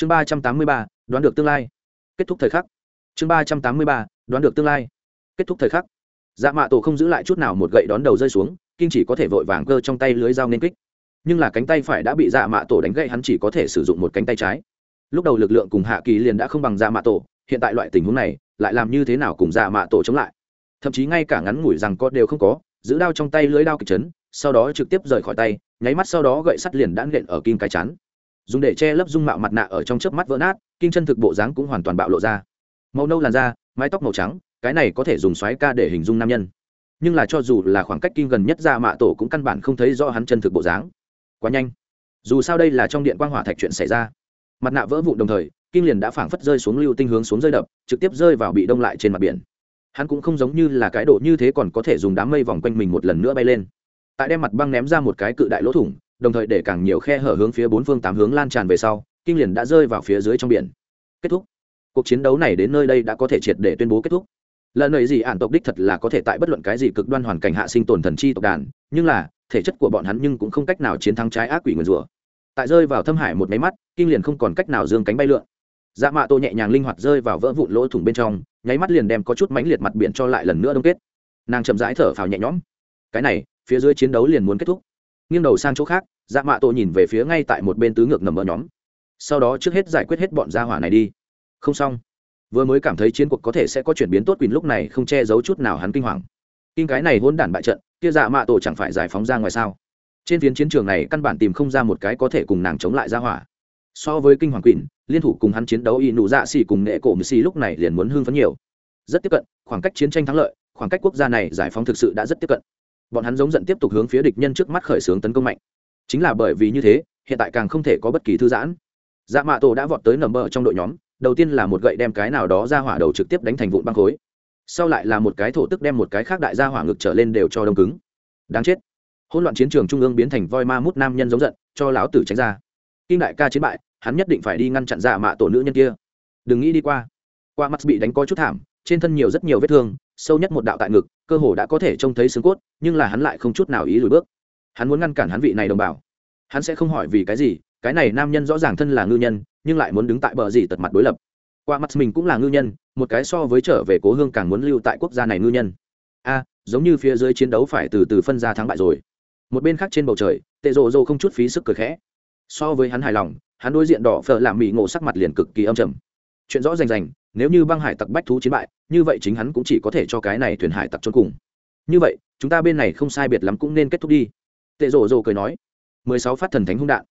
chương ba trăm tám mươi ba, đoán được tương lai. Kết thúc thời khắc. Chương ba trăm tám mươi ba, đoán được tương lai. Kết thúc thời khắc. Dạ mạ tổ không giữ lại chút nào một gậy đón đầu rơi xuống, kinh chỉ có thể vội vàng cơ trong tay lưới dao nên kích. Nhưng là cánh tay phải đã bị dạ mạ tổ đánh gậy hắn chỉ có thể sử dụng một cánh tay trái. Lúc đầu lực lượng cùng hạ kỳ liền đã không bằng dạ mạ tổ, hiện tại loại tình huống này, lại làm như thế nào cùng dạ mạ tổ chống lại? Thậm chí ngay cả ngắn ngủi rằng có đều không có, giữ đao trong tay lưới đao kịch chấn, sau đó trực tiếp rời khỏi tay, nháy mắt sau đó gậy sắt liền đã nện ở kim cái chắn dùng để che lấp dung mạo mặt nạ ở trong chớp mắt vỡ nát kim chân thực bộ dáng cũng hoàn toàn bạo lộ ra. Màu nâu làn da, mái tóc màu trắng, cái này có thể dùng xoáy ca để hình dung nam nhân. Nhưng là cho dù là khoảng cách kim gần nhất ra mạ tổ cũng căn bản không thấy rõ hắn chân thực bộ dáng. Quá nhanh. Dù sao đây là trong điện quang hỏa thạch chuyện xảy ra. Mặt nạ vỡ vụn đồng thời kim liền đã phảng phất rơi xuống lưu tinh hướng xuống rơi đập, trực tiếp rơi vào bị đông lại trên mặt biển. Hắn cũng không giống như là cái độ như thế còn có thể dùng đám mây vòng quanh mình một lần nữa bay lên. Tại đem mặt băng ném ra một cái cự đại lỗ thủng đồng thời để càng nhiều khe hở hướng phía bốn phương tám hướng lan tràn về sau kim liền đã rơi vào phía dưới trong biển. Kết thúc. Cuộc chiến đấu này đến nơi đây đã có thể triệt để tuyên bố kết thúc. Lần này gì ản tộc đích thật là có thể tại bất luận cái gì cực đoan hoàn cảnh hạ sinh tồn thần chi tộc đàn, nhưng là, thể chất của bọn hắn nhưng cũng không cách nào chiến thắng trái ác quỷ nguyền rủa. Tại rơi vào thâm hải một máy mắt kim liền không còn cách nào dương cánh bay lượn. Dạ mạ tô nhẹ nhàng linh hoạt rơi vào vỡ vụn lỗ thủng bên trong, nháy mắt liền đem có chút mánh liệt mặt biển cho lại lần nữa đông kết. Nàng chậm rãi thở phào nhẹ nhõm. Cái này, phía dưới chiến đấu liền muốn kết thúc nghiêng đầu sang chỗ khác dạ mạ tổ nhìn về phía ngay tại một bên tứ ngược nằm ở nhóm. Sau đó trước hết giải quyết hết bọn gia hỏa này đi. Không xong. Vừa mới cảm thấy chiến cuộc có thể sẽ có chuyển biến tốt quỳnh lúc này không che giấu chút nào hắn kinh hoàng. Kinh cái này hôn đản bại trận, kia dạ mạ tổ chẳng phải giải phóng ra ngoài sao? Trên phiến chiến trường này căn bản tìm không ra một cái có thể cùng nàng chống lại gia hỏa. So với kinh hoàng quỳnh, liên thủ cùng hắn chiến đấu y nụ dạ xì cùng nghệ cổ mười xì lúc này liền muốn hưng phấn nhiều. Rất tiếp cận, khoảng cách chiến tranh thắng lợi, khoảng cách quốc gia này giải phóng thực sự đã rất tiếp cận bọn hắn giống giận tiếp tục hướng phía địch nhân trước mắt khởi xướng tấn công mạnh. Chính là bởi vì như thế, hiện tại càng không thể có bất kỳ thư giãn. Dạ mạ tổ đã vọt tới nầm bờ trong đội nhóm, đầu tiên là một gậy đem cái nào đó ra hỏa đầu trực tiếp đánh thành vụn băng khối. Sau lại là một cái thổ tức đem một cái khác đại gia hỏa ngực trở lên đều cho đông cứng. Đáng chết. Hỗn loạn chiến trường trung ương biến thành voi ma mút nam nhân giống giận, cho lão tử tránh ra. Kim đại ca chiến bại, hắn nhất định phải đi ngăn chặn dạ mạ tổ nữ nhân kia. Đừng nghĩ đi qua. Qua mắt bị đánh có chút thảm trên thân nhiều rất nhiều vết thương, sâu nhất một đạo tại ngực, cơ hồ đã có thể trông thấy xương cốt, nhưng là hắn lại không chút nào ý lùi bước. Hắn muốn ngăn cản hắn vị này đồng bào. Hắn sẽ không hỏi vì cái gì, cái này nam nhân rõ ràng thân là ngư nhân, nhưng lại muốn đứng tại bờ gì tật mặt đối lập. Qua mắt mình cũng là ngư nhân, một cái so với trở về cố hương càng muốn lưu tại quốc gia này ngư nhân. A, giống như phía dưới chiến đấu phải từ từ phân ra thắng bại rồi. Một bên khác trên bầu trời, tệ rộ rộ không chút phí sức cười khẽ. So với hắn hài lòng, hắn đối diện đỏ phở làm mỹ ngộ sắc mặt liền cực kỳ âm trầm. Chuyện rõ rành rành nếu như băng hải tặc bách thú chiến bại, như vậy chính hắn cũng chỉ có thể cho cái này thuyền hải tặc trốn cùng. Như vậy, chúng ta bên này không sai biệt lắm cũng nên kết thúc đi. Tệ rổ rổ cười nói. Mười sáu phát thần thánh hung đạn.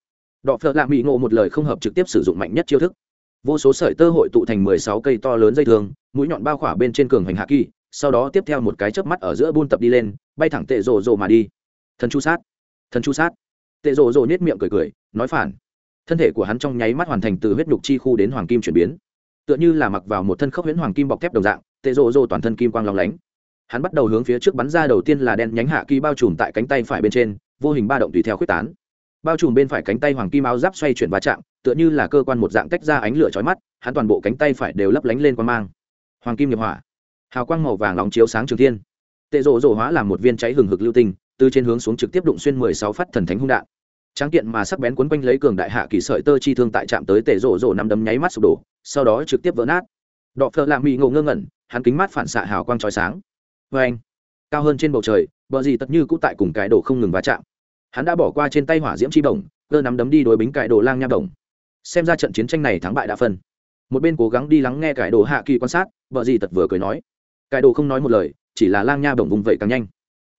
Đọ phợ lạ mỹ ngộ một lời không hợp trực tiếp sử dụng mạnh nhất chiêu thức. Vô số sợi tơ hội tụ thành mười sáu cây to lớn dây thường, mũi nhọn bao khỏa bên trên cường hành hạ kỳ, sau đó tiếp theo một cái chớp mắt ở giữa buôn tập đi lên, bay thẳng tệ rồ rồ mà đi. Thần chu sát, thần chu sát. Tệ rồ rồ nết miệng cười cười, nói phản. Thân thể của hắn trong nháy mắt hoàn thành từ huyết nhục chi khu đến hoàng kim chuyển biến tựa như là mặc vào một thân khốc huyễn hoàng kim bọc thép đồng dạng, tệ rồ rồ toàn thân kim quang lóng lánh. Hắn bắt đầu hướng phía trước bắn ra đầu tiên là đen nhánh hạ kỳ bao trùm tại cánh tay phải bên trên, vô hình ba động tùy theo quyết tán. Bao trùm bên phải cánh tay hoàng kim áo giáp xoay chuyển va chạm, tựa như là cơ quan một dạng tách ra ánh lửa chói mắt, hắn toàn bộ cánh tay phải đều lấp lánh lên quan mang. Hoàng kim nghiệp hỏa, hào quang màu vàng nóng chiếu sáng trường thiên. Tệ rộ rộ hóa làm một viên cháy hừng hực lưu tinh, từ trên hướng xuống trực tiếp đụng xuyên mười sáu phát thần thánh hung đạn. Tráng kiện mà sắc bén quấn quanh lấy cường đại hạ kỳ sợi tơ chi thương tại chạm tới tệ rộ rộ nằm đấm nháy mắt sụp đổ sau đó trực tiếp vỡ nát. Đọ phợ lạ mỹ ngộ ngơ ngẩn, hắn kính mắt phản xạ hào quang trói sáng. Vê anh, cao hơn trên bầu trời, bờ gì tật như cũng tại cùng cái đổ không ngừng va chạm. Hắn đã bỏ qua trên tay hỏa diễm chi bổng, cơ nắm đấm đi đối bính cải đồ lang nha bổng. Xem ra trận chiến tranh này thắng bại đã phân. Một bên cố gắng đi lắng nghe cải đồ hạ kỳ quan sát vợ gì tật vừa cười nói. Cải đồ không nói một lời, chỉ là lang nha bổng vùng vậy càng nhanh.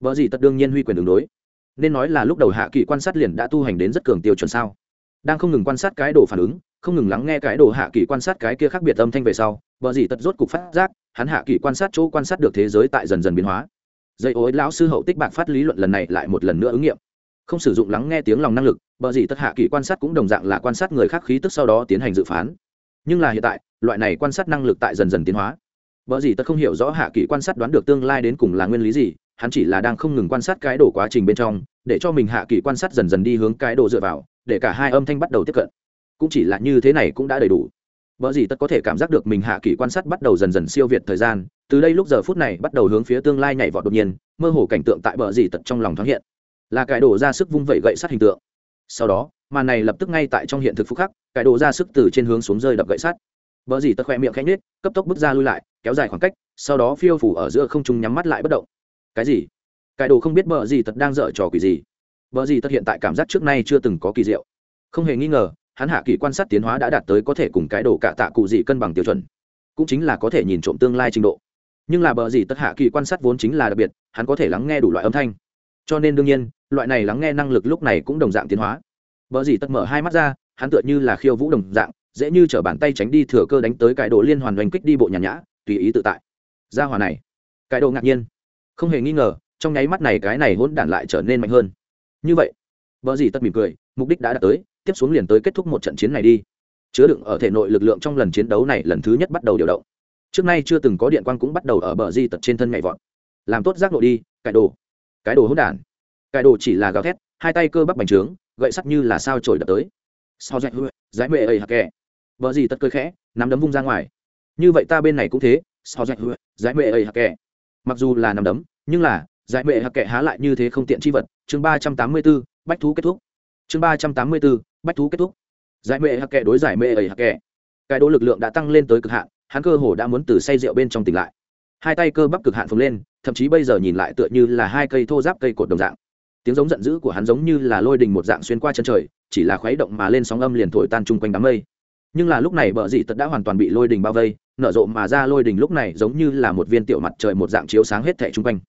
Vợ gì tật đương nhiên huy quyền đường đối. Nên nói là lúc đầu hạ kỳ quan sát liền đã tu hành đến rất cường tiêu chuẩn sao. Đang không ngừng quan sát cái đồ phản ứng không ngừng lắng nghe cái đồ hạ kỳ quan sát cái kia khác biệt âm thanh về sau, vợ gì tật rốt cục phát giác, hắn hạ kỳ quan sát chỗ quan sát được thế giới tại dần dần biến hóa. Dây ối lão sư hậu tích bạc phát lý luận lần này lại một lần nữa ứng nghiệm. Không sử dụng lắng nghe tiếng lòng năng lực bờ gì tất hạ kỳ quan sát cũng đồng dạng là quan sát người khác khí tức sau đó tiến hành dự phán. Nhưng là hiện tại, loại này quan sát năng lực tại dần dần tiến hóa. Bờ gì tất không hiểu rõ hạ kỳ quan sát đoán được tương lai đến cùng là nguyên lý gì, hắn chỉ là đang không ngừng quan sát cái đồ quá trình bên trong, để cho mình hạ kỳ quan sát dần dần đi hướng cái đồ dựa vào, để cả hai âm thanh bắt đầu tiếp cận cũng chỉ là như thế này cũng đã đầy đủ. Bở gì tất có thể cảm giác được mình hạ kỳ quan sát bắt đầu dần dần siêu việt thời gian, từ đây lúc giờ phút này bắt đầu hướng phía tương lai nhảy vọt đột nhiên, mơ hồ cảnh tượng tại bờ gì tật trong lòng thoáng hiện. Là cải đổ ra sức vung vẩy gậy sắt hình tượng. Sau đó màn này lập tức ngay tại trong hiện thực phúc khắc cải đồ ra sức từ trên hướng xuống rơi đập gậy sắt. Bờ dì tật khoe miệng khẽ nhếch, cấp tốc bước ra lui lại kéo dài khoảng cách sau đó phiêu phủ ở giữa không trung nhắm mắt lại bất động. Cái gì? Cải đồ không biết bờ dì tật đang dở trò quỷ gì. Bờ dì tật hiện tại cảm giác trước nay chưa từng có kỳ diệu. Không hề nghi ngờ hắn hạ kỳ quan sát tiến hóa đã đạt tới có thể cùng cái đồ cả tạ cụ gì cân bằng tiêu chuẩn. Cũng chính là có thể nhìn trộm tương lai trình độ. Nhưng là bờ gì tất hạ kỳ quan sát vốn chính là đặc biệt, hắn có thể lắng nghe đủ loại âm thanh. Cho nên đương nhiên, loại này lắng nghe năng lực lúc này cũng đồng dạng tiến hóa. Bờ gì tất mở hai mắt ra, hắn tựa như là khiêu vũ đồng dạng, dễ như chở bàn tay tránh đi thừa cơ đánh tới cái đồ liên hoàn oanh kích đi bộ nhàn nhã, tùy ý tự tại. Ra hòa này, cái đồ ngạc nhiên. Không hề nghi ngờ, trong nháy mắt này cái này hỗn đản lại trở nên mạnh hơn. Như vậy vợ gì tất mỉm cười, mục đích đã đạt tới tiếp xuống liền tới kết thúc một trận chiến này đi. Chứa đựng ở thể nội lực lượng trong lần chiến đấu này lần thứ nhất bắt đầu điều động. Trước nay chưa từng có điện quang cũng bắt đầu ở bờ di tật trên thân nhảy vọt. Làm tốt giác nội đi, cải đồ. Cái đồ hỗn đản. Cải đồ chỉ là gào thét, hai tay cơ bắp bành trướng, gậy sắt như là sao trổi đập tới. Sao dạy hụi dãi mệ ầy hạc kè vợ gì tất cơ khẽ, nắm đấm vung ra ngoài. Như vậy ta bên này cũng thế, sao dạy hụi dãi mệ ầy hạc kè mặc dù là nắm đấm, nhưng là dãi mệ hạc kè há lại như thế không tiện chi vật. Chương ba trăm tám mươi b ố bách thú kết thúc chương ba trăm tám mươi b ố bách thú kết thúc. Giải mê hạc kệ đối giải mê ấy hạc kệ cái đỗ lực lượng đã tăng lên tới cực hạn, hắn cơ hồ đã muốn từ say rượu bên trong tỉnh lại. Hai tay cơ bắp cực hạn phồng lên, thậm chí bây giờ nhìn lại tựa như là hai cây thô giáp cây cột đồng dạng. Tiếng giống giận dữ của hắn giống như là lôi đình một dạng xuyên qua chân trời, chỉ là khuấy động mà lên sóng âm liền thổi tan chung quanh đám mây. Nhưng là lúc này bờ dị tật đã hoàn toàn bị lôi đình bao vây, nở rộ mà ra lôi đình lúc này giống như là một viên tiểu mặt trời một dạng chiếu sáng hết thẻ chung quanh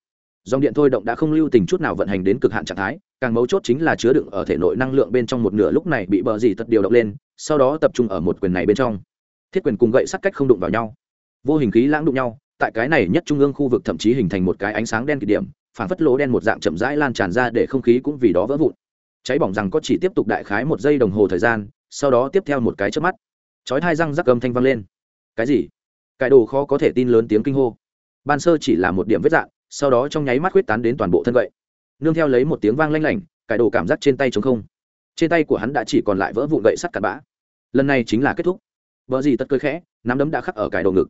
dòng điện thôi động đã không lưu tình chút nào vận hành đến cực hạn trạng thái, càng mấu chốt chính là chứa đựng ở thể nội năng lượng bên trong một nửa lúc này bị bờ dì tật điều động lên, sau đó tập trung ở một quyền này bên trong. Thiết quyền cùng gậy sắt cách không đụng vào nhau. Vô hình khí lãng đụng nhau, tại cái này nhất trung ương khu vực thậm chí hình thành một cái ánh sáng đen kỷ điểm phản phất lỗ đen một dạng chậm rãi lan tràn ra để không khí cũng vì đó vỡ vụn. Cháy bỏng rằng có chỉ tiếp tục đại khái một giây đồng hồ thời gian, sau đó tiếp theo một cái trước mắt, chói hai răng rắc âm thanh vang lên. Cái gì? Cái đồ khó có thể tin lớn tiếng kinh hô. Ban sơ chỉ là một điểm vết dạng sau đó trong nháy mắt huyết tán đến toàn bộ thân gậy nương theo lấy một tiếng vang lanh lảnh, cải đồ cảm giác trên tay chống không. Trên tay của hắn đã chỉ còn lại vỡ vụn gậy sắt cặn bã. Lần này chính là kết thúc. Vợ gì tất cơ khẽ, nắm đấm đã khắc ở cải đồ ngực.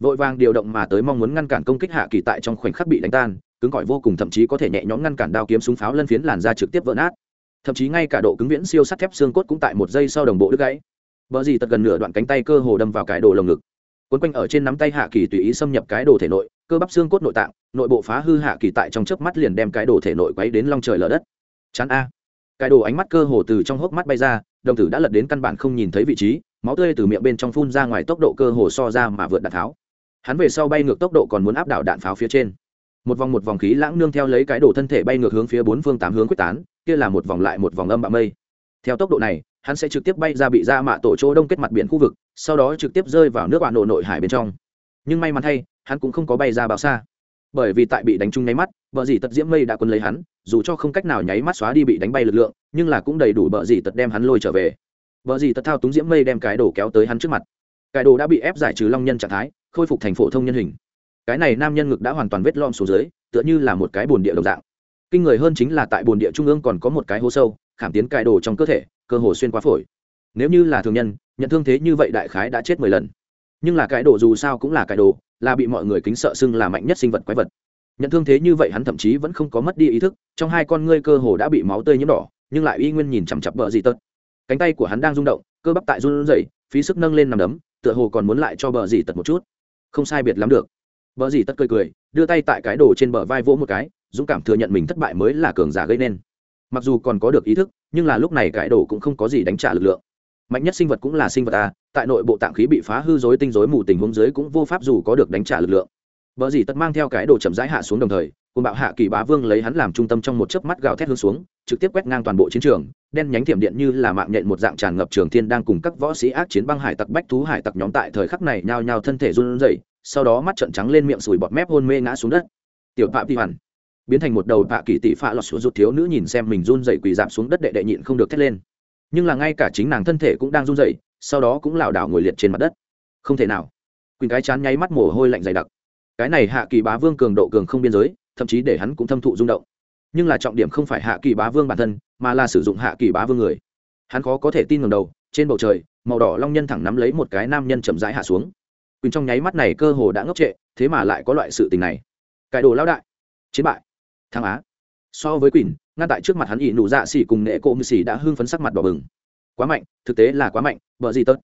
Vội vàng điều động mà tới mong muốn ngăn cản công kích hạ kỳ tại trong khoảnh khắc bị đánh tan, cứng cỏi vô cùng thậm chí có thể nhẹ nhõm ngăn cản đao kiếm súng pháo lân phiến làn ra trực tiếp vỡ nát. Thậm chí ngay cả độ cứng viễn siêu sắt thép xương cốt cũng tại một giây sau đồng bộ đứt gãy. Vợ gì tật gần nửa đoạn cánh tay cơ hồ đâm vào cái đồ lồng ngực. Quấn quanh ở trên nắm tay hạ kỳ tùy ý xâm nhập cái đồ thể nội cơ bắp xương cốt nội tạng, nội bộ phá hư hạ kỳ tại trong chớp mắt liền đem cái đồ thể nội quấy đến long trời lở đất. Chán a. Cái đồ ánh mắt cơ hồ từ trong hốc mắt bay ra, đồng tử đã lật đến căn bản không nhìn thấy vị trí, máu tươi từ miệng bên trong phun ra ngoài tốc độ cơ hồ so ra mà vượt đạn tháo. Hắn về sau bay ngược tốc độ còn muốn áp đảo đạn pháo phía trên. Một vòng một vòng khí lãng nương theo lấy cái đồ thân thể bay ngược hướng phía bốn phương tám hướng quyết tán, kia là một vòng lại một vòng âm bạ mây. Theo tốc độ này, hắn sẽ trực tiếp bay ra bị ra mạ tổ chỗ đông kết mặt biển khu vực, sau đó trực tiếp rơi vào nước bạn nổ nội hải bên trong. Nhưng may mắn thay hắn cũng không có bay ra bao xa. Bởi vì tại bị đánh trúng nháy mắt vợ dì tật diễm mây đã quân lấy hắn, dù cho không cách nào nháy mắt xóa đi bị đánh bay lực lượng, nhưng là cũng đầy đủ vợ dì tật đem hắn lôi trở về. Vợ dì tật thao túng diễm mây đem cái đồ kéo tới hắn trước mặt. Cái đồ đã bị ép giải trừ long nhân trạng thái, khôi phục thành phổ thông nhân hình. Cái này nam nhân ngực đã hoàn toàn vết lom xuống dưới, tựa như là một cái bồn địa đồng dạng. Kinh người hơn chính là tại bồn địa trung ương còn có một cái hố sâu, khảm tiến cài đồ trong cơ thể, cơ hồ xuyên qua phổi. Nếu như là thường nhân, nhận thương thế như vậy đại khái đã chết mười lần. Nhưng là cái đồ dù sao cũng là cái đồ là bị mọi người kính sợ xưng là mạnh nhất sinh vật quái vật. Nhận thương thế như vậy hắn thậm chí vẫn không có mất đi ý thức, trong hai con ngươi cơ hồ đã bị máu tươi nhiễm đỏ, nhưng lại y nguyên nhìn chằm chặp bờ dị tật. Cánh tay của hắn đang rung động, cơ bắp tại run rẩy, phí sức nâng lên nằm đấm, tựa hồ còn muốn lại cho bờ dị tật một chút. Không sai biệt lắm được. Bờ dị tật cười cười, đưa tay tại cái đồ trên bờ vai vỗ một cái, dũng cảm thừa nhận mình thất bại mới là cường giả gây nên. Mặc dù còn có được ý thức, nhưng là lúc này cái đồ cũng không có gì đánh trả lực lượng mạnh nhất sinh vật cũng là sinh vật a, tại nội bộ tạng khí bị phá hư dối tinh dối mù tình huống dưới cũng vô pháp dù có được đánh trả lực lượng. Vợ dì tất mang theo cái đồ chậm rãi hạ xuống đồng thời, cùng bạo hạ kỳ bá vương lấy hắn làm trung tâm trong một chớp mắt gào thét hướng xuống, trực tiếp quét ngang toàn bộ chiến trường, đen nhánh thiểm điện như là mạng nhện một dạng tràn ngập trường thiên đang cùng các võ sĩ ác chiến băng hải tặc bách thú hải tặc nhóm tại thời khắc này nhao nhao thân thể run rẩy, sau đó mắt trợn trắng lên miệng sùi bọt mép hôn mê ngã xuống đất. Tiểu phạm đi hoàn, biến thành một đầu bạ kỳ tỷ phạ lọt xuống rụt thiếu nữ nhìn xem mình run rẩy quỳ dạp xuống đất đệ đệ nhịn không được thét lên nhưng là ngay cả chính nàng thân thể cũng đang run rẩy, sau đó cũng lảo đảo ngồi liệt trên mặt đất. Không thể nào. Quỳnh cái chán nháy mắt mồ hôi lạnh dày đặc. Cái này hạ kỳ bá vương cường độ cường không biên giới, thậm chí để hắn cũng thâm thụ rung động. Nhưng là trọng điểm không phải hạ kỳ bá vương bản thân, mà là sử dụng hạ kỳ bá vương người. Hắn khó có thể tin ngầm đầu, trên bầu trời, màu đỏ long nhân thẳng nắm lấy một cái nam nhân chậm rãi hạ xuống. Quỳnh trong nháy mắt này cơ hồ đã ngốc trệ, thế mà lại có loại sự tình này. Cải đồ lao đại, chiến bại. Thăng á so với quỳnh, ngăn tại trước mặt hắn ỷ nụ dạ xỉ cùng nệ cộ mư xỉ đã hưng phấn sắc mặt đỏ bừng. Quá mạnh, thực tế là quá mạnh vợ gì tớt.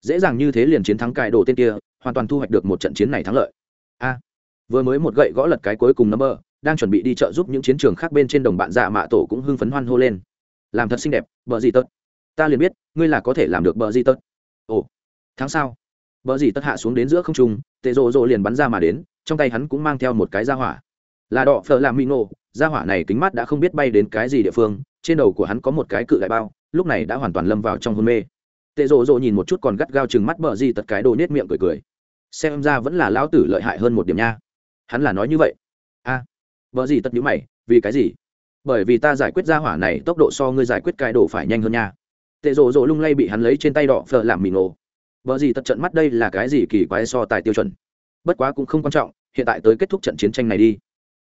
Dễ dàng như thế liền chiến thắng cài đồ tên kia, hoàn toàn thu hoạch được một trận chiến này thắng lợi. A, vừa mới một gậy gõ lật cái cuối cùng number, đang chuẩn bị đi chợ giúp những chiến trường khác bên trên đồng bạn dạ mạ tổ cũng hưng phấn hoan hô lên. Làm thật xinh đẹp vợ gì tớt. Ta liền biết, ngươi là có thể làm được vợ gì tớt. Ồ tháng sau vợ gì tất hạ xuống đến giữa không trung, tệ rộ rộ liền bắn ra mà đến, trong tay hắn cũng mang theo một cái ra hỏa. Là đỏ phở làm mino ra hỏa này kính mắt đã không biết bay đến cái gì địa phương trên đầu của hắn có một cái cự đại bao lúc này đã hoàn toàn lâm vào trong hôn mê. Tệ rộ rộ nhìn một chút còn gắt gao chừng mắt bờ di tật cái đồ nết miệng cười cười. Xem ra vẫn là lão tử lợi hại hơn một điểm nha. Hắn là nói như vậy. A. À, vợ gì tật nhữ mày vì cái gì? Bởi vì ta giải quyết ra hỏa này tốc độ so ngươi giải quyết cái đồ phải nhanh hơn nha. Tệ rộ rộ lung lay bị hắn lấy trên tay đỏ phở làm mì ngộ vợ gì tật trận mắt đây là cái gì kỳ quái so tài tiêu chuẩn? Bất quá cũng không quan trọng hiện tại tới kết thúc trận chiến tranh này đi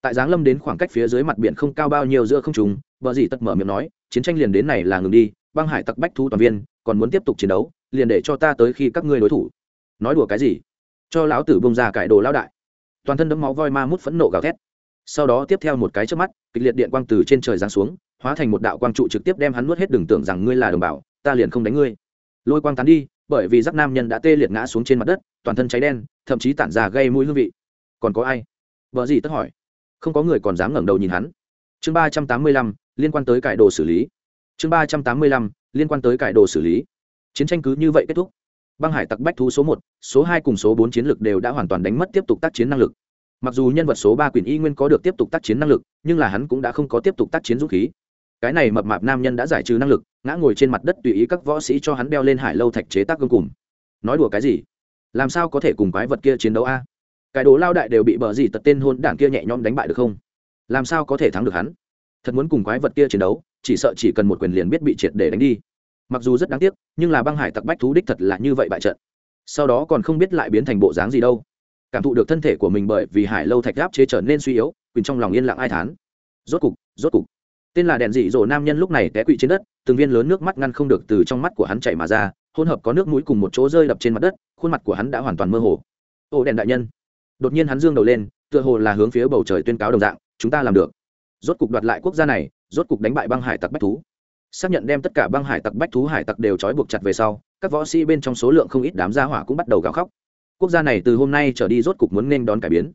tại giáng lâm đến khoảng cách phía dưới mặt biển không cao bao nhiêu giữa không trùng vợ gì tật mở miệng nói, chiến tranh liền đến này là ngừng đi, băng hải tặc bách thu toàn viên, còn muốn tiếp tục chiến đấu, liền để cho ta tới khi các ngươi đối thủ. Nói đùa cái gì? Cho lão tử bông ra cải đồ lão đại. Toàn thân đấm máu voi ma mút phẫn nộ gào thét. Sau đó tiếp theo một cái trước mắt, kịch liệt điện quang từ trên trời giáng xuống, hóa thành một đạo quang trụ trực tiếp đem hắn nuốt hết đừng tưởng rằng ngươi là đồng bào, ta liền không đánh ngươi. Lôi quang tán đi, bởi vì giáp nam nhân đã tê liệt ngã xuống trên mặt đất, toàn thân cháy đen, thậm chí tản ra gây mũi hương vị. Còn có ai? Vợ gì tất hỏi không có người còn dám ngẩng đầu nhìn hắn. Chương ba trăm tám mươi lăm, liên quan tới cải đồ xử lý. Chương ba trăm tám mươi lăm, liên quan tới cải đồ xử lý. Chiến tranh cứ như vậy kết thúc. Băng hải tặc bách thú số một, số hai cùng số bốn chiến lược đều đã hoàn toàn đánh mất tiếp tục tác chiến năng lực. Mặc dù nhân vật số ba quyền y nguyên có được tiếp tục tác chiến năng lực, nhưng là hắn cũng đã không có tiếp tục tác chiến dũng khí. Cái này mập mạp nam nhân đã giải trừ năng lực, ngã ngồi trên mặt đất tùy ý các võ sĩ cho hắn đeo lên hải lâu thạch chế tác gương cùng nói đùa cái gì? Làm sao có thể cùng quái vật kia chiến đấu a? Cái đồ lao đại đều bị bờ gì tật tên hôn đảng kia nhẹ nhõm đánh bại được không? Làm sao có thể thắng được hắn? Thật muốn cùng quái vật kia chiến đấu, chỉ sợ chỉ cần một quyền liền biết bị triệt để đánh đi. Mặc dù rất đáng tiếc, nhưng là băng hải tặc bách thú đích thật là như vậy bại trận. Sau đó còn không biết lại biến thành bộ dáng gì đâu. Cảm thụ được thân thể của mình bởi vì hải lâu thạch gáp chế trở nên suy yếu quyền trong lòng yên lặng ai thán. Rốt cục rốt cục. Tên là đèn dị dỗ nam nhân lúc này té quỵ trên đất, từng viên lớn nước mắt ngăn không được từ trong mắt của hắn chảy mà ra, hỗn hợp có nước mũi cùng một chỗ rơi đập trên mặt đất, khuôn mặt của hắn đã hoàn toàn mơ hồ. Ô đèn đại nhân đột nhiên hắn dương đầu lên, tựa hồ là hướng phía bầu trời tuyên cáo đồng dạng, chúng ta làm được. Rốt cục đoạt lại quốc gia này, rốt cục đánh bại băng hải tặc bách thú. Xác nhận đem tất cả băng hải tặc bách thú hải tặc đều trói buộc chặt về sau, các võ sĩ bên trong số lượng không ít đám gia hỏa cũng bắt đầu gào khóc. Quốc gia này từ hôm nay trở đi rốt cục muốn nên đón cải biến.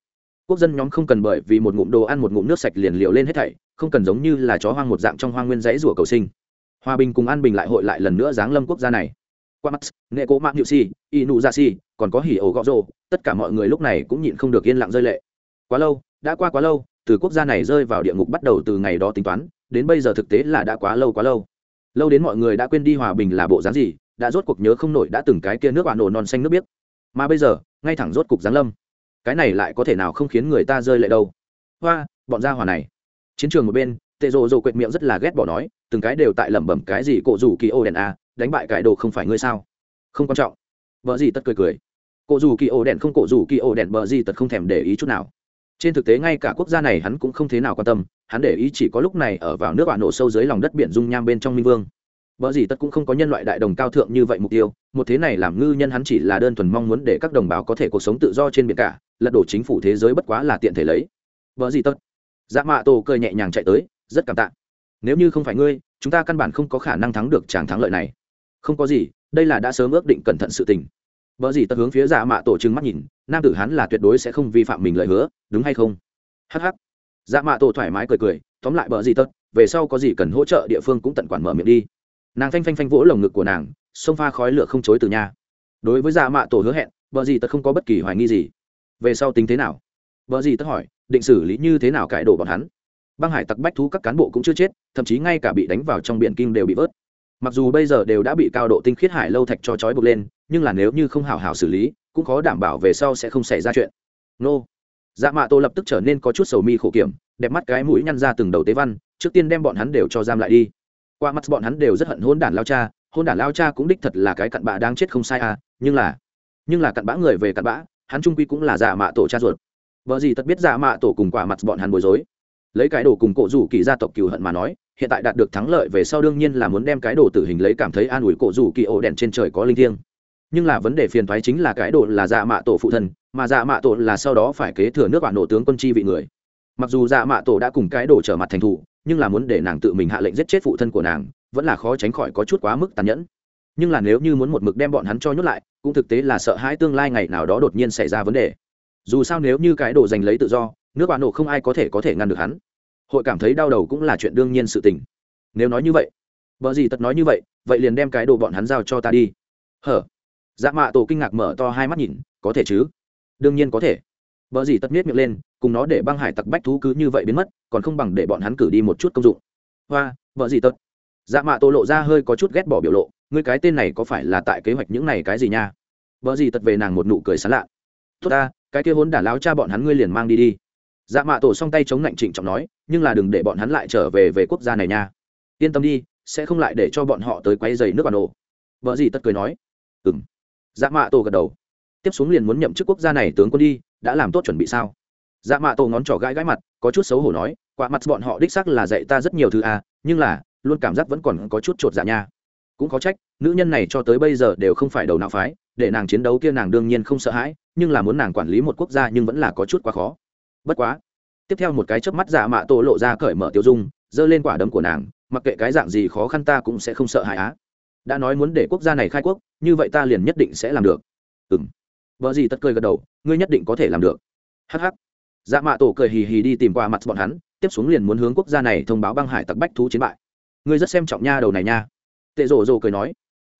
Quốc dân nhóm không cần bởi vì một ngụm đồ ăn, một ngụm nước sạch liền liều lên hết thảy, không cần giống như là chó hoang một dạng trong hoang nguyên dãy rủa cầu sinh. Hòa bình cùng an bình lại hội lại lần nữa giáng lâm quốc gia này qua mắt nghệ cố mạng hiệu si, inu ra si, còn có hỉ ổ gọ rồ, tất cả mọi người lúc này cũng nhịn không được yên lặng rơi lệ. Quá lâu, đã qua quá lâu, từ quốc gia này rơi vào địa ngục bắt đầu từ ngày đó tính toán, đến bây giờ thực tế là đã quá lâu quá lâu. Lâu đến mọi người đã quên đi hòa bình là bộ dáng gì, đã rốt cuộc nhớ không nổi đã từng cái kia nước bạn nổ non xanh nước biếc. Mà bây giờ, ngay thẳng rốt cục giáng lâm. Cái này lại có thể nào không khiến người ta rơi lệ đâu. Hoa, bọn gia hòa này. Chiến trường một bên, tệ rồ rồ quệt miệng rất là ghét bỏ nói, từng cái đều tại lẩm bẩm cái gì cổ rủ kỳ ô đèn a đánh bại cải đồ không phải ngươi sao không quan trọng vợ gì tất cười cười cổ dù kỳ ổ đèn không cổ dù kỳ ổ đèn bờ gì tất không thèm để ý chút nào trên thực tế ngay cả quốc gia này hắn cũng không thế nào quan tâm hắn để ý chỉ có lúc này ở vào nước bạn nổ sâu dưới lòng đất biển dung nham bên trong minh vương Bở gì tất cũng không có nhân loại đại đồng cao thượng như vậy mục tiêu, một thế này làm ngư nhân hắn chỉ là đơn thuần mong muốn để các đồng bào có thể cuộc sống tự do trên biển cả, lật đổ chính phủ thế giới bất quá là tiện thể lấy. Bở gì tất. Dạ Mạ Tổ cười nhẹ nhàng chạy tới, rất cảm tạ. Nếu như không phải ngươi, chúng ta căn bản không có khả năng thắng được chàng thắng lợi này. Không có gì, đây là đã sớm ước định cẩn thận sự tình. vợ gì tật hướng phía Dạ Mạ Tổ trừng mắt nhìn, nam tử hắn là tuyệt đối sẽ không vi phạm mình lời hứa, đúng hay không? Hắc hắc. Dạ Mạ Tổ thoải mái cười cười, tóm lại vợ gì tật về sau có gì cần hỗ trợ địa phương cũng tận quản mở miệng đi nàng phanh phanh phanh vỗ lồng ngực của nàng xông pha khói lửa không chối từ nhà đối với dạ mạ tổ hứa hẹn vợ gì tật không có bất kỳ hoài nghi gì về sau tính thế nào vợ gì tật hỏi định xử lý như thế nào cải đổ bọn hắn băng hải tặc bách thú các cán bộ cũng chưa chết thậm chí ngay cả bị đánh vào trong biển kinh đều bị vớt mặc dù bây giờ đều đã bị cao độ tinh khiết hải lâu thạch cho trói buộc lên, nhưng là nếu như không hào hào xử lý, cũng khó đảm bảo về sau sẽ không xảy ra chuyện. Nô. Dạ mạ tổ lập tức trở nên có chút sầu mi khổ kiểm, đẹp mắt cái mũi nhăn ra từng đầu tế văn, trước tiên đem bọn hắn đều cho giam lại đi. Qua mắt bọn hắn đều rất hận hôn đản lao cha, hôn đản lao cha cũng đích thật là cái cặn bã đang chết không sai à nhưng là nhưng là cặn bã người về cặn bã, hắn trung quy cũng là dạ mạ tổ cha ruột. Vợ gì tất biết dạ mạ tổ cùng quả mặt bọn hắn bối rối. Lấy cái đồ cùng cổ rủ kỳ gia tộc cừu hận mà nói hiện tại đạt được thắng lợi về sau đương nhiên là muốn đem cái đồ tử hình lấy cảm thấy an ủi cổ rủ kỳ ổ đèn trên trời có linh thiêng. Nhưng là vấn đề phiền thoái chính là cái đồ là dạ mạ tổ phụ thần, mà dạ mạ tổ là sau đó phải kế thừa nước bạn nổ tướng quân chi vị người. Mặc dù dạ mạ tổ đã cùng cái đồ trở mặt thành thủ nhưng là muốn để nàng tự mình hạ lệnh giết chết phụ thân của nàng vẫn là khó tránh khỏi có chút quá mức tàn nhẫn. Nhưng là nếu như muốn một mực đem bọn hắn cho nhốt lại cũng thực tế là sợ hãi tương lai ngày nào đó đột nhiên xảy ra vấn đề. Dù sao nếu như cái đồ giành lấy tự do nước bạn nổ không ai có thể có thể ngăn được hắn hội cảm thấy đau đầu cũng là chuyện đương nhiên sự tình. Nếu nói như vậy, vợ gì tật nói như vậy vậy liền đem cái đồ bọn hắn giao cho ta đi. Hở? Dạ mạ tổ kinh ngạc mở to hai mắt nhìn, có thể chứ? Đương nhiên có thể. Vợ gì tật miết miệng lên, cùng nó để băng hải tặc bách thú cứ như vậy biến mất, còn không bằng để bọn hắn cử đi một chút công dụng. Hoa, vợ gì tật. Dạ mạ tổ lộ ra hơi có chút ghét bỏ biểu lộ, ngươi cái tên này có phải là tại kế hoạch những này cái gì nha? Vợ gì tật về nàng một nụ cười sán lạ. Tốt ta, cái kia hốn đả láo cha bọn hắn ngươi liền mang đi đi. Dạ mạ tổ song tay chống lạnh trịnh trọng nói nhưng là đừng để bọn hắn lại trở về về quốc gia này nha. Yên tâm đi, sẽ không lại để cho bọn họ tới quay dày nước bà nổ vợ gì tất cười nói. Ừ m dạ mạ tổ gật đầu. Tiếp xuống liền muốn nhậm chức quốc gia này tướng quân đi, đã làm tốt chuẩn bị sao? Dạ mạ tổ ngón trỏ gãi gãi mặt, có chút xấu hổ nói quả mặt bọn họ đích sắc là dạy ta rất nhiều thứ à nhưng là, luôn cảm giác vẫn còn có chút chột dạ nha. Cũng có trách, nữ nhân này cho tới bây giờ đều không phải đầu não phái, để nàng chiến đấu kia nàng đương nhiên không sợ hãi, nhưng là muốn nàng quản lý một quốc gia nhưng vẫn là có chút quá khó. Bất quá tiếp theo một cái chớp mắt dạ mạ tổ lộ ra cởi mở tiêu dung, giơ lên quả đấm của nàng, mặc kệ cái dạng gì khó khăn ta cũng sẽ không sợ hãi á. Đã nói muốn để quốc gia này khai quốc, như vậy ta liền nhất định sẽ làm được. Ừm. Vợ gì tất cười gật đầu, ngươi nhất định có thể làm được. Hh dạ mạ tổ cười hì hì đi tìm qua mặt bọn hắn, tiếp xuống liền muốn hướng quốc gia này thông báo băng hải tặc bách thú chiến bại. Ngươi rất xem trọng nha đầu này nha. Tệ rổ rổ cười nói,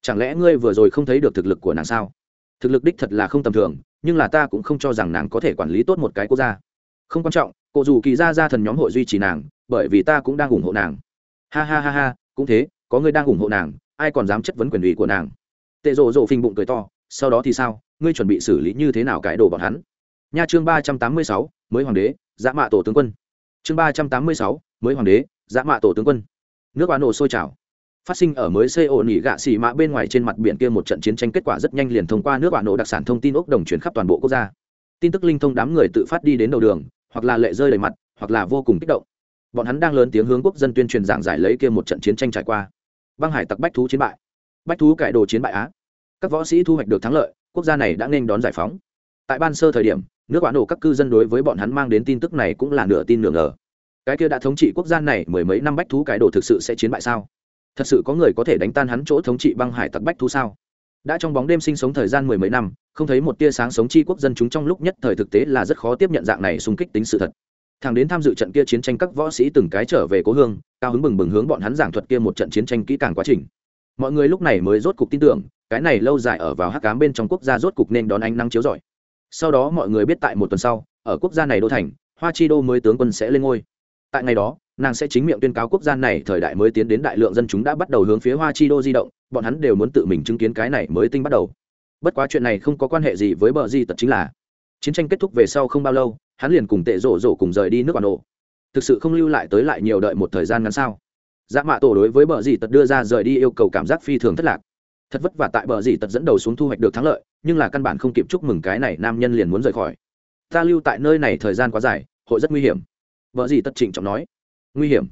chẳng lẽ ngươi vừa rồi không thấy được thực lực của nàng sao? Thực lực đích thật là không tầm thường, nhưng là ta cũng không cho rằng nàng có thể quản lý tốt một cái quốc gia. Không quan trọng cụ dù kỳ ra ra thần nhóm hội duy trì nàng, bởi vì ta cũng đang ủng hộ nàng. Ha ha ha ha, cũng thế, có người đang ủng hộ nàng, ai còn dám chất vấn quyền ủy của nàng? Tệ rộ rộ phình bụng cười to, sau đó thì sao, ngươi chuẩn bị xử lý như thế nào cải đồ bọn hắn? Nha chương ba trăm tám mươi sáu, mới hoàng đế, dã mạ tổ tướng quân. Chương ba trăm tám mươi sáu, mới hoàng đế, dã mạ tổ tướng quân. Nước bán ổ sôi trào. Phát sinh ở mới xây ổn nghỉ gạ xì mã bên ngoài trên mặt biển kia một trận chiến tranh kết quả rất nhanh liền thông qua nước bạn nổ đặc sản thông tin ốc đồng chuyển khắp toàn bộ quốc gia. Tin tức linh thông đám người tự phát đi đến đầu đường hoặc là lệ rơi đầy mặt, hoặc là vô cùng kích động. Bọn hắn đang lớn tiếng hướng quốc dân tuyên truyền giảng giải lấy kia một trận chiến tranh trải qua. Băng hải tặc bách thú chiến bại. Bách thú cải đồ chiến bại á. Các võ sĩ thu hoạch được thắng lợi, quốc gia này đã nên đón giải phóng. Tại ban sơ thời điểm, nước quán nổ các cư dân đối với bọn hắn mang đến tin tức này cũng là nửa tin nửa ngờ. Cái kia đã thống trị quốc gia này mười mấy năm bách thú cải đồ thực sự sẽ chiến bại sao? Thật sự có người có thể đánh tan hắn chỗ thống trị băng hải tặc bách thú sao? Đã trong bóng đêm sinh sống thời gian mười mấy năm, không thấy một tia sáng sống chi quốc dân chúng trong lúc nhất thời thực tế là rất khó tiếp nhận dạng này xung kích tính sự thật. Thằng đến tham dự trận kia chiến tranh các võ sĩ từng cái trở về cố hương, cao hứng bừng bừng hướng bọn hắn giảng thuật kia một trận chiến tranh kỹ càng quá trình. Mọi người lúc này mới rốt cục tin tưởng, cái này lâu dài ở vào hắc cám bên trong quốc gia rốt cục nên đón ánh nắng chiếu rọi. Sau đó mọi người biết tại một tuần sau, ở quốc gia này đô thành, hoa chi đô mới tướng quân sẽ lên ngôi. Tại ngày đó, nàng sẽ chính miệng tuyên cáo quốc gia này thời đại mới tiến đến đại lượng dân chúng đã bắt đầu hướng phía hoa chi đô di động bọn hắn đều muốn tự mình chứng kiến cái này mới tinh bắt đầu. Bất quá chuyện này không có quan hệ gì với bờ di tật chính là, chiến tranh kết thúc về sau không bao lâu, hắn liền cùng tệ rổ rổ cùng rời đi nước bà nổ thực sự không lưu lại tới lại nhiều đợi một thời gian ngắn sao? Dạ mạ tổ đối với bờ di tật đưa ra rời đi yêu cầu cảm giác phi thường thất lạc. Thật vất vả tại bờ di tật dẫn đầu xuống thu hoạch được thắng lợi, nhưng là căn bản không kịp chúc mừng cái này nam nhân liền muốn rời khỏi. Ta lưu tại nơi này thời gian quá dài, hội rất nguy hiểm. Vợ gì tật trịnh trọng nói. Nguy hiểm?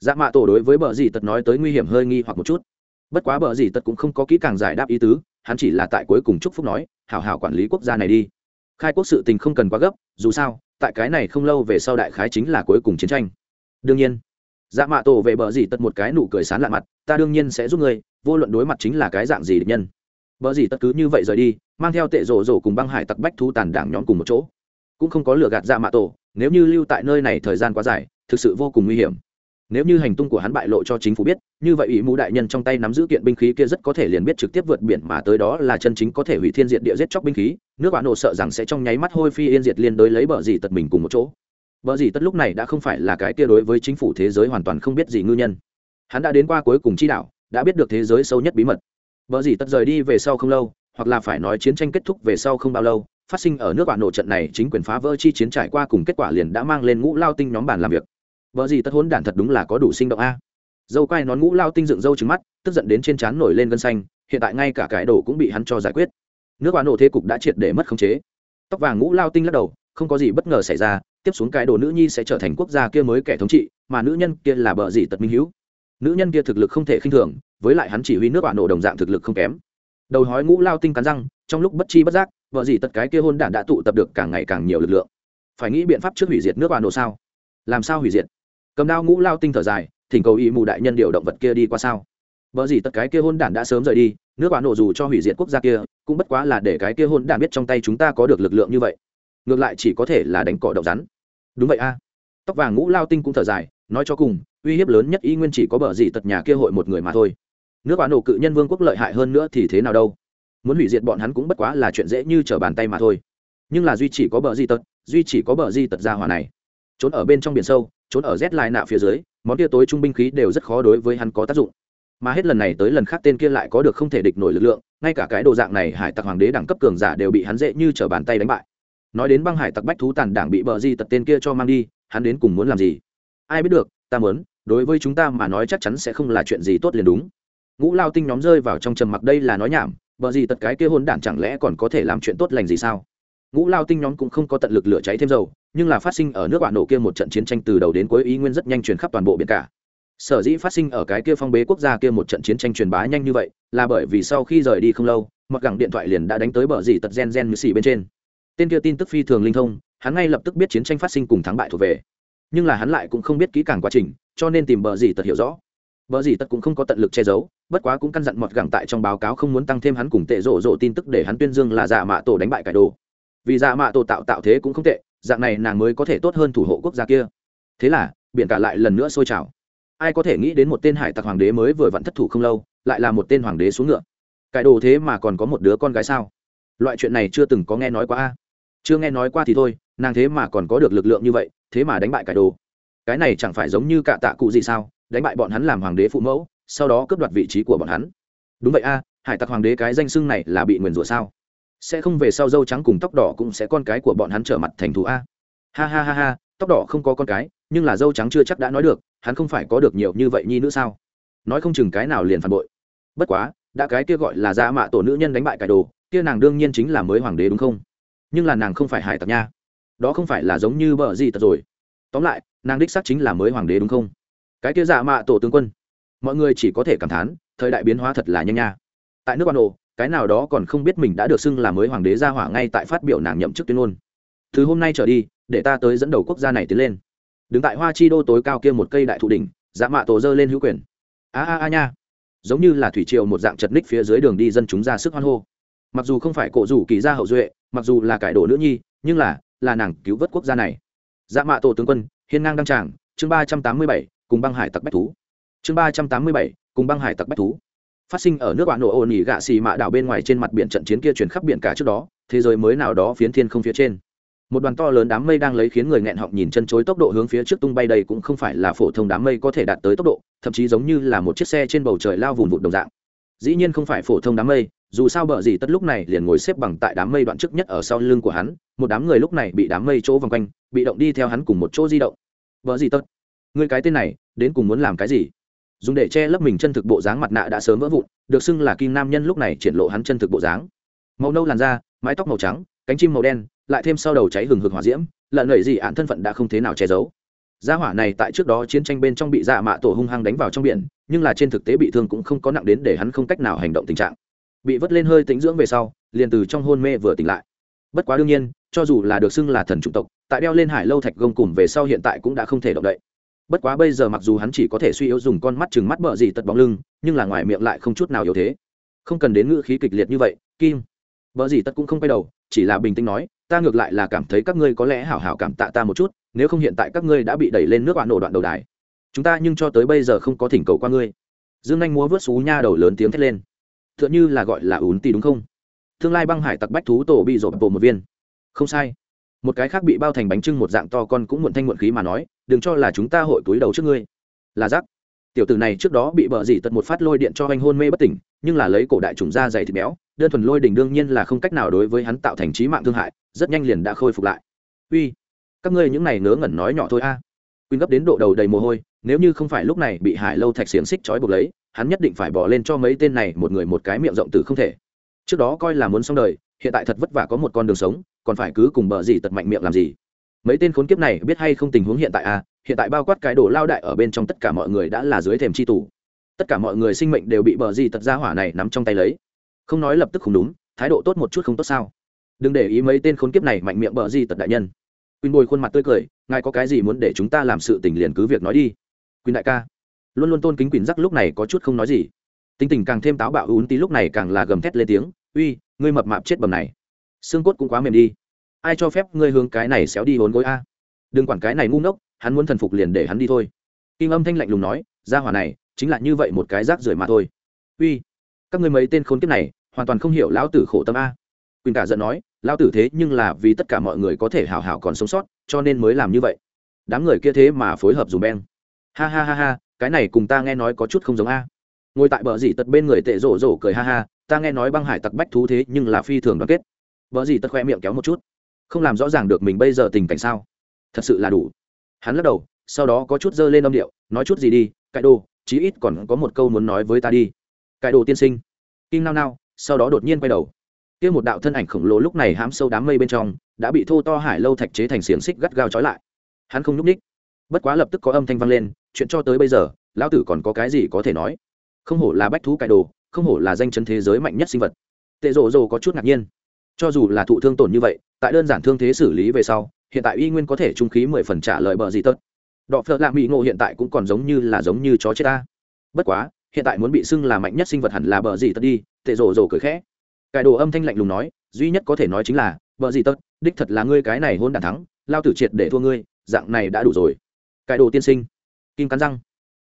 Dạ mạ tổ đối với bờ gì tật nói tới nguy hiểm hơi nghi hoặc một chút bất quá bờ gì tật cũng không có kỹ càng giải đáp ý tứ, hắn chỉ là tại cuối cùng chúc phúc nói, hảo hảo quản lý quốc gia này đi. Khai quốc sự tình không cần quá gấp, dù sao, tại cái này không lâu về sau đại khái chính là cuối cùng chiến tranh. Đương nhiên dạ mạ tổ về bờ gì tật một cái nụ cười sán lạ mặt, ta đương nhiên sẽ giúp ngươi, vô luận đối mặt chính là cái dạng gì địch nhân. Bờ gì tật cứ như vậy rời đi, mang theo tệ rổ rổ cùng băng hải tặc bách thu tàn đảng nhóm cùng một chỗ. Cũng không có lừa gạt dạ mạ tổ, nếu như lưu tại nơi này thời gian quá dài, thực sự vô cùng nguy hiểm nếu như hành tung của hắn bại lộ cho chính phủ biết, như vậy ủy mũ đại nhân trong tay nắm giữ kiện binh khí kia rất có thể liền biết trực tiếp vượt biển mà tới đó là chân chính có thể hủy thiên diệt địa giết chóc binh khí. Nước bạn nổ sợ rằng sẽ trong nháy mắt hôi phi yên diệt liên đối lấy bờ gì tật mình cùng một chỗ. Bờ gì tất lúc này đã không phải là cái kia đối với chính phủ thế giới hoàn toàn không biết gì ngư nhân. Hắn đã đến qua cuối cùng chi đạo đã biết được thế giới sâu nhất bí mật. Bờ gì tất rời đi về sau không lâu, hoặc là phải nói chiến tranh kết thúc về sau không bao lâu, phát sinh ở nước bạn nổ trận này chính quyền phá vỡ chi chiến trải qua cùng kết quả liền đã mang lên ngũ lao tinh nhóm bàn làm việc vợ gì tất hốn đản thật đúng là có đủ sinh động a. Dâu quai nón ngũ lao tinh dựng dâu trứng mắt, tức giận đến trên trán nổi lên gân xanh, hiện tại ngay cả cái đồ cũng bị hắn cho giải quyết. Nước bạn nổ thế cục đã triệt để mất khống chế. Tóc vàng ngũ lao tinh lắc đầu, không có gì bất ngờ xảy ra, tiếp xuống cái đồ nữ nhi sẽ trở thành quốc gia kia mới kẻ thống trị, mà nữ nhân kia là bợ gì tật minh hữu nữ nhân kia thực lực không thể khinh thường, với lại hắn chỉ huy nước bạn nổ đồng dạng thực lực không kém. Đầu hói ngũ lao tinh cắn răng, trong lúc bất chi bất giác, vợ gì tật cái kia hôn đản đã tụ tập được càng ngày càng nhiều lực lượng. Phải nghĩ biện pháp trước hủy diệt nước bạn nổ sao? Làm sao hủy diệt? Cầm đao ngũ lao tinh thở dài, thỉnh cầu ý mù đại nhân điều động vật kia đi qua sao? Vợ gì tất cái kia hôn đản đã sớm rời đi, nước bạn nổ dù cho hủy diệt quốc gia kia, cũng bất quá là để cái kia hôn đản biết trong tay chúng ta có được lực lượng như vậy. Ngược lại chỉ có thể là đánh cỏ độc rắn. Đúng vậy a. Tóc vàng ngũ lao tinh cũng thở dài, nói cho cùng, uy hiếp lớn nhất y nguyên chỉ có bờ gì tật nhà kia hội một người mà thôi. Nước bạn nổ cự nhân vương quốc lợi hại hơn nữa thì thế nào đâu? Muốn hủy diệt bọn hắn cũng bất quá là chuyện dễ như trở bàn tay mà thôi. Nhưng là duy chỉ có bờ di tật, duy chỉ có bờ di tật ra hòa này. Trốn ở bên trong biển sâu trốn ở rét lại nạ phía dưới, món kia tối trung binh khí đều rất khó đối với hắn có tác dụng. Mà hết lần này tới lần khác tên kia lại có được không thể địch nổi lực lượng, ngay cả cái đồ dạng này hải tặc hoàng đế đẳng cấp cường giả đều bị hắn dễ như t r ở bàn tay đánh bại. Nói đến băng hải tặc bách thú tàn đảng bị bờ di tật tên kia cho mang đi, hắn đến cùng muốn làm gì? Ai biết được, ta muốn, đối với chúng ta mà nói chắc chắn sẽ không là chuyện gì tốt liền đúng. Ngũ lao tinh nhóm rơi vào trong trầm mặc đây là nói nhảm, bờ gì tật cái kia hôn đản chẳng lẽ còn có thể làm chuyện tốt lành gì sao? Ngũ lao tinh nhóm cũng không có tận lực lửa cháy thêm dầu, nhưng là phát sinh ở nước bạn nổ kia một trận chiến tranh từ đầu đến cuối ý nguyên rất nhanh truyền khắp toàn bộ biển cả. Sở dĩ phát sinh ở cái kia phong bế quốc gia kia một trận chiến tranh truyền bá nhanh như vậy, là bởi vì sau khi rời đi không lâu, mặc gẳng điện thoại liền đã đánh tới bờ dì tật gen gen như xì bên trên. Tên kia tin tức phi thường linh thông, hắn ngay lập tức biết chiến tranh phát sinh cùng thắng bại thuộc về. Nhưng là hắn lại cũng không biết kỹ càng quá trình, cho nên tìm bờ dì tật hiểu rõ. Bờ dì tật cũng không có tận lực che giấu, bất quá cũng căn dặn mọt gẳng tại trong báo cáo không muốn tăng thêm hắn cùng tệ rộ rộ tin tức để hắn tuyên dương là giả mạ tổ đánh bại cải đồ vì dạ mạ tổ tạo tạo thế cũng không tệ, dạng này nàng mới có thể tốt hơn thủ hộ quốc gia kia. Thế là, biển cả lại lần nữa sôi trào. Ai có thể nghĩ đến một tên hải tặc hoàng đế mới vừa vặn thất thủ không lâu, lại là một tên hoàng đế xuống ngựa. Cải đồ thế mà còn có một đứa con gái sao? Loại chuyện này chưa từng có nghe nói qua a. Chưa nghe nói qua thì thôi, nàng thế mà còn có được lực lượng như vậy, thế mà đánh bại cải đồ. Cái này chẳng phải giống như cạ tạ cụ gì sao? Đánh bại bọn hắn làm hoàng đế phụ mẫu, sau đó cướp đoạt vị trí của bọn hắn. Đúng vậy a, hải tặc hoàng đế cái danh xưng này là bị nguyền rủa sao? Sẽ không về sau dâu trắng cùng tóc đỏ cũng sẽ con cái của bọn hắn trở mặt thành thù a. Ha ha ha ha, tóc đỏ không có con cái, nhưng là dâu trắng chưa chắc đã nói được, hắn không phải có được nhiều như vậy nhi nữa sao? Nói không chừng cái nào liền phản bội. Bất quá, đã cái kia gọi là dạ mạ tổ nữ nhân đánh bại cải đồ, kia nàng đương nhiên chính là mới hoàng đế đúng không? Nhưng là nàng không phải hải tặc nha. Đó không phải là giống như bờ gì tật rồi. Tóm lại, nàng đích xác chính là mới hoàng đế đúng không? Cái kia dạ mạ tổ tướng quân, mọi người chỉ có thể cảm thán, thời đại biến hóa thật là nhanh nha. Tại nước ban đồ cái nào đó còn không biết mình đã được xưng là mới hoàng đế gia hỏa ngay tại phát biểu nàng nhậm chức tuyên ngôn. Từ hôm nay trở đi, để ta tới dẫn đầu quốc gia này tiến lên. Đứng tại hoa chi đô tối cao kia một cây đại thụ đỉnh dạ mạ tổ dơ lên hữu quyền. A a a nha. Giống như là thủy triều một dạng chật ních phía dưới đường đi dân chúng ra sức hoan hô. Mặc dù không phải cổ rủ kỳ gia hậu duệ, mặc dù là cải đồ nữ nhi, nhưng là là nàng cứu vớt quốc gia này. Dạ mạ tổ tướng quân, hiên ngang đăng tràng, chương ba trăm tám mươi bảy, cùng băng hải tặc bách thú. Chương ba trăm tám mươi bảy, cùng băng hải tặc bách thú phát sinh ở nước bạn nổ ồn ỉ gạ xì mạ đảo bên ngoài trên mặt biển trận chiến kia chuyển khắp biển cả trước đó, thế giới mới nào đó phiến thiên không phía trên. Một đoàn to lớn đám mây đang lấy khiến người nghẹn họng nhìn chân chối tốc độ hướng phía trước tung bay đây cũng không phải là phổ thông đám mây có thể đạt tới tốc độ thậm chí giống như là một chiếc xe trên bầu trời lao vùng vụt đồng dạng. Dĩ nhiên không phải phổ thông đám mây, dù sao bờ gì tất lúc này liền ngồi xếp bằng tại đám mây đoạn trước nhất ở sau lưng của hắn một đám người lúc này bị đám mây chỗ vòng quanh. Bị động đi theo hắn cùng một chỗ di động. Vợ gì tất? Người cái tên này, đến cùng muốn làm cái gì? Dùng để che lấp mình chân thực bộ dáng mặt nạ đã sớm vỡ vụn, được xưng là kim nam nhân lúc này triển lộ hắn chân thực bộ dáng. Màu nâu làn da, mái tóc màu trắng, cánh chim màu đen, lại thêm sau đầu cháy hừng hực hỏa diễm, lợn lẫy gì ạn thân phận đã không thế nào che giấu. Gia hỏa này tại trước đó chiến tranh bên trong bị dạ mạ tổ hung hăng đánh vào trong biển, nhưng là trên thực tế bị thương cũng không có nặng đến để hắn không cách nào hành động tình trạng. Bị vớt lên hơi tĩnh dưỡng về sau, liền từ trong hôn mê vừa tỉnh lại. Bất quá đương nhiên, cho dù là được xưng là thần chủng tộc, tại đeo lên hải lâu thạch gông cùng về sau hiện tại cũng đã không thể động đậy bất quá bây giờ mặc dù hắn chỉ có thể suy yếu dùng con mắt chừng mắt bợ gì tật bóng lưng, nhưng là ngoài miệng lại không chút nào yếu thế. Không cần đến ngữ khí kịch liệt như vậy, kim. Bợ gì tật cũng không quay đầu, chỉ là bình tĩnh nói, ta ngược lại là cảm thấy các ngươi có lẽ hảo hảo cảm tạ ta một chút, nếu không hiện tại các ngươi đã bị đẩy lên nước bạn nổ đoạn đầu đài. Chúng ta nhưng cho tới bây giờ không có thỉnh cầu qua ngươi. Dương anh múa vớt xú nha đầu lớn tiếng thét lên. T h ư ợ n h ư là gọi là ún tì đúng không? Tương lai băng hải tặc bách thú tổ bị rộp bộ một viên. Không sai một cái khác bị bao thành bánh trưng một dạng to con cũng muộn thanh muộn khí mà nói, đừng cho là chúng ta hội túi đầu trước ngươi. Là giắc tiểu tử này trước đó bị bợ dỉ tật một phát lôi điện cho anh hôn mê bất tỉnh, nhưng là lấy cổ đại trùng da dày thịt béo, đơn thuần lôi đỉnh đương nhiên là không cách nào đối với hắn tạo thành trí mạng thương hại, rất nhanh liền đã khôi phục lại. Uy, các ngươi những này ngớ ngẩn nói nhỏ thôi a. À. quyên gấp đến độ đầu đầy mồ hôi, nếu như không phải lúc này bị hải lâu thạch xiềng xích trói buộc lấy, hắn nhất định phải bỏ lên cho mấy tên này một người một cái miệng rộng từ không thể. Trước đó coi là muốn xong đời, hiện tại thật vất vả có một con đường sống còn phải cứ cùng bờ gì tật mạnh miệng làm gì? Mấy tên khốn kiếp này biết hay không tình huống hiện tại à? Hiện tại bao quát cái đồ lao đại ở bên trong tất cả mọi người đã là dưới thềm c h i tù. Tất cả mọi người sinh mệnh đều bị bờ gì tật ra hỏa này nắm trong tay lấy. Không nói lập tức không đúng, thái độ tốt một chút không tốt sao? Đừng để ý mấy tên khốn kiếp này mạnh miệng bờ gì tật đại nhân. Quỳnh bồi khuôn mặt tươi cười, ngài có cái gì muốn để chúng ta làm sự tình liền cứ việc nói đi. Quỳnh đại ca, luôn luôn tôn kính Quỳnh giác lúc này có chút không nói gì. Tính tình càng thêm táo bạo ún tí lúc này càng là gầm thét lên tiếng, uy, ngươi mập mạp chết bầm này xương cốt cũng quá mềm đi. Ai cho phép ngươi hướng cái này xéo đi hốn gối a? Đừng quản cái này ngu ngốc, hắn muốn thần phục liền để hắn đi thôi. Kim âm thanh lạnh lùng nói, ra hỏa này, chính là như vậy một cái rác rưởi mà thôi. Uy, các ngươi mấy tên khốn kiếp này, hoàn toàn không hiểu lão tử khổ tâm a. Quỳnh cả giận nói, lão tử thế nhưng là vì tất cả mọi người có thể hào hào còn sống sót, cho nên mới làm như vậy. Đám người kia thế mà phối hợp dùng beng. Ha ha ha ha, cái này cùng ta nghe nói có chút không giống a. Ngồi tại bờ dỉ tật bên người tệ rổ rổ cười ha ha, ta nghe nói băng hải tặc bách thú thế nhưng là phi thường đoàn kết vợ gì tật khoe miệng kéo một chút. Không làm rõ ràng được mình bây giờ tình cảnh sao? Thật sự là đủ. Hắn lắc đầu, sau đó có chút dơ lên âm điệu, nói chút gì đi cãi đồ, chí ít còn có một câu muốn nói với ta đi. Cãi đồ tiên sinh. Kim nao nao, sau đó đột nhiên quay đầu. Kia một đạo thân ảnh khổng lồ lúc này hám sâu đám mây bên trong, đã bị thô to hải lâu thạch chế thành xiềng xích gắt gao trói lại. Hắn không nhúc ních bất quá lập tức có âm thanh vang lên, chuyện cho tới bây giờ, lão tử còn có cái gì có thể nói? Không hổ là bách thú cải đồ, không hổ là danh chấn thế giới mạnh nhất sinh vật. Tệ rộ rộ có chút ngạc nhiên cho dù là thụ thương tổn như vậy, tại đơn giản thương thế xử lý về sau, hiện tại y nguyên có thể trung khí mười phần trả lời bờ gì tớt. Đọ phợ lạ mỹ ngộ hiện tại cũng còn giống như là giống như chó chết ta. Bất quá, hiện tại muốn bị xưng là mạnh nhất sinh vật hẳn là bờ gì tớt đi, tệ rồ rồ cười khẽ. Cải đồ âm thanh lạnh lùng nói, duy nhất có thể nói chính là, bờ gì tớt, đích thật là ngươi cái này hôn đàn thắng, lao tử triệt để thua ngươi, dạng này đã đủ rồi. Cải đồ tiên sinh, kim cắn răng.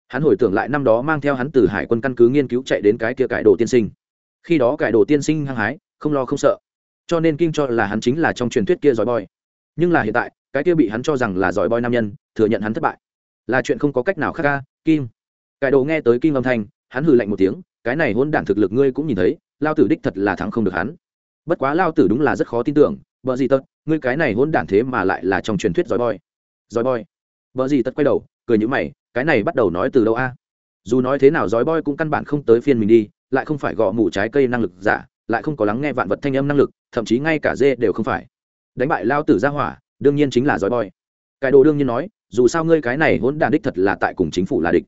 Hắn hồi tưởng lại năm đó mang theo hắn từ hải quân căn cứ nghiên cứu chạy đến cái kia cải đồ tiên sinh. Khi đó cải đồ tiên sinh hăng hái, không lo không sợ cho nên kinh cho là hắn chính là trong truyền thuyết kia giỏi boy. Nhưng là hiện tại, cái kia bị hắn cho rằng là giỏi boy nam nhân, thừa nhận hắn thất bại. Là chuyện không có cách nào khác ca, kim. Cải đồ nghe tới kim âm thanh, hắn hừ lạnh một tiếng, cái này hôn đản thực lực ngươi cũng nhìn thấy, lao tử đích thật là thắng không được hắn. Bất quá lao tử đúng là rất khó tin tưởng vợ gì tật, ngươi cái này hôn đản thế mà lại là trong truyền thuyết giỏi boy. Giỏi boy. Vợ gì tật quay đầu, cười nhữ mày, cái này bắt đầu nói từ đâu a? Dù nói thế nào giỏi boy cũng căn bản không tới phiên mình đi, lại không phải gõ mủ trái cây năng lực giả lại không có lắng nghe vạn vật thanh âm năng lực thậm chí ngay cả dê đều không phải đánh bại lao tử ra hỏa đương nhiên chính là giỏi boy cái đồ đương nhiên nói dù sao ngươi cái này hỗn đản đích thật là tại cùng chính phủ là địch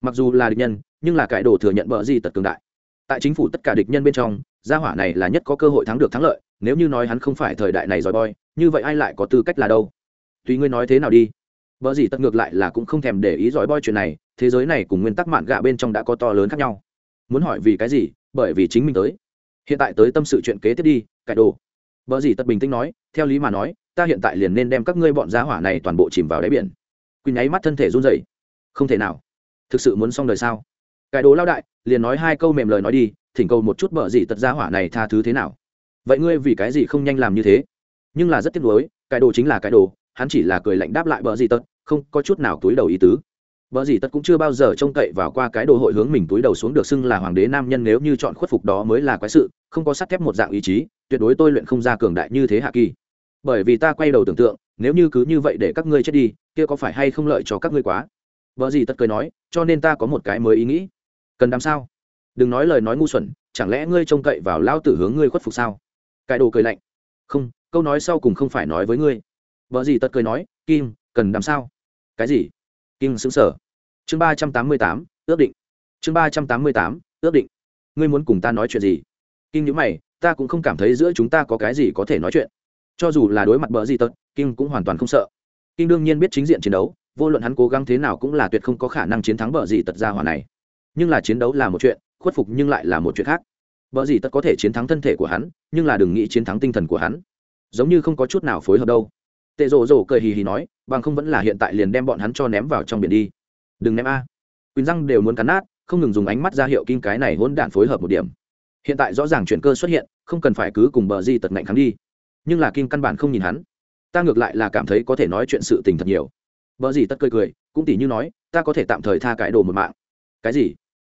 mặc dù là địch nhân nhưng là cái đồ thừa nhận bợ gì tật cường đại tại chính phủ tất cả địch nhân bên trong gia hỏa này là nhất có cơ hội thắng được thắng lợi nếu như nói hắn không phải thời đại này giỏi boy như vậy ai lại có tư cách là đâu tùy ngươi nói thế nào đi Bở gì tất ngược lại là cũng không thèm để ý giỏi boy chuyện này, thế giới này cùng nguyên tắc mạn gạ bên trong đã có to lớn khác nhau. Muốn hỏi vì cái gì? Bởi vì chính mình tới. Hiện tại tới tâm sự chuyện kế tiếp đi, cải đồ. vợ gì tật bình tĩnh nói, theo lý mà nói, ta hiện tại liền nên đem các ngươi bọn giá hỏa này toàn bộ chìm vào đáy biển. Quỳnh nháy mắt thân thể run rẩy. Không thể nào. Thực sự muốn xong đời sao? Cải đồ lao đại, liền nói hai câu mềm lời nói đi, thỉnh cầu một chút vợ gì tật giá hỏa này tha thứ thế nào? Vậy ngươi vì cái gì không nhanh làm như thế? Nhưng là rất tiếc nuối, cải đồ chính là cải đồ, hắn chỉ là cười lạnh đáp lại bờ gì tật, không có chút nào túi đầu ý tứ Bở gì tất cũng chưa bao giờ trông cậy vào qua cái đồ hội hướng mình túi đầu xuống được xưng là hoàng đế nam nhân nếu như chọn khuất phục đó mới là quái sự, không có sắt thép một dạng ý chí, tuyệt đối tôi luyện không ra cường đại như thế hạ kỳ. Bởi vì ta quay đầu tưởng tượng, nếu như cứ như vậy để các ngươi chết đi, kia có phải hay không lợi cho các ngươi quá? Bở gì tất cười nói, cho nên ta có một cái mới ý nghĩ. Cần làm sao? Đừng nói lời nói ngu xuẩn, chẳng lẽ ngươi trông cậy vào lao tử hướng ngươi khuất phục sao? Cái đồ cười lạnh. Không, câu nói sau cùng không phải nói với ngươi. Bở gì tất cười nói, Kim, cần làm sao? Cái gì? Kim sững sờ. Chương ba trăm tám mươi tám, ước định. Chương ba trăm tám mươi tám, ước định. Ngươi muốn cùng ta nói chuyện gì? Kim nhữ mày, ta cũng không cảm thấy giữa chúng ta có cái gì có thể nói chuyện. Cho dù là đối mặt bờ gì tật kim cũng hoàn toàn không sợ. Kim đương nhiên biết chính diện chiến đấu, vô luận hắn cố gắng thế nào cũng là tuyệt không có khả năng chiến thắng bờ gì tật ra hỏa này. Nhưng là chiến đấu là một chuyện, khuất phục nhưng lại là một chuyện khác. Bờ gì tật có thể chiến thắng thân thể của hắn, nhưng là đừng nghĩ chiến thắng tinh thần của hắn. Giống như không có chút nào phối hợp đâu tệ rồ rồ cười hì hì nói, bằng không vẫn là hiện tại liền đem bọn hắn cho ném vào trong biển đi. Đừng ném a. Quỳnh răng đều muốn cắn nát, không ngừng dùng ánh mắt ra hiệu kim cái này hỗn đạn phối hợp một điểm. Hiện tại rõ ràng chuyển cơ xuất hiện, không cần phải cứ cùng bờ di tật ngạnh kháng đi. Nhưng là kim căn bản không nhìn hắn. Ta ngược lại là cảm thấy có thể nói chuyện sự tình thật nhiều. Bờ di tật cười cười, cũng tỉ như nói, ta có thể tạm thời tha cái đồ một mạng. Cái gì?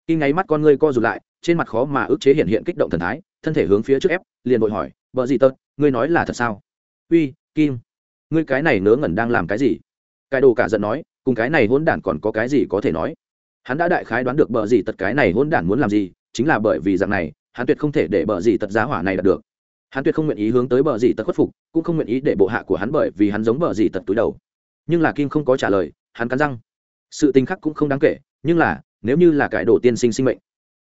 Kim ngáy mắt con ngươi co rụt lại, trên mặt khó mà ức chế hiện hiện kích động thần thái, thân thể hướng phía trước ép, liền vội hỏi, bờ di tật, ngươi nói là thật sao? Uy, kim ngươi cái này nớ ngẩn đang làm cái gì? Cái đồ cả giận nói, cùng cái này hỗn đản còn có cái gì có thể nói? Hắn đã đại khái đoán được bờ gì tật cái này hỗn đản muốn làm gì, chính là bởi vì dạng này, hắn tuyệt không thể để bờ gì tật giá hỏa này đạt được. Hắn tuyệt không nguyện ý hướng tới bờ gì tật khuất phục, cũng không nguyện ý để bộ hạ của hắn bởi vì hắn giống bờ gì tật túi đầu. Nhưng là kim không có trả lời, hắn cắn răng. Sự tình khắc cũng không đáng kể, nhưng là, nếu như là cải đồ tiên sinh sinh mệnh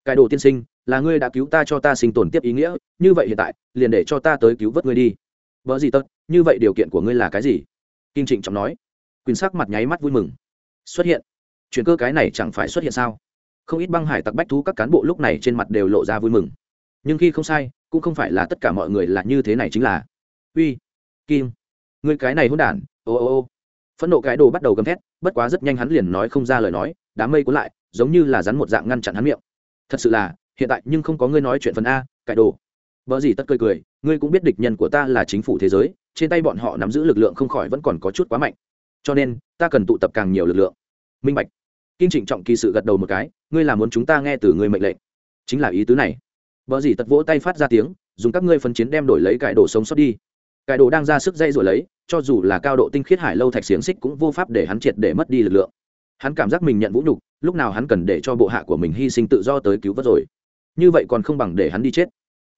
cải đồ tiên sinh, là ngươi đã cứu ta cho ta sinh tồn tiếp ý nghĩa, như vậy hiện tại, liền để cho ta tới cứu vớt ngươi đi vợ gì tất như vậy điều kiện của ngươi là cái gì? Kim trịnh trọng nói. Quyền sắc mặt nháy mắt vui mừng. Xuất hiện. Chuyện cơ cái này chẳng phải xuất hiện sao? Không ít băng hải tặc bách thú các cán bộ lúc này trên mặt đều lộ ra vui mừng. Nhưng khi không sai, cũng không phải là tất cả mọi người là như thế này chính là. Uy, kim người cái này hôn đản, ô ô ô. Phẫn nộ cái đồ bắt đầu gầm thét, bất quá rất nhanh hắn liền nói không ra lời nói, đám mây cuốn lại, giống như là rắn một dạng ngăn chặn hắn miệng. Thật sự là, hiện tại nhưng không có ngươi nói chuyện phần a cải đồ vợ gì tất cười cười, ngươi cũng biết địch nhân của ta là chính phủ thế giới, trên tay bọn họ nắm giữ lực lượng không khỏi vẫn còn có chút quá mạnh. Cho nên, ta cần tụ tập càng nhiều lực lượng. Minh bạch. Kinh trịnh trọng kỳ sự gật đầu một cái, ngươi là muốn chúng ta nghe từ ngươi mệnh lệnh. Chính là ý tứ này. Vợ gì tật vỗ tay phát ra tiếng, dùng các ngươi phân chiến đem đổi lấy cải đồ sống sót đi. Cải đồ đang ra sức dây rồi lấy, cho dù là cao độ tinh khiết hải lâu thạch xiềng xích cũng vô pháp để hắn triệt để mất đi lực lượng. Hắn cảm giác mình nhận vũ nhục, lúc nào hắn cần để cho bộ hạ của mình hy sinh tự do tới cứu vớt rồi. Như vậy còn không bằng để hắn đi chết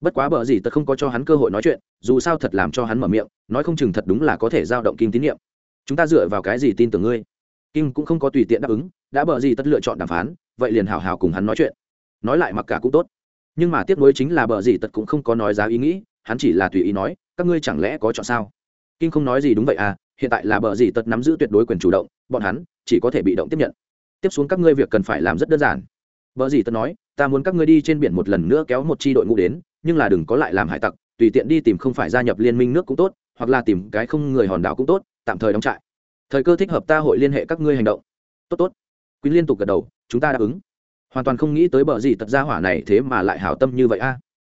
bất quá bờ gì tật không có cho hắn cơ hội nói chuyện, dù sao thật làm cho hắn mở miệng, nói không chừng thật đúng là có thể giao động kim tín nhiệm. Chúng ta dựa vào cái gì tin tưởng ngươi? Kim cũng không có tùy tiện đáp ứng, đã bờ gì tất lựa chọn đàm phán, vậy liền hào hào cùng hắn nói chuyện. Nói lại mặc cả cũng tốt. Nhưng mà tiếc nuối chính là bờ gì tật cũng không có nói giá ý nghĩ, hắn chỉ là tùy ý nói, các ngươi chẳng lẽ có chọn sao? Kim không nói gì đúng vậy à hiện tại là bờ gì tật nắm giữ tuyệt đối quyền chủ động, bọn hắn chỉ có thể bị động tiếp nhận. Tiếp xuống các ngươi việc cần phải làm rất đơn giản. Bờ gì tật nói, ta muốn các ngươi đi trên biển một lần nữa kéo một chi đội ngũ đến nhưng là đừng có lại làm hải tặc, tùy tiện đi tìm không phải gia nhập liên minh nước cũng tốt, hoặc là tìm cái không người hòn đảo cũng tốt, tạm thời đóng trại. Thời cơ thích hợp ta hội liên hệ các ngươi hành động. Tốt tốt. Quý liên tục gật đầu, chúng ta đáp ứng. Hoàn toàn không nghĩ tới bờ gì tật ra hỏa này thế mà lại hảo tâm như vậy a.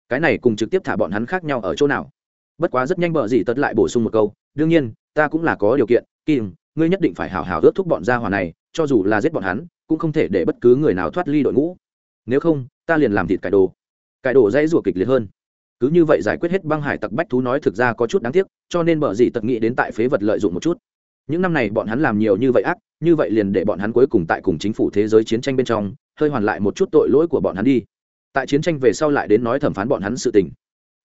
Cái này cùng trực tiếp thả bọn hắn khác nhau ở chỗ nào? Bất quá rất nhanh bờ gì tật lại bổ sung một câu, đương nhiên, ta cũng là có điều kiện, kim, ngươi nhất định phải hảo hảo ước thúc bọn gia hỏa này, cho dù là giết bọn hắn, cũng không thể để bất cứ người nào thoát ly đội ngũ. Nếu không, ta liền làm thịt cải đồ cải đổ dãy rủa kịch liệt hơn. Cứ như vậy giải quyết hết băng hải tặc bách thú nói thực ra có chút đáng tiếc, cho nên bờ gì tật nghĩ đến tại phế vật lợi dụng một chút. Những năm này bọn hắn làm nhiều như vậy ác, như vậy liền để bọn hắn cuối cùng tại cùng chính phủ thế giới chiến tranh bên trong, hơi hoàn lại một chút tội lỗi của bọn hắn đi. Tại chiến tranh về sau lại đến nói thẩm phán bọn hắn sự tình.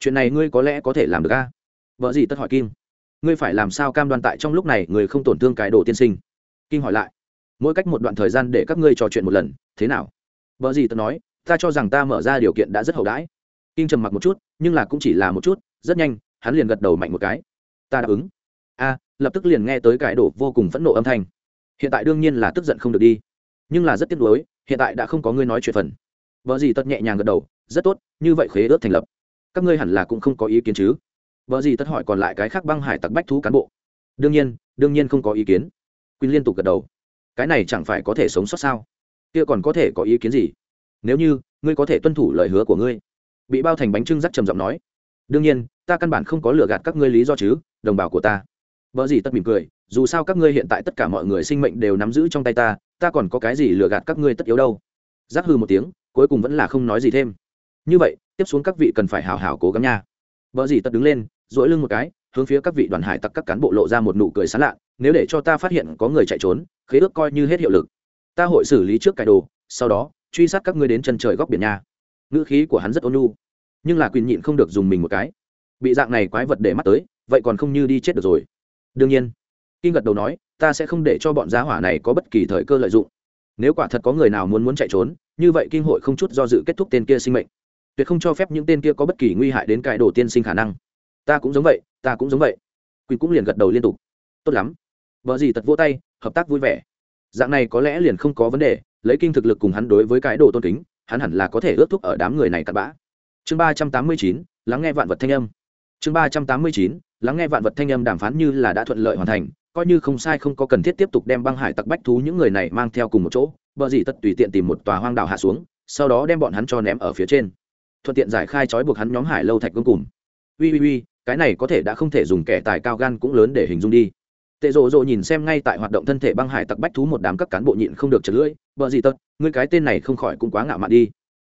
Chuyện này ngươi có lẽ có thể làm được a? Vợ gì tất hỏi kim. Ngươi phải làm sao cam đoan tại trong lúc này người không tổn thương cái đồ tiên sinh? Kim hỏi lại. Mỗi cách một đoạn thời gian để các ngươi trò chuyện một lần, thế nào? Vợ gì tất nói ta cho rằng ta mở ra điều kiện đã rất hậu đãi. Kinh trầm mặc một chút, nhưng là cũng chỉ là một chút, rất nhanh, hắn liền gật đầu mạnh một cái. Ta đáp ứng. A, lập tức liền nghe tới cái đổ vô cùng phẫn nộ âm thanh. Hiện tại đương nhiên là tức giận không được đi. Nhưng là rất tiếc nuối, hiện tại đã không có ngươi nói chuyện phần. Vợ gì tất nhẹ nhàng gật đầu, rất tốt, như vậy khế ước thành lập. Các ngươi hẳn là cũng không có ý kiến chứ. Vợ gì tất hỏi còn lại cái khác băng hải tặc bách thú cán bộ. Đương nhiên đương nhiên không có ý kiến. Quyên liên tục gật đầu. Cái này chẳng phải có thể sống sót sao? Kia còn có thể có ý kiến gì? Nếu như ngươi có thể tuân thủ lời hứa của ngươi bị bao thành bánh trưng rắc trầm giọng nói đương nhiên ta căn bản không có lừa gạt các ngươi lý do chứ đồng bào của ta vợ gì tất mỉm cười dù sao các ngươi hiện tại tất cả mọi người sinh mệnh đều nắm giữ trong tay ta ta còn có cái gì lừa gạt các ngươi tất yếu đâu giác hư một tiếng cuối cùng vẫn là không nói gì thêm như vậy tiếp xuống các vị cần phải hào hào cố gắng nha vợ gì tất đứng lên dỗi lưng một cái hướng phía các vị đoàn hải tặc các cán bộ lộ ra một nụ cười sán lạ nếu để cho ta phát hiện có người chạy trốn khế ước coi như hết hiệu lực ta hội xử lý trước cải đồ sau đó truy sát các ngươi đến chân trời góc biển nha. Ngữ khí của hắn rất ôn nhu, nhưng là quyền nhịn không được dùng mình một cái. Bị dạng này quái vật để mắt tới, vậy còn không như đi chết được rồi. Đương nhiên, kinh gật đầu nói, ta sẽ không để cho bọn giá hỏa này có bất kỳ thời cơ lợi dụng. Nếu quả thật có người nào muốn muốn chạy trốn, như vậy kinh hội không chút do dự kết thúc tên kia sinh mệnh. Tuyệt không cho phép những tên kia có bất kỳ nguy hại đến cải đồ tiên sinh khả năng. Ta cũng giống vậy, ta cũng giống vậy. Quỳnh cũng liền gật đầu liên tục. Tốt lắm. Vợ gì tật vô tay, hợp tác vui vẻ. Dạng này có lẽ liền không có vấn đề lấy kinh thực lực cùng hắn đối với cái đồ tôn kính, hắn hẳn là có thể ước thúc ở đám người này cặn bã. Chương ba trăm tám mươi chín, lắng nghe vạn vật thanh âm. Chương ba trăm tám mươi chín, lắng nghe vạn vật thanh âm đàm phán như là đã thuận lợi hoàn thành, coi như không sai không có cần thiết tiếp tục đem băng hải tặc bách thú những người này mang theo cùng một chỗ, bờ gì tất tùy tiện tìm một tòa hoang đảo hạ xuống, sau đó đem bọn hắn cho ném ở phía trên. Thuận tiện giải khai trói buộc hắn nhóm hải lâu thạch gông cùng. Ui ui ui, cái này có thể đã không thể dùng kẻ tài cao gan cũng lớn để hình dung đi tệ rộ rộ nhìn xem ngay tại hoạt động thân thể băng hải tặc bách thú một đám các cán bộ nhịn không được trật lưỡi vợ gì tất ngươi cái tên này không khỏi cũng quá ngạo mạn đi.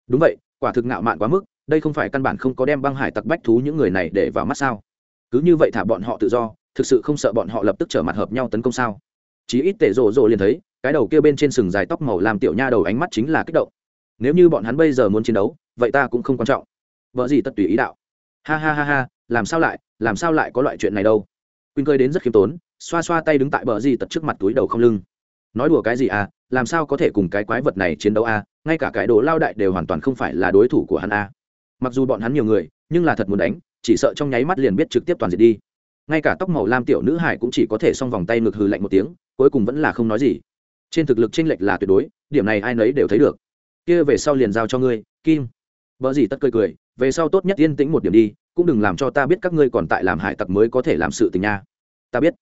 Đúng vậy, quả thực ngạo mạn quá mức, đây không phải căn bản không có đem băng hải tặc bách thú những người này để vào mắt sao? Cứ như vậy thả bọn họ tự do, thực sự không sợ bọn họ lập tức trở mặt hợp nhau tấn công sao? Chí ít tệ rộ rộ liền thấy, cái đầu kia bên trên sừng dài tóc màu làm tiểu nha đầu ánh mắt chính là kích động. Nếu như bọn hắn bây giờ muốn chiến đấu, vậy ta cũng không quan trọng. Vợ gì tất tùy ý đạo. Ha ha ha ha, làm sao lại, làm sao lại có loại chuyện này đâu? Quyên cơi đến rất khiêm tốn xoa xoa tay đứng tại bờ gì tật trước mặt túi đầu không lưng. Nói đùa cái gì à làm sao có thể cùng cái quái vật này chiến đấu à ngay cả cái đồ lao đại đều hoàn toàn không phải là đối thủ của hắn à. Mặc dù bọn hắn nhiều người, nhưng là thật muốn đánh, chỉ sợ trong nháy mắt liền biết trực tiếp toàn diệt đi. Ngay cả tóc màu lam tiểu nữ hải cũng chỉ có thể xong vòng tay ngực hừ lạnh một tiếng, cuối cùng vẫn là không nói gì. Trên thực lực chênh lệch là tuyệt đối, điểm này ai nấy đều thấy được. Kia về sau liền giao cho ngươi, kim. Vợ gì tất cười cười, về sau tốt nhất yên tĩnh một điểm đi, cũng đừng làm cho ta biết các ngươi còn tại làm hải tặc mới có thể làm sự tình nha. Ta biết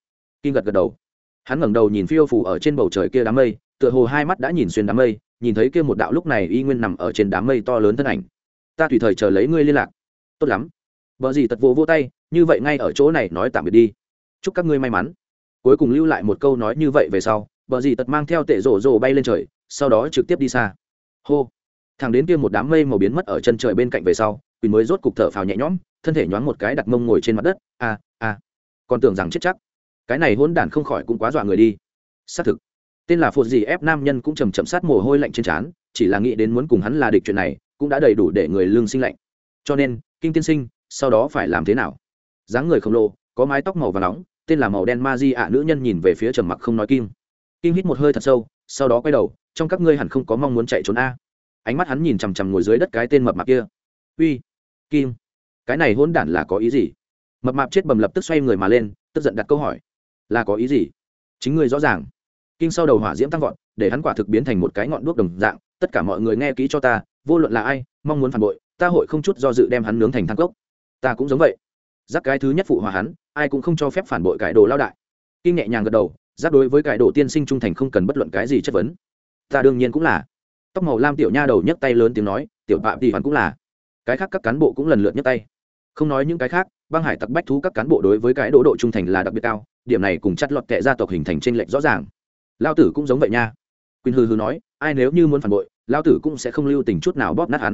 kim gật gật đầu. Hắn ngẩng đầu nhìn phiêu phủ ở trên bầu trời kia đám mây tựa hồ hai mắt đã nhìn xuyên đám mây nhìn thấy kia một đạo lúc này y nguyên nằm ở trên đám mây to lớn thân ảnh. Ta tùy thời chờ lấy ngươi liên lạc. Tốt lắm. Vợ gì tật vô vô tay như vậy ngay ở chỗ này nói tạm biệt đi. Chúc các ngươi may mắn. Cuối cùng lưu lại một câu nói như vậy về sau vợ gì tật mang theo tệ rổ rổ bay lên trời sau đó trực tiếp đi xa. Hô. Thằng đến kia một đám mây màu biến mất ở chân trời bên cạnh về sau quỳnh mới rốt cục thở phào nhẹ nhõm thân thể nhoáng một cái đặt mông ngồi trên mặt đất. A à, a à. còn tưởng rằng chết chắc cái này hỗn đản không khỏi cũng quá dọa người đi. Xác thực, tên là phụt gì ép nam nhân cũng chầm chậm sát mồ hôi lạnh trên trán, chỉ là nghĩ đến muốn cùng hắn là địch chuyện này, cũng đã đầy đủ để người lương sinh lạnh. Cho nên kinh tiên sinh, sau đó phải làm thế nào? Dáng người khổng lồ, có mái tóc màu và nóng, tên là màu đen ma di ạ nữ nhân nhìn về phía trầm mặc không nói kim. Kim hít một hơi thật sâu, sau đó quay đầu, trong các ngươi hẳn không có mong muốn chạy trốn a. Ánh mắt hắn nhìn chằm chằm ngồi dưới đất cái tên mập mạp kia. Uy, kim, cái này hôn đản là có ý gì? Mập mạp chết bầm lập tức xoay người mà lên, tức giận đặt câu hỏi là có ý gì? Chính ngươi rõ ràng. Kinh sau đầu hỏa diễm tăng vọt, để hắn quả thực biến thành một cái ngọn đuốc đồng dạng, tất cả mọi người nghe kỹ cho ta, vô luận là ai, mong muốn phản bội, ta hội không chút do dự đem hắn nướng thành thang cốc. Ta cũng giống vậy. Giác cái thứ nhất phụ hòa hắn, ai cũng không cho phép phản bội cải đồ lao đại. Kinh nhẹ nhàng gật đầu giác đối với cải đồ tiên sinh trung thành không cần bất luận cái gì chất vấn. Ta đương nhiên cũng là. Tóc màu lam tiểu nha đầu nhấc tay lớn tiếng nói, tiểu phạm thì hắn cũng là. Cái khác các cán bộ cũng lần lượt nhấc tay. Không nói những cái khác băng hải tặc bách thú các cán bộ đối với cái đỗ độ trung thành là đặc biệt cao, điểm này cùng chắt lọt kệ gia tộc hình thành t r ê n lệch rõ ràng. Lao tử cũng giống vậy nha. Quyên hư hư nói, ai nếu như muốn phản bội, lao tử cũng sẽ không lưu tình chút nào bóp nát hắn.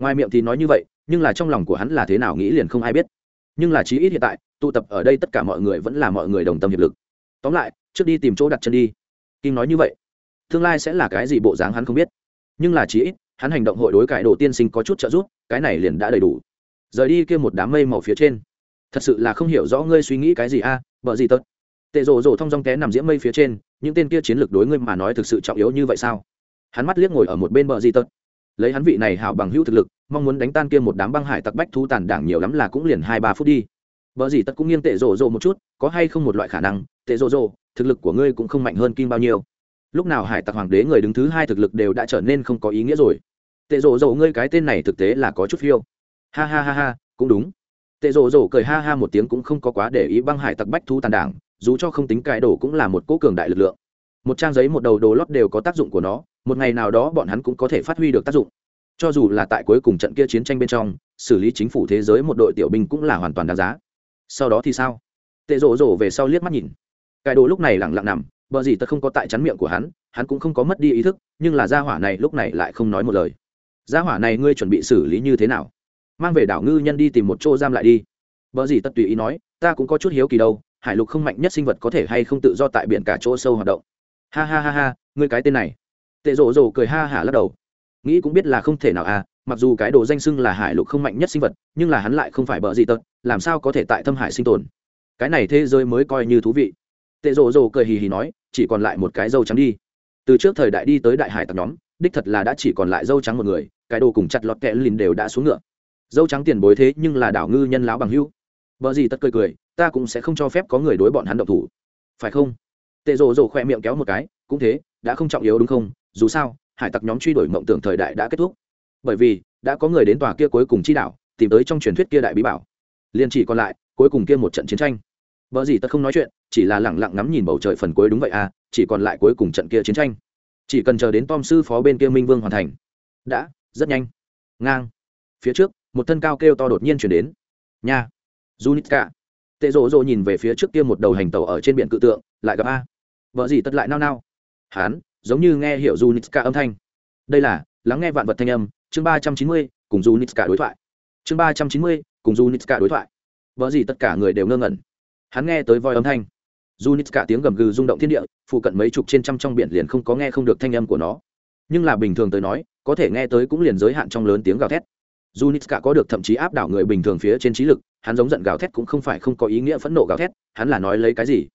Ngoài miệng thì nói như vậy, nhưng là trong lòng của hắn là thế nào nghĩ liền không ai biết. Nhưng là chí ít hiện tại, tụ tập ở đây tất cả mọi người vẫn là mọi người đồng tâm hiệp lực. Tóm lại, trước đi tìm chỗ đặt chân đi. Kim nói như vậy, tương lai sẽ là cái gì bộ dáng hắn không biết. Nhưng là chí ít, hắn hành động hội đối cải đồ tiên sinh có chút trợ giúp, cái này liền đã đầy đủ rời đi kia một đám mây màu phía trên. Thật sự là không hiểu rõ ngươi suy nghĩ cái gì a à, vợ gì tật. Tệ rổ rổ thong dong té nằm diễm mây phía trên những tên kia chiến lược đối ngươi mà nói thực sự trọng yếu như vậy sao? Hắn mắt liếc ngồi ở một bên bờ di tật. Lấy hắn vị này hảo bằng hữu thực lực mong muốn đánh tan kia một đám băng hải tặc bách thu tàn đảng nhiều lắm là cũng liền hai ba phút đi. Bờ gì tật cũng nghiêng tệ rổ rổ một chút có hay không một loại khả năng tệ rổ rổ thực lực của ngươi cũng không mạnh hơn kim bao nhiêu. Lúc nào hải tặc hoàng đế người đứng thứ hai thực lực đều đã trở nên không có ý nghĩa rồi. Tệ rổ rổ ngươi cái tên này thực tế là có chút phiêu ha ha ha ha, cũng đúng. Tệ rổ rổ cười ha ha một tiếng cũng không có quá để ý băng hải tặc bách thu tàn đảng, dù cho không tính cải đổ cũng là một cố cường đại lực lượng. Một trang giấy, một đầu đồ lót đều có tác dụng của nó, một ngày nào đó bọn hắn cũng có thể phát huy được tác dụng. Cho dù là tại cuối cùng trận kia chiến tranh bên trong, xử lý chính phủ thế giới một đội tiểu binh cũng là hoàn toàn đáng giá. Sau đó thì sao? Tệ rổ rổ về sau liếc mắt nhìn. Cải đồ lúc này lẳng lặng nằm, bờ gì tật không có tại chắn miệng của hắn hắn cũng không có mất đi ý thức, nhưng là gia hỏa này lúc này lại không nói một lời. Gia hỏa này ngươi chuẩn bị xử lý như thế nào? Mang về đảo ngư nhân đi tìm một chỗ giam lại đi. Vợ gì tất tùy ý nói, ta cũng có chút hiếu kỳ đâu, hải lục không mạnh nhất sinh vật có thể hay không tự do tại biển cả chỗ sâu hoạt động. Ha ha ha ha, ngươi cái tên này. Tệ rộ rộ cười ha hả lắc đầu. Nghĩ cũng biết là không thể nào à mặc dù cái đồ danh xưng là hải lục không mạnh nhất sinh vật, nhưng là hắn lại không phải bợ gì tật làm sao có thể tại thâm hải sinh tồn? Cái này thế giới mới coi như thú vị. Tệ rộ rộ cười hì hì nói, chỉ còn lại một cái dâu trắng đi. Từ trước thời đại đi tới đại hải tặc nhóm, đích thật là đã chỉ còn lại dâu trắng một người, cái đồ cùng chặt lọt kẹ lìn đều đã xuống ngựa dâu trắng tiền bối thế nhưng là đảo ngư nhân lão bằng hưu vợ gì tất cười cười, ta cũng sẽ không cho phép có người đối bọn hắn động thủ. Phải không? Tệ rồ rồ khoe miệng kéo một cái, cũng thế, đã không trọng yếu đúng không? Dù sao, hải tặc nhóm truy đuổi mộng tưởng thời đại đã kết thúc. Bởi vì, đã có người đến tòa kia cuối cùng chi đảo, tìm tới trong truyền thuyết kia đại bí bảo. Liền chỉ còn lại, cuối cùng kia một trận chiến tranh. Vợ gì tất không nói chuyện, chỉ là lẳng lặng ngắm nhìn bầu trời phần cuối đúng vậy à chỉ còn lại cuối cùng trận kia chiến tranh. Chỉ cần chờ đến tom sư phó bên kia minh vương hoàn thành. Đã, rất nhanh. Ngang. Phía trước một thân cao kêu to đột nhiên chuyển đến. Nha. Junitska tệ rộ rộ nhìn về phía trước kia một đầu hành tàu ở trên biển cự tượng, lại gặp a. Vợ gì tất lại nao nao. Hán, giống như nghe hiểu junitska âm thanh. Đây là, lắng nghe vạn vật thanh âm, chương ba trăm chín mươi, cùng junitska đối thoại. Chương ba trăm chín mươi, cùng junitska đối thoại. Vợ gì tất cả người đều ngơ ngẩn. Hắn nghe tới voi âm thanh. Junitska tiếng gầm gừ rung động thiên địa, phụ cận mấy chục trên trăm trong biển liền không có nghe không được thanh âm của nó. Nhưng là bình thường tới nói, có thể nghe tới cũng liền giới hạn trong lớn tiếng gào thét. Junitska có được thậm chí áp đảo người bình thường phía trên trí lực, hắn giống giận gào thét cũng không phải không có ý nghĩa phẫn nộ gào thét, hắn là nói lấy cái gì?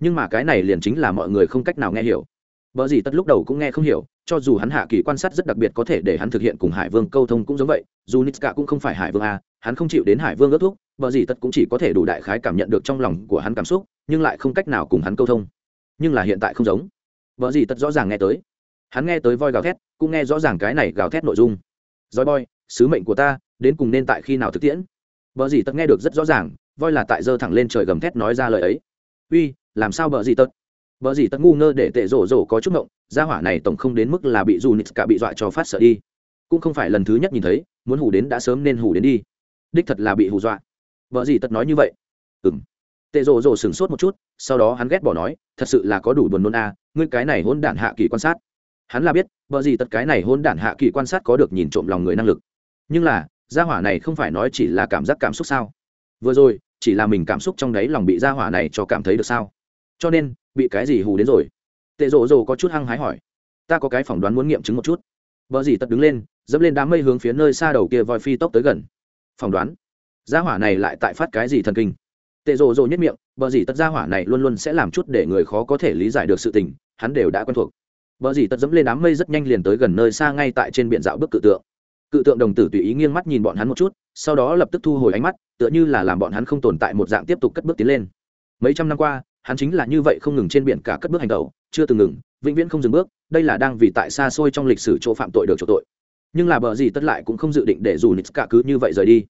Nhưng mà cái này liền chính là mọi người không cách nào nghe hiểu. Bở gì tất lúc đầu cũng nghe không hiểu, cho dù hắn hạ kỳ quan sát rất đặc biệt có thể để hắn thực hiện cùng Hải Vương câu thông cũng giống vậy, Junitska cũng không phải Hải Vương a, hắn không chịu đến Hải Vương ước thúc, bở gì tất cũng chỉ có thể đủ đại khái cảm nhận được trong lòng của hắn cảm xúc, nhưng lại không cách nào cùng hắn câu thông. Nhưng là hiện tại không giống. Bở gì tất rõ ràng nghe tới. hắn nghe tới voi gào thét cũng nghe rõ ràng cái này gào thét nội dung roi boy sứ mệnh của ta đến cùng nên tại khi nào thực tiễn? Vợ gì tật nghe được rất rõ ràng voi là tại giơ thẳng lên trời gầm thét nói ra lời ấy. Uy làm sao vợ gì tật? Vợ gì tật ngu ngơ để tệ rổ rổ có chút ngộng gia hỏa này tổng không đến mức là bị dù nít cả bị dọa cho phát sợ đi. Cũng không phải lần thứ nhất nhìn thấy muốn hù đến đã sớm nên hù đến đi. Đích thật là bị hù dọa. Vợ gì tật nói như vậy. Ừng tệ rổ rổ sửng sốt một chút sau đó hắn ghét bỏ nói thật sự là có đủ buồn nôn a à, ngươi cái này hôn đản hạ kỳ quan sát. Hắn là biết vợ gì tật cái này hôn đản hạ kỳ quan sát có được nhìn trộm lòng người năng lực nhưng là, gia hỏa này không phải nói chỉ là cảm giác cảm xúc sao? Vừa rồi, chỉ là mình cảm xúc trong đấy lòng bị gia hỏa này cho cảm thấy được sao? Cho nên, bị cái gì hù đến rồi? Tệ rộ rộ có chút hăng hái hỏi. Ta có cái phỏng đoán muốn nghiệm chứng một chút. Vợ gì tật đứng lên, dẫm lên đám mây hướng phía nơi xa đầu kia voi phi tốc tới gần. Phỏng đoán? Gia hỏa này lại tại phát cái gì thần kinh? Tệ rộ rộ nhất miệng vợ gì tật gia hỏa này luôn luôn sẽ làm chút để người khó có thể lý giải được sự tình, hắn đều đã quen thuộc. Vợ gì tật dẫm lên đám mây rất nhanh liền tới gần nơi xa ngay tại trên biển dạo bước cự tượng cự tượng đồng tử tùy ý nghiêng mắt nhìn bọn hắn một chút, sau đó lập tức thu hồi ánh mắt, tựa như là làm bọn hắn không tồn tại một dạng tiếp tục cất bước tiến lên. Mấy trăm năm qua, hắn chính là như vậy không ngừng trên biển cả cất bước hành tẩu, chưa từng ngừng, vĩnh viễn không dừng bước, đây là đang vì tại xa xôi trong lịch sử chỗ phạm tội được chỗ tội. Nhưng là bờ gì tất lại cũng không dự định để dù nít cả cứ như vậy rời đi.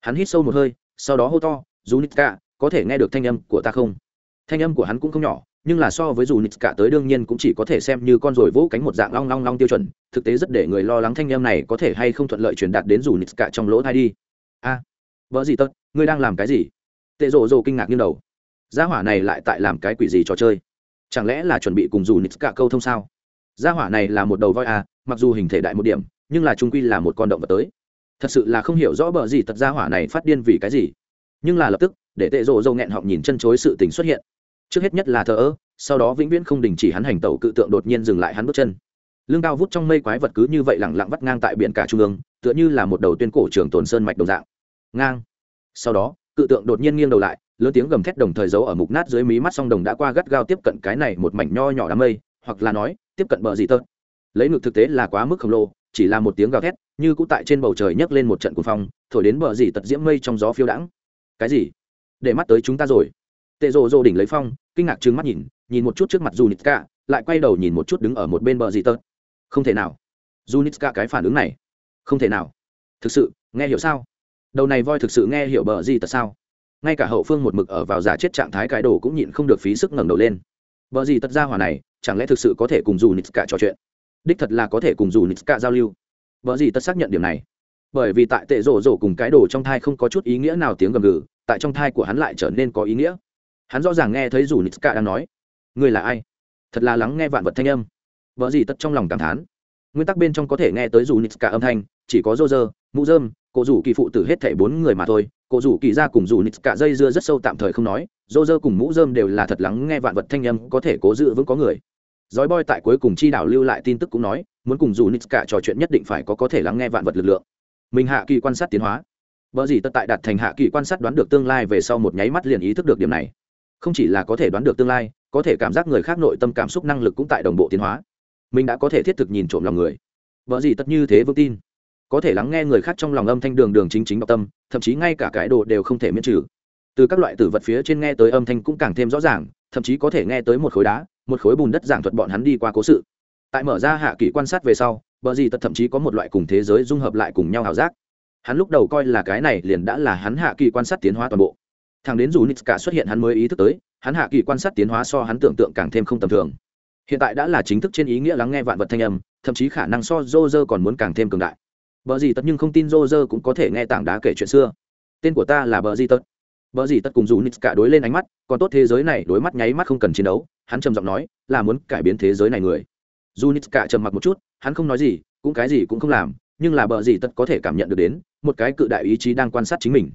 Hắn hít sâu một hơi, sau đó hô to dù nít cả có thể nghe được thanh âm của ta không? Thanh âm của hắn cũng không nhỏ nhưng là so với dù nít cả tới đương nhiên cũng chỉ có thể xem như con rồi vỗ cánh một dạng long long long tiêu chuẩn thực tế rất để người lo lắng thanh em này có thể hay không thuận lợi truyền đạt đến dù nít cả trong lỗ thai đi. A à, vợ gì tất ngươi đang làm cái gì? Tệ rộ rộ kinh ngạc như đầu. Gia hỏa này lại tại làm cái quỷ gì trò chơi? Chẳng lẽ là chuẩn bị cùng dù nít cả câu thông sao? Gia hỏa này là một đầu voi à mặc dù hình thể đại một điểm nhưng là trung quy là một con động vật tới. Thật sự là không hiểu rõ bờ gì tật gia hỏa này phát điên vì cái gì. Nhưng là lập tức để tệ rộ rộ nghẹn họng nhìn chân chối sự tình xuất hiện trước hết nhất là thờ ơ, sau đó vĩnh viễn không đình chỉ hắn hành tẩu cự tượng đột nhiên dừng lại hắn bước chân. Lưng cao vút trong mây quái vật cứ như vậy lẳng lặng vắt ngang tại biển cả trung ương, tựa như là một đầu tuyên cổ trường tồn sơn mạch đồng dạng. Ngang. Sau đó, cự tượng đột nhiên nghiêng đầu lại, lớn tiếng gầm thét đồng thời giấu ở mục nát dưới mí mắt song đồng đã qua gắt gao tiếp cận cái này một mảnh nho nhỏ đám mây, hoặc là nói, tiếp cận bờ gì tơ. Lấy ngực thực tế là quá mức khổng lồ, chỉ là một tiếng gào thét, như cũ tại trên bầu trời nhấc lên một trận cuồng phong, thổi đến bờ gì tật diễm mây trong gió phiêu đãng. Cái gì? Để mắt tới chúng ta rồi tệ rồ rồ đỉnh lấy phong, kinh ngạc trừng mắt nhìn nhìn một chút trước mặt dù lại quay đầu nhìn một chút đứng ở một bên bờ gì tớt không thể nào. Dù cái phản ứng này. Không thể nào. Thực sự, nghe hiểu sao? Đầu này voi thực sự nghe hiểu bờ gì tật sao? Ngay cả hậu phương một mực ở vào giả chết trạng thái cái đồ cũng nhịn không được phí sức ngẩng đầu lên. Bờ gì tật ra hỏa này, chẳng lẽ thực sự có thể cùng dù trò chuyện? Đích thật là có thể cùng dù giao lưu. Bờ gì tật xác nhận điểm này. Bởi vì tại tệ rổ rổ cùng cái đồ trong thai không có chút ý nghĩa nào tiếng gầm gừ, tại trong thai của hắn lại trở nên có ý nghĩa hắn rõ ràng nghe thấy dù nitska đang nói. Ngươi là ai? Thật là lắng nghe vạn vật thanh âm. Vợ gì tất trong lòng cảm thán. Nguyên tắc bên trong có thể nghe tới dù nitska âm thanh chỉ có rô rơ mũ dơm cổ rủ kỳ phụ tử hết thảy bốn người mà thôi. Cổ rủ kỳ ra cùng dù nitska dây dưa rất sâu tạm thời không nói. Rô rơ cùng mũ dơm đều là thật lắng nghe vạn vật thanh âm có thể cố giữ vững có người. Dói boy tại cuối cùng chi đảo lưu lại tin tức cũng nói, muốn cùng dù Nitska trò chuyện nhất định phải có có thể lắng nghe vạn vật lực lượng. Mình hạ kỳ quan sát tiến hóa. Bở gì tất tại đặt thành hạ kỳ quan sát đoán được tương lai về sau một nháy mắt liền ý thức được điểm này không chỉ là có thể đoán được tương lai, có thể cảm giác người khác nội tâm cảm xúc năng lực cũng tại đồng bộ tiến hóa. Mình đã có thể thiết thực nhìn trộm lòng người. Vợ gì tất như thế vững tin. Có thể lắng nghe người khác trong lòng âm thanh đường đường chính chính đọc tâm, thậm chí ngay cả cái đồ đều không thể miễn trừ. Từ các loại tử vật phía trên nghe tới âm thanh cũng càng thêm rõ ràng, thậm chí có thể nghe tới một khối đá, một khối bùn đất giảng thuật bọn hắn đi qua cố sự. Tại mở ra hạ kỷ quan sát về sau, vợ gì tật thậm chí có một loại cùng thế giới dung hợp lại cùng nhau ảo giác. Hắn lúc đầu coi là cái này liền đã là hắn hạ kỳ quan sát tiến hóa toàn bộ thằng đến dù nitska xuất hiện hắn mới ý thức tới, hắn hạ kỳ quan sát tiến hóa so hắn tưởng tượng càng thêm không tầm thường. Hiện tại đã là chính thức trên ý nghĩa lắng nghe vạn vật thanh âm, thậm chí khả năng so dô dơ còn muốn càng thêm cường đại. Bờ gì tất nhưng không tin dô dơ cũng có thể nghe tảng đá kể chuyện xưa. Tên của ta là bờ gì tất. Bờ gì tất cùng dù nitska đối lên ánh mắt, còn tốt thế giới này đối mắt nháy mắt không cần chiến đấu, hắn trầm giọng nói, là muốn cải biến thế giới này người. Dù nitska trầm mặc một chút, hắn không nói gì, cũng cái gì cũng không làm, nhưng là bờ gì tất có thể cảm nhận được đến, một cái cự đại ý chí đang quan sát chính mình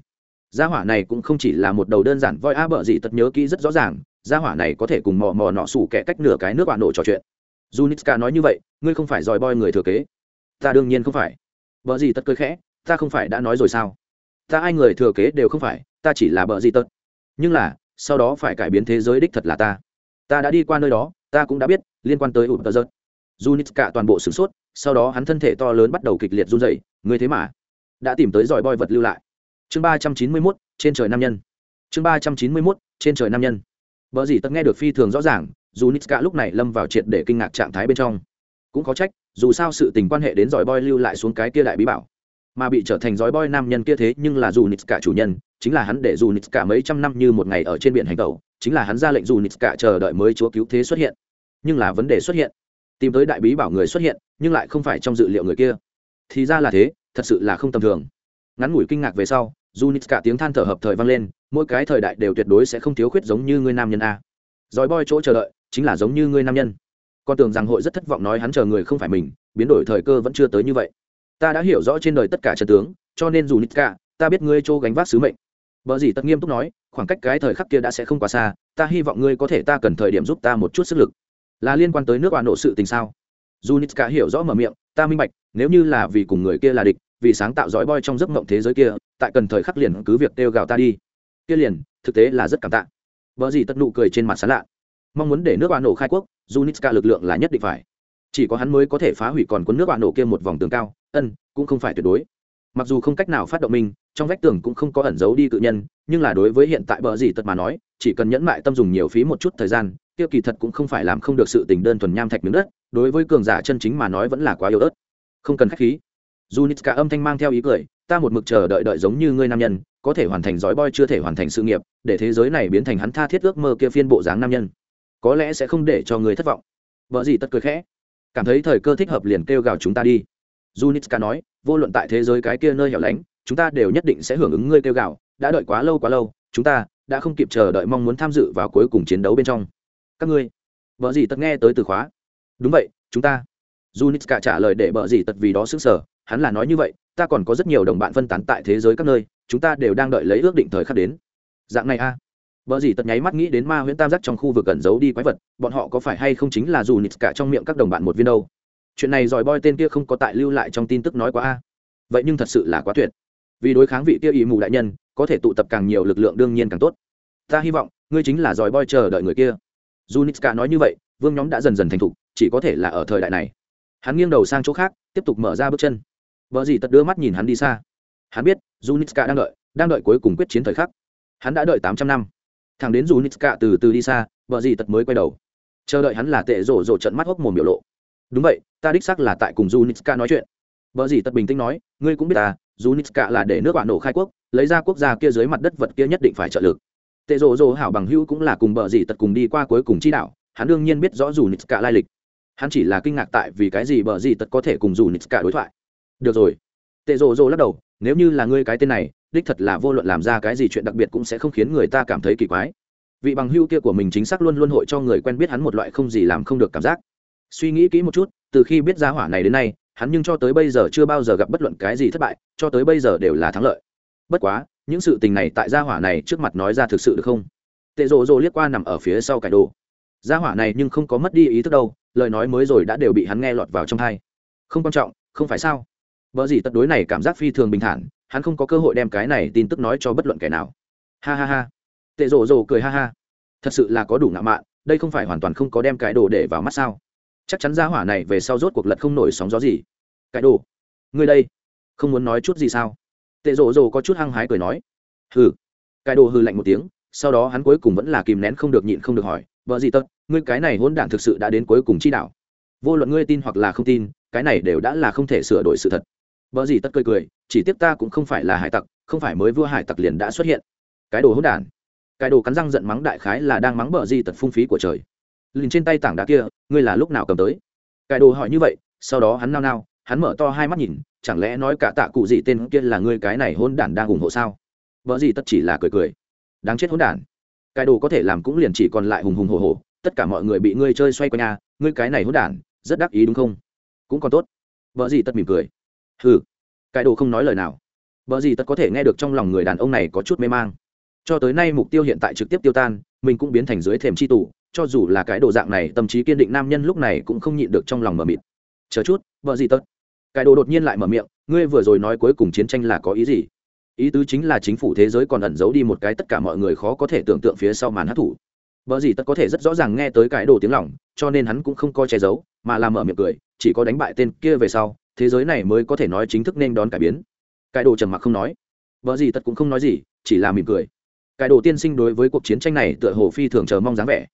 gia hỏa này cũng không chỉ là một đầu đơn giản voi a bợ gì tật nhớ kỹ rất rõ ràng, gia hỏa này có thể cùng mò mò nọ sủ kẻ cách nửa cái nước bạn nổ trò chuyện. Junitska nói như vậy, ngươi không phải dòi boi người thừa kế. Ta đương nhiên không phải. Bợ gì tật cười khẽ, ta không phải đã nói rồi sao? Ta ai người thừa kế đều không phải, ta chỉ là bợ gì tật nhưng là, sau đó phải cải biến thế giới đích thật là ta. Ta đã đi qua nơi đó, ta cũng đã biết, liên quan tới ụt tờ giật junitska toàn bộ sửng sốt, sau đó hắn thân thể to lớn bắt đầu kịch liệt run dày ngươi thế mà đã tìm tới dòi boi vật lưu lại chương ba trăm chín mươi mốt, trên trời nam nhân. Chương ba trăm chín mươi mốt, trên trời nam nhân. Vợ gì tất nghe được phi thường rõ ràng, dù nitska lúc này lâm vào triệt để kinh ngạc trạng thái bên trong. Cũng có trách, dù sao sự tình quan hệ đến giỏi boy lưu lại xuống cái kia đại bí bảo. Mà bị trở thành giói boy nam nhân kia thế nhưng là dù Nitska chủ nhân, chính là hắn để dù Nitska mấy trăm năm như một ngày ở trên biển hành tẩu, chính là hắn ra lệnh dù Nitska chờ đợi mới chúa cứu thế xuất hiện. Nhưng là vấn đề xuất hiện. Tìm tới đại bí bảo người xuất hiện, nhưng lại không phải trong dự liệu người kia. Thì ra là thế, thật sự là không tầm thường ngắn ngủi kinh ngạc về sau dù nít cả tiếng than thở hợp thời vang lên, mỗi cái thời đại đều tuyệt đối sẽ không thiếu khuyết giống như ngươi nam nhân a. Dòi boi chỗ chờ đợi, chính là giống như ngươi nam nhân. Con tưởng rằng hội rất thất vọng nói hắn chờ người không phải mình, biến đổi thời cơ vẫn chưa tới như vậy. Ta đã hiểu rõ trên đời tất cả trận tướng, cho nên dù nít cả, ta biết ngươi chỗ gánh vác sứ mệnh. Vợ gì tất nghiêm túc nói, khoảng cách cái thời khắc kia đã sẽ không quá xa, ta hy vọng ngươi có thể ta cần thời điểm giúp ta một chút sức lực. Là liên quan tới nước oan nộ sự tình sao? Dù nít cả hiểu rõ mở miệng, ta minh bạch, nếu như là vì cùng người kia là địch vì sáng tạo dõi boy trong giấc mộng thế giới kia, tại cần thời khắc liền cứ việc kêu gào ta đi. Kia liền, thực tế là rất cảm tạ. Vợ gì tất nụ cười trên mặt sán lạ. Mong muốn để nước bạn nổ khai quốc dù lực lượng là nhất định phải. Chỉ có hắn mới có thể phá hủy còn cuốn nước bạn nổ kia một vòng tường cao, ân, cũng không phải tuyệt đối. Mặc dù không cách nào phát động mình, trong vách tường cũng không có ẩn giấu đi cự nhân, nhưng là đối với hiện tại bờ gì tật mà nói, chỉ cần nhẫn mại tâm dùng nhiều phí một chút thời gian tiêu kỳ thật cũng không phải làm không được sự tình đơn thuần nham thạch miếng đất, đối với cường giả chân chính mà nói vẫn là quá yếu ớt. Không cần khách khí dù nít cả âm thanh mang theo ý cười ta một mực chờ đợi đợi giống như ngươi nam nhân có thể hoàn thành dõi boy chưa thể hoàn thành sự nghiệp để thế giới này biến thành hắn tha thiết ước mơ kia phiên bộ dáng nam nhân có lẽ sẽ không để cho người thất vọng vợ gì tất cười khẽ cảm thấy thời cơ thích hợp liền kêu gào chúng ta đi Junitska nói, vô luận tại thế giới cái kia nơi hẻo lánh, chúng ta đều nhất định sẽ hưởng ứng ngươi kêu gào, đã đợi quá lâu quá lâu, chúng ta đã không kịp chờ đợi mong muốn tham dự vào cuối cùng chiến đấu bên trong. Các ngươi, vợ gì tất nghe tới từ khóa. Đúng vậy, chúng ta. Junitska trả lời để vợ gì tất vì đó sững sờ, hắn là nói như vậy, ta còn có rất nhiều đồng bạn phân tán tại thế giới các nơi, chúng ta đều đang đợi lấy ước định thời khắc đến. Dạng này a. À. Gì tật nháy mắt nghĩ đến ma huyễn tam giác trong khu vực cẩn giấu đi quái vật, bọn họ có phải hay không chính là dù nịt cả trong miệng các đồng bạn một viên đâu? chuyện này giỏi boy tên kia không có tại lưu lại trong tin tức nói quá a vậy nhưng thật sự là quá tuyệt vì đối kháng vị kia ý mù đại nhân có thể tụ tập càng nhiều lực lượng đương nhiên càng tốt ta hy vọng ngươi chính là giỏi boy chờ đợi người kia junitska nói như vậy vương nhóm đã dần dần thành thục chỉ có thể là ở thời đại này hắn nghiêng đầu sang chỗ khác tiếp tục mở ra bước chân vợ gì tật đưa mắt nhìn hắn đi xa hắn biết junitska đang đợi đang đợi cuối cùng quyết chiến thời khắc hắn đã đợi tám trăm năm thằng đến junitska từ từ đi xa vợ gì tật mới quay đầu chờ đợi hắn là tệ rổ rổ trận mắt hốc mồm biểu lộ đúng vậy ta đích xác là tại cùng Junitska nói chuyện. vợ gì tật bình tĩnh nói, ngươi cũng biết ta, Junitska là để nước bạn nổ khai quốc, lấy ra quốc gia kia dưới mặt đất vật kia nhất định phải trợ lực. Tệ rổ rổ hảo bằng hữu cũng là cùng bờ gì tật cùng đi qua cuối cùng chi đạo, hắn đương nhiên biết rõ Junitska lai lịch. Hắn chỉ là kinh ngạc tại vì cái gì bờ gì tật có thể cùng Junitska đối thoại. Được rồi. Tệ rồ rồ lắc đầu, nếu như là ngươi cái tên này, đích thật là vô luận làm ra cái gì chuyện đặc biệt cũng sẽ không khiến người ta cảm thấy kỳ quái. Vị bằng hưu kia của mình chính xác luôn luôn hội cho người quen biết hắn một loại không gì làm không được cảm giác. Suy nghĩ kỹ một chút từ khi biết ra hỏa này đến nay hắn nhưng cho tới bây giờ chưa bao giờ gặp bất luận cái gì thất bại cho tới bây giờ đều là thắng lợi. Bất quá những sự tình này tại gia hỏa này trước mặt nói ra thực sự được không? Tệ rộ rộ liếc qua nằm ở phía sau cải đồ. Gia hỏa này nhưng không có mất đi ý thức đâu lời nói mới rồi đã đều bị hắn nghe lọt vào trong thai không quan trọng không phải sao? Vợ gì tật đối này cảm giác phi thường bình thản, hắn không có cơ hội đem cái này tin tức nói cho bất luận kẻ nào. Ha ha ha. Tệ rồ rồ cười ha ha. Thật sự là có đủ ngạo mạn, đây không phải hoàn toàn không có đem cái đồ để vào mắt sao? Chắc chắn ra hỏa này về sau rốt cuộc lật không nổi sóng gió gì. Cái đồ. Ngươi đây. Không muốn nói chút gì sao? Tệ rồ rồ có chút hăng hái cười nói. Hừ. Cái đồ hừ lạnh một tiếng, sau đó hắn cuối cùng vẫn là kìm nén không được nhịn không được hỏi vợ gì tật ngươi cái này hôn đản thực sự đã đến cuối cùng chi đạo? Vô luận ngươi tin hoặc là không tin, cái này đều đã là không thể sửa đổi sự thật. Bở gì tất cười cười, chỉ tiếc ta cũng không phải là hải tặc, không phải mới vua hải tặc liền đã xuất hiện. Cái đồ hỗn đản. Cái đồ cắn răng giận mắng đại khái là đang mắng bở gì tật phung phí của trời. Liền trên tay tảng đá kia, ngươi là lúc nào cầm tới? Cái đồ hỏi như vậy, sau đó hắn nao nao, hắn mở to hai mắt nhìn, chẳng lẽ nói cả tạ cụ gì tên kia là ngươi cái này hỗn đản đang ủng hộ sao? Bở gì tất chỉ là cười cười. Đáng chết hỗn đản. Cái đồ có thể làm cũng liền chỉ còn lại hùng hùng hổ hổ, tất cả mọi người bị ngươi chơi xoay quanh nhà ngươi cái này hỗn đản, rất đắc ý đúng không? Cũng còn tốt. Bở gì tất mỉm cười. Hừ, cái đồ không nói lời nào. Vợ gì tất có thể nghe được trong lòng người đàn ông này có chút mê mang. Cho tới nay mục tiêu hiện tại trực tiếp tiêu tan mình cũng biến thành dưới thềm chi tù cho dù là cái đồ dạng này tâm trí kiên định nam nhân lúc này cũng không nhịn được trong lòng mờ mịt. Chờ chút vợ gì tất, cái đồ đột nhiên lại mở miệng ngươi vừa rồi nói cuối cùng chiến tranh là có ý gì? Ý tứ chính là chính phủ thế giới còn ẩn giấu đi một cái tất cả mọi người khó có thể tưởng tượng phía sau màn hát thủ vợ gì tất có thể rất rõ ràng nghe tới cái đồ tiếng lòng cho nên hắn cũng không coi che giấu mà làm mở miệng cười chỉ có đánh bại tên kia về sau thế giới này mới có thể nói chính thức nên đón cải biến. Cải đồ trầm mặc không nói. Vợ gì tất cũng không nói gì, chỉ là mỉm cười. Cải đồ tiên sinh đối với cuộc chiến tranh này tựa hồ phi thường chờ mong dáng vẻ.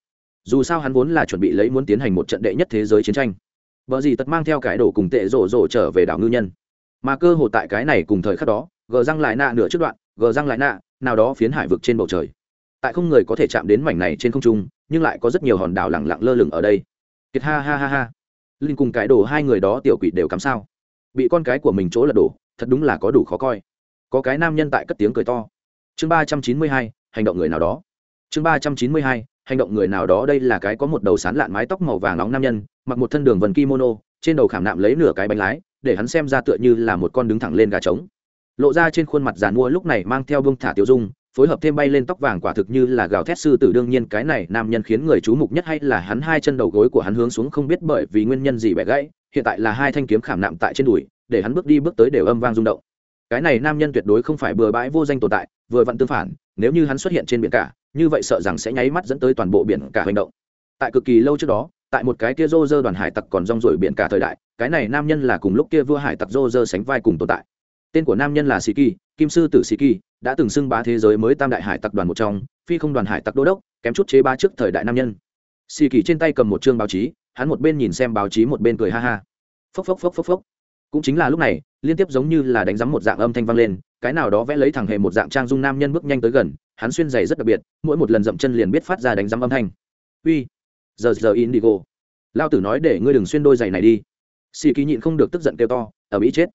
Dù sao hắn vốn là chuẩn bị lấy muốn tiến hành một trận đệ nhất thế giới chiến tranh. Vợ gì tật mang theo cải đồ cùng tệ rổ rổ trở về đảo ngư nhân. Mà cơ hồ tại cái này cùng thời khắc đó, gờ răng lại nạ nửa trước đoạn, gờ răng lại nạ, nào đó phiến hải vực trên bầu trời. Tại không người có thể chạm đến mảnh này trên không trung, nhưng lại có rất nhiều hòn đảo lẳng lặng lơ lửng ở đây. Kiệt ha ha ha ha. Linh cùng cái đồ hai người đó tiểu quỷ đều cắm sao? Bị con cái của mình chỗ lật đổ, thật đúng là có đủ khó coi. Có cái nam nhân tại cất tiếng cười to. Chương ba trăm chín mươi hai, hành động người nào đó. Chương ba trăm chín mươi hai, hành động người nào đó, đây là cái có một đầu sán lạn mái tóc màu vàng nóng nam nhân, mặc một thân đường vần kimono, trên đầu khảm nạm lấy nửa cái bánh lái, để hắn xem ra tựa như là một con đứng thẳng lên gà trống. Lộ ra trên khuôn mặt giàn mua lúc này mang theo bông thả tiêu dung phối hợp thêm bay lên tóc vàng quả thực như là gào thét sư tử. Đương nhiên cái này nam nhân khiến người chú mục nhất hay là hắn hai chân đầu gối của hắn hướng xuống không biết bởi vì nguyên nhân gì bẻ gãy, hiện tại là hai thanh kiếm khảm nạm tại trên đùi, để hắn bước đi bước tới đều âm vang rung động. Cái này nam nhân tuyệt đối không phải bừa bãi vô danh tồn tại, vừa vặn tương phản, nếu như hắn xuất hiện trên biển cả, như vậy sợ rằng sẽ nháy mắt dẫn tới toàn bộ biển cả hành động. Tại cực kỳ lâu trước đó, tại một cái kia rô rơ đoàn hải tặc còn rong rổi biển cả thời đại, cái này nam nhân là cùng lúc kia vua hải tặc rô rơ sánh vai cùng tồn tại. Tên của nam nhân là sĩ kỳ, kim sư tử sĩ kỳ đã từng xưng bá thế giới mới tam đại hải tặc đoàn một trong, phi không đoàn hải tặc đô đốc, kém chút chế ba trước thời đại nam nhân. Xì kỳ trên tay cầm một chương báo chí, hắn một bên nhìn xem báo chí một bên cười ha ha. Phốc phốc phốc phốc phốc. Cũng chính là lúc này, liên tiếp giống như là đánh giám một dạng âm thanh vang lên, cái nào đó vẽ lấy thẳng hề một dạng trang dung nam nhân bước nhanh tới gần, hắn xuyên giày rất đặc biệt, mỗi một lần dậm chân liền biết phát ra đánh giám âm thanh. Uy, giờ giờ indigo. Lao tử nói để ngươi đừng xuyên đôi giày này đi. Xì kỳ nhịn không được tức giận kêu to, ở mỹ chết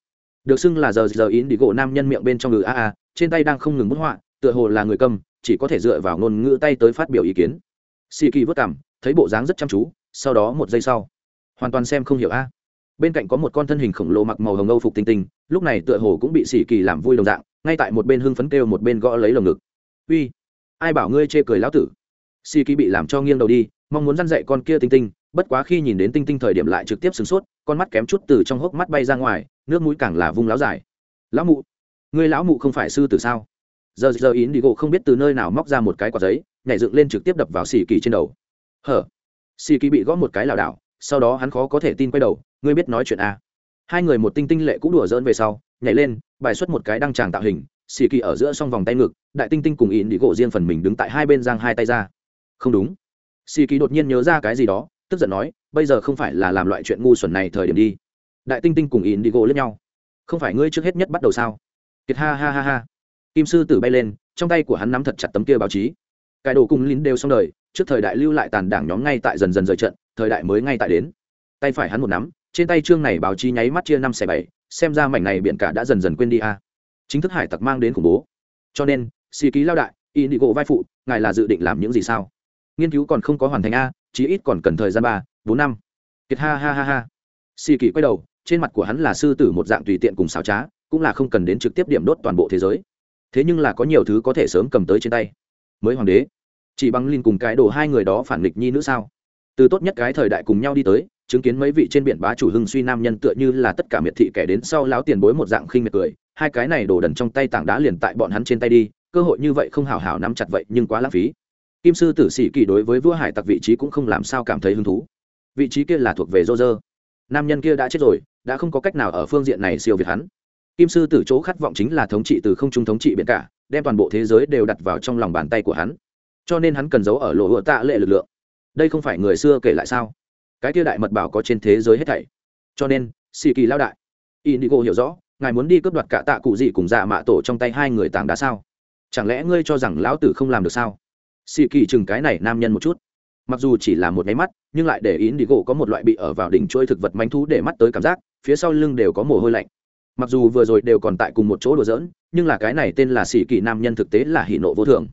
được xưng là giờ giờ in đi gỗ nam nhân miệng bên trong ngừ a a, trên tay đang không ngừng bút họa, tựa hồ là người cầm, chỉ có thể dựa vào ngôn ngữ tay tới phát biểu ý kiến. Xì kỳ vất cảm, thấy bộ dáng rất chăm chú, sau đó một giây sau, hoàn toàn xem không hiểu a. Bên cạnh có một con thân hình khổng lồ mặc màu hồng âu phục tinh tinh, lúc này tựa hồ cũng bị xì kỳ làm vui đồng dạng, ngay tại một bên hưng phấn kêu một bên gõ lấy lồng ngực. Uy, ai bảo ngươi chê cười lão tử? Xì kỳ bị làm cho nghiêng đầu đi, mong muốn dăn dạy con kia tinh tinh bất quá khi nhìn đến tinh tinh thời điểm lại trực tiếp sửng sốt, con mắt kém chút từ trong hốc mắt bay ra ngoài, nước mũi càng là vung láo dài. Lão mụ, ngươi lão mụ không phải sư tử sao? Giờ giờ ý đi gỗ không biết từ nơi nào móc ra một cái quả giấy, nhảy dựng lên trực tiếp đập vào xì kỳ trên đầu. Hở? Xì kỳ bị gõ một cái lảo đảo, sau đó hắn khó có thể tin quay đầu, ngươi biết nói chuyện à. hai người một tinh tinh lệ cũng đùa dỡn về sau, nhảy lên, bài xuất một cái đăng tràng tạo hình, xì kỳ ở giữa s vòng tay ngực, đại tinh tinh cùng ý đi gỗ riêng phần mình đứng tại hai bên giang hai tay ra. Không đúng. Xì kỳ đột nhiên nhớ ra cái gì đó tức giận nói, bây giờ không phải là làm loại chuyện ngu xuẩn này thời điểm đi. Đại tinh tinh cùng ín đi gỗ lẫn nhau. Không phải ngươi trước hết nhất bắt đầu sao? Kiệt ha ha ha ha. Kim sư tử bay lên, trong tay của hắn nắm thật chặt tấm kia báo chí. Cải đồ cùng lín đều xong đời, trước thời đại lưu lại tàn đảng nhóm ngay tại dần dần rời trận, thời đại mới ngay tại đến. Tay phải hắn một nắm, trên tay trương này báo chí nháy mắt chia năm xẻ bảy, xem ra mảnh này biển cả đã dần dần quên đi a. Chính thức hải tặc mang đến khủng bố. Cho nên xì ký lao đại y đi gỗ vai phụ, ngài là dự định làm những gì sao? Nghiên cứu còn không có hoàn thành a chí ít còn cần thời gian ba, bốn năm. Kiệt ha ha ha ha. Xì kỳ quay đầu, trên mặt của hắn là sư tử một dạng tùy tiện cùng xào trá, cũng là không cần đến trực tiếp điểm đốt toàn bộ thế giới. Thế nhưng là có nhiều thứ có thể sớm cầm tới trên tay. Mới hoàng đế. Chỉ bằng linh cùng cái đồ hai người đó phản nghịch nhi nữ sao? Từ tốt nhất cái thời đại cùng nhau đi tới, chứng kiến mấy vị trên biển bá chủ hưng suy nam nhân tựa như là tất cả miệt thị kẻ đến sau láo tiền bối một dạng khinh miệt cười, hai cái này đổ đần trong tay tảng đá liền tại bọn hắn trên tay đi, cơ hội như vậy không hào hào nắm chặt vậy nhưng quá lãng phí kim sư tử sĩ kỳ đối với vua hải tặc vị trí cũng không làm sao cảm thấy hứng thú. Vị trí kia là thuộc về dô dơ nam nhân kia đã chết rồi, đã không có cách nào ở phương diện này siêu việt hắn. Kim sư tử chỗ khát vọng chính là thống trị từ không trung thống trị biển cả, đem toàn bộ thế giới đều đặt vào trong lòng bàn tay của hắn. Cho nên hắn cần giấu ở lộ hựa tạ lệ lực lượng. Đây không phải người xưa kể lại sao? Cái kia đại mật bảo có trên thế giới hết thảy. Cho nên xì kỳ lao đại. Indigo hiểu rõ, ngài muốn đi cướp đoạt cả tạ cụ gì cùng dạ mạ tổ trong tay hai người tảng đá sao? Chẳng lẽ ngươi cho rằng lão tử không làm được sao? Xì kỳ chừng cái này nam nhân một chút. Mặc dù chỉ là một nháy mắt, nhưng lại để ý đi gỗ có một loại bị ở vào đỉnh trôi thực vật manh thú để mắt tới cảm giác, phía sau lưng đều có mồ hôi lạnh. Mặc dù vừa rồi đều còn tại cùng một chỗ đùa giỡn, nhưng là cái này tên là xì kỳ nam nhân thực tế là hỉ nộ vô thường.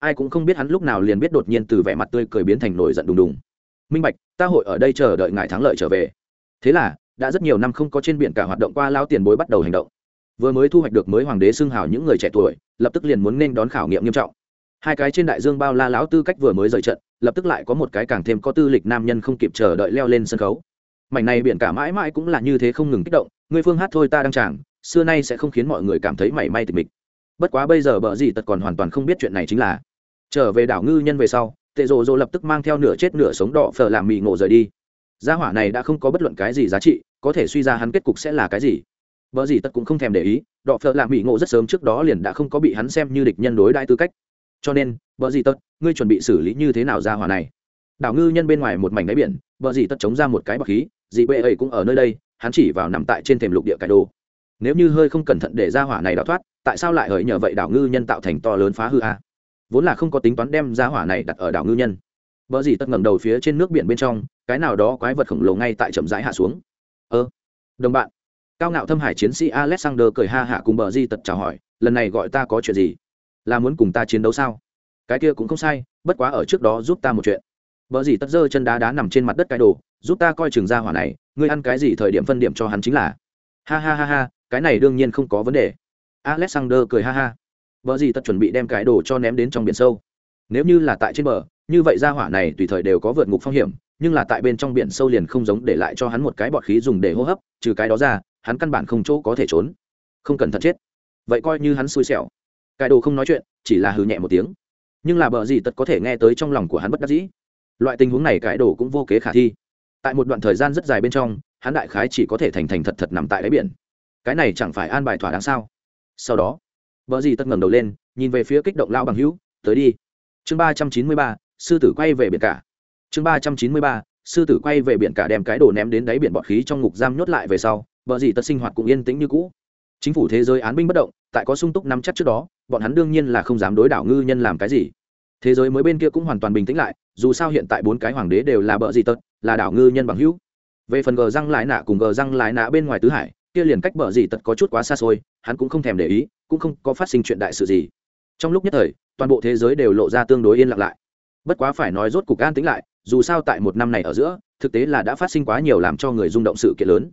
Ai cũng không biết hắn lúc nào liền biết đột nhiên từ vẻ mặt tươi cười biến thành nổi giận đùng đùng. Minh bạch, ta hội ở đây chờ đợi ngài thắng lợi trở về. Thế là, đã rất nhiều năm không có trên biển cả hoạt động qua lao tiền bối bắt đầu hành động. Vừa mới thu hoạch được mới hoàng đế xưng hào những người trẻ tuổi, lập tức liền muốn nên đón khảo nghiệm nghiêm trọng hai cái trên đại dương bao la lão tư cách vừa mới rời trận, lập tức lại có một cái càng thêm có tư lịch nam nhân không kịp chờ đợi leo lên sân khấu. Mảnh này biển cả mãi mãi cũng là như thế không ngừng kích động, người phương hát thôi ta đang chàng, xưa nay sẽ không khiến mọi người cảm thấy mảy may tịch mịch. Bất quá bây giờ bờ gì tật còn hoàn toàn không biết chuyện này chính là, trở về đảo ngư nhân về sau, tệ rồ rồ lập tức mang theo nửa chết nửa sống đỏ phở làm mì ngộ rời đi. Gia hỏa này đã không có bất luận cái gì giá trị, có thể suy ra hắn kết cục sẽ là cái gì. Vợ gì tất cũng không thèm để ý, đỏ phở làm mì ngộ rất sớm trước đó liền đã không có bị hắn xem như địch nhân đối đãi tư cách cho nên vợ gì tật, ngươi chuẩn bị xử lý như thế nào ra hỏa này? Đảo ngư nhân bên ngoài một mảnh đáy biển vợ dì tật chống ra một cái bọc khí, dị bệ ấy cũng ở nơi đây, hắn chỉ vào nằm tại trên thềm lục địa cải đồ. Nếu như hơi không cẩn thận để ra hỏa này đào thoát, tại sao lại hởi nhờ vậy đảo ngư nhân tạo thành to lớn phá hư a vốn là không có tính toán đem ra hỏa này đặt ở đảo ngư nhân. Vợ dì tật ngẩng đầu phía trên nước biển bên trong, cái nào đó quái vật khổng lồ ngay tại chậm rãi hạ xuống. Ơ, đồng bạn. Cao ngạo thâm hải chiến sĩ alexander cười ha hạ cùng bờ di tật chào hỏi, lần này gọi ta có chuyện gì? Là muốn cùng ta chiến đấu sao cái kia cũng không sai bất quá ở trước đó giúp ta một chuyện vợ gì tất dơ chân đá đá nằm trên mặt đất cái đồ, giúp ta coi chừng ra hỏa này, ngươi ăn cái gì thời điểm phân điểm cho hắn chính là. Ha ha ha ha, cái này đương nhiên không có vấn đề. Alexander cười ha ha. vợ gì tất chuẩn bị đem cái đồ cho ném đến trong biển sâu. Nếu như là tại trên bờ, như vậy ra hỏa này tùy thời đều có vượt ngục phong hiểm, nhưng là tại bên trong biển sâu liền không giống để lại cho hắn một cái bọt khí dùng để hô hấp, trừ cái đó ra, hắn căn bản không chỗ có thể trốn. Không cần thật chết. Vậy coi như hắn xui xẻo. Cái đồ không nói chuyện, chỉ là hừ nhẹ một tiếng. Nhưng là bờ gì tật có thể nghe tới trong lòng của hắn bất đắc dĩ. Loại tình huống này cái đồ cũng vô kế khả thi. Tại một đoạn thời gian rất dài bên trong hắn đại khái chỉ có thể thành thành thật thật nằm tại đáy biển. Cái này chẳng phải an bài thỏa đáng sao? Sau đó bờ gì tật ngẩng đầu lên nhìn về phía kích động lao bằng hữu tới đi. Chương ba trăm chín mươi ba sư tử quay về biển cả. Chương ba trăm chín mươi ba sư tử quay về biển cả đem cái đồ ném đến đáy biển bọt khí trong ngục giam nhốt lại về sau vợ gì tật sinh hoạt cũng yên tĩnh như cũ. Chính phủ thế giới án binh bất động tại có sung túc nắm chắc trước đó bọn hắn đương nhiên là không dám đối đảo ngư nhân làm cái gì. Thế giới mới bên kia cũng hoàn toàn bình tĩnh lại, dù sao hiện tại bốn cái hoàng đế đều là bợ gì tật, là đảo ngư nhân bằng hữu. Về phần gờ răng lái nạ cùng gờ răng lái nạ bên ngoài tứ hải, kia liền cách bờ gì tật có chút quá xa xôi, hắn cũng không thèm để ý, cũng không có phát sinh chuyện đại sự gì. Trong lúc nhất thời, toàn bộ thế giới đều lộ ra tương đối yên lặng lại. Bất quá phải nói rốt cục an tính lại, dù sao tại một năm này ở giữa, thực tế là đã phát sinh quá nhiều làm cho người rung động sự kiện lớn.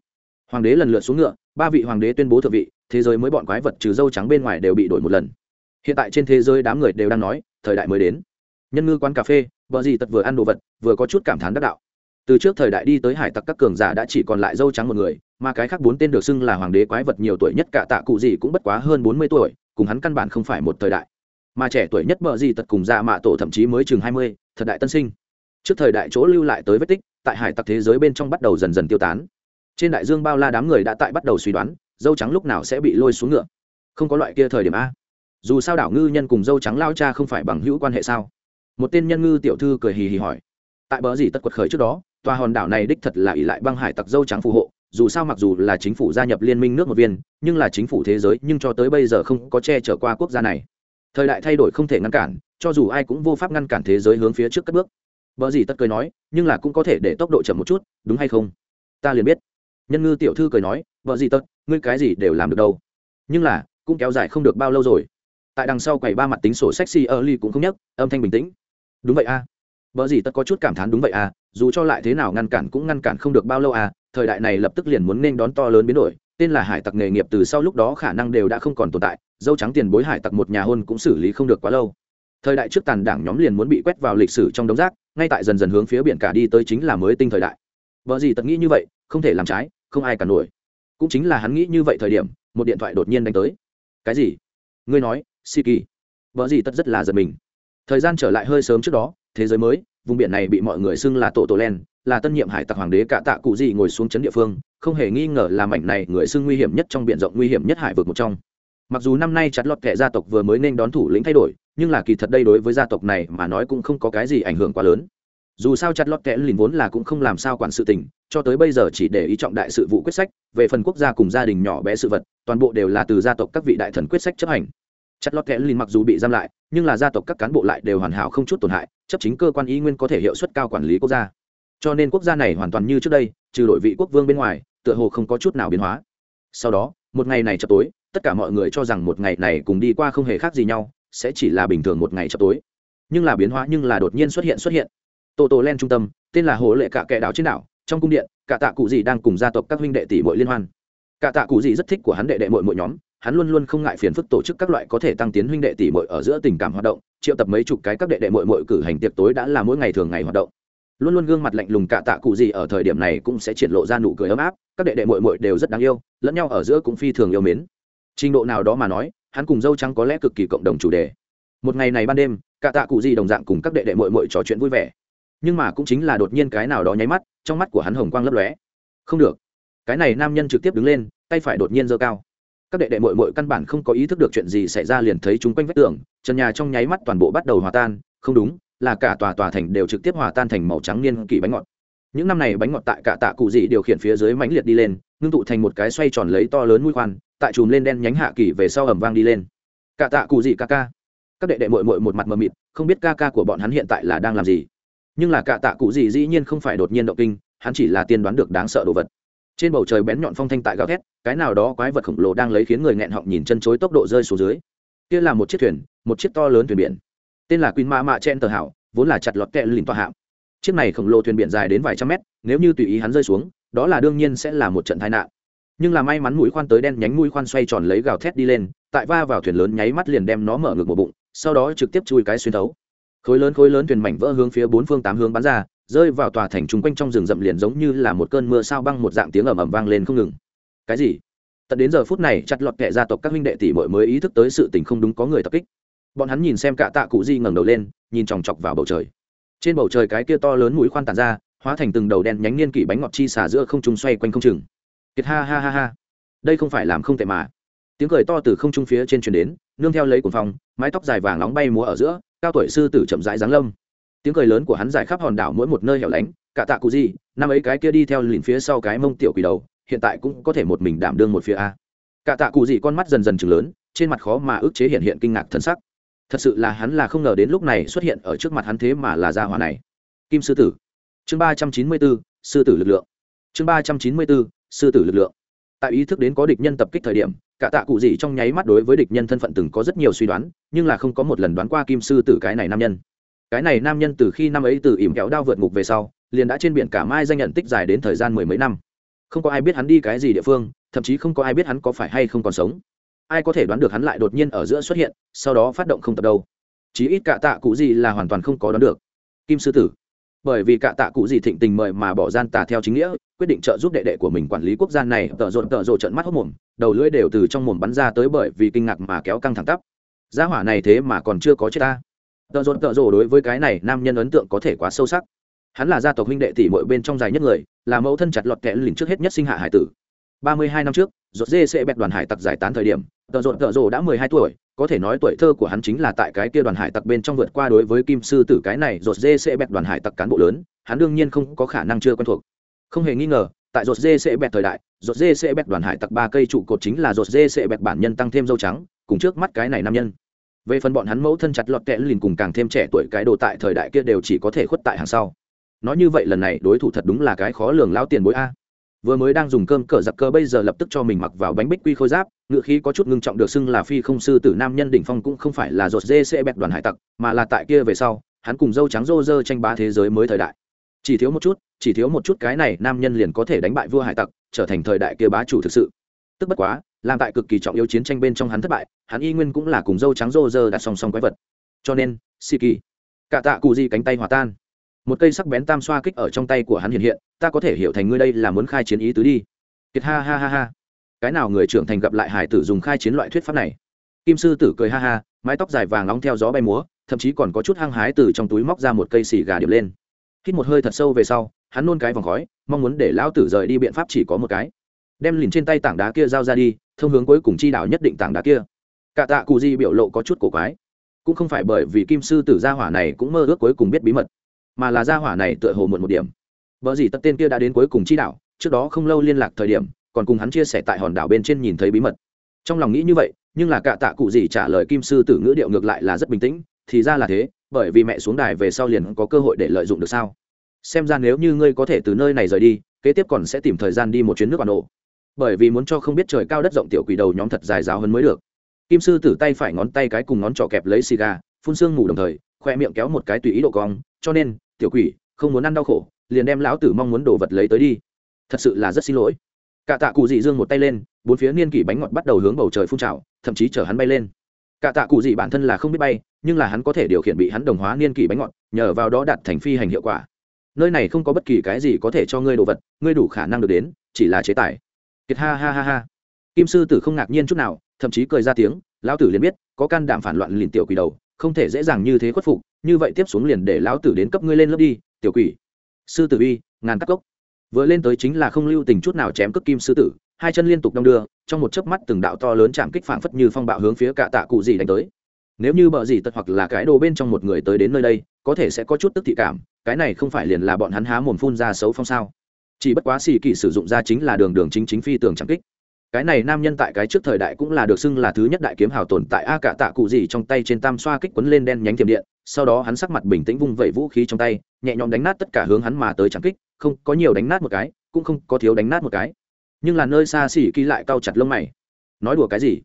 Hoàng đế lần lượt xuống ngựa, ba vị hoàng đế tuyên bố thượng vị, thế giới mới bọn quái vật trừ dâu trắng bên ngoài đều bị đổi một lần hiện tại trên thế giới đám người đều đang nói, thời đại mới đến. Nhân ngư quán cà phê vợ gì tật vừa ăn đồ vật, vừa có chút cảm thán đắc đạo. Từ trước thời đại đi tới hải tặc các cường giả đã chỉ còn lại dâu trắng một người, mà cái khác bốn tên được xưng là hoàng đế quái vật nhiều tuổi nhất cả tạ cụ gì cũng bất quá hơn bốn mươi tuổi, cùng hắn căn bản không phải một thời đại. Mà trẻ tuổi nhất bờ gì tật cùng dạ mạ tổ thậm chí mới chừng hai mươi, thật đại tân sinh. Trước thời đại chỗ lưu lại tới vết tích, tại hải tặc thế giới bên trong bắt đầu dần dần tiêu tán. Trên đại dương bao la đám người đã tại bắt đầu suy đoán, dâu trắng lúc nào sẽ bị lôi xuống ngựa. Không có loại kia thời điểm a dù sao đảo ngư nhân cùng dâu trắng lao cha không phải bằng hữu quan hệ sao? Một tên nhân ngư tiểu thư cười hì hì hỏi. Tại bờ gì tất quật khởi trước đó, tòa hòn đảo này đích thật là ỷ lại băng hải tặc dâu trắng phù hộ, dù sao mặc dù là chính phủ gia nhập liên minh nước một viên, nhưng là chính phủ thế giới nhưng cho tới bây giờ không có che chở qua quốc gia này. Thời đại thay đổi không thể ngăn cản, cho dù ai cũng vô pháp ngăn cản thế giới hướng phía trước các bước. Bờ gì tất cười nói, nhưng là cũng có thể để tốc độ chậm một chút, đúng hay không? Ta liền biết. Nhân ngư tiểu thư cười nói vợ gì tất, ngươi cái gì đều làm được đâu. Nhưng là, cũng kéo dài không được bao lâu rồi tại đằng sau quầy ba mặt tính sổ sexy early cũng không nhắc âm thanh bình tĩnh. Đúng vậy a. À. vợ gì tất có chút cảm thán đúng vậy a à, dù cho lại thế nào ngăn cản cũng ngăn cản không được bao lâu à thời đại này lập tức liền muốn nên đón to lớn biến đổi tên là hải tặc nghề nghiệp từ sau lúc đó khả năng đều đã không còn tồn tại dâu trắng tiền bối hải tặc một nhà hôn cũng xử lý không được quá lâu. Thời đại trước tàn đảng nhóm liền muốn bị quét vào lịch sử trong đống rác ngay tại dần dần hướng phía biển cả đi tới chính là mới tinh thời đại. Vợ gì tật nghĩ như vậy không thể làm trái không ai cả nổi. Cũng chính là hắn nghĩ như vậy thời điểm một điện thoại đột nhiên đánh tới. Cái gì? Ngươi nói si kỳ. Vợ gì tất rất là giật mình. Thời gian trở lại hơi sớm trước đó, thế giới mới, vùng biển này bị mọi người xưng là tổ tổ len, là tân nhiệm hải tặc hoàng đế cả tạ cụ gì ngồi xuống chấn địa phương, không hề nghi ngờ là mảnh này người xưng nguy hiểm nhất trong biển rộng nguy hiểm nhất hải vực một trong. Mặc dù năm nay chặt lọt kẻ gia tộc vừa mới nên đón thủ lĩnh thay đổi, nhưng là kỳ thật đây đối với gia tộc này mà nói cũng không có cái gì ảnh hưởng quá lớn. Dù sao chặt lọt kẻ lìn vốn là cũng không làm sao quản sự tình, cho tới bây giờ chỉ để ý trọng đại sự vụ quyết sách, về phần quốc gia cùng gia đình nhỏ bé sự vật, toàn bộ đều là từ gia tộc các vị đại thần quyết sách chấp hành chặt lọt kẽ lìn mặc dù bị giam lại, nhưng là gia tộc các cán bộ lại đều hoàn hảo không chút tổn hại, chấp chính cơ quan y nguyên có thể hiệu suất cao quản lý quốc gia. Cho nên quốc gia này hoàn toàn như trước đây, trừ đội vị quốc vương bên ngoài, tựa hồ không có chút nào biến hóa. Sau đó, một ngày này chập tối, tất cả mọi người cho rằng một ngày này cùng đi qua không hề khác gì nhau, sẽ chỉ là bình thường một ngày chập tối. Nhưng là biến hóa nhưng là đột nhiên xuất hiện xuất hiện. Tổ tổ len trung tâm, tên là hồ lệ cả kẻ đảo trên đảo, trong cung điện cả tạ cụ gì đang cùng gia tộc các huynh đệ tỷ muội liên hoan. Cả tạ cụ gì rất thích của hắn đệ đệ muội muội nhóm hắn luôn luôn không ngại phiền phức tổ chức các loại có thể tăng tiến huynh đệ tỷ muội ở giữa tình cảm hoạt động, triệu tập mấy chục cái các đệ đệ muội muội cử hành tiệc tối đã là mỗi ngày thường ngày hoạt động. Luôn luôn gương mặt lạnh lùng cả tạ cụ gì ở thời điểm này cũng sẽ triển lộ ra nụ cười ấm áp, các đệ đệ muội muội đều rất đáng yêu, lẫn nhau ở giữa cũng phi thường yêu mến. Trình độ nào đó mà nói, hắn cùng dâu trắng có lẽ cực kỳ cộng đồng chủ đề. Một ngày này ban đêm, cả tạ cụ gì đồng dạng cùng các đệ đệ muội muội trò chuyện vui vẻ. Nhưng mà cũng chính là đột nhiên cái nào đó nháy mắt, trong mắt của hắn hồng quang lấp lóe. Không được. Cái này nam nhân trực tiếp đứng lên, tay phải đột nhiên giơ cao các đệ đệ mội mội căn bản không có ý thức được chuyện gì xảy ra liền thấy chúng quanh vách tường, trần nhà trong nháy mắt toàn bộ bắt đầu hòa tan, không đúng, là cả tòa tòa thành đều trực tiếp hòa tan thành màu trắng niên kỳ bánh ngọt. Những năm này bánh ngọt tại cả tạ cụ dị điều khiển phía dưới mãnh liệt đi lên, ngưng tụ thành một cái xoay tròn lấy to lớn mũi khoan, tại chùm lên đen nhánh hạ kỳ về sau ẩm vang đi lên. Cả tạ cụ dị ca ca. Các đệ đệ mội mội một mặt mờ mịt, không biết ca ca của bọn hắn hiện tại là đang làm gì. Nhưng là cả tạ cụ dị dĩ nhiên không phải đột nhiên động kinh, hắn chỉ là tiên đoán được đáng sợ đồ vật trên bầu trời bén nhọn phong thanh tại gào thét, cái nào đó quái vật khổng lồ đang lấy khiến người nghẹn họng nhìn chân chối tốc độ rơi xuống dưới. Kia là một chiếc thuyền, một chiếc to lớn thuyền biển. Tên là queen ma mạ chen tờ hảo, vốn là chặt lọt kẹ lìn tòa hạm. Chiếc này khổng lồ thuyền biển dài đến vài trăm mét, nếu như tùy ý hắn rơi xuống, đó là đương nhiên sẽ là một trận tai nạn. Nhưng là may mắn mũi khoan tới đen nhánh mũi khoan xoay tròn lấy gào thét đi lên, tại va vào thuyền lớn nháy mắt liền đem nó mở ngược một bụng, sau đó trực tiếp chui cái xuyên thấu. Khối lớn khối lớn thuyền mảnh vỡ hướng phía bốn phương tám hướng bắn ra rơi vào tòa thành chung quanh trong rừng rậm liền giống như là một cơn mưa sao băng một dạng tiếng ầm ầm vang lên không ngừng. Cái gì? Tận đến giờ phút này, chặt lọt kệ gia tộc các huynh đệ tỷ muội mới ý thức tới sự tình không đúng có người tập kích. Bọn hắn nhìn xem cả tạ cụ di ngẩng đầu lên, nhìn chòng chọc vào bầu trời. Trên bầu trời cái kia to lớn mũi khoan tàn ra, hóa thành từng đầu đen nhánh niên kỷ bánh ngọt chi xả giữa không trung xoay quanh không chừng. Kiệt ha ha ha ha. Đây không phải làm không tệ mà. Tiếng cười to từ không trung phía trên truyền đến, nương theo lấy cuồng phong, mái tóc dài vàng nóng bay múa ở giữa, cao tuổi sư tử chậm rãi giáng lâm tiếng cười lớn của hắn dài khắp hòn đảo mỗi một nơi hẻo lánh, cả tạ cụ gì, năm ấy cái kia đi theo lìn phía sau cái mông tiểu quỷ đầu, hiện tại cũng có thể một mình đảm đương một phía a. Cả tạ cụ gì con mắt dần dần chừng lớn, trên mặt khó mà ức chế hiện hiện kinh ngạc thân sắc. Thật sự là hắn là không ngờ đến lúc này xuất hiện ở trước mặt hắn thế mà là gia hỏa này. Kim sư tử. Chương ba trăm chín mươi bốn, sư tử lực lượng. Chương ba trăm chín mươi bốn, sư tử lực lượng. Tại ý thức đến có địch nhân tập kích thời điểm, cả tạ cụ gì trong nháy mắt đối với địch nhân thân phận từng có rất nhiều suy đoán, nhưng là không có một lần đoán qua kim sư tử cái này nam nhân cái này nam nhân từ khi năm ấy từ ỉm kéo đao vượt ngục về sau, liền đã trên biển cả mai danh nhận tích dài đến thời gian mười mấy năm. Không có ai biết hắn đi cái gì địa phương, thậm chí không có ai biết hắn có phải hay không còn sống. Ai có thể đoán được hắn lại đột nhiên ở giữa xuất hiện, sau đó phát động không tập đâu. Chí ít cả tạ cụ gì là hoàn toàn không có đoán được. Kim sư tử. Bởi vì cả tạ cụ gì thịnh tình mời mà bỏ gian tà theo chính nghĩa, quyết định trợ giúp đệ đệ của mình quản lý quốc gia này, tợ rộn tợ rộ trận mắt hốc mồm, đầu lưỡi đều từ trong mồm bắn ra tới bởi vì kinh ngạc mà kéo căng thẳng tắp. Gia hỏa này thế mà còn chưa có chết ta tợ dồn tợ rồ đối với cái này nam nhân ấn tượng có thể quá sâu sắc. Hắn là gia tộc huynh đệ tỷ muội bên trong dài nhất người, là mẫu thân chặt lọt kẽ lìn trước hết nhất sinh hạ hải tử. Ba mươi hai năm trước, rột dê sẽ bẹt đoàn hải tặc giải tán thời điểm, tợ dồn tợ rồ đã mười hai tuổi, có thể nói tuổi thơ của hắn chính là tại cái kia đoàn hải tặc bên trong vượt qua đối với kim sư tử cái này, rột dê sẽ bẹt đoàn hải tặc cán bộ lớn, hắn đương nhiên không có khả năng chưa quen thuộc. Không hề nghi ngờ, tại rột dê sẽ bẹt thời đại, rột dê sẽ bẹt đoàn hải tặc ba cây trụ cột chính là rột dê sẽ bẹt bản nhân tăng thêm dâu trắng, cùng trước mắt cái này nam nhân về phần bọn hắn mẫu thân chặt lọt kẽ lìn cùng càng thêm trẻ tuổi cái đồ tại thời đại kia đều chỉ có thể khuất tại hàng sau. Nói như vậy lần này đối thủ thật đúng là cái khó lường lao tiền bối a. Vừa mới đang dùng cơm cờ giặc cơ bây giờ lập tức cho mình mặc vào bánh bích quy khôi giáp, ngựa khí có chút ngưng trọng được xưng là phi không sư tử nam nhân đỉnh phong cũng không phải là rột dê sẽ bẹt đoàn hải tặc, mà là tại kia về sau, hắn cùng dâu trắng rô rơ tranh bá thế giới mới thời đại. Chỉ thiếu một chút, chỉ thiếu một chút cái này nam nhân liền có thể đánh bại vua hải tặc, trở thành thời đại kia bá chủ thực sự. Tức bất quá làm tại cực kỳ trọng yếu chiến tranh bên trong hắn thất bại, hắn y nguyên cũng là cùng dâu trắng rô rơ đặt song song quái vật. Cho nên si kỳ. Cả tạ cụ di cánh tay hòa tan. Một cây sắc bén tam xoa kích ở trong tay của hắn hiện hiện, ta có thể hiểu thành ngươi đây là muốn khai chiến ý tứ đi. Kiệt ha ha ha ha. Cái nào người trưởng thành gặp lại hải tử dùng khai chiến loại thuyết pháp này? Kim sư tử cười ha ha, mái tóc dài vàng nóng theo gió bay múa, thậm chí còn có chút hăng hái từ trong túi móc ra một cây xì gà điệp lên. Hít một hơi thật sâu về sau, hắn nôn cái vòng khói, mong muốn để lão tử rời đi biện pháp chỉ có một cái. Đem lìn trên tay tảng đá kia giao ra đi thông hướng cuối cùng chi đạo nhất định tảng đá kia. Cả tạ cụ di biểu lộ có chút cổ quái. Cũng không phải bởi vì kim sư tử gia hỏa này cũng mơ ước cuối cùng biết bí mật, mà là gia hỏa này tựa hồ muộn một điểm. Vợ gì tất tên kia đã đến cuối cùng chi đạo trước đó không lâu liên lạc thời điểm, còn cùng hắn chia sẻ tại hòn đảo bên trên nhìn thấy bí mật. Trong lòng nghĩ như vậy, nhưng là cả tạ cụ gì trả lời kim sư tử ngữ điệu ngược lại là rất bình tĩnh, thì ra là thế, bởi vì mẹ xuống đài về sau liền có cơ hội để lợi dụng được sao? Xem ra nếu như ngươi có thể từ nơi này rời đi, kế tiếp còn sẽ tìm thời gian đi một chuyến nước bản đồ bởi vì muốn cho không biết trời cao đất rộng tiểu quỷ đầu nhóm thật dài giáo hơn mới được. Kim sư tử tay phải ngón tay cái cùng ngón trỏ kẹp lấy xì gà, phun sương ngủ đồng thời, khoe miệng kéo một cái tùy ý độ cong, cho nên, tiểu quỷ, không muốn ăn đau khổ, liền đem lão tử mong muốn đồ vật lấy tới đi. Thật sự là rất xin lỗi. Cả tạ cụ dị dương một tay lên, bốn phía niên kỷ bánh ngọt bắt đầu hướng bầu trời phun trào, thậm chí chở hắn bay lên. Cả tạ cụ dị bản thân là không biết bay, nhưng là hắn có thể điều khiển bị hắn đồng hóa niên kỷ bánh ngọt, nhờ vào đó đạt thành phi hành hiệu quả. Nơi này không có bất kỳ cái gì có thể cho ngươi đồ vật, ngươi đủ khả năng được đến, chỉ là chế tài kiệt ha ha ha ha. Kim sư tử không ngạc nhiên chút nào, thậm chí cười ra tiếng, lão tử liền biết, có can đảm phản loạn liền tiểu quỷ đầu, không thể dễ dàng như thế khuất phục, như vậy tiếp xuống liền để lão tử đến cấp ngươi lên lớp đi, tiểu quỷ. Sư tử uy, ngàn cắt cốc. Vừa lên tới chính là không lưu tình chút nào chém cước kim sư tử, hai chân liên tục đong đưa, trong một chớp mắt từng đạo to lớn chạm kích phảng phất như phong bạo hướng phía cả tạ cụ gì đánh tới. Nếu như bợ gì tật hoặc là cái đồ bên trong một người tới đến nơi đây, có thể sẽ có chút tức thị cảm, cái này không phải liền là bọn hắn há mồm phun ra xấu phong sao? Chỉ bất quá xì kỳ sử dụng ra chính là đường đường chính chính phi tường chẳng kích. Cái này nam nhân tại cái trước thời đại cũng là được xưng là thứ nhất đại kiếm hào tồn tại a cả tạ cụ gì trong tay trên tam xoa kích quấn lên đen nhánh thiểm điện, sau đó hắn sắc mặt bình tĩnh vung vẩy vũ khí trong tay, nhẹ nhõm đánh nát tất cả hướng hắn mà tới chẳng kích, không có nhiều đánh nát một cái, cũng không có thiếu đánh nát một cái. Nhưng là nơi xa xì kỳ lại cau chặt lông mày. Nói đùa cái gì?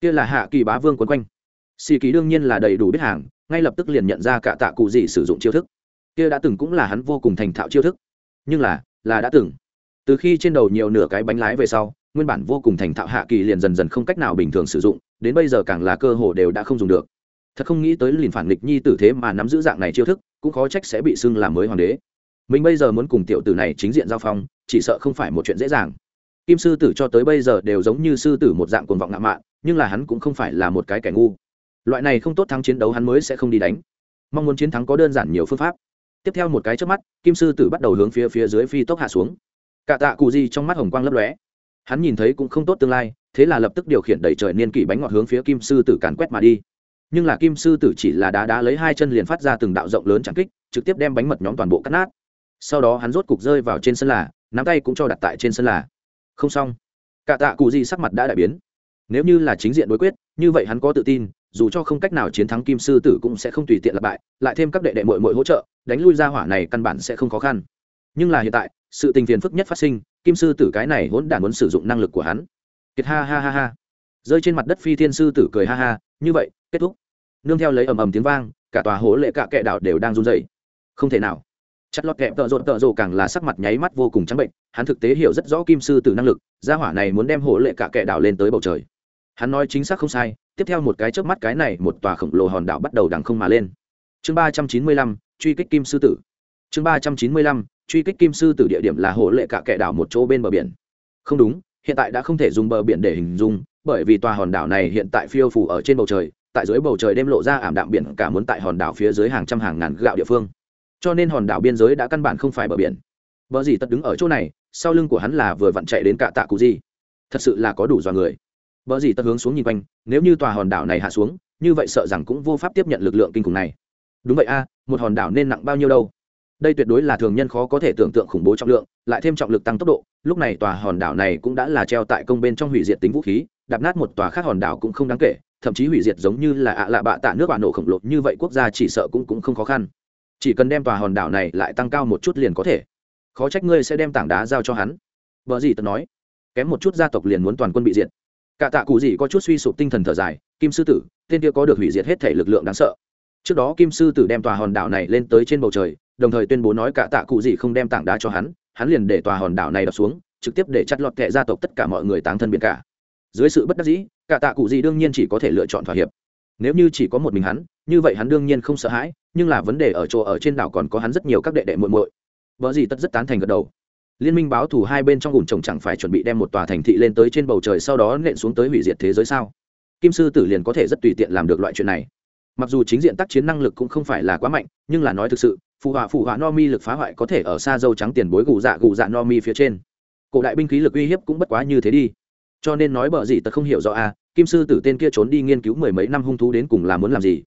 Kia là hạ kỳ bá vương quấn quanh. Xì kỳ đương nhiên là đầy đủ biết hàng, ngay lập tức liền nhận ra cả tạ cụ gì sử dụng chiêu thức. Kia đã từng cũng là hắn vô cùng thành thạo chiêu thức. Nhưng là là đã từng. Từ khi trên đầu nhiều nửa cái bánh lái về sau, nguyên bản vô cùng thành thạo hạ kỳ liền dần dần không cách nào bình thường sử dụng, đến bây giờ càng là cơ hồ đều đã không dùng được. Thật không nghĩ tới liền phản nghịch nhi tử thế mà nắm giữ dạng này chiêu thức, cũng khó trách sẽ bị xưng làm mới hoàng đế. Mình bây giờ muốn cùng tiểu tử này chính diện giao phong, chỉ sợ không phải một chuyện dễ dàng. Kim sư tử cho tới bây giờ đều giống như sư tử một dạng cuồng vọng ngạo mạn, nhưng là hắn cũng không phải là một cái kẻ ngu. Loại này không tốt thắng chiến đấu hắn mới sẽ không đi đánh. Mong muốn chiến thắng có đơn giản nhiều phương pháp tiếp theo một cái trước mắt, kim sư tử bắt đầu hướng phía phía dưới phi tốc hạ xuống. Cả tạ cụ di trong mắt hồng quang lấp lóe. Hắn nhìn thấy cũng không tốt tương lai, thế là lập tức điều khiển đẩy trời niên kỷ bánh ngọt hướng phía kim sư tử càn quét mà đi. Nhưng là kim sư tử chỉ là đá đá lấy hai chân liền phát ra từng đạo rộng lớn chẳng kích, trực tiếp đem bánh mật nhóm toàn bộ cắt nát. Sau đó hắn rốt cục rơi vào trên sân là, nắm tay cũng cho đặt tại trên sân là. Không xong. Cả tạ cụ di sắc mặt đã đại biến. Nếu như là chính diện đối quyết, như vậy hắn có tự tin, dù cho không cách nào chiến thắng kim sư tử cũng sẽ không tùy tiện lặp bại, lại thêm các đệ đệ mội mội hỗ trợ đánh lui ra hỏa này căn bản sẽ không khó khăn. Nhưng là hiện tại, sự tình phiền phức nhất phát sinh, kim sư tử cái này hỗn đản muốn sử dụng năng lực của hắn. Kiệt ha ha ha ha. Rơi trên mặt đất phi thiên sư tử cười ha ha, như vậy, kết thúc. Nương theo lấy ầm ầm tiếng vang, cả tòa hố lệ cả kệ đảo đều đang run rẩy. Không thể nào. Chặt lọt kẹp tợ rộn tợ rộ càng là sắc mặt nháy mắt vô cùng trắng bệnh, hắn thực tế hiểu rất rõ kim sư tử năng lực, gia hỏa này muốn đem hố lệ cả kệ đảo lên tới bầu trời. Hắn nói chính xác không sai, tiếp theo một cái chớp mắt cái này một tòa khổng lồ hòn đảo bắt đầu đằng không mà lên. Chương ba trăm chín mươi lăm truy kích kim sư tử. Chương ba trăm chín mươi lăm, truy kích kim sư tử địa điểm là hồ lệ cả kẻ đảo một chỗ bên bờ biển. Không đúng, hiện tại đã không thể dùng bờ biển để hình dung, bởi vì tòa hòn đảo này hiện tại phiêu phủ ở trên bầu trời, tại dưới bầu trời đêm lộ ra ảm đạm biển cả muốn tại hòn đảo phía dưới hàng trăm hàng ngàn gạo địa phương. Cho nên hòn đảo biên giới đã căn bản không phải bờ biển. Bờ gì tật đứng ở chỗ này, sau lưng của hắn là vừa vặn chạy đến cả tạ cụ gì. Thật sự là có đủ dọa người. Bờ gì tật hướng xuống nhìn quanh, nếu như tòa hòn đảo này hạ xuống, như vậy sợ rằng cũng vô pháp tiếp nhận lực lượng kinh khủng này. Đúng vậy a một hòn đảo nên nặng bao nhiêu đâu. Đây tuyệt đối là thường nhân khó có thể tưởng tượng khủng bố trọng lượng, lại thêm trọng lực tăng tốc độ, lúc này tòa hòn đảo này cũng đã là treo tại công bên trong hủy diệt tính vũ khí, đạp nát một tòa khác hòn đảo cũng không đáng kể, thậm chí hủy diệt giống như là ạ lạ bạ tạ nước bạ nổ khổng lồ như vậy quốc gia chỉ sợ cũng cũng không khó khăn. Chỉ cần đem tòa hòn đảo này lại tăng cao một chút liền có thể. Khó trách ngươi sẽ đem tảng đá giao cho hắn. Vợ gì tật nói. Kém một chút gia tộc liền muốn toàn quân bị diệt. Cả tạ cụ gì có chút suy sụp tinh thần thở dài, kim sư tử, tên kia có được hủy diệt hết thể lực lượng đáng sợ trước đó kim sư tử đem tòa hòn đảo này lên tới trên bầu trời, đồng thời tuyên bố nói cả tạ cụ gì không đem tảng đá cho hắn hắn liền để tòa hòn đảo này đập xuống, trực tiếp để chặt lọt kệ gia tộc tất cả mọi người táng thân biển cả. Dưới sự bất đắc dĩ, cả tạ cụ gì đương nhiên chỉ có thể lựa chọn thỏa hiệp. Nếu như chỉ có một mình hắn, như vậy hắn đương nhiên không sợ hãi, nhưng là vấn đề ở chỗ ở trên đảo còn có hắn rất nhiều các đệ đệ muội muội. Vợ gì tất rất tán thành gật đầu. Liên minh báo thủ hai bên trong ủn trồng chẳng phải chuẩn bị đem một tòa thành thị lên tới trên bầu trời sau đó nện xuống tới hủy diệt thế giới sao? Kim sư tử liền có thể rất tùy tiện làm được loại chuyện này mặc dù chính diện tác chiến năng lực cũng không phải là quá mạnh nhưng là nói thực sự phụ họa phụ họa no mi lực phá hoại có thể ở xa dâu trắng tiền bối gù dạ gù dạ no mi phía trên. Cổ đại binh khí lực uy hiếp cũng bất quá như thế đi. Cho nên nói bợ gì tật không hiểu rõ à, kim sư tử tên kia trốn đi nghiên cứu mười mấy năm hung thú đến cùng là muốn làm gì?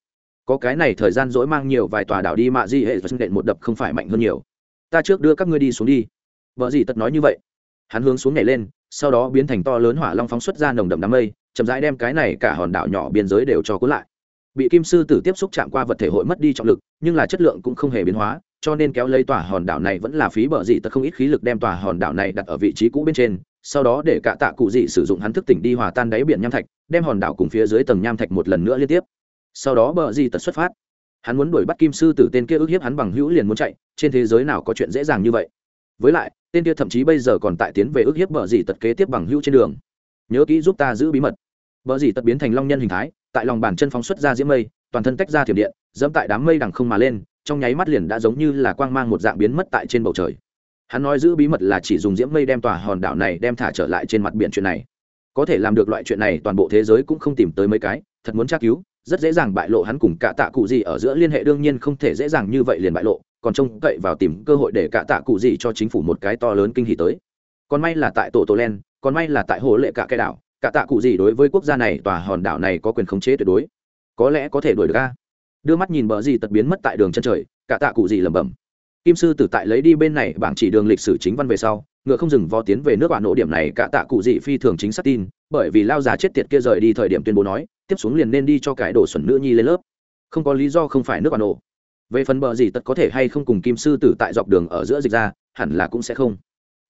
Có cái này thời gian dỗi mang nhiều vài tòa đảo đi mạ di hệ và đệm một đập không phải mạnh hơn nhiều. Ta trước đưa các ngươi đi xuống đi. Vợ gì tật nói như vậy. Hắn hướng xuống nhảy lên sau đó biến thành to lớn hỏa long phóng xuất ra nồng đậm đám mây chậm rãi đem cái này cả hòn đảo nhỏ biên giới đều cho cuốn lại bị kim sư tử tiếp xúc chạm qua vật thể hội mất đi trọng lực, nhưng là chất lượng cũng không hề biến hóa, cho nên kéo lấy tòa hòn đảo này vẫn là phí bờ dị tật không ít khí lực đem tòa hòn đảo này đặt ở vị trí cũ bên trên, sau đó để cả tạ cụ dị sử dụng hắn thức tỉnh đi hòa tan đáy biển nham thạch, đem hòn đảo cùng phía dưới tầng nham thạch một lần nữa liên tiếp. Sau đó bờ dị tật xuất phát. Hắn muốn đuổi bắt kim sư tử tên kia ức hiếp hắn bằng hữu liền muốn chạy, trên thế giới nào có chuyện dễ dàng như vậy. Với lại, tên kia thậm chí bây giờ còn tại tiến về ức hiếp bờ dị tật kế tiếp bằng hữu trên đường. Nhớ kỹ giúp ta giữ bí mật. Bờ dị tật biến thành long nhân hình thái tại lòng bàn chân phóng xuất ra diễm mây, toàn thân tách ra thiểm điện, dẫm tại đám mây đằng không mà lên, trong nháy mắt liền đã giống như là quang mang một dạng biến mất tại trên bầu trời. Hắn nói giữ bí mật là chỉ dùng diễm mây đem tòa hòn đảo này đem thả trở lại trên mặt biển chuyện này. Có thể làm được loại chuyện này, toàn bộ thế giới cũng không tìm tới mấy cái, thật muốn tra cứu, rất dễ dàng bại lộ hắn cùng cả tạ cụ gì ở giữa liên hệ, đương nhiên không thể dễ dàng như vậy liền bại lộ, còn trông cậy vào tìm cơ hội để cả tạ cụ gì cho chính phủ một cái to lớn kinh hỉ tới. Còn may là tại tổ tổ len còn may là tại hồ lệ cả cái đảo cả tạ cụ gì đối với quốc gia này, tòa hòn đảo này có quyền khống chế tuyệt đối. Có lẽ có thể đuổi được ca đưa mắt nhìn bờ gì tật biến mất tại đường chân trời, cả tạ cụ gì lẩm bẩm. Kim sư tử tại lấy đi bên này bảng chỉ đường lịch sử chính văn về sau, ngựa không dừng vó tiến về nước bạn nổ điểm này, cả tạ cụ dị phi thường chính xác tin, bởi vì lao già chết tiệt kia rời đi thời điểm tuyên bố nói, tiếp xuống liền nên đi cho cái đồ xuẩn nữ nhi lên lớp. Không có lý do không phải nước bạn nổ. Về phần bờ gì tật có thể hay không cùng kim sư tử tại dọc đường ở giữa dịch ra, hẳn là cũng sẽ không.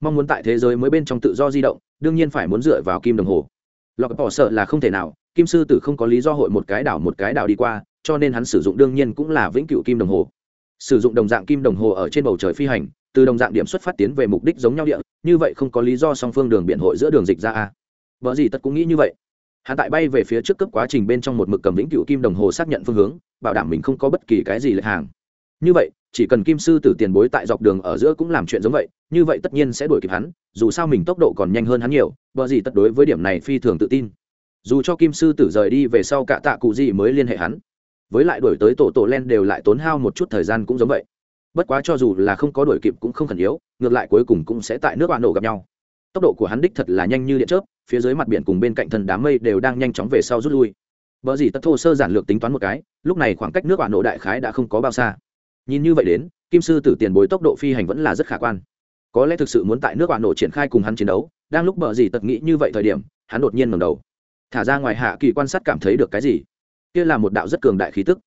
Mong muốn tại thế giới mới bên trong tự do di động, đương nhiên phải muốn dựa vào kim đồng hồ lọc bỏ sợ là không thể nào, kim sư tử không có lý do hội một cái đảo một cái đảo đi qua, cho nên hắn sử dụng đương nhiên cũng là vĩnh cửu kim đồng hồ. Sử dụng đồng dạng kim đồng hồ ở trên bầu trời phi hành, từ đồng dạng điểm xuất phát tiến về mục đích giống nhau địa, như vậy không có lý do song phương đường biện hội giữa đường dịch ra a. Vợ gì tất cũng nghĩ như vậy. Hắn tại bay về phía trước cấp quá trình bên trong một mực cầm vĩnh cửu kim đồng hồ xác nhận phương hướng, bảo đảm mình không có bất kỳ cái gì lệch hàng. Như vậy chỉ cần kim sư tử tiền bối tại dọc đường ở giữa cũng làm chuyện giống vậy như vậy tất nhiên sẽ đuổi kịp hắn dù sao mình tốc độ còn nhanh hơn hắn nhiều vợ gì tất đối với điểm này phi thường tự tin. Dù cho kim sư tử rời đi về sau cả tạ cụ gì mới liên hệ hắn với lại đổi tới tổ tổ len đều lại tốn hao một chút thời gian cũng giống vậy. Bất quá cho dù là không có đuổi kịp cũng không khẩn yếu ngược lại cuối cùng cũng sẽ tại nước bạn nổ gặp nhau. Tốc độ của hắn đích thật là nhanh như điện chớp phía dưới mặt biển cùng bên cạnh thân đám mây đều đang nhanh chóng về sau rút lui. Bờ gì tất thô sơ giản lược tính toán một cái, lúc này khoảng cách nước bạn nổ đại khái đã không có bao xa. Nhìn như vậy đến, Kim sư tử tiền bối tốc độ phi hành vẫn là rất khả quan. Có lẽ thực sự muốn tại nước bạn nổ triển khai cùng hắn chiến đấu, đang lúc bờ gì tật nghĩ như vậy thời điểm, hắn đột nhiên ngẩng đầu. Thả ra ngoài hạ kỳ quan sát cảm thấy được cái gì? Kia là một đạo rất cường đại khí tức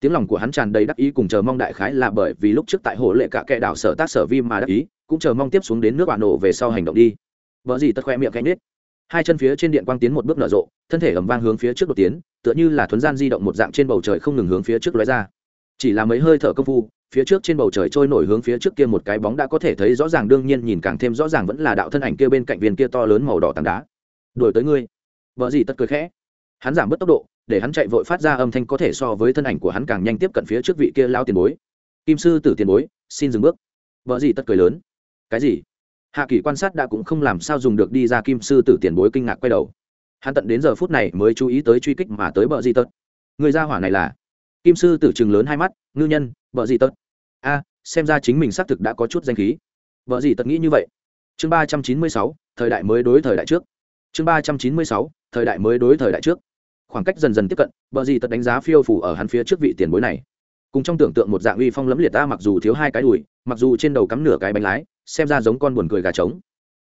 tiếng lòng của hắn tràn đầy đắc ý cùng chờ mong đại khái là bởi vì lúc trước tại hồ lệ cả kẻ đảo sở tác sở vi mà đắc ý cũng chờ mong tiếp xuống đến nước bạn nổ về sau hành động đi vợ gì tất khoe miệng cánh nết hai chân phía trên điện quang tiến một bước nở rộ thân thể ầm vang hướng phía trước đột tiến tựa như là thuấn gian di động một dạng trên bầu trời không ngừng hướng phía trước lóe ra chỉ là mấy hơi thở công phu, phía trước trên bầu trời trôi nổi hướng phía trước kia một cái bóng đã có thể thấy rõ ràng, đương nhiên nhìn càng thêm rõ ràng vẫn là đạo thân ảnh kia bên cạnh viên kia to lớn màu đỏ tảng đá. Đuổi tới ngươi. Vợ gì tất cười khẽ. Hắn giảm bớt tốc độ, để hắn chạy vội phát ra âm thanh có thể so với thân ảnh của hắn càng nhanh tiếp cận phía trước vị kia lao tiền bối. Kim sư tử tiền bối, xin dừng bước. Vợ gì tất cười lớn. Cái gì? Hạ kỳ quan sát đã cũng không làm sao dùng được đi ra, kim sư tử tiền bối kinh ngạc quay đầu. Hắn tận đến giờ phút này mới chú ý tới truy kích mà tới bờ di tật người ra hỏa này là? Kim sư tử chừng lớn hai mắt, ngư nhân, vợ gì tật? A, xem ra chính mình xác thực đã có chút danh khí. Vợ gì tật nghĩ như vậy? Chương ba trăm chín mươi sáu, thời đại mới đối thời đại trước. Chương ba trăm chín mươi sáu, thời đại mới đối thời đại trước. Khoảng cách dần dần tiếp cận, vợ gì tật đánh giá phiêu phủ ở hắn phía trước vị tiền bối này. Cùng trong tưởng tượng một dạng uy phong lẫm liệt ta mặc dù thiếu hai cái đùi, mặc dù trên đầu cắm nửa cái bánh lái, xem ra giống con buồn cười gà trống.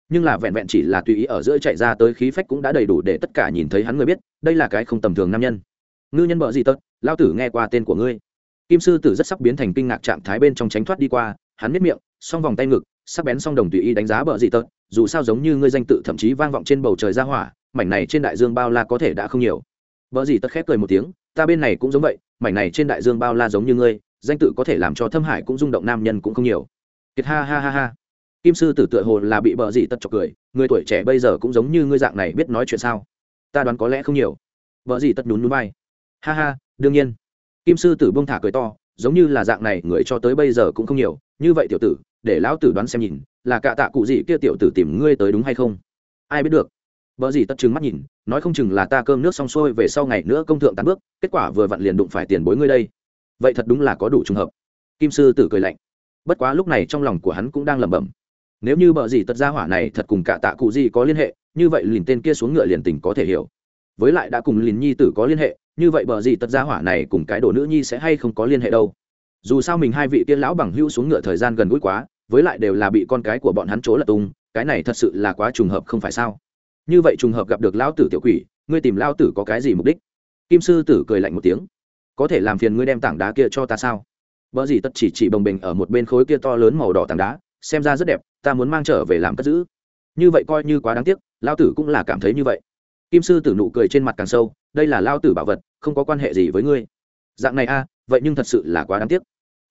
Nhưng là vẹn vẹn chỉ là tùy ý ở giữa chạy ra tới khí phách cũng đã đầy đủ để tất cả nhìn thấy hắn người biết, đây là cái không tầm thường nam nhân. Ngư nhân bợ gì tật lao tử nghe qua tên của ngươi. Kim sư tử rất sắp biến thành kinh ngạc trạng thái bên trong tránh thoát đi qua, hắn miết miệng, song vòng tay ngực, sắc bén song đồng tùy ý đánh giá bợ gì tật dù sao giống như ngươi danh tự thậm chí vang vọng trên bầu trời ra hỏa, mảnh này trên đại dương bao la có thể đã không nhiều. Bờ gì tật khép cười một tiếng, ta bên này cũng giống vậy, mảnh này trên đại dương bao la giống như ngươi, danh tự có thể làm cho thâm hải cũng rung động nam nhân cũng không nhiều. Kiệt ha ha ha ha. Kim sư tử tựa hồ là bị bợ gì tật chọc cười, người tuổi trẻ bây giờ cũng giống như ngươi dạng này biết nói chuyện sao? Ta đoán có lẽ không nhiều. Bờ gì tật nhún nhún bay ha ha đương nhiên. Kim sư tử bông thả cười to, giống như là dạng này, người cho tới bây giờ cũng không nhiều. Như vậy tiểu tử, để lão tử đoán xem nhìn, là cạ tạ cụ gì kia tiểu tử tìm ngươi tới đúng hay không? Ai biết được. Vợ gì tất chừng mắt nhìn, nói không chừng là ta cơm nước xong xuôi về sau ngày nữa công thượng tán bước, kết quả vừa vặn liền đụng phải tiền bối ngươi đây. Vậy thật đúng là có đủ trùng hợp. Kim sư tử cười lạnh. Bất quá lúc này trong lòng của hắn cũng đang lẩm bẩm. Nếu như bợ gì tật gia hỏa này thật cùng cả tạ cụ gì có liên hệ, như vậy liền tên kia xuống ngựa liền tình có thể hiểu. Với lại đã cùng liền nhi tử có liên hệ như vậy bờ gì tật gia hỏa này cùng cái đồ nữ nhi sẽ hay không có liên hệ đâu? Dù sao mình hai vị tiên lão bằng hữu xuống ngựa thời gian gần gũi quá, với lại đều là bị con cái của bọn hắn trố lật tung, cái này thật sự là quá trùng hợp không phải sao? Như vậy trùng hợp gặp được lão tử tiểu quỷ, ngươi tìm lão tử có cái gì mục đích? Kim sư tử cười lạnh một tiếng. Có thể làm phiền ngươi đem tảng đá kia cho ta sao? Vợ gì tất chỉ chỉ bồng bềnh ở một bên khối kia to lớn màu đỏ tảng đá, xem ra rất đẹp, ta muốn mang trở về làm cất giữ. Như vậy coi như quá đáng tiếc lao tử cũng là cảm thấy như vậy. Kim sư tử nụ cười trên mặt càng sâu, đây là lao tử bảo vật không có quan hệ gì với ngươi. Dạng này a, vậy nhưng thật sự là quá đáng tiếc.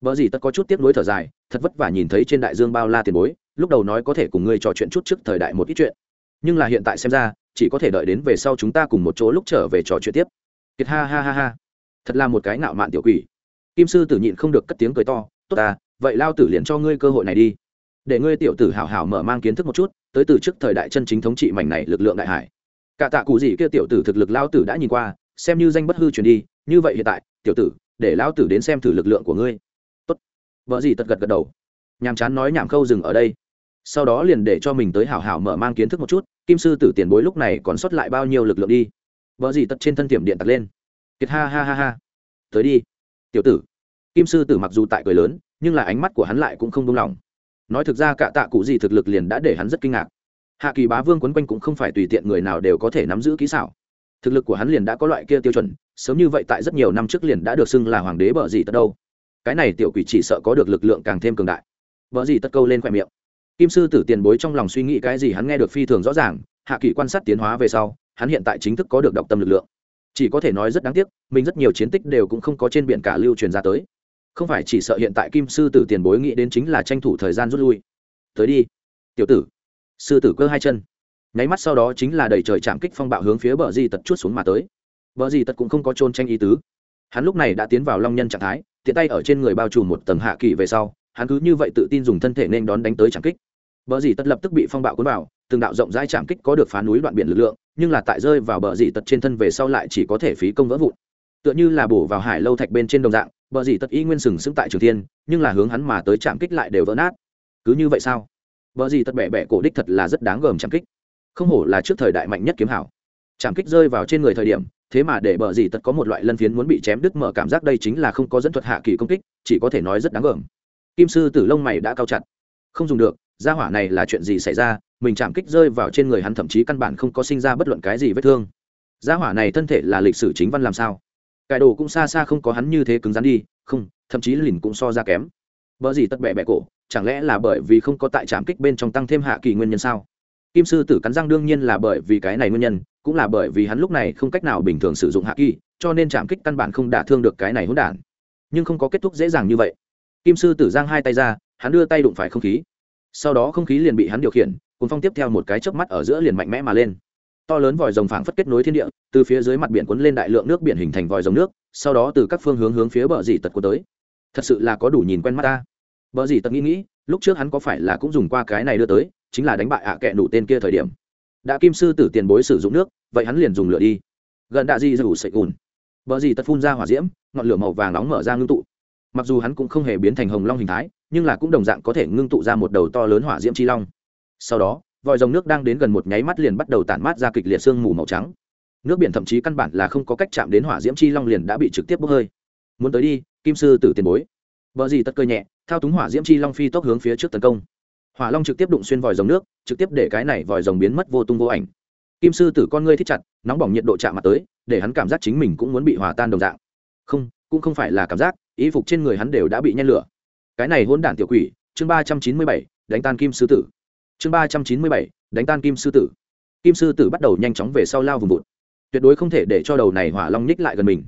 Vợ gì tất có chút tiếc nuối thở dài, thật vất vả nhìn thấy trên đại dương bao la tiền bối, lúc đầu nói có thể cùng ngươi trò chuyện chút trước thời đại một ít chuyện. Nhưng là hiện tại xem ra, chỉ có thể đợi đến về sau chúng ta cùng một chỗ lúc trở về trò chuyện tiếp. Kiệt ha ha ha ha. Thật là một cái nạo mạn tiểu quỷ. Kim sư tử nhịn không được cất tiếng cười to, tốt ta vậy lao tử liền cho ngươi cơ hội này đi. Để ngươi tiểu tử hảo hảo mở mang kiến thức một chút, tới từ trước thời đại chân chính thống trị mảnh này lực lượng đại hải. Cả tạ cụ gì kia tiểu tử thực lực lao tử đã nhìn qua xem như danh bất hư truyền đi, như vậy hiện tại, tiểu tử, để lão tử đến xem thử lực lượng của ngươi. Tốt. Vợ gì tật gật gật đầu. Nhàm chán nói nhảm khâu dừng ở đây. Sau đó liền để cho mình tới hảo hảo mở mang kiến thức một chút, kim sư tử tiền bối lúc này còn sót lại bao nhiêu lực lượng đi. Vợ gì tật trên thân tiệm điện tật lên. Kiệt ha ha ha ha. Tới đi. Tiểu tử. Kim sư tử mặc dù tại cười lớn, nhưng là ánh mắt của hắn lại cũng không đông lòng nói thực ra cả tạ cụ gì thực lực liền đã để hắn rất kinh ngạc. Hạ kỳ bá vương quấn quanh cũng không phải tùy tiện người nào đều có thể nắm giữ kỹ xảo thực lực của hắn liền đã có loại kia tiêu chuẩn, sớm như vậy tại rất nhiều năm trước liền đã được xưng là hoàng đế bờ gì tất đâu. Cái này tiểu quỷ chỉ sợ có được lực lượng càng thêm cường đại. Vợ gì tất câu lên khoe miệng. Kim sư tử tiền bối trong lòng suy nghĩ cái gì hắn nghe được phi thường rõ ràng, hạ kỳ quan sát tiến hóa về sau, hắn hiện tại chính thức có được độc tâm lực lượng. Chỉ có thể nói rất đáng tiếc, mình rất nhiều chiến tích đều cũng không có trên biển cả lưu truyền ra tới. Không phải chỉ sợ hiện tại kim sư tử tiền bối nghĩ đến chính là tranh thủ thời gian rút lui. Tới đi. Tiểu tử. Sư tử cơ hai chân nháy mắt sau đó chính là đầy trời chạm kích phong bạo hướng phía bờ di tật chút xuống mà tới. Bờ di tật cũng không có trôn tranh ý tứ. Hắn lúc này đã tiến vào long nhân trạng thái, tiện tay ở trên người bao trùm một tầng hạ kỳ về sau, hắn cứ như vậy tự tin dùng thân thể nên đón đánh tới chạm kích. Bờ di tật lập tức bị phong bạo cuốn vào, từng đạo rộng rãi chạm kích có được phá núi đoạn biển lực lượng, nhưng là tại rơi vào bờ di tật trên thân về sau lại chỉ có thể phí công vỡ vụn. Tựa như là bổ vào hải lâu thạch bên trên đồng dạng, bờ di tật y nguyên sừng sững tại trường thiên, nhưng là hướng hắn mà tới chạm kích lại đều vỡ nát. Cứ như vậy sao? Bờ di tật bẻ bẻ cổ đích thật là rất đáng gờm chạm kích không hổ là trước thời đại mạnh nhất kiếm hảo. Chạm kích rơi vào trên người thời điểm, thế mà để bờ gì tật có một loại lân phiến muốn bị chém đứt mở cảm giác đây chính là không có dẫn thuật hạ kỳ công kích, chỉ có thể nói rất đáng gờm. Kim sư tử lông mày đã cao chặt. Không dùng được, gia hỏa này là chuyện gì xảy ra? Mình chạm kích rơi vào trên người hắn thậm chí căn bản không có sinh ra bất luận cái gì vết thương. Gia hỏa này thân thể là lịch sử chính văn làm sao? Cải đồ cũng xa xa không có hắn như thế cứng rắn đi, không, thậm chí lìn cũng so ra kém. Bờ gì tất bẹ bẹ cổ, chẳng lẽ là bởi vì không có tại trạm kích bên trong tăng thêm hạ kỳ nguyên nhân sao? Kim sư tử cắn răng đương nhiên là bởi vì cái này nguyên nhân, cũng là bởi vì hắn lúc này không cách nào bình thường sử dụng hạ kỳ, cho nên chạm kích căn bản không đả thương được cái này hỗn đản. Nhưng không có kết thúc dễ dàng như vậy. Kim sư tử giang hai tay ra, hắn đưa tay đụng phải không khí. Sau đó không khí liền bị hắn điều khiển cùng phong tiếp theo một cái chớp mắt ở giữa liền mạnh mẽ mà lên. To lớn vòi rồng phảng phất kết nối thiên địa, từ phía dưới mặt biển cuốn lên đại lượng nước biển hình thành vòi rồng nước, sau đó từ các phương hướng hướng phía bờ dì tật của tới. Thật sự là có đủ nhìn quen mắt ta. Bờ dì tật nghĩ nghĩ, lúc trước hắn có phải là cũng dùng qua cái này đưa tới chính là đánh bại ạ à kệ nụ tên kia thời điểm. Đã kim sư tử tiền bối sử dụng nước, vậy hắn liền dùng lửa đi. Gần đạ di dù sậy ùn vợ gì tật phun ra hỏa diễm, ngọn lửa màu vàng nóng mở ra ngưng tụ. Mặc dù hắn cũng không hề biến thành hồng long hình thái, nhưng là cũng đồng dạng có thể ngưng tụ ra một đầu to lớn hỏa diễm chi long. Sau đó, vòi dòng nước đang đến gần một nháy mắt liền bắt đầu tản mát ra kịch liệt sương mù màu trắng. Nước biển thậm chí căn bản là không có cách chạm đến hỏa diễm chi long liền đã bị trực tiếp bốc hơi. Muốn tới đi, kim sư tử tiền bối. Vợ gì tất cơ nhẹ, thao túng hỏa diễm chi long phi tốc hướng phía trước tấn công hỏa long trực tiếp đụng xuyên vòi rồng nước, trực tiếp để cái này vòi rồng biến mất vô tung vô ảnh. Kim sư tử con ngươi thích chặt, nóng bỏng nhiệt độ chạm mặt tới, để hắn cảm giác chính mình cũng muốn bị hòa tan đồng dạng. Không, cũng không phải là cảm giác ý phục trên người hắn đều đã bị nhen lửa. Cái này hôn đản tiểu quỷ, chương ba trăm chín mươi bảy, đánh tan kim sư tử. Chương ba trăm chín mươi bảy, đánh tan kim sư tử. Kim sư tử bắt đầu nhanh chóng về sau lao vùng vụt. Tuyệt đối không thể để cho đầu này hỏa long nhích lại gần mình.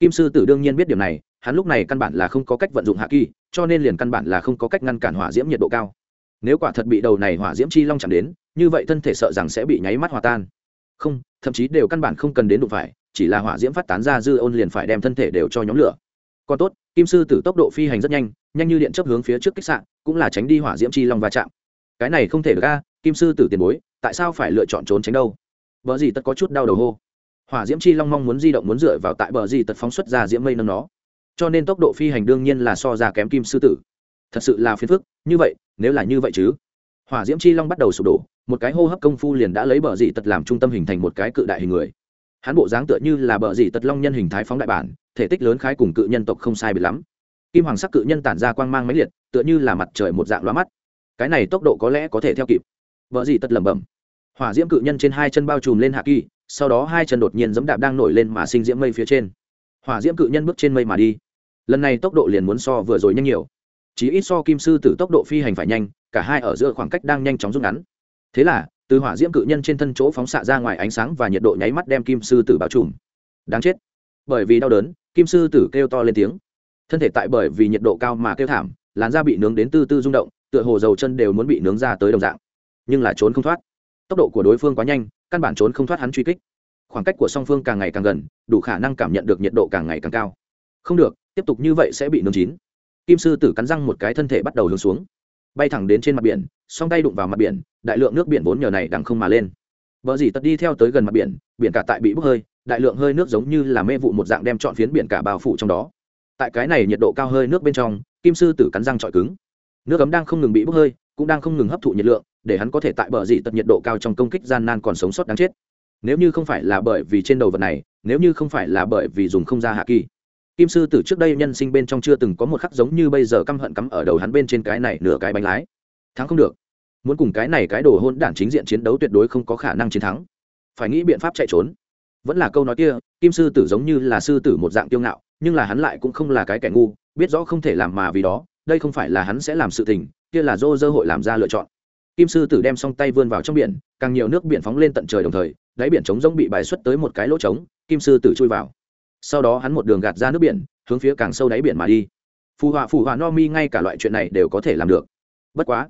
Kim sư tử đương nhiên biết điều này, hắn lúc này căn bản là không có cách vận dụng hạ kỳ, cho nên liền căn bản là không có cách ngăn cản hỏa diễm nhiệt độ cao nếu quả thật bị đầu này hỏa diễm chi long chạm đến, như vậy thân thể sợ rằng sẽ bị nháy mắt hòa tan. Không, thậm chí đều căn bản không cần đến đụng phải, chỉ là hỏa diễm phát tán ra dư ôn liền phải đem thân thể đều cho nhóm lửa. Còn tốt, kim sư tử tốc độ phi hành rất nhanh nhanh như điện chấp hướng phía trước kích sạn cũng là tránh đi hỏa diễm chi long va chạm. Cái này không thể được ca kim sư tử tiền bối, tại sao phải lựa chọn trốn tránh đâu? Vợ gì tất có chút đau đầu hô. Hỏa diễm chi long mong muốn di động muốn dựa vào tại bờ gì tật phóng xuất ra diễm mây nâng nó. Cho nên tốc độ phi hành đương nhiên là so ra kém kim sư tử. Thật sự là phiền phức, như vậy nếu là như vậy chứ? Hỏa diễm chi long bắt đầu sụp đổ, một cái hô hấp công phu liền đã lấy bờ dị tật làm trung tâm hình thành một cái cự đại hình người. Hắn bộ dáng tựa như là bờ dị tật long nhân hình thái phóng đại bản, thể tích lớn khái cùng cự nhân tộc không sai biệt lắm. Kim hoàng sắc cự nhân tản ra quang mang máy liệt, tựa như là mặt trời một dạng loa mắt. Cái này tốc độ có lẽ có thể theo kịp. Vợ dị tật lẩm bẩm. Hỏa diễm cự nhân trên hai chân bao trùm lên hạ kỳ, sau đó hai chân đột nhiên dẫm đạp đang nổi lên mà sinh diễm mây phía trên. Hỏa diễm cự nhân bước trên mây mà đi. Lần này tốc độ liền muốn so vừa rồi nhanh nhiều chỉ ít so kim sư tử tốc độ phi hành phải nhanh, cả hai ở giữa khoảng cách đang nhanh chóng rút ngắn. Thế là, từ hỏa diễm cự nhân trên thân chỗ phóng xạ ra ngoài ánh sáng và nhiệt độ nháy mắt đem kim sư tử bao trùm. Đáng chết. Bởi vì đau đớn, kim sư tử kêu to lên tiếng. Thân thể tại bởi vì nhiệt độ cao mà kêu thảm, làn da bị nướng đến tư tư rung động, tựa hồ dầu chân đều muốn bị nướng ra tới đồng dạng. Nhưng là trốn không thoát. Tốc độ của đối phương quá nhanh, căn bản trốn không thoát hắn truy kích. Khoảng cách của song phương càng ngày càng gần, đủ khả năng cảm nhận được nhiệt độ càng ngày càng cao. Không được, tiếp tục như vậy sẽ bị nướng chín kim sư tử cắn răng một cái thân thể bắt đầu hướng xuống. Bay thẳng đến trên mặt biển, song tay đụng vào mặt biển, đại lượng nước biển vốn nhờ này đằng không mà lên. Vợ dì tật đi theo tới gần mặt biển biển cả tại bị bốc hơi, đại lượng hơi nước giống như là mê vụ một dạng đem trọn phiến biển cả bao phủ trong đó. Tại cái này nhiệt độ cao hơi nước bên trong, kim sư tử cắn răng trọi cứng. Nước ấm đang không ngừng bị bốc hơi, cũng đang không ngừng hấp thụ nhiệt lượng, để hắn có thể tại bờ dị tật nhiệt độ cao trong công kích gian nan còn sống sót đáng chết. Nếu như không phải là bởi vì trên đầu vật này, nếu như không phải là bởi vì dùng không ra hạ kỳ kim sư tử trước đây nhân sinh bên trong chưa từng có một khắc giống như bây giờ căm hận cắm ở đầu hắn bên trên cái này nửa cái bánh lái. Thắng không được. Muốn cùng cái này cái đồ hôn đản chính diện chiến đấu tuyệt đối không có khả năng chiến thắng. Phải nghĩ biện pháp chạy trốn. Vẫn là câu nói kia, kim sư tử giống như là sư tử một dạng tiêu ngạo, nhưng là hắn lại cũng không là cái kẻ ngu, biết rõ không thể làm mà vì đó, đây không phải là hắn sẽ làm sự tình, kia là dô dơ hội làm ra lựa chọn. Kim sư tử đem song tay vươn vào trong biển, càng nhiều nước biển phóng lên tận trời đồng thời, đáy biển trống rỗng bị bài xuất tới một cái lỗ trống, kim sư tử chui vào sau đó hắn một đường gạt ra nước biển, hướng phía càng sâu đáy biển mà đi. Phù họa phù họa no mi ngay cả loại chuyện này đều có thể làm được. Bất quá,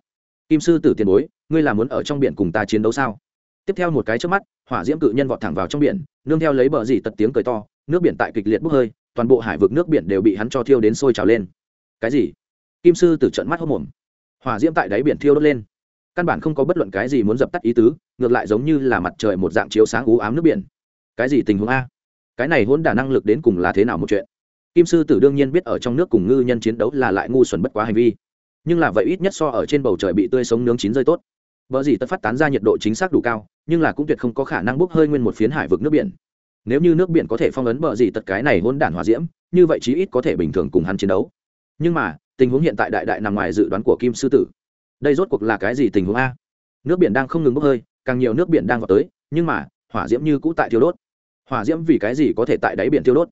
kim sư tử tiền bối, ngươi là muốn ở trong biển cùng ta chiến đấu sao? Tiếp theo một cái trước mắt, hỏa diễm cự nhân vọt thẳng vào trong biển, nương theo lấy bờ dì tật tiếng cười to, nước biển tại kịch liệt bốc hơi, toàn bộ hải vực nước biển đều bị hắn cho thiêu đến sôi trào lên. Cái gì? Kim sư tử trận mắt hốc mồm. Hỏa diễm tại đáy biển thiêu đốt lên. Căn bản không có bất luận cái gì muốn dập tắt ý tứ, ngược lại giống như là mặt trời một dạng chiếu sáng ú ám nước biển. Cái gì tình huống a? Cái này hôn đả năng lực đến cùng là thế nào một chuyện? Kim sư tử đương nhiên biết ở trong nước cùng ngư nhân chiến đấu là lại ngu xuẩn bất quá hành vi. Nhưng là vậy ít nhất so ở trên bầu trời bị tươi sống nướng chín rơi tốt. Vợ gì tất phát tán ra nhiệt độ chính xác đủ cao, nhưng là cũng tuyệt không có khả năng bốc hơi nguyên một phiến hải vực nước biển. Nếu như nước biển có thể phong ấn bờ gì tất cái này hôn đản hòa diễm, như vậy chí ít có thể bình thường cùng hắn chiến đấu. Nhưng mà, tình huống hiện tại đại đại nằm ngoài dự đoán của kim sư tử. Đây rốt cuộc là cái gì tình huống a? Nước biển đang không ngừng bốc hơi, càng nhiều nước biển đang vào tới, nhưng mà, hỏa diễm như cũ tại thiếu đốt hỏa diễm vì cái gì có thể tại đáy biển tiêu đốt?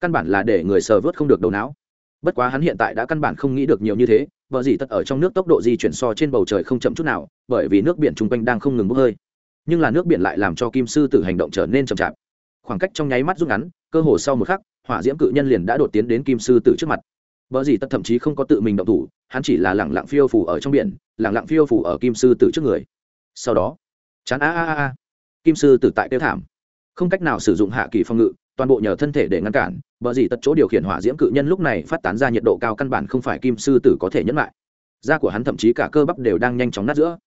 Căn bản là để người sờ vớt không được đầu não. Bất quá hắn hiện tại đã căn bản không nghĩ được nhiều như thế, vợ gì tất ở trong nước tốc độ di chuyển so trên bầu trời không chậm chút nào, bởi vì nước biển chung quanh đang không ngừng bốc hơi. Nhưng là nước biển lại làm cho kim sư tử hành động trở nên chậm chạp. Khoảng cách trong nháy mắt rút ngắn, cơ hồ sau một khắc, hỏa diễm cự nhân liền đã đột tiến đến kim sư tử trước mặt. Vợ gì tất thậm chí không có tự mình động thủ, hắn chỉ là lẳng lặng phiêu phủ ở trong biển lẳng lặng phiêu phủ ở kim sư tử trước người. Sau đó, chán a a a kim sư tử tại tiêu thảm không cách nào sử dụng hạ kỳ phòng ngự, toàn bộ nhờ thân thể để ngăn cản bờ gì tật chỗ điều khiển hỏa diễm cự nhân lúc này phát tán ra nhiệt độ cao căn bản không phải kim sư tử có thể nhẫn lại. Da của hắn thậm chí cả cơ bắp đều đang nhanh chóng nát giữa.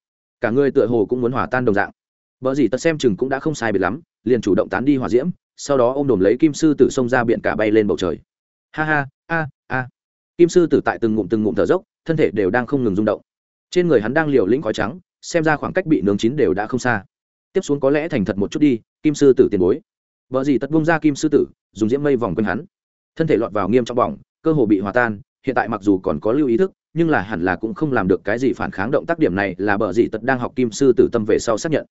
Cả người tựa hồ cũng muốn hòa tan đồng dạng. Bờ gì tật xem chừng cũng đã không sai biệt lắm, liền chủ động tán đi hỏa diễm, sau đó ô m đồm lấy kim sư tử xông ra biển cả bay lên bầu trời. Ha ha, a a. Kim sư tử tại từng ngụm từng ngụm thở dốc, thân thể đều đang không ngừng rung động. Trên người hắn đang liều lĩnh khói trắng, xem ra khoảng cách bị nướng chín đều đã không xa. Tiếp xuống có lẽ thành thật một chút đi kim sư tử tiền bối. Vợ gì tất bung ra kim sư tử, dùng diễm mây vòng quanh hắn. Thân thể lọt vào nghiêm trong bỏng, cơ hồ bị hòa tan, hiện tại mặc dù còn có lưu ý thức, nhưng là hẳn là cũng không làm được cái gì phản kháng động tác điểm này là bờ gì tật đang học kim sư tử tâm về sau xác nhận.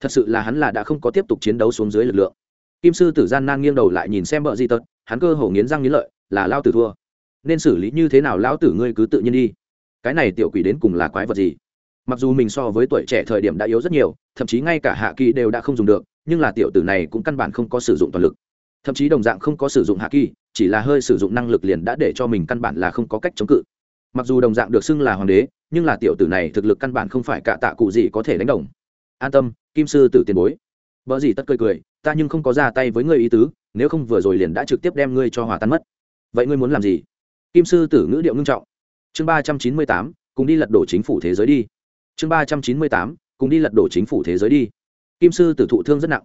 Thật sự là hắn là đã không có tiếp tục chiến đấu xuống dưới lực lượng. Kim sư tử gian nan nghiêng đầu lại nhìn xem bờ gì tật hắn cơ hồ nghiến răng nghiến lợi, là lao tử thua. Nên xử lý như thế nào lão tử ngươi cứ tự nhiên đi. Cái này tiểu quỷ đến cùng là quái vật gì? Mặc dù mình so với tuổi trẻ thời điểm đã yếu rất nhiều, thậm chí ngay cả hạ kỳ đều đã không dùng được nhưng là tiểu tử này cũng căn bản không có sử dụng toàn lực. Thậm chí đồng dạng không có sử dụng hạ kỳ, chỉ là hơi sử dụng năng lực liền đã để cho mình căn bản là không có cách chống cự. Mặc dù đồng dạng được xưng là hoàng đế, nhưng là tiểu tử này thực lực căn bản không phải cả tạ cụ gì có thể đánh đồng. An tâm, kim sư tử tiền bối. Vợ gì tất cười cười, ta nhưng không có ra tay với ngươi ý tứ, nếu không vừa rồi liền đã trực tiếp đem ngươi cho hòa tan mất. Vậy ngươi muốn làm gì? Kim sư tử ngữ điệu ngưng trọng. Chương ba trăm chín mươi tám, cùng đi lật đổ chính phủ thế giới đi. Chương ba trăm chín mươi tám, cùng đi lật đổ chính phủ thế giới đi kim sư tử thụ thương rất nặng.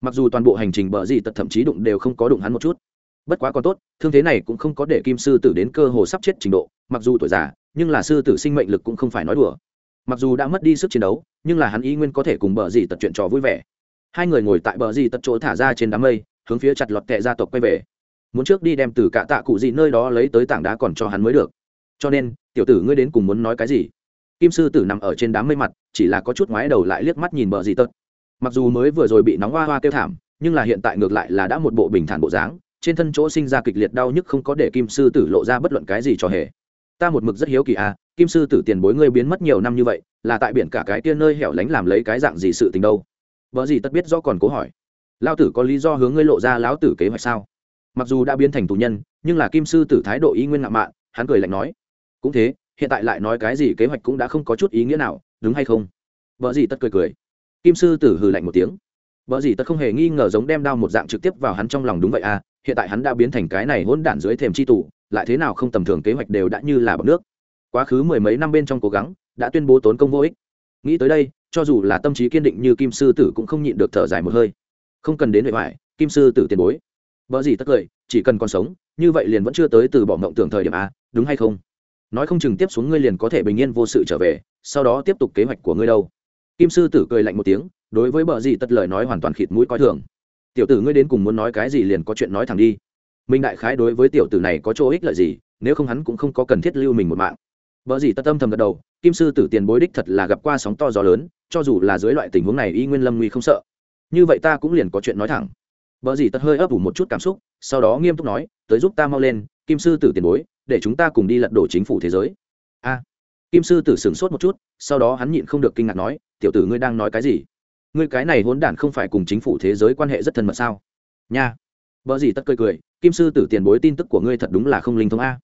Mặc dù toàn bộ hành trình bờ dì tật thậm chí đụng đều không có đụng hắn một chút. Bất quá còn tốt, thương thế này cũng không có để kim sư tử đến cơ hồ sắp chết trình độ, mặc dù tuổi già, nhưng là sư tử sinh mệnh lực cũng không phải nói đùa. Mặc dù đã mất đi sức chiến đấu, nhưng là hắn ý nguyên có thể cùng bờ dì tật chuyện trò vui vẻ. Hai người ngồi tại bờ dì tật chỗ thả ra trên đám mây, hướng phía chặt lọt tệ gia tộc quay về. Muốn trước đi đem từ cả tạ cụ gì nơi đó lấy tới tảng đá còn cho hắn mới được. Cho nên, tiểu tử ngươi đến cùng muốn nói cái gì? Kim sư tử nằm ở trên đám mây mặt, chỉ là có chút ngoái đầu lại liếc mắt nhìn bờ dì tật mặc dù mới vừa rồi bị nóng hoa hoa kêu thảm, nhưng là hiện tại ngược lại là đã một bộ bình thản bộ dáng, trên thân chỗ sinh ra kịch liệt đau nhức không có để kim sư tử lộ ra bất luận cái gì cho hề. Ta một mực rất hiếu kỳ à kim sư tử tiền bối ngươi biến mất nhiều năm như vậy, là tại biển cả cái kia nơi hẻo lánh làm lấy cái dạng gì sự tình đâu? Vợ gì tất biết do còn cố hỏi. Lao tử có lý do hướng ngươi lộ ra lão tử kế hoạch sao? Mặc dù đã biến thành tù nhân, nhưng là kim sư tử thái độ ý nguyên ngạo mạn, hắn cười lạnh nói. Cũng thế, hiện tại lại nói cái gì kế hoạch cũng đã không có chút ý nghĩa nào, đúng hay không? Vợ gì tất cười cười kim sư tử hừ lạnh một tiếng. Vợ gì tật không hề nghi ngờ giống đem đao một dạng trực tiếp vào hắn trong lòng đúng vậy à hiện tại hắn đã biến thành cái này hỗn đản dưới thềm c h i tủ lại thế nào không tầm thường kế hoạch đều đã như là bọc nước. Quá khứ mười mấy năm bên trong cố gắng, đã tuyên bố tốn công vô ích. Nghĩ tới đây, cho dù là tâm trí kiên định như kim sư tử cũng không nhịn được thở dài một hơi. Không cần đến nội ngoại kim sư tử tiền bối. Vợ gì tất cười, chỉ cần còn sống, như vậy liền vẫn chưa tới từ bỏ mộng tưởng thời điểm à? đúng hay không? Nói không chừng tiếp xuống ngươi liền có thể bình yên vô sự trở về, sau đó tiếp tục kế hoạch của ngươi đâu kim sư tử cười lạnh một tiếng đối với bờ gì tất lời nói hoàn toàn khịt mũi coi thường tiểu tử ngươi đến cùng muốn nói cái gì liền có chuyện nói thẳng đi minh đại khái đối với tiểu tử này có chỗ ích lợi gì nếu không hắn cũng không có cần thiết lưu mình một mạng Bờ gì tất tâm thầm gật đầu, Kim sư tử tiền bối đích thật là gặp qua sóng to gió lớn, cho dù là dưới loại tình huống này y nguyên lâm nguy không sợ. Như vậy ta cũng liền có chuyện nói thẳng. Bờ gì tất hơi ấp ủ một chút cảm xúc, sau đó nghiêm túc nói, tới giúp ta mau lên, Kim sư tử tiền bối, để chúng ta cùng đi lật đổ chính phủ thế giới. A. Kim sư tử sửng sốt một chút, sau đó hắn nhịn không được kinh ngạc nói, tiểu tử ngươi đang nói cái gì? Ngươi cái này hỗn đản không phải cùng chính phủ thế giới quan hệ rất thân mật sao? Nha. vợ gì tất cười cười, Kim sư tử tiền bối tin tức của ngươi thật đúng là không linh thông a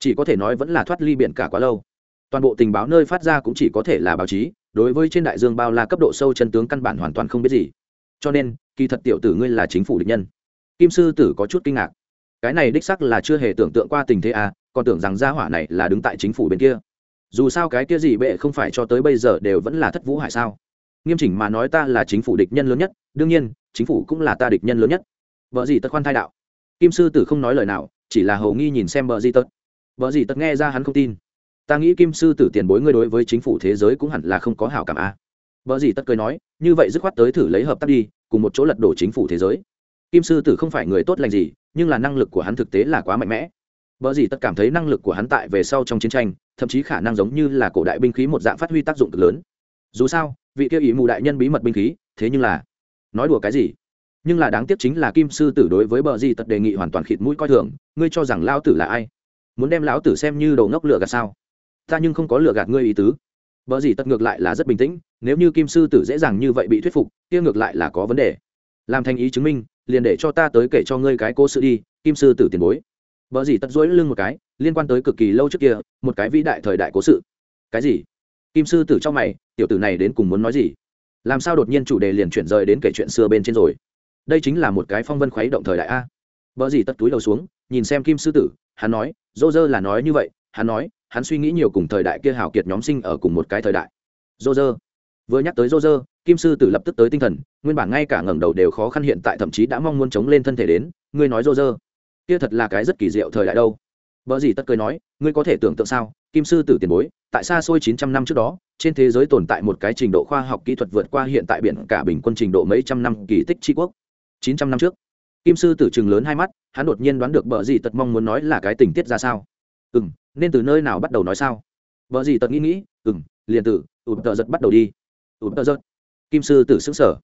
chỉ có thể nói vẫn là thoát ly biển cả quá lâu toàn bộ tình báo nơi phát ra cũng chỉ có thể là báo chí đối với trên đại dương bao la cấp độ sâu chân tướng căn bản hoàn toàn không biết gì cho nên kỳ thật tiểu tử ngươi là chính phủ địch nhân kim sư tử có chút kinh ngạc cái này đích sắc là chưa hề tưởng tượng qua tình thế à còn tưởng rằng gia hỏa này là đứng tại chính phủ bên kia dù sao cái kia gì bệ không phải cho tới bây giờ đều vẫn là thất vũ hải sao? Nghiêm chỉnh mà nói ta là chính phủ địch nhân lớn nhất, đương nhiên, chính phủ cũng là ta địch nhân lớn nhất. Vợ gì tất khoan thai đạo. Kim sư tử không nói lời nào, chỉ là hầu nghi nhìn xem vợ gì tất vợ gì tất nghe ra hắn không tin. Ta nghĩ kim sư tử tiền bối ngươi đối với chính phủ thế giới cũng hẳn là không có hảo cảm a. À. vợ gì tất cười nói, như vậy dứt khoát tới thử lấy hợp tác đi, cùng một chỗ lật đổ chính phủ thế giới. Kim sư tử không phải người tốt lành gì, nhưng là năng lực của hắn thực tế là quá mạnh mẽ. Bởi gì tất cảm thấy năng lực của hắn tại về sau trong chiến tranh, thậm chí khả năng giống như là cổ đại binh khí một dạng phát huy tác dụng cực lớn. Dù sao, vị kia ý mù đại nhân bí mật binh khí, thế nhưng là nói đùa cái gì? Nhưng là đáng tiếc chính là kim sư tử đối với bờ gì tật đề nghị hoàn toàn khịt mũi coi thường, ngươi cho rằng Lão tử là ai? Muốn đem lão tử xem như đồ ngốc lừa gạt sao? Ta nhưng không có lừa gạt ngươi ý tứ. Bở gì tất ngược lại là rất bình tĩnh, nếu như kim sư tử dễ dàng như vậy bị thuyết phục, kia ngược lại là có vấn đề. Làm thành ý chứng minh, liền để cho ta tới kể cho ngươi cái cô sự đi, kim sư tử tiền bối vợ gì tật dối lưng một cái, liên quan tới cực kỳ lâu trước kia, một cái vĩ đại thời đại cố sự. Cái gì? Kim sư tử trong mày, tiểu tử này đến cùng muốn nói gì? Làm sao đột nhiên chủ đề liền chuyển rời đến kể chuyện xưa bên trên rồi? Đây chính là một cái phong vân khuấy động thời đại a. Vợ gì tật túi đầu xuống, nhìn xem kim sư tử, hắn nói, dô dơ là nói như vậy, hắn nói, hắn suy nghĩ nhiều cùng thời đại kia hào kiệt nhóm sinh ở cùng một cái thời đại. Dô dơ. Vừa nhắc tới dô dơ, kim sư tử lập tức tới tinh thần, nguyên bản ngay cả ngẩng đầu đều khó khăn hiện tại thậm chí đã mong muốn chống lên thân thể đến, ngươi nói dô dơ kia thật là cái rất kỳ diệu thời đại đâu. Vợ gì tất cười nói, ngươi có thể tưởng tượng sao, kim sư tử tiền bối, tại xa xôi chín trăm năm trước đó, trên thế giới tồn tại một cái trình độ khoa học kỹ thuật vượt qua hiện tại biển cả bình quân trình độ mấy trăm năm kỳ tích tri quốc. Chín trăm năm trước, kim sư tử chừng lớn hai mắt, hắn đột nhiên đoán được bờ gì tật mong muốn nói là cái tình tiết ra sao. Ừ m nên từ nơi nào bắt đầu nói sao? Bờ gì tật nghĩ nghĩ ừ m liền từ ụt tờ giật bắt đầu đi. Ụt tờ giật. Kim sư tử xứng sở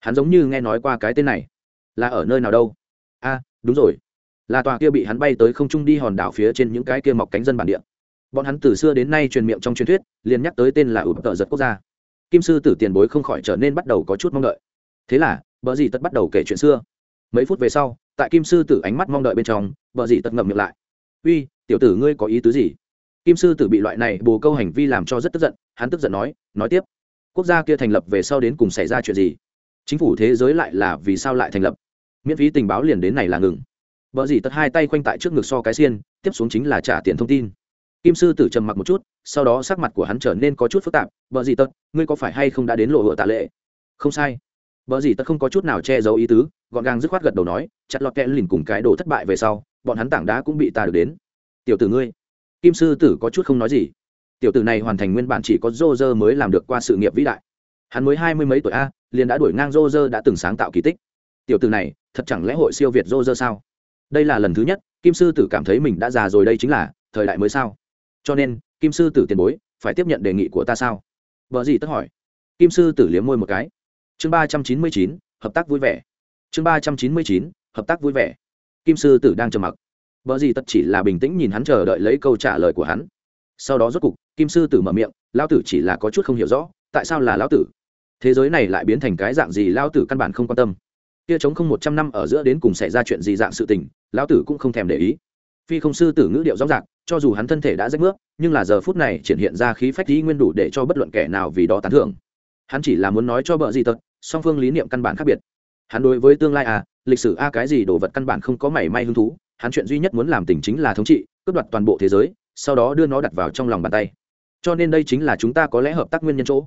hắn giống như nghe nói qua cái tên này. Là ở nơi nào đâu? A, đúng rồi là tòa kia bị hắn bay tới không trung đi hòn đảo phía trên những cái kia mọc cánh dân bản địa. Bọn hắn từ xưa đến nay truyền miệng trong truyền thuyết, liền nhắc tới tên là ụt tợ giật quốc gia. Kim sư tử tiền bối không khỏi trở nên bắt đầu có chút mong đợi. Thế là, bờ dì tất bắt đầu kể chuyện xưa. Mấy phút về sau, tại kim sư tử ánh mắt mong đợi bên trong vợ dì tật ngậm miệng lại. Uy, tiểu tử ngươi có ý tứ gì? Kim sư tử bị loại này bồ câu hành vi làm cho rất tức giận, hắn tức giận nói nói tiếp, quốc gia kia thành lập về sau đến cùng xảy ra chuyện gì? Chính phủ thế giới lại là vì sao lại thành lập? Miễn phí tình báo liền đến này là ngừng vợ dì tật hai tay khoanh tại trước ngực so cái xiên, tiếp xuống chính là trả tiền thông tin. Kim sư tử trầm mặc một chút, sau đó sắc mặt của hắn trở nên có chút phức tạp. Vợ dì tật, ngươi có phải hay không đã đến lộ hựa tạ lệ? Không sai. Vợ dì tật không có chút nào che giấu ý tứ, gọn gàng dứt khoát gật đầu nói, chặt lọt kẽ lìn cùng cái đồ thất bại về sau, bọn hắn tảng đá cũng bị ta được đến. Tiểu tử ngươi. Kim sư tử có chút không nói gì. Tiểu tử này hoàn thành nguyên bản chỉ có dô dơ mới làm được qua sự nghiệp vĩ đại. Hắn mới hai mươi mấy tuổi a, liền đã đuổi ngang dô dơ đã từng sáng tạo kỳ tích. Tiểu tử này, thật chẳng lẽ hội siêu việt dô dơ sao? Đây là lần thứ nhất, kim sư tử cảm thấy mình đã già rồi đây chính là thời đại mới sao? Cho nên, kim sư tử tiền bối, phải tiếp nhận đề nghị của ta sao? Vợ gì tất hỏi. Kim sư tử liếm môi một cái. Chương ba trăm chín mươi chín, hợp tác vui vẻ. Chương ba trăm chín mươi chín, hợp tác vui vẻ. Kim sư tử đang trầm mặc. Vợ gì tất chỉ là bình tĩnh nhìn hắn chờ đợi lấy câu trả lời của hắn. Sau đó rốt cục, kim sư tử mở miệng lao tử chỉ là có chút không hiểu rõ, tại sao là lao tử? Thế giới này lại biến thành cái dạng gì lao tử căn bản không quan tâm. Kia chống không một trăm năm ở giữa đến cùng xảy ra chuyện gì dạng sự tình lão tử cũng không thèm để ý. Phi không sư tử ngữ điệu rõ ràng cho dù hắn thân thể đã rách nước nhưng là giờ phút này triển hiện ra khí phách lý nguyên đủ để cho bất luận kẻ nào vì đó tán thưởng. Hắn chỉ là muốn nói cho bợ gì tật song phương lý niệm căn bản khác biệt. Hắn đối với tương lai à lịch sử a cái gì đồ vật căn bản không có mảy may hứng thú hắn chuyện duy nhất muốn làm tình chính là thống trị cướp đoạt toàn bộ thế giới sau đó đưa nó đặt vào trong lòng bàn tay. Cho nên đây chính là chúng ta có lẽ hợp tác nguyên nhân chỗ.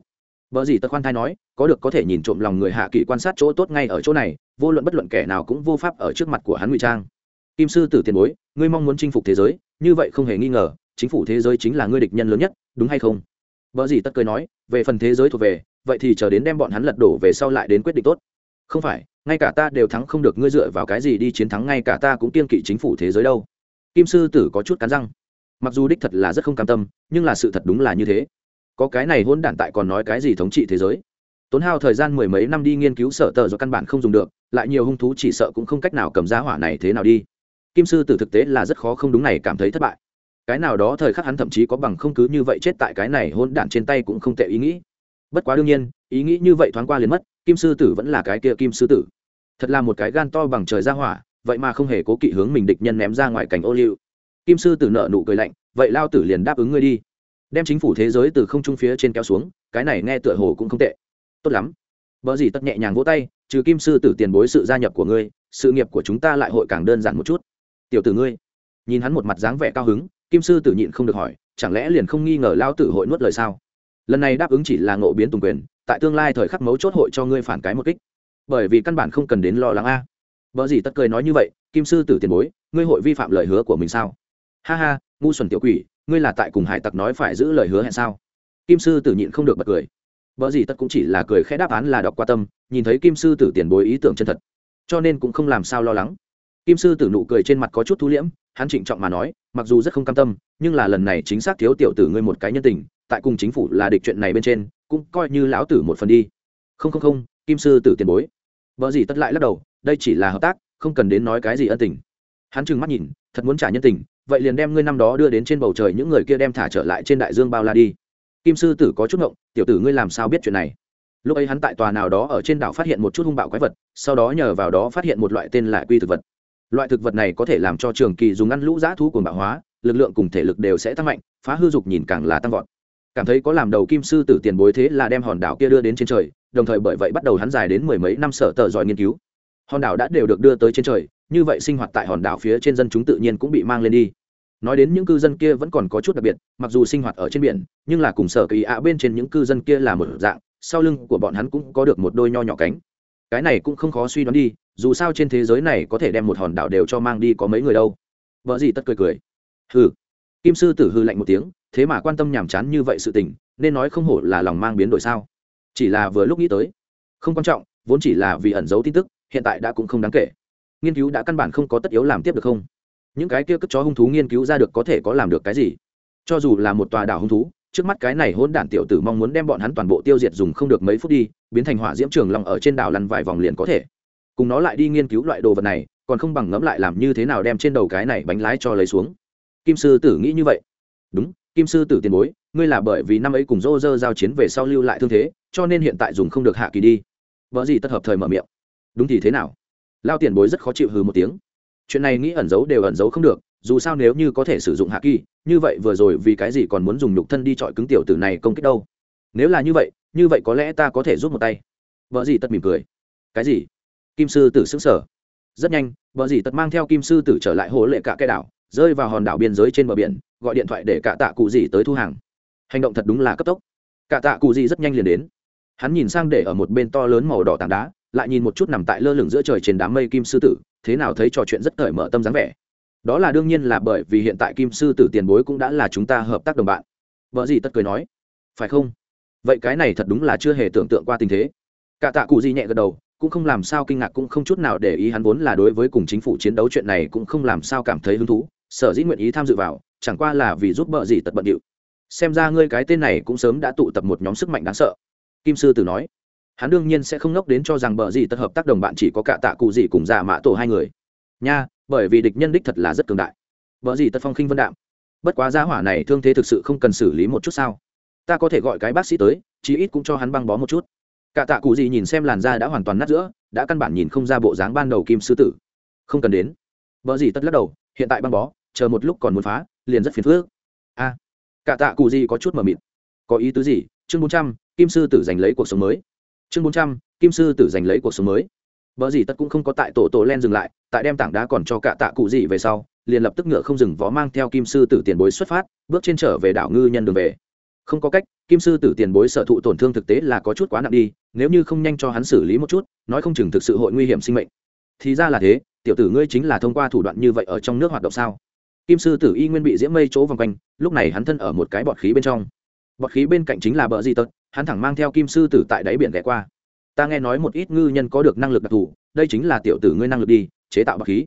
Bở gì tật khoan thai nói, có được có thể nhìn trộm lòng người hạ kỵ quan sát chỗ tốt ngay ở chỗ này, vô luận bất luận kẻ nào cũng vô pháp ở trước mặt của hắn ngụy trang. Kim sư tử tiền bối, ngươi mong muốn chinh phục thế giới, như vậy không hề nghi ngờ, chính phủ thế giới chính là ngươi địch nhân lớn nhất, đúng hay không? vợ gì tất cười nói, về phần thế giới thuộc về, vậy thì chờ đến đem bọn hắn lật đổ về sau lại đến quyết định tốt. Không phải ngay cả ta đều thắng không được ngươi dựa vào cái gì đi chiến thắng ngay cả ta cũng kiên kỵ chính phủ thế giới đâu. Kim sư tử có chút cắn răng. Mặc dù đích thật là rất không cam tâm nhưng là sự thật đúng là như thế. Có cái này hôn đản tại còn nói cái gì thống trị thế giới? Tốn hao thời gian mười mấy năm đi nghiên cứu sở tờ do căn bản không dùng được lại nhiều hung thú chỉ sợ cũng không cách nào cầm giá hỏa này thế nào đi kim sư tử thực tế là rất khó không đúng này cảm thấy thất bại. Cái nào đó thời khắc hắn thậm chí có bằng không cứ như vậy chết tại cái này hôn đản trên tay cũng không tệ ý nghĩ. Bất quá đương nhiên, ý nghĩ như vậy thoáng qua liền mất, kim sư tử vẫn là cái kia kim sư tử. Thật là một cái gan to bằng trời ra hỏa, vậy mà không hề cố kỵ hướng mình địch nhân ném ra ngoài cảnh ô liu. Kim sư tử nợ nụ cười lạnh, vậy lao tử liền đáp ứng ngươi đi. Đem chính phủ thế giới từ không trung phía trên kéo xuống, cái này nghe tựa hồ cũng không tệ. Tốt lắm. Vợ gì tất nhẹ nhàng vỗ tay, trừ kim sư tử tiền bối sự gia nhập của ngươi, sự nghiệp của chúng ta lại hội càng đơn giản một chút tiểu tử ngươi. Nhìn hắn một mặt dáng vẻ cao hứng, kim sư tử nhịn không được hỏi, chẳng lẽ liền không nghi ngờ lao tử hội nuốt lời sao? Lần này đáp ứng chỉ là ngộ biến tùng quyền, tại tương lai thời khắc mấu chốt hội cho ngươi phản cái một kích. Bởi vì căn bản không cần đến lo lắng a. Vợ gì tất cười nói như vậy, kim sư tử tiền bối, ngươi hội vi phạm lời hứa của mình sao? Ha ha, ngu xuẩn tiểu quỷ, ngươi là tại cùng hải tặc nói phải giữ lời hứa hẹn sao? Kim sư tử nhịn không được bật cười. Vợ gì tất cũng chỉ là cười khẽ đáp án là đọc qua tâm, nhìn thấy kim sư tử tiền bối ý tưởng chân thật. Cho nên cũng không làm sao lo lắng kim sư tử nụ cười trên mặt có chút thu liễm, hắn trịnh trọng mà nói, mặc dù rất không cam tâm, nhưng là lần này chính xác thiếu tiểu tử ngươi một cái nhân tình, tại cùng chính phủ là địch chuyện này bên trên, cũng coi như lão tử một phần đi. Không không không, kim sư tử tiền bối. Vợ gì tất lại lắc đầu, đây chỉ là hợp tác, không cần đến nói cái gì ân tình. Hắn trừng mắt nhìn, thật muốn trả nhân tình, vậy liền đem ngươi năm đó đưa đến trên bầu trời những người kia đem thả trở lại trên đại dương bao la đi. Kim sư tử có chút ngộng, tiểu tử ngươi làm sao biết chuyện này? Lúc ấy hắn tại tòa nào đó ở trên đảo phát hiện một chút hung bạo quái vật, sau đó nhờ vào đó phát hiện một loại tên là quy thực vật loại thực vật này có thể làm cho trường kỳ dùng ngăn lũ giã thú cuồng bạo hóa, lực lượng cùng thể lực đều sẽ tăng mạnh, phá hư dục nhìn càng là tăng vọt. Cảm thấy có làm đầu kim sư tử tiền bối thế là đem hòn đảo kia đưa đến trên trời, đồng thời bởi vậy bắt đầu hắn dài đến mười mấy năm sở tờ giỏi nghiên cứu. Hòn đảo đã đều được đưa tới trên trời, như vậy sinh hoạt tại hòn đảo phía trên dân chúng tự nhiên cũng bị mang lên đi. Nói đến những cư dân kia vẫn còn có chút đặc biệt, mặc dù sinh hoạt ở trên biển, nhưng là cùng sở kỳ ạ bên trên những cư dân kia là một dạng, sau lưng của bọn hắn cũng có được một đôi nho nhỏ cánh. Cái này cũng không khó suy đoán đi dù sao trên thế giới này có thể đem một hòn đảo đều cho mang đi có mấy người đâu. Vợ gì tất cười cười. Hừ. Kim sư tử hư lạnh một tiếng, thế mà quan tâm nhàm chán như vậy sự tình, nên nói không hổ là lòng mang biến đổi sao. Chỉ là vừa lúc nghĩ tới, không quan trọng, vốn chỉ là vì ẩn giấu tin tức, hiện tại đã cũng không đáng kể. Nghiên cứu đã căn bản không có tất yếu làm tiếp được không? Những cái kia cất chó hung thú nghiên cứu ra được có thể có làm được cái gì? Cho dù là một tòa đảo hung thú, trước mắt cái này hôn đản tiểu tử mong muốn đem bọn hắn toàn bộ tiêu diệt dùng không được mấy phút đi, biến thành hỏa diễm trường lòng ở trên đảo lăn vài vòng liền có thể cùng nó lại đi nghiên cứu loại đồ vật này, còn không bằng ngẫm lại làm như thế nào đem trên đầu cái này bánh lái cho lấy xuống. Kim sư tử nghĩ như vậy. Đúng, kim sư tử tiền bối, ngươi là bởi vì năm ấy cùng rô rơ giao chiến về sau lưu lại thương thế, cho nên hiện tại dùng không được hạ kỳ đi. Vợ gì tất hợp thời mở miệng. Đúng thì thế nào? Lao tiền bối rất khó chịu hừ một tiếng. Chuyện này nghĩ ẩn giấu đều ẩn giấu không được, dù sao nếu như có thể sử dụng hạ kỳ, như vậy vừa rồi vì cái gì còn muốn dùng nhục thân đi chọi cứng tiểu tử này công kích đâu? Nếu là như vậy như vậy có lẽ ta có thể giúp một tay. Vợ gì tất mỉm cười. Cái gì? Kim sư tử xứng sở rất nhanh vợ Dĩ Tật mang theo kim sư tử trở lại hồ lệ cả cái đảo, rơi vào hòn đảo biên giới trên bờ biển, gọi điện thoại để cả tạ cụ dì tới thu hàng. Hành động thật đúng là cấp tốc. Cả tạ cụ dì rất nhanh liền đến. Hắn nhìn sang để ở một bên to lớn màu đỏ tảng đá, lại nhìn một chút nằm tại lơ lửng giữa trời trên đám mây kim sư tử, thế nào thấy trò chuyện rất cởi mở tâm dáng vẻ. Đó là đương nhiên là bởi vì hiện tại kim sư tử tiền bối cũng đã là chúng ta hợp tác đồng bạn. Vợ gì tất cười nói, phải không? Vậy cái này thật đúng là chưa hề tưởng tượng qua tình thế. Cả tạ cụ gì nhẹ gật đầu cũng không làm sao kinh ngạc, cũng không chút nào để ý hắn vốn là đối với cùng chính phủ chiến đấu chuyện này cũng không làm sao cảm thấy hứng thú. Sở dĩ nguyện ý tham dự vào, chẳng qua là vì giúp bợ gì tật bận điệu. Xem ra ngươi cái tên này cũng sớm đã tụ tập một nhóm sức mạnh đáng sợ. Kim sư tử nói. Hắn đương nhiên sẽ không ngốc đến cho rằng bợ gì tật hợp tác đồng bạn chỉ có cả tạ cụ gì cùng dạ giả mã tổ hai người. Nha, bởi vì địch nhân đích thật là rất cường đại. Bợ gì tật phong khinh vân đạm. Bất quá giá hỏa này thương thế thực sự không cần xử lý một chút sao? Ta có thể gọi cái bác sĩ tới, chí ít cũng cho hắn băng bó một chút cả tạ cụ gì nhìn xem làn da đã hoàn toàn nát giữa, đã căn bản nhìn không ra bộ dáng ban đầu kim sư tử. Không cần đến. Vợ gì tất lắc đầu, hiện tại băng bó, chờ một lúc còn muốn phá, liền rất phiền phức. A. Cả tạ cụ gì có chút mờ mịt. Có ý tứ gì? Chương bốn trăm, kim sư tử giành lấy cuộc sống mới. Chương bốn trăm, kim sư tử giành lấy cuộc sống mới. Vợ gì tất cũng không có tại tổ tổ len dừng lại, tại đem tảng đá còn cho cả tạ cụ gì về sau, liền lập tức ngựa không dừng vó mang theo kim sư tử tiền bối xuất phát, bước trên trở về đảo ngư nhân đường về không có cách, kim sư tử tiền bối sở thụ tổn thương thực tế là có chút quá nặng đi, nếu như không nhanh cho hắn xử lý một chút, nói không chừng thực sự hội nguy hiểm sinh mệnh. Thì ra là thế, tiểu tử ngươi chính là thông qua thủ đoạn như vậy ở trong nước hoạt động sao? Kim sư tử y nguyên bị diễm mây chỗ vòng quanh, lúc này hắn thân ở một cái bọt khí bên trong. Bọt khí bên cạnh chính là bờ di tật, hắn thẳng mang theo kim sư tử tại đáy biển ghé qua. Ta nghe nói một ít ngư nhân có được năng lực đặc thù, đây chính là tiểu tử ngươi năng lực đi, chế tạo bọt khí.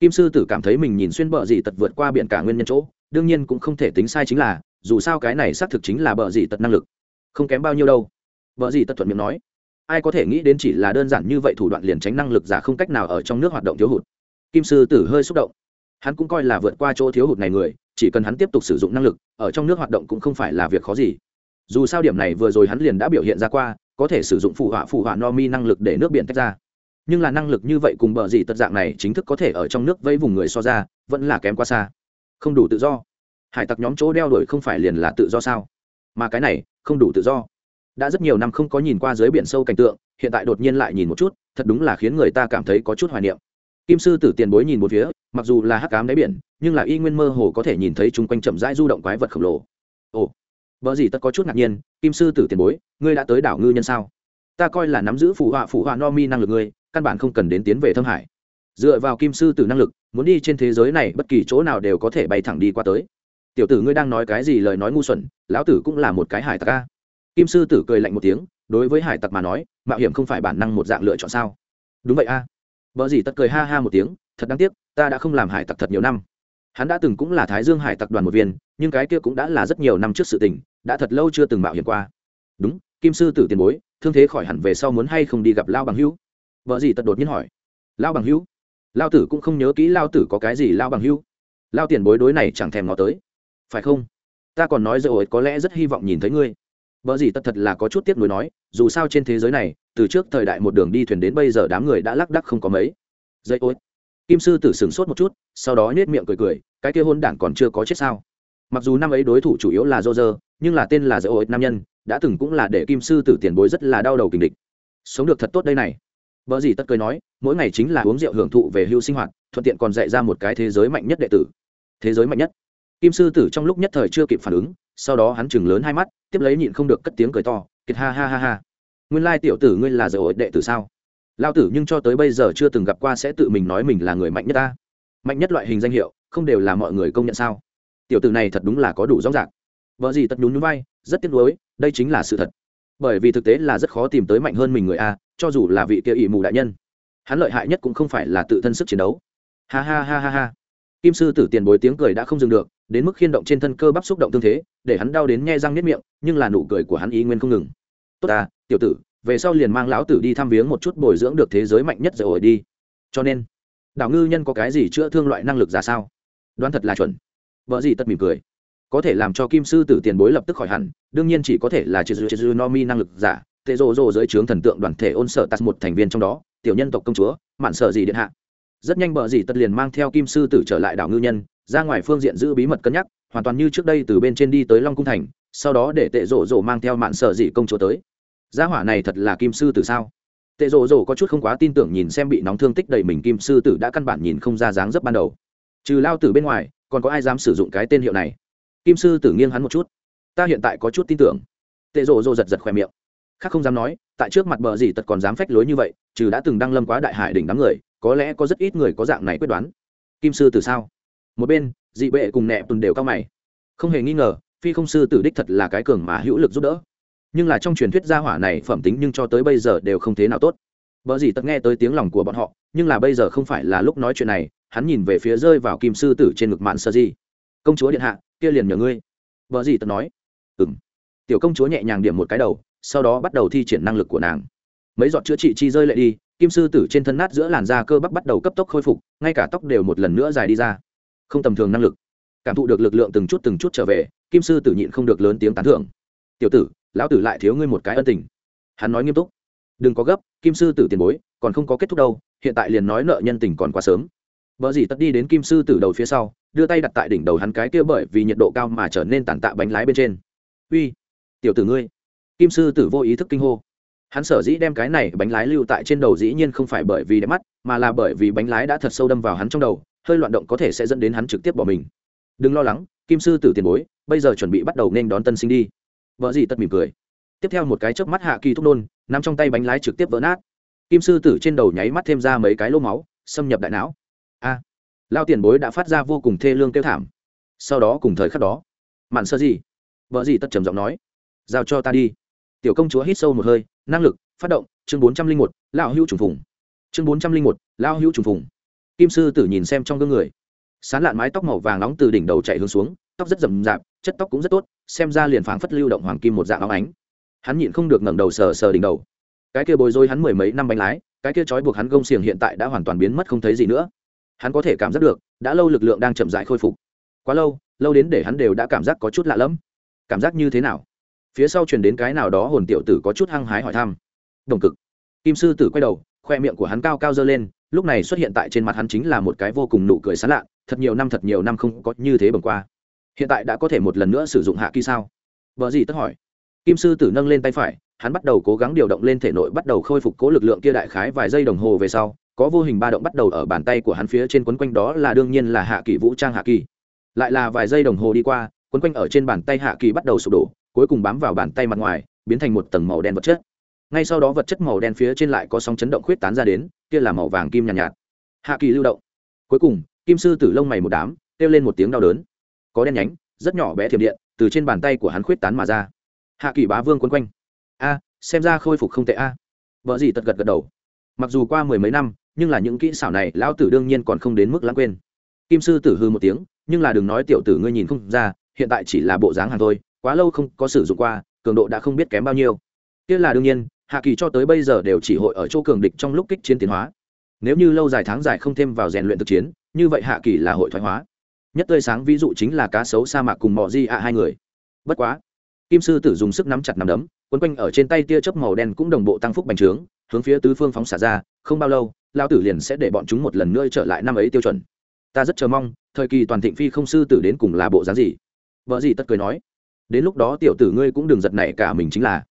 Kim sư tử cảm thấy mình nhìn xuyên bờ di tật vượt qua biển cả nguyên nhân chỗ, đương nhiên cũng không thể tính sai chính là dù sao cái này xác thực chính là bờ gì tật năng lực. Không kém bao nhiêu đâu. Bờ gì tật thuận miệng nói. Ai có thể nghĩ đến chỉ là đơn giản như vậy thủ đoạn liền tránh năng lực giả không cách nào ở trong nước hoạt động thiếu hụt. Kim sư tử hơi xúc động. Hắn cũng coi là vượt qua chỗ thiếu hụt này người, chỉ cần hắn tiếp tục sử dụng năng lực, ở trong nước hoạt động cũng không phải là việc khó gì. Dù sao điểm này vừa rồi hắn liền đã biểu hiện ra qua, có thể sử dụng phụ họa phụ họa no mi năng lực để nước biển tách ra. Nhưng là năng lực như vậy cùng bờ gì tật dạng này chính thức có thể ở trong nước vây vùng người so ra, vẫn là kém quá xa. Không đủ tự do hải tặc nhóm chỗ đeo đuổi không phải liền là tự do sao? Mà cái này, không đủ tự do. Đã rất nhiều năm không có nhìn qua dưới biển sâu cảnh tượng, hiện tại đột nhiên lại nhìn một chút, thật đúng là khiến người ta cảm thấy có chút hoài niệm. Kim sư tử tiền bối nhìn một phía, mặc dù là hắc cám đáy biển, nhưng là y nguyên mơ hồ có thể nhìn thấy chung quanh chậm rãi du động quái vật khổng lồ. Ồ, vợ gì tất có chút ngạc nhiên, kim sư tử tiền bối, ngươi đã tới đảo ngư nhân sao? Ta coi là nắm giữ phụ họa phụ họa no mi năng lực ngươi, căn bản không cần đến tiến về thâm hải. Dựa vào kim sư tử năng lực, muốn đi trên thế giới này bất kỳ chỗ nào đều có thể bay thẳng đi qua tới tiểu tử ngươi đang nói cái gì lời nói ngu xuẩn, lão tử cũng là một cái hải tặc ca kim sư tử cười lạnh một tiếng, đối với hải tặc mà nói, mạo hiểm không phải bản năng một dạng lựa chọn sao? Đúng vậy a. À. vợ gì tất cười ha ha một tiếng, thật đáng tiếc, ta đã không làm hải tặc thật nhiều năm. Hắn đã từng cũng là thái dương hải tặc đoàn một viên, nhưng cái kia cũng đã là rất nhiều năm trước sự tình, đã thật lâu chưa từng mạo hiểm qua. Đúng, kim sư tử tiền bối, thương thế khỏi hẳn về sau muốn hay không đi gặp lao bằng hữu? Vợ gì tật đột nhiên hỏi. Lao bằng hữu? Lao tử cũng không nhớ kỹ lao tử có cái gì lao bằng hữu? Lao tiền bối đối này chẳng thèm ngó tới phải không? Ta còn nói rồi có lẽ rất hy vọng nhìn thấy ngươi. Vợ gì tật thật là có chút tiếc nuối nói, dù sao trên thế giới này, từ trước thời đại một đường đi thuyền đến bây giờ đám người đã lắc đắc không có mấy. Dây ối kim sư tử sửng sốt một chút, sau đó nhét miệng cười cười, cái kia hôn đảng còn chưa có chết sao? Mặc dù năm ấy đối thủ chủ yếu là dô dơ nhưng là tên là dây ối nam nhân, đã từng cũng là để kim sư tử tiền bối rất là đau đầu kình địch. Sống được thật tốt đây này. Vợ gì tất cười nói, mỗi ngày chính là uống rượu hưởng thụ về hưu sinh hoạt, thuận tiện còn dạy ra một cái thế giới mạnh nhất đệ tử. Thế giới mạnh nhất kim sư tử trong lúc nhất thời chưa kịp phản ứng, sau đó hắn chừng lớn hai mắt, tiếp lấy nhịn không được cất tiếng cười to, kiệt ha ha ha ha. Nguyên lai tiểu tử ngươi là dầu đệ tử sao? Lao tử nhưng cho tới bây giờ chưa từng gặp qua sẽ tự mình nói mình là người mạnh nhất ta. Mạnh nhất loại hình danh hiệu, không đều là mọi người công nhận sao? Tiểu tử này thật đúng là có đủ rõ ràng. Vợ gì tất nhún nhún vai, rất tiếc nuối, đây chính là sự thật. Bởi vì thực tế là rất khó tìm tới mạnh hơn mình người a, cho dù là vị kia ỷ mù đại nhân. Hắn lợi hại nhất cũng không phải là tự thân sức chiến đấu. Ha ha ha ha ha. Kim sư tử tiền bối tiếng cười đã không dừng được đến mức khiên động trên thân cơ bắp xúc động tương thế, để hắn đau đến nghe răng nếp miệng, nhưng là nụ cười của hắn ý nguyên không ngừng. Tốt à tiểu tử, về sau liền mang lão tử đi thăm viếng một chút bồi dưỡng được thế giới mạnh nhất rồi đi. Cho nên, đảo ngư nhân có cái gì chữa thương loại năng lực ra sao? Đoán thật là chuẩn. Vợ gì tất mỉm cười. Có thể làm cho kim sư tử tiền bối lập tức khỏi hẳn, đương nhiên chỉ có thể là chữ chữ no mi năng lực giả. Tệ rồ rồ dưới trướng thần tượng đoàn thể ôn sở tạt một thành viên trong đó, tiểu nhân tộc công chúa, mạn sở gì điện hạ. Rất nhanh bờ gì tất liền mang theo kim sư tử trở lại đảo ngư nhân ra ngoài phương diện giữ bí mật cân nhắc, hoàn toàn như trước đây từ bên trên đi tới long cung thành, sau đó để tệ rổ rổ mang theo mạn sở dị công chúa tới. Gia hỏa này thật là kim sư tử sao? Tệ rổ rổ có chút không quá tin tưởng nhìn xem bị nóng thương tích đầy mình kim sư tử đã căn bản nhìn không ra dáng dấp ban đầu. Trừ lao tử bên ngoài, còn có ai dám sử dụng cái tên hiệu này? Kim sư tử nghiêng hắn một chút. Ta hiện tại có chút tin tưởng. Tệ rổ rổ giật giật khỏe miệng. Khác không dám nói, tại trước mặt bờ gì tật còn dám phách lối như vậy, trừ đã từng đăng lâm quá đại hải đỉnh đám người, có lẽ có rất ít người có dạng này quyết đoán. Kim sư tử sao? Một bên, dị bệ cùng nẹ tuần đều cao mày. Không hề nghi ngờ, phi không sư tử đích thật là cái cường mà hữu lực giúp đỡ. Nhưng là trong truyền thuyết gia hỏa này phẩm tính nhưng cho tới bây giờ đều không thế nào tốt. Vợ gì tất nghe tới tiếng lòng của bọn họ, nhưng là bây giờ không phải là lúc nói chuyện này, hắn nhìn về phía rơi vào kim sư tử trên ngực mạn sơ di. Công chúa điện hạ, kia liền nhờ ngươi. Vợ gì tất nói. Ừng tiểu công chúa nhẹ nhàng điểm một cái đầu, sau đó bắt đầu thi triển năng lực của nàng. Mấy giọt chữa trị chi rơi lại đi, kim sư tử trên thân nát giữa làn da cơ bắp bắt đầu cấp tốc khôi phục, ngay cả tóc đều một lần nữa dài đi ra không tầm thường năng lực. Cảm thụ được lực lượng từng chút từng chút trở về, kim sư tử nhịn không được lớn tiếng tán thưởng. Tiểu tử, lão tử lại thiếu ngươi một cái ân tình. Hắn nói nghiêm túc. Đừng có gấp, kim sư tử tiền bối, còn không có kết thúc đâu, hiện tại liền nói nợ nhân tình còn quá sớm. Vợ gì tất đi đến kim sư tử đầu phía sau, đưa tay đặt tại đỉnh đầu hắn cái kia bởi vì nhiệt độ cao mà trở nên tàn tạ bánh lái bên trên. Uy, tiểu tử ngươi. Kim sư tử vô ý thức kinh hô. Hắn sở dĩ đem cái này bánh lái lưu tại trên đầu dĩ nhiên không phải bởi vì đẹp mắt, mà là bởi vì bánh lái đã thật sâu đâm vào hắn trong đầu hơi loạn động có thể sẽ dẫn đến hắn trực tiếp bỏ mình. Đừng lo lắng, kim sư tử tiền bối, bây giờ chuẩn bị bắt đầu nên đón tân sinh đi. Vợ gì tất mỉm cười. Tiếp theo một cái chớp mắt hạ kỳ thúc nôn nằm trong tay bánh lái trực tiếp vỡ nát. Kim sư tử trên đầu nháy mắt thêm ra mấy cái lô máu, xâm nhập đại não. A! Lao tiền bối đã phát ra vô cùng thê lương kêu thảm. Sau đó cùng thời khắc đó, mạn sơ gì vợ gì tất trầm giọng nói, giao cho ta đi. Tiểu công chúa hít sâu một hơi, năng lực, phát động, chương bốn trăm linh một lao hữu trùng phùng. Chương bốn trăm linh một lao hữu trùng phùng kim sư tử nhìn xem trong gương người. Sán lạn mái tóc màu vàng nóng từ đỉnh đầu chạy hướng xuống, tóc rất rậm rạp, chất tóc cũng rất tốt, xem ra liền phảng phất lưu động hoàng kim một dạng óng ánh. Hắn nhịn không được ngẩng đầu sờ sờ đỉnh đầu. Cái kia bồi dối hắn mười mấy năm bánh lái, cái kia trói buộc hắn gông xiềng hiện tại đã hoàn toàn biến mất không thấy gì nữa. Hắn có thể cảm giác được, đã lâu lực lượng đang chậm rãi khôi phục. Quá lâu lâu đến để hắn đều đã cảm giác có chút lạ lẫm. Cảm giác như thế nào? Phía sau truyền đến cái nào đó hồn tiểu tử có chút hăng hái hỏi thăm. Đồng cực. Kim sư tử quay đầu, khoe miệng của hắn cao cao dơ lên lúc này xuất hiện tại trên mặt hắn chính là một cái vô cùng nụ cười sán lạ, thật nhiều năm thật nhiều năm không có như thế bẩm qua. Hiện tại đã có thể một lần nữa sử dụng hạ kỳ sao? Vợ gì tất hỏi. Kim sư tử nâng lên tay phải, hắn bắt đầu cố gắng điều động lên thể nội bắt đầu khôi phục cố lực lượng kia đại khái vài giây đồng hồ về sau, có vô hình ba động bắt đầu ở bàn tay của hắn phía trên quấn quanh đó là đương nhiên là hạ kỳ vũ trang hạ kỳ. Lại là vài giây đồng hồ đi qua, quấn quanh ở trên bàn tay hạ kỳ bắt đầu sụp đổ, cuối cùng bám vào bàn tay mặt ngoài, biến thành một tầng màu đen vật chất ngay sau đó vật chất màu đen phía trên lại có sóng chấn động khuyết tán ra đến kia là màu vàng kim nhàn nhạt, nhạt hạ kỳ lưu động. Cuối cùng kim sư tử lông mày một đám kêu lên một tiếng đau đớn. Có đen nhánh rất nhỏ bé thiểm điện từ trên bàn tay của hắn khuyết tán mà ra. Hạ kỳ bá vương quấn quanh. A xem ra khôi phục không tệ a. À. vợ gì tật gật gật đầu. Mặc dù qua mười mấy năm nhưng là những kỹ xảo này lão tử đương nhiên còn không đến mức lãng quên. Kim sư tử hư một tiếng nhưng là đừng nói tiểu tử ngươi nhìn không ra hiện tại chỉ là bộ dáng hàng thôi quá lâu không có sử dụng qua cường độ đã không biết kém bao nhiêu. Kia là đương nhiên hạ kỳ cho tới bây giờ đều chỉ hội ở chỗ cường địch trong lúc kích chiến tiến hóa. Nếu như lâu dài tháng dài không thêm vào rèn luyện thực chiến, như vậy hạ kỳ là hội thoái hóa. Nhất tươi sáng ví dụ chính là cá sấu sa mạc cùng mò di ạ hai người. Bất quá, kim sư tử dùng sức nắm chặt nắm đấm, quấn quanh ở trên tay tia chớp màu đen cũng đồng bộ tăng phúc bành trướng, hướng phía tứ phương phóng xả ra, không bao lâu lao tử liền sẽ để bọn chúng một lần nữa trở lại năm ấy tiêu chuẩn. Ta rất chờ mong, thời kỳ toàn thịnh phi không sư tử đến cùng là bộ dáng gì? Vợ gì tất cười nói. Đến lúc đó tiểu tử ngươi cũng đừng giật nảy cả mình chính là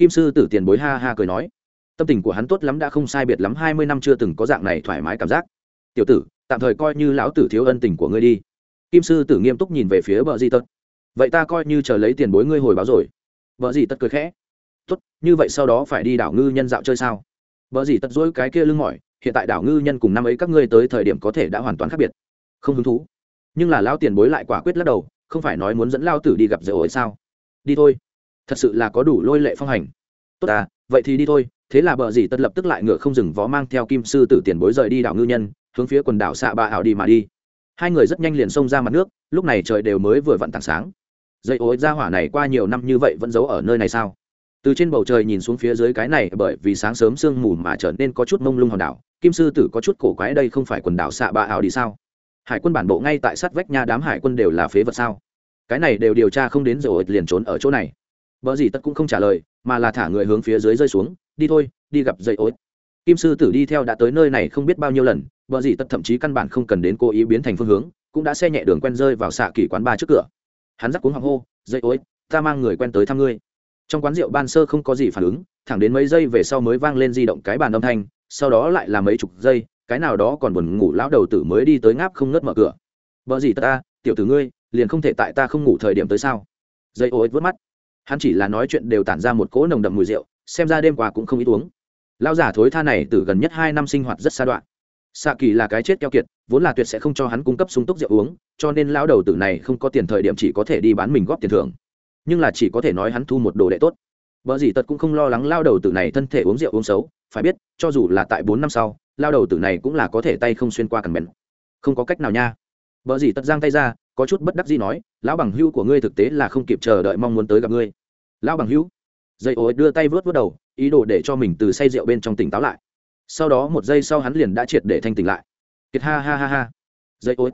kim sư tử tiền bối ha ha cười nói, tâm tình của hắn tốt lắm, đã không sai biệt lắm, hai mươi năm chưa từng có dạng này thoải mái cảm giác. Tiểu tử, tạm thời coi như lão tử thiếu ân tình của ngươi đi. Kim sư tử nghiêm túc nhìn về phía bờ di tật. Vậy ta coi như chờ lấy tiền bối ngươi hồi báo rồi. Vợ gì tất cười khẽ. Tốt, như vậy sau đó phải đi đảo ngư nhân dạo chơi sao? Vợ gì tất dỗi cái kia lưng mỏi, hiện tại đảo ngư nhân cùng năm ấy các ngươi tới thời điểm có thể đã hoàn toàn khác biệt. Không hứng thú. Nhưng là lão tiền bối lại quả quyết lắc đầu, không phải nói muốn dẫn lao tử đi gặp dễ ổi sao? Đi thôi thật sự là có đủ lôi lệ phong hành. Tốt à vậy thì đi thôi, thế là bờ dì tất lập tức lại ngựa không dừng vó mang theo kim sư tử tiền bối rời đi đảo ngư nhân, hướng phía quần đảo xạ ba ảo đi mà đi. Hai người rất nhanh liền xông ra mặt nước, lúc này trời đều mới vừa vặn tảng sáng. Dây ối ra hỏa này qua nhiều năm như vậy vẫn giấu ở nơi này sao? Từ trên bầu trời nhìn xuống phía dưới cái này, bởi vì sáng sớm sương mù mà trở nên có chút mông lung hòn đảo, kim sư tử có chút cổ quái đây không phải quần đảo xạ ba ảo đi sao? Hải quân bản bộ ngay tại sát vách nha đám hải quân đều là phế vật sao? Cái này đều điều tra không đến rồi, liền trốn ở chỗ này vợ gì tất cũng không trả lời, mà là thả người hướng phía dưới rơi xuống, đi thôi, đi gặp dây ối kim sư tử đi theo đã tới nơi này không biết bao nhiêu lần vợ gì tất thậm chí căn bản không cần đến cố ý biến thành phương hướng, cũng đã xe nhẹ đường quen rơi vào xạ kỳ quán ba trước cửa. Hắn dắt cuống hoàng hô, dậy ối ta mang người quen tới thăm ngươi. Trong quán rượu ban sơ không có gì phản ứng, thẳng đến mấy giây về sau mới vang lên di động cái bàn âm thanh, sau đó lại là mấy chục giây, cái nào đó còn buồn ngủ lão đầu tử mới đi tới ngáp không ngớt mở cửa. Vợ gì ta, tiểu tử ngươi, liền không thể tại ta không ngủ thời điểm tới sao? Dây ối vớt mắt hắn chỉ là nói chuyện đều tản ra một cỗ nồng đậm mùi rượu, xem ra đêm qua cũng không ít uống. Lão giả thối tha này từ gần nhất hai năm sinh hoạt rất xa đoạn. Xạ kỳ là cái chết keo kiệt, vốn là tuyệt sẽ không cho hắn cung cấp sung túc rượu uống, cho nên lão đầu tử này không có tiền thời điểm chỉ có thể đi bán mình góp tiền thưởng. Nhưng là chỉ có thể nói hắn thu một đồ đệ tốt. Vợ gì tật cũng không lo lắng lao đầu tử này thân thể uống rượu uống xấu, phải biết, cho dù là tại bốn năm sau lao đầu tử này cũng là có thể tay không xuyên qua cằn bèn không có cách nào nha. Vợ gì tật giang tay ra, có chút bất đắc gì nói, lão bằng hữu của ngươi thực tế là không kịp chờ đợi mong muốn tới gặp ngươi lão bằng hữu. Dây ối đưa tay vớt vớt đầu, ý đồ để cho mình từ say rượu bên trong tỉnh táo lại. Sau đó một giây sau hắn liền đã triệt để thanh tỉnh lại. Kiệt ha ha ha ha. Dây ối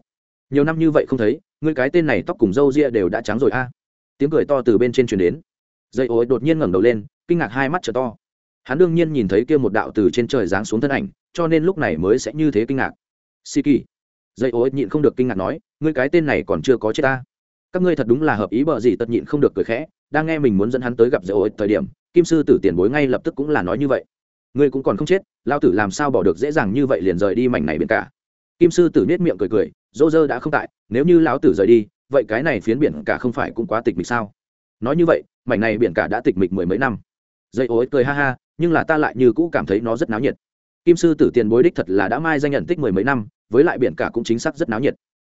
nhiều năm như vậy không thấy, ngươi cái tên này tóc cùng râu ria đều đã trắng rồi a. Tiếng cười to từ bên trên truyền đến. Dây ối đột nhiên ngẩng đầu lên, kinh ngạc hai mắt trở to. Hắn đương nhiên nhìn thấy kia một đạo từ trên trời giáng xuống thân ảnh, cho nên lúc này mới sẽ như thế kinh ngạc. Si kỳ. Dây ối nhịn không được kinh ngạc nói, ngươi cái tên này còn chưa có chết ta. Các ngươi thật đúng là hợp ý bợ gì tật nhịn không được cười khẽ đang nghe mình muốn dẫn hắn tới gặp dễ ối thời điểm, kim sư tử tiền bối ngay lập tức cũng là nói như vậy. Ngươi cũng còn không chết lao tử làm sao bỏ được dễ dàng như vậy liền rời đi mảnh này biển cả? Kim sư tử nết miệng cười cười, dô dơ đã không tại, nếu như lão tử rời đi, vậy cái này phiến biển cả không phải cũng quá tịch mịch sao? Nói như vậy, mảnh này biển cả đã tịch mịch mười mấy năm. Dây ối cười ha ha, nhưng là ta lại như cũ cảm thấy nó rất náo nhiệt. Kim sư tử tiền bối đích thật là đã mai danh nhận tích mười mấy năm, với lại biển cả cũng chính xác rất náo nhiệt.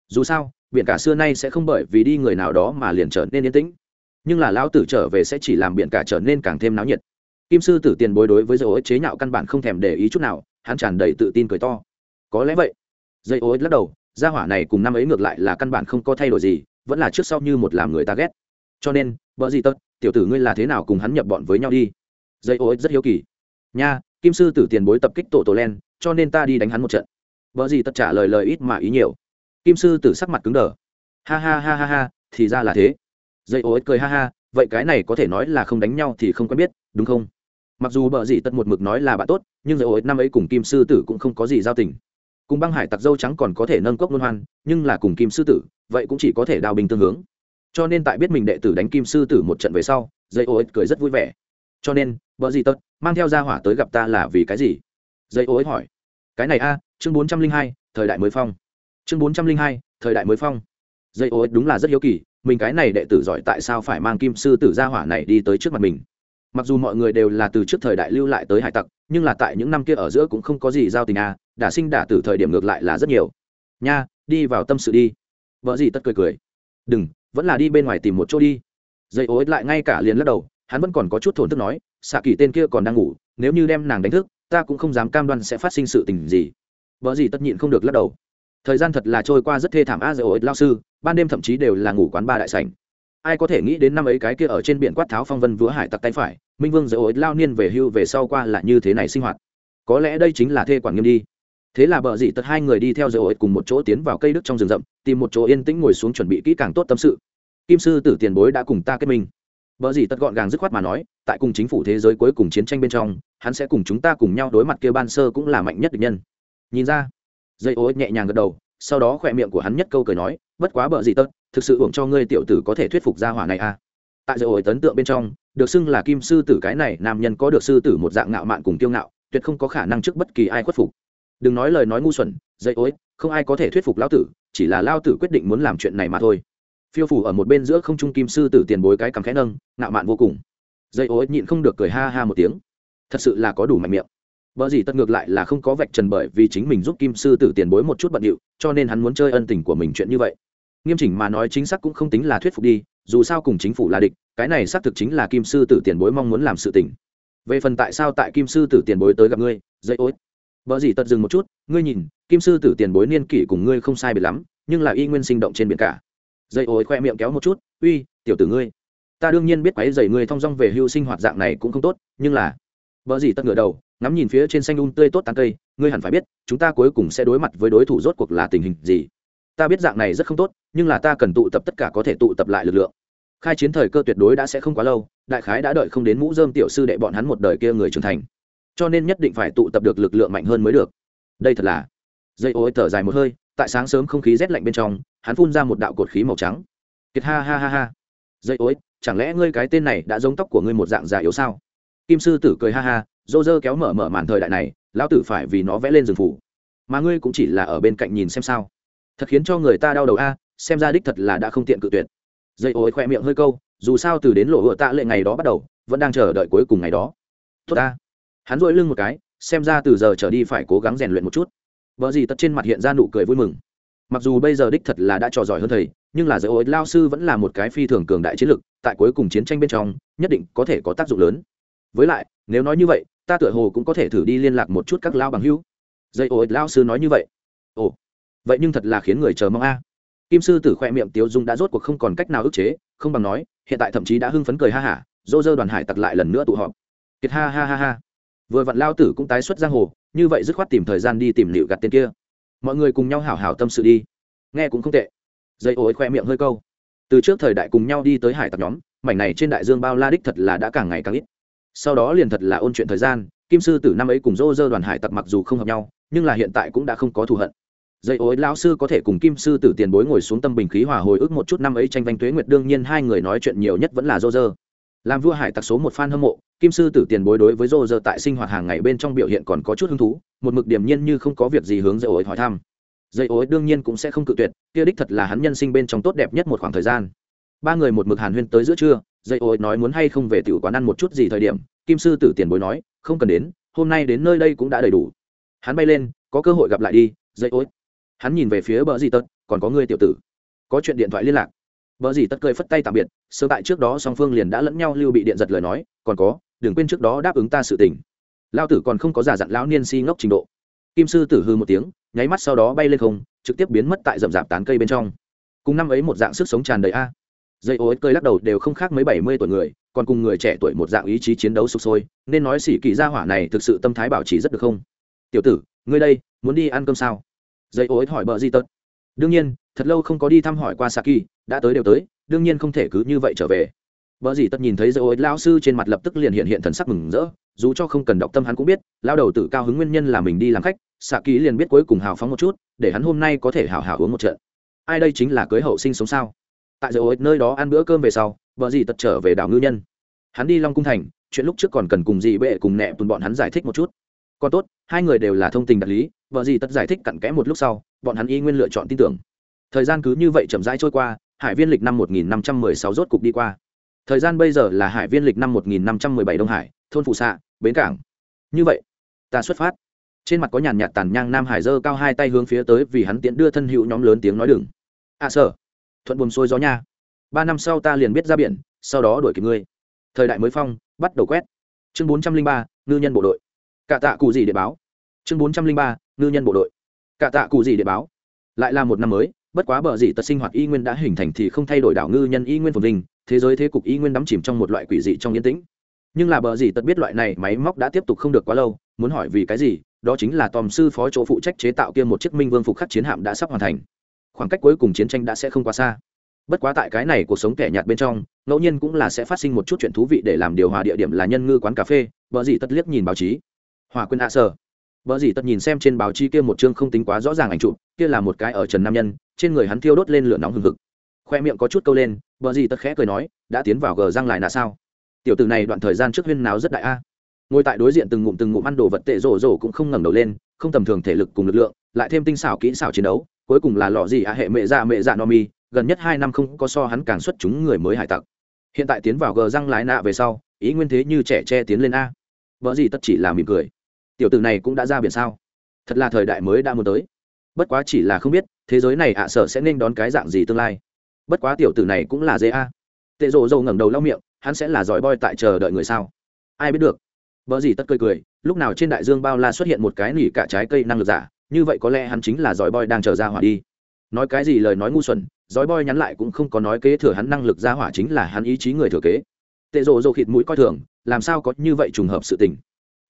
Dù sao, biển cả xưa nay sẽ không bởi vì đi người nào đó mà liền trở nên yên tĩnh nhưng là lão tử trở về sẽ chỉ làm biển cả trở nên càng thêm náo nhiệt. Kim sư tử tiền bối đối với dây ô chế nhạo căn bản không thèm để ý chút nào, hắn tràn đầy tự tin cười to. Có lẽ vậy. Dây ô lắc đầu, gia hỏa này cùng năm ấy ngược lại là căn bản không có thay đổi gì, vẫn là trước sau như một làm người ta ghét. Cho nên vợ gì tất tiểu tử ngươi là thế nào cùng hắn nhập bọn với nhau đi? Dây ô rất hiếu kỳ. Nha, kim sư tử tiền bối tập kích tổ tổ len, cho nên ta đi đánh hắn một trận. Vợ gì tất trả lời lời ít mà ý nhiều. Kim sư tử sắc mặt cứng đờ. Ha ha ha ha ha, thì ra là thế dây ô cười ha ha, vậy cái này có thể nói là không đánh nhau thì không quen biết, đúng không? Mặc dù bờ dị tất một mực nói là bạn tốt, nhưng dây ô năm ấy cùng kim sư tử cũng không có gì giao tình. Cùng băng hải tặc dâu trắng còn có thể nâng cốc luân hoan, nhưng là cùng kim sư tử, vậy cũng chỉ có thể đào bình tương hướng. Cho nên tại biết mình đệ tử đánh kim sư tử một trận về sau, dây ô cười rất vui vẻ. Cho nên bờ gì tất, mang theo gia hỏa tới gặp ta là vì cái gì? Dây ô hỏi. Cái này a, chương bốn trăm linh hai, thời đại mới phong. Chương bốn trăm linh hai, thời đại mới phong. Dây ô đúng là rất hiếu kỳ mình cái này đệ tử giỏi tại sao phải mang kim sư tử gia hỏa này đi tới trước mặt mình? Mặc dù mọi người đều là từ trước thời đại lưu lại tới hải tặc, nhưng là tại những năm kia ở giữa cũng không có gì giao tình à đả sinh đả tử thời điểm ngược lại là rất nhiều. Nha, đi vào tâm sự đi. Vợ gì tất cười cười. Đừng, vẫn là đi bên ngoài tìm một chỗ đi. Dây ối lại ngay cả liền lắc đầu, hắn vẫn còn có chút thổn thức nói xạ kỳ tên kia còn đang ngủ, nếu như đem nàng đánh thức, ta cũng không dám cam đoan sẽ phát sinh sự tình gì. Vợ gì tất nhịn không được lắc đầu thời gian thật là trôi qua rất thê thảm a dầu ối lao sư, ban đêm thậm chí đều là ngủ quán ba đại sảnh. Ai có thể nghĩ đến năm ấy cái kia ở trên biển quát tháo phong vân vữa hải tặc tay phải, minh vương dầu ối lao niên về hưu về sau qua là như thế này sinh hoạt. Có lẽ đây chính là thê quản nghiêm đi. Thế là bờ dị tật hai người đi theo dầu ối cùng một chỗ tiến vào cây đức trong rừng rậm, tìm một chỗ yên tĩnh ngồi xuống chuẩn bị kỹ càng tốt tâm sự. Kim sư tử tiền bối đã cùng ta kết minh. Bờ dị tật gọn gàng dứt khoát mà nói, tại cùng chính phủ thế giới cuối cùng chiến tranh bên trong, hắn sẽ cùng chúng ta cùng nhau đối mặt kia ban sơ cũng là mạnh nhất địch nhân. Nhìn ra dây ối nhẹ nhàng gật đầu sau đó khỏe miệng của hắn nhất câu cười nói bất quá bợ gì tất, thực sự hưởng cho ngươi tiểu tử có thể thuyết phục gia hỏa này à. Tại dây ối tấn tượng bên trong được xưng là kim sư tử cái này nam nhân có được sư tử một dạng ngạo mạn cùng kiêu ngạo tuyệt không có khả năng trước bất kỳ ai khuất phục. Đừng nói lời nói ngu xuẩn dây ối không ai có thể thuyết phục lão tử chỉ là lao tử quyết định muốn làm chuyện này mà thôi. Phiêu phủ ở một bên giữa không trung kim sư tử tiền bối cái cằm khẽ nâng ngạo mạn vô cùng. Dây ối nhịn không được cười ha ha một tiếng. Thật sự là có đủ mạnh miệng vợ gì tất ngược lại là không có vạch trần bởi vì chính mình giúp kim sư tử tiền bối một chút bận điệu, cho nên hắn muốn chơi ân tình của mình chuyện như vậy. Nghiêm chỉnh mà nói chính xác cũng không tính là thuyết phục đi, dù sao cùng chính phủ là địch, cái này xác thực chính là kim sư tử tiền bối mong muốn làm sự tình. Về phần tại sao tại kim sư tử tiền bối tới gặp ngươi dây ối vợ gì tật dừng một chút, ngươi nhìn, kim sư tử tiền bối niên kỷ cùng ngươi không sai biệt lắm, nhưng là y nguyên sinh động trên biển cả. Dây ối khoe miệng kéo một chút, uy, tiểu tử ngươi, ta đương nhiên biết quáy dày ngươi thong dong về hưu sinh hoạt dạng này cũng không tốt, nhưng là vợ gì tật ngửa đầu ngắm nhìn phía trên xanh un tươi tốt tán cây, ngươi hẳn phải biết, chúng ta cuối cùng sẽ đối mặt với đối thủ rốt cuộc là tình hình gì. Ta biết dạng này rất không tốt, nhưng là ta cần tụ tập tất cả có thể tụ tập lại lực lượng. Khai chiến thời cơ tuyệt đối đã sẽ không quá lâu, đại khái đã đợi không đến mũ dơm tiểu sư đệ bọn hắn một đời kia người trưởng thành. Cho nên nhất định phải tụ tập được lực lượng mạnh hơn mới được. Đây thật là. Dây ô thở dài một hơi, tại sáng sớm không khí rét lạnh bên trong, hắn phun ra một đạo cột khí màu trắng. Kiệt ha ha ha ha. Dây ối chẳng lẽ ngươi cái tên này đã giống tóc của ngươi một dạng già yếu sao? Kim sư tử cười ha ha dô dơ kéo mở mở màn thời đại này, lão tử phải vì nó vẽ lên rừng phủ. Mà ngươi cũng chỉ là ở bên cạnh nhìn xem sao. Thật khiến cho người ta đau đầu a, xem ra đích thật là đã không tiện cự tuyệt. Dây ối khoe miệng hơi câu, dù sao từ đến lộ hựa tạ lệ ngày đó bắt đầu, vẫn đang chờ đợi cuối cùng ngày đó. Tốt ta. Hắn dội lưng một cái, xem ra từ giờ trở đi phải cố gắng rèn luyện một chút. Vợ gì tất trên mặt hiện ra nụ cười vui mừng. Mặc dù bây giờ đích thật là đã trò giỏi hơn thầy, nhưng là giới ối lao sư vẫn là một cái phi thường cường đại chiến lực tại cuối cùng chiến tranh bên trong, nhất định có thể có tác dụng lớn. Với lại, nếu nói như vậy ta tựa hồ cũng có thể thử đi liên lạc một chút các lao bằng hữu. Dây ối lao sư nói như vậy. Ồ, vậy nhưng thật là khiến người chờ mong a. Kim sư tử khoe miệng tiếu dung đã rốt cuộc không còn cách nào ức chế, không bằng nói, hiện tại thậm chí đã hưng phấn cười ha hả, dô dơ đoàn hải tặc lại lần nữa tụ họp. Kiệt ha ha ha ha. Vừa vặn lao tử cũng tái xuất giang hồ, như vậy dứt khoát tìm thời gian đi tìm liệu gặt tên kia. Mọi người cùng nhau hảo hảo tâm sự đi. Nghe cũng không tệ. Dây ối khoe miệng hơi câu. Từ trước thời đại cùng nhau đi tới hải tặc nhóm, mảnh này trên đại dương bao la đích thật là đã càng ngày càng ít sau đó liền thật là ôn chuyện thời gian, kim sư tử năm ấy cùng dô dơ đoàn hải tặc mặc dù không hợp nhau, nhưng là hiện tại cũng đã không có thù hận. Dây ối lão sư có thể cùng kim sư tử tiền bối ngồi xuống tâm bình khí hòa hồi ức một chút năm ấy tranh vanh tuế nguyệt, đương nhiên hai người nói chuyện nhiều nhất vẫn là dô dơ. Làm vua hải tặc số một fan hâm mộ, kim sư tử tiền bối đối với dô dơ tại sinh hoạt hàng ngày bên trong biểu hiện còn có chút hứng thú, một mực điểm nhiên như không có việc gì hướng dây ối hỏi thăm. Dây ối đương nhiên cũng sẽ không cự tuyệt, kia đích thật là hắn nhân sinh bên trong tốt đẹp nhất một khoảng thời gian. Ba người một mực hàn huyên tới giữa trưa dây ôi nói muốn hay không về tiểu quán ăn một chút gì thời điểm, kim sư tử tiền bối nói, không cần đến, hôm nay đến nơi đây cũng đã đầy đủ. Hắn bay lên, có cơ hội gặp lại đi, dây ôi hắn nhìn về phía bờ dì tật, còn có người tiểu tử. Có chuyện điện thoại liên lạc. Bờ dì tật cười phất tay tạm biệt sơ tại trước đó song phương liền đã lẫn nhau lưu bị điện giật lời nói, còn có, đừng quên trước đó đáp ứng ta sự tình. Lao tử còn không có giả dặn lão niên si ngốc trình độ. Kim sư tử hư một tiếng, nháy mắt sau đó bay lên không, trực tiếp biến mất tại rậm rạp tán cây bên trong. Cùng năm ấy một dạng sức sống tràn đầy a dây ô ích cơi lắc đầu đều không khác mấy bảy mươi tuổi người còn cùng người trẻ tuổi một dạng ý chí chiến đấu sục sôi nên nói xỉ kỳ gia hỏa này thực sự tâm thái bảo trì rất được không tiểu tử ngươi đây muốn đi ăn cơm sao dây ô ích hỏi bờ di tật đương nhiên thật lâu không có đi thăm hỏi qua saki đã tới đều tới đương nhiên không thể cứ như vậy trở về Bở gì tất nhìn thấy dây ối lão sư trên mặt lập tức liền hiện hiện thần sắc mừng rỡ, dù cho không cần đọc tâm hắn cũng biết, lao đầu tử cao hứng nguyên nhân là mình đi làm khách, xạ ký liền biết cuối cùng hào phóng một chút, để hắn hôm nay có thể hào hào uống một trận. Ai đây chính là cưới hậu sinh sống sao? Tại dầu ối nơi đó ăn bữa cơm về sau, vợ gì tất trở về đảo ngư nhân. Hắn đi Long cung thành, chuyện lúc trước còn cần cùng gì bệ cùng nẹ tùn bọn hắn giải thích một chút. Còn tốt, hai người đều là thông tình đạt lý, vợ gì tất giải thích cặn kẽ một lúc sau, bọn hắn y nguyên lựa chọn tin tưởng. Thời gian cứ như vậy chậm rãi trôi qua, Hải Viên lịch năm 1516 rốt cục đi qua thời gian bây giờ là hải viên lịch năm 1517 đông hải thôn phụ xạ bến cảng như vậy ta xuất phát trên mặt có nhàn nhạt tàn nhang nam hải dơ cao hai tay hướng phía tới vì hắn tiện đưa thân hữu nhóm lớn tiếng nói đừng à sở thuận buồm xuôi gió nha. Ba năm sau ta liền biết ra biển, sau đó đuổi kịp ngươi. Thời đại mới phong, bắt đầu quét. Chương bốn trăm linh ba, ngư nhân bộ đội. Cả tạ cụ gì để báo? Chương bốn trăm linh ba, ngư nhân bộ đội. Cả tạ cụ gì để báo? Lại là một năm mới, bất quá bờ dị tật sinh hoạt y nguyên đã hình thành thì không thay đổi đảo ngư nhân y nguyên phồn vinh, thế giới thế cục y nguyên đắm chìm trong một loại quỷ dị trong yên tĩnh. Nhưng là bờ gì tật biết loại này máy móc đã tiếp tục không được quá lâu, muốn hỏi vì cái gì, đó chính là tòm sư phó chỗ phụ trách chế tạo kia một chiếc minh vương phục khắc chiến hạm đã sắp hoàn thành khoảng cách cuối cùng chiến tranh đã sẽ không quá xa. Bất quá tại cái này cuộc sống kẻ nhạt bên trong, ngẫu nhiên cũng là sẽ phát sinh một chút chuyện thú vị để làm điều hòa địa điểm là nhân ngư quán cà phê, bờ dì tất liếc nhìn báo chí. Hòa quên ạ à sở bờ dì tất nhìn xem trên báo chí kia một chương không tính quá rõ ràng ảnh chụp, kia là một cái ở trần nam nhân, trên người hắn thiêu đốt lên lửa nóng hừng hực. Khoe miệng có chút câu lên vợ dì tất khẽ cười nói, đã tiến vào gờ răng lại là sao? Tiểu tử này đoạn thời gian trước huyên nào rất đại a. Ngồi tại đối diện từng ngụm từng ngụm ăn đồ vật tệ rổ rổ cũng không ngẩng đầu lên, không tầm thường thể lực cùng lực lượng, lại thêm tinh xảo kỹ xảo chiến đấu cuối cùng là lọ gì à hệ mẹ dạ mẹ dạ no mi, gần nhất hai năm không có so hắn càng xuất chúng người mới hải tặc. Hiện tại tiến vào gờ răng lái nạ về sau, ý nguyên thế như trẻ che tiến lên a. Vợ gì tất chỉ là mỉm cười. Tiểu tử này cũng đã ra biển sao? Thật là thời đại mới đã muốn tới. Bất quá chỉ là không biết, thế giới này ạ sợ sẽ nên đón cái dạng gì tương lai. Bất quá tiểu tử này cũng là dễ a. Tệ rộ dầu ngẩng đầu lau miệng, hắn sẽ là giỏi boy tại chờ đợi người sao? Ai biết được. Vợ gì tất cười cười, lúc nào trên đại dương bao la xuất hiện một cái nỉ cả trái cây năng lực giả như vậy có lẽ hắn chính là giỏi boy đang chờ ra hỏa đi. Nói cái gì lời nói ngu xuẩn, giỏi boy nhắn lại cũng không có nói kế thừa hắn năng lực ra hỏa chính là hắn ý chí người thừa kế. Tệ rộ rộ khịt mũi coi thường, làm sao có như vậy trùng hợp sự tình?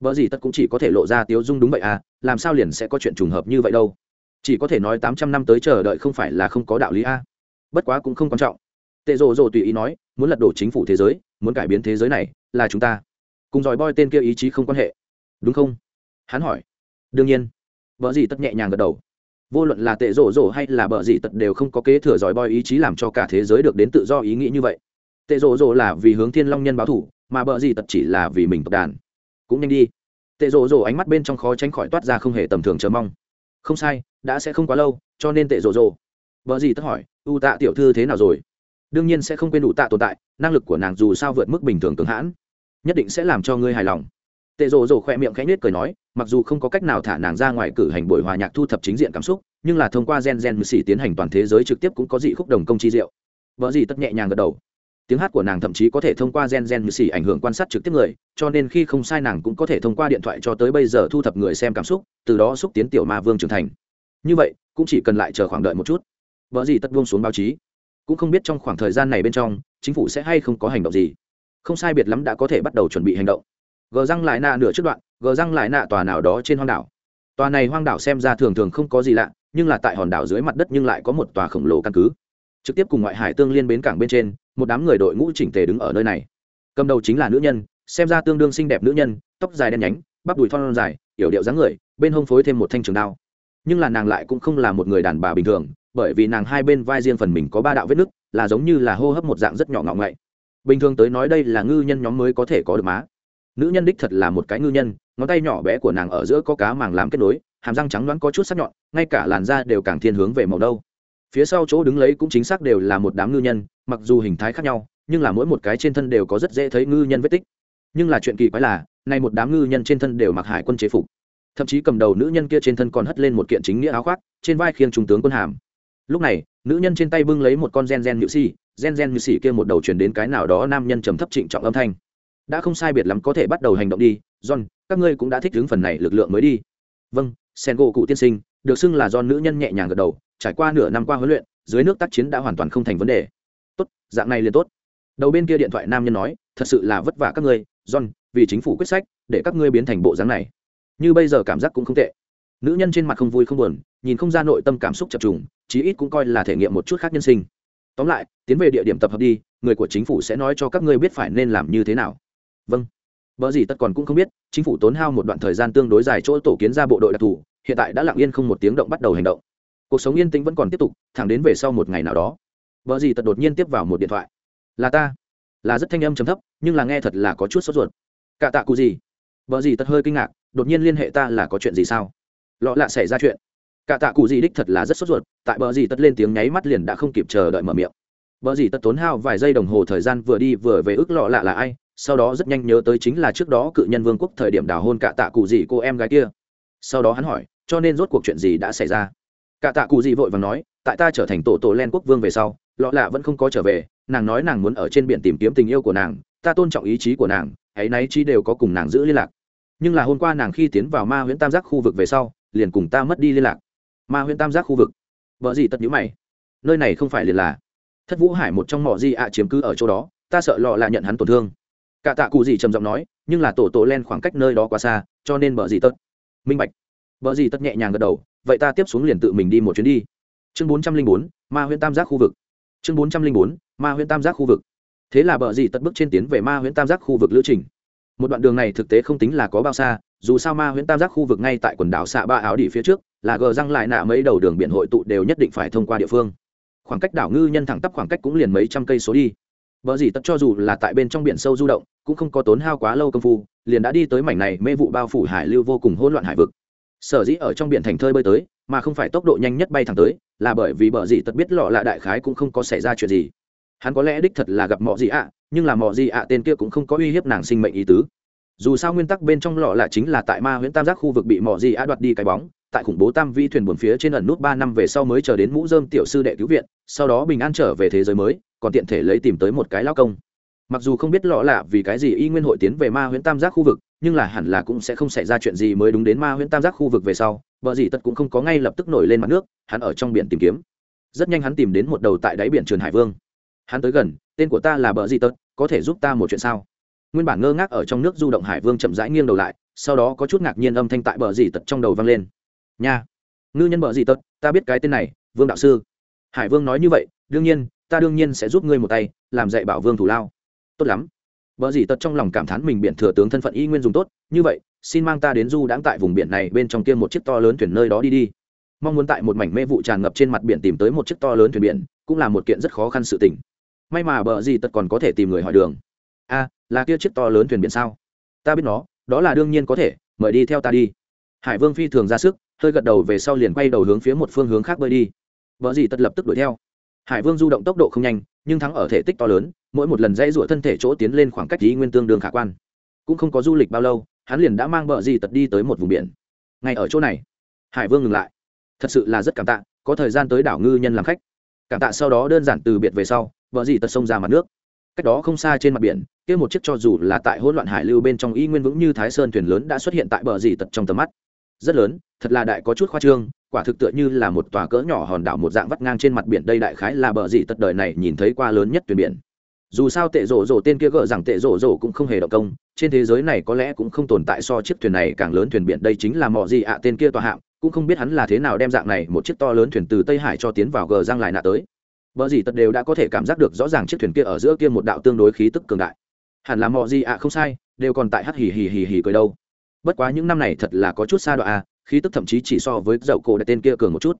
Vợ gì tất cũng chỉ có thể lộ ra tiếu dung đúng vậy à làm sao liền sẽ có chuyện trùng hợp như vậy đâu? Chỉ có thể nói tám trăm năm tới chờ đợi không phải là không có đạo lý a. Bất quá cũng không quan trọng. Tệ rồ rồ tùy ý nói, muốn lật đổ chính phủ thế giới, muốn cải biến thế giới này, là chúng ta. Cùng giỏi boy tên kia ý chí không quan hệ. Đúng không? Hắn hỏi. Đương nhiên. Bở gì tất nhẹ nhàng gật đầu. Vô luận là tệ rổ rổ hay là bờ gì tật đều không có kế thừa giỏi boy ý chí làm cho cả thế giới được đến tự do ý nghĩ như vậy. Tệ rổ rổ là vì hướng thiên long nhân báo thủ, mà bờ gì tật chỉ là vì mình tộc đàn. Cũng nhanh đi. Tệ rổ rổ ánh mắt bên trong khó tránh khỏi toát ra không hề tầm thường chờ mong. Không sai, đã sẽ không quá lâu, cho nên tệ rổ rổ. Bở gì tất hỏi, u tạ tiểu thư thế nào rồi? Đương nhiên sẽ không quên đủ tạ tồn tại, năng lực của nàng dù sao vượt mức bình thường cường hãn, nhất định sẽ làm cho ngươi hài lòng tệ rồ rồ khỏe miệng khẽ nết cười nói, mặc dù không có cách nào thả nàng ra ngoài cử hành buổi hòa nhạc thu thập chính diện cảm xúc, nhưng là thông qua gen gen mười xỉ tiến hành toàn thế giới trực tiếp cũng có dị khúc đồng công chi diệu. Vợ gì tất nhẹ nhàng gật đầu. Tiếng hát của nàng thậm chí có thể thông qua gen gen mười xỉ ảnh hưởng quan sát trực tiếp người, cho nên khi không sai nàng cũng có thể thông qua điện thoại cho tới bây giờ thu thập người xem cảm xúc, từ đó xúc tiến tiểu ma vương trưởng thành. Như vậy, cũng chỉ cần lại chờ khoảng đợi một chút. Vợ gì tất buông xuống báo chí. Cũng không biết trong khoảng thời gian này bên trong, chính phủ sẽ hay không có hành động gì. Không sai biệt lắm đã có thể bắt đầu chuẩn bị hành động gờ răng lại nạ nửa trước đoạn gờ răng lại nạ tòa nào đó trên hoang đảo. Tòa này hoang đảo xem ra thường thường không có gì lạ, nhưng là tại hòn đảo dưới mặt đất nhưng lại có một tòa khổng lồ căn cứ. Trực tiếp cùng ngoại hải tương liên bến cảng bên trên, một đám người đội ngũ chỉnh tề đứng ở nơi này. Cầm đầu chính là nữ nhân, xem ra tương đương xinh đẹp nữ nhân, tóc dài đen nhánh, bắp đùi thon dài, yểu điệu dáng người, bên hông phối thêm một thanh trường đao. Nhưng là nàng lại cũng không là một người đàn bà bình thường, bởi vì nàng hai bên vai riêng phần mình có ba đạo vết nứt, là giống như là hô hấp một dạng rất nhỏ ngọng ngậy. Bình thường tới nói đây là ngư nhân nhóm mới có thể có được má nữ nhân đích thật là một cái ngư nhân ngón tay nhỏ bé của nàng ở giữa có cá màng làm kết nối hàm răng trắng đoán có chút sắc nhọn ngay cả làn da đều càng thiên hướng về màu đâu phía sau chỗ đứng lấy cũng chính xác đều là một đám ngư nhân mặc dù hình thái khác nhau nhưng là mỗi một cái trên thân đều có rất dễ thấy ngư nhân vết tích. Nhưng là chuyện kỳ quái là nay một đám ngư nhân trên thân đều mặc hải quân chế phục. Thậm chí cầm đầu nữ nhân kia trên thân còn hất lên một kiện chính nghĩa áo khoác trên vai khiêng trung tướng quân hàm. Lúc này nữ nhân trên tay bưng lấy một con gen gen nhự xì, gen gen như xì kia một đầu chuyển đến cái nào đó nam nhân trầm thấp trịnh trọng âm thanh đã không sai biệt lắm có thể bắt đầu hành động đi, john, các ngươi cũng đã thích ứng phần này lực lượng mới đi. Vâng sen gỗ cụ tiên sinh, được xưng là do nữ nhân nhẹ nhàng gật đầu, trải qua nửa năm qua huấn luyện, dưới nước tác chiến đã hoàn toàn không thành vấn đề. Tốt, dạng này liền tốt. Đầu bên kia điện thoại nam nhân nói, thật sự là vất vả các ngươi, john, vì chính phủ quyết sách, để các ngươi biến thành bộ dáng này. Như bây giờ cảm giác cũng không tệ. Nữ nhân trên mặt không vui không buồn, nhìn không ra nội tâm cảm xúc chập trùng, chí ít cũng coi là thể nghiệm một chút khác nhân sinh. Tóm lại, tiến về địa điểm tập hợp đi, người của chính phủ sẽ nói cho các ngươi biết phải nên làm như thế nào vâng. Vợ gì tất còn cũng không biết, chính phủ tốn hao một đoạn thời gian tương đối dài chỗ tổ kiến ra bộ đội đặc thù, hiện tại đã lặng yên không một tiếng động bắt đầu hành động. Cuộc sống yên tĩnh vẫn còn tiếp tục, thẳng đến về sau một ngày nào đó vợ gì tật đột nhiên tiếp vào một điện thoại. Là ta. Là rất thanh âm chấm thấp, nhưng là nghe thật là có chút sốt ruột. Cả tạ cụ gì? Vợ gì tật hơi kinh ngạc, đột nhiên liên hệ ta là có chuyện gì sao? Lọ lạ xảy ra chuyện. Cả tạ cụ gì đích thật là rất sốt ruột, tại vợ gì tất lên tiếng nháy mắt liền đã không kịp chờ đợi mở miệng. Vợ gì tất tốn hao vài giây đồng hồ thời gian vừa đi vừa về ức lọ lạ là ai sau đó rất nhanh nhớ tới chính là trước đó cự nhân vương quốc thời điểm đào hôn cả tạ cụ gì cô em gái kia. Sau đó hắn hỏi, cho nên rốt cuộc chuyện gì đã xảy ra? Cả tạ cụ gì vội và nói, tại ta trở thành tổ tổ len quốc vương về sau, lọ lạ vẫn không có trở về, nàng nói nàng muốn ở trên biển tìm kiếm tình yêu của nàng, ta tôn trọng ý chí của nàng, ấy náy chi đều có cùng nàng giữ liên lạc. Nhưng là hôm qua nàng khi tiến vào ma huyễn tam giác khu vực về sau, liền cùng ta mất đi liên lạc. Ma huyễn tam giác khu vực. Vợ gì tất nhữ mày. Nơi này không phải liền là thất vũ hải một trong mỏ di ạ chiếm cứ ở chỗ đó, ta sợ lọ là nhận hắn tổn thương cả tạ cụ gì trầm giọng nói, nhưng là tổ tổ len khoảng cách nơi đó quá xa, cho nên bờ gì tất. Minh bạch. Bờ gì tất nhẹ nhàng gật đầu, vậy ta tiếp xuống liền tự mình đi một chuyến đi. Chương bốn trăm linh bốn, ma huyện tam giác khu vực. Chương bốn trăm linh bốn, ma huyện tam giác khu vực. Thế là bờ gì tất bước trên tiến về ma huyện tam giác khu vực lữ trình. Một đoạn đường này thực tế không tính là có bao xa, dù sao ma huyện tam giác khu vực ngay tại quần đảo xạ ba áo đỉ phía trước, là gờ răng lại nạ mấy đầu đường biển hội tụ đều nhất định phải thông qua địa phương. Khoảng cách đảo ngư nhân thẳng tắp khoảng cách cũng liền mấy trăm cây số đi. Bờ gì tất cho dù là tại bên trong biển sâu du động, cũng không có tốn hao quá lâu công phu, liền đã đi tới mảnh này mê vụ bao phủ hải lưu vô cùng hỗn loạn hải vực. Sở dĩ ở trong biển thành thơi bơi tới, mà không phải tốc độ nhanh nhất bay thẳng tới, là bởi vì bờ gì tất biết lọ lạ đại khái cũng không có xảy ra chuyện gì. Hắn có lẽ đích thật là gặp mọ gì ạ, nhưng là mọ gì ạ tên kia cũng không có uy hiếp nàng sinh mệnh ý tứ. Dù sao nguyên tắc bên trong lọ lạ chính là tại ma huyễn tam giác khu vực bị mọ gì ạ đoạt đi cái bóng, tại khủng bố tam vi thuyền buồn phía trên ẩn nút ba năm về sau mới chờ đến mũ dơm tiểu sư đệ cứu viện, sau đó bình an trở về thế giới mới còn tiện thể lấy tìm tới một cái lao công. Mặc dù không biết lọ lạ vì cái gì y nguyên hội tiến về ma huyễn tam giác khu vực, nhưng là hẳn là cũng sẽ không xảy ra chuyện gì mới đúng đến ma huyễn tam giác khu vực về sau, vợ dì tật cũng không có ngay lập tức nổi lên mặt nước, hắn ở trong biển tìm kiếm. Rất nhanh hắn tìm đến một đầu tại đáy biển trường hải vương. Hắn tới gần, tên của ta là bờ di tật có thể giúp ta một chuyện sao? Nguyên bản ngơ ngác ở trong nước du động hải vương chậm rãi nghiêng đầu lại, sau đó có chút ngạc nhiên âm thanh tại bờ di tật trong đầu vang lên. Nha, ngư nhân bờ di tật ta biết cái tên này, vương đạo sư. Hải vương nói như vậy, đương nhiên ta đương nhiên sẽ giúp ngươi một tay, làm dạy bảo vương thủ lao. Tốt lắm. Vợ gì tật trong lòng cảm thán mình biển thừa tướng thân phận y nguyên dùng tốt, như vậy, xin mang ta đến du đãng tại vùng biển này bên trong kia một chiếc to lớn thuyền nơi đó đi đi. Mong muốn tại một mảnh mê vụ tràn ngập trên mặt biển tìm tới một chiếc to lớn thuyền biển, cũng là một kiện rất khó khăn sự tình. May mà bờ gì tật còn có thể tìm người hỏi đường. A là kia chiếc to lớn thuyền biển sao? Ta biết nó, đó là đương nhiên có thể, mời đi theo ta đi. Hải vương phi thường ra sức, hơi gật đầu về sau liền quay đầu hướng phía một phương hướng khác bơi đi. Vợ gì tật lập tức đuổi theo hải vương du động tốc độ không nhanh, nhưng thắng ở thể tích to lớn, mỗi một lần dãy rủa thân thể chỗ tiến lên khoảng cách lý nguyên tương đương khả quan. Cũng không có du lịch bao lâu, hắn liền đã mang vợ gì tật đi tới một vùng biển. Ngay ở chỗ này, hải vương ngừng lại. Thật sự là rất cảm tạ, có thời gian tới đảo ngư nhân làm khách. Cảm tạ sau đó đơn giản từ biệt về sau vợ gì tật xông ra mặt nước. Cách đó không xa trên mặt biển, kia một chiếc cho dù là tại hỗn loạn hải lưu bên trong y nguyên vững như thái sơn thuyền lớn đã xuất hiện tại bờ dì tật trong tầm mắt. Rất lớn, thật là đại có chút khoa trương quả thực tựa như là một tòa cỡ nhỏ hòn đảo một dạng vắt ngang trên mặt biển. Đây đại khái là bờ gì tất đời này nhìn thấy qua lớn nhất thuyền biển. Dù sao tệ rổ rổ tên kia gỡ rằng tệ rổ rổ cũng không hề động công. Trên thế giới này có lẽ cũng không tồn tại so chiếc thuyền này càng lớn thuyền biển. Đây chính là mò gì ạ, tên kia tòa hạm. Cũng không biết hắn là thế nào đem dạng này một chiếc to lớn thuyền từ tây hải cho tiến vào gờ giang lại nạ tới. Vợ gì tật đều đã có thể cảm giác được rõ ràng chiếc thuyền kia ở giữa kia một đạo tương đối khí tức cường đại. Hẳn là mò gì ạ, không sai, đều còn tại hắt hì hì hì hì cười đâu. Bất quá những năm này thật là có chút xa đoạn à khí tức thậm chí chỉ so với dậu cổ đại tên kia cường một chút.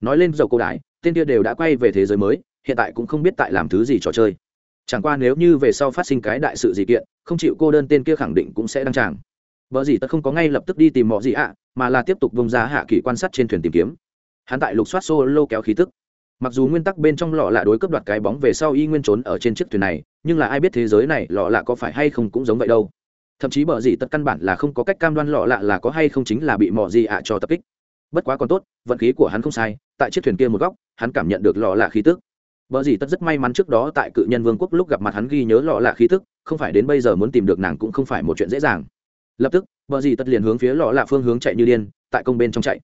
Nói lên dậu cổ đại, tên kia đều đã quay về thế giới mới, hiện tại cũng không biết tại làm thứ gì trò chơi. Chẳng qua nếu như về sau phát sinh cái đại sự gì kiện, không chịu cô đơn tên kia khẳng định cũng sẽ đăng tràng. Vợ gì tất không có ngay lập tức đi tìm mọi gì ạ, mà là tiếp tục bông ra hạ kỳ quan sát trên thuyền tìm kiếm. Hắn tại lục soát solo kéo khí tức. Mặc dù nguyên tắc bên trong lọ lạ đối cấp đoạt cái bóng về sau y nguyên trốn ở trên chiếc thuyền này, nhưng là ai biết thế giới này lọ lạ có phải hay không cũng giống vậy đâu thậm chí bờ gì tất căn bản là không có cách cam đoan lọ lạ là có hay không chính là bị mò gì ạ cho tập kích. Bất quá còn tốt, vận khí của hắn không sai, tại chiếc thuyền kia một góc, hắn cảm nhận được lọ lạ khí tức. Bờ gì tất rất may mắn trước đó tại cự nhân vương quốc lúc gặp mặt hắn ghi nhớ lọ lạ khí tức, không phải đến bây giờ muốn tìm được nàng cũng không phải một chuyện dễ dàng. Lập tức, bờ gì tất liền hướng phía lọ lạ phương hướng chạy như điên, tại công bên trong chạy.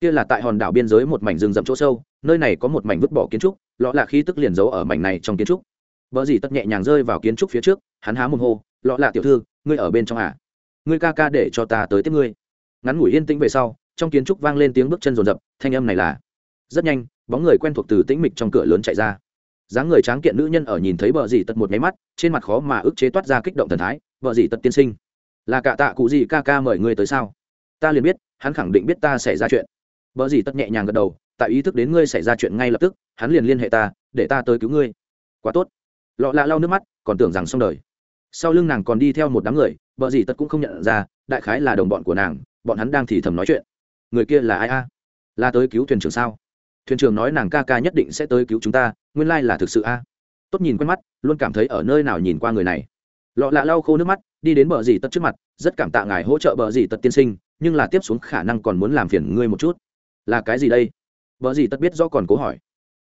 Kia là tại hòn đảo biên giới một mảnh rừng rậm chỗ sâu, nơi này có một mảnh vứt bỏ kiến trúc, lọ lạ khí tức liền giấu ở mảnh này trong kiến trúc. Bờ gì tất nhẹ nhàng rơi vào kiến trúc phía trước, hắn há một hô, lọ lạ tiểu thư ngươi ở bên trong à? Ngươi ca ca để cho ta tới tiếp ngươi. Ngắn ngủi yên tĩnh về sau, trong kiến trúc vang lên tiếng bước chân rồn rập thanh âm này là, rất nhanh, bóng người quen thuộc từ tĩnh mịch trong cửa lớn chạy ra. Dáng người tráng kiện nữ nhân ở nhìn thấy vợ dì tật một nháy mắt, trên mặt khó mà ức chế toát ra kích động thần thái vợ dì tật tiên sinh, là cả tạ cụ gì ca ca mời ngươi tới sao? Ta liền biết, hắn khẳng định biết ta xảy ra chuyện. Vợ dì tật nhẹ nhàng gật đầu, tại ý thức đến ngươi xảy ra chuyện ngay lập tức, hắn liền liên hệ ta, để ta tới cứu ngươi. Quá tốt. Lọ lạ lau nước mắt, còn tưởng rằng xong đời sau lưng nàng còn đi theo một đám người, vợ dì tật cũng không nhận ra, đại khái là đồng bọn của nàng, bọn hắn đang thì thầm nói chuyện. Người kia là ai a? Là tới cứu thuyền trưởng sao? Thuyền trưởng nói nàng ca ca nhất định sẽ tới cứu chúng ta, nguyên lai là thực sự a. Tốt nhìn quen mắt, luôn cảm thấy ở nơi nào nhìn qua người này. Lọ lạ lau khô nước mắt, đi đến bờ dì tật trước mặt, rất cảm tạ ngài hỗ trợ bờ dì tật tiên sinh, nhưng là tiếp xuống khả năng còn muốn làm phiền ngươi một chút. Là cái gì đây? Bờ dì tật biết do còn cố hỏi.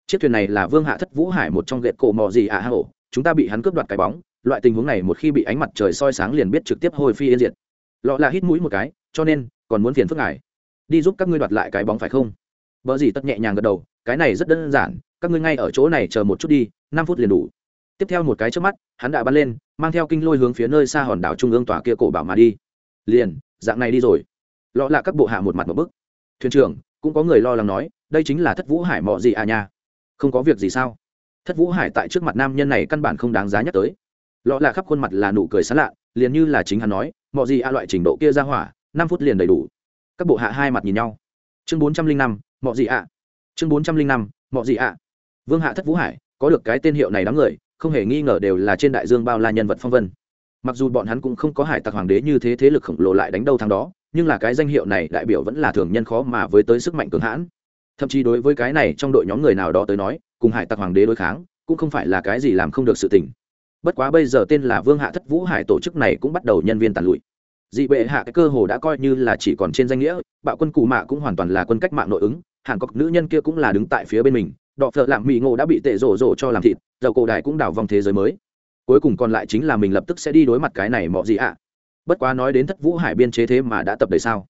Chiếc thuyền này là vương hạ thất vũ hải một trong ghẹt cổ mò gì à hà hổ, chúng ta bị hắn cướp đoạt cái bóng loại tình huống này một khi bị ánh mặt trời soi sáng liền biết trực tiếp hồi phi yên diệt. Lọ là hít mũi một cái, cho nên, còn muốn phiền phức ngài. Đi giúp các ngươi đoạt lại cái bóng phải không? Vợ gì tất nhẹ nhàng gật đầu, cái này rất đơn giản, các ngươi ngay ở chỗ này chờ một chút đi, năm phút liền đủ. Tiếp theo một cái trước mắt, hắn đã bắn lên, mang theo kinh lôi hướng phía nơi xa hòn đảo trung ương tòa kia cổ bảo mà đi. Liền, dạng này đi rồi. Lọ là các bộ hạ một mặt một bức. Thuyền trưởng, cũng có người lo lắng nói, đây chính là thất vũ hải mọ gì à nha? Không có việc gì sao? Thất vũ hải tại trước mặt nam nhân này căn bản không đáng giá nhắc tới lọ là khắp khuôn mặt là nụ cười sán lạ, liền như là chính hắn nói, mọ gì a loại trình độ kia ra hỏa, năm phút liền đầy đủ. Các bộ hạ hai mặt nhìn nhau. Chương bốn trăm linh năm, mọ gì ạ? Chương bốn trăm linh năm, mọ gì ạ? Vương hạ thất vũ hải, có được cái tên hiệu này đám người, không hề nghi ngờ đều là trên đại dương bao la nhân vật phong vân. Mặc dù bọn hắn cũng không có hải tặc hoàng đế như thế thế lực khổng lồ lại đánh đâu thằng đó, nhưng là cái danh hiệu này đại biểu vẫn là thường nhân khó mà với tới sức mạnh cường hãn. Thậm chí đối với cái này trong đội nhóm người nào đó tới nói, cùng hải tặc hoàng đế đối kháng, cũng không phải là cái gì làm không được sự tình bất quá bây giờ tên là vương hạ thất vũ hải tổ chức này cũng bắt đầu nhân viên tàn lụi. Dị bệ hạ cái cơ hồ đã coi như là chỉ còn trên danh nghĩa, bạo quân cù mạ cũng hoàn toàn là quân cách mạng nội ứng, hàn cọc nữ nhân kia cũng là đứng tại phía bên mình, đọ phợ lạm mỹ ngộ đã bị tệ rổ rổ cho làm thịt, dầu cổ đại cũng đảo vòng thế giới mới. Cuối cùng còn lại chính là mình lập tức sẽ đi đối mặt cái này mọi gì ạ. Bất quá nói đến thất vũ hải biên chế thế mà đã tập đầy sao?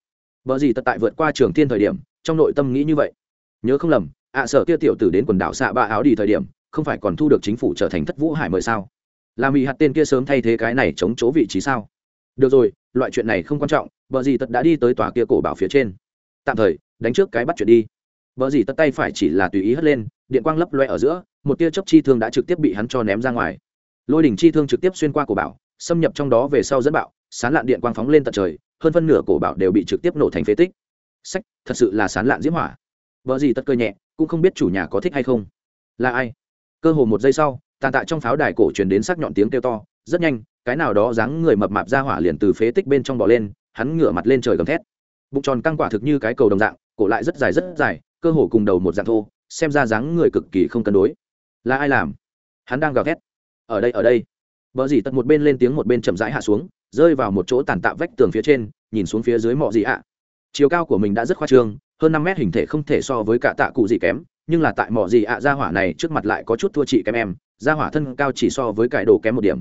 Vợ gì tật tại vượt qua trường thiên thời điểm, trong nội tâm nghĩ như vậy. Nhớ không lầm, ạ sợ kia tiểu tử đến quần đảo xạ ba áo đi thời điểm, không phải còn thu được chính phủ trở thành thất vũ hải mời sao? Là mỹ hạt tên kia sớm thay thế cái này chống chỗ vị trí sao? Được rồi, loại chuyện này không quan trọng, vợ gì tật đã đi tới tòa kia cổ bảo phía trên. Tạm thời, đánh trước cái bắt chuyện đi. Vợ gì tật tay phải chỉ là tùy ý hất lên, điện quang lấp loe ở giữa, một tia chớp chi thương đã trực tiếp bị hắn cho ném ra ngoài. Lôi đỉnh chi thương trực tiếp xuyên qua cổ bảo, xâm nhập trong đó về sau dẫn bạo, sán lạn điện quang phóng lên tận trời, hơn phân nửa cổ bảo đều bị trực tiếp nổ thành phế tích. Sách, thật sự là sán lạn diễm hỏa. Vợ gì tất cơ nhẹ, cũng không biết chủ nhà có thích hay không. Là ai? Cơ hồ một giây sau tàn tạ trong pháo đài cổ truyền đến sắc nhọn tiếng kêu to, rất nhanh, cái nào đó dáng người mập mạp ra hỏa liền từ phế tích bên trong bò lên, hắn ngửa mặt lên trời gầm thét. Bụng tròn căng quả thực như cái cầu đồng dạng, cổ lại rất dài rất dài, cơ hồ cùng đầu một dạng thô, xem ra dáng người cực kỳ không cân đối. Là ai làm? Hắn đang gào thét. Ở đây ở đây. Vợ dì tật một bên lên tiếng một bên chậm rãi hạ xuống, rơi vào một chỗ tàn tạ vách tường phía trên, nhìn xuống phía dưới mọ gì ạ. Chiều cao của mình đã rất khoa trương, hơn năm mét hình thể không thể so với cả tạ cụ gì kém nhưng là tại mỏ gì ạ à, gia hỏa này trước mặt lại có chút thua chị kém em gia hỏa thân cao chỉ so với cải đồ kém một điểm.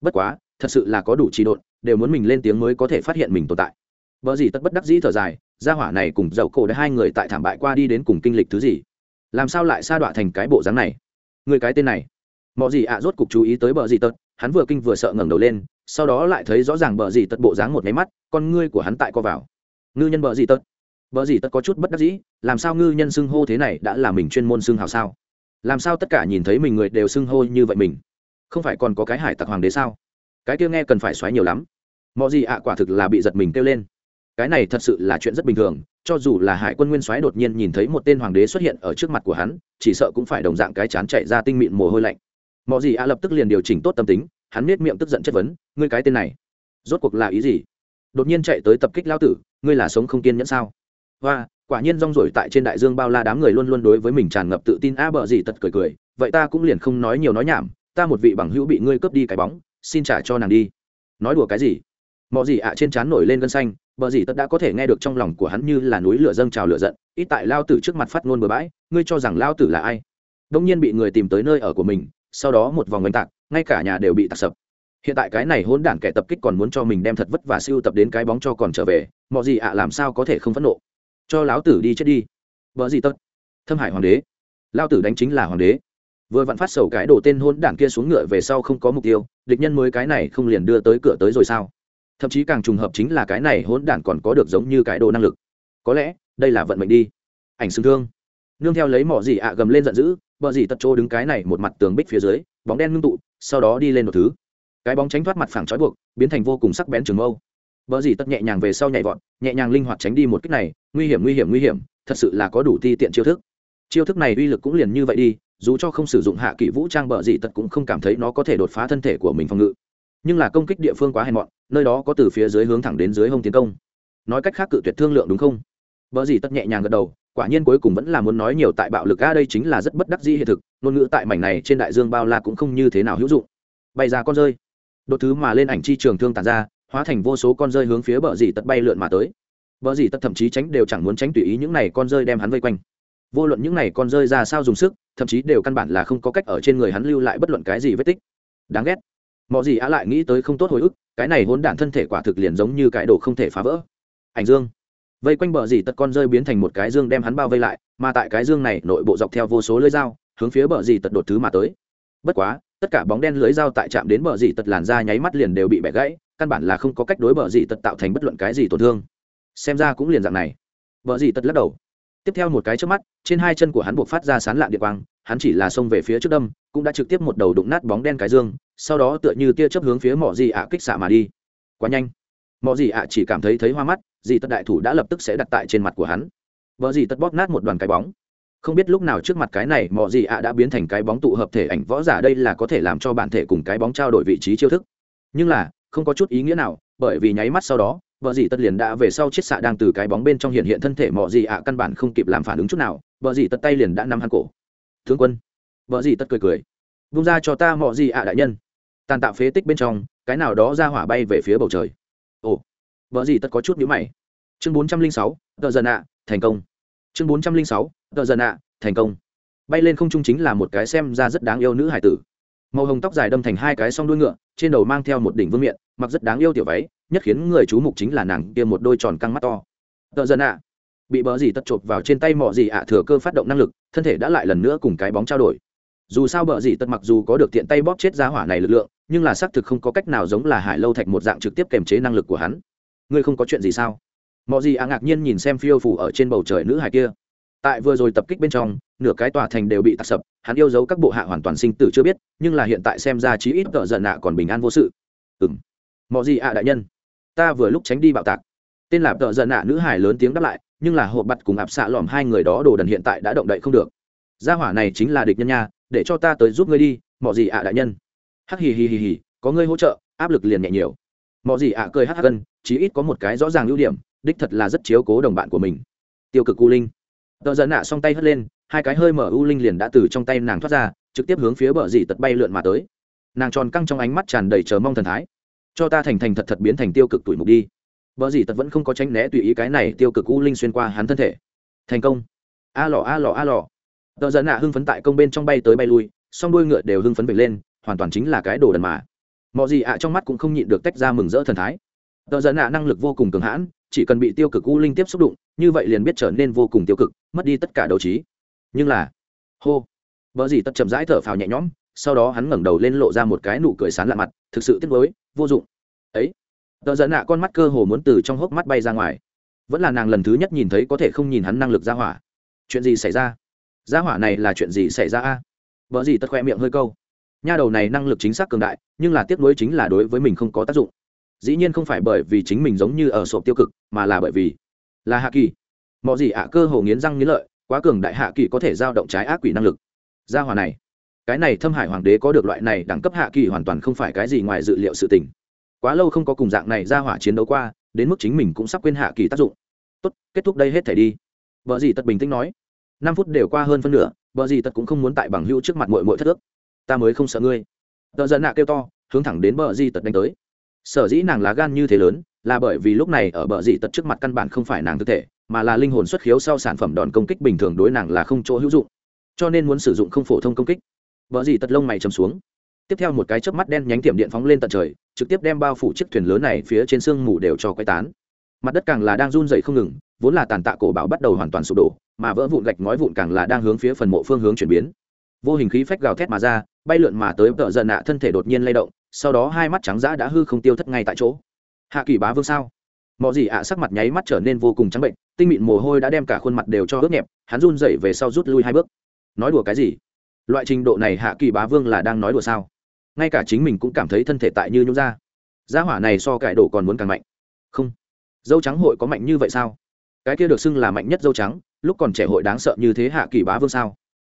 Bất quá thật sự là có đủ trí độn đều muốn mình lên tiếng mới có thể phát hiện mình tồn tại. Vợ gì tất bất đắc dĩ thở dài gia hỏa này cùng dậu cổ để hai người tại thảm bại qua đi đến cùng kinh lịch thứ gì? Làm sao lại sa đọa thành cái bộ dáng này? Người cái tên này. Mọi gì ạ rốt cục chú ý tới bờ gì tật hắn vừa kinh vừa sợ ngẩng đầu lên sau đó lại thấy rõ ràng bờ gì tật bộ dáng một máy mắt con ngươi của hắn tại co vào. Ngư nhân bờ gì tật bờ gì tất có chút bất đắc dĩ, làm sao ngư nhân xưng hô thế này đã là mình chuyên môn xưng hào sao? Làm sao tất cả nhìn thấy mình người đều xưng hô như vậy mình? Không phải còn có cái hải tặc hoàng đế sao? Cái kia nghe cần phải xoáy nhiều lắm. Mọi gì ạ, quả thực là bị giật mình kêu lên. Cái này thật sự là chuyện rất bình thường, cho dù là hải quân nguyên soái đột nhiên nhìn thấy một tên hoàng đế xuất hiện ở trước mặt của hắn, chỉ sợ cũng phải đồng dạng cái chán chạy ra tinh mịn mồ hôi lạnh. Mọi gì ạ lập tức liền điều chỉnh tốt tâm tính, hắn nết miệng tức giận chất vấn, ngươi cái tên này, rốt cuộc là ý gì? Đột nhiên chạy tới tập kích lao tử, ngươi là sống không kiên nhẫn sao? Và quả nhiên rong rổi tại trên đại dương bao la đám người luôn luôn đối với mình tràn ngập tự tin. A à bợ gì tật cười cười, vậy ta cũng liền không nói nhiều nói nhảm, ta một vị bằng hữu bị ngươi cướp đi cái bóng, xin trả cho nàng đi. Nói đùa cái gì? Mọi gì ạ à, trên trán nổi lên gân xanh bờ gì tất đã có thể nghe được trong lòng của hắn như là núi lửa dâng trào lửa giận, ít tại lao tử trước mặt phát ngôn bừa bãi, ngươi cho rằng lao tử là ai? Đông nhiên bị người tìm tới nơi ở của mình, sau đó một vòng oanh tạc, ngay cả nhà đều bị tạc sập. Hiện tại cái này hỗn đản kẻ tập kích còn muốn cho mình đem thật vất và siêu tập đến cái bóng cho còn trở về mọi gì ạ à, làm sao có thể không phẫn nộ? Cho lão tử đi chết đi. Vợ gì tất thâm hải hoàng đế. Lao tử đánh chính là hoàng đế. Vừa vặn phát sầu cái đổ tên hôn đảng kia xuống ngựa về sau không có mục tiêu, địch nhân mới cái này không liền đưa tới cửa tới rồi sao? Thậm chí càng trùng hợp chính là cái này hôn đảng còn có được giống như cái đồ năng lực. Có lẽ, đây là vận mệnh đi. Ảnh xương thương. Nương theo lấy mỏ gì ạ gầm lên giận dữ vợ gì tật trô đứng cái này một mặt tường bích phía dưới, bóng đen ngưng tụ, sau đó đi lên một thứ. Cái bóng tránh thoát mặt phẳng trói buộc, biến thành vô cùng sắc bén trường mâu bờ gì tất nhẹ nhàng về sau nhảy vọt, nhẹ nhàng linh hoạt tránh đi một kích này, nguy hiểm nguy hiểm nguy hiểm, thật sự là có đủ ti tiện chiêu thức. Chiêu thức này uy lực cũng liền như vậy đi, dù cho không sử dụng hạ kỹ vũ trang bờ gì tật cũng không cảm thấy nó có thể đột phá thân thể của mình phòng ngự. Nhưng là công kích địa phương quá hèn mọn, nơi đó có từ phía dưới hướng thẳng đến dưới hông tiến công. Nói cách khác cự tuyệt thương lượng đúng không? Bờ gì tất nhẹ nhàng gật đầu, quả nhiên cuối cùng vẫn là muốn nói nhiều tại bạo lực, a, đây chính là rất bất đắc dĩ hiện thực, ngôn ngữ tại mảnh này trên đại dương bao la cũng không như thế nào hữu dụng. Bay ra con rơi. Đột thứ mà lên ảnh chi trường thương tàn ra hóa thành vô số con rơi hướng phía bờ dì tật bay lượn mà tới. Bờ dì tật thậm chí tránh đều chẳng muốn tránh tùy ý những này con rơi đem hắn vây quanh. Vô luận những này con rơi ra sao dùng sức, thậm chí đều căn bản là không có cách ở trên người hắn lưu lại bất luận cái gì vết tích. Đáng ghét. Mọi gì á lại nghĩ tới không tốt hồi ức, cái này hỗn đản thân thể quả thực liền giống như cái đồ không thể phá vỡ. Ảnh dương. Vây quanh bờ dì tật con rơi biến thành một cái dương đem hắn bao vây lại, mà tại cái dương này nội bộ dọc theo vô số lưỡi dao, hướng phía bờ dì tật đột thứ mà tới bất quá, tất cả bóng đen lưới dao tại chạm đến bờ dì tật làn da nháy mắt liền đều bị bẻ gãy, căn bản là không có cách đối bờ dì tật tạo thành bất luận cái gì tổn thương. Xem ra cũng liền dạng này. Bờ dì tật lắc đầu. Tiếp theo một cái trước mắt, trên hai chân của hắn buộc phát ra sán lạn địa quang, hắn chỉ là xông về phía trước đâm, cũng đã trực tiếp một đầu đụng nát bóng đen cái dương, sau đó tựa như tia chớp hướng phía mỏ dị ạ kích xạ mà đi. Quá nhanh. Mỏ dị ạ chỉ cảm thấy thấy hoa mắt dì tật đại thủ đã lập tức sẽ đặt tại trên mặt của hắn. Vợ dì tật bóp nát một đoàn cái bóng không biết lúc nào trước mặt cái này mỏ gì ạ đã biến thành cái bóng tụ hợp thể ảnh võ giả đây là có thể làm cho bản thể cùng cái bóng trao đổi vị trí chiêu thức. Nhưng là, không có chút ý nghĩa nào, bởi vì nháy mắt sau đó, vợ dì tật liền đã về sau chiết xạ đang từ cái bóng bên trong hiện hiện thân thể mỏ gì ạ căn bản không kịp làm phản ứng chút nào, vợ dì tật tay liền đã nắm hắn cổ. Thương quân. Vợ dì tật cười cười. Vung ra cho ta mỏ gì ạ đại nhân. Tàn tạo phế tích bên trong, cái nào đó ra hỏa bay về phía bầu trời. Ồ. Vợ gì tất có chút nhữ mày. Chương bốn trăm linh sáu, tờ dần ạ, thành công. Chương bốn trăm linh sáu tờ dần ạ, thành công. Bay lên không trung chính là một cái xem ra rất đáng yêu nữ hải tử. Màu hồng tóc dài đâm thành hai cái s o n g đuôi ngựa, trên đầu mang theo một đỉnh vương miện, mặc rất đáng yêu tiểu váy, nhất khiến người chú mục chính là nàng kia một đôi tròn căng mắt to. Tờ dần ạ, bị bờ gì tất chộp vào trên tay mỏ gì ạ à, thừa cơ phát động năng lực, thân thể đã lại lần nữa cùng cái bóng trao đổi. Dù sao bờ gì tất mặc dù có được tiện tay bóp chết giá hỏa này lực lượng, nhưng là xác thực không có cách nào giống là hải lâu thạch một dạng trực tiếp kềm chế năng lực của hắn. Ngươi không có chuyện gì sao? Mọi gì à ngạc nhiên nhìn xem phiêu phủ ở trên bầu trời nữ hải kia tại vừa rồi tập kích bên trong, nửa cái tòa thành đều bị tạc sập, hắn yêu dấu các bộ hạ hoàn toàn sinh tử chưa biết, nhưng là hiện tại xem ra chí ít tợ giận nạ còn bình an vô sự. Ừ mọi gì à đại nhân, ta vừa lúc tránh đi bạo tạc. Tên là tợ giận nạ nữ hải lớn tiếng đáp lại, nhưng là hộp bặt cùng ạp xạ lòm hai người đó đồ đần hiện tại đã động đậy không được. Gia hỏa này chính là địch nhân nha, để cho ta tới giúp ngươi đi mọi gì ạ đại nhân. Hắc hì hì hì hì, có ngươi hỗ trợ, áp lực liền nhẹ nhiều. Mọi gì ạ cười hắc gân chí ít có một cái rõ ràng ưu điểm, đích thật là rất chiếu cố đồng bạn của mình. Tiêu cực cu linh tờ giận nạ song tay hất lên, hai cái hơi mở u linh liền đã từ trong tay nàng thoát ra, trực tiếp hướng phía bờ dì tật bay lượn mà tới. Nàng tròn căng trong ánh mắt tràn đầy chờ mong thần thái. Cho ta thành thành thật thật biến thành tiêu cực tuổi mục đi. Bờ dì tật vẫn không có tránh né tùy ý cái này tiêu cực u linh xuyên qua hắn thân thể. Thành công. A lò a lò a lò. Tờ giận nạ hưng phấn tại công bên trong bay tới bay lui, song đuôi ngựa đều hưng phấn về lên, hoàn toàn chính là cái đồ đần mà. Mọi gì ạ trong mắt cũng không nhịn được tách ra mừng rỡ thần thái. Tờ giận nạ năng lực vô cùng cường hãn, chỉ cần bị tiêu cực u linh tiếp xúc đụng như vậy liền biết trở nên vô cùng tiêu cực, mất đi tất cả đấu trí. Nhưng là, hô, vợ gì tất chậm rãi thở phào nhẹ nhõm, sau đó hắn ngẩng đầu lên lộ ra một cái nụ cười sán lạ mặt, thực sự tiếc nuối, vô dụng. Ấy, tờ giận nạ con mắt cơ hồ muốn từ trong hốc mắt bay ra ngoài. Vẫn là nàng lần thứ nhất nhìn thấy có thể không nhìn hắn năng lực ra hỏa. Chuyện gì xảy ra? Ra hỏa này là chuyện gì xảy ra a? Vợ gì tất khoe miệng hơi câu. Nha đầu này năng lực chính xác cường đại, nhưng là tiếc nuối chính là đối với mình không có tác dụng. Dĩ nhiên không phải bởi vì chính mình giống như ở sộp tiêu cực, mà là bởi vì là hạ kỳ. Mọi gì ạ, cơ hồ nghiến răng nghiến lợi, quá cường đại hạ kỳ có thể giao động trái ác quỷ năng lực. Gia hòa này, cái này thâm hải hoàng đế có được loại này đẳng cấp hạ kỳ hoàn toàn không phải cái gì ngoài dự liệu sự tình. Quá lâu không có cùng dạng này ra hỏa chiến đấu qua, đến mức chính mình cũng sắp quên hạ kỳ tác dụng. Tốt, kết thúc đây hết thể đi. Vợ gì tật bình tĩnh nói. Năm phút đều qua hơn phân nửa, vợ gì tật cũng không muốn tại bằng hữu trước mặt mội mội thất ước. Ta mới không sợ ngươi. Tợ giận nạ kêu to, hướng thẳng đến bờ di tật đánh tới. Sở dĩ nàng lá gan như thế lớn là bởi vì lúc này ở bờ dị tật trước mặt căn bản không phải nàng thực thể, mà là linh hồn xuất khiếu sau sản phẩm đòn công kích bình thường đối nàng là không chỗ hữu dụng. Cho nên muốn sử dụng không phổ thông công kích. Bờ dị tật lông mày chầm xuống. Tiếp theo một cái chớp mắt đen nhánh tiệm điện phóng lên tận trời, trực tiếp đem bao phủ chiếc thuyền lớn này phía trên sương mù đều cho quay tán. Mặt đất càng là đang run dậy không ngừng, vốn là tàn tạ cổ bảo bắt đầu hoàn toàn sụp đổ, mà vỡ vụn gạch ngói vụn càng là đang hướng phía phần mộ phương hướng chuyển biến. Vô hình khí phách gào thét mà ra, bay lượn mà tới tợ giận nạ thân thể đột nhiên lay động, sau đó hai mắt trắng dã đã hư không tiêu thất ngay tại chỗ hạ kỳ bá vương sao? Mọi gì ạ sắc mặt nháy mắt trở nên vô cùng trắng bệnh, tinh mịn mồ hôi đã đem cả khuôn mặt đều cho ướt nhẹp, hắn run dậy về sau rút lui hai bước. Nói đùa cái gì? Loại trình độ này hạ kỳ bá vương là đang nói đùa sao? Ngay cả chính mình cũng cảm thấy thân thể tại như nhũ ra. Gia hỏa này so cải đổ còn muốn càng mạnh. Không. Dâu trắng hội có mạnh như vậy sao? Cái kia được xưng là mạnh nhất dâu trắng, lúc còn trẻ hội đáng sợ như thế hạ kỳ bá vương sao?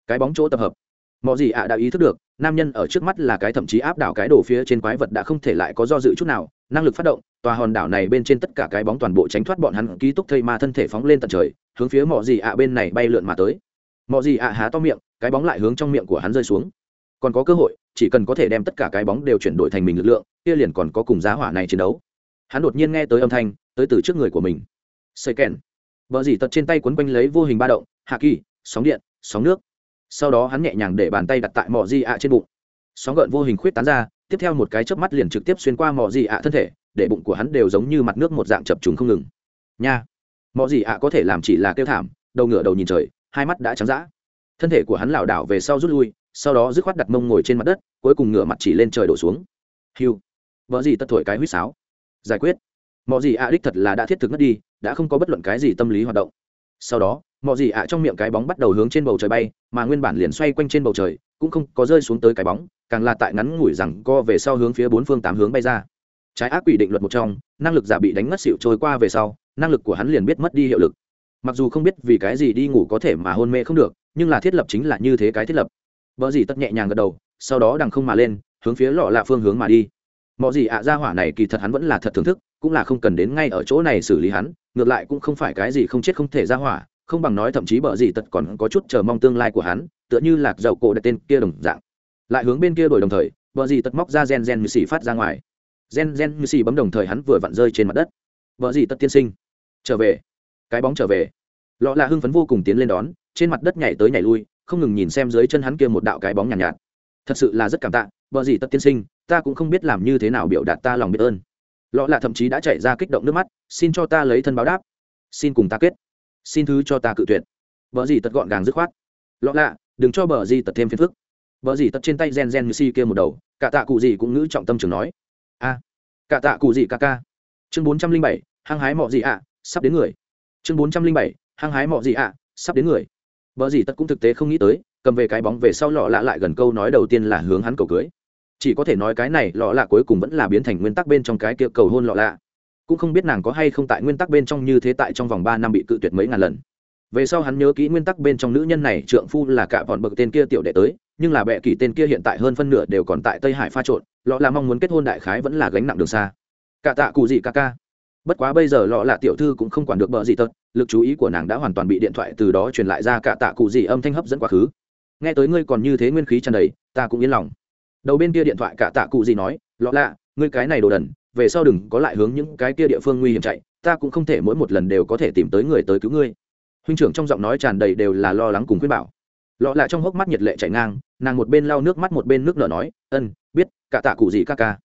Cái bóng chỗ tập hợp. Mọi gì ạ đã ý thức được, nam nhân ở trước mắt là cái thậm chí áp đảo cái đổ phía trên quái vật đã không thể lại có do dự chút nào, năng lực phát động tòa hòn đảo này bên trên tất cả cái bóng toàn bộ tránh thoát bọn hắn ký túc thây ma thân thể phóng lên tận trời, hướng phía mọi gì ạ bên này bay lượn mà tới. Mọi gì ạ há to miệng, cái bóng lại hướng trong miệng của hắn rơi xuống. Còn có cơ hội, chỉ cần có thể đem tất cả cái bóng đều chuyển đổi thành mình lực lượng, kia liền còn có cùng giá hỏa này chiến đấu. Hắn đột nhiên nghe tới âm thanh, tới từ trước người của mình. Xây kèn vợ dì tật trên tay quấn quanh lấy vô hình ba động, hạ kỳ, sóng điện, sóng nước. Sau đó hắn nhẹ nhàng để bàn tay đặt tại mỏ di ạ trên bụng. Sóng gợn vô hình khuyết tán ra, tiếp theo một cái chớp mắt liền trực tiếp xuyên qua mỏ di ạ thân thể để bụng của hắn đều giống như mặt nước một dạng chập trùng không ngừng. Nha. Mọi gì ạ có thể làm chỉ là kêu thảm, đầu ngửa đầu nhìn trời, hai mắt đã trắng dã. Thân thể của hắn lảo đảo về sau rút lui, sau đó dứt khoát đặt mông ngồi trên mặt đất, cuối cùng ngửa mặt chỉ lên trời đổ xuống. Hiu. Vợ gì tất thổi cái huýt sáo. Giải quyết. Mọi gì ạ đích thật là đã thiết thực mất đi, đã không có bất luận cái gì tâm lý hoạt động. Sau đó mọi gì ạ trong miệng cái bóng bắt đầu hướng trên bầu trời bay, mà nguyên bản liền xoay quanh trên bầu trời, cũng không có rơi xuống tới cái bóng, càng là tại ngắn ngủi rằng co về sau hướng phía bốn phương tám hướng bay ra trái ác quỷ định luật một trong, năng lực giả bị đánh ngất xịu trôi qua về sau, năng lực của hắn liền biết mất đi hiệu lực. Mặc dù không biết vì cái gì đi ngủ có thể mà hôn mê không được, nhưng là thiết lập chính là như thế cái thiết lập. Vợ gì tất nhẹ nhàng gật đầu, sau đó đằng không mà lên, hướng phía lọ lạ phương hướng mà đi. Mọi gì ạ ra hỏa này kỳ thật hắn vẫn là thật thưởng thức, cũng là không cần đến ngay ở chỗ này xử lý hắn, ngược lại cũng không phải cái gì không chết không thể ra hỏa, không bằng nói thậm chí bợ gì tật còn có chút chờ mong tương lai của hắn, tựa như lạc dầu cổ đặt tên kia đồng dạng. Lại hướng bên kia đổi đồng thời, bợ gì tật móc ra gen gen như xì phát ra ngoài gen gen như xì bấm đồng thời hắn vừa vặn rơi trên mặt đất. Vợ gì tật tiên sinh? Trở về. Cái bóng trở về. Lọ là hưng phấn vô cùng tiến lên đón trên mặt đất nhảy tới nhảy lui không ngừng nhìn xem dưới chân hắn kia một đạo cái bóng nhàn nhạt, nhạt. Thật sự là rất cảm tạ vợ gì tật tiên sinh ta cũng không biết làm như thế nào biểu đạt ta lòng biết ơn. Lọ là thậm chí đã chạy ra kích động nước mắt xin cho ta lấy thân báo đáp. Xin cùng ta kết. Xin thứ cho ta cự tuyệt. Vợ gì tật gọn gàng dứt khoát. Lọ lạ đừng cho bờ gì tật thêm phiền phức. Vợ gì tật trên tay gen gen như si kia một đầu cả tạ cụ gì cũng ngữ trọng tâm trường nói a cả tạ cụ gì ca ca. Chương bốn trăm linh bảy, hăng hái mọ gì ạ, sắp đến người. Chương bốn trăm linh bảy, hăng hái mọ gì ạ, sắp đến người. Vợ gì tất cũng thực tế không nghĩ tới, cầm về cái bóng về sau lọ lạ lại gần câu nói đầu tiên là hướng hắn cầu cưới. Chỉ có thể nói cái này lọ lạ cuối cùng vẫn là biến thành nguyên tắc bên trong cái kia cầu hôn lọ lạ. Cũng không biết nàng có hay không tại nguyên tắc bên trong như thế tại trong vòng ba năm bị cự tuyệt mấy ngàn lần. Về sau hắn nhớ kỹ nguyên tắc bên trong nữ nhân này, trượng phu là cả bọn bậc tên kia tiểu đệ tới nhưng là bệ kỳ tên kia hiện tại hơn phân nửa đều còn tại tây hải pha trộn, lọ là mong muốn kết hôn đại khái vẫn là gánh nặng đường xa. Cả tạ cụ gì ca ca. Bất quá bây giờ lọ là tiểu thư cũng không quản được bợ gì tật, lực chú ý của nàng đã hoàn toàn bị điện thoại từ đó truyền lại ra cả tạ cụ gì âm thanh hấp dẫn quá khứ. Nghe tới ngươi còn như thế nguyên khí tràn đầy, ta cũng yên lòng. Đầu bên kia điện thoại cả tạ cụ gì nói, lọ lạ ngươi cái này đồ đần, về sau đừng có lại hướng những cái kia địa phương nguy hiểm chạy, ta cũng không thể mỗi một lần đều có thể tìm tới người tới cứu ngươi. Huynh trưởng trong giọng nói tràn đầy đều là lo lắng cùng khuyên bảo lọ lạ trong hốc mắt nhiệt lệ chảy ngang nàng một bên lau nước mắt một bên nước nở nói ân biết cả tạ cụ gì ca ca.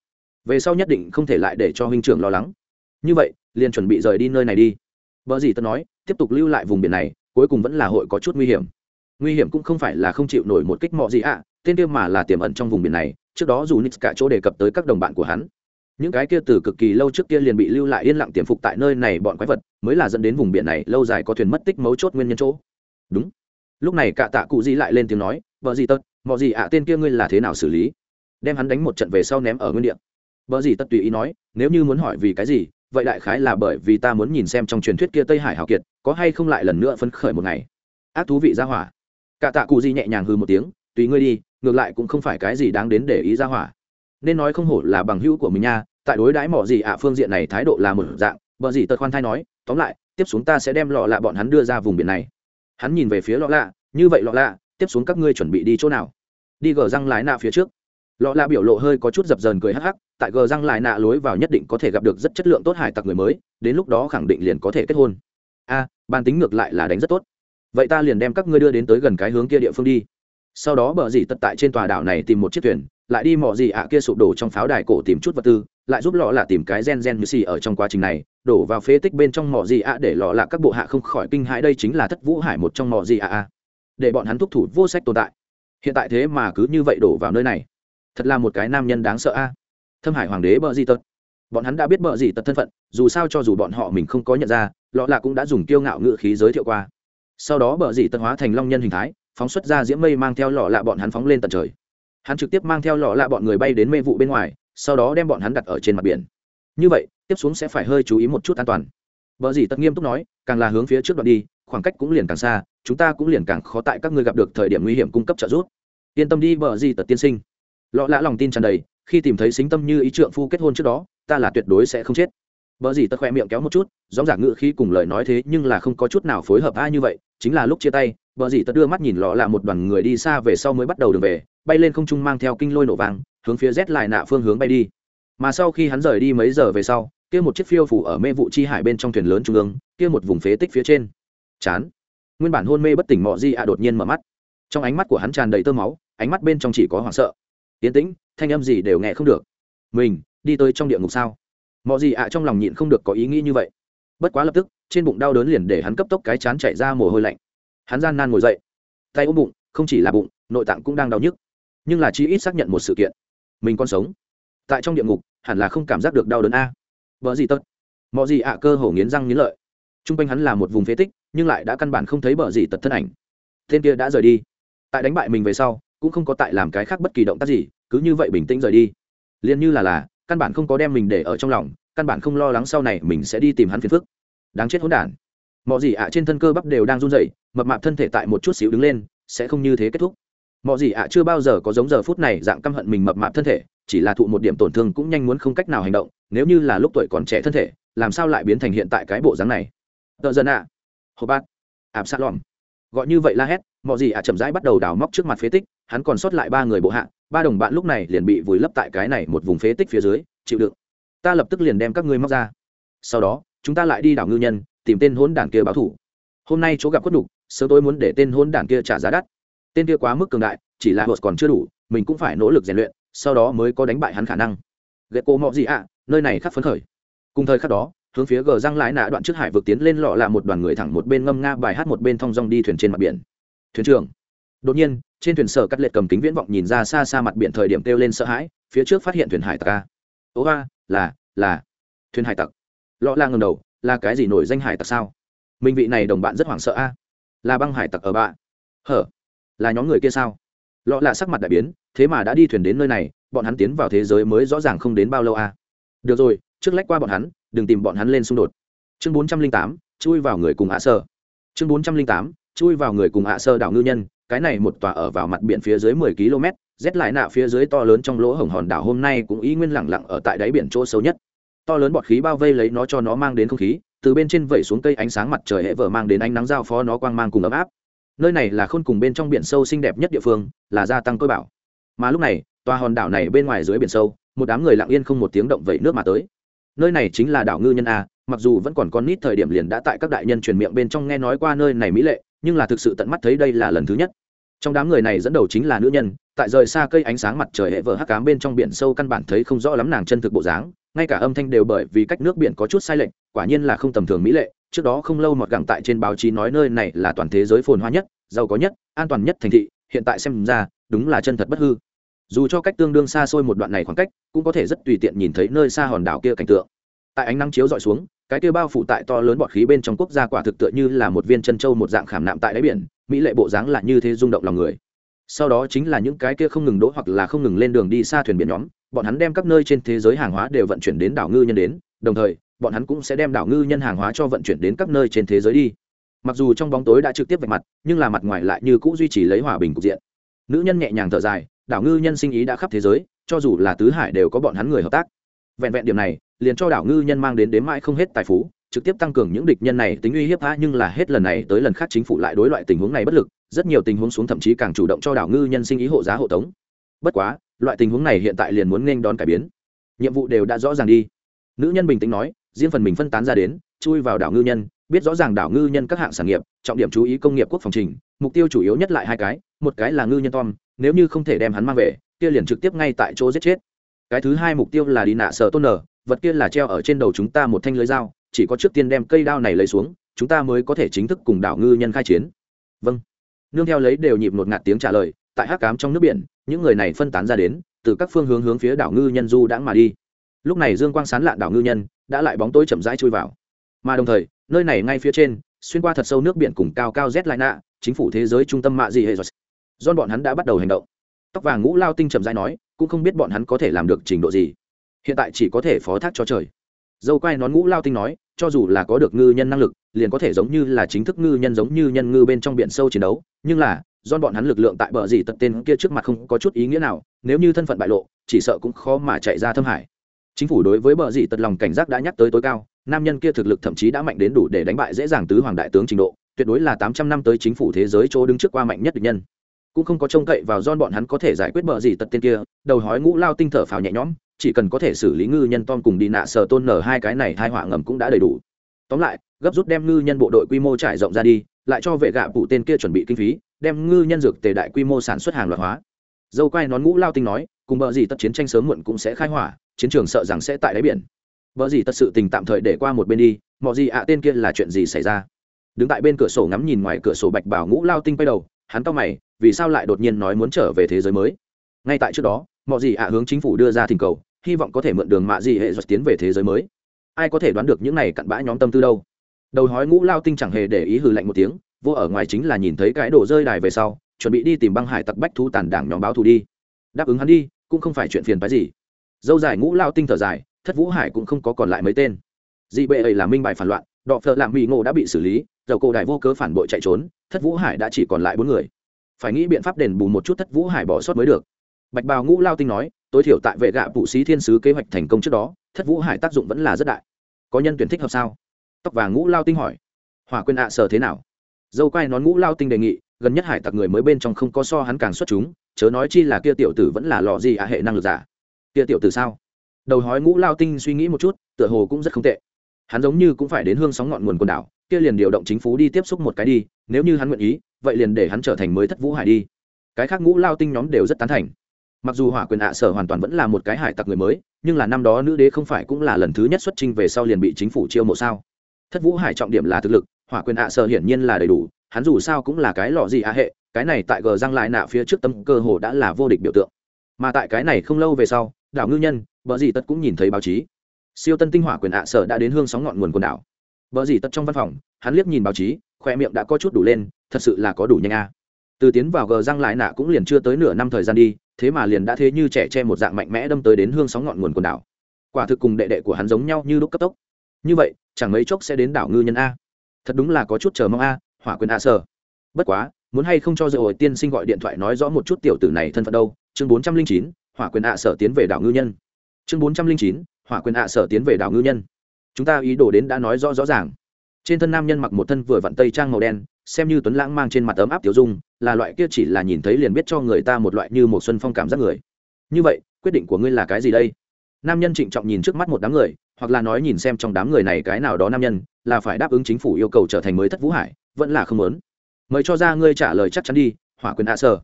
Về sau nhất định không thể lại để cho huynh trưởng lo lắng. Như vậy liền chuẩn bị rời đi nơi này đi. Vợ gì tân nói tiếp tục lưu lại vùng biển này cuối cùng vẫn là hội có chút nguy hiểm. Nguy hiểm cũng không phải là không chịu nổi một kích mọ gì ạ à, tên kia mà là tiềm ẩn trong vùng biển này trước đó dù nix cả chỗ đề cập tới các đồng bạn của hắn. Những cái kia từ cực kỳ lâu trước kia liền bị lưu lại yên lặng tiềm phục tại nơi này bọn quái vật mới là dẫn đến vùng biển này lâu dài có thuyền mất tích mấu chốt nguyên nhân chỗ. Đúng lúc này cả tạ cụ di lại lên tiếng nói vợ gì tật mọi gì ạ, tên kia ngươi là thế nào xử lý? Đem hắn đánh một trận về sau ném ở nguyên địa. Vợ gì tật tùy ý nói, nếu như muốn hỏi vì cái gì, vậy đại khái là bởi vì ta muốn nhìn xem trong truyền thuyết kia tây hải hào kiệt có hay không lại lần nữa phấn khởi một ngày. Ác thú vị ra hỏa. Cả tạ cụ di nhẹ nhàng hư một tiếng, tùy ngươi đi, ngược lại cũng không phải cái gì đáng đến để ý ra hỏa. Nên nói không hổ là bằng hữu của mình nha, tại đối đãi mỏ gì ạ phương diện này thái độ là một dạng. Vợ gì tật khoan thai nói, tóm lại, tiếp xuống ta sẽ đem lọ lạ bọn hắn đưa ra vùng biển này hắn nhìn về phía lọ lạ như vậy lọ lạ tiếp xuống các ngươi chuẩn bị đi chỗ nào? Đi gờ răng lái nạ phía trước. Lọ lạ biểu lộ hơi có chút dập dờn cười hắc hắc tại gờ răng lái nạ lối vào nhất định có thể gặp được rất chất lượng tốt hải tặc người mới đến lúc đó khẳng định liền có thể kết hôn. A à, tính ngược lại là đánh rất tốt. Vậy ta liền đem các ngươi đưa đến tới gần cái hướng kia địa phương đi. Sau đó bờ dì tật tại trên tòa đảo này tìm một chiếc thuyền lại đi mò gì ạ kia sụp đổ trong pháo đài cổ tìm chút vật tư lại giúp lọ lạ tìm cái gen gen như xì ở trong quá trình này, đổ vào phế tích bên trong mỏ gì ạ để lọ lạ các bộ hạ không khỏi kinh hãi đây chính là thất vũ hải một trong mỏ gì ạ để bọn hắn thúc thủ vô sách tồn tại. Hiện tại thế mà cứ như vậy đổ vào nơi này. Thật là một cái nam nhân đáng sợ a. Thâm hải hoàng đế bợ gì tật. Bọn hắn đã biết bợ gì tật thân phận, dù sao cho dù bọn họ mình không có nhận ra, lọ lạ cũng đã dùng kiêu ngạo ngự khí giới thiệu qua. Sau đó bợ gì tật hóa thành long nhân hình thái, phóng xuất ra diễm mây mang theo lọ lạ bọn hắn phóng lên tận trời. Hắn trực tiếp mang theo lọ lạ bọn người bay đến mê vụ bên ngoài sau đó đem bọn hắn đặt ở trên mặt biển. Như vậy, tiếp xuống sẽ phải hơi chú ý một chút an toàn. Vợ dì tật nghiêm túc nói, càng là hướng phía trước đoạn đi, khoảng cách cũng liền càng xa, chúng ta cũng liền càng khó tại các ngươi gặp được thời điểm nguy hiểm cung cấp trợ giúp. Yên tâm đi vợ dì tật tiên sinh. Lọ lã lòng tin tràn đầy, khi tìm thấy xính tâm như ý trượng phu kết hôn trước đó, ta là tuyệt đối sẽ không chết. Vợ dì tật khoe miệng kéo một chút rõ ràng ngự khi cùng lời nói thế nhưng là không có chút nào phối hợp ai như vậy, chính là lúc chia tay vợ dì tật đưa mắt nhìn lọ là một đoàn người đi xa về sau mới bắt đầu đường về, bay lên không trung mang theo kinh lôi nổ vàng hướng phía rét lại nạ phương hướng bay đi. Mà sau khi hắn rời đi mấy giờ về sau, kia một chiếc phiêu phủ ở mê vụ chi hải bên trong thuyền lớn trung ương, kia một vùng phế tích phía trên. Chán. Nguyên bản hôn mê bất tỉnh mọ di ạ đột nhiên mở mắt. Trong ánh mắt của hắn tràn đầy tơ máu, ánh mắt bên trong chỉ có hoảng sợ. Tiến tĩnh, thanh âm gì đều nghe không được. Mình, đi tới trong địa ngục sao? Mọ gì ạ trong lòng nhịn không được có ý nghĩ như vậy. Bất quá lập tức, trên bụng đau đớn liền để hắn cấp tốc cái chán chạy ra mồ hôi lạnh. Hắn gian nan ngồi dậy. Tay ôm bụng, không chỉ là bụng, nội tạng cũng đang đau nhức. Nhưng là chi ít xác nhận một sự kiện mình còn sống. Tại trong địa ngục, hẳn là không cảm giác được đau đớn a. Vợ gì tật. Mọi gì ạ, cơ hồ nghiến răng nghiến lợi. T r u n g quanh hắn là một vùng phế tích, nhưng lại đã căn bản không thấy bờ gì tật thân ảnh. Tên kia đã rời đi. Tại đánh bại mình về sau, cũng không có tại làm cái khác bất kỳ động tác gì, cứ như vậy bình tĩnh rời đi. Liền như là là, căn bản không có đem mình để ở trong lòng, căn bản không lo lắng sau này mình sẽ đi tìm hắn phiền phức. Đáng chết hỗn đản. Mọi gì ạ, trên thân cơ bắp đều đang run rẩy, mập mạp thân thể tại một chút xíu đứng lên, sẽ không như thế kết thúc mọi gì ạ, chưa bao giờ có giống giờ phút này dạng căm hận mình mập mạp thân thể, chỉ là thụ một điểm tổn thương cũng nhanh muốn không cách nào hành động, nếu như là lúc tuổi còn trẻ thân thể, làm sao lại biến thành hiện tại cái bộ dáng này? Tợ dân ạ. Hô bát ạp sát lòm. Gọi như vậy la hét mọi gì ạ chậm rãi bắt đầu đào móc trước mặt phế tích, hắn còn sót lại ba người bộ hạ, ba đồng bạn lúc này liền bị vùi lấp tại cái này một vùng phế tích phía dưới, chịu đựng. Ta lập tức liền đem các ngươi móc ra. Sau đó, chúng ta lại đi đảo ngư nhân, tìm tên hôn đảng kia báo thủ. Hôm nay chỗ gặp quất đục sớm tôi muốn để tên hôn đảng kia trả giá đắt tên kia quá mức cường đại, chỉ là hột còn chưa đủ, mình cũng phải nỗ lực rèn luyện, sau đó mới có đánh bại hắn khả năng. Ghệ cô mọ gì ạ, nơi này khắc phấn khởi. Cùng thời khắc đó, hướng phía gờ răng lái nạ đoạn trước hải vực tiến lên lọ là một đoàn người thẳng một bên ngâm nga bài hát một bên thong dong đi thuyền trên mặt biển. Thuyền trưởng. Đột nhiên, trên thuyền sở cắt lệ cầm kính viễn vọng nhìn ra xa xa mặt biển thời điểm kêu lên sợ hãi, phía trước phát hiện thuyền hải tặc a. Ố là là. Thuyền hải tặc. Lọ la ngầm đầu, là cái gì nổi danh hải tặc sao? Minh vị này đồng bạn rất hoảng sợ a. Là băng hải tặc ở bạ. Hở là nhóm người kia sao? Lọ là sắc mặt đại biến, thế mà đã đi thuyền đến nơi này, bọn hắn tiến vào thế giới mới rõ ràng không đến bao lâu à. được rồi, trước lách qua bọn hắn, đừng tìm bọn hắn lên xung đột. Chương bốn trăm linh tám, chui vào người cùng hạ sơ. Chương bốn trăm linh tám, chui vào người cùng hạ sơ đảo ngư nhân, cái này một tòa ở vào mặt biển phía dưới mười km rét lại nạ phía dưới to lớn trong lỗ hổng hòn đảo hôm nay cũng ý nguyên lẳng lặng ở tại đáy biển chỗ sâu nhất. To lớn bọt khí bao vây lấy nó cho nó mang đến không khí, từ bên trên vẩy xuống cây ánh sáng mặt trời hệ vở mang đến ánh nắng giao phó nó quang mang cùng ấm áp nơi này là khôn cùng bên trong biển sâu xinh đẹp nhất địa phương, là gia tăng tôi bảo. Mà lúc này, tòa hòn đảo này bên ngoài dưới biển sâu, một đám người lặng yên không một tiếng động vẩy nước mà tới. Nơi này chính là đảo ngư nhân a, mặc dù vẫn còn con nít thời điểm liền đã tại các đại nhân truyền miệng bên trong nghe nói qua nơi này mỹ lệ, nhưng là thực sự tận mắt thấy đây là lần thứ nhất trong đám người này dẫn đầu chính là nữ nhân, tại rời xa cây ánh sáng mặt trời hệ vợ hắc cám bên trong biển sâu căn bản thấy không rõ lắm nàng chân thực bộ dáng, ngay cả âm thanh đều bởi vì cách nước biển có chút sai lệch, quả nhiên là không tầm thường mỹ lệ, trước đó không lâu mọt gẳng tại trên báo chí nói nơi này là toàn thế giới phồn hoa nhất, giàu có nhất, an toàn nhất thành thị, hiện tại xem ra, đúng là chân thật bất hư. Dù cho cách tương đương xa xôi một đoạn này khoảng cách, cũng có thể rất tùy tiện nhìn thấy nơi xa hòn đảo kia cảnh tượng. Tại ánh nắng chiếu dọi xuống cái kia bao phủ tại to lớn bọt khí bên trong quốc gia quả thực tựa như là một viên chân châu một dạng khảm nạm tại đáy biển, mỹ lệ bộ dáng là như thế rung động lòng người. Sau đó chính là những cái kia không ngừng đỗ hoặc là không ngừng lên đường đi xa thuyền biển nhóm, bọn hắn đem các nơi trên thế giới hàng hóa đều vận chuyển đến đảo ngư nhân đến, đồng thời, bọn hắn cũng sẽ đem đảo ngư nhân hàng hóa cho vận chuyển đến các nơi trên thế giới đi. Mặc dù trong bóng tối đã trực tiếp vạch mặt, nhưng là mặt ngoài lại như cũ duy trì lấy hòa bình cục diện. Nữ nhân nhẹ nhàng thở dài, đảo ngư nhân sinh ý đã khắp thế giới, cho dù là tứ hải đều có bọn hắn người hợp tác. Vẹn vẹn điểm này liền cho đảo ngư nhân mang đến đếm mãi không hết tài phú, trực tiếp tăng cường những địch nhân này tính uy hiếp tha nhưng là hết lần này tới lần khác chính phủ lại đối loại tình huống này bất lực, rất nhiều tình huống xuống thậm chí càng chủ động cho đảo ngư nhân sinh ý hộ giá hộ tống. Bất quá, loại tình huống này hiện tại liền muốn nghênh đón cải biến. Nhiệm vụ đều đã rõ ràng đi. Nữ nhân bình tĩnh nói, riêng phần mình phân tán ra đến, chui vào đảo ngư nhân, biết rõ ràng đảo ngư nhân các hạng sản nghiệp, trọng điểm chú ý công nghiệp quốc phòng trình, mục tiêu chủ yếu nhất lại hai cái, một cái là ngư nhân tom, nếu như không thể đem hắn mang về, kia liền trực tiếp ngay tại chỗ giết chết. Cái thứ hai mục tiêu là đi nạ sở tôn nở vật kia là treo ở trên đầu chúng ta một thanh lưới dao, chỉ có trước tiên đem cây đao này lấy xuống, chúng ta mới có thể chính thức cùng đảo ngư nhân khai chiến. Vâng. Nương theo lấy đều nhịp một ngạt tiếng trả lời, tại hắc cám trong nước biển, những người này phân tán ra đến, từ các phương hướng hướng phía đảo ngư nhân du đãng mà đi. Lúc này dương quang sán lạn đảo ngư nhân, đã lại bóng tối chậm rãi chui vào. Mà đồng thời, nơi này ngay phía trên, xuyên qua thật sâu nước biển cùng cao cao z lại nạ, chính phủ thế giới trung tâm mạ gì hệ rồi. Do bọn hắn đã bắt đầu hành động. Tóc vàng ngũ lao tinh chậm rãi nói, cũng không biết bọn hắn có thể làm được trình độ gì hiện tại chỉ có thể phó thác cho trời. Dâu quai nón ngũ lao tinh nói, cho dù là có được ngư nhân năng lực, liền có thể giống như là chính thức ngư nhân giống như nhân ngư bên trong biển sâu chiến đấu, nhưng là, do bọn hắn lực lượng tại bờ gì tận tên kia trước mặt không có chút ý nghĩa nào, nếu như thân phận bại lộ, chỉ sợ cũng khó mà chạy ra thâm hải. Chính phủ đối với bờ gì tật lòng cảnh giác đã nhắc tới tối cao, nam nhân kia thực lực thậm chí đã mạnh đến đủ để đánh bại dễ dàng tứ hoàng đại tướng trình độ, tuyệt đối là tám trăm năm tới chính phủ thế giới chỗ đứng trước qua mạnh nhất địch nhân. Cũng không có trông cậy vào don bọn hắn có thể giải quyết bờ gì tật tên kia, đầu hói ngũ lao tinh thở phào nhẹ nhõm chỉ cần có thể xử lý ngư nhân tom cùng đi nạ sờ tôn nở hai cái này, hai họa ngầm cũng đã đầy đủ. Tóm lại, gấp rút đem ngư nhân bộ đội quy mô trải rộng ra đi, lại cho vệ gạ phụ tên kia chuẩn bị kinh phí, đem ngư nhân dược tề đại quy mô sản xuất hàng loạt hóa. Dâu quai nón ngũ lao tinh nói, cùng bờ gì tất chiến tranh sớm muộn cũng sẽ khai hỏa, chiến trường sợ rằng sẽ tại đáy biển. Bờ gì tất sự tình tạm thời để qua một bên đi, mọi gì ạ à, tên kia là chuyện gì xảy ra? Đứng tại bên cửa sổ ngắm nhìn ngoài cửa sổ bạch bảo ngũ lao tinh quay đầu, hắn to mày, vì sao lại đột nhiên nói muốn trở về thế giới mới? Ngay tại trước đó, mọi gì ạ à, hướng chính phủ đưa ra thỉnh cầu hy vọng có thể mượn đường mạ gì hệ giật tiến về thế giới mới. Ai có thể đoán được những này cặn bã nhóm tâm tư đâu? Đầu hói ngũ lao tinh chẳng hề để ý hừ lạnh một tiếng, vô ở ngoài chính là nhìn thấy cái đổ rơi đài về sau, chuẩn bị đi tìm băng hải tặc bách thu tàn đảng nhóm báo thù đi. Đáp ứng hắn đi, cũng không phải chuyện phiền phái gì. Dâu dài ngũ lao tinh thở dài, thất vũ hải cũng không có còn lại mấy tên. Dị bệ ấy là minh bài phản loạn, đọ phợ làm mỹ ngộ đã bị xử lý, dầu cổ đại vô cớ phản bội chạy trốn, thất vũ hải đã chỉ còn lại bốn người. Phải nghĩ biện pháp đền bù một chút thất vũ hải bỏ sót mới được. Bạch bào ngũ lao tinh nói tối thiểu tại vệ gạ phụ sĩ thiên sứ kế hoạch thành công trước đó, thất vũ hải tác dụng vẫn là rất đại. Có nhân tuyển thích hợp sao? Tóc vàng ngũ lao tinh hỏi. Hỏa quyền ạ à sở thế nào? Dâu quai nón ngũ lao tinh đề nghị, gần nhất hải tặc người mới bên trong không có so hắn càng xuất chúng, chớ nói chi là kia tiểu tử vẫn là lò gì ạ hệ năng lực giả. Kia tiểu tử sao? Đầu hói ngũ lao tinh suy nghĩ một chút, tựa hồ cũng rất không tệ. Hắn giống như cũng phải đến hương sóng ngọn nguồn quần đảo, kia liền điều động chính phủ đi tiếp xúc một cái đi, nếu như hắn nguyện ý, vậy liền để hắn trở thành mới thất vũ hải đi. Cái khác ngũ lao tinh nhóm đều rất tán thành mặc dù hỏa quyền ạ sở hoàn toàn vẫn là một cái hải tặc người mới, nhưng là năm đó nữ đế không phải cũng là lần thứ nhất xuất trình về sau liền bị chính phủ chiêu mộ sao? Thất vũ hải trọng điểm là thực lực, hỏa quyền ạ sở hiển nhiên là đầy đủ, hắn dù sao cũng là cái lọ gì ạ hệ, cái này tại gờ răng lại nạ phía trước tâm cơ hồ đã là vô địch biểu tượng. Mà tại cái này không lâu về sau, đảo ngư nhân vợ gì tất cũng nhìn thấy báo chí. Siêu tân tinh hỏa quyền ạ sở đã đến hương sóng ngọn nguồn quần đảo. Vợ gì tất trong văn phòng, hắn liếc nhìn báo chí, khoe miệng đã có chút đủ lên, thật sự là có đủ nhanh a. Từ tiến vào gờ răng lại nạ cũng liền chưa tới nửa năm thời gian đi thế mà liền đã thế như trẻ che một dạng mạnh mẽ đâm tới đến hương sóng ngọn nguồn quần đảo. Quả thực cùng đệ đệ của hắn giống nhau như lúc cấp tốc. Như vậy, chẳng mấy chốc sẽ đến đảo ngư nhân a. Thật đúng là có chút chờ mong a, hỏa quyền a sơ bất quá, muốn hay không cho dựa hồi tiên sinh gọi điện thoại nói rõ một chút tiểu tử này thân phận đâu, chương bốn trăm linh chín, hỏa quyền a sở tiến về đảo ngư nhân. Chương bốn trăm linh chín, hỏa quyền a sở tiến về đảo ngư nhân. Chúng ta ý đồ đến đã nói rõ rõ ràng. Trên thân nam nhân mặc một thân vừa vặn tây trang màu đen xem như tuấn lãng mang trên mặt ấm áp tiểu dung, là loại kia chỉ là nhìn thấy liền biết cho người ta một loại như một xuân phong cảm giác người. Như vậy, quyết định của ngươi là cái gì đây? Nam nhân trịnh trọng nhìn trước mắt một đám người, hoặc là nói nhìn xem trong đám người này cái nào đó nam nhân, là phải đáp ứng chính phủ yêu cầu trở thành mới thất vũ hải, vẫn là không lớn mời cho ra ngươi trả lời chắc chắn đi, hỏa quyền hạ sở.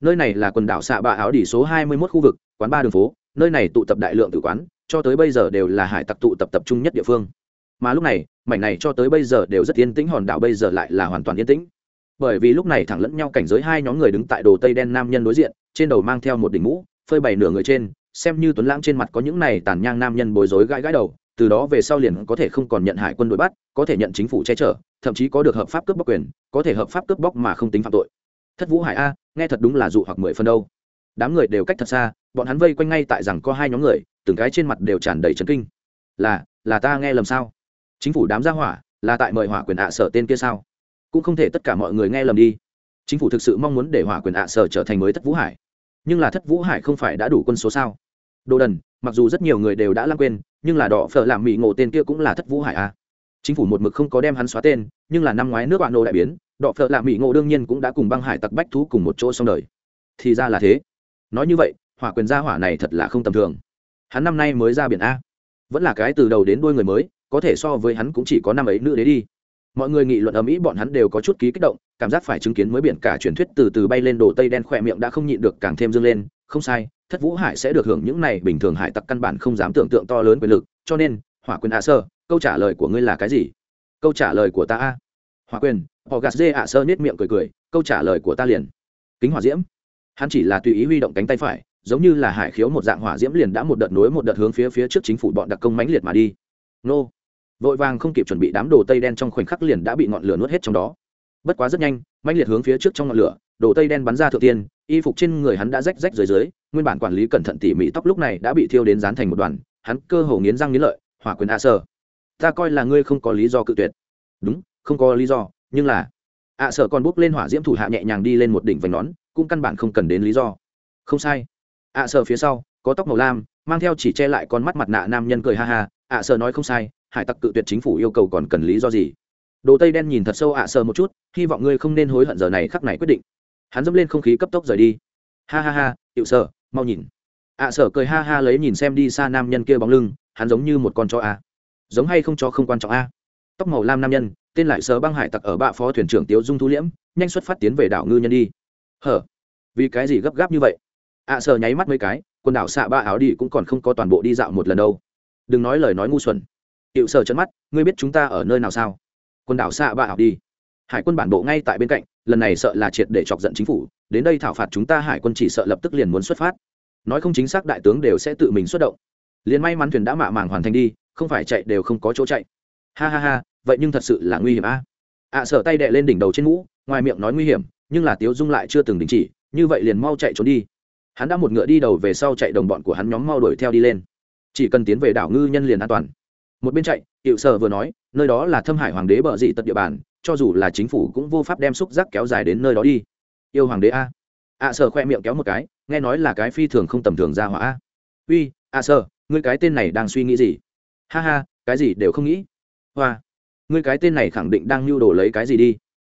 Nơi này là quần đảo xạ bạ áo đỉ số hai mươi 21 khu vực, quán ba đường phố, nơi này tụ tập đại lượng tử quán, cho tới bây giờ đều là hải tặc tụ tập tập trung nhất địa phương mà lúc này, mảnh này cho tới bây giờ đều rất yên tĩnh, hòn đảo bây giờ lại là hoàn toàn yên tĩnh. Bởi vì lúc này thẳng lẫn nhau cảnh giới hai nhóm người đứng tại đồ tây đen nam nhân đối diện, trên đầu mang theo một đỉnh mũ, phơi bày nửa người trên, xem như tuấn lãng trên mặt có những này tàn nhang nam nhân bối rối gãi gãi đầu, từ đó về sau liền có thể không còn nhận hải quân đội bắt, có thể nhận chính phủ che chở, thậm chí có được hợp pháp cướp bóc quyền, có thể hợp pháp cướp bóc mà không tính phạm tội. Thất vũ hải a, nghe thật đúng là dụ hoặc mười phân đâu. Đám người đều cách thật xa, bọn hắn vây quanh ngay tại rằng có hai nhóm người, từng cái trên mặt đều tràn đầy trấn kinh. Là là ta nghe lầm sao? Chính phủ đám gia hỏa là tại mời hỏa quyền ạ sở tên kia sao? Cũng không thể tất cả mọi người nghe lầm đi. Chính phủ thực sự mong muốn để hỏa quyền ạ sở trở thành mới thất vũ hải. Nhưng là thất vũ hải không phải đã đủ quân số sao? Đồ đần, mặc dù rất nhiều người đều đã lãng quên, nhưng là đỏ phở làm mỹ ngộ tên kia cũng là thất vũ hải a chính phủ một mực không có đem hắn xóa tên, nhưng là năm ngoái nước bạn nô đại biến, đỏ phở làm mỹ ngộ đương nhiên cũng đã cùng băng hải tặc bách thú cùng một chỗ xong đời. Thì ra là thế. Nói như vậy, hỏa quyền gia hỏa này thật là không tầm thường. Hắn năm nay mới ra biển a. Vẫn là cái từ đầu đến đuôi người mới có thể so với hắn cũng chỉ có năm ấy nữ đế đi. Mọi người nghị luận ở mỹ, bọn hắn đều có chút ký kích động, cảm giác phải chứng kiến mới biển cả truyền thuyết từ từ bay lên đồ tây đen khỏe miệng đã không nhịn được càng thêm dâng lên. Không sai, thất vũ hải sẽ được hưởng những này bình thường hải tặc căn bản không dám tưởng tượng to lớn quyền lực, cho nên, hỏa quyền ạ sơ, câu trả lời của ngươi là cái gì? Câu trả lời của ta a. Hỏa quyền họ gạt dê ạ sơ nết miệng cười cười, câu trả lời của ta liền. Kính hỏa diễm. Hắn chỉ là tùy ý huy động cánh tay phải, giống như là hải khiếu một dạng hỏa diễm liền đã một đợt nối một đợt hướng phía phía trước chính phủ bọn đặc công mãnh liệt mà đi. Nô vội vàng không kịp chuẩn bị đám đồ tây đen trong khoảnh khắc liền đã bị ngọn lửa nuốt hết trong đó. Bất quá rất nhanh, mãnh liệt hướng phía trước trong ngọn lửa, đồ tây đen bắn ra thượng tiên, y phục trên người hắn đã rách rách dưới dưới, nguyên bản quản lý cẩn thận tỉ mỉ tóc lúc này đã bị thiêu đến dán thành một đoàn, hắn cơ hồ nghiến răng nghiến lợi, hỏa quyền a sơ ta coi là ngươi không có lý do cự tuyệt. Đúng, không có lý do, nhưng là ạ sở còn bốc lên hỏa diễm thủ hạ nhẹ nhàng đi lên một đỉnh vành nón, cũng căn bản không cần đến lý do. Không sai. Ạ sở phía sau, có tóc màu lam, mang theo chỉ che lại con mắt mặt nạ nam nhân cười ha ha ạ sở nói không sai hải tặc cự tuyệt chính phủ yêu cầu còn cần lý do gì? Đồ tây đen nhìn thật sâu ạ sờ một chút hy vọng ngươi không nên hối hận giờ này khắc này quyết định. Hắn dẫm lên không khí cấp tốc rời đi. Ha ha ha hiệu sờ, mau nhìn. Ạ sờ cười ha ha lấy nhìn xem đi xa nam nhân kia bóng lưng hắn giống như một con chó a. Giống hay không cho không quan trọng a. Tóc màu lam nam nhân tên lại sờ băng hải tặc ở bạ phó thuyền trưởng tiếu dung thu liễm nhanh xuất phát tiến về đảo ngư nhân đi. Hở? Vì cái gì gấp gáp như vậy? Ạ sờ nháy mắt mấy cái quần đảo xạ ba áo đi cũng còn không có toàn bộ đi dạo một lần đâu. Đừng nói lời nói ngu xuẩn hiệu sở chân mắt, ngươi biết chúng ta ở nơi nào sao? Quần đảo xạ bạ học đi. Hải quân bản bộ ngay tại bên cạnh, lần này sợ là triệt để chọc giận chính phủ, đến đây thảo phạt chúng ta hải quân chỉ sợ lập tức liền muốn xuất phát. Nói không chính xác đại tướng đều sẽ tự mình xuất động. Liền may mắn thuyền đã mạ màng hoàn thành đi, không phải chạy đều không có chỗ chạy. Ha ha ha, vậy nhưng thật sự là nguy hiểm a. À? ạ sở tay đệ lên đỉnh đầu trên mũ, ngoài miệng nói nguy hiểm, nhưng là tiếu dung lại chưa từng đình chỉ, như vậy liền mau chạy trốn đi. Hắn đã một ngựa đi đầu về sau chạy đồng bọn của hắn nhóm mau đuổi theo đi lên. Chỉ cần tiến về đảo ngư nhân liền an toàn một bên chạy hiệu sở vừa nói, nơi đó là thâm hải hoàng đế bờ dị tật địa bàn, cho dù là chính phủ cũng vô pháp đem xúc giác kéo dài đến nơi đó đi. Yêu hoàng đế a. Ạ sở khoe miệng kéo một cái, nghe nói là cái phi thường không tầm thường ra hỏa a. Uy ạ sở, ngươi cái tên này đang suy nghĩ gì? Ha ha, cái gì đều không nghĩ. Hoa, ngươi cái tên này khẳng định đang lưu đồ lấy cái gì đi?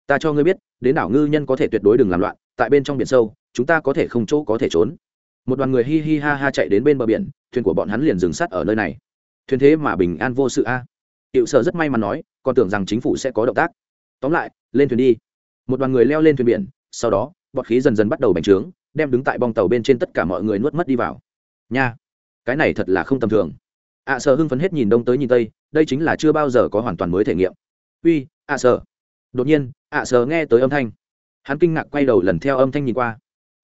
Ta cho ngươi biết, đến đảo ngư nhân có thể tuyệt đối đừng làm loạn, tại bên trong biển sâu, chúng ta có thể không chỗ có thể trốn. Một đoàn người hi hi ha ha chạy đến bên bờ biển, thuyền của bọn hắn liền dừng sát ở nơi này thuyền thế mà bình an vô sự a. Hiệu sở rất may mắn nói còn tưởng rằng chính phủ sẽ có động tác. Tóm lại lên thuyền đi. Một đoàn người leo lên thuyền biển sau đó bọt khí dần dần bắt đầu bành trướng đem đứng tại bong tàu bên trên tất cả mọi người nuốt mất đi vào. Nha cái này thật là không tầm thường. Ạ à, sợ hưng phấn hết nhìn đông tới nhìn tây đây chính là chưa bao giờ có hoàn toàn mới thể nghiệm. Uy ạ à, sợ đột nhiên ạ à, sợ nghe tới âm thanh. Hắn kinh ngạc quay đầu lần theo âm thanh nhìn qua.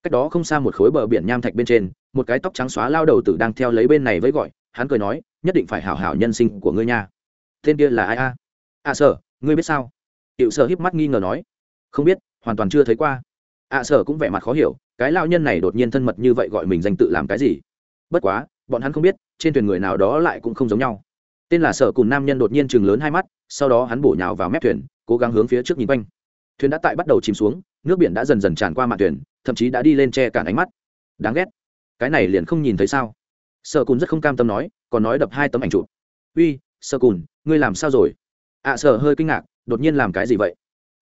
Cách đó không xa một khối bờ biển nham thạch bên trên một cái tóc trắng xóa lao đầu tử đang theo lấy bên này với gọi hắn cười nói nhất định phải hảo hảo nhân sinh của ngươi nha. Tên kia là ai a? À, a sợ ngươi biết sao? Hiệu sợ híp mắt nghi ngờ nói. Không biết, hoàn toàn chưa thấy qua. À, a sợ cũng vẻ mặt khó hiểu, cái lao nhân này đột nhiên thân mật như vậy gọi mình danh tự làm cái gì? Bất quá, bọn hắn không biết, trên thuyền người nào đó lại cũng không giống nhau. Tên là sở cùng nam nhân đột nhiên chừng lớn hai mắt, sau đó hắn bổ nhào vào mép thuyền, cố gắng hướng phía trước nhìn quanh. Thuyền đã tại bắt đầu chìm xuống, nước biển đã dần dần tràn qua mặt thuyền, thậm chí đã đi lên che cản ánh mắt. Đáng ghét. Cái này liền không nhìn thấy sao? Sở cùn rất không cam tâm nói còn nói đập hai tấm ảnh chụp. Uy sơ cùn ngươi làm sao rồi? Ạ à, sở hơi kinh ngạc đột nhiên làm cái gì vậy?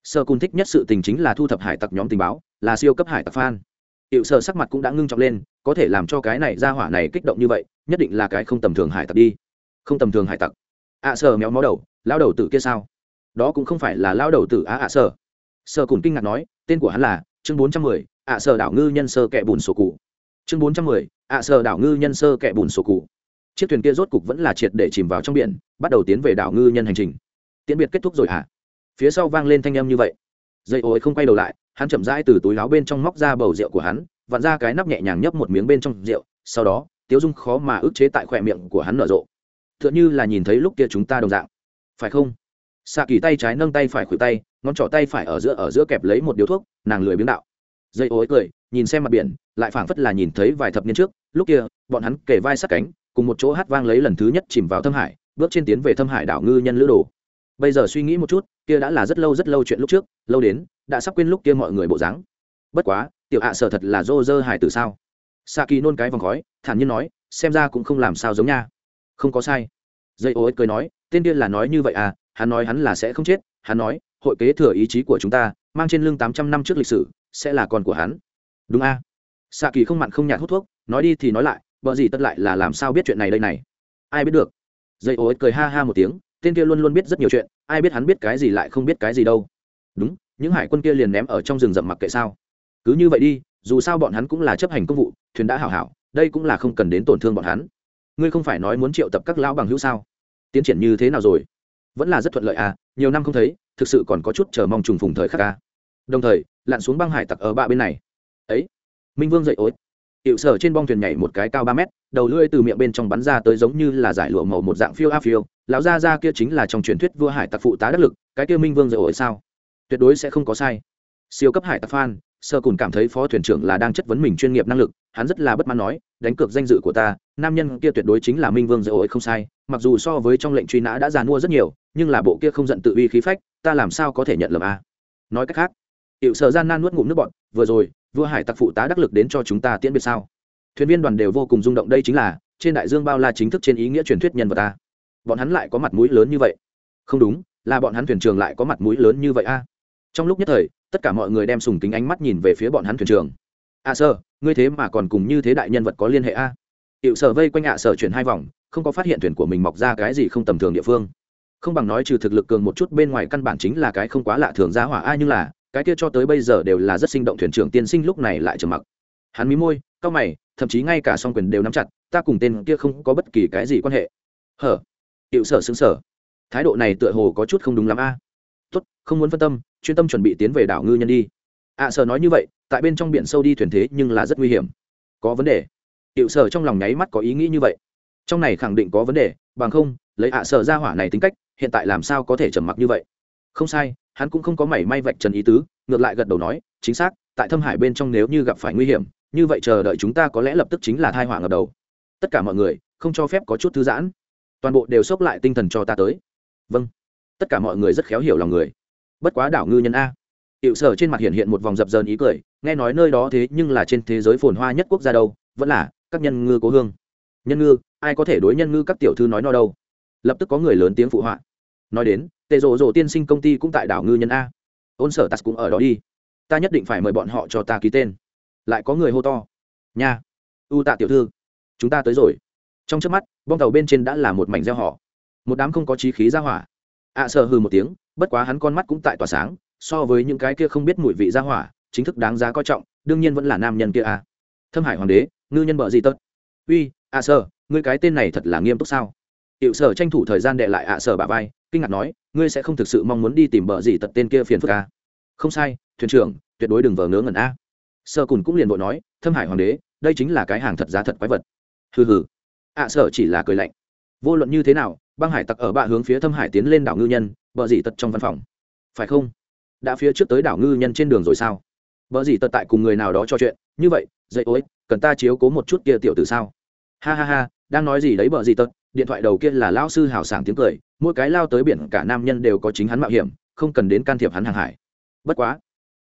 Sơ cùn thích nhất sự tình chính là thu thập hải tặc nhóm tình báo là siêu cấp hải tặc fan. Hiệu sở sắc mặt cũng đã ngưng trọng lên có thể làm cho cái này ra hỏa này kích động như vậy nhất định là cái không tầm thường hải tặc đi. Không tầm thường hải tặc. Ạ à, sở méo mó đầu lao đầu tử kia sao? Đó cũng không phải là lao đầu tử á ạ à, sở sở kinh ngạc nói tên của hắn là chương bốn trăm mười à, ạ sở đảo ngư nhân sơ kẻ bùn sổ cụ. Chương bốn trăm mười à, ạ sở đảo ngư nhân sơ kẻ bùn sổ cụ chiếc thuyền kia rốt cục vẫn là triệt để chìm vào trong biển, bắt đầu tiến về đảo ngư nhân hành trình. Tiễn biệt kết thúc rồi hả? À? phía sau vang lên thanh âm như vậy. Dây ối không quay đầu lại, hắn chậm rãi từ túi láo bên trong móc ra bầu rượu của hắn, vặn ra cái nắp nhẹ nhàng nhấp một miếng bên trong rượu, sau đó, tiếu dung khó mà ức chế tại khỏe miệng của hắn nở rộ. T h ư ợ n h ư là nhìn thấy lúc kia chúng ta đồng dạng. Phải không? Xạ kỳ tay trái nâng tay phải khuỷu tay, ngón trỏ tay phải ở giữa ở giữa kẹp lấy một điếu thuốc, nàng lười biếng đạo. Dây ối cười, nhìn xem mặt biển, lại phảng phất là nhìn thấy vài thập niên trước, lúc kia, bọn hắn kể vai sát cánh cùng một chỗ hát vang lấy lần thứ nhất chìm vào thâm hải, bước trên tiến về thâm hải đảo ngư nhân lữ đồ. Bây giờ suy nghĩ một chút, kia đã là rất lâu rất lâu chuyện lúc trước, lâu đến, đã sắp quên lúc kia mọi người bộ dáng. Bất quá, tiểu ạ sở thật là dô dơ hải tử sao? Sa kỳ nôn cái vòng khói, thản nhiên nói, xem ra cũng không làm sao giống nha. Không có sai. Dây ô ích cười nói, tên điên là nói như vậy à hắn nói hắn là sẽ không chết, hắn nói, hội kế thừa ý chí của chúng ta, mang trên lưng tám trăm năm trước lịch sử, sẽ là con của hắn. Đúng a. À? sa kỳ không mặn không nhạt hút thuốc, nói đi thì nói lại bờ gì tất lại là làm sao biết chuyện này đây này? Ai biết được? Dây ô ích cười ha ha một tiếng, tên kia luôn luôn biết rất nhiều chuyện, ai biết hắn biết cái gì lại không biết cái gì đâu. Đúng, những hải quân kia liền ném ở trong rừng rậm mặc kệ sao. Cứ như vậy đi, dù sao bọn hắn cũng là chấp hành công vụ, thuyền đã hảo hảo, đây cũng là không cần đến tổn thương bọn hắn. Ngươi không phải nói muốn triệu tập các lão bằng hữu sao? Tiến triển như thế nào rồi? Vẫn là rất thuận lợi à nhiều năm không thấy, thực sự còn có chút chờ mong trùng phùng thời khắc à. đồng thời, lặn xuống băng hải tặc ở bạ bên này. Ấy, minh vương dậy ối hiệu sở trên bong thuyền nhảy một cái cao ba mét, đầu lưỡi từ miệng bên trong bắn ra tới giống như là giải lụa màu một dạng phiêu a phiêu. Lão gia gia kia chính là trong truyền thuyết vua hải tặc phụ tá đắc lực, cái kia minh vương dậy ổi sao? Tuyệt đối sẽ không có sai. Siêu cấp hải tặc phan sơ cùn cảm thấy phó thuyền trưởng là đang chất vấn mình chuyên nghiệp năng lực, hắn rất là bất mãn nói, đánh cược danh dự của ta, nam nhân kia tuyệt đối chính là minh vương dậy ổi không sai, mặc dù so với trong lệnh truy nã đã giàn mua rất nhiều, nhưng là bộ kia không giận tự uy khí phách, ta làm sao có thể nhận lầm a? Nói cách khác hiệu sở gian nan nuốt ngụm nước bọn vừa rồi vua hải tặc phụ tá đắc lực đến cho chúng ta tiễn biệt sao? Thuyền viên đoàn đều vô cùng rung động đây chính là trên đại dương bao la chính thức trên ý nghĩa truyền thuyết nhân vật ta. Bọn hắn lại có mặt mũi lớn như vậy. Không đúng là bọn hắn thuyền trường lại có mặt mũi lớn như vậy a. Trong lúc nhất thời tất cả mọi người đem sùng kính ánh mắt nhìn về phía bọn hắn thuyền trường. A à, sơ ngươi thế mà còn cùng như thế đại nhân vật có liên hệ a? Hiệu sở vây quanh ạ sở chuyển hai vòng không có phát hiện thuyền của mình mọc ra cái gì không tầm thường địa phương. Không bằng nói trừ thực lực cường một chút bên ngoài căn bản chính là cái không quá lạ thường ra hỏa ai nhưng là cái kia cho tới bây giờ đều là rất sinh động thuyền trưởng tiên sinh lúc này lại trầm mặc. Hắn mí môi, cau mày, thậm chí ngay cả song quyền đều nắm chặt, ta cùng tên kia không có bất kỳ cái gì quan hệ. Hở? Hiệu sở xứng sở. Thái độ này tựa hồ có chút không đúng lắm a. Tốt, không muốn phân tâm, chuyên tâm chuẩn bị tiến về đảo ngư nhân đi. Ạ sở nói như vậy, tại bên trong biển sâu đi thuyền thế nhưng là rất nguy hiểm. Có vấn đề. Hiệu sở trong lòng nháy mắt có ý nghĩ như vậy. Trong này khẳng định có vấn đề, bằng không, lấy ạ sở ra hỏa này tính cách, hiện tại làm sao có thể trầm mặc như vậy? Không sai, hắn cũng không có mảy may vạch trần ý tứ, ngược lại gật đầu nói, chính xác, tại thâm hải bên trong nếu như gặp phải nguy hiểm, như vậy chờ đợi chúng ta có lẽ lập tức chính là thai họa ngập đầu. Tất cả mọi người, không cho phép có chút thư giãn. Toàn bộ đều xốc lại tinh thần cho ta tới. Vâng. Tất cả mọi người rất khéo hiểu lòng người. Bất quá đảo ngư nhân a. Hiệu sở trên mặt hiện hiện một vòng dập dờn ý cười, nghe nói nơi đó thế nhưng là trên thế giới phồn hoa nhất quốc gia đâu, vẫn là các nhân ngư cố hương. Nhân ngư, ai có thể đối nhân ngư các tiểu thư nói no đâu? Lập tức có người lớn tiếng phụ họa. Nói đến tề rộ rộ tiên sinh công ty cũng tại đảo ngư nhân a. Ôn sở tạt cũng ở đó đi. Ta nhất định phải mời bọn họ cho ta ký tên. Lại có người hô to. Nha. U tạ tiểu thư. Chúng ta tới rồi. Trong trước mắt bong tàu bên trên đã là một mảnh gieo họ. Một đám không có trí khí ra hỏa. Ạ à, sợ hừ một tiếng bất quá hắn con mắt cũng tại tỏa sáng so với những cái kia không biết mùi vị ra hỏa chính thức đáng giá coi trọng đương nhiên vẫn là nam nhân kia à. thâm hải hoàng đế ngư nhân bợ gì tớt uy ạ à sơ ngươi cái tên này thật là nghiêm túc sao? Hiệu sở tranh thủ thời gian đệ lại ạ sở bà vai kinh ngạc nói, ngươi sẽ không thực sự mong muốn đi tìm bờ gì tật tên kia phiền phức à? không sai, thuyền trưởng, tuyệt đối đừng vờ ngớ ngẩn a. Sơ cùn cũng liền vội nói, thâm hải hoàng đế, đây chính là cái hàng thật giá thật quái vật. Hừ hừ. Ạ sở chỉ là cười lạnh. Vô luận như thế nào, băng hải tặc ở bạ hướng phía thâm hải tiến lên đảo ngư nhân bờ gì tật trong văn phòng. Phải không? Đã phía trước tới đảo ngư nhân trên đường rồi sao? Bờ gì tật tại cùng người nào đó trò chuyện? Như vậy, dậy ối cần ta chiếu cố một chút kia tiểu từ sao? Ha ha ha, đang nói gì đấy bờ gì tật? Điện thoại đầu kia là lão sư hào sảng tiếng cười, mỗi cái lao tới biển cả nam nhân đều có chính hắn mạo hiểm, không cần đến can thiệp hắn hàng hải. Bất quá,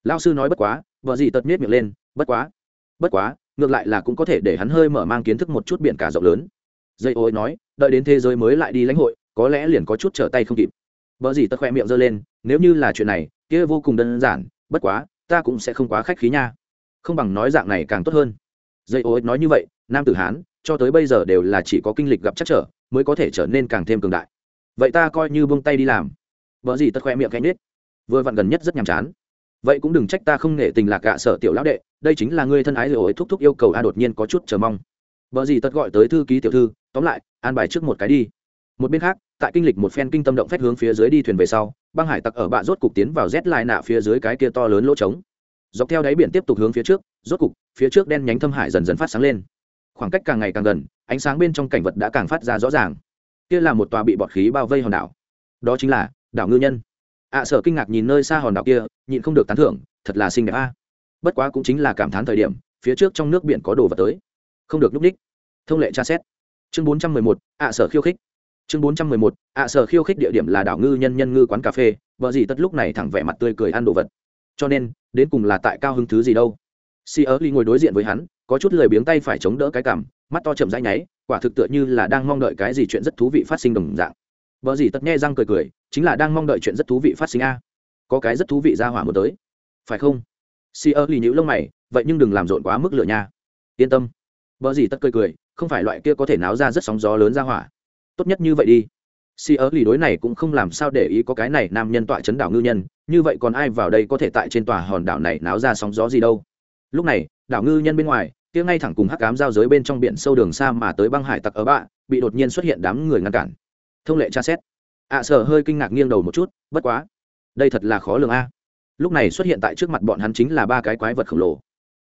Lão sư nói bất quá, vợ gì tật miết miệng lên, bất quá bất quá, ngược lại là cũng có thể để hắn hơi mở mang kiến thức một chút biển cả rộng lớn. Dây ôi nói, đợi đến thế giới mới lại đi lãnh hội, có lẽ liền có chút trở tay không kịp. Vợ gì tật khoe miệng giơ lên, nếu như là chuyện này, kia vô cùng đơn giản, bất quá, ta cũng sẽ không quá khách khí nha. Không bằng nói dạng này càng tốt hơn. Dây ôi nói như vậy, nam tử hán, cho tới bây giờ đều là chỉ có kinh lịch gặp chắc trở mới có thể trở nên càng thêm cường đại. Vậy ta coi như buông tay đi làm. Vợ gì tật khoe miệng cánh nết vừa vặn gần nhất rất nhàm chán. Vậy cũng đừng trách ta không nể tình lạc gạ sở tiểu lão đệ, đây chính là người thân ái rồi, thúc thúc yêu cầu a đột nhiên có chút chờ mong. Vợ gì tật gọi tới thư ký tiểu thư, tóm lại, an bài trước một cái đi. Một bên khác, tại kinh lịch một phen kinh tâm động phách hướng phía dưới đi thuyền về sau, băng hải tặc ở bạ rốt cục tiến vào rét lại nạ phía dưới cái kia to lớn lỗ trống. Dọc theo đáy biển tiếp tục hướng phía trước, rốt cục, phía trước đen nhánh thâm hải dần dần phát sáng lên khoảng cách càng ngày càng gần, ánh sáng bên trong cảnh vật đã càng phát ra rõ ràng. Kia là một tòa bị bọt khí bao vây hòn đảo. Đó chính là đảo ngư nhân. Ạ sở kinh ngạc nhìn nơi xa hòn đảo kia, nhịn không được tán thưởng, thật là xinh đẹp a. Bất quá cũng chính là cảm thán thời điểm, phía trước trong nước biển có đồ vật tới. Không được núp ních thông lệ tra xét. Chương bốn trăm mười một, ạ sở khiêu khích. Chương bốn trăm mười một, ạ sở khiêu khích địa điểm là đảo ngư nhân nhân ngư quán cà phê, vợ gì tất lúc này thẳng vẻ mặt tươi cười ăn đồ vật. Cho nên, đến cùng là tại cao hứng thứ gì đâu? Si ớ ly ngồi đối diện với hắn, có chút lười biếng tay phải chống đỡ cái cằm, mắt to chậm rãi nháy, quả thực tựa như là đang mong đợi cái gì chuyện rất thú vị phát sinh đồng dạng. Vợ gì tất nghe răng cười cười, chính là đang mong đợi chuyện rất thú vị phát sinh a. Có cái rất thú vị ra hỏa một tới. Phải không? Si ơ ly nhữ lông mày, vậy nhưng đừng làm rộn quá mức lửa nha. Yên tâm. Vợ gì tất cười cười, không phải loại kia có thể náo ra rất sóng gió lớn ra hỏa. Tốt nhất như vậy đi. Si ớ lì đối này cũng không làm sao để ý có cái này nam nhân tọa chấn đảo ngư nhân, như vậy còn ai vào đây có thể tại trên tòa hòn đảo này náo ra sóng gió gì đâu lúc này, đảo ngư nhân bên ngoài, kia ngay thẳng cùng hắc cám giao giới bên trong biển sâu đường xa mà tới băng hải tặc ở bạ, bị đột nhiên xuất hiện đám người ngăn cản. Thông lệ tra xét. À, Ạ sở hơi kinh ngạc nghiêng đầu một chút, bất quá. Đây thật là khó lường a. Lúc này xuất hiện tại trước mặt bọn hắn chính là ba cái quái vật khổng lồ.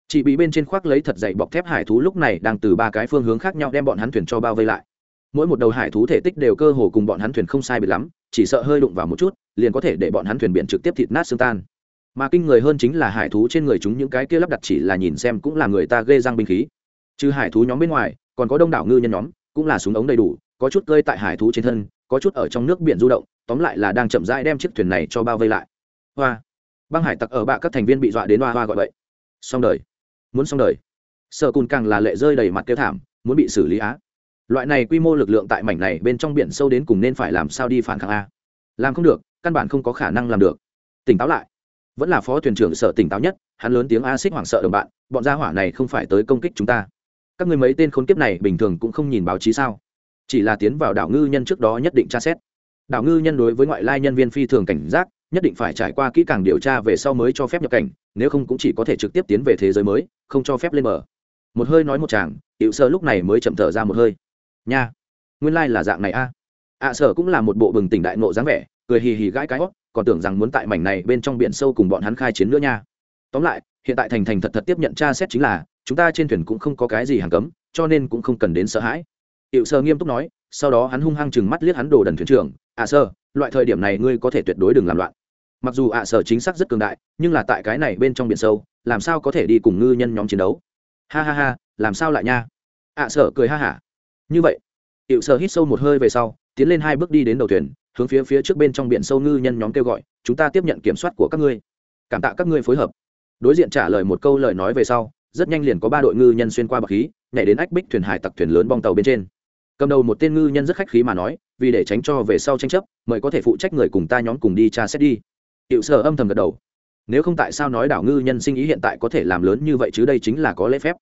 Chỉ bị bên trên khoác lấy thật dày bọc thép hải thú lúc này đang từ ba cái phương hướng khác nhau đem bọn hắn thuyền cho bao vây lại. Mỗi một đầu hải thú thể tích đều cơ hồ cùng bọn hắn thuyền không sai biệt lắm, chỉ sợ hơi đụng vào một chút, liền có thể để bọn hắn thuyền biển trực tiếp thịt nát xương tan mà kinh người hơn chính là hải thú trên người chúng những cái kia lắp đặt chỉ là nhìn xem cũng là người ta ghê răng binh khí. Trừ hải thú nhóm bên ngoài, còn có đông đảo ngư nhân nhóm, cũng là súng ống đầy đủ, có chút cơi tại hải thú trên thân, có chút ở trong nước biển du động, tóm lại là đang chậm rãi đem chiếc thuyền này cho bao vây lại. Hoa. Băng hải tặc ở bạ các thành viên bị dọa đến hoa hoa gọi vậy xong đời. Muốn xong đời. Sợ cùn càng là lệ rơi đầy mặt kêu thảm, muốn bị xử lý á. Loại này quy mô lực lượng tại mảnh này bên trong biển sâu đến cùng nên phải làm sao đi phản kháng a làm không được, căn bản không có khả năng làm được. Tỉnh táo lại vẫn là phó thuyền trưởng sợ tỉnh táo nhất, hắn lớn tiếng a xích hoảng sợ đồng bạn, bọn gia hỏa này không phải tới công kích chúng ta. Các người mấy tên khốn kiếp này bình thường cũng không nhìn báo chí sao? Chỉ là tiến vào đảo ngư nhân trước đó nhất định tra xét. Đảo ngư nhân đối với ngoại lai nhân viên phi thường cảnh giác, nhất định phải trải qua kỹ càng điều tra về sau mới cho phép nhập cảnh, nếu không cũng chỉ có thể trực tiếp tiến về thế giới mới, không cho phép lên mở một hơi nói một chàng hiệu sơ lúc này mới chậm thở ra một hơi. Nha, nguyên lai、like、là dạng này a. À. ạ sở cũng là một bộ bừng tỉnh đại nộ dáng vẻ, cười hì hì gãi cái hót còn tưởng rằng muốn tại mảnh này bên trong biển sâu cùng bọn hắn khai chiến nữa nha. Tóm lại, hiện tại thành thành thật thật tiếp nhận tra xét chính là, chúng ta trên thuyền cũng không có cái gì hàng cấm, cho nên cũng không cần đến sợ hãi. Hiệu sơ nghiêm túc nói, sau đó hắn hung hăng chừng mắt liếc hắn đồ đần thuyền trưởng ạ sơ, loại thời điểm này ngươi có thể tuyệt đối đừng làm loạn. Mặc dù ạ sở chính xác rất cường đại, nhưng là tại cái này bên trong biển sâu, làm sao có thể đi cùng ngư nhân nhóm chiến đấu? Ha ha ha, làm sao lại nha? ạ sở cười ha hả. Như vậy hiệu sở hít sâu một hơi về sau, tiến lên hai bước đi đến đầu thuyền hướng phía phía trước bên trong biển sâu ngư nhân nhóm kêu gọi, chúng ta tiếp nhận kiểm soát của các ngươi. Cảm tạ các ngươi phối hợp. Đối diện trả lời một câu lời nói về sau, rất nhanh liền có ba đội ngư nhân xuyên qua bậc khí, nhảy đến ách bích thuyền hải tặc thuyền lớn bong tàu bên trên. Cầm đầu một tên ngư nhân rất khách khí mà nói, vì để tránh cho về sau tranh chấp, mời có thể phụ trách người cùng ta nhóm cùng đi tra xét đi. Hiệu sở âm thầm gật đầu. Nếu không tại sao nói đảo ngư nhân sinh ý hiện tại có thể làm lớn như vậy chứ đây chính là có lễ phép.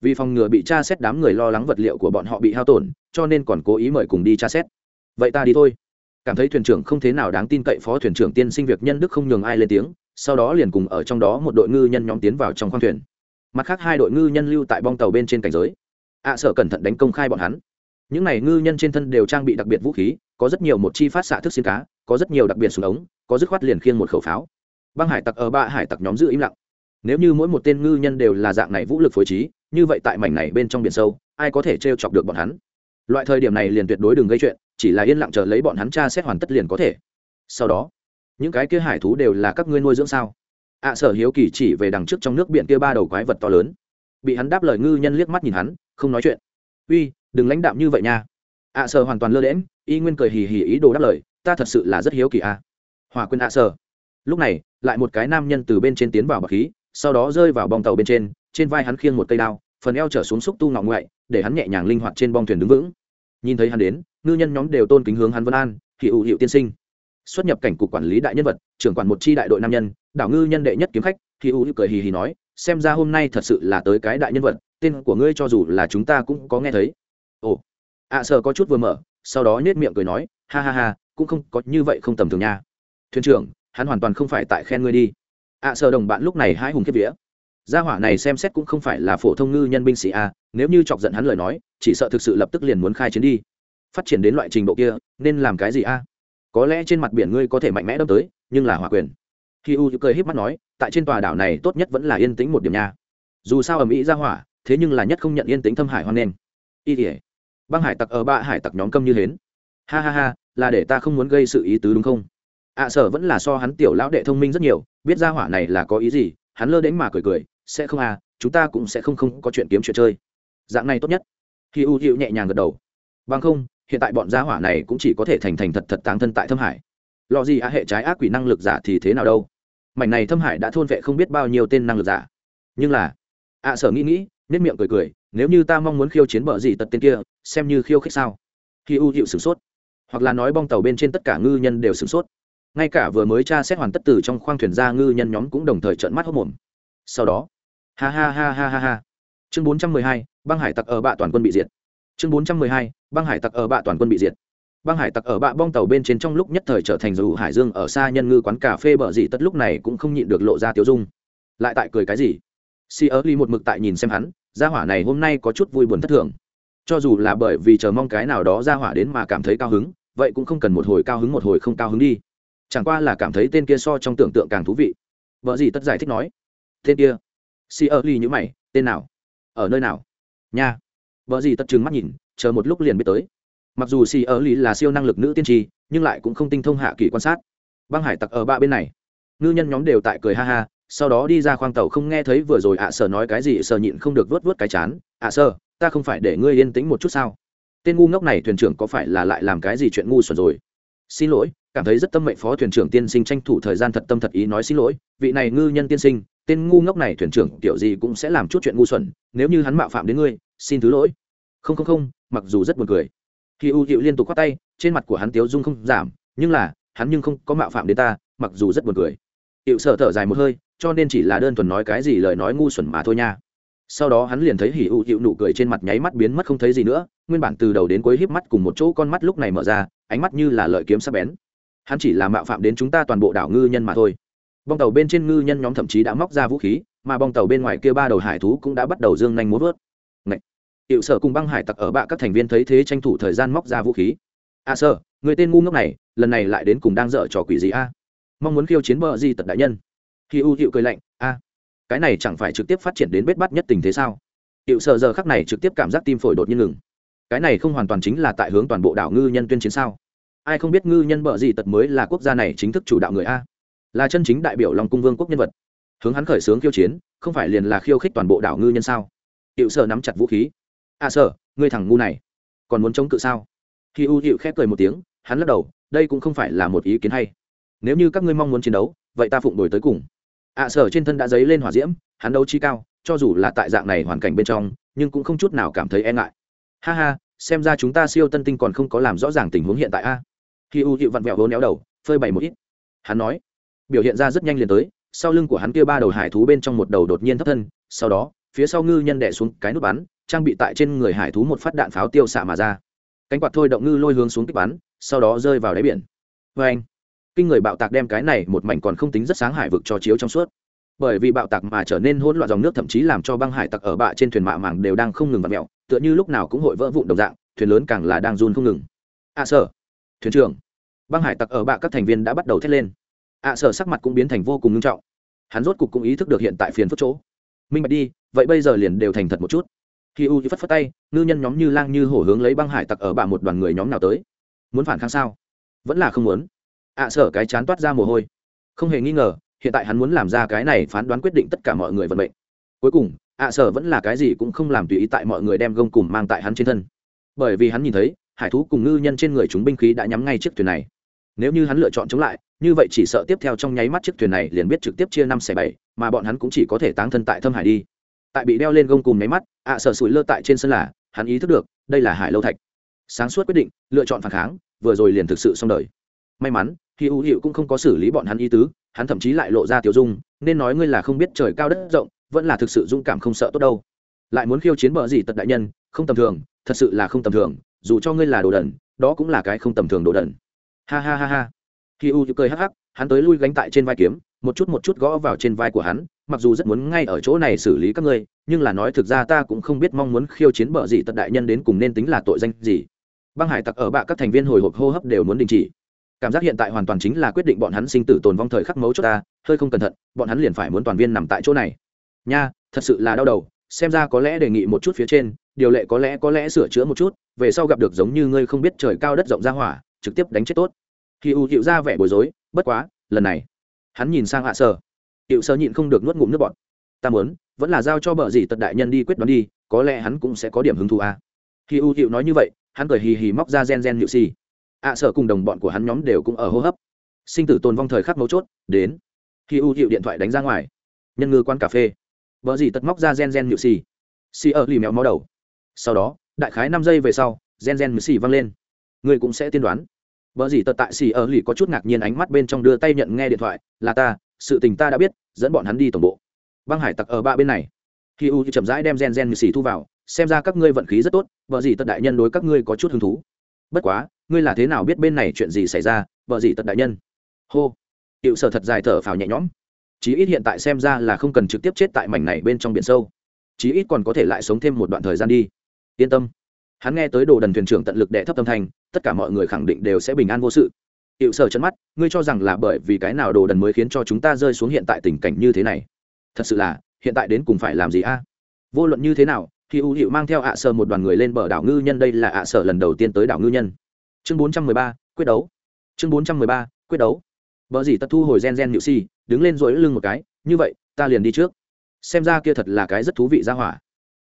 Vì phòng ngừa bị tra xét đám người lo lắng vật liệu của bọn họ bị hao tổn, cho nên còn cố ý mời cùng đi tra xét. Vậy ta đi thôi cảm thấy thuyền trưởng không thế nào đáng tin cậy phó thuyền trưởng tiên sinh việc nhân đức không nhường ai lên tiếng sau đó liền cùng ở trong đó một đội ngư nhân nhóm tiến vào trong khoang thuyền. Mặt khác hai đội ngư nhân lưu tại bong tàu bên trên cảnh giới. Ạ à, sở cẩn thận đánh công khai bọn hắn. Những này ngư nhân trên thân đều trang bị đặc biệt vũ khí có rất nhiều một chi phát xạ thức xin cá có rất nhiều đặc biệt súng ống có dứt khoát liền khiêng một khẩu pháo. Băng hải tặc ở ba hải tặc nhóm giữ im lặng. Nếu như mỗi một tên ngư nhân đều là dạng này vũ lực phối trí như vậy tại mảnh này bên trong biển sâu ai có thể t chọc được bọn hắn? Loại thời điểm này liền tuyệt đối đừng gây chuyện chỉ là yên lặng chờ lấy bọn hắn tra xét hoàn tất liền có thể. Sau đó, những cái kia hải thú đều là các ngươi nuôi dưỡng sao? Ạ sở hiếu kỳ chỉ về đằng trước trong nước biển kia ba đầu quái vật to lớn. Bị hắn đáp lời ngư nhân liếc mắt nhìn hắn, không nói chuyện. Uy, đừng lãnh đạm như vậy nha. Ạ sở hoàn toàn lơ đễm y nguyên cười hì hì ý đồ đáp lời, ta thật sự là rất hiếu kỳ a à. hòa quên ạ sở. Lúc này, lại một cái nam nhân từ bên trên tiến vào bậc khí, sau đó rơi vào bong tàu bên trên trên vai hắn khiêng một cây đao, phần eo trở xuống xúc tu ngọng ngoại, để hắn nhẹ nhàng linh hoạt trên bong thuyền đứng vững. Nhìn thấy hắn đến ngư nhân nhóm đều tôn kính hướng hắn vân an hiệu hiệu tiên sinh. Xuất nhập cảnh cục quản lý đại nhân vật trưởng quản một chi đại đội nam nhân đảo ngư nhân đệ nhất kiếm khách hiệu hiệu cười hì hì nói xem ra hôm nay thật sự là tới cái đại nhân vật tên của ngươi cho dù là chúng ta cũng có nghe thấy. Ồ ạ à, sợ có chút vừa mở sau đó nhếch miệng cười nói ha ha ha cũng không có như vậy không tầm thường nha. Thuyền trưởng hắn hoàn toàn không phải tại khen ngươi đi. Ạ à, sợ đồng bạn lúc này hai hùng kiếp vía. Gia hỏa này xem xét cũng không phải là phổ thông ngư nhân binh sĩ a nếu như chọc giận hắn lời nói chỉ sợ thực sự lập tức liền muốn khai chiến đi phát triển đến loại trình độ kia, nên làm cái gì a? Có lẽ trên mặt biển ngươi có thể mạnh mẽ đâm tới, nhưng là hỏa quyền. Khi u cười híp mắt nói, tại trên tòa đảo này tốt nhất vẫn là yên tĩnh một điểm nha. Dù sao ở mỹ ra hỏa, thế nhưng là nhất không nhận yên tĩnh thâm hải hoan nghênh y tỉa băng hải tặc ở ba hải tặc nhóm câm như hến. Ha ha ha, là để ta không muốn gây sự ý tứ đúng không? À, Ạ sở vẫn là so hắn tiểu lão đệ thông minh rất nhiều, biết ra hỏa này là có ý gì, hắn lơ đến mà cười cười, sẽ không à chúng ta cũng sẽ không không có chuyện kiếm chuyện chơi. Dạng này tốt nhất. Khi u nhẹ nhàng gật đầu. Bằng không hiện tại bọn gia hỏa này cũng chỉ có thể thành thành thật thật táng thân tại thâm hải. Lò gì á hệ trái ác quỷ năng lực giả thì thế nào đâu? Mảnh này thâm hải đã thôn vệ không biết bao nhiêu tên năng lực giả. Nhưng là, ạ sở nghĩ nghĩ nếp miệng cười cười, nếu như ta mong muốn khiêu chiến bờ gì tật tên kia, xem như khiêu khích sao? Khi u hiệu sửng sốt. Hoặc là nói bong tàu bên trên tất cả ngư nhân đều sửng sốt. Ngay cả vừa mới tra xét hoàn tất từ trong khoang thuyền ra ngư nhân nhóm cũng đồng thời trợn mắt hốc mồm sau đó, ha ha ha ha ha ha. Chương bốn trăm mười hai, băng hải tặc ở bạ toàn quân bị diệt chương bốn trăm mười hai, băng hải tặc ở bạ toàn quân bị diệt. Băng hải tặc ở bạ bong tàu bên trên trong lúc nhất thời trở thành dù hải dương ở xa nhân ngư quán cà phê bờ gì, tất lúc này cũng không nhịn được lộ ra tiêu dung. Lại tại cười cái gì? Si ớ ly một mực tại nhìn xem hắn, gia hỏa này hôm nay có chút vui buồn thất thường. Cho dù là bởi vì chờ mong cái nào đó gia hỏa đến mà cảm thấy cao hứng, vậy cũng không cần một hồi cao hứng một hồi không cao hứng đi. Chẳng qua là cảm thấy tên kia so trong tưởng tượng càng thú vị. Vợ gì tất giải thích nói. Tên kia. Si ơ ly nhữ mày, tên nào? Ở nơi nào? Nha vợ gì tất trừng mắt nhìn, chờ một lúc liền biết tới. Mặc dù xì ở ly là siêu năng lực nữ tiên tri, nhưng lại cũng không tinh thông hạ kỳ quan sát. Băng hải tặc ở ba bên này. Ngư nhân nhóm đều tại cười ha ha, sau đó đi ra khoang tàu không nghe thấy vừa rồi ạ à sở nói cái gì sở nhịn không được vớt vớt cái chán. Ạ à sơ ta không phải để ngươi yên tĩnh một chút sao? Tên ngu ngốc này thuyền trưởng có phải là lại làm cái gì chuyện ngu xuẩn rồi? Xin lỗi, cảm thấy rất tâm mệnh phó thuyền trưởng tiên sinh tranh thủ thời gian thật tâm thật ý nói xin lỗi. Vị này ngư nhân tiên sinh, tên ngu ngốc này thuyền trưởng kiểu gì cũng sẽ làm chút chuyện ngu xuẩn, nếu như hắn mạo phạm đến ngươi xin thứ lỗi. Không không không, mặc dù rất buồn cười. Khi u hiệu liên tục khoác tay, trên mặt của hắn tiếu dung không giảm, nhưng là, hắn nhưng không có mạo phạm đến ta, mặc dù rất buồn cười. Hiệu sợ thở dài một hơi, cho nên chỉ là đơn thuần nói cái gì lời nói ngu xuẩn mà thôi nha. Sau đó hắn liền thấy hỉ ụ hiệu nụ cười trên mặt nháy mắt biến mất không thấy gì nữa, nguyên bản từ đầu đến cuối híp mắt cùng một chỗ con mắt lúc này mở ra, ánh mắt như là lợi kiếm sắc bén. Hắn chỉ là mạo phạm đến chúng ta toàn bộ đảo ngư nhân mà thôi. Bong tàu bên trên ngư nhân nhóm thậm chí đã móc ra vũ khí, mà bong tàu bên ngoài kia ba đầu hải thú cũng đã bắt đầu dương nhanh muốn vớt hiệu sở cùng băng hải tặc ở bạ các thành viên thấy thế tranh thủ thời gian móc ra vũ khí. A à, sơ người tên ngu ngốc này lần này lại đến cùng đang dở trò quỷ gì a? Mong muốn khiêu chiến bờ di tật đại nhân. Khi u hiệu cười lạnh a cái này chẳng phải trực tiếp phát triển đến bết bắt nhất tình thế sao? Hiệu sở giờ khắc này trực tiếp cảm giác tim phổi đột nhiên ngừng. Cái này không hoàn toàn chính là tại hướng toàn bộ đảo ngư nhân tuyên chiến sao? Ai không biết ngư nhân bờ di tật mới là quốc gia này chính thức chủ đạo người a? Là chân chính đại biểu lòng cung vương quốc nhân vật. Hướng hắn khởi xướng khiêu chiến không phải liền là khiêu khích toàn bộ đảo ngư nhân sao? Hiệu sở nắm chặt vũ khí à sợ ngươi thằng ngu này, còn muốn chống cự sao? Khi u hiệu khép cười một tiếng, hắn lắc đầu, đây cũng không phải là một ý kiến hay. Nếu như các ngươi mong muốn chiến đấu, vậy ta phụng đổi tới cùng. À, Ạ sở trên thân đã dấy lên hỏa diễm, hắn đấu chi cao, cho dù là tại dạng này hoàn cảnh bên trong, nhưng cũng không chút nào cảm thấy e ngại. Ha ha, xem ra chúng ta siêu tân tinh còn không có làm rõ ràng tình huống hiện tại a. Khi u hiệu vặn vẹo vốn néo đầu, phơi bày một ít. Hắn nói, biểu hiện ra rất nhanh liền tới, sau lưng của hắn kia ba đầu hải thú bên trong một đầu đột nhiên thấp thân, sau đó, phía sau ngư nhân đẻ xuống cái nút bắn trang bị tại trên người hải thú một phát đạn pháo tiêu xạ mà ra. Cánh quạt thôi động ngư lôi hướng xuống kích bắn sau đó rơi vào đáy biển. Vê anh kinh người bạo tạc đem cái này một mảnh còn không tính rất sáng hải vực cho chiếu trong suốt. Bởi vì bạo tạc mà trở nên hỗn loạn dòng nước thậm chí làm cho băng hải tặc ở bạ trên thuyền mạ màng đều đang không ngừng vặn mẹo tựa như lúc nào cũng hội vỡ vụn đồng dạng thuyền lớn càng là đang run không ngừng. Ạ à, sở thuyền trưởng băng hải tặc ở bạ các thành viên đã bắt đầu thét lên. Ạ à, sở sắc mặt cũng biến thành vô cùng nghiêm trọng. Hắn rốt cục cũng ý thức được hiện tại phiền phức chỗ. Minh bạch đi vậy bây giờ liền đều thành thật một chút khi u phất phất tay, ngư nhân nhóm như lang như hổ hướng lấy băng hải tặc ở bạ một đoàn người nhóm nào tới. Muốn phản kháng sao? Vẫn là không muốn. Ạ sở cái chán toát ra mồ hôi. Không hề nghi ngờ, hiện tại hắn muốn làm ra cái này phán đoán quyết định tất cả mọi người vận mệnh. Cuối cùng, ạ sở vẫn là cái gì cũng không làm tùy ý tại mọi người đem gông cùng mang tại hắn trên thân. Bởi vì hắn nhìn thấy, hải thú cùng ngư nhân trên người chúng binh khí đã nhắm ngay chiếc thuyền này. Nếu như hắn lựa chọn chống lại, như vậy chỉ sợ tiếp theo trong nháy mắt chiếc thuyền này liền biết trực tiếp chia năm xẻ bảy, mà bọn hắn cũng chỉ có thể táng thân tại thâm hải đi tại bị đeo lên gông cùng nháy mắt, ạ sở sủi lơ tại trên sân là, hắn ý thức được, đây là hải lâu thạch. Sáng suốt quyết định, lựa chọn phản kháng, vừa rồi liền thực sự xong đời. May mắn khi hữu hiệu cũng không có xử lý bọn hắn ý tứ, hắn thậm chí lại lộ ra tiểu dung, nên nói ngươi là không biết trời cao đất rộng, vẫn là thực sự dũng cảm không sợ tốt đâu. Lại muốn khiêu chiến bờ gì tật đại nhân, không tầm thường, thật sự là không tầm thường, dù cho ngươi là đồ đần, đó cũng là cái không tầm thường đồ đần. Ha ha ha ha. Khi u cười hắc hắc, hắn tới lui gánh tại trên vai kiếm, một chút một chút gõ vào trên vai của hắn mặc dù rất muốn ngay ở chỗ này xử lý các ngươi, nhưng là nói thực ra ta cũng không biết mong muốn khiêu chiến bờ gì tật đại nhân đến cùng nên tính là tội danh gì. Băng hải tặc ở bạ các thành viên hồi hộp hô hấp đều muốn đình chỉ. Cảm giác hiện tại hoàn toàn chính là quyết định bọn hắn sinh tử tồn vong thời khắc mấu cho ta, hơi không cẩn thận, bọn hắn liền phải muốn toàn viên nằm tại chỗ này. Nha, thật sự là đau đầu, xem ra có lẽ đề nghị một chút phía trên, điều lệ có lẽ có lẽ sửa chữa một chút, về sau gặp được giống như ngươi không biết trời cao đất rộng ra hỏa, trực tiếp đánh chết tốt. Khi u hiệu ra vẻ bối rối, bất quá, lần này, hắn nhìn sang hạ sơ hiệu sơ nhịn không được nuốt ngụm nước bọt. Ta muốn, vẫn là giao cho bờ dì tật đại nhân đi quyết đoán đi, có lẽ hắn cũng sẽ có điểm hứng thú à. khi u hiệu nói như vậy, hắn cười hì hì móc ra gen gen hiệu xì ạ sở cùng đồng bọn của hắn nhóm đều cũng ở hô hấp. Sinh tử tồn vong thời khắc mấu chốt, đến. Khi u hiệu điện thoại đánh ra ngoài. Nhân ngư quán cà phê. Vợ dì tật móc ra gen gen hiệu xì xì ở lì mèo máu đầu. Sau đó, đại khái năm giây về sau, gen gen nhự xì văng lên. Người cũng sẽ tiên đoán. Vợ dì tật tại xì ở lì có chút ngạc nhiên ánh mắt bên trong đưa tay nhận nghe điện thoại. Là ta, sự tình ta đã biết dẫn bọn hắn đi tổng bộ. Băng hải tặc ở ba bên này. Khi u chậm rãi đem gen gen nhự xì thu vào, xem ra các ngươi vận khí rất tốt, vợ gì tật đại nhân đối các ngươi có chút hứng thú. Bất quá, ngươi là thế nào biết bên này chuyện gì xảy ra, vợ gì tật đại nhân? Hô. Hiệu sở thật dài thở phào nhẹ nhõm. Chí ít hiện tại xem ra là không cần trực tiếp chết tại mảnh này bên trong biển sâu. Chí ít còn có thể lại sống thêm một đoạn thời gian đi. Yên tâm. Hắn nghe tới đồ đần thuyền trưởng tận lực đệ thấp tâm thành tất cả mọi người khẳng định đều sẽ bình an vô sự hiệu sở chân mắt, ngươi cho rằng là bởi vì cái nào đồ đần mới khiến cho chúng ta rơi xuống hiện tại tình cảnh như thế này? Thật sự là, hiện tại đến cùng phải làm gì a? Vô luận như thế nào, khi ưu hiệu mang theo ạ sở một đoàn người lên bờ đảo ngư nhân đây là ạ sở lần đầu tiên tới đảo ngư nhân. Chương bốn trăm mười ba, quyết đấu. Chương bốn trăm mười ba, quyết đấu. Vợ gì tật thu hồi gen gen nhự si, đứng lên rồi lưng một cái, như vậy, ta liền đi trước. Xem ra kia thật là cái rất thú vị ra hỏa.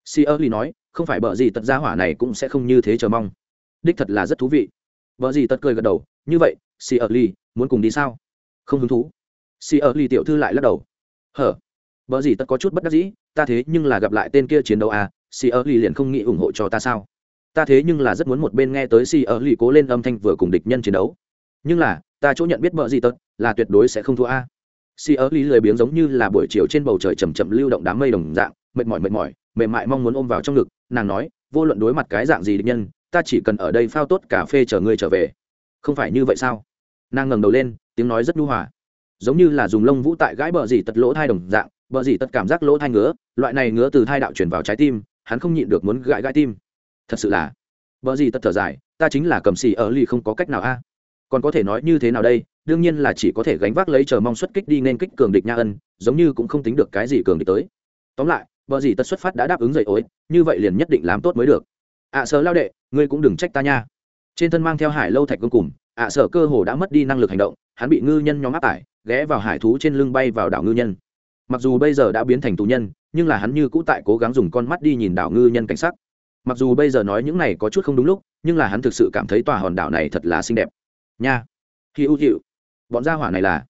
Si ơ ly nói, không phải vợ gì tật ra hỏa này cũng sẽ không như thế chờ mong. Đích thật là rất thú vị. Vợ gì tật cười gật đầu, như vậy si ở ly, muốn cùng đi sao? Không hứng thú. Si ở ly tiểu thư lại lắc đầu. Hở? Vợ gì tất có chút bất đắc dĩ, ta thế nhưng là gặp lại tên kia chiến đấu à si ở ly liền không nghĩ ủng hộ cho ta sao? Ta thế nhưng là rất muốn một bên nghe tới si ở ly cố lên âm thanh vừa cùng địch nhân chiến đấu. Nhưng là, ta chỗ nhận biết vợ gì tất là tuyệt đối sẽ không thua a. Si ở ly lười biếng giống như là buổi chiều trên bầu trời chầm chậm lưu động đám mây đồng dạng, mệt mỏi mệt mỏi, mềm mại mong muốn ôm vào trong ngực, nàng nói, vô luận đối mặt cái dạng gì địch nhân, ta chỉ cần ở đây phao tốt cà phê chờ ngươi trở về không phải như vậy sao? Nàng ngẩng đầu lên tiếng nói rất nhu hòa. Giống như là dùng lông vũ tại gãi bờ dì tật lỗ thai đồng dạng bờ dì tật cảm giác lỗ thai ngứa loại này ngứa từ thai đạo chuyển vào trái tim hắn không nhịn được muốn gãi gãi tim. Thật sự là bờ dì tật thở dài ta chính là cầm xì ở ly không có cách nào a. Còn có thể nói như thế nào đây đương nhiên là chỉ có thể gánh vác lấy chờ mong xuất kích đi nên kích cường địch nha ân giống như cũng không tính được cái gì cường địch tới. Tóm lại vợ gì tất xuất phát đã đáp ứng dậy ối như vậy liền nhất định làm tốt mới được. Ạ à, sở lao đệ ngươi cũng đừng trách ta nha trên thân mang theo hải lâu thạch gông cùng ạ à, sở cơ hồ đã mất đi năng lực hành động hắn bị ngư nhân nhóm áp tải ghé vào hải thú trên lưng bay vào đảo ngư nhân. Mặc dù bây giờ đã biến thành tù nhân nhưng là hắn như cũ tại cố gắng dùng con mắt đi nhìn đảo ngư nhân cảnh sắc. Mặc dù bây giờ nói những này có chút không đúng lúc nhưng là hắn thực sự cảm thấy tòa hòn đảo này thật là xinh đẹp. Nha. Khi ưu hiệu bọn gia hỏa này là.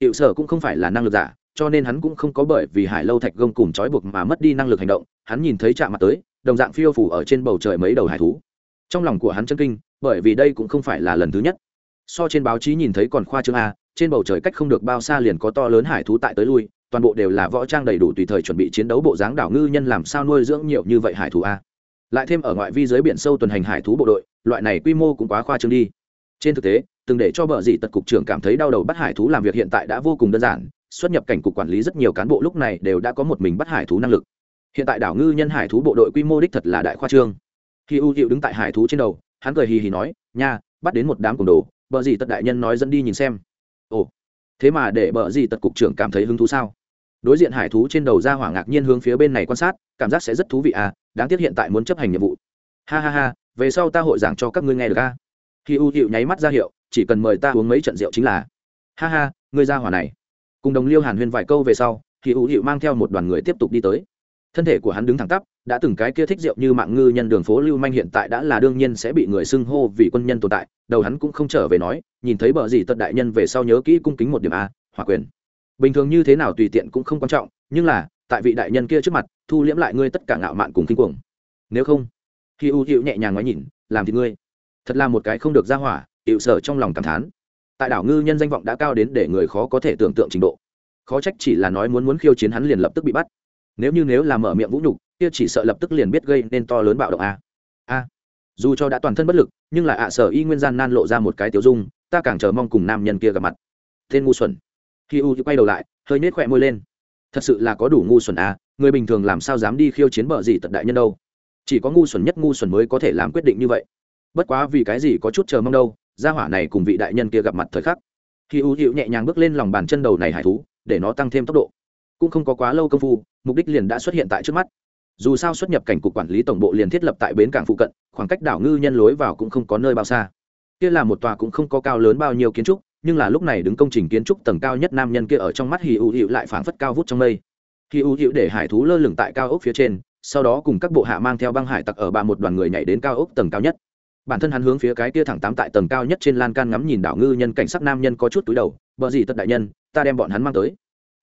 Hiệu sở cũng không phải là năng lực giả cho nên hắn cũng không có bởi vì hải lâu thạch gông cùng trói buộc mà mất đi năng lực hành động. Hắn nhìn thấy chạm mặt tới đồng dạng phiêu phủ ở trên bầu trời mấy đầu hải thú. Trong lòng của hắn chân kinh bởi vì đây cũng không phải là lần thứ nhất. So trên báo chí nhìn thấy còn khoa trương a, trên bầu trời cách không được bao xa liền có to lớn hải thú tại tới lui, toàn bộ đều là võ trang đầy đủ tùy thời chuẩn bị chiến đấu bộ dáng đảo ngư nhân làm sao nuôi dưỡng nhiều như vậy hải thú a. Lại thêm ở ngoại vi dưới biển sâu tuần hành hải thú bộ đội, loại này quy mô cũng quá khoa trương đi. Trên thực tế, từng để cho bờ dị tật cục trưởng cảm thấy đau đầu bắt hải thú làm việc hiện tại đã vô cùng đơn giản, xuất nhập cảnh cục quản lý rất nhiều cán bộ lúc này đều đã có một mình bắt hải thú năng lực. Hiện tại đảo ngư nhân hải thú bộ đội quy mô đích thật là đại khoa trương. Khi u hiệu đứng tại hải thú trên đầu hắn cười hì hì nói, nha, bắt đến một đám cổng đồ bờ gì tật đại nhân nói dẫn đi nhìn xem. Ồ, thế mà để bờ gì tật cục trưởng cảm thấy hứng thú sao? Đối diện hải thú trên đầu ra hỏa ngạc nhiên hướng phía bên này quan sát, cảm giác sẽ rất thú vị à đáng tiếc hiện tại muốn chấp hành nhiệm vụ. Ha ha ha, về sau ta hội giảng cho các ngươi nghe được à. a khi u hiệu nháy mắt ra hiệu, chỉ cần mời ta uống mấy trận rượu chính là. Ha ha, ngươi ra hỏa này. Cùng đồng liêu hàn huyên vài câu về sau thì u hiệu mang theo một đoàn người tiếp tục đi tới. Thân thể của hắn đứng thẳng tắp đã từng cái kia thích rượu như mạng ngư nhân đường phố lưu manh hiện tại đã là đương nhiên sẽ bị người xưng hô vì quân nhân tồn tại, đầu hắn cũng không trở về nói, nhìn thấy bờ gì tật đại nhân về sau nhớ kỹ cung kính một điểm a, hỏa quyền. Bình thường như thế nào tùy tiện cũng không quan trọng, nhưng là, tại vị đại nhân kia trước mặt, thu liễm lại ngươi tất cả ngạo mạn cùng kinh cuồng. Nếu không khi u hữu nhẹ nhàng nói nhìn, làm thì ngươi. Thật là một cái không được ra hỏa hiệu sở trong lòng cảm thán. Tại đảo ngư nhân danh vọng đã cao đến để người khó có thể tưởng tượng trình độ. Khó trách chỉ là nói muốn muốn khiêu chiến hắn liền lập tức bị bắt. Nếu như nếu là mở miệng vũ nhục kia chỉ sợ lập tức liền biết gây nên to lớn bạo động a. A. Dù cho đã toàn thân bất lực, nhưng là ạ sở y nguyên gian nan lộ ra một cái tiểu dung, ta càng chờ mong cùng nam nhân kia gặp mặt. Tên ngu xuẩn. Khi u quay đầu lại, hơi nết khỏe môi lên. Thật sự là có đủ ngu xuẩn à người bình thường làm sao dám đi khiêu chiến bờ gì tận đại nhân đâu? Chỉ có ngu xuẩn nhất ngu xuẩn mới có thể làm quyết định như vậy. Bất quá vì cái gì có chút chờ mong đâu, gia hỏa này cùng vị đại nhân kia gặp mặt thời khắc. Khi u hữu nhẹ nhàng bước lên lòng bàn chân đầu này hải thú, để nó tăng thêm tốc độ. Cũng không có quá lâu công phu, mục đích liền đã xuất hiện tại trước mắt dù sao xuất nhập cảnh cục quản lý tổng bộ liền thiết lập tại bến cảng phụ cận, khoảng cách đảo ngư nhân lối vào cũng không có nơi bao xa. Kia là một tòa cũng không có cao lớn bao nhiêu kiến trúc, nhưng là lúc này đứng công trình kiến trúc tầng cao nhất nam nhân kia ở trong mắt hì ưu hữu lại phảng phất cao vút trong mây. Hì ưu hữu để hải thú lơ lửng tại cao ốc phía trên, sau đó cùng các bộ hạ mang theo băng hải tặc ở ba một đoàn người nhảy đến cao ốc tầng cao nhất. Bản thân hắn hướng phía cái kia thẳng tám tại tầng cao nhất trên lan can ngắm nhìn đảo ngư nhân cảnh sắc nam nhân có chút túi đầu vợ gì tất đại nhân, ta đem bọn hắn mang tới.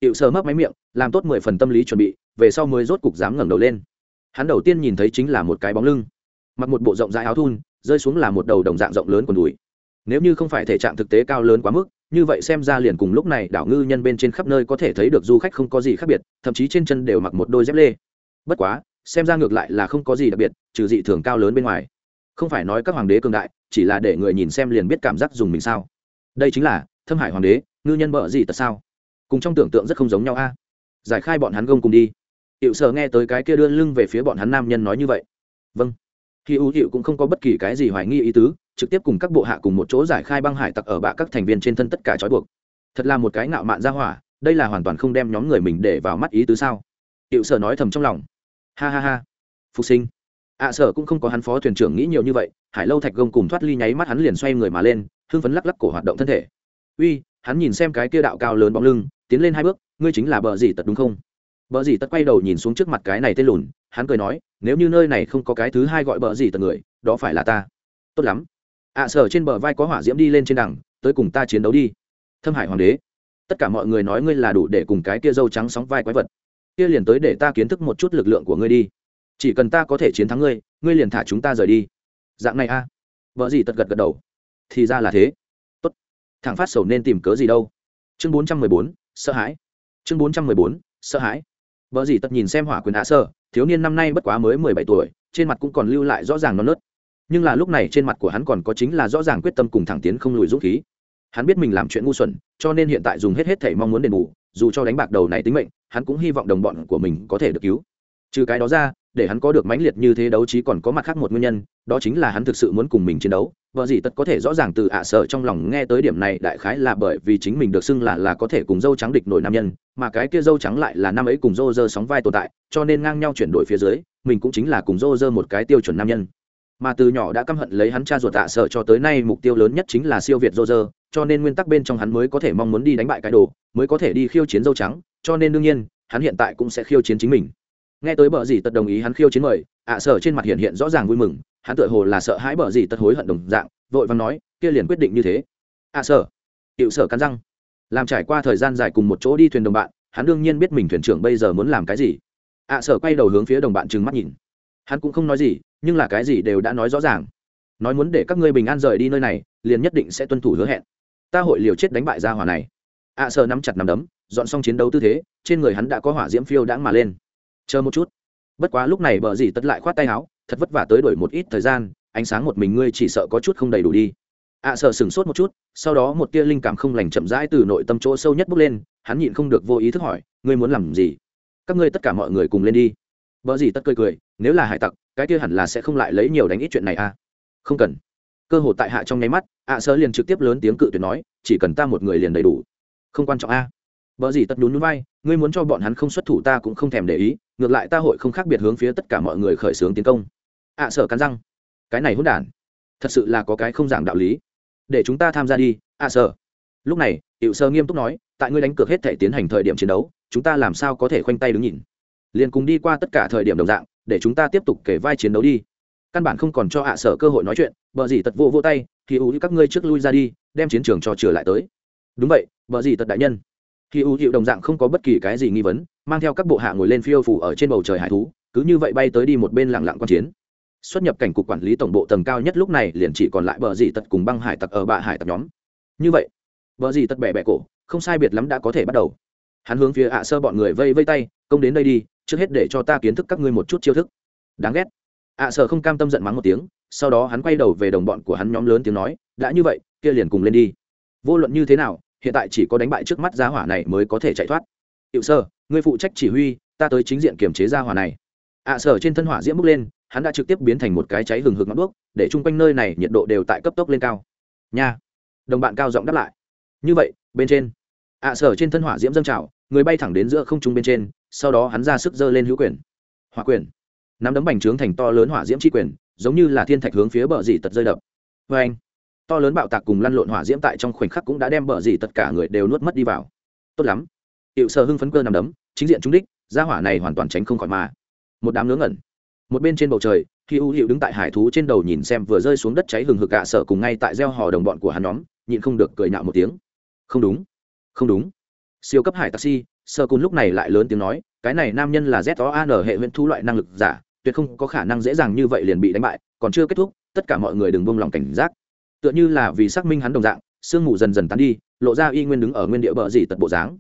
Hiệu sờ mấp máy miệng, làm tốt mười phần tâm lý chuẩn bị về sau mới rốt cục dám ngẩng đầu lên. Hắn đầu tiên nhìn thấy chính là một cái bóng lưng. Mặc một bộ rộng rãi áo thun, rơi xuống là một đầu đồng dạng rộng lớn còn đùi. Nếu như không phải thể trạng thực tế cao lớn quá mức, như vậy xem ra liền cùng lúc này đảo ngư nhân bên trên khắp nơi có thể thấy được du khách không có gì khác biệt, thậm chí trên chân đều mặc một đôi dép lê. Bất quá, xem ra ngược lại là không có gì đặc biệt, trừ dị thường cao lớn bên ngoài. Không phải nói các hoàng đế cường đại, chỉ là để người nhìn xem liền biết cảm giác dùng mình sao. Đây chính là, thâm hải hoàng đế, ngư nhân bợ gì tật sao? Cùng trong tưởng tượng rất không giống nhau a. Giải khai bọn hắn gông cùng đi hiệu sở nghe tới cái kia đưa lưng về phía bọn hắn nam nhân nói như vậy. Vâng. Khi ưu hiệu cũng không có bất kỳ cái gì hoài nghi ý tứ trực tiếp cùng các bộ hạ cùng một chỗ giải khai băng hải tặc ở bạ các thành viên trên thân tất cả trói buộc. Thật là một cái ngạo mạn ra hỏa đây là hoàn toàn không đem nhóm người mình để vào mắt ý tứ sao? Hiệu sở nói thầm trong lòng. Ha ha ha. Phục sinh. Ạ à, sở cũng không có hắn phó thuyền trưởng nghĩ nhiều như vậy hải lâu thạch gông cùng thoát ly nháy mắt hắn liền xoay người mà lên hưng phấn lắc lắc cổ hoạt động thân thể. Uy hắn nhìn xem cái kia đạo cao lớn bóng lưng tiến lên hai bước ngươi chính là bờ gì tật đúng không? Bờ gì tật quay đầu nhìn xuống trước mặt cái này tên lùn hắn cười nói nếu như nơi này không có cái thứ hai gọi bờ gì tật người đó phải là ta. Tốt lắm. Ạ à, sở trên bờ vai có hỏa diễm đi lên trên đằng tới cùng ta chiến đấu đi. Thâm hải hoàng đế tất cả mọi người nói ngươi là đủ để cùng cái kia dâu trắng sóng vai quái vật kia liền tới để ta kiến thức một chút lực lượng của ngươi đi. Chỉ cần ta có thể chiến thắng ngươi ngươi liền thả chúng ta rời đi. Dạng này a à? vợ gì tật gật gật đầu. Thì ra là thế. Tốt thằng phát sầu nên tìm cớ gì đâu. Chương bốn trăm mười bốn sợ hãi. Chương bốn trăm mười bốn sợ hãi vợ gì tật nhìn xem hỏa quyền hạ sơ, thiếu niên năm nay bất quá mới mười bảy tuổi, trên mặt cũng còn lưu lại rõ ràng non nớt. Nhưng là lúc này trên mặt của hắn còn có chính là rõ ràng quyết tâm cùng thẳng tiến không lùi dũng khí. Hắn biết mình làm chuyện ngu xuẩn, cho nên hiện tại dùng hết hết thể mong muốn đền bù, dù cho đánh bạc đầu này tính mệnh, hắn cũng hy vọng đồng bọn của mình có thể được cứu. Trừ cái đó ra để hắn có được mãnh liệt như thế đấu trí còn có mặt khác một nguyên nhân, đó chính là hắn thực sự muốn cùng mình chiến đấu. Vợ gì tất có thể rõ ràng từ ạ sợ trong lòng nghe tới điểm này đại khái là bởi vì chính mình được xưng là là có thể cùng dâu trắng địch nổi nam nhân, mà cái kia dâu trắng lại là năm ấy cùng dô dơ sóng vai tồn tại, cho nên ngang nhau chuyển đổi phía dưới, mình cũng chính là cùng dô dơ một cái tiêu chuẩn nam nhân. Mà từ nhỏ đã căm hận lấy hắn cha ruột tạ sợ cho tới nay mục tiêu lớn nhất chính là siêu việt dô dơ cho nên nguyên tắc bên trong hắn mới có thể mong muốn đi đánh bại cái đồ, mới có thể đi khiêu chiến dâu trắng, cho nên đương nhiên, hắn hiện tại cũng sẽ khiêu chiến chính mình nghe tới bờ dì tật đồng ý hắn khiêu chiến mời, ạ à sở trên mặt hiện hiện rõ ràng vui mừng, hắn tựa hồ là sợ hãi bờ dì tật hối hận đồng dạng, vội vàng nói, kia liền quyết định như thế. Ạ à sở. Hiệu sở cắn răng. Làm trải qua thời gian dài cùng một chỗ đi thuyền đồng bạn, hắn đương nhiên biết mình thuyền trưởng bây giờ muốn làm cái gì. Ạ à sở quay đầu hướng phía đồng bạn trừng mắt nhìn. Hắn cũng không nói gì, nhưng là cái gì đều đã nói rõ ràng. Nói muốn để các ngươi bình an rời đi nơi này, liền nhất định sẽ tuân thủ hứa hẹn. Ta hội liều chết đánh bại ra hỏa này. Ạ sở nắm chặt nắm đấm, dọn xong chiến đấu tư thế, trên người hắn đã có hỏa diễm phiêu đãng mà lên chờ một chút. Bất quá lúc này bờ dì tất lại khoát tay áo thật vất vả tới đổi một ít thời gian ánh sáng một mình ngươi chỉ sợ có chút không đầy đủ đi. Ạ à, sợ sửng sốt một chút sau đó một tia linh cảm không lành chậm rãi từ nội tâm chỗ sâu nhất bước lên hắn nhịn không được vô ý thức hỏi ngươi muốn làm gì? Các ngươi tất cả mọi người cùng lên đi. Vợ gì tất cười cười nếu là hải tặc cái kia hẳn là sẽ không lại lấy nhiều đánh ít chuyện này à? Không cần. Cơ hội tại hạ trong nháy mắt ạ à, liền trực tiếp lớn tiếng cự tuyệt nói chỉ cần ta một người liền đầy đủ. Không quan trọng a. à. Bở gì tất nhún nhún vai ngươi muốn cho bọn hắn không xuất thủ ta cũng không thèm để ý ngược lại ta hội không khác biệt hướng phía tất cả mọi người khởi xướng tiến công. Ạ à, sở cắn răng. Cái này hỗn đản. Thật sự là có cái không giảng đạo lý. Để chúng ta tham gia đi ạ à, sở lúc này Hựu sơ nghiêm túc nói tại ngươi đánh cược hết thể tiến hành thời điểm chiến đấu chúng ta làm sao có thể khoanh tay đứng nhìn? Liền cùng đi qua tất cả thời điểm đồng dạng để chúng ta tiếp tục kể vai chiến đấu đi. Căn bản không còn cho ạ à sở cơ hội nói chuyện vợ gì tật vô vô tay thì ưu các ngươi trước lui ra đi đem chiến trường cho trở lại tới. Đúng vậy vợ gì tật đại nhân khi U hiệu đồng dạng không có bất kỳ cái gì nghi vấn, mang theo các bộ hạ ngồi lên phiêu phủ ở trên bầu trời hải thú, cứ như vậy bay tới đi một bên lặng lặng quan chiến. Xuất nhập cảnh cục quản lý tổng bộ tầng cao nhất lúc này liền chỉ còn lại bờ dị tật cùng băng hải tặc ở bạ hải tặc nhóm. Như vậy, bờ dị tật bẻ bẻ cổ, không sai biệt lắm đã có thể bắt đầu. Hắn hướng phía ạ sơ bọn người vây vây tay, công đến đây đi, trước hết để cho ta kiến thức các ngươi một chút chiêu thức. Đáng ghét. ạ sơ không cam tâm giận mắng một tiếng, sau đó hắn quay đầu về đồng bọn của hắn nhóm lớn tiếng nói, đã như vậy, kia liền cùng lên đi. Vô luận như thế nào hiện tại chỉ có đánh bại trước mắt gia hỏa này mới có thể chạy thoát. Hiệu sơ người phụ trách chỉ huy ta tới chính diện kiểm chế gia hỏa này. Ạ à, sở trên thân hỏa diễm bốc lên hắn đã trực tiếp biến thành một cái cháy hừng hực ngọn đuốc để chung quanh nơi này nhiệt độ đều tại cấp tốc lên cao. Nha. Đồng bạn cao giọng đáp lại. Như vậy bên trên. Ạ à, sở trên thân hỏa diễm dâng trào người bay thẳng đến giữa không trung bên trên sau đó hắn ra sức giơ lên hữu quyền. Hỏa quyền. Nắm đấm bành trướng thành to lớn hỏa diễm chi quyền giống như là thiên thạch hướng phía bờ dì tật rơi đập. Vê anh to lớn bạo tạc cùng lăn lộn hỏa diễm tại trong khoảnh khắc cũng đã đem bờ dì tất cả người đều nuốt mất đi vào. Tốt lắm. Hiệu sơ hưng phấn cơ nằm đấm, chính diện trúng đích gia hỏa này hoàn toàn tránh không khỏi mà. Một đám ngớ ngẩn. Một bên trên bầu trời, khi ưu hiệu đứng tại hải thú trên đầu nhìn xem vừa rơi xuống đất cháy hừng hực gạ sợ cùng ngay tại gieo hò đồng bọn của hắn nhóm, nhịn không được cười nạo một tiếng. Không đúng. Không đúng. Siêu cấp hải taxi sơ cún lúc này lại lớn tiếng nói, cái này nam nhân là z o an hệ huyện thu loại năng lực giả, tuyệt không có khả năng dễ dàng như vậy liền bị đánh bại, còn chưa kết thúc, tất cả mọi người đừng buông lòng cảnh giác tựa như là vì xác minh hắn đồng dạng, sương mù dần dần tán đi, lộ ra y nguyên đứng ở nguyên địa bờ dì tật bộ dáng.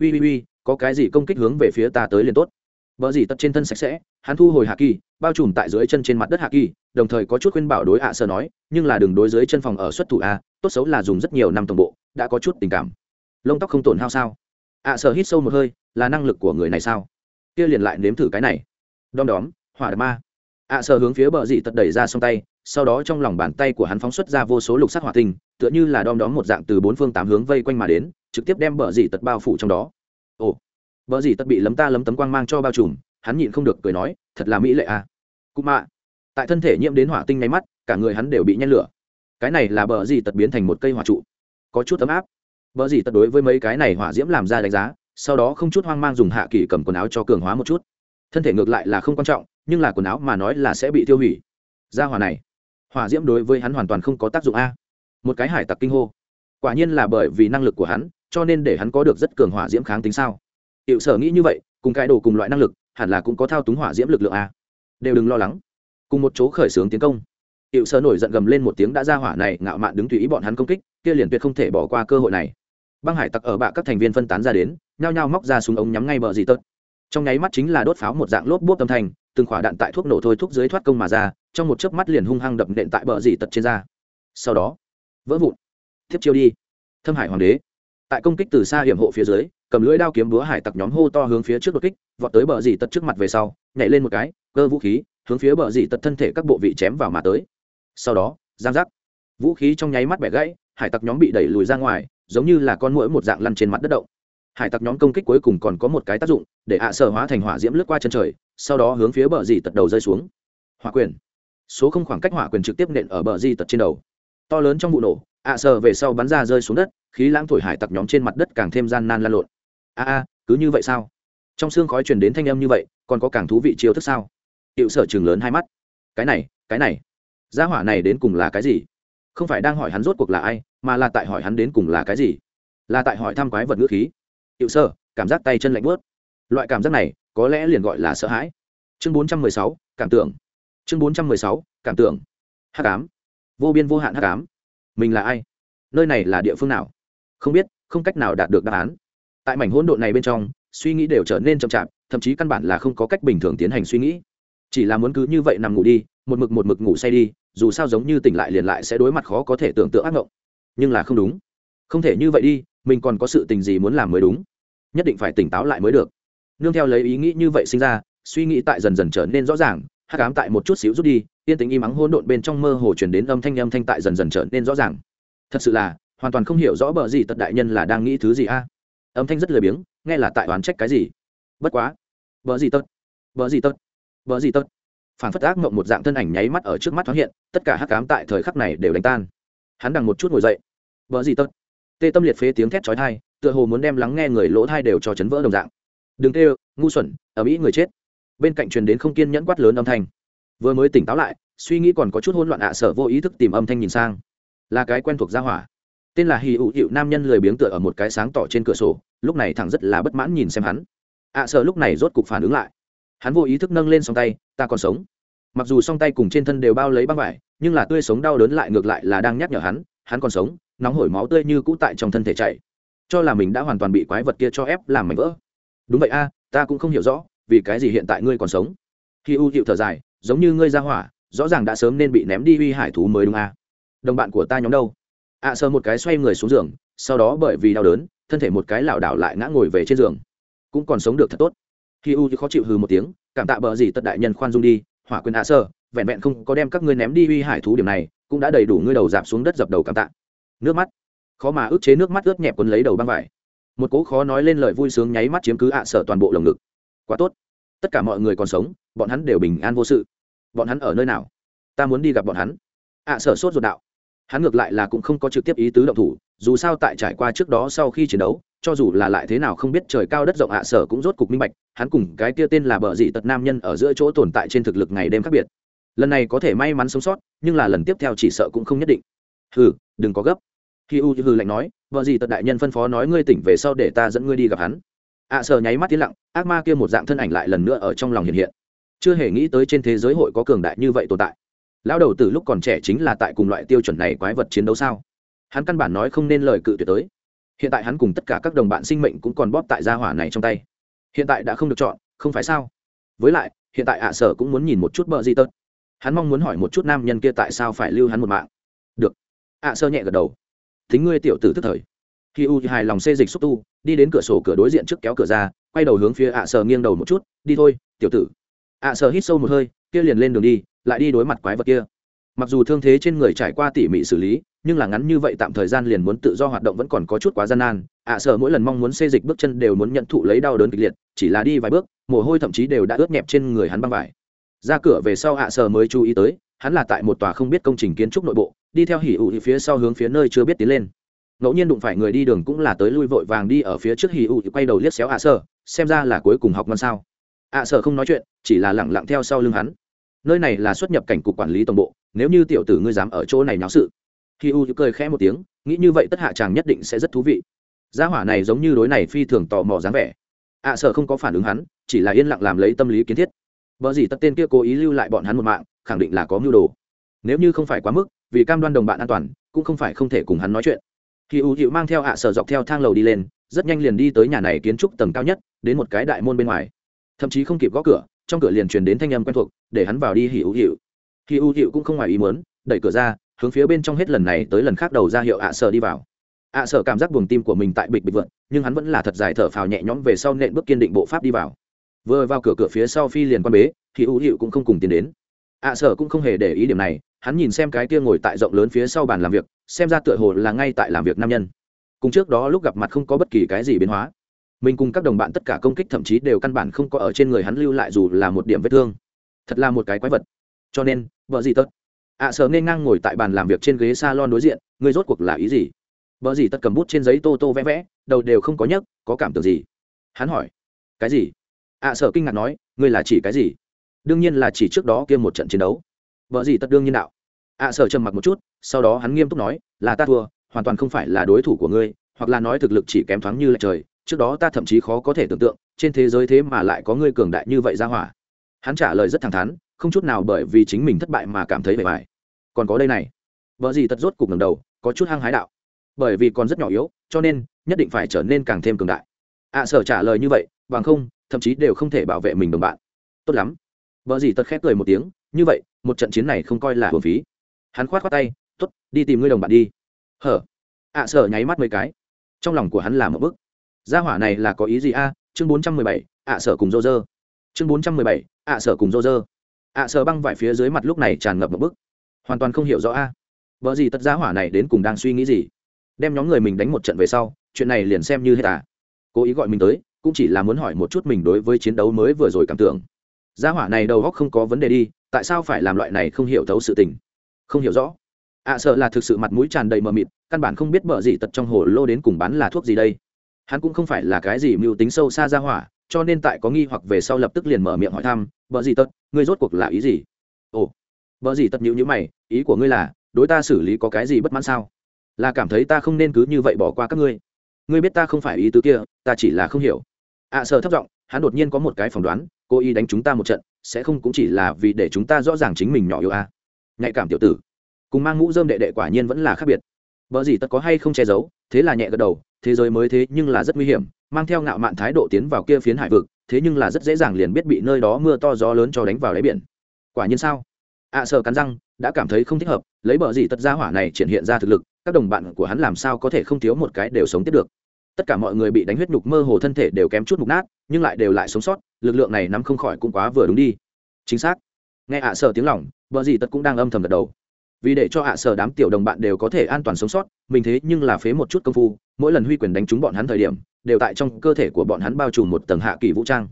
Ui ui ui có cái gì công kích hướng về phía ta tới liền tốt. Bờ dì tật trên thân sạch sẽ, hắn thu hồi hạ kỳ, bao trùm tại dưới chân trên mặt đất hạ kỳ, đồng thời có chút khuyên bảo đối ạ sơ nói, nhưng là đường đối dưới chân phòng ở xuất thủ a, tốt xấu là dùng rất nhiều năm tổng bộ, đã có chút tình cảm. Lông tóc không tổn hao sao? ạ sơ hít sâu một hơi, là năng lực của người này sao? Kia liền lại nếm thử cái này. Đom đóm, hỏa ma ạ sợ hướng phía bờ dị tật đẩy ra xong tay, sau đó trong lòng bàn tay của hắn phóng xuất ra vô số lục sắc hỏa tinh, tựa như là đom đóm một dạng từ bốn phương tám hướng vây quanh mà đến, trực tiếp đem bờ dị tật bao phủ trong đó. Ồ, bờ dị tật bị lấm ta lấm tấm quang mang cho bao trùm, hắn nhịn không được cười nói, thật là mỹ lệ à. cụ mạ, tại thân thể nhiễm đến hỏa tinh nháy mắt, cả người hắn đều bị nhen lửa. Cái này là bờ dị tật biến thành một cây hỏa trụ. Có chút ấm áp. Bờ dị tật đối với mấy cái này hỏa diễm làm ra đánh giá, sau đó không chút hoang mang dùng hạ kỳ cầm quần áo cho cường hóa một chút thân thể ngược lại là không quan trọng, nhưng là quần áo mà nói là sẽ bị tiêu hủy. Ra hỏa này, hỏa diễm đối với hắn hoàn toàn không có tác dụng a. Một cái hải tặc kinh hô. Quả nhiên là bởi vì năng lực của hắn, cho nên để hắn có được rất cường hỏa diễm kháng tính sao? Hiệu sở nghĩ như vậy, cùng cái đồ cùng loại năng lực, hẳn là cũng có thao túng hỏa diễm lực lượng a. Đều đừng lo lắng. Cùng một chỗ khởi xướng tiến công. Hiệu sở nổi giận gầm lên một tiếng đã ra hỏa này ngạo mạn đứng tùy ý bọn hắn công kích, kia liền tuyệt không thể bỏ qua cơ hội này. Băng hải tặc ở bạ các thành viên phân tán ra đến, nhao nhao móc ra súng ống nhắm ngay bờ dì tớt trong nháy mắt chính là đốt pháo một dạng lốp bốp âm thanh, từng khỏa đạn tại thuốc nổ thôi thuốc dưới thoát công mà ra, trong một chớp mắt liền hung hăng đập nện tại bờ dì tật trên da. Sau đó, vỡ vụn. Tiếp chiêu đi. Thâm hải hoàng đế. Tại công kích từ xa hiểm hộ phía dưới, cầm lưỡi đao kiếm búa hải tặc nhóm hô to hướng phía trước đột kích, vọt tới bờ dì tật trước mặt về sau, nhảy lên một cái, cơ vũ khí, hướng phía bờ dì tật thân thể các bộ vị chém vào mà tới. Sau đó, giang giác. Vũ khí trong nháy mắt bẻ gãy, hải tặc nhóm bị đẩy lùi ra ngoài, giống như là con mũi một dạng lăn trên mặt đất động hải tặc nhóm công kích cuối cùng còn có một cái tác dụng, để ạ sở hóa thành hỏa diễm lướt qua chân trời, sau đó hướng phía bờ dì tật đầu rơi xuống. Hỏa quyền. Số không khoảng cách hỏa quyền trực tiếp nện ở bờ dì tật trên đầu. To lớn trong vụ nổ, ạ sở về sau bắn ra rơi xuống đất, khí lãng thổi hải tặc nhóm trên mặt đất càng thêm gian nan lan lộn. A a, cứ như vậy sao? Trong xương khói truyền đến thanh âm như vậy, còn có càng thú vị chiêu thức sao? Hiệu sở trường lớn hai mắt. Cái này cái này. Gia hỏa này đến cùng là cái gì? Không phải đang hỏi hắn rốt cuộc là ai, mà là tại hỏi hắn đến cùng là cái gì? Là tại hỏi thăm quái vật ngữ khí hiệu sơ, cảm giác tay chân lạnh bớt loại cảm giác này có lẽ liền gọi là sợ hãi. Chương bốn trăm mười sáu, cảm tưởng. Chương bốn trăm mười sáu, cảm tưởng. Hắc ám. Vô biên vô hạn hắc ám. Mình là ai? Nơi này là địa phương nào? Không biết, không cách nào đạt được đáp án. Tại mảnh hỗn độn này bên trong, suy nghĩ đều trở nên chậm chạp, thậm chí căn bản là không có cách bình thường tiến hành suy nghĩ. Chỉ là muốn cứ như vậy nằm ngủ đi, một mực một mực ngủ say đi, dù sao giống như tỉnh lại liền lại sẽ đối mặt khó có thể tưởng tượng ác mộng. Nhưng là không đúng. Không thể như vậy đi, mình còn có sự tình gì muốn làm mới đúng? Nhất định phải tỉnh táo lại mới được. Nương theo lấy ý nghĩ như vậy sinh ra, suy nghĩ tại dần dần trở nên rõ ràng, hát cám tại một chút xíu rút đi, yên tính im ắng hỗn độn bên trong mơ hồ chuyển đến âm thanh âm thanh tại dần dần trở nên rõ ràng. Thật sự là, hoàn toàn không hiểu rõ bờ gì tật đại nhân là đang nghĩ thứ gì a. Âm thanh rất lười biếng, nghe là tại oán trách cái gì. Bất quá, bờ gì tật, bờ gì tật, bờ gì tật. Phản phất ác mộng một dạng thân ảnh nháy mắt ở trước mắt thoáng hiện, tất cả hát cám tại thời khắc này đều đánh tan. Hắn đằng một chút ngồi dậy. Bờ gì tật. Tê tâm liệt phế tiếng thét chói thai tựa hồ muốn đem lắng nghe người lỗ thai đều cho chấn vỡ đồng dạng. Đừng tê ngu xuẩn ở mỹ người chết. Bên cạnh truyền đến không kiên nhẫn quát lớn âm thanh. Vừa mới tỉnh táo lại, suy nghĩ còn có chút hỗn loạn ạ à sở vô ý thức tìm âm thanh nhìn sang. Là cái quen thuộc gia hỏa. Tên là hì ụ hiệu nam nhân lười biếng tựa ở một cái sáng tỏ trên cửa sổ, lúc này thẳng rất là bất mãn nhìn xem hắn. Ạ à sở lúc này rốt cục phản ứng lại. Hắn vô ý thức nâng lên song tay, ta còn sống. Mặc dù song tay cùng trên thân đều bao lấy băng vải, nhưng là tươi sống đau đớn lại ngược lại là đang nhắc nhở hắn hắn còn sống, nóng hổi máu tươi như cũ tại trong thân thể chảy cho là mình đã hoàn toàn bị quái vật kia cho ép làm mảnh vỡ. Đúng vậy a ta cũng không hiểu rõ vì cái gì hiện tại ngươi còn sống? Khi u hiệu thở dài giống như ngươi ra hỏa rõ ràng đã sớm nên bị ném đi uy hải thú mới đúng a. Đồng bạn của ta nhóm đâu? Ạ à, sờ một cái xoay người xuống giường sau đó bởi vì đau đớn thân thể một cái lảo đảo lại ngã ngồi về trên giường. Cũng còn sống được thật tốt. Khi u khó chịu hừ một tiếng cảm tạ bờ gì tật đại nhân khoan dung đi hỏa quyền ạ sơ vẹn vẹn không có đem các ngươi ném đi uy hải thú điểm này cũng đã đầy đủ ngươi đầu dạp xuống đất dập đầu cảm tạ. Nước mắt khó mà ức chế nước mắt ướt nhẹp quấn lấy đầu băng vải. Một cố khó nói lên lời vui sướng nháy mắt chiếm cứ ạ sở toàn bộ lồng ngực. Quá tốt. Tất cả mọi người còn sống, bọn hắn đều bình an vô sự. Bọn hắn ở nơi nào? Ta muốn đi gặp bọn hắn. Ạ sở sốt ruột đạo. Hắn ngược lại là cũng không có trực tiếp ý tứ động thủ, dù sao tại trải qua trước đó sau khi chiến đấu, cho dù là lại thế nào không biết trời cao đất rộng ạ sở cũng rốt cục minh bạch, hắn cùng cái kia tên là bờ dị tật nam nhân ở giữa chỗ tồn tại trên thực lực ngày đêm khác biệt. Lần này có thể may mắn sống sót, nhưng là lần tiếp theo chỉ sợ cũng không nhất định. Hừ, đừng có gấp khi u hư lạnh nói vợ gì tật đại nhân phân phó nói ngươi tỉnh về sau để ta dẫn ngươi đi gặp hắn. Ạ à, sợ nháy mắt tiến lặng ác ma kia một dạng thân ảnh lại lần nữa ở trong lòng hiện hiện. Chưa hề nghĩ tới trên thế giới hội có cường đại như vậy tồn tại. Lão đầu từ lúc còn trẻ chính là tại cùng loại tiêu chuẩn này quái vật chiến đấu sao? Hắn căn bản nói không nên lời cự tuyệt tới. Hiện tại hắn cùng tất cả các đồng bạn sinh mệnh cũng còn bóp tại gia hỏa này trong tay. Hiện tại đã không được chọn không phải sao? Với lại hiện tại ạ sở cũng muốn nhìn một chút bờ gì tật. Hắn mong muốn hỏi một chút nam nhân kia tại sao phải lưu hắn một mạng. Được. Ạ sơ nhẹ gật đầu thính ngươi tiểu tử tức thời. Khi u hài lòng xê dịch xúc tu, đi đến cửa sổ cửa đối diện trước kéo cửa ra, quay đầu hướng phía ạ sờ nghiêng đầu một chút, đi thôi, tiểu tử. ạ sờ hít sâu một hơi, kia liền lên đường đi, lại đi đối mặt quái vật kia. Mặc dù thương thế trên người trải qua tỉ mỉ xử lý, nhưng là ngắn như vậy tạm thời gian liền muốn tự do hoạt động vẫn còn có chút quá gian nan. ạ sờ mỗi lần mong muốn xê dịch bước chân đều muốn nhận thụ lấy đau đớn kịch liệt, chỉ là đi vài bước, mồ hôi thậm chí đều đã ướt nhẹp trên người hắn băng vải. Ra cửa về sau ạ sờ mới chú ý tới, hắn là tại một tòa không biết công trình kiến trúc nội bộ đi theo hỉ ụ phía sau hướng phía nơi chưa biết tiến lên. Ngẫu nhiên đụng phải người đi đường cũng là tới lui vội vàng đi ở phía trước hì ụ quay đầu liếc xéo ạ sở xem ra là cuối cùng học ngon sao. Ạ sở không nói chuyện, chỉ là lẳng lặng theo sau lưng hắn. Nơi này là xuất nhập cảnh cục quản lý tổng bộ, nếu như tiểu tử ngươi dám ở chỗ này náo sự. Hì ụ cười khẽ một tiếng, nghĩ như vậy tất hạ chàng nhất định sẽ rất thú vị. Gia hỏa này giống như đối này phi thường tò mò dáng vẻ. Ạ sở không có phản ứng hắn, chỉ là yên lặng làm lấy tâm lý kiến thiết. Vợ gì tất tên kia cố ý lưu lại bọn hắn một mạng, khẳng định là có mưu đồ. Nếu như không phải quá mức vì cam đoan đồng bạn an toàn, cũng không phải không thể cùng hắn nói chuyện. Khi u hiệu mang theo ạ sở dọc theo thang lầu đi lên, rất nhanh liền đi tới nhà này kiến trúc tầng cao nhất, đến một cái đại môn bên ngoài. Thậm chí không kịp gõ cửa, trong cửa liền truyền đến thanh âm quen thuộc, để hắn vào đi hỉ u hiệu khi u hiệu cũng không ngoài ý muốn, đẩy cửa ra, hướng phía bên trong hết lần này tới lần khác đầu ra hiệu ạ sở đi vào. Ạ sở cảm giác buồng tim của mình tại bịch bịch vượn nhưng hắn vẫn là thật dài thở phào nhẹ nhõm về sau nện bước kiên định bộ pháp đi vào. Vừa vào cửa cửa phía sau phi liền quan bế thì u hiệu cũng không cùng tiến đến. Ạ sở cũng không hề để ý điểm này hắn nhìn xem cái kia ngồi tại rộng lớn phía sau bàn làm việc xem ra tựa hồ là ngay tại làm việc nam nhân. Cùng trước đó lúc gặp mặt không có bất kỳ cái gì biến hóa. Mình cùng các đồng bạn tất cả công kích thậm chí đều căn bản không có ở trên người hắn lưu lại dù là một điểm vết thương. Thật là một cái quái vật. Cho nên vợ gì tất? Ạ à, sờ nên ngang ngồi tại bàn làm việc trên ghế s a lon đối diện người rốt cuộc là ý gì? Vợ gì tất cầm bút trên giấy tô tô vẽ vẽ đầu đều không có nhấc có cảm tưởng gì? Hắn hỏi. Cái gì? Ạ à, sợ kinh ngạc nói ngươi là chỉ cái gì? Đương nhiên là chỉ trước đó kia một trận chiến đấu vợ gì tất đương nhiên đạo. Ạ à, trầm mặc một chút sau đó hắn nghiêm túc nói là ta thua hoàn toàn không phải là đối thủ của ngươi hoặc là nói thực lực chỉ kém thoáng như lệch trời trước đó ta thậm chí khó có thể tưởng tượng trên thế giới thế mà lại có ngươi cường đại như vậy ra hỏa. Hắn trả lời rất thẳng thắn không chút nào bởi vì chính mình thất bại mà cảm thấy bề bài còn có đây này. Vợ gì tật rốt cục ngầm đầu có chút hăng hái đạo. Bởi vì còn rất nhỏ yếu cho nên nhất định phải trở nên càng thêm cường đại. Ạ à, sở trả lời như vậy bằng không thậm chí đều không thể bảo vệ mình đồng bạn. Tốt lắm. Vợ gì tật khép cười một tiếng như vậy một trận chiến này không coi là hồn phí. Hắn khoát khoát tay t ố t đi tìm ngươi đồng bạn đi. Hở? ạ à, sở nháy mắt mấy cái. Trong lòng của hắn là một bức. Gia hỏa này là có ý gì a? Chương bốn trăm mười bảy ạ sở cùng dô dơ chương bốn trăm mười bảy ạ sở cùng dô dơ ạ sở băng vải phía dưới mặt lúc này tràn ngập một bức. Hoàn toàn không hiểu rõ a. Vợ gì tất gia hỏa này đến cùng đang suy nghĩ gì? Đem nhóm người mình đánh một trận về sau chuyện này liền xem như hết à. Cố ý gọi mình tới cũng chỉ là muốn hỏi một chút mình đối với chiến đấu mới vừa rồi cảm tưởng gia hỏa này đầu góc không có vấn đề đi, tại sao phải làm loại này không hiểu thấu sự tình? Không hiểu rõ. Ạ sợ là thực sự mặt mũi tràn đầy mờ mịt, căn bản không biết bợ gì tật trong hồ lô đến cùng bán là thuốc gì đây. Hắn cũng không phải là cái gì mưu tính sâu xa ra hỏa, cho nên tại có nghi hoặc về sau lập tức liền mở miệng hỏi thăm bợ gì tật, ngươi rốt cuộc là ý gì? Ồ bợ gì tật nhữ nhữ mày, ý của ngươi là, đối ta xử lý có cái gì bất mãn sao? Là cảm thấy ta không nên cứ như vậy bỏ qua các ngươi. Ngươi biết ta không phải ý tứ kia, ta chỉ là không hiểu. Ạ sợ thất giọng hắn đột nhiên có một cái phỏng đoán cô y đánh chúng ta một trận sẽ không cũng chỉ là vì để chúng ta rõ ràng chính mình nhỏ yêu a à. nhạy cảm tiểu tử. Cùng mang mũ dơm đệ đệ quả nhiên vẫn là khác biệt. Vợ gì tất có hay không che giấu thế là nhẹ gật đầu thế giới mới thế nhưng là rất nguy hiểm mang theo ngạo mạn thái độ tiến vào kia phiến hải vực thế nhưng là rất dễ dàng liền biết bị nơi đó mưa to gió lớn cho đánh vào đáy biển. Quả nhiên sao? Ạ à, sợ cắn răng đã cảm thấy không thích hợp lấy bờ gì tật gia hỏa này triển hiện ra thực lực các đồng bạn của hắn làm sao có thể không thiếu một cái đều sống tiếp được? Tất cả mọi người bị đánh huyết nhục mơ hồ thân thể đều kém chút mục nát, nhưng lại đều lại sống sót, lực lượng này nắm không khỏi cũng quá vừa đúng đi. Chính xác. Nghe ạ à sợ tiếng lòng, vợ gì tất cũng đang âm thầm gật đầu. Vì để cho ạ à sở đám tiểu đồng bạn đều có thể an toàn sống sót, mình thế nhưng là phế một chút công phu, mỗi lần huy quyền đánh trúng bọn hắn thời điểm, đều tại trong cơ thể của bọn hắn bao trùm một tầng hạ kỳ vũ trang.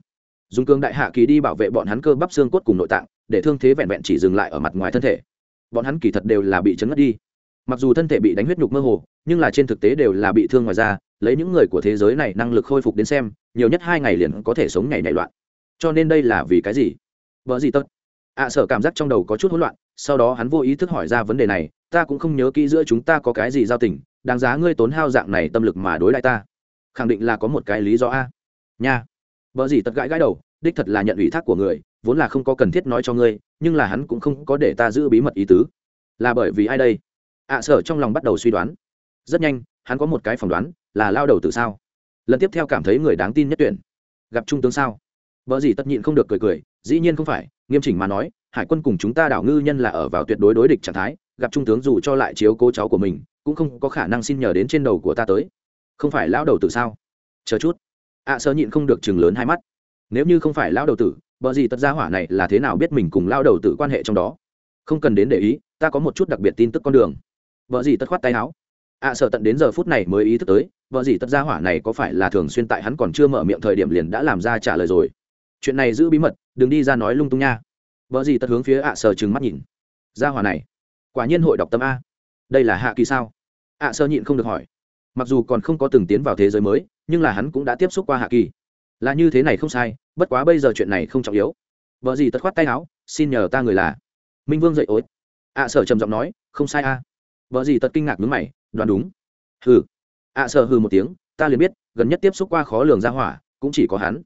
Dùng cương đại hạ kỳ đi bảo vệ bọn hắn cơ bắp xương cốt cùng nội tạng, để thương thế vẹn vẹn chỉ dừng lại ở mặt ngoài thân thể. Bọn hắn kỳ thật đều là bị chấn ngất đi mặc dù thân thể bị đánh huyết nhục mơ hồ, nhưng là trên thực tế đều là bị thương ngoài da, lấy những người của thế giới này năng lực khôi phục đến xem, nhiều nhất hai ngày liền có thể sống ngày nảy loạn. Cho nên đây là vì cái gì? Vợ gì tất ạ à, sở cảm giác trong đầu có chút hỗn loạn, sau đó hắn vô ý thức hỏi ra vấn đề này, ta cũng không nhớ kỹ giữa chúng ta có cái gì giao tình, đáng giá ngươi tốn hao dạng này tâm lực mà đối lại ta. Khẳng định là có một cái lý do a. Nha. Vợ gì tật gãi gãi đầu, đích thật là nhận ủy thác của người, vốn là không có cần thiết nói cho ngươi, nhưng là hắn cũng không có để ta giữ bí mật ý tứ. Là bởi vì ai đây? Ạ sở trong lòng bắt đầu suy đoán. Rất nhanh hắn có một cái phỏng đoán là lao đầu từ sao? Lần tiếp theo cảm thấy người đáng tin nhất tuyển. Gặp trung tướng sao? Vợ gì tất nhịn không được cười cười dĩ nhiên không phải nghiêm chỉnh mà nói hải quân cùng chúng ta đảo ngư nhân là ở vào tuyệt đối đối địch trạng thái gặp trung tướng dù cho lại chiếu cố cháu của mình cũng không có khả năng xin nhờ đến trên đầu của ta tới. Không phải lão đầu tử sao? Chờ chút. Ạ à, sơ nhịn không được chừng lớn hai mắt. Nếu như không phải lão đầu tử bờ gì tất gia hỏa này là thế nào biết mình cùng lao đầu tử quan hệ trong đó? Không cần đến để ý ta có một chút đặc biệt tin tức con đường vợ gì tất khoát tay áo. Ạ à, sợ tận đến giờ phút này mới ý thức tới vợ gì tất ra hỏa này có phải là thường xuyên tại hắn còn chưa mở miệng thời điểm liền đã làm ra trả lời rồi. Chuyện này giữ bí mật đừng đi ra nói lung tung nha. Vợ gì tất hướng phía ạ à trừng mắt nhìn. Ra hỏa này quả nhiên hội đọc tâm a. Đây là hạ kỳ sao? ạ sơ nhịn không được hỏi. Mặc dù còn không có từng tiến vào thế giới mới nhưng là hắn cũng đã tiếp xúc qua hạ kỳ. Là như thế này không sai bất quá bây giờ chuyện này không trọng yếu. Vợ gì tất khoát tay áo xin nhờ ta người là. Minh vương dậy ối. ạ sở trầm giọng nói không sai a vợ gì tật kinh ngạc ngứng mày, đoán đúng. Hừ. À, Ạ sợ hừ một tiếng, ta liền biết, gần nhất tiếp xúc qua khó lường ra hỏa, cũng chỉ có hắn.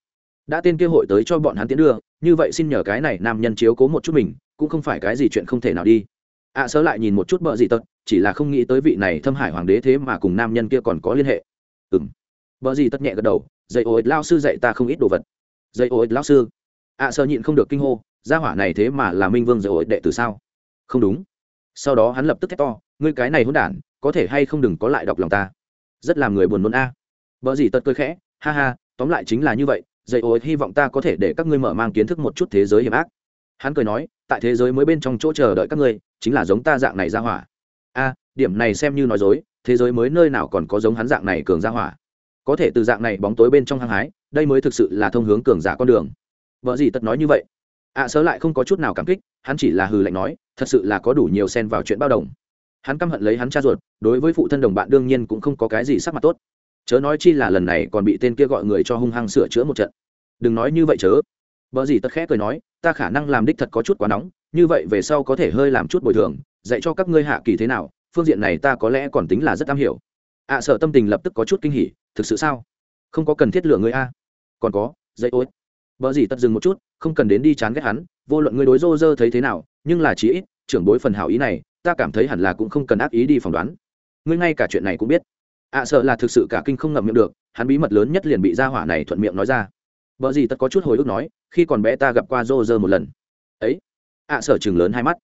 Đã tên kia hội tới cho bọn hắn tiến đưa, như vậy xin nhờ cái này nam nhân chiếu cố một chút mình, cũng không phải cái gì chuyện không thể nào đi. À, Ạ sở lại nhìn một chút bợ gì tật, chỉ là không nghĩ tới vị này thâm hải hoàng đế thế mà cùng nam nhân kia còn có liên hệ. Ừ m bợ gì tật nhẹ gật đầu dạy ối lao sư dạy ta không ít đồ vật. Dạy ối lao sư. À, Ạ sở nhịn không được kinh hô, gia hỏa này thế mà là minh vương dạy ối đệ từ sao? Không đúng. Sau đó hắn lập tức thét to ngươi cái này hôn đản có thể hay không đừng có lại đọc lòng ta. Rất làm người buồn nôn a. À. Vợ gì tật cười khẽ ha ha tóm lại chính là như vậy dạy ôi hy vọng ta có thể để các ngươi mở mang kiến thức một chút thế giới hiểm ác. Hắn cười nói tại thế giới mới bên trong chỗ chờ đợi các ngươi chính là giống ta dạng này ra hỏa. A à, điểm này xem như nói dối thế giới mới nơi nào còn có giống hắn dạng này cường ra hỏa. Có thể từ dạng này bóng tối bên trong hăng hái đây mới thực sự là thông hướng cường giả con đường. Vợ gì tật nói như vậy. Ạ à, sớ lại không có chút nào cảm kích hắn chỉ là hừ lạnh nói thật sự là có đủ nhiều xen vào chuyện bao đồng hắn căm hận lấy hắn cha ruột đối với phụ thân đồng bạn đương nhiên cũng không có cái gì sắc mặt tốt. Chớ nói chi là lần này còn bị tên kia gọi người cho hung hăng sửa chữa một trận. Đừng nói như vậy chớ. Vợ gì tất khẽ cười nói ta khả năng làm đích thật có chút quá nóng như vậy về sau có thể hơi làm chút bồi thường dạy cho các ngươi hạ kỳ thế nào phương diện này ta có lẽ còn tính là rất am hiểu. Ạ à, sợ tâm tình lập tức có chút kinh hỉ thực sự sao? Không có cần thiết lựa người a. Còn có dạy ối vợ gì tất dừng một chút không cần đến đi chán ghét hắn vô luận ngươi đối rô rơ thấy thế nào nhưng là chí ít trưởng bối phần hảo ý này ta cảm thấy hẳn là cũng không cần ác ý đi phỏng đoán. Ngươi ngay cả chuyện này cũng biết. Ạ à, sợ là thực sự cả kinh không ngậm miệng được hắn bí mật lớn nhất liền bị gia hỏa này thuận miệng nói ra. Vợ gì tất có chút hồi ức nói khi còn bé ta gặp qua rô rơ một lần. Ấy ạ à, sợ chừng lớn hai mắt.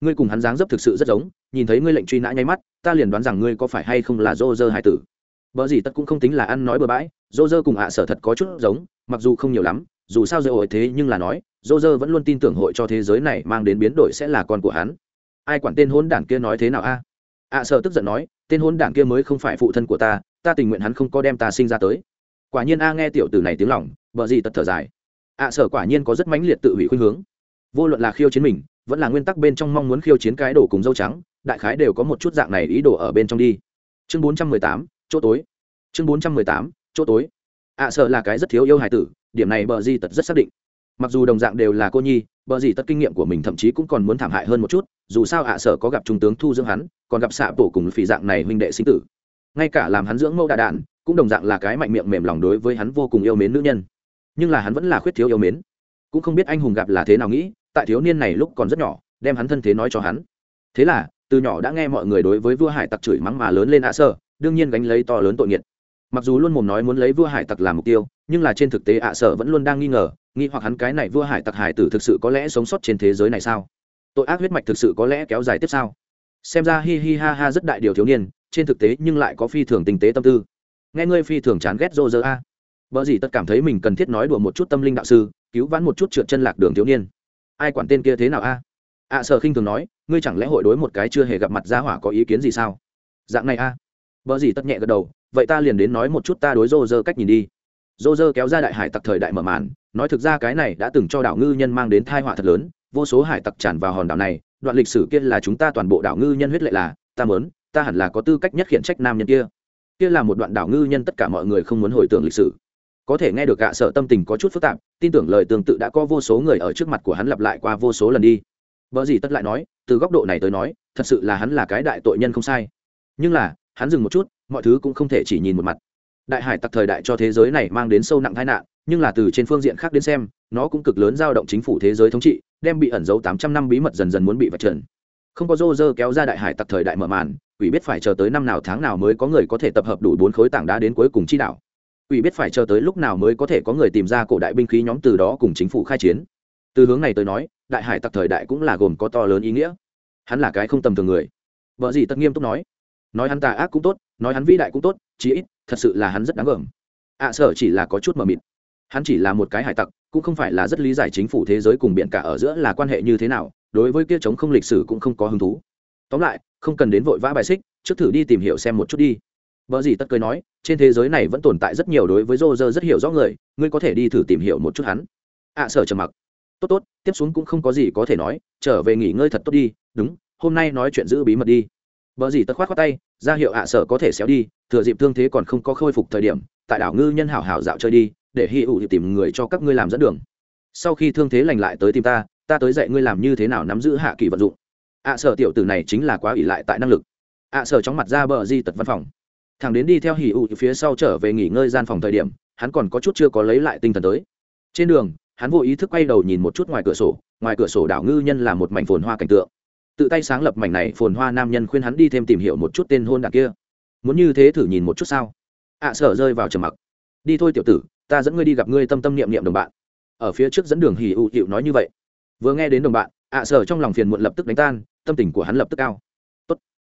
Ngươi cùng hắn dáng dấp thực sự rất giống nhìn thấy ngươi lệnh truy nã nháy mắt ta liền đoán rằng ngươi có phải hay không là rô rơ hải tử. Vợ gì tất cũng không tính là ăn nói bừa bãi rô rơ cùng ạ à sở thật có chút giống mặc dù không nhiều lắm dù sao dễ ổi thế nhưng là nói rô rơ vẫn luôn tin tưởng hội cho thế giới này mang đến biến đổi sẽ là con của hắn ai quản tên hôn đảng kia nói thế nào a? Ạ sợ tức giận nói, tên hôn đảng kia mới không phải phụ thân của ta ta tình nguyện hắn không có đem ta sinh ra tới. Quả nhiên a nghe tiểu từ này tiếng lòng vợ gì tật thở dài. Ạ sợ quả nhiên có rất mãnh liệt tự hủy khuynh hướng. Vô luận là khiêu chiến mình, vẫn là nguyên tắc bên trong mong muốn khiêu chiến cái đồ cùng dâu trắng, đại khái đều có một chút dạng này ý đồ ở bên trong đi. Chương bốn trăm mười tám, chỗ tối. Chương bốn trăm mười tám, chỗ tối. Ạ sợ là cái rất thiếu yêu hài tử, điểm này bờ di tật rất xác định. Mặc dù đồng dạng đều là cô nhi bờ di tật kinh nghiệm của mình thậm chí cũng còn muốn thảm hại hơn một chút dù sao ạ sở có gặp trung tướng thu dưỡng hắn, còn gặp xạ bổ cùng phỉ dạng này huynh đệ sinh tử. Ngay cả làm hắn dưỡng mẫu đà đạn cũng đồng dạng là cái mạnh miệng mềm lòng đối với hắn vô cùng yêu mến nữ nhân. Nhưng là hắn vẫn là khuyết thiếu yêu mến. Cũng không biết anh hùng gặp là thế nào nghĩ, tại thiếu niên này lúc còn rất nhỏ, đem hắn thân thế nói cho hắn. Thế là, từ nhỏ đã nghe mọi người đối với vua hải tặc chửi mắng mà lớn lên ạ sở, đương nhiên gánh lấy to lớn tội nghiệt. Mặc dù luôn mồm nói muốn lấy vua hải tặc làm mục tiêu, nhưng là trên thực tế ạ sở vẫn luôn đang nghi ngờ, nghi hoặc hắn cái này vua hải tặc hải tử thực sự có lẽ sống sót trên thế giới này sao? Tội ác huyết mạch thực sự có lẽ kéo dài tiếp sao xem ra hi hi ha ha rất đại điều thiếu niên, trên thực tế nhưng lại có phi thường tinh tế tâm tư. Nghe ngươi phi thường chán ghét rô rơ a. Vợ gì tất cảm thấy mình cần thiết nói đùa một chút tâm linh đạo sư, cứu vãn một chút trượt chân lạc đường thiếu niên. Ai quản tên kia thế nào a? Ạ sở khinh thường nói, ngươi chẳng lẽ hội đối một cái chưa hề gặp mặt gia hỏa có ý kiến gì sao? Dạng này a. Vợ gì tất nhẹ gật đầu, vậy ta liền đến nói một chút ta đối rô rơ cách nhìn đi. Rô rơ kéo ra đại hải tặc thời đại mở màn, nói thực ra cái này đã từng cho đảo ngư nhân mang đến thai họa thật lớn vô số hải tặc tràn vào hòn đảo này, đoạn lịch sử kia là chúng ta toàn bộ đảo ngư nhân huyết lệ là, ta mớn ta hẳn là có tư cách nhất khiển trách nam nhân kia. Kia là một đoạn đảo ngư nhân tất cả mọi người không muốn hồi tưởng lịch sử. Có thể nghe được gạ sợ tâm tình có chút phức tạp, tin tưởng lời tương tự đã có vô số người ở trước mặt của hắn lặp lại qua vô số lần đi. Vợ gì tất lại nói, từ góc độ này tới nói, thật sự là hắn là cái đại tội nhân không sai. Nhưng là, hắn dừng một chút, mọi thứ cũng không thể chỉ nhìn một mặt. Đại hải tặc thời đại cho thế giới này mang đến sâu nặng tai nạn, nhưng là từ trên phương diện khác đến xem, nó cũng cực lớn dao động chính phủ thế giới thống trị đem bị ẩn giấu tám trăm năm bí mật dần dần muốn bị vạch trần. Không có rô rơ kéo ra đại hải tặc thời đại mở màn, quỷ biết phải chờ tới năm nào tháng nào mới có người có thể tập hợp đủ bốn khối tảng đá đến cuối cùng chi đạo. Quỷ biết phải chờ tới lúc nào mới có thể có người tìm ra cổ đại binh khí nhóm từ đó cùng chính phủ khai chiến. Từ hướng này tới nói, đại hải tặc thời đại cũng là gồm có to lớn ý nghĩa. Hắn là cái không tầm thường người. Vợ gì tất nghiêm túc nói. Nói hắn tà ác cũng tốt, nói hắn vĩ đại cũng tốt, chí ít, thật sự là hắn rất đáng gờm. Ạ sở chỉ là có chút mờ mịt. Hắn chỉ là một cái hải tặc cũng không phải là rất lý giải chính phủ thế giới cùng biển cả ở giữa là quan hệ như thế nào, đối với kia chống không lịch sử cũng không có hứng thú. Tóm lại, không cần đến vội vã bài xích, trước thử đi tìm hiểu xem một chút đi. Vợ gì tất cười nói, trên thế giới này vẫn tồn tại rất nhiều đối với rô rơ rất hiểu rõ người, ngươi có thể đi thử tìm hiểu một chút hắn. À, ạ sở trầm mặc. Tốt tốt, tiếp xuống cũng không có gì có thể nói, trở về nghỉ ngơi thật tốt đi, đúng, hôm nay nói chuyện giữ bí mật đi. Vợ gì tất khoát khoát tay, ra hiệu ạ sở có thể xéo đi, thừa dịp thương thế còn không có khôi phục thời điểm, tại đảo ngư nhân hảo hảo dạo chơi đi để hy ủ tìm người cho các ngươi làm dẫn đường. Sau khi thương thế lành lại tới tìm ta ta tới dạy ngươi làm như thế nào nắm giữ hạ kỳ vận dụng. Ạ sở tiểu tử này chính là quá ỷ lại tại năng lực. Ạ sở chóng mặt ra bờ di tật văn phòng. Thằng đến đi theo hỉ ụ phía sau trở về nghỉ ngơi gian phòng thời điểm, hắn còn có chút chưa có lấy lại tinh thần tới. Trên đường, hắn vô ý thức quay đầu nhìn một chút ngoài cửa sổ, ngoài cửa sổ đảo ngư nhân là một mảnh phồn hoa cảnh tượng. Tự tay sáng lập mảnh này phồn hoa nam nhân khuyên hắn đi thêm tìm hiểu một chút tên hôn đ kia. Muốn như thế thử nhìn một chút sao? Ạ sở rơi vào trầm mặc. Đi thôi tiểu tử ta dẫn ngươi đi gặp ngươi tâm tâm niệm niệm đồng bạn. Ở phía trước dẫn đường hỉ ụ hiệu nói như vậy. Vừa nghe đến đồng bạn, ạ sở trong lòng phiền muộn lập tức đánh tan, tâm tình của hắn lập tức cao. Tốt.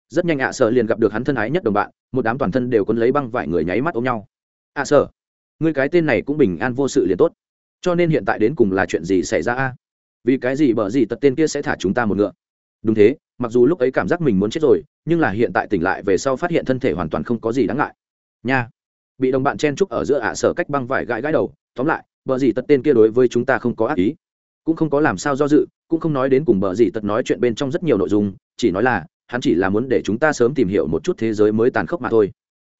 rất nhanh ạ sở liền gặp được hắn thân ái nhất đồng bạn, một đám toàn thân đều quấn lấy băng vải người nháy mắt ôm nhau. Ạ sở, ngươi cái tên này cũng bình an vô sự liền tốt. Cho nên hiện tại đến cùng là chuyện gì xảy ra a? Vì cái gì bở gì tật tên kia sẽ thả chúng ta một ngựa? Đúng thế, mặc dù lúc ấy cảm giác mình muốn chết rồi, nhưng là hiện tại tỉnh lại về sau phát hiện thân thể hoàn toàn không có gì đáng ngại. Nha bị đồng bạn chen trúc ở giữa ạ sở cách băng vải gãi gãi đầu, tóm lại, bờ gì tật tên kia đối với chúng ta không có ác ý. Cũng không có làm sao do dự, cũng không nói đến cùng bờ gì tật nói chuyện bên trong rất nhiều nội dung, chỉ nói là, hắn chỉ là muốn để chúng ta sớm tìm hiểu một chút thế giới mới tàn khốc mà thôi.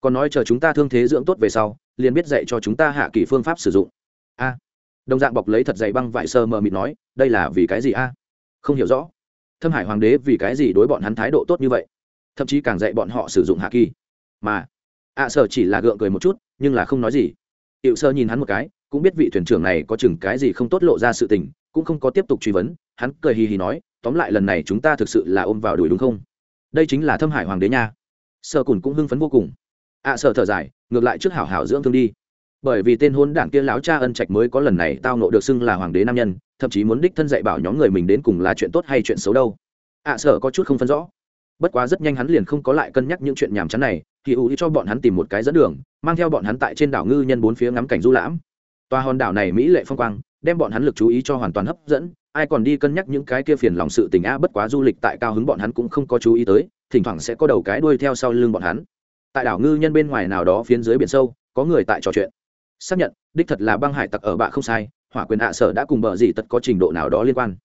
Còn nói chờ chúng ta thương thế dưỡng tốt về sau, liền biết dạy cho chúng ta hạ kỳ phương pháp sử dụng. A. Đồng dạng bọc lấy thật dày băng vải sơ mờ mịt nói, đây là vì cái gì a? Không hiểu rõ. Thâm hải hoàng đế vì cái gì đối bọn hắn thái độ tốt như vậy? Thậm chí càng dạy bọn họ sử dụng hạ kỳ. Mà ạ sở chỉ là gượng cười một chút nhưng là không nói gì. Hiệu sơ nhìn hắn một cái cũng biết vị thuyền trưởng này có chừng cái gì không tốt lộ ra sự tình cũng không có tiếp tục truy vấn hắn cười hì hì nói tóm lại lần này chúng ta thực sự là ôm vào đùi đúng không? Đây chính là thâm hải hoàng đế nha. Sơ cùn cũng hưng phấn vô cùng. Ạ à, sợ thở dài ngược lại trước hảo hảo dưỡng thương đi. Bởi vì tên hôn đảng kia láo cha ân trạch mới có lần này tao nộ được xưng là hoàng đế nam nhân thậm chí muốn đích thân dạy bảo nhóm người mình đến cùng là chuyện tốt hay chuyện xấu đâu. Ạ à, sợ có chút không phân rõ. Bất quá rất nhanh hắn liền không có lại cân nhắc những chuyện nhàm chán này thì ưu cho bọn hắn tìm một cái dẫn đường, mang theo bọn hắn tại trên đảo ngư nhân bốn phía ngắm cảnh du lãm. Tòa hòn đảo này mỹ lệ phong quang, đem bọn hắn lực chú ý cho hoàn toàn hấp dẫn, ai còn đi cân nhắc những cái kia phiền lòng sự tình a bất quá du lịch tại cao hứng bọn hắn cũng không có chú ý tới, thỉnh thoảng sẽ có đầu cái đuôi theo sau lưng bọn hắn. Tại đảo ngư nhân bên ngoài nào đó phiến dưới biển sâu, có người tại trò chuyện. Xác nhận, đích thật là băng hải tặc ở bạ không sai, hỏa quyền hạ sở đã cùng bờ gì tật có trình độ nào đó liên quan.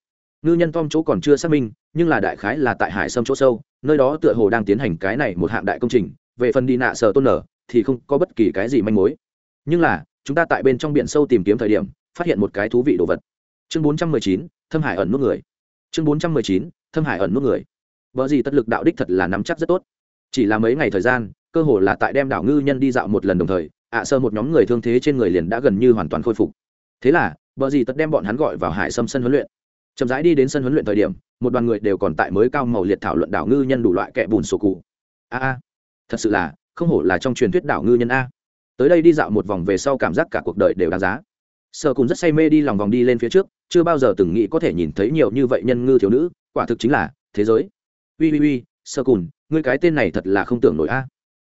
Ngư nhân tom chỗ còn chưa xác minh, nhưng là đại khái là tại hải sâm chỗ sâu, nơi đó tựa hồ đang tiến hành cái này một hạng đại công trình về phần đi nạ sở tôn nở thì không có bất kỳ cái gì manh mối. Nhưng là chúng ta tại bên trong biển sâu tìm kiếm thời điểm phát hiện một cái thú vị đồ vật. Chương 419, thâm hải ẩn nút người. Chương 419, thâm hải ẩn nút người. Vợ gì tất lực đạo đích thật là nắm chắc rất tốt. Chỉ là mấy ngày thời gian cơ hồ là tại đem đảo ngư nhân đi dạo một lần đồng thời ạ sơ một nhóm người thương thế trên người liền đã gần như hoàn toàn khôi phục. Thế là vợ gì tất đem bọn hắn gọi vào hải sâm sân huấn luyện. Chậm rãi đi đến sân huấn luyện thời điểm một đoàn người đều còn tại mới cao màu liệt thảo luận đảo ngư nhân đủ loại kẹ bùn sổ cụ. A a thật sự là, không hổ là trong truyền thuyết đảo ngư nhân a. Tới đây đi dạo một vòng về sau cảm giác cả cuộc đời đều đáng giá. Sợ cùng rất say mê đi lòng vòng đi lên phía trước, chưa bao giờ từng nghĩ có thể nhìn thấy nhiều như vậy nhân ngư thiếu nữ, quả thực chính là, thế giới. Ui ui ui sơ cùn, ngươi cái tên này thật là không tưởng nổi a.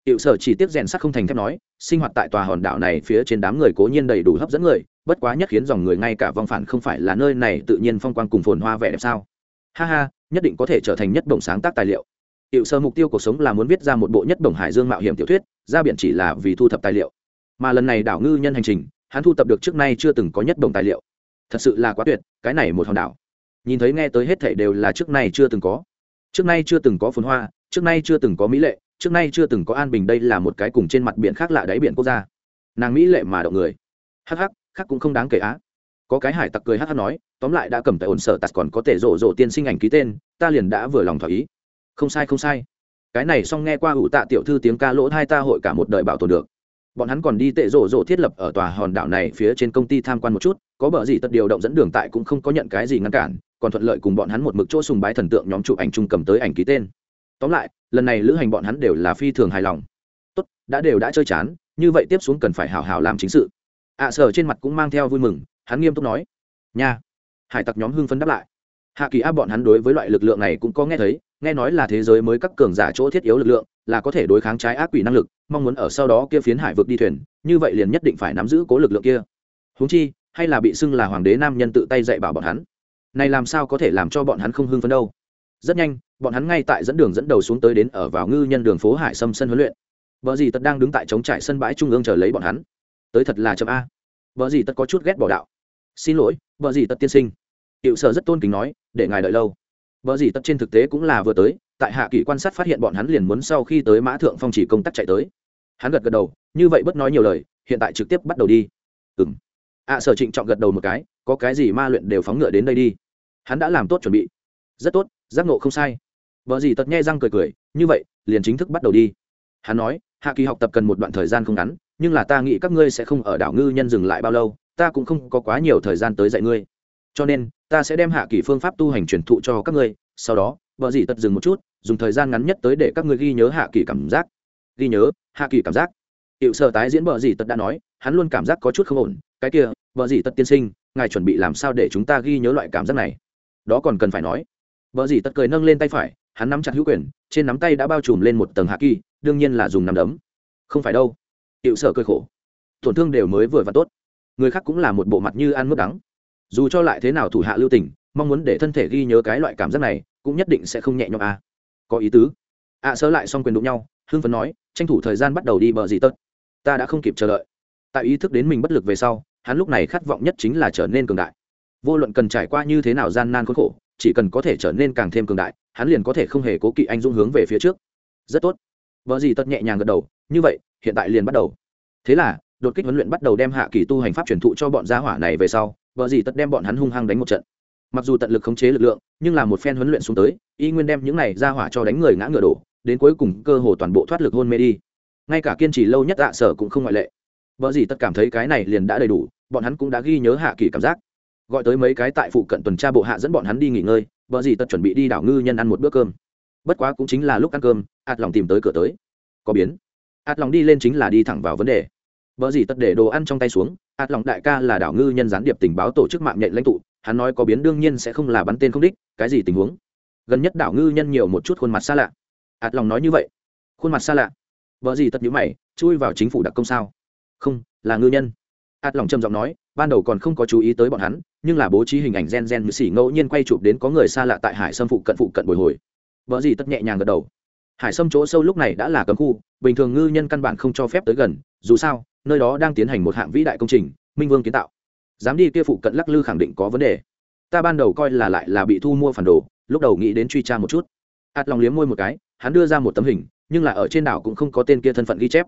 Hiệu sở chỉ tiếp rèn sắc không thành thép nói, sinh hoạt tại tòa hòn đảo này phía trên đám người cố nhiên đầy đủ hấp dẫn người, bất quá nhất khiến dòng người ngay cả vòng phản không phải là nơi này tự nhiên phong quang cùng phồn hoa vẻ đẹp sao. Ha ha, nhất định có thể trở thành nhất đồng sáng tác tài liệu hiệu sơ mục tiêu cuộc sống là muốn viết ra một bộ nhất đồng hải dương mạo hiểm tiểu thuyết, ra biển chỉ là vì thu thập tài liệu. Mà lần này đảo ngư nhân hành trình, hắn thu thập được trước nay chưa từng có nhất đồng tài liệu. Thật sự là quá tuyệt, cái này một hòn đảo. Nhìn thấy nghe tới hết thảy đều là trước nay chưa từng có. Trước nay chưa từng có phồn hoa, trước nay chưa từng có mỹ lệ, trước nay chưa từng có an bình đây là một cái cùng trên mặt biển khác lạ đáy biển quốc gia. Nàng mỹ lệ mà động người. Hắc hắc, khác cũng không đáng kể á. Có cái hải tặc cười hắc hắc nói, tóm lại đã cầm tại ổn sở tạt còn có thể rộ rộ tiên sinh ảnh ký tên, ta liền đã vừa lòng thỏa ý không sai không sai. Cái này xong nghe qua ủ tạ tiểu thư tiếng ca lỗ hai ta hội cả một đời bảo tồn được. Bọn hắn còn đi tệ rộ rộ thiết lập ở tòa hòn đảo này phía trên công ty tham quan một chút có bờ gì tất điều động dẫn đường tại cũng không có nhận cái gì ngăn cản còn thuận lợi cùng bọn hắn một mực chỗ sùng bái thần tượng nhóm chụp ảnh chung cầm tới ảnh ký tên. Tóm lại lần này lữ hành bọn hắn đều là phi thường hài lòng. Tốt đã đều đã chơi chán như vậy tiếp xuống cần phải hào hào làm chính sự. Ạ à, sở trên mặt cũng mang theo vui mừng hắn nghiêm túc nói. Nha. Hải tặc nhóm hưng phấn đáp lại. Hạ kỳ áp bọn hắn đối với loại lực lượng này cũng có nghe thấy nghe nói là thế giới mới các cường giả chỗ thiết yếu lực lượng, là có thể đối kháng trái ác quỷ năng lực, mong muốn ở sau đó kia phiến hải vực đi thuyền, như vậy liền nhất định phải nắm giữ cố lực lượng kia. Húng chi, hay là bị xưng là hoàng đế nam nhân tự tay dạy bảo bọn hắn. Này làm sao có thể làm cho bọn hắn không hưng phấn đâu? Rất nhanh, bọn hắn ngay tại dẫn đường dẫn đầu xuống tới đến ở vào ngư nhân đường phố hải sâm sân huấn luyện. Vợ gì tật đang đứng tại chống trại sân bãi trung ương chờ lấy bọn hắn. Tới thật là chậm a. Vợ gì tật có chút ghét bỏ đạo. Xin lỗi vợ gì tật tiên sinh. Hiệu sở rất tôn kính nói, để ngài đợi lâu vợ gì tất trên thực tế cũng là vừa tới tại hạ kỳ quan sát phát hiện bọn hắn liền muốn sau khi tới mã thượng phong chỉ công tác chạy tới. Hắn gật gật đầu như vậy bất nói nhiều lời hiện tại trực tiếp bắt đầu đi. Ừm, m ạ sở trịnh trọng gật đầu một cái có cái gì ma luyện đều phóng ngựa đến đây đi. Hắn đã làm tốt chuẩn bị. Rất tốt giác ngộ không sai. Vợ gì tật nghe răng cười cười như vậy liền chính thức bắt đầu đi. Hắn nói hạ kỳ học tập cần một đoạn thời gian không ngắn nhưng là ta nghĩ các ngươi sẽ không ở đảo ngư nhân dừng lại bao lâu ta cũng không có quá nhiều thời gian tới dạy ngươi cho nên, ta sẽ đem hạ kỳ phương pháp tu hành truyền thụ cho các ngươi, sau đó vợ dĩ tật dừng một chút, dùng thời gian ngắn nhất tới để các ngươi ghi nhớ hạ kỳ cảm giác. Ghi nhớ, hạ kỳ cảm giác. Hiệu sở tái diễn vợ dĩ tật đã nói, hắn luôn cảm giác có chút không ổn, cái kia vợ dĩ tật tiên sinh, ngài chuẩn bị làm sao để chúng ta ghi nhớ loại cảm giác này? Đó còn cần phải nói. Vợ dĩ tật cười nâng lên tay phải, hắn nắm chặt hữu quyền, trên nắm tay đã bao trùm lên một tầng hạ kỳ đương nhiên là dùng nắm đấm. Không phải đâu. Hiệu sở cười khổ. Tổn thương đều mới vừa và tốt. Người khác cũng là một bộ mặt như ăn mướp đắng dù cho lại thế nào thủ hạ lưu tình mong muốn để thân thể ghi nhớ cái loại cảm giác này cũng nhất định sẽ không nhẹ nhõm a à. có ý tứ. Ạ à, sớ lại xong quyền đụng nhau hưng phấn nói tranh thủ thời gian bắt đầu đi bờ gì tớt. Ta đã không kịp chờ đợi. Tại ý thức đến mình bất lực về sau hắn lúc này khát vọng nhất chính là trở nên cường đại. Vô luận cần trải qua như thế nào gian nan khốn khổ chỉ cần có thể trở nên càng thêm cường đại hắn liền có thể không hề cố kỵ anh dũng hướng về phía trước. Rất tốt. Vợ gì tất nhẹ nhàng gật đầu như vậy hiện tại liền bắt đầu. Thế là đột kích huấn luyện bắt đầu đem hạ kỳ tu hành pháp truyền thụ cho bọn gia hỏa này về sau vợ gì tất đem bọn hắn hung hăng đánh một trận. Mặc dù tận lực khống chế lực lượng, nhưng là một phen huấn luyện xuống tới, y nguyên đem những này ra hỏa cho đánh người ngã ngựa đổ, đến cuối cùng cơ hồ toàn bộ thoát lực hôn mê đi. Ngay cả kiên trì lâu nhất dạ sở cũng không ngoại lệ. Vợ gì tất cảm thấy cái này liền đã đầy đủ, bọn hắn cũng đã ghi nhớ hạ kỳ cảm giác. Gọi tới mấy cái tại phụ cận tuần tra bộ hạ dẫn bọn hắn đi nghỉ ngơi, vợ gì tất chuẩn bị đi đảo ngư nhân ăn một bữa cơm. Bất quá cũng chính là lúc ăn cơm, ạt lòng tìm tới cửa tới. Có biến. Ạt lòng đi lên chính là đi thẳng vào vấn đề. Vợ gì tất để đồ ăn trong tay xuống ạt lòng đại ca là đảo ngư nhân gián điệp tình báo tổ chức mạng nhện lãnh tụ, hắn nói có biến đương nhiên sẽ không là bắn tên không đích, cái gì tình huống? Gần nhất đảo ngư nhân nhiều một chút khuôn mặt xa lạ. Ạt lòng nói như vậy. Khuôn mặt xa lạ? Vợ gì tất nhữ mày, chui vào chính phủ đặc công sao? Không, là ngư nhân. Ạt lòng trầm giọng nói, ban đầu còn không có chú ý tới bọn hắn, nhưng là bố trí hình ảnh gen gen như xỉ ngẫu nhiên quay chụp đến có người xa lạ tại hải sâm phụ cận phụ cận bồi hồi. Vợ gì tất nhẹ nhàng gật đầu. Hải sâm chỗ sâu lúc này đã là cấm khu, bình thường ngư nhân căn bản không cho phép tới gần, dù sao nơi đó đang tiến hành một hạng vĩ đại công trình, minh vương kiến tạo. Dám đi kia phụ cận lắc lư khẳng định có vấn đề. Ta ban đầu coi là lại là bị thu mua phản đồ, lúc đầu nghĩ đến truy tra một chút. Ạt lòng liếm môi một cái, hắn đưa ra một tấm hình, nhưng là ở trên đảo cũng không có tên kia thân phận ghi chép.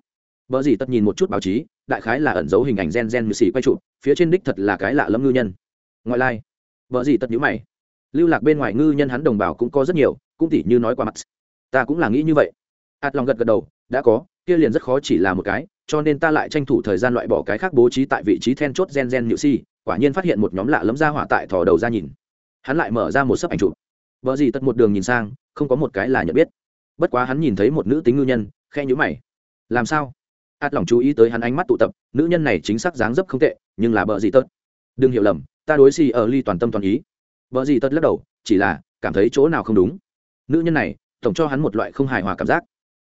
Vợ gì tất nhìn một chút báo chí, đại khái là ẩn giấu hình ảnh gen gen như xì quay trụ, phía trên đích thật là cái lạ lẫm ngư nhân. Ngoại lai vợ gì tất nhữ mày. Lưu lạc bên ngoài ngư nhân hắn đồng bào cũng có rất nhiều, cũng tỉ như nói qua mặt ta cũng là nghĩ như vậy. Ạt lòng gật gật đầu, đã có, kia liền rất khó chỉ là một cái cho nên ta lại tranh thủ thời gian loại bỏ cái khác bố trí tại vị trí then chốt gen gen nhự si, quả nhiên phát hiện một nhóm lạ lẫm ra hỏa tại thò đầu ra nhìn. Hắn lại mở ra một sấp ảnh chụp. Vợ gì tất một đường nhìn sang, không có một cái là nhận biết. Bất quá hắn nhìn thấy một nữ tính ngư nhân khe nhữ mày. Làm sao? Át lòng chú ý tới hắn ánh mắt tụ tập, nữ nhân này chính xác dáng dấp không tệ, nhưng là bợ gì tật. Đừng hiểu lầm, ta đối xì ở ly toàn tâm toàn ý. Bợ gì tật lắc đầu, chỉ là cảm thấy chỗ nào không đúng. Nữ nhân này, tổng cho hắn một loại không hài hòa cảm giác.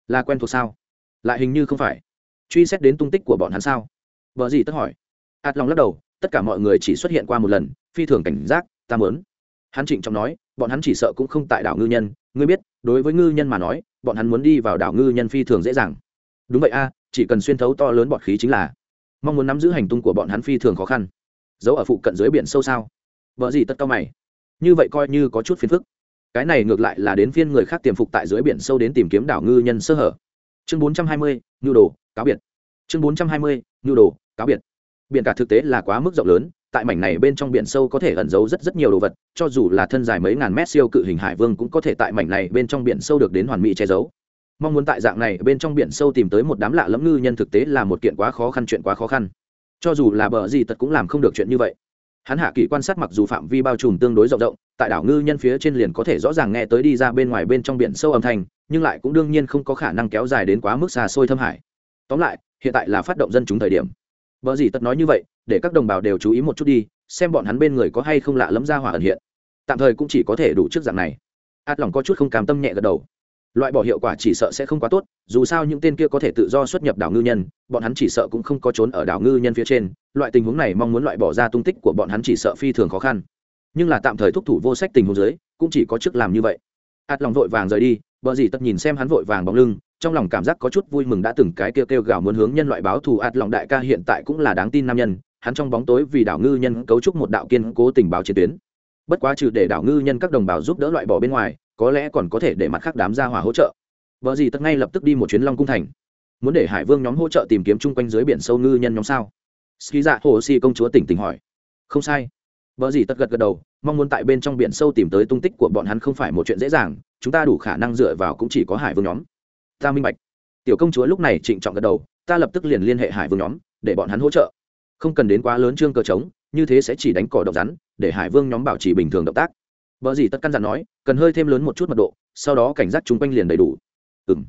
Là quen thuộc sao? Lại hình như không phải truy xét đến tung tích của bọn hắn sao? Vợ gì tất hỏi. Ạt lòng lắc đầu, tất cả mọi người chỉ xuất hiện qua một lần, phi thường cảnh giác, ta mớn hắn trịnh trọng nói, bọn hắn chỉ sợ cũng không tại đảo ngư nhân. Ngươi biết, đối với ngư nhân mà nói, bọn hắn muốn đi vào đảo ngư nhân phi thường dễ dàng. Đúng vậy a, chỉ cần xuyên thấu to lớn bọt khí chính là. Mong muốn nắm giữ hành tung của bọn hắn phi thường khó khăn. Giấu ở phụ cận dưới biển sâu sao? Vợ gì tất cao mày. Như vậy coi như có chút phiền phức. Cái này ngược lại là đến phiên người khác tiềm phục tại dưới biển sâu đến tìm kiếm đảo ngư nhân sơ hở. Chương bốn trăm hai mươi, nhu đồ cáo biệt. Chương bốn trăm hai mươi, nhu đồ, cáo biệt. Biển cả thực tế là quá mức rộng lớn, tại mảnh này bên trong biển sâu có thể ẩn giấu rất rất nhiều đồ vật, cho dù là thân dài mấy ngàn mét siêu cự hình hải vương cũng có thể tại mảnh này bên trong biển sâu được đến hoàn mỹ che giấu. Mong muốn tại dạng này bên trong biển sâu tìm tới một đám lạ lẫm ngư nhân thực tế là một kiện quá khó khăn chuyện quá khó khăn. Cho dù là bờ gì tật cũng làm không được chuyện như vậy. Hắn hạ kỳ quan sát mặc dù phạm vi bao trùm tương đối rộng rộng, tại đảo ngư nhân phía trên liền có thể rõ ràng nghe tới đi ra bên ngoài bên trong biển sâu âm thanh, nhưng lại cũng đương nhiên không có khả năng kéo dài đến quá mức xa xôi thâm hải tóm lại, hiện tại là phát động dân chúng thời điểm. Vợ gì tất nói như vậy, để các đồng bào đều chú ý một chút đi, xem bọn hắn bên người có hay không lạ lẫm ra hỏa ẩn hiện. Tạm thời cũng chỉ có thể đủ trước dạng này. Át lòng có chút không cam tâm nhẹ gật đầu. Loại bỏ hiệu quả chỉ sợ sẽ không quá tốt, dù sao những tên kia có thể tự do xuất nhập đảo ngư nhân, bọn hắn chỉ sợ cũng không có trốn ở đảo ngư nhân phía trên, loại tình huống này mong muốn loại bỏ ra tung tích của bọn hắn chỉ sợ phi thường khó khăn. Nhưng là tạm thời thúc thủ vô sách tình huống dưới, cũng chỉ có chức làm như vậy. Át lòng vội vàng rời đi vợ gì tất nhìn xem hắn vội vàng bóng lưng trong lòng cảm giác có chút vui mừng đã từng cái kêu kêu gào muốn hướng nhân loại báo thù ạt lòng đại ca hiện tại cũng là đáng tin nam nhân, hắn trong bóng tối vì đảo ngư nhân cấu trúc một đạo kiên cố tình báo chiến tuyến. Bất quá trừ để đảo ngư nhân các đồng bào giúp đỡ loại bỏ bên ngoài, có lẽ còn có thể để mặt khác đám gia hỏa hỗ trợ. Vợ gì tất ngay lập tức đi một chuyến long cung thành. Muốn để hải vương nhóm hỗ trợ tìm kiếm chung quanh dưới biển sâu ngư nhân nhóm sao? Ski dạ hồ si công chúa tỉnh tỉnh hỏi. Không sai. Vợ gì tất gật gật đầu, mong muốn tại bên trong biển sâu tìm tới tung tích của bọn hắn không phải một chuyện dễ dàng, chúng ta đủ khả năng dựa vào cũng chỉ có hải vương nhóm ta minh bạch. Tiểu công chúa lúc này trịnh trọng gật đầu, ta lập tức liền liên hệ hải vương nhóm, để bọn hắn hỗ trợ. Không cần đến quá lớn trương cơ trống, như thế sẽ chỉ đánh cỏ độc rắn, để hải vương nhóm bảo trì bình thường động tác. Vợ gì tất căn dặn nói, cần hơi thêm lớn một chút mật độ, sau đó cảnh giác chung quanh liền đầy đủ. Ừ m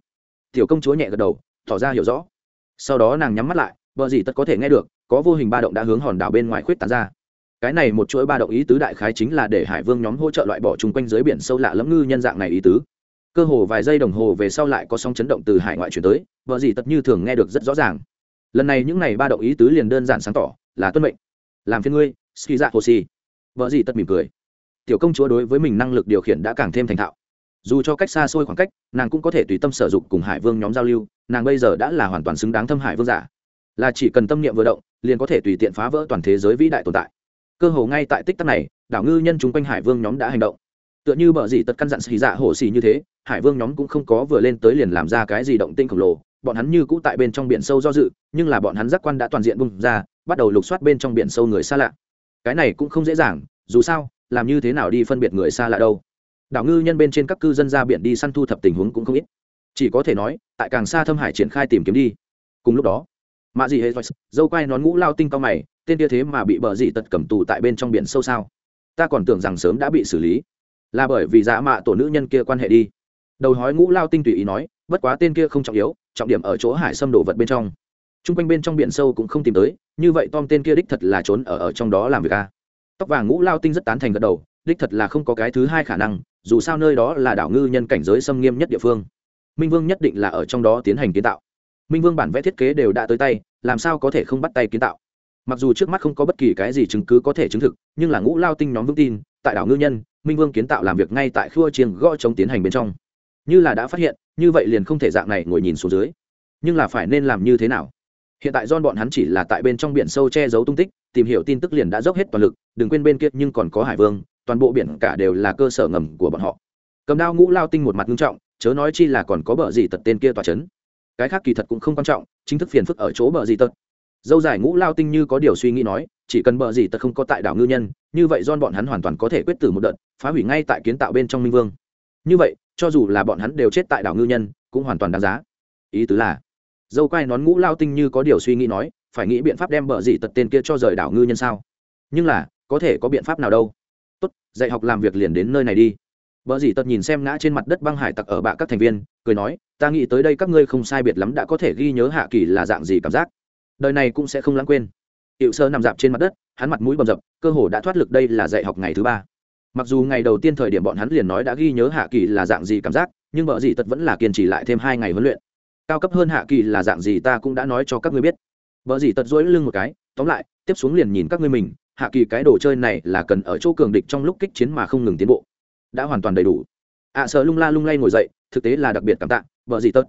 tiểu công chúa nhẹ gật đầu, tỏ ra hiểu rõ. Sau đó nàng nhắm mắt lại vợ gì tất có thể nghe được, có vô hình ba động đã hướng hòn đảo bên ngoài khuyết tán ra. Cái này một chuỗi ba động ý tứ đại khái chính là để hải vương nhóm hỗ trợ loại bỏ chung quanh dưới biển sâu lạ lẫm ngư nhân dạng này ý tứ cơ hồ vài giây đồng hồ về sau lại có sóng chấn động từ hải ngoại chuyển tới, vợ gì tật như thường nghe được rất rõ ràng. Lần này những này ba động ý tứ liền đơn giản sáng tỏ, là tuân mệnh. Làm phiên ngươi ski dạ hồ si vợ gì tật mỉm cười. Tiểu công chúa đối với mình năng lực điều khiển đã càng thêm thành thạo. Dù cho cách xa xôi khoảng cách, nàng cũng có thể tùy tâm sở dụng cùng hải vương nhóm giao lưu, nàng bây giờ đã là hoàn toàn xứng đáng thâm hải vương giả. Là chỉ cần tâm niệm vừa động, liền có thể tùy tiện phá vỡ toàn thế giới vĩ đại tồn tại. Cơ hồ ngay tại tích tắc này, đảo ngư nhân chúng quanh hải vương nhóm đã hành động. Tựa như bờ gì tật căn dặn xì dạ hổ xì như thế hải vương nhóm cũng không có vừa lên tới liền làm ra cái gì động tinh khổng lồ, bọn hắn như cũ tại bên trong biển sâu do dự, nhưng là bọn hắn giác quan đã toàn diện bung ra, bắt đầu lục soát bên trong biển sâu người xa lạ. Cái này cũng không dễ dàng, dù sao, làm như thế nào đi phân biệt người xa lạ đâu. Đảo ngư nhân bên trên các cư dân ra biển đi săn thu thập tình huống cũng không ít. Chỉ có thể nói, tại càng xa thâm hải triển khai tìm kiếm đi. Cùng lúc đó mạ dị hệ dâu quai nón ngũ lao tinh cao mày, tên kia thế mà bị bờ dị tật cầm tù tại bên trong biển sâu sao? Ta còn tưởng rằng sớm đã bị xử lý. Là bởi vì giá mạ tổ nữ nhân kia quan hệ đi đầu hói ngũ lao tinh tùy ý nói bất quá tên kia không trọng yếu trọng điểm ở chỗ hải xâm đổ vật bên trong. T r u n g quanh bên trong biển sâu cũng không tìm tới như vậy tom tên kia đích thật là trốn ở, ở trong đó làm việc a tóc vàng ngũ lao tinh rất tán thành gật đầu đích thật là không có cái thứ hai khả năng dù sao nơi đó là đảo ngư nhân cảnh giới xâm nghiêm nhất địa phương. Minh vương nhất định là ở trong đó tiến hành kiến tạo. Minh vương bản vẽ thiết kế đều đã tới tay làm sao có thể không bắt tay kiến tạo? Mặc dù trước mắt không có bất kỳ cái gì chứng cứ có thể chứng thực nhưng là ngũ lao tinh nhóm vững tin tại đảo ngư nhân minh vương kiến tạo làm việc ngay tại khua chiêng gõ chống tiến hành bên trong như là đã phát hiện như vậy liền không thể dạng này ngồi nhìn xuống dưới. Nhưng là phải nên làm như thế nào? Hiện tại don bọn hắn chỉ là tại bên trong biển sâu che giấu tung tích tìm hiểu tin tức liền đã dốc hết toàn lực đừng quên bên kia nhưng còn có hải vương toàn bộ biển cả đều là cơ sở ngầm của bọn họ. Cầm đao ngũ lao tinh một mặt nghiêm trọng chớ nói chi là còn có bờ gì tật tên kia tòa chấn, cái khác kỳ thật cũng không quan trọng chính thức phiền phức ở chỗ bờ gì tật. Dâu dài ngũ lao tinh như có điều suy nghĩ nói chỉ cần bờ gì tật không có tại đảo ngư nhân như vậy don bọn hắn hoàn toàn có thể quyết tử một đợt phá hủy ngay tại kiến tạo bên trong minh vương. Như vậy cho dù là bọn hắn đều chết tại đảo ngư nhân, cũng hoàn toàn đáng giá. Ý tứ là, dâu quai nón ngũ lao tinh như có điều suy nghĩ nói, phải nghĩ biện pháp đem bờ dị tật tên kia cho rời đảo ngư nhân sao? Nhưng là, có thể có biện pháp nào đâu. Tốt, dạy học làm việc liền đến nơi này đi. Bờ dị tật nhìn xem ngã trên mặt đất băng hải tặc ở bạ các thành viên, cười nói, ta nghĩ tới đây các ngươi không sai biệt lắm đã có thể ghi nhớ hạ kỳ là dạng gì cảm giác. Đời này cũng sẽ không lãng quên. Hiệu sơ nằm dạp trên mặt đất, hắn mặt mũi bầm dập, cơ hồ đã thoát lực đây là dạy học ngày thứ ba mặc dù ngày đầu tiên thời điểm bọn hắn liền nói đã ghi nhớ hạ kỳ là dạng gì cảm giác, nhưng vợ dị tật vẫn là kiên trì lại thêm hai ngày huấn luyện. Cao cấp hơn hạ kỳ là dạng gì ta cũng đã nói cho các ngươi biết. Vợ dị tật dỗi lưng một cái, tóm lại, tiếp xuống liền nhìn các ngươi mình, hạ kỳ cái đồ chơi này là cần ở chỗ cường địch trong lúc kích chiến mà không ngừng tiến bộ. Đã hoàn toàn đầy đủ. À, Ạ sợ lung la lung lay ngồi dậy, thực tế là đặc biệt cảm tạ, vợ dị tật.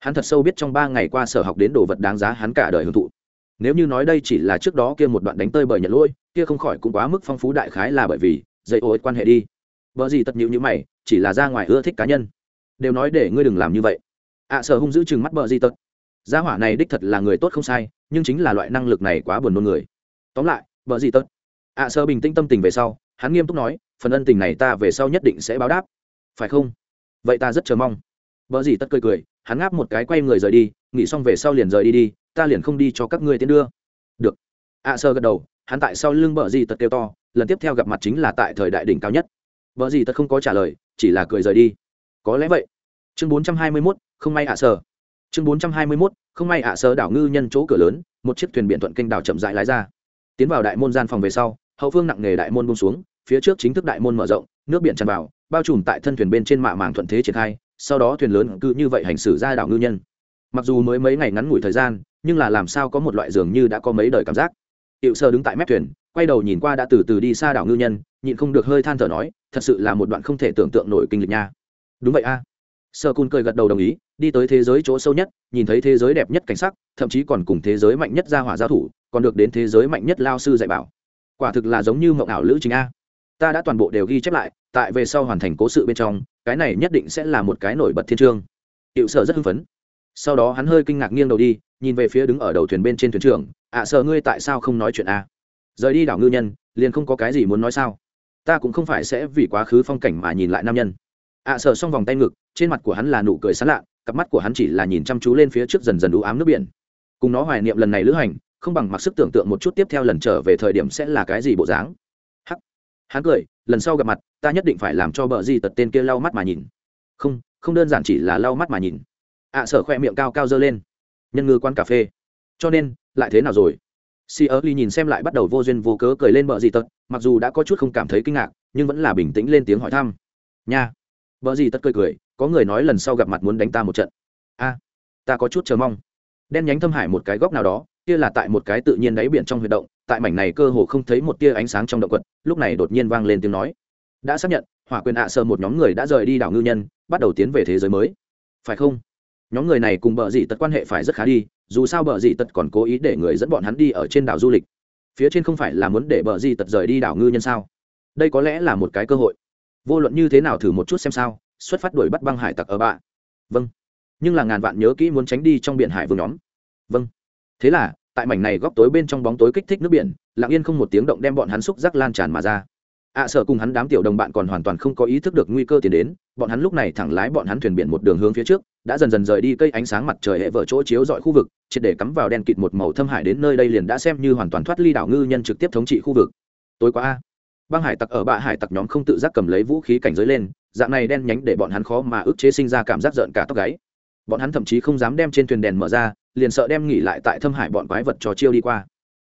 Hắn thật sâu biết trong ba ngày qua sở học đến đồ vật đáng giá hắn cả đời hưởng thụ. Nếu như nói đây chỉ là trước đó kia một đoạn đánh tơi bởi nhận lỗi, kia không khỏi cũng quá mức phong phú đại khái là bởi vì dây ô quan hệ đi. Vợ gì tật nhịu như mày chỉ là ra ngoài ưa thích cá nhân. Đều nói để ngươi đừng làm như vậy. Ạ à, sở hung giữ chừng mắt vợ gì tật gia hỏa này đích thật là người tốt không sai nhưng chính là loại năng lực này quá buồn nôn người. Tóm lại vợ gì tật ạ à, sở bình tĩnh tâm tình về sau hắn nghiêm túc nói phần ân tình này ta về sau nhất định sẽ báo đáp. Phải không? Vậy ta rất chờ mong. Vợ gì tất cười cười hắn ngáp một cái quay người rời đi nghỉ xong về sau liền rời đi đi ta liền không đi cho các ngươi tiến đưa. Được. Ạ à, sơ gật đầu hắn tại sau lưng bờ gì tật kêu to lần tiếp theo gặp mặt chính là tại thời đại đỉnh cao nhất. Vợ gì tật không có trả lời chỉ là cười rời đi. Có lẽ vậy. Chương bốn trăm hai mươi 421, không may ạ à sơ chương bốn trăm hai mươi 421, không may ạ à sơ đảo ngư nhân chỗ cửa lớn một chiếc thuyền biển thuận kênh đảo chậm rãi lái ra. Tiến vào đại môn gian phòng về sau hậu phương nặng nghề đại môn bông xuống phía trước chính thức đại môn mở rộng nước biển tràn vào bao trùm tại thân thuyền bên trên mạ màng thuận thế triển khai sau đó thuyền lớn cứ như vậy hành xử ra đảo ngư nhân. Mặc dù mới mấy ngày ngắn ngủi thời gian nhưng là làm sao có một loại dường như đã có mấy đời cảm giác. Hiệu sơ đứng tại mép thuyền quay đầu nhìn qua đã từ từ đi xa đảo ngư nhân nhịn không được hơi than thở nói thật sự là một đoạn không thể tưởng tượng nổi kinh lịch nha. Đúng vậy a. À. sơ cun cười gật đầu đồng ý đi tới thế giới chỗ sâu nhất nhìn thấy thế giới đẹp nhất cảnh sắc thậm chí còn cùng thế giới mạnh nhất gia hỏa giao thủ còn được đến thế giới mạnh nhất lao sư dạy bảo. Quả thực là giống như mộng ảo lữ chính a. Ta đã toàn bộ đều ghi chép lại tại về sau hoàn thành cố sự bên trong cái này nhất định sẽ là một cái nổi bật thiên trương hiệu sở rất hưng phấn. Sau đó hắn hơi kinh ngạc nghiêng đầu đi nhìn về phía đứng ở đầu thuyền bên trên thuyền trưởng ạ à, sợ ngươi tại sao không nói chuyện a? Rời đi đảo ngư nhân liền không có cái gì muốn nói sao? Ta cũng không phải sẽ vì quá khứ phong cảnh mà nhìn lại nam nhân. Ạ à, sợ xong vòng tay ngực trên mặt của hắn là nụ cười sán lạ cặp mắt của hắn chỉ là nhìn chăm chú lên phía trước dần dần đủ ám nước biển. Cùng nó hoài niệm lần này lữ hành không bằng mặc sức tưởng tượng một chút tiếp theo lần trở về thời điểm sẽ là cái gì bộ dáng. Hắc. Hắn cười lần sau gặp mặt ta nhất định phải làm cho bờ di tật tên kia lau mắt mà nhìn. Không không đơn giản chỉ là lau mắt mà nhìn. Ạ à, sở khoe miệng cao cao dơ lên. Nhân ngư quán cà phê. Cho nên lại thế nào rồi? Si ớ ly nhìn xem lại bắt đầu vô duyên vô cớ cười lên bờ di tật, mặc dù đã có chút không cảm thấy kinh ngạc, nhưng vẫn là bình tĩnh lên tiếng hỏi thăm. Nha. Bờ di tật cười cười, có người nói lần sau gặp mặt muốn đánh ta một trận. A, ta có chút chờ mong. Đen nhánh thâm hải một cái góc nào đó, kia là tại một cái tự nhiên đáy biển trong huy động, tại mảnh này cơ hồ không thấy một tia ánh sáng trong động quật, lúc này đột nhiên vang lên tiếng nói. Đã xác nhận, hỏa quyền ạ sơ một nhóm người đã rời đi đảo ngư nhân, bắt đầu tiến về thế giới mới. Phải không? Nhóm người này cùng bờ dị tật quan hệ phải rất khá đi dù sao bờ dị tật còn cố ý để người dẫn bọn hắn đi ở trên đảo du lịch. Phía trên không phải là muốn để bờ dị tật rời đi đảo ngư nhân sao? Đây có lẽ là một cái cơ hội. Vô luận như thế nào thử một chút xem sao xuất phát đuổi bắt băng hải tặc ở bạ. Vâng. Nhưng là ngàn vạn nhớ kỹ muốn tránh đi trong biển hải vương nhóm. Vâng. Thế là tại mảnh này góc tối bên trong bóng tối kích thích nước biển lặng yên không một tiếng động đem bọn hắn xúc rắc lan tràn mà ra. Ạ à, sợ cùng hắn đám tiểu đồng bạn còn hoàn toàn không có ý thức được nguy cơ tiến đến bọn hắn lúc này thẳng lái bọn hắn thuyền biển một đường hướng phía trước đã dần dần rời đi cây ánh sáng mặt trời hệ vợ chỗ chiếu dọi khu vực triệt để cắm vào đen kịt một màu thâm hải đến nơi đây liền đã xem như hoàn toàn thoát ly đảo ngư nhân trực tiếp thống trị khu vực. Tối quá, a băng hải tặc ở bạ hải tặc nhóm không tự giác cầm lấy vũ khí cảnh giới lên dạng này đen nhánh để bọn hắn khó mà ức chế sinh ra cảm giác giận cả tóc gáy. Bọn hắn thậm chí không dám đem trên thuyền đèn mở ra liền sợ đem nghỉ lại tại thâm hải bọn quái vật trò chiêu đi qua.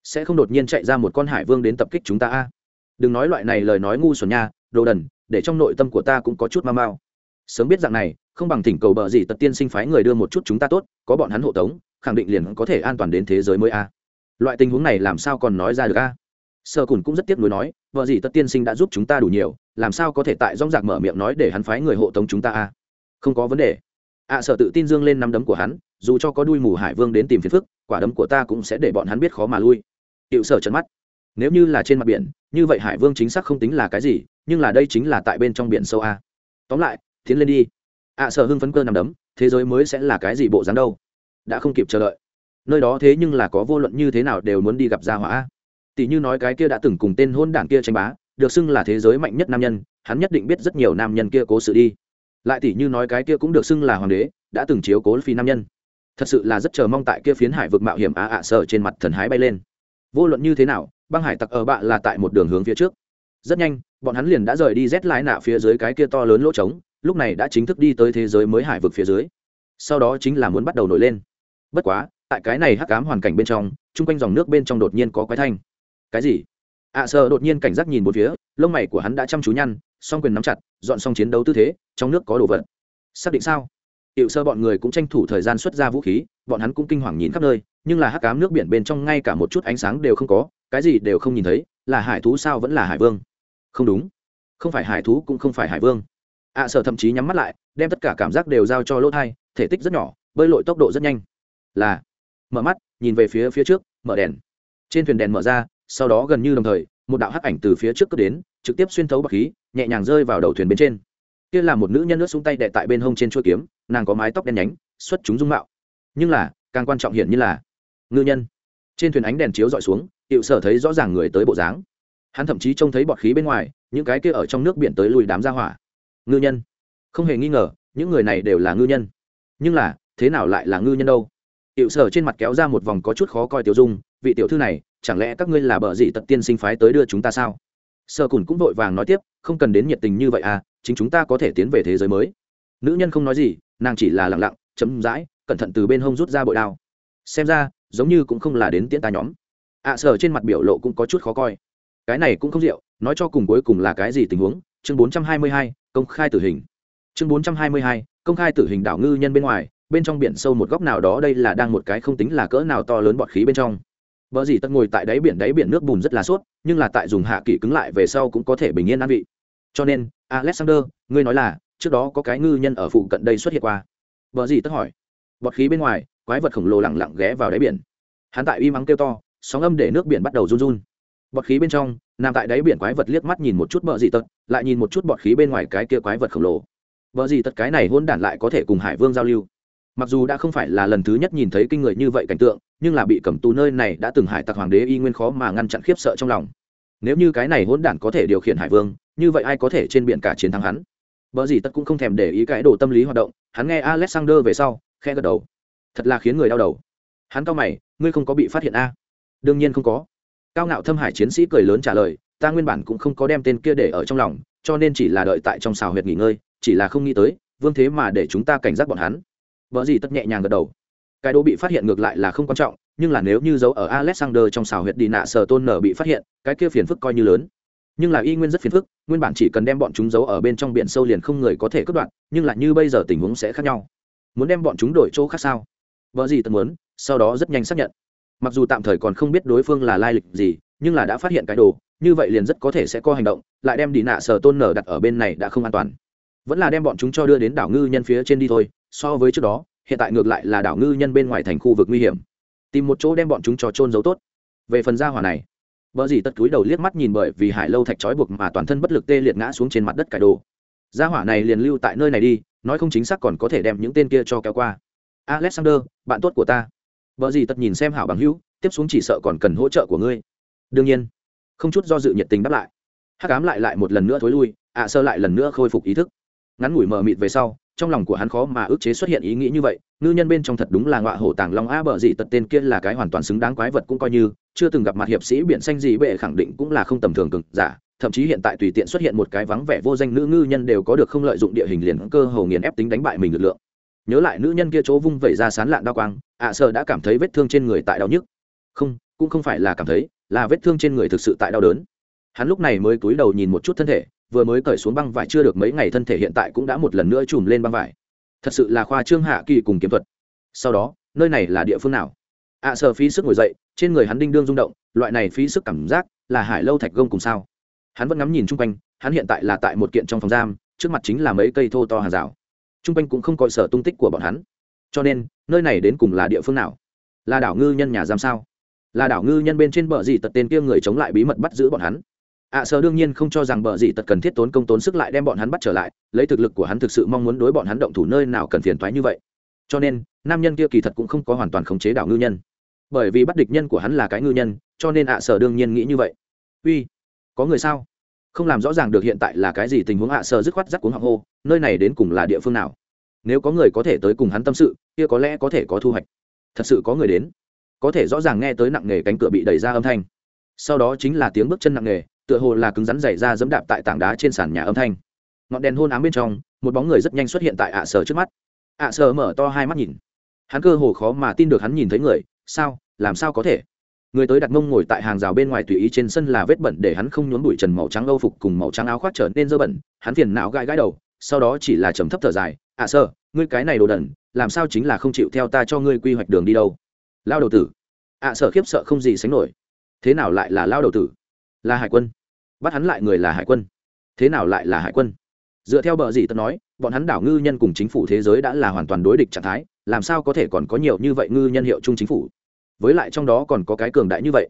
Sẽ không đột nhiên chạy ra một con hải vương đến tập kích chúng ta a. Đừng nói loại này lời nói ngu xuẩn nha đồ đần để trong nội tâm của ta cũng có chút ma mau. Sớm biết dạng này không bằng thỉnh cầu bờ gì tật tiên sinh phái người đưa một chút chúng ta tốt có bọn hắn hộ tống khẳng định liền có thể an toàn đến thế giới mới a. Loại tình huống này làm sao còn nói ra được a? Sơ cùn cũng rất tiếc nuối nói vợ gì tất tiên sinh đã giúp chúng ta đủ nhiều làm sao có thể tại rong dạc mở miệng nói để hắn phái người hộ tống chúng ta a? Không có vấn đề. Ạ à, sợ tự tin dương lên năm đấm của hắn dù cho có đuôi mù hải vương đến tìm phiền phức quả đấm của ta cũng sẽ để bọn hắn biết khó mà lui. Hiệu sở trận mắt. Nếu như là trên mặt biển như vậy hải vương chính xác không tính là cái gì nhưng là đây chính là tại bên trong biển sâu a. Tóm lại tiến lên đi ạ à, sợ hưng phấn cơ nằm đấm thế giới mới sẽ là cái gì bộ dáng đâu? Đã không kịp chờ đợi. Nơi đó thế nhưng là có vô luận như thế nào đều muốn đi gặp gia hỏa tỷ như nói cái kia đã từng cùng tên hôn đảng kia tranh bá được xưng là thế giới mạnh nhất nam nhân hắn nhất định biết rất nhiều nam nhân kia cố sự đi. Lại tỷ như nói cái kia cũng được xưng là hoàng đế đã từng chiếu cố phi nam nhân. Thật sự là rất chờ mong tại kia phiến hải vực mạo hiểm á ạ sợ trên mặt thần hái bay lên. Vô luận như thế nào băng hải tặc ở bạ là tại một đường hướng phía trước. Rất nhanh bọn hắn liền đã rời đi rét lái nạ phía dưới cái kia to lớn lỗ trống lúc này đã chính thức đi tới thế giới mới hải vực phía dưới. Sau đó chính là muốn bắt đầu nổi lên. Bất quá, tại cái này hắc ám hoàn cảnh bên trong, chung quanh dòng nước bên trong đột nhiên có quái thanh. Cái gì? Ạ sợ đột nhiên cảnh giác nhìn một phía, lông mày của hắn đã chăm chú nhăn, song quyền nắm chặt, dọn xong chiến đấu tư thế, trong nước có đồ vật. Xác định sao? Hiệu sơ bọn người cũng tranh thủ thời gian xuất ra vũ khí, bọn hắn cũng kinh hoàng nhìn khắp nơi, nhưng là hắc cám nước biển bên trong ngay cả một chút ánh sáng đều không có, cái gì đều không nhìn thấy, là hải thú sao vẫn là hải vương? Không đúng. Không phải hải thú cũng không phải hải vương ạ sở thậm chí nhắm mắt lại, đem tất cả cảm giác đều giao cho lỗ thai, thể tích rất nhỏ, bơi lội tốc độ rất nhanh. Là, mở mắt, nhìn về phía phía trước, mở đèn. Trên thuyền đèn mở ra, sau đó gần như đồng thời, một đạo hắc ảnh từ phía trước cướp đến, trực tiếp xuyên thấu bậc khí, nhẹ nhàng rơi vào đầu thuyền bên trên. Kia là một nữ nhân nước xuống tay đệ tại bên hông trên chuôi kiếm, nàng có mái tóc đen nhánh, xuất chúng dung mạo. Nhưng là, càng quan trọng hiện như là, ngư nhân. Trên thuyền ánh đèn chiếu dọi xuống, hiệu sở thấy rõ ràng người tới bộ dáng. Hắn thậm chí trông thấy bọt khí bên ngoài, những cái kia ở trong nước biển tới lùi đám ra hỏa ngư nhân. Không hề nghi ngờ những người này đều là ngư nhân. Nhưng là thế nào lại là ngư nhân đâu? Hiệu sở trên mặt kéo ra một vòng có chút khó coi tiểu dung vị tiểu thư này chẳng lẽ các ngươi là bờ dị tật tiên sinh phái tới đưa chúng ta sao? Sơ cùn cũng vội vàng nói tiếp không cần đến nhiệt tình như vậy à chính chúng ta có thể tiến về thế giới mới. Nữ nhân không nói gì nàng chỉ là lặng lặng chấm dãi cẩn thận từ bên hông rút ra bội đao. Xem ra giống như cũng không là đến tiễn ta nhóm. Ạ à, sở trên mặt biểu lộ cũng có chút khó coi. Cái này cũng không rượu nói cho cùng cuối cùng là cái gì tình huống? Chương 422, công khai tử hình. Chương 422, công khai tử hình đảo ngư nhân bên ngoài bên trong biển sâu một góc nào đó đây là đang một cái không tính là cỡ nào to lớn bọt khí bên trong. Vợ gì tất ngồi tại đáy biển đáy biển nước bùn rất là suốt nhưng là tại dùng hạ kỷ cứng lại về sau cũng có thể bình yên an vị. Cho nên alexander ngươi nói là trước đó có cái ngư nhân ở phụ cận đây xuất hiện qua. Vợ gì tất hỏi. Bọt khí bên ngoài quái vật khổng lồ lẳng lặng ghé vào đáy biển. Hắn tại uy mắng kêu to sóng âm để nước biển bắt đầu run run. Bọt khí bên trong nằm tại đáy biển quái vật liếc mắt nhìn một chút bờ dị tật lại nhìn một chút bọt khí bên ngoài cái kia quái vật khổng lồ bờ dị tật cái này hôn đản lại có thể cùng hải vương giao lưu mặc dù đã không phải là lần thứ nhất nhìn thấy kinh người như vậy cảnh tượng nhưng là bị cầm tù nơi này đã từng hải tặc hoàng đế y nguyên khó mà ngăn chặn khiếp sợ trong lòng nếu như cái này hôn đản có thể điều khiển hải vương như vậy ai có thể trên biển cả chiến thắng hắn Bờ gì tất cũng không thèm để ý cái đồ tâm lý hoạt động, hắn nghe Alexander về sau, khẽ gật đầu. Thật là khiến người đau đầu. Hắn cao mày, ngươi không có bị phát hiện a? Đương nhiên không có. Cao ngạo thâm hải chiến sĩ cười lớn trả lời, ta nguyên bản cũng không có đem tên kia để ở trong lòng, cho nên chỉ là đợi tại trong xào huyệt nghỉ ngơi, chỉ là không nghĩ tới, vương thế mà để chúng ta cảnh giác bọn hắn. vợ gì tất nhẹ nhàng gật đầu. Cái đồ bị phát hiện ngược lại là không quan trọng, nhưng là nếu như giấu ở Alexander trong xào huyệt đi nạ sở tôn nở bị phát hiện, cái kia phiền phức coi như lớn nhưng là y nguyên rất phiền phức nguyên bản chỉ cần đem bọn chúng giấu ở bên trong biển sâu liền không người có thể cướp đoạt nhưng là như bây giờ tình huống sẽ khác nhau muốn đem bọn chúng đổi chỗ khác sao vợ gì tật muốn sau đó rất nhanh xác nhận mặc dù tạm thời còn không biết đối phương là lai lịch gì nhưng là đã phát hiện cái đồ như vậy liền rất có thể sẽ có hành động lại đem đi nạ sở tôn nở đặt ở bên này đã không an toàn vẫn là đem bọn chúng cho đưa đến đảo ngư nhân phía trên đi thôi so với trước đó hiện tại ngược lại là đảo ngư nhân bên ngoài thành khu vực nguy hiểm tìm một chỗ đem bọn chúng cho trôn giấu tốt về phần gia hỏa này vợ gì tất túi đầu liếc mắt nhìn bởi vì hải lâu thạch trói buộc mà toàn thân bất lực tê liệt ngã xuống trên mặt đất cải đồ. Gia hỏa này liền lưu tại nơi này đi, nói không chính xác còn có thể đem những tên kia cho kéo qua. Alexander, bạn tốt của ta vợ gì tật nhìn xem hảo bằng hữu, tiếp xuống chỉ sợ còn cần hỗ trợ của ngươi. Đương nhiên, không chút do dự nhiệt tình đáp lại. Hắc ám lại lại một lần nữa thối lui, ạ sơ lại lần nữa khôi phục ý thức. Ngắn ngủi mờ mịt về sau, trong lòng của hắn khó mà ức chế xuất hiện ý nghĩ như vậy ngư nhân bên trong thật đúng là ngọa hổ tàng long a bờ dị tật tên kia là cái hoàn toàn xứng đáng quái vật cũng coi như chưa từng gặp mặt hiệp sĩ biển xanh gì bệ khẳng định cũng là không tầm thường cực giả thậm chí hiện tại tùy tiện xuất hiện một cái vắng vẻ vô danh nữ ngư nhân đều có được không lợi dụng địa hình liền cơ hồ nghiền ép tính đánh bại mình lực lượng nhớ lại nữ nhân kia chỗ vung vẩy ra sán lạn đao quang ạ à sợ đã cảm thấy vết thương trên người tại đau nhức. Không cũng không phải là cảm thấy là vết thương trên người thực sự tại đau đớn. Hắn lúc này mới cúi đầu nhìn một chút thân thể vừa mới cởi xuống băng vải chưa được mấy ngày thân thể hiện tại cũng đã một lần nữa chùm lên băng vải. Thật sự là khoa trương hạ kỳ cùng kiếm thuật. Sau đó nơi này là địa phương nào? ạ à, sợ phí sức ngồi dậy trên người hắn đinh đương rung động loại này phí sức cảm giác là hải lâu thạch gông cùng sao? Hắn vẫn ngắm nhìn chung quanh hắn hiện tại là tại một kiện trong phòng giam trước mặt chính là mấy cây thô to hàng rào chung quanh cũng không coi sở tung tích của bọn hắn. Cho nên nơi này đến cùng là địa phương nào? Là đảo ngư nhân nhà giam sao? Là đảo ngư nhân bên trên bờ gì tật tên kia người chống lại bí mật bắt giữ bọn hắn? Ạ à, sở đương nhiên không cho rằng bờ gì tật cần thiết tốn công tốn sức lại đem bọn hắn bắt trở lại lấy thực lực của hắn thực sự mong muốn đối bọn hắn động thủ nơi nào cần phiền thoái như vậy. Cho nên nam nhân kia kỳ thật cũng không có hoàn toàn khống chế đảo ngư nhân. Bởi vì bắt địch nhân của hắn là cái ngư nhân cho nên ạ à, sở đương nhiên nghĩ như vậy. Uy có người sao? Không làm rõ ràng được hiện tại là cái gì tình huống hạ à, dứt khoát rắc cuống họng hô nơi này đến cùng là địa phương nào? Nếu có người có thể tới cùng hắn tâm sự kia có lẽ có thể có thu hoạch. Thật sự có người đến. Có thể rõ ràng nghe tới nặng nề cánh cửa bị đẩy ra âm thanh. Sau đó chính là tiếng bước chân nặng nề tựa hồ là cứng rắn dày ra dẫm đạp tại tảng đá trên sàn nhà âm thanh. Ngọn đèn hôn ám bên trong một bóng người rất nhanh xuất hiện tại ạ sở trước mắt. ạ sở mở to hai mắt nhìn. Hắn cơ hồ khó mà tin được hắn nhìn thấy người sao làm sao có thể? Người tới đặt mông ngồi tại hàng rào bên ngoài tùy ý trên sân là vết bẩn để hắn không nhốn bụi trần màu trắng âu phục cùng màu trắng áo khoác trở nên dơ bẩn hắn phiền não gãi gãi đầu sau đó chỉ là trầm thấp thở dài ạ sơ, ngươi cái này đồ đần làm sao chính là không chịu theo ta cho ngươi quy hoạch đường đi đâu? Lao đầu tử. Ạ sơ khiếp sợ không gì sánh nổi. Thế nào lại là lao đầu tử? Là hải quân. Bắt hắn lại người là hải quân. Thế nào lại là hải quân? Dựa theo bờ gì tớ nói bọn hắn đảo ngư nhân cùng chính phủ thế giới đã là hoàn toàn đối địch trạng thái làm sao có thể còn có nhiều như vậy ngư nhân hiệu chung chính phủ? Với lại trong đó còn có cái cường đại như vậy.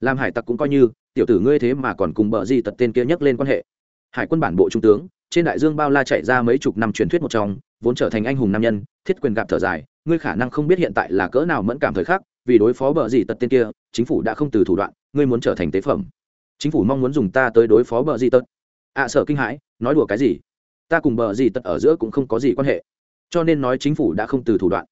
Làm hải tặc cũng coi như tiểu tử ngươi thế mà còn cùng bờ di tật tên kia nhắc lên quan hệ. Hải quân bản bộ trung tướng trên đại dương bao la chạy ra mấy chục năm truyền thuyết một trong vốn trở thành anh hùng nam nhân thiết quyền gặp thở dài ngươi khả năng không biết hiện tại là cỡ nào mẫn cảm thời khắc vì đối phó bờ gì tật tên kia chính phủ đã không từ thủ đoạn ngươi muốn trở thành tế phẩm. Chính phủ mong muốn dùng ta tới đối phó bờ gì tật. Ạ à, sợ kinh hãi nói đùa cái gì? Ta cùng bờ gì tật ở giữa cũng không có gì quan hệ. Cho nên nói chính phủ đã không từ thủ đoạn.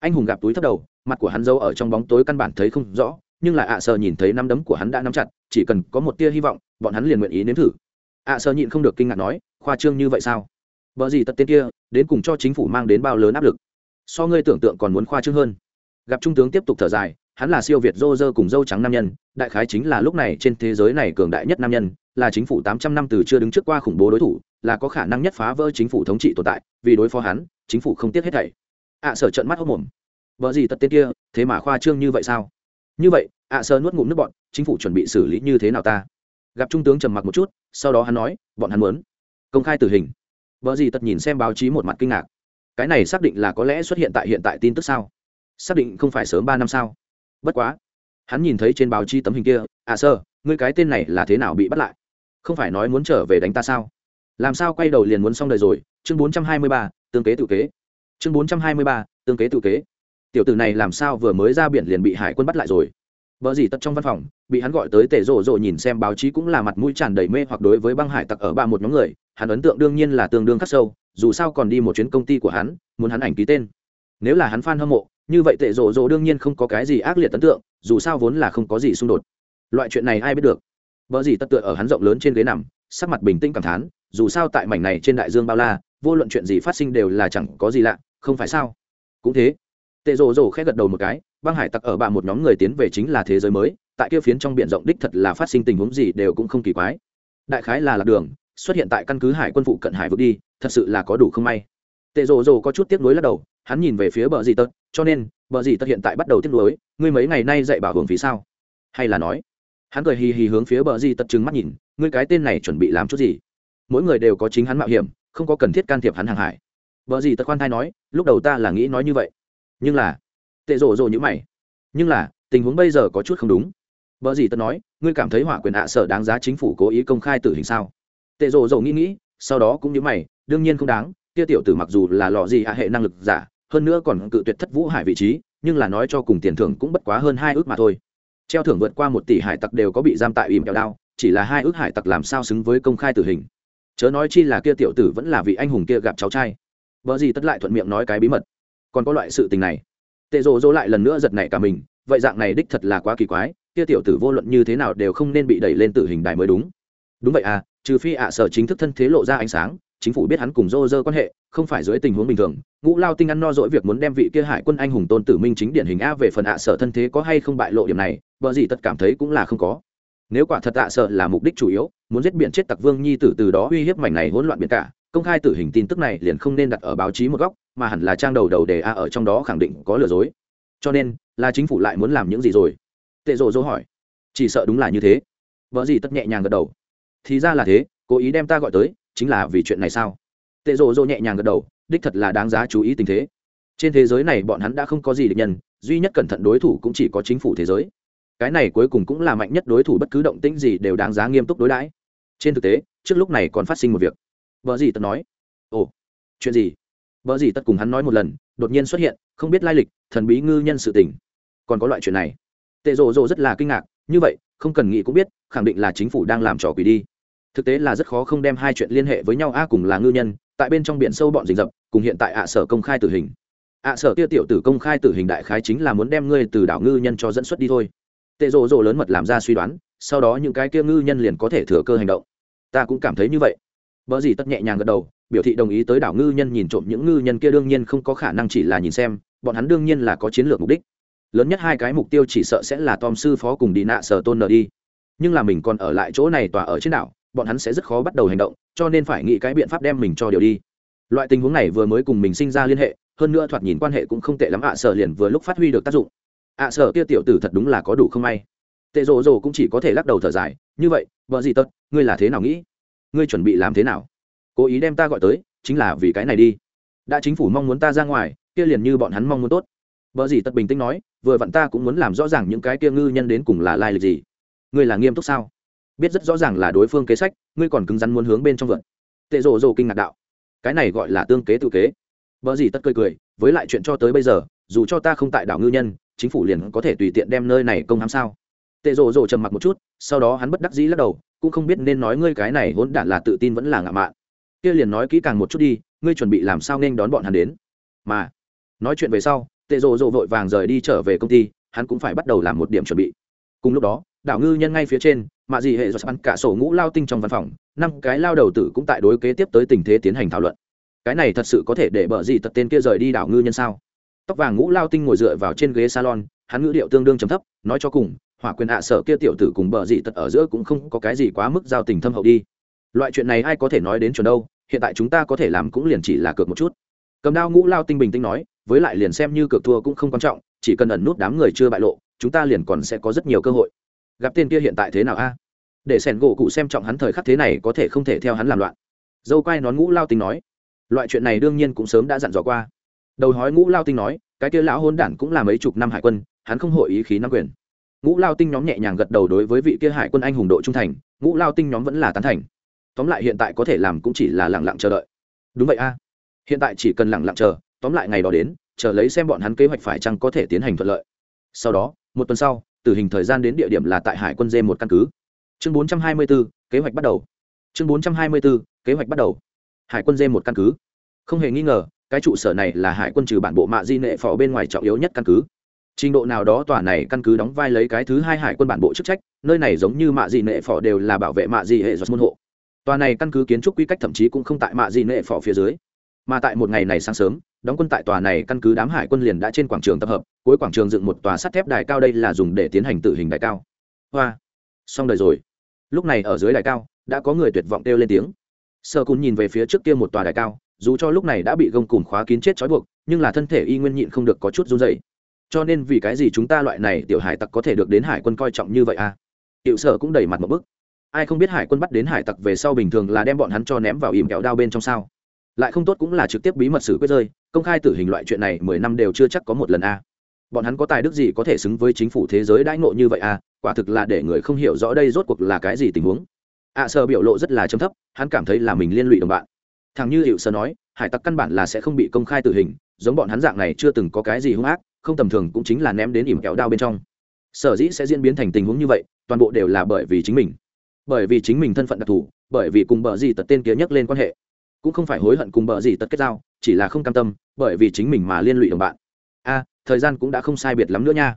Anh hùng gặp túi thấp đầu mặt của hắn giấu ở trong bóng tối căn bản thấy không rõ, nhưng là ạ à sợ nhìn thấy năm đấm của hắn đã nắm chặt, chỉ cần có một tia hy vọng, bọn hắn liền nguyện ý nếm thử. ạ à sợ nhịn không được kinh ngạc nói, khoa trương như vậy sao? Vợ gì tật tên kia, đến cùng cho chính phủ mang đến bao lớn áp lực? So ngươi tưởng tượng còn muốn khoa trương hơn. Gặp trung tướng tiếp tục thở dài, hắn là siêu việt rô rơ cùng dâu trắng nam nhân, đại khái chính là lúc này trên thế giới này cường đại nhất nam nhân, là chính phủ tám trăm năm từ chưa đứng trước qua khủng bố đối thủ, là có khả năng nhất phá vỡ chính phủ thống trị tồn tại, vì đối phó hắn, chính phủ không tiếc hết thảy. ạ sở trận mắt hốc mồm vợ gì tật tên kia, thế mà khoa trương như vậy sao? Như vậy, ạ sơ nuốt ngụm nước bọn chính phủ chuẩn bị xử lý như thế nào ta? Gặp trung tướng trầm mặc một chút, sau đó hắn nói, bọn hắn muốn. Công khai tử hình. Vợ gì tật nhìn xem báo chí một mặt kinh ngạc. Cái này xác định là có lẽ xuất hiện tại hiện tại tin tức sao? Xác định không phải sớm ba năm sao? Bất quá. Hắn nhìn thấy trên báo chí tấm hình kia à sơ, ngươi cái tên này là thế nào bị bắt lại? Không phải nói muốn trở về đánh ta sao? Làm sao quay đầu liền muốn xong đời rồi? Chương bốn trăm hai mươi ba, tương kế tự kế. Chương bốn trăm hai mươi ba, tương kế tự kế tiểu tử này làm sao vừa mới ra biển liền bị hải quân bắt lại rồi? Vợ gì tật trong văn phòng, bị hắn gọi tới tể rộ rộ nhìn xem báo chí cũng là mặt mũi tràn đầy mê hoặc đối với băng hải tặc ở ba một nhóm người, hắn ấn tượng đương nhiên là tương đương khắc sâu, dù sao còn đi một chuyến công ty của hắn, muốn hắn ảnh ký tên. Nếu là hắn f a n hâm mộ, như vậy tệ rộ rộ đương nhiên không có cái gì ác liệt ấn tượng, dù sao vốn là không có gì xung đột. Loại chuyện này ai biết được? Vợ gì tất tựa ở hắn rộng lớn trên ghế nằm, sắc mặt bình tĩnh cảm thán, dù sao tại mảnh này trên đại dương bao la, vô luận chuyện gì phát sinh đều là chẳng có gì lạ, không phải sao? Cũng thế tệ rồ rồ khẽ gật đầu một cái băng hải tặc ở bạ một nhóm người tiến về chính là thế giới mới tại kia phiến trong b i ể n rộng đích thật là phát sinh tình huống gì đều cũng không kỳ quái. Đại khái là lạc đường xuất hiện tại căn cứ hải quân phụ cận hải vượt đi thật sự là có đủ không may. Tệ rồ rồ có chút tiếc nuối lắc đầu hắn nhìn về phía bờ dì tật cho nên bờ dì tật hiện tại bắt đầu tiếc nuối, ngươi mấy ngày nay dạy bảo hưởng phí sao? Hay là nói hắn cười hì hì hướng phía bờ dì tật trừng mắt nhìn ngươi cái tên này chuẩn bị làm chút gì? Mỗi người đều có chính hắn mạo hiểm không có cần thiết can thiệp hắn hàng hải. Vợ Dì tật khoan thai nói lúc đầu ta là nghĩ nói như vậy nhưng là, tệ rộ rộ như mày. Nhưng là, tình huống bây giờ có chút không đúng. Vợ gì tân nói, ngươi cảm thấy hỏa quyền hạ sở đáng giá chính phủ cố ý công khai tử hình sao? Tệ rộ rộ nghĩ nghĩ, sau đó cũng như mày, đương nhiên không đáng, kia tiểu tử mặc dù là lò gì hạ hệ năng lực giả, hơn nữa còn cự tuyệt thất vũ hải vị trí, nhưng là nói cho cùng tiền thưởng cũng bất quá hơn hai ước mà thôi. Treo thưởng vượt qua một tỷ hải tặc đều có bị giam tại ìm kẹo đao, chỉ là hai ước hải tặc làm sao xứng với công khai tử hình? Chớ nói chi là kia tiểu tử vẫn là vị anh hùng kia gặp cháu trai. Vợ gì tất lại thuận miệng nói cái bí mật còn có loại sự tình này. Tệ rồ rồ lại lần nữa giật nảy cả mình, vậy dạng này đích thật là quá kỳ quái, kia tiểu tử vô luận như thế nào đều không nên bị đẩy lên tử hình đài mới đúng. Đúng vậy à trừ phi ạ sở chính thức thân thế lộ ra ánh sáng, chính phủ biết hắn cùng dô dơ quan hệ, không phải dưới tình huống bình thường, ngũ lao tinh ăn no dỗi việc muốn đem vị kia hải quân anh hùng tôn tử minh chính điển hình a về phần ạ sở thân thế có hay không bại lộ điểm này, vợ gì tất cảm thấy cũng là không có. Nếu quả thật ạ sở là mục đích chủ yếu, muốn giết biển chết tặc vương nhi tử từ đó uy hiếp mảnh này hỗn loạn biển cả, công khai tử hình tin tức này liền không nên đặt ở báo chí một góc mà hẳn là trang đầu đầu đề a ở trong đó khẳng định có lừa dối. Cho nên, là chính phủ lại muốn làm những gì rồi? Tệ rộ dỗ hỏi. Chỉ sợ đúng là như thế. Vợ gì tất nhẹ nhàng gật đầu. Thì ra là thế, cố ý đem ta gọi tới, chính là vì chuyện này sao? Tệ rộ dỗ nhẹ nhàng gật đầu, đích thật là đáng giá chú ý tình thế. Trên thế giới này bọn hắn đã không có gì địch nhân, duy nhất cẩn thận đối thủ cũng chỉ có chính phủ thế giới. Cái này cuối cùng cũng là mạnh nhất đối thủ bất cứ động tĩnh gì đều đáng giá nghiêm túc đối đãi. Trên thực tế, trước lúc này còn phát sinh một việc. Vợ gì tật nói. Ồ, chuyện gì? Vợ gì tất cùng hắn nói một lần, đột nhiên xuất hiện, không biết lai lịch, thần bí ngư nhân sự tình. Còn có loại chuyện này. Tệ rộ rộ rất là kinh ngạc, như vậy, không cần nghĩ cũng biết, khẳng định là chính phủ đang làm trò quỷ đi. Thực tế là rất khó không đem hai chuyện liên hệ với nhau, a, cùng là ngư nhân, tại bên trong biển sâu bọn rình rập, cùng hiện tại ạ sở công khai tử hình. Ạ sở tiêu tiểu tử công khai tử hình đại khái chính là muốn đem ngươi từ đảo ngư nhân cho dẫn xuất đi thôi. Tệ rộ rộ lớn mật làm ra suy đoán, sau đó những cái kia ngư nhân liền có thể thừa cơ hành động. Ta cũng cảm thấy như vậy. Vợ gì tất nhẹ nhàng gật đầu biểu thị đồng ý tới đảo ngư nhân nhìn trộm những ngư nhân kia đương nhiên không có khả năng chỉ là nhìn xem, bọn hắn đương nhiên là có chiến lược mục đích. Lớn nhất hai cái mục tiêu chỉ sợ sẽ là tom sư phó cùng đi nạ sở tôn nờ đi. Nhưng là mình còn ở lại chỗ này tòa ở trên đảo, bọn hắn sẽ rất khó bắt đầu hành động, cho nên phải nghĩ cái biện pháp đem mình cho điều đi. Loại tình huống này vừa mới cùng mình sinh ra liên hệ, hơn nữa thoạt nhìn quan hệ cũng không tệ lắm ạ sở liền vừa lúc phát huy được tác dụng. Ạ sở kia tiểu tử thật đúng là có đủ không may. Tệ rồ rồ cũng chỉ có thể lắc đầu thở dài, như vậy, vợ gì tật, ngươi là thế nào nghĩ? Ngươi chuẩn bị làm thế nào? Cố ý đem ta gọi tới, chính là vì cái này đi. Đã chính phủ mong muốn ta ra ngoài, kia liền như bọn hắn mong muốn tốt. Vợ gì tật bình tĩnh nói, vừa vặn ta cũng muốn làm rõ ràng những cái kia ngư nhân đến cùng là lai lịch gì. Ngươi là nghiêm túc sao? Biết rất rõ ràng là đối phương kế sách, ngươi còn cứng rắn muốn hướng bên trong vượt. Tệ rồ rồ kinh ngạc đạo. Cái này gọi là tương kế tự kế. Vợ gì tất cười cười, với lại chuyện cho tới bây giờ, dù cho ta không tại đảo ngư nhân, chính phủ liền có thể tùy tiện đem nơi này công hãm sao? Tệ rồ rồ trầm mặc một chút, sau đó hắn bất đắc dĩ lắc đầu, cũng không biết nên nói ngươi cái này hỗn đản là tự tin vẫn là ngạo mạn kia liền nói kỹ càng một chút đi, ngươi chuẩn bị làm sao nên đón bọn hắn đến? Mà, nói chuyện về sau, tệ rồ rồ vội vàng rời đi trở về công ty, hắn cũng phải bắt đầu làm một điểm chuẩn bị. Cùng lúc đó, đảo ngư nhân ngay phía trên mạ dị hệ do săn cả sổ ngũ lao tinh trong văn phòng, năm cái lao đầu tử cũng tại đối kế tiếp tới tình thế tiến hành thảo luận. Cái này thật sự có thể để bờ dị tật tên kia rời đi đảo ngư nhân sao? Tóc vàng ngũ lao tinh ngồi dựa vào trên ghế salon, hắn ngữ điệu tương đương trầm thấp, nói cho cùng, hỏa quyền ạ sở kia tiểu tử cùng bờ dị tật ở giữa cũng không có cái gì quá mức giao tình thâm hậu đi loại chuyện này ai có thể nói đến chuẩn đâu, hiện tại chúng ta có thể làm cũng liền chỉ là cược một chút. Cầm đao ngũ lao tinh bình tĩnh nói, với lại liền xem như cược thua cũng không quan trọng, chỉ cần ẩn nút đám người chưa bại lộ, chúng ta liền còn sẽ có rất nhiều cơ hội. Gặp tên kia hiện tại thế nào a? Để sẻn gỗ cụ xem trọng hắn thời khắc thế này có thể không thể theo hắn làm loạn. Dâu quay nón ngũ lao tinh nói, loại chuyện này đương nhiên cũng sớm đã dặn dò qua. Đầu hói ngũ lao tinh nói, cái kia lão hôn đản cũng là mấy chục năm hải quân, hắn không hội ý khí nắm quyền. Ngũ lao tinh nhóm nhẹ nhàng gật đầu đối với vị kia hải quân anh hùng độ trung thành, ngũ lao tinh nhóm vẫn là tán thành tóm lại hiện tại có thể làm cũng chỉ là lẳng lặng chờ đợi. Đúng vậy a. Hiện tại chỉ cần lẳng lặng chờ tóm lại ngày đó đến chờ lấy xem bọn hắn kế hoạch phải chăng có thể tiến hành thuận lợi. Sau đó một tuần sau tử hình thời gian đến địa điểm là tại hải quân dê một căn cứ. Chương 424, kế hoạch bắt đầu. Chương 424, kế hoạch bắt đầu. Hải quân dê một căn cứ. Không hề nghi ngờ cái trụ sở này là hải quân trừ bản bộ mạ di nệ phò bên ngoài trọng yếu nhất căn cứ. Trình độ nào đó tòa này căn cứ đóng vai lấy cái thứ hai hải quân bản bộ chức trách nơi này giống như mạ di nệ phò đều là bảo vệ mạ di hệ giọt môn hộ tòa này căn cứ kiến trúc quy cách thậm chí cũng không tại mạ gì nệ phò phía dưới. Mà tại một ngày này sáng sớm, đóng quân tại tòa này căn cứ đám hải quân liền đã trên quảng trường tập hợp, cuối quảng trường dựng một tòa sắt thép đài cao đây là dùng để tiến hành tử hình đài cao. Hoa! Xong đời rồi. Lúc này ở dưới đài cao, đã có người tuyệt vọng kêu lên tiếng. Sơ cún nhìn về phía trước kia một tòa đài cao, dù cho lúc này đã bị gông cùm khóa kín chết trói buộc, nhưng là thân thể y nguyên nhịn không được có chút run dày cho nên vì cái gì chúng ta loại này tiểu hải tặc có thể được đến hải quân coi trọng như vậy à? Hiệu sở cũng đầy mặt một bức ai không biết hải quân bắt đến hải tặc về sau bình thường là đem bọn hắn cho ném vào ìm kẹo đao bên trong sao? Lại không tốt cũng là trực tiếp bí mật xử quyết rơi công khai tử hình loại chuyện này mười năm đều chưa chắc có một lần a. Bọn hắn có tài đức gì có thể xứng với chính phủ thế giới đãi ngộ như vậy a? Quả thực là để người không hiểu rõ đây rốt cuộc là cái gì tình huống. Ạ à, sơ biểu lộ rất là chấm thấp hắn cảm thấy là mình liên lụy đồng bạn. Thằng như hiệu sơ nói hải tặc căn bản là sẽ không bị công khai tử hình giống bọn hắn dạng này chưa từng có cái gì hung ác không tầm thường cũng chính là ném đến ỉm kẹo đao bên trong. Sở dĩ sẽ diễn biến thành tình huống như vậy toàn bộ đều là bởi vì chính mình bởi vì chính mình thân phận đặc thù, bởi vì cùng bờ gì tật tên kia nhắc lên quan hệ. Cũng không phải hối hận cùng bờ gì tật kết giao, chỉ là không cam tâm, bởi vì chính mình mà liên lụy đồng bạn. A, thời gian cũng đã không sai biệt lắm nữa nha.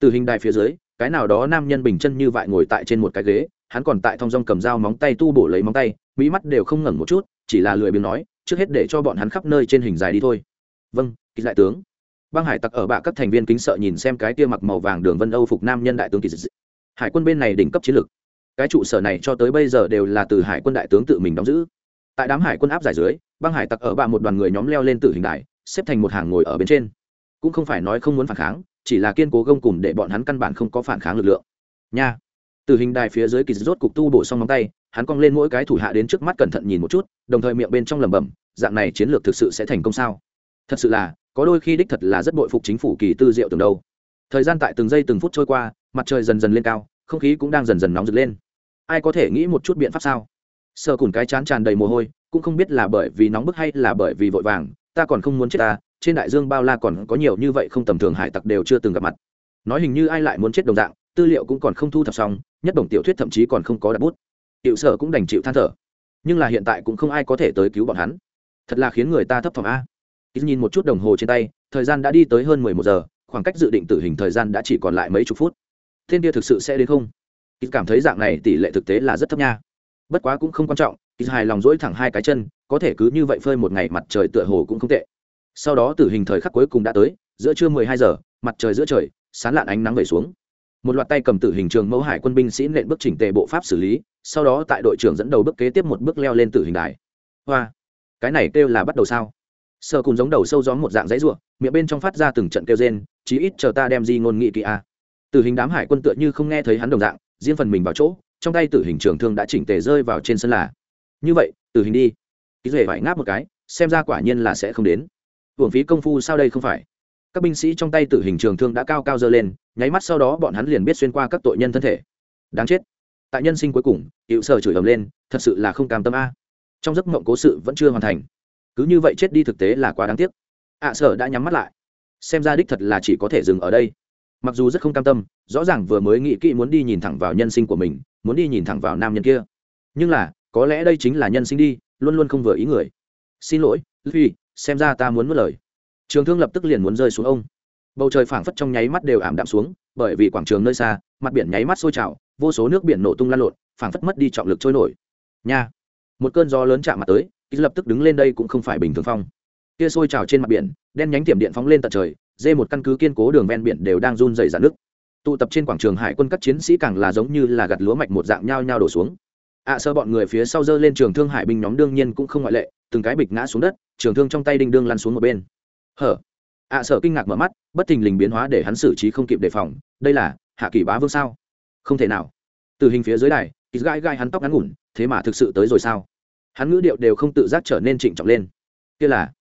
Từ hình đài phía dưới, cái nào đó nam nhân bình chân như vậy ngồi tại trên một cái ghế, hắn còn tại thong dong cầm dao móng tay tu bổ lấy móng tay, mỹ mắt đều không ngẩng một chút, chỉ là lười biếng nói, trước hết để cho bọn hắn khắp nơi trên hình dài đi thôi. Vâng ký đại tướng. Băng hải tặc ở bạ các thành viên kính sợ nhìn xem cái tia mặc màu vàng đường vân âu phục nam nhân đại tướng kỳ dị. Hải quân bên này đỉnh cấp chiến lược cái trụ sở này cho tới bây giờ đều là từ hải quân đại tướng tự mình đóng giữ. Tại đám hải quân áp giải dưới, băng hải tặc ở bạ một đoàn người nhóm leo lên tử hình đại xếp thành một hàng ngồi ở bên trên. Cũng không phải nói không muốn phản kháng, chỉ là kiên cố gông cùng để bọn hắn căn bản không có phản kháng lực lượng. Nha. Từ hình đài phía dưới kỳ rốt cục tu bổ xong móng tay, hắn cong lên mỗi cái thủ hạ đến trước mắt cẩn thận nhìn một chút, đồng thời miệng bên trong lẩm bẩm, dạng này chiến lược thực sự sẽ thành công sao? Thật sự là, có đôi khi đích thật là rất bội phục chính phủ kỳ tư diệu từng đâu. Thời gian tại từng giây từng phút trôi qua, mặt trời dần dần lên cao không khí cũng đang dần dần nóng rực lên. Ai có thể nghĩ một chút biện pháp sao? Sợ cùn cái chán tràn đầy mồ hôi, cũng không biết là bởi vì nóng bức hay là bởi vì vội vàng, ta còn không muốn chết ta, trên đại dương bao la còn có nhiều như vậy không tầm thường hải tặc đều chưa từng gặp mặt. Nói hình như ai lại muốn chết đồng dạng, tư liệu cũng còn không thu thập xong, nhất đồng tiểu thuyết thậm chí còn không có đặt bút. Hiệu sở cũng đành chịu than thở. Nhưng là hiện tại cũng không ai có thể tới cứu bọn hắn. Thật là khiến người ta thấp thỏm a. Ít nhìn một chút đồng hồ trên tay, thời gian đã đi tới hơn mười một giờ, khoảng cách dự định tử hình thời gian đã chỉ còn lại mấy chục phút thiên kia thực sự sẽ đến không? Ít cảm thấy dạng này tỷ lệ thực tế là rất thấp nha. Bất quá cũng không quan trọng ít hài lòng dỗi thẳng hai cái chân, có thể cứ như vậy phơi một ngày mặt trời tựa hồ cũng không tệ. Sau đó tử hình thời khắc cuối cùng đã tới, giữa trưa mười hai giờ, mặt trời giữa trời, sán lạn ánh nắng về xuống. Một loạt tay cầm tử hình trường mẫu hải quân binh sĩ nện bước chỉnh tề bộ pháp xử lý, sau đó tại đội trưởng dẫn đầu bước kế tiếp một bước leo lên tử hình đài. Hoa, cái này kêu là bắt đầu sao? Sơ cùng giống đầu sâu gió một dạng dãy ruộng, miệng bên trong phát ra từng trận kêu rên, chí ít chờ ta đem di ngôn nghị kỹ a tử hình đám hải quân tựa như không nghe thấy hắn đồng dạng, riêng phần mình vào chỗ, trong tay tử hình trường thương đã chỉnh tề rơi vào trên sân là. Như vậy, tử hình đi. Ký duệ phải ngáp một cái, xem ra quả nhiên là sẽ không đến. Hưởng phí công phu sao đây không phải? Các binh sĩ trong tay tử hình trường thương đã cao cao dơ lên, nháy mắt sau đó bọn hắn liền biết xuyên qua các tội nhân thân thể. Đáng chết. Tại nhân sinh cuối cùng hiệu sở chửi ầm lên, thật sự là không cam tâm a. Trong giấc mộng cố sự vẫn chưa hoàn thành. Cứ như vậy chết đi thực tế là quá đáng tiếc. Ạ sở đã nhắm mắt lại. Xem ra đích thật là chỉ có thể dừng ở đây mặc dù rất không cam tâm, rõ ràng vừa mới nghĩ kỹ muốn đi nhìn thẳng vào nhân sinh của mình, muốn đi nhìn thẳng vào nam nhân kia. Nhưng là, có lẽ đây chính là nhân sinh đi, luôn luôn không vừa ý người. Xin lỗi vì xem ra ta muốn mất lời. Trường thương lập tức liền muốn rơi xuống ông. Bầu trời phảng phất trong nháy mắt đều ảm đạm xuống, bởi vì quảng trường nơi xa, mặt biển nháy mắt sôi trào, vô số nước biển nổ tung lan lộn, phảng phất mất đi trọng lực trôi nổi. Nha! Một cơn gió lớn chạm mặt tới lập tức đứng lên đây cũng không phải bình thường phong. Kia sôi trào trên mặt biển, đen nhánh tiệm điện phóng lên tận trời dê một căn cứ kiên cố đường ven biển đều đang run dày dạn nước tụ tập trên quảng trường hải quân các chiến sĩ càng là giống như là gặt lúa mạch một dạng nhao nhao đổ xuống. À, Ạ sơ bọn người phía sau dơ lên trường thương hải binh nhóm đương nhiên cũng không ngoại lệ, từng cái bịch ngã xuống đất, trường thương trong tay đinh đương lăn xuống một bên. Hở? À, Ạ sở kinh ngạc mở mắt, bất thình lình biến hóa để hắn xử trí không kịp đề phòng, đây là hạ kỳ bá vương sao? Không thể nào. Từ hình phía dưới đài gai gai hắn tóc ngắn ngủn, thế mà thực sự tới rồi sao? Hắn ngữ điệu đều không tự giác trở nên trịnh trọng lên. Kia là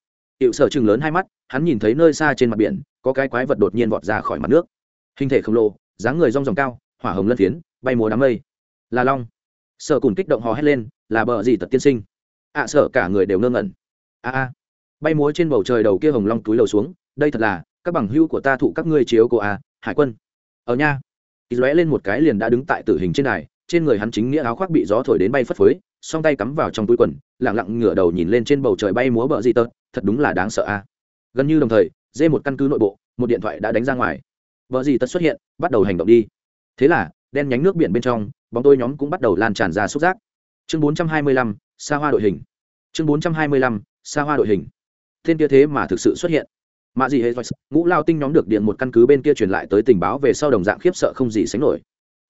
hiệu sở chừng lớn hai mắt, hắn nhìn thấy nơi xa trên mặt biển, có cái quái vật đột nhiên vọt ra khỏi mặt nước. Hình thể khổng lồ, dáng người rong ròng cao, hỏa hồng lân phiến, bay múa đám mây. Là long. Sở cùng kích động hò hét lên, là bờ gì tật tiên sinh? Ạ sợ cả người đều ngơ ngẩn. A a. Bay múa trên bầu trời đầu kia hồng long túi lầu xuống, đây thật là, các bằng hữu của ta thụ các ngươi chiếu của a à, hải quân. Ở nha. Ít lóe lên một cái liền đã đứng tại tử hình trên đài, trên người hắn chính nghĩa áo khoác bị gió thổi đến bay phất phới, song tay cắm vào trong túi quần lẳng lặng ngửa đầu nhìn lên trên bầu trời bay múa bờ gì tật thật đúng là đáng sợ a. Gần như đồng thời dê một căn cứ nội bộ một điện thoại đã đánh ra ngoài. Vợ gì tất xuất hiện bắt đầu hành động đi. Thế là đen nhánh nước biển bên trong bóng tôi nhóm cũng bắt đầu lan tràn ra xúc giác. Chương 425, xa hoa đội hình. Chương 425, xa hoa đội hình. Thiên kia thế mà thực sự xuất hiện. Mạ gì hệ ngũ lao tinh nhóm được điện một căn cứ bên kia truyền lại tới tình báo về sau đồng dạng khiếp sợ không gì sánh nổi.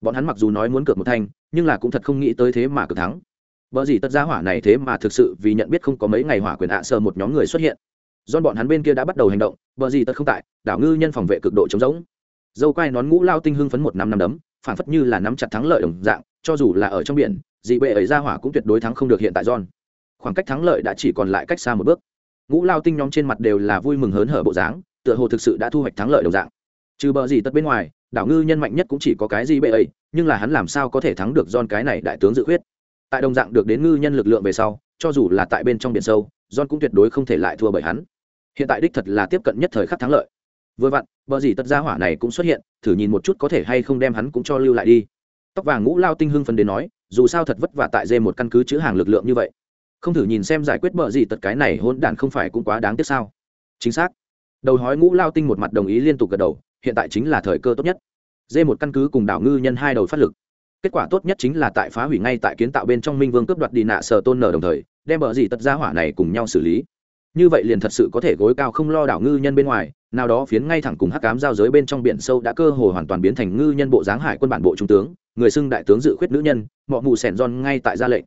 Bọn hắn mặc dù nói muốn cược một thanh nhưng là cũng thật không nghĩ tới thế mà cực thắng. Bở gì tất gia hỏa này thế mà thực sự vì nhận biết không có mấy ngày hỏa quyền ạ sơ một nhóm người xuất hiện. Do bọn hắn bên kia đã bắt đầu hành động, bở gì tất không tại, đảo ngư nhân phòng vệ cực độ chống rỗng. Dâu quai nón ngũ lao tinh hưng phấn một năm năm đấm, phản phất như là nắm chặt thắng lợi đồng dạng, cho dù là ở trong biển, dị bệ ấy ra hỏa cũng tuyệt đối thắng không được hiện tại John. Khoảng cách thắng lợi đã chỉ còn lại cách xa một bước. Ngũ lao tinh nhóm trên mặt đều là vui mừng hớn hở bộ dáng, tựa hồ thực sự đã thu hoạch thắng lợi đồng dạng. Trừ bờ gì tất bên ngoài, đảo ngư nhân mạnh nhất cũng chỉ có cái gì bệ ấy, nhưng là hắn làm sao có thể thắng được John cái này đại tướng dự quyết tại đồng dạng được đến ngư nhân lực lượng về sau, cho dù là tại bên trong biển sâu, john cũng tuyệt đối không thể lại thua bởi hắn. Hiện tại đích thật là tiếp cận nhất thời khắc thắng lợi. Vừa vặn vợ gì tất gia hỏa này cũng xuất hiện, thử nhìn một chút có thể hay không đem hắn cũng cho lưu lại đi. Tóc vàng ngũ lao tinh hưng phân đến nói, dù sao thật vất vả tại dê một căn cứ chữ hàng lực lượng như vậy. Không thử nhìn xem giải quyết bờ gì tật cái này hôn đản không phải cũng quá đáng tiếc sao? Chính xác. Đầu hói ngũ lao tinh một mặt đồng ý liên tục gật đầu, hiện tại chính là thời cơ tốt nhất. Dê một căn cứ cùng đảo ngư nhân hai đầu phát lực kết quả tốt nhất chính là tại phá hủy ngay tại kiến tạo bên trong minh vương cướp đoạt đi nạ sở tôn nở đồng thời, đem bờ gì tật ra hỏa này cùng nhau xử lý. Như vậy liền thật sự có thể gối cao không lo đảo ngư nhân bên ngoài, nào đó phiến ngay thẳng cùng hắc cám giao giới bên trong biển sâu đã cơ hồ hoàn toàn biến thành ngư nhân bộ dáng hải quân bản bộ trung tướng, người xưng đại tướng dự khuyết nữ nhân, mọ mù sẻn giòn ngay tại ra lệnh.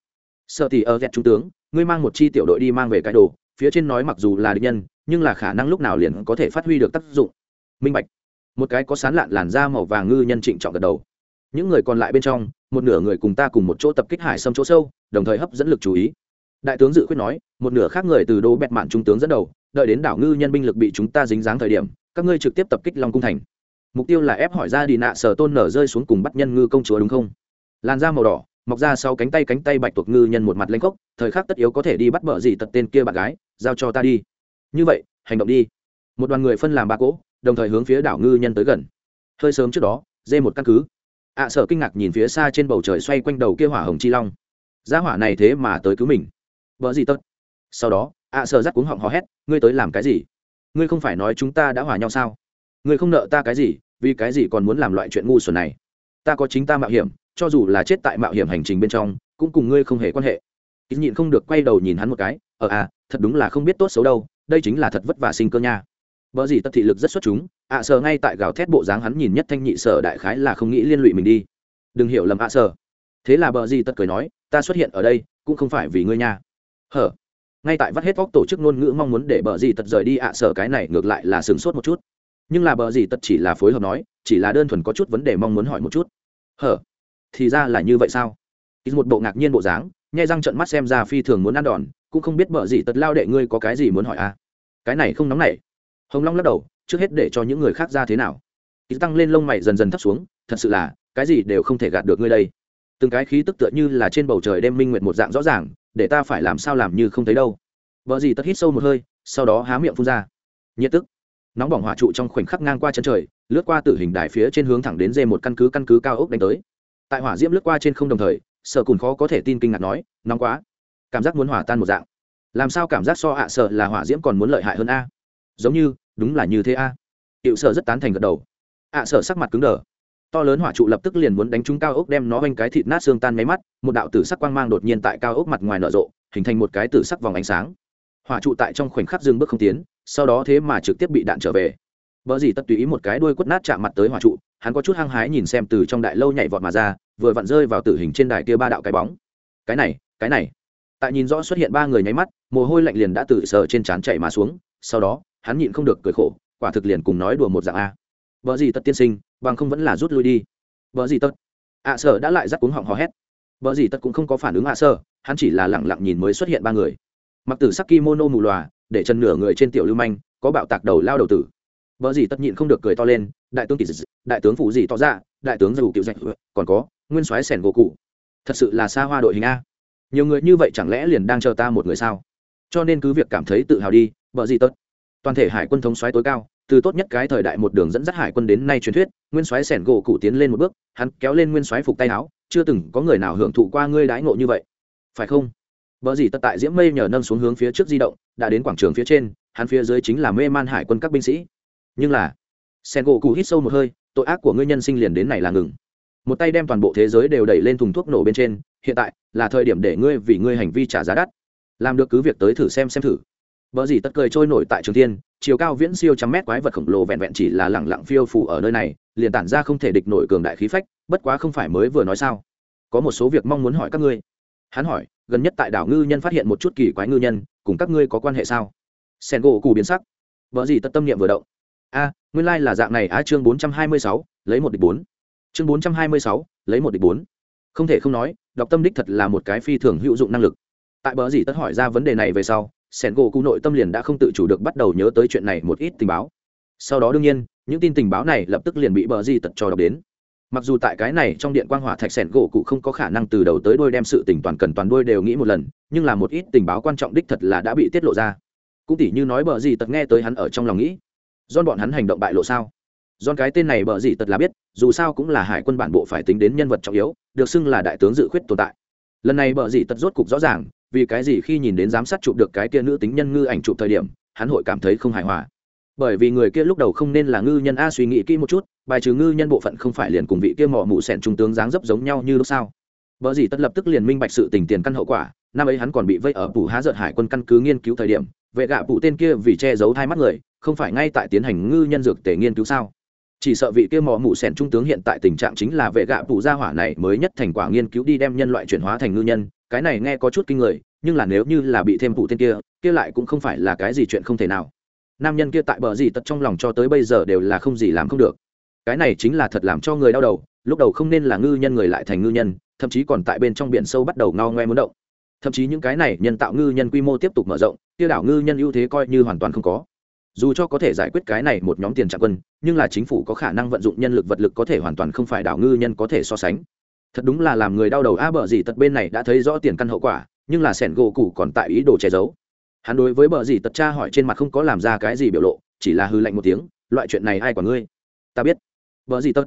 Sợ thì ở dẹt trung tướng, ngươi mang một chi tiểu đội đi mang về cái đồ, phía trên nói mặc dù là địch nhân, nhưng là khả năng lúc nào liền có thể phát huy được tác dụng. Minh bạch. Một cái có sán lạn làn da màu vàng ngư nhân trịnh trọng gật đầu những người còn lại bên trong, một nửa người cùng ta cùng một chỗ tập kích hải xâm chỗ sâu, đồng thời hấp dẫn lực chú ý. Đại tướng dự khuyết nói, một nửa khác người từ đô bẹt mạn trung tướng dẫn đầu, đợi đến đảo ngư nhân binh lực bị chúng ta dính dáng thời điểm, các ngươi trực tiếp tập kích long cung thành. Mục tiêu là ép hỏi ra đi nạ sở tôn nở rơi xuống cùng bắt nhân ngư công chúa đúng không? Làn da màu đỏ, mọc ra sau cánh tay cánh tay bạch tuộc ngư nhân một mặt lanh cốc thời khắc tất yếu có thể đi bắt bờ gì tật tên kia bạn gái, giao cho ta đi. Như vậy, hành động đi. Một đoàn người phân làm ba cỗ, đồng thời hướng phía đảo ngư nhân tới gần. Hơi sớm trước đó, dê một căn cứ ạ à, sở kinh ngạc nhìn phía xa trên bầu trời xoay quanh đầu kia hỏa hồng chi long. Gia hỏa này thế mà tới cứu mình. Vợ gì tất sau đó ạ à, sở dắt cuống họng hò hét ngươi tới làm cái gì? Ngươi không phải nói chúng ta đã hòa nhau sao? Ngươi không nợ ta cái gì vì cái gì còn muốn làm loại chuyện ngu xuẩn này? Ta có chính ta mạo hiểm cho dù là chết tại mạo hiểm hành trình bên trong cũng cùng ngươi không hề quan hệ. Ít nhịn không được quay đầu nhìn hắn một cái ờ à thật đúng là không biết tốt xấu đâu đây chính là thật vất vả sinh cơ nha. Bở gì tất thị lực rất xuất chúng, ạ à sở ngay tại gào thét bộ dáng hắn nhìn nhất thanh nhị sở đại khái là không nghĩ liên lụy mình đi. Đừng hiểu lầm ạ à sở. Thế là bở gì tất cười nói, ta xuất hiện ở đây cũng không phải vì ngươi nha. Hở. Ngay tại vắt hết óc tổ chức ngôn ngữ mong muốn để bở gì tất rời đi ạ à sở cái này ngược lại là sừng sốt một chút. Nhưng là bở gì tất chỉ là phối hợp nói, chỉ là đơn thuần có chút vấn đề mong muốn hỏi một chút. Hở. Thì ra là như vậy sao? Ít một bộ ngạc nhiên bộ dáng, nhai răng trợn mắt xem ra phi thường muốn ăn đòn, cũng không biết bở gì tất lao đệ ngươi có cái gì muốn hỏi à? Cái này không nóng nảy hồng long lắc đầu, trước hết để cho những người khác ra thế nào? Ít tăng lên lông mày dần dần thấp xuống, thật sự là, cái gì đều không thể gạt được ngươi đây. Từng cái khí tức tựa như là trên bầu trời đem minh nguyện một dạng rõ ràng, để ta phải làm sao làm như không thấy đâu. Vợ gì tất hít sâu một hơi, sau đó há miệng phun ra. Nhiệt tức. Nóng bỏng hỏa trụ trong khoảnh khắc ngang qua chân trời, lướt qua tử hình đài phía trên hướng thẳng đến dê một căn cứ căn cứ cao ốc đánh tới. Tại hỏa diễm lướt qua trên không đồng thời sợ cùn khó có thể tin kinh ngạc nói, nóng quá. Cảm giác muốn hỏa tan một dạng. Làm sao cảm giác so hạ sợ là hỏa diễm còn muốn lợi hại hơn a? Giống như đúng là như thế a. À. hiệu sở rất tán thành gật đầu. Ạ à, sở sắc mặt cứng đờ. To lớn hỏa trụ lập tức liền muốn đánh trúng cao ốc đem nó quanh cái thịt nát xương tan máy mắt một đạo tử sắc quang mang đột nhiên tại cao ốc mặt ngoài nở rộ hình thành một cái tử sắc vòng ánh sáng. Hỏa trụ tại trong khoảnh khắc dừng bước không tiến sau đó thế mà trực tiếp bị đạn trở về. Bỡ gì tất tùy ý một cái đuôi quất nát chạm mặt tới hỏa trụ hắn có chút hăng hái nhìn xem từ trong đại lâu nhảy vọt mà ra vừa vặn rơi vào tử hình trên đài kia ba đạo cái bóng. Cái này cái này. Tại nhìn rõ xuất hiện ba người nháy mắt mồ hôi lạnh liền đã tự sờ trên trán chạy mà xuống sau đó, hắn nhịn không được cười khổ, quả thực liền cùng nói đùa một dạng a. Vợ gì tất tiên sinh, bằng không vẫn là rút lui đi. Vợ gì tất? Ạ sở đã lại dắt cuống họng hò hét. Vợ gì tất cũng không có phản ứng ạ sở, hắn chỉ là lẳng lặng nhìn mới xuất hiện ba người. Mặc tử sắc kimono mù lòa, để chân nửa người trên tiểu lưu manh, có bạo tạc đầu lao đầu tử. Vợ gì tất nhịn không được cười to lên, đại tướng kỳ dị, đại tướng phụ gì to ra, đại tướng dù kiểu dạch, còn có, nguyên soái sẻn gỗ cụ. Thật sự là xa hoa đội hình a. Nhiều người như vậy chẳng lẽ liền đang chờ ta một người sao? Cho nên cứ việc cảm thấy tự hào đi Bở gì tất toàn thể hải quân thống soái tối cao, từ tốt nhất cái thời đại một đường dẫn dắt hải quân đến nay truyền thuyết, nguyên soái sẻn gỗ cụ tiến lên một bước, hắn kéo lên nguyên soái phục tay áo, chưa từng có người nào hưởng thụ qua ngươi đãi ngộ như vậy. Phải không? Bở gì tất tại diễm mây nhờ nâng xuống hướng phía trước di động, đã đến quảng trường phía trên, hắn phía dưới chính là mê man hải quân các binh sĩ. Nhưng là sen gỗ cụ hít sâu một hơi, tội ác của ngươi nhân sinh liền đến này là ngừng. Một tay đem toàn bộ thế giới đều đẩy lên thùng thuốc nổ bên trên, hiện tại là thời điểm để ngươi vì ngươi hành vi trả giá đắt. Làm được cứ việc tới thử xem xem thử vợ gì tất cười trôi nổi tại trường thiên, chiều cao viễn siêu trăm mét quái vật khổng lồ vẹn vẹn chỉ là lẳng lặng phiêu phù ở nơi này, liền tản ra không thể địch nổi cường đại khí phách, bất quá không phải mới vừa nói sao? Có một số việc mong muốn hỏi các ngươi. Hắn hỏi, gần nhất tại đảo ngư nhân phát hiện một chút kỳ quái ngư nhân, cùng các ngươi có quan hệ sao? Sen gỗ cù biến sắc. Vợ gì tất tâm niệm vừa động. A, nguyên lai là dạng này á, chương bốn trăm hai mươi sáu, lấy một địch bốn. Chương bốn trăm hai mươi sáu, lấy một địch bốn. Không thể không nói đọc tâm đích thật là một cái phi thường hữu dụng năng lực. Tại bờ gì tất hỏi ra vấn đề này về sau sẻn gỗ cụ nội tâm liền đã không tự chủ được bắt đầu nhớ tới chuyện này một ít tình báo. Sau đó đương nhiên, những tin tình báo này lập tức liền bị bờ di tật cho đọc đến. Mặc dù tại cái này trong điện quang hỏa thạch sẻn gỗ cụ không có khả năng từ đầu tới đôi đem sự tình toàn cần toàn đôi đều nghĩ một lần, nhưng là một ít tình báo quan trọng đích thật là đã bị tiết lộ ra. Cũng tỉ như nói bờ gì tật nghe tới hắn ở trong lòng nghĩ do bọn hắn hành động bại lộ sao? Do cái tên này bờ gì tật là biết, dù sao cũng là hải quân bản bộ phải tính đến nhân vật trọng yếu, được xưng là đại tướng dự khuyết tồn tại. Lần này bờ gì tật rốt cục rõ ràng vì cái gì khi nhìn đến giám sát chụp được cái kia nữ tính nhân ngư ảnh chụp thời điểm, hắn hội cảm thấy không hài hòa. Bởi vì người kia lúc đầu không nên là ngư nhân a suy nghĩ kỹ một chút, bài trừ ngư nhân bộ phận không phải liền cùng vị kia mỏ mụ sẻn trung tướng dáng dấp giống nhau như lúc sao? Vợ gì tất lập tức liền minh bạch sự tình tiền căn hậu quả, năm ấy hắn còn bị vây ở phủ há giận hải quân căn cứ nghiên cứu thời điểm, vệ gạ phụ tên kia vì che giấu hai mắt người, không phải ngay tại tiến hành ngư nhân dược tể nghiên cứu sao? Chỉ sợ vị kia mỏ mụ sẻn trung tướng hiện tại tình trạng chính là vệ gạ phụ gia hỏa này mới nhất thành quả nghiên cứu đi đem nhân loại chuyển hóa thành ngư nhân cái này nghe có chút kinh người, nhưng là nếu như là bị thêm phụ tên kia kia lại cũng không phải là cái gì chuyện không thể nào. Nam nhân kia tại bờ gì tật trong lòng cho tới bây giờ đều là không gì làm không được. Cái này chính là thật làm cho người đau đầu, lúc đầu không nên là ngư nhân người lại thành ngư nhân, thậm chí còn tại bên trong biển sâu bắt đầu ngao ngoe muốn động. Thậm chí những cái này nhân tạo ngư nhân quy mô tiếp tục mở rộng tiêu đảo ngư nhân ưu thế coi như hoàn toàn không có. Dù cho có thể giải quyết cái này một nhóm tiền trạng quân, nhưng là chính phủ có khả năng vận dụng nhân lực vật lực có thể hoàn toàn không phải đảo ngư nhân có thể so sánh thật đúng là làm người đau đầu. A bờ gì tật bên này đã thấy rõ tiền căn hậu quả, nhưng là sẻn gỗ cụ còn tại ý đồ che giấu. Hắn đối với bờ gì tật cha hỏi trên mặt không có làm ra cái gì biểu lộ, chỉ là hư lạnh một tiếng, loại chuyện này ai quả ngươi? Ta biết. Bờ gì tật?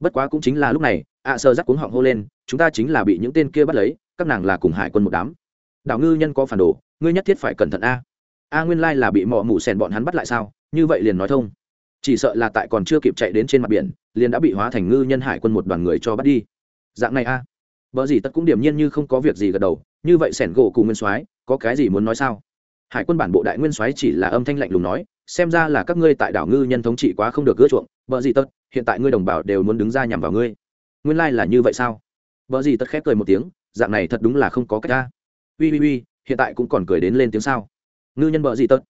Bất quá cũng chính là lúc này. Ạ sơ rắc cuống họng hô lên, chúng ta chính là bị những tên kia bắt lấy, các nàng là cùng hải quân một đám. Đảo ngư nhân có phản đồ, ngươi nhất thiết phải cẩn thận a. A nguyên lai là bị mọ mụ sèn bọn hắn bắt lại sao? Như vậy liền nói thông. Chỉ sợ là tại còn chưa kịp chạy đến trên mặt biển, liền đã bị hóa thành ngư nhân hải quân một đoàn người cho bắt đi dạng này a. Vợ gì tất cũng điểm nhiên như không có việc gì gật đầu, như vậy sẻn gỗ cùng nguyên soái, có cái gì muốn nói sao? Hải quân bản bộ đại nguyên soái chỉ là âm thanh lạnh lùng nói, xem ra là các ngươi tại đảo ngư nhân thống trị quá không được gỡ chuộng. Vợ gì tất, hiện tại ngươi đồng bào đều muốn đứng ra nhằm vào ngươi. Nguyên lai là như vậy sao? Vợ gì tất khép cười một tiếng, dạng này thật đúng là không có cách a. Ui ui ui, hiện tại cũng còn cười đến lên tiếng sao? Ngư nhân vợ gì tất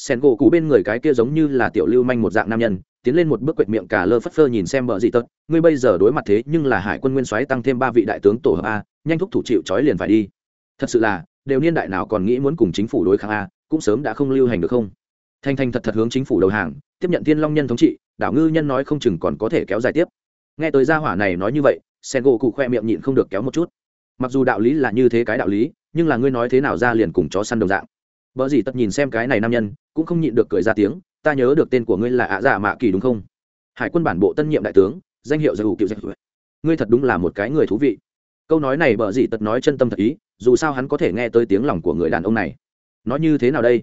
sen gỗ cụ bên người cái kia giống như là tiểu lưu manh một dạng nam nhân, tiến lên một bước quệt miệng cả lơ phất phơ nhìn xem bờ gì tật. Ngươi bây giờ đối mặt thế nhưng là hải quân nguyên soái tăng thêm ba vị đại tướng tổ hợp a, nhanh thúc thủ chịu trói liền phải đi. Thật sự là, đều niên đại nào còn nghĩ muốn cùng chính phủ đối kháng a, cũng sớm đã không lưu hành được không? Thanh thanh thật thật hướng chính phủ đầu hàng, tiếp nhận thiên long nhân thống trị, đảo ngư nhân nói không chừng còn có thể kéo dài tiếp. Nghe tới gia hỏa này nói như vậy, sen gỗ cụ khoe miệng nhịn không được kéo một chút. Mặc dù đạo lý là như thế cái đạo lý, nhưng là ngươi nói thế nào ra liền cùng chó săn đồng dạng vợ gì tất nhìn xem cái này nam nhân, cũng không nhịn được cười ra tiếng, ta nhớ được tên của ngươi là ạ dạ mạ kỳ đúng không? Hải quân bản bộ tân nhiệm đại tướng, danh hiệu giải hữu kiệu giải ngươi thật đúng là một cái người thú vị. Câu nói này bờ gì tật nói chân tâm thật ý, dù sao hắn có thể nghe tới tiếng lòng của người đàn ông này. Nói như thế nào đây?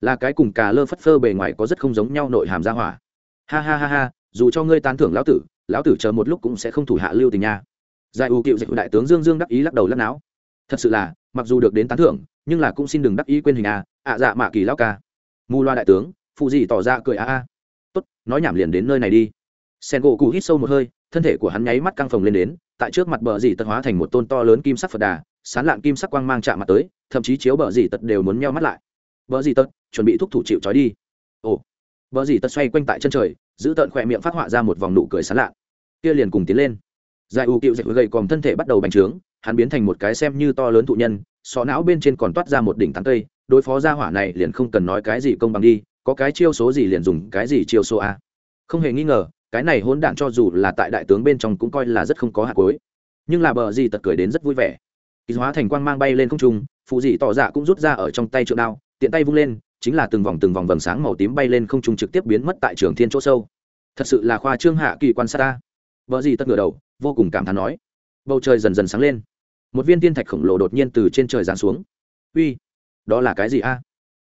Là cái cùng cà lơ phất phơ bề ngoài có rất không giống nhau nội hàm gia hỏa. Ha ha ha ha, dù cho ngươi tán thưởng lão tử lão tử chờ một lúc cũng sẽ không thủ hạ lưu tình nha. Giải ưu cựu dịch đại tướng dương dương đắc ý lắc đầu lắc não. Thật sự là, mặc dù được đến tán thưởng nhưng là cũng xin đừng đắc ý quên hình a, ạ dạ mạ kỳ lao ca. Mù loa đại tướng, phụ gì tỏ ra cười a a. Tốt, nói nhảm liền đến nơi này đi. Sen gỗ cụ hít sâu một hơi, thân thể của hắn nháy mắt căng phồng lên đến, tại trước mặt bờ dì tật hóa thành một tôn to lớn kim sắc phật đà, sán lạn kim sắc quang mang chạm mặt tới, thậm chí chiếu bờ dì tật đều muốn meo mắt lại. Bờ dì tật, chuẩn bị thúc thủ chịu trói đi. Ồ. Bờ dì tật xoay quanh tại chân trời, giữ tợn khỏe miệng phát họa ra một vòng nụ cười sán lạn. Kia liền cùng tiến lên. Giải u cựu dạy gầy còm thân thể bắt đầu bành trướng, hắn biến thành một cái xem như to lớn thụ nhân xó não bên trên còn toát ra một đỉnh tán cây, đối phó gia hỏa này liền không cần nói cái gì công bằng đi, có cái chiêu số gì liền dùng cái gì chiêu số a. Không hề nghi ngờ, cái này hỗn đản cho dù là tại đại tướng bên trong cũng coi là rất không có hạt cối nhưng là bờ gì tật cười đến rất vui vẻ. Kỳ hóa thành quang mang bay lên không trung, phụ dị tỏ dạ cũng rút ra ở trong tay trượng đao, tiện tay vung lên, chính là từng vòng từng vòng vầng sáng màu tím bay lên không trung trực tiếp biến mất tại trường thiên chỗ sâu. Thật sự là khoa trương hạ kỳ quan sát ta. Vợ gì tất ngửa đầu, vô cùng cảm thán nói. Bầu trời dần dần sáng lên một viên thiên thạch khổng lồ đột nhiên từ trên trời giáng xuống. Uy, đó là cái gì a?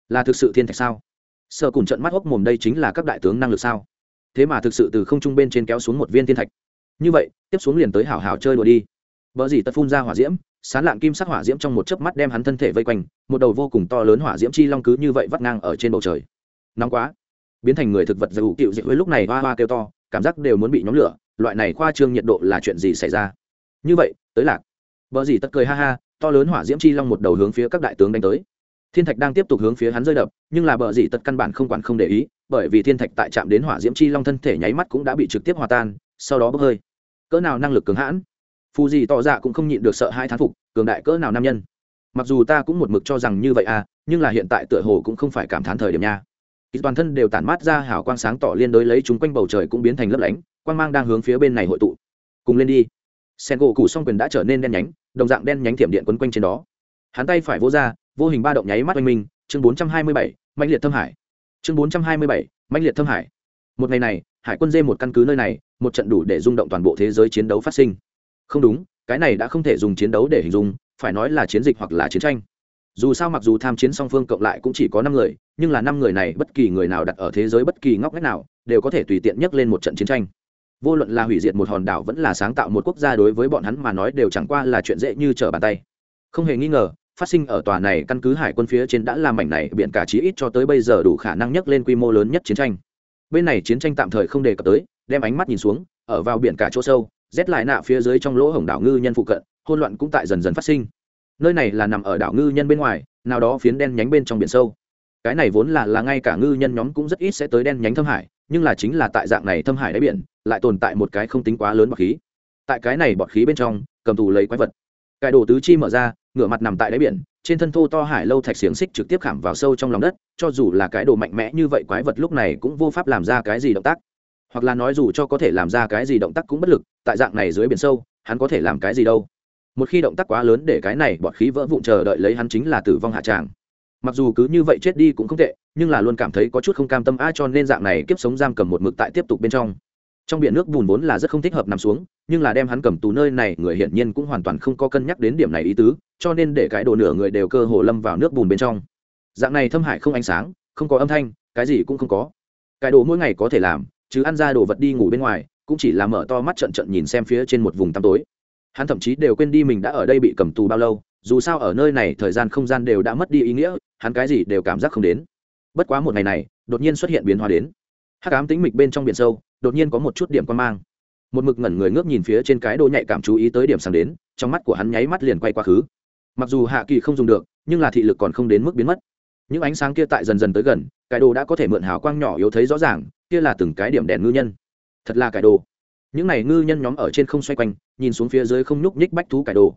Là thực sự thiên thạch sao? Sợ cùng trận mắt hốc mồm, đây chính là các đại tướng năng lực sao? Thế mà thực sự từ không trung bên trên kéo xuống một viên thiên thạch. Như vậy, tiếp xuống liền tới hảo hảo chơi đùa đi. Vợ gì tất phun ra hỏa diễm, sán lạng kim sắc hỏa diễm trong một chớp mắt đem hắn thân thể vây quanh, một đầu vô cùng to lớn hỏa diễm chi long cứ như vậy vắt ngang ở trên bầu trời. Nóng quá. Biến thành người thực vật dù cựu dị với lúc này hoa hoa kêu to, cảm giác đều muốn bị nhóm lửa, loại này khoa trương nhiệt độ là chuyện gì xảy ra? Như vậy, tới lạc bỡ gì tất cười ha ha, to lớn hỏa diễm chi long một đầu hướng phía các đại tướng đánh tới. Thiên thạch đang tiếp tục hướng phía hắn rơi đập, nhưng là bỡ dĩ tất căn bản không quản không để ý, bởi vì thiên thạch tại chạm đến hỏa diễm chi long thân thể nháy mắt cũng đã bị trực tiếp hòa tan, sau đó bốc hơi. Cỡ nào năng lực cường hãn? Phù gì tỏ dạ cũng không nhịn được sợ hai thán phục, cường đại cỡ nào nam nhân? Mặc dù ta cũng một mực cho rằng như vậy à nhưng là hiện tại tựa hồ cũng không phải cảm thán thời điểm nha. Ít toàn thân đều tản mát ra hào quang sáng tỏ liên đối lấy chúng quanh bầu trời cũng biến thành lấp lánh, quang mang đang hướng phía bên này hội tụ. Cùng lên đi sen gỗ cụ song quyền đã trở nên đen nhánh, đồng dạng đen nhánh thiểm điện quấn quanh trên đó. Hắn tay phải vỗ ra, vô hình ba động nháy mắt oanh minh, chương bốn trăm hai mươi bảy mạnh liệt thâm hải. Chương bốn trăm hai mươi bảy mạnh liệt thâm hải. Một ngày này, hải quân dê một căn cứ nơi này, một trận đủ để rung động toàn bộ thế giới chiến đấu phát sinh. Không đúng, cái này đã không thể dùng chiến đấu để hình dung, phải nói là chiến dịch hoặc là chiến tranh. Dù sao mặc dù tham chiến song phương cộng lại cũng chỉ có năm người, nhưng là năm người này bất kỳ người nào đặt ở thế giới bất kỳ ngóc ngách nào, đều có thể tùy tiện nhấc lên một trận chiến tranh vô luận là hủy diệt một hòn đảo vẫn là sáng tạo một quốc gia đối với bọn hắn mà nói đều chẳng qua là chuyện dễ như trở bàn tay. Không hề nghi ngờ, phát sinh ở tòa này căn cứ hải quân phía trên đã làm mảnh này biển cả chí ít cho tới bây giờ đủ khả năng nhấc lên quy mô lớn nhất chiến tranh. Bên này chiến tranh tạm thời không đề cập tới, đem ánh mắt nhìn xuống, ở vào biển cả chỗ sâu, rét lại nạ phía dưới trong lỗ hổng đảo ngư nhân phụ cận hôn loạn cũng tại dần dần phát sinh. Nơi này là nằm ở đảo ngư nhân bên ngoài, nào đó phiến đen nhánh bên trong biển sâu. Cái này vốn là là ngay cả ngư nhân nhóm cũng rất ít sẽ tới đen nhánh thâm hải nhưng là chính là tại dạng này thâm hải đáy biển, lại tồn tại một cái không tính quá lớn bọt khí. Tại cái này bọt khí bên trong, cầm tù lấy quái vật. Cải đồ tứ chi mở ra, ngửa mặt nằm tại đáy biển, trên thân thô to hải lâu thạch xiềng xích trực tiếp khảm vào sâu trong lòng đất, cho dù là cái đồ mạnh mẽ như vậy quái vật lúc này cũng vô pháp làm ra cái gì động tác. Hoặc là nói dù cho có thể làm ra cái gì động tác cũng bất lực, tại dạng này dưới biển sâu, hắn có thể làm cái gì đâu. Một khi động tác quá lớn để cái này bọt khí vỡ vụn chờ đợi lấy hắn chính là tử vong hạ tràng. Mặc dù cứ như vậy chết đi cũng không tệ nhưng là luôn cảm thấy có chút không cam tâm, a, cho nên dạng này kiếp sống giam cầm một mực tại tiếp tục bên trong. Trong biển nước bùn vốn là rất không thích hợp nằm xuống, nhưng là đem hắn cầm tù nơi này, người hiển nhiên cũng hoàn toàn không có cân nhắc đến điểm này ý tứ, cho nên để cái đồ nửa người đều cơ hồ lâm vào nước bùn bên trong. Dạng này thâm hại không ánh sáng, không có âm thanh, cái gì cũng không có. Cái đồ mỗi ngày có thể làm, chứ ăn ra đồ vật đi ngủ bên ngoài, cũng chỉ là mở to mắt trận trận nhìn xem phía trên một vùng tăm tối. Hắn thậm chí đều quên đi mình đã ở đây bị cầm tù bao lâu, dù sao ở nơi này thời gian không gian đều đã mất đi ý nghĩa, hắn cái gì đều cảm giác không đến bất quá một ngày này, đột nhiên xuất hiện biến hóa đến. Hắc ám tính mịch bên trong biển sâu, đột nhiên có một chút điểm quan mang. Một mực ngẩn người ngước nhìn phía trên cái đồ nhạy cảm chú ý tới điểm sáng đến, trong mắt của hắn nháy mắt liền quay quá khứ. Mặc dù hạ kỳ không dùng được, nhưng là thị lực còn không đến mức biến mất. Những ánh sáng kia tại dần dần tới gần, cái đồ đã có thể mượn hào quang nhỏ yếu thấy rõ ràng, kia là từng cái điểm đèn ngư nhân. Thật là cải đồ. Những này ngư nhân nhóm ở trên không xoay quanh, nhìn xuống phía dưới không nhúc nhích bách thú cải đồ.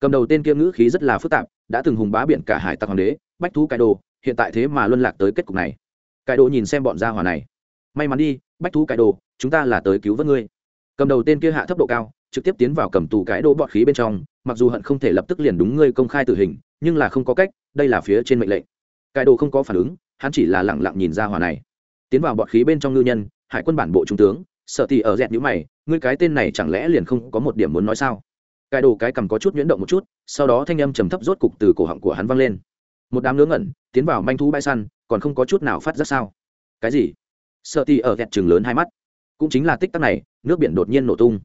Cầm đầu tên kia ngữ khí rất là phức tạp, đã từng hùng bá biển cả hải tặc hoàng đế, bách thú cải đồ hiện tại thế mà luân lạc tới kết cục này. Cải đồ nhìn xem bọn gia hỏa này. May mắn đi, bách thú cải đồ, chúng ta là tới cứu vớt ngươi. Cầm đầu tên kia hạ thấp độ cao, trực tiếp tiến vào cầm tù cái đồ bọt khí bên trong, mặc dù hận không thể lập tức liền đúng ngươi công khai tử hình, nhưng là không có cách, đây là phía trên mệnh lệnh. Cải đồ không có phản ứng, hắn chỉ là lẳng lặng nhìn ra hỏa này. Tiến vào bọt khí bên trong ngư nhân, hải quân bản bộ trung tướng sợ thì ở dẹt nhữ mày, ngươi cái tên này chẳng lẽ liền không có một điểm muốn nói sao? Cải đồ cái cầm có chút nhuyễn động một chút, sau đó thanh âm trầm thấp rốt cục từ cổ họng của hắn vang lên một đám ngớ ngẩn, tiến vào manh thú bãi săn, còn không có chút nào phát ra sao? Cái gì? Sợ thì ở ghẹt chừng lớn hai mắt. Cũng chính là tích tắc này, nước biển đột nhiên nổ tung.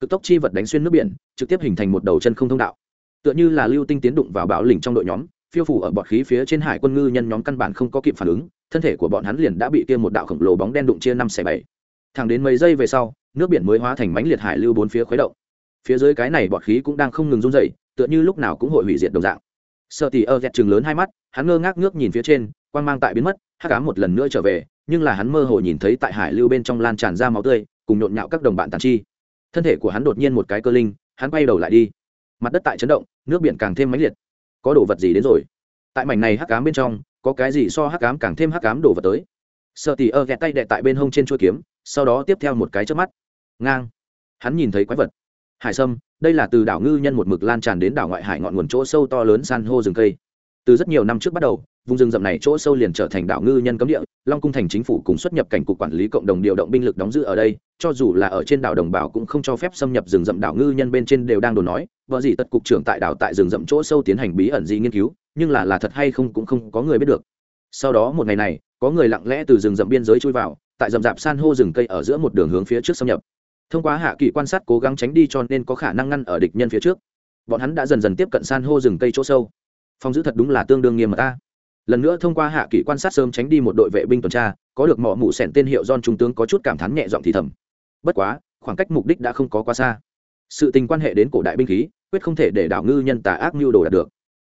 Cực tốc chi vật đánh xuyên nước biển, trực tiếp hình thành một đầu chân không thông đạo. Tựa như là lưu tinh tiến đụng vào bão lỉnh trong đội nhóm, phiêu phủ ở bọt khí phía trên hải quân ngư nhân nhóm căn bản không có kịp phản ứng, thân thể của bọn hắn liền đã bị kia một đạo khổng lồ bóng đen đụng chia năm xẻ bảy. Thẳng đến mấy giây về sau, nước biển mới hóa thành mánh liệt hải lưu bốn phía khuấy động. Phía dưới cái này bọt khí cũng đang không ngừng run dày tựa như lúc nào cũng hội hủy diệt đồng dạng sợ tỉ ơ dẹt chừng lớn hai mắt, hắn ngơ ngác ngước nhìn phía trên quan g mang tại biến mất hát cá một lần nữa trở về, nhưng là hắn mơ hồ nhìn thấy tại hải lưu bên trong lan tràn ra máu tươi, cùng nhộn nhạo các đồng bạn tàn chi. Thân thể của hắn đột nhiên một cái cơ linh, hắn quay đầu lại đi. Mặt đất tại chấn động, nước biển càng thêm mãnh liệt. Có đồ vật gì đến rồi? Tại mảnh này hắc cám bên trong, có cái gì so hắc cám càng thêm hắc cám đổ vật tới? Sợ tỉ ơ ghẹt tay đệ tại bên hông trên chuôi kiếm, sau đó tiếp theo một cái trước mắt. Ngang. Hắn nhìn thấy quái vật. Hải sâm đây là từ đảo ngư nhân một mực lan tràn đến đảo ngoại hải ngọn nguồn chỗ sâu to lớn san hô rừng cây. Từ rất nhiều năm trước bắt đầu, vùng rừng rậm này chỗ sâu liền trở thành đảo ngư nhân cấm địa, long cung thành chính phủ cùng xuất nhập cảnh cục quản lý cộng đồng điều động binh lực đóng giữ ở đây, cho dù là ở trên đảo đồng bào cũng không cho phép xâm nhập rừng rậm đảo ngư nhân bên trên đều đang đồn nói, vợ gì tật cục trưởng tại đảo tại rừng rậm chỗ sâu tiến hành bí ẩn gì nghiên cứu, nhưng là là thật hay không cũng không có người biết được. Sau đó một ngày này, có người lặng lẽ từ rừng rậm biên giới chui vào, tại rậm rạp san hô rừng cây ở giữa một đường hướng phía trước xâm nhập thông qua hạ kỳ quan sát cố gắng tránh đi cho nên có khả năng ngăn ở địch nhân phía trước. Bọn hắn đã dần dần tiếp cận san hô rừng cây chỗ sâu. Phong giữ thật đúng là tương đương nghiêm mà ta. Lần nữa thông qua hạ kỳ quan sát sớm tránh đi một đội vệ binh tuần tra, có được mỏ mụ sẻn tên hiệu don trung tướng có chút cảm thán nhẹ giọng thì thầm. Bất quá, khoảng cách mục đích đã không có quá xa. Sự tình quan hệ đến cổ đại binh khí, quyết không thể để đảo ngư nhân tà ác mưu đồ đạt được.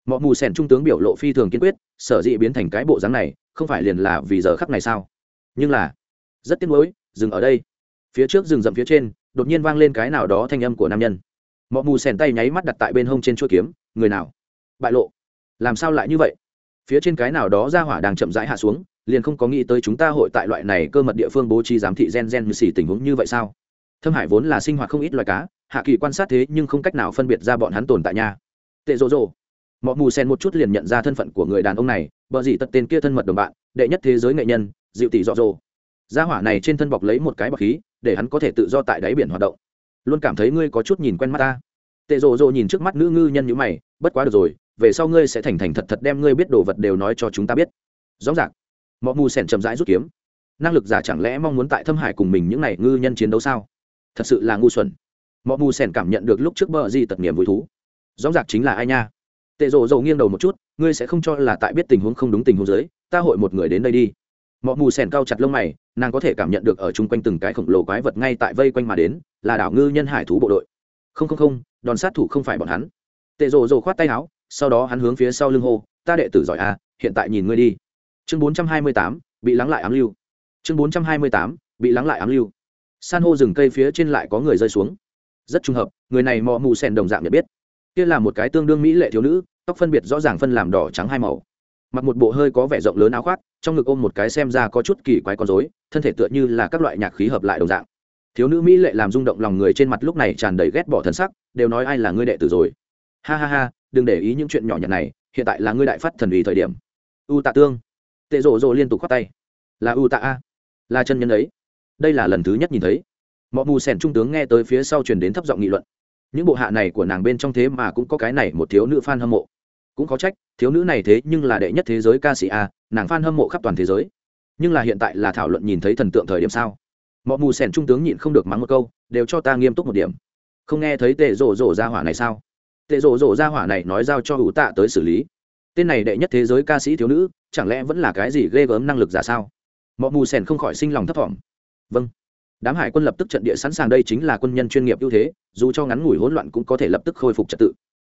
Mỏ mù sẻn trung tướng biểu lộ phi thường kiên quyết, sở dĩ biến thành cái bộ dáng này, không phải liền là vì giờ khắc này sao? Nhưng là, rất tiếc nuối, dừng ở đây phía trước rừng rậm phía trên, đột nhiên vang lên cái nào đó thanh âm của nam nhân. Mọi mù sèn tay nháy mắt đặt tại bên hông trên chuỗi kiếm, người nào? Bại lộ. Làm sao lại như vậy? Phía trên cái nào đó ra hỏa đang chậm rãi hạ xuống, liền không có nghĩ tới chúng ta hội tại loại này cơ mật địa phương bố trí giám thị gen gen như xỉ tình huống như vậy sao? Thâm hải vốn là sinh hoạt không ít loài cá, hạ kỳ quan sát thế nhưng không cách nào phân biệt ra bọn hắn tồn tại nhà tệ rộ rộ. Mọi mù sen một chút liền nhận ra thân phận của người đàn ông này bờ gì tật tên kia thân mật đồng bạn, đệ nhất thế giới nghệ nhân dịu tỷ dọ dồ gia hỏa này trên thân bọc lấy một cái bọc khí để hắn có thể tự do tại đáy biển hoạt động. Luôn cảm thấy ngươi có chút nhìn quen mắt ta. Tệ rộ rộ nhìn trước mắt nữ ngư nhân như mày, bất quá được rồi, về sau ngươi sẽ thành thành thật thật đem ngươi biết đồ vật đều nói cho chúng ta biết. Rõ ràng mọi mù sẻn chậm rãi rút kiếm. Năng lực giả chẳng lẽ mong muốn tại thâm hải cùng mình những n à y ngư nhân chiến đấu sao? Thật sự là ngu xuẩn. Mọi mù sẻn cảm nhận được lúc trước bờ di tật niềm vui thú. Rõ ràng chính là ai nha? Tệ rộ rộ nghiêng đầu một chút, ngươi sẽ không cho là tại biết tình huống không đúng tình huống dưới, ta hội một người đến đây đi. Mọi mù Sẻn cao chặt lông mày nàng có thể cảm nhận được ở chung quanh từng cái khổng lồ quái vật ngay tại vây quanh mà đến, là đảo ngư nhân hải thú bộ đội. Không không không, đòn sát thủ không phải bọn hắn. Tệ rồ rồ khoát tay áo, sau đó hắn hướng phía sau lưng hô, ta đệ tử giỏi à hiện tại nhìn ngươi đi. Chương bốn trăm hai mươi tám, bị lắng lại ám lưu. Chương bốn trăm hai mươi tám, bị lắng lại ám lưu. San hô rừng cây phía trên lại có người rơi xuống. Rất trùng hợp, người này mò mù sen đồng dạng nhận biết. Kia là một cái tương đương mỹ lệ thiếu nữ, tóc phân biệt rõ ràng phân làm đỏ trắng hai màu. Mặc một bộ hơi có vẻ rộng lớn áo khoác, trong ngực ôm một cái xem ra có chút kỳ quái con dối thân thể tựa như là các loại nhạc khí hợp lại đồng dạng. Thiếu nữ mỹ lệ làm rung động lòng người trên mặt lúc này tràn đầy ghét bỏ thân sắc, đều nói ai là ngươi đệ tử rồi. Ha ha ha, đừng để ý những chuyện nhỏ nhặt này, hiện tại là ngươi đại phát thần uy thời điểm. U tạ tương. Tệ rộ rộ liên tục khoát tay. Là u tạ a. Là chân nhân ấy. Đây là lần thứ nhất nhìn thấy. Mọi mù sèn trung tướng nghe tới phía sau truyền đến thấp giọng nghị luận. Những bộ hạ này của nàng bên trong thế mà cũng có cái này một thiếu nữ f a n hâm mộ. Cũng có trách, thiếu nữ này thế nhưng là đệ nhất thế giới ca sĩ a, nàng f a n hâm mộ khắp toàn thế giới nhưng là hiện tại là thảo luận nhìn thấy thần tượng thời điểm sao? Mọ mù sẻn trung tướng nhịn không được mắng một câu, đều cho ta nghiêm túc một điểm. Không nghe thấy tệ rổ rổ ra hỏa này sao? Tệ rổ rổ ra hỏa này nói giao cho hữu tạ tới xử lý. Tên này đệ nhất thế giới ca sĩ thiếu nữ, chẳng lẽ vẫn là cái gì ghê gớm năng lực giả sao? Mọ mù sẻn không khỏi sinh lòng thấp t vâng. Đám hải quân lập tức trận địa sẵn sàng, đây chính là quân nhân chuyên nghiệp ưu thế, dù cho ngắn ngủi hỗn loạn cũng có thể lập tức khôi phục trật tự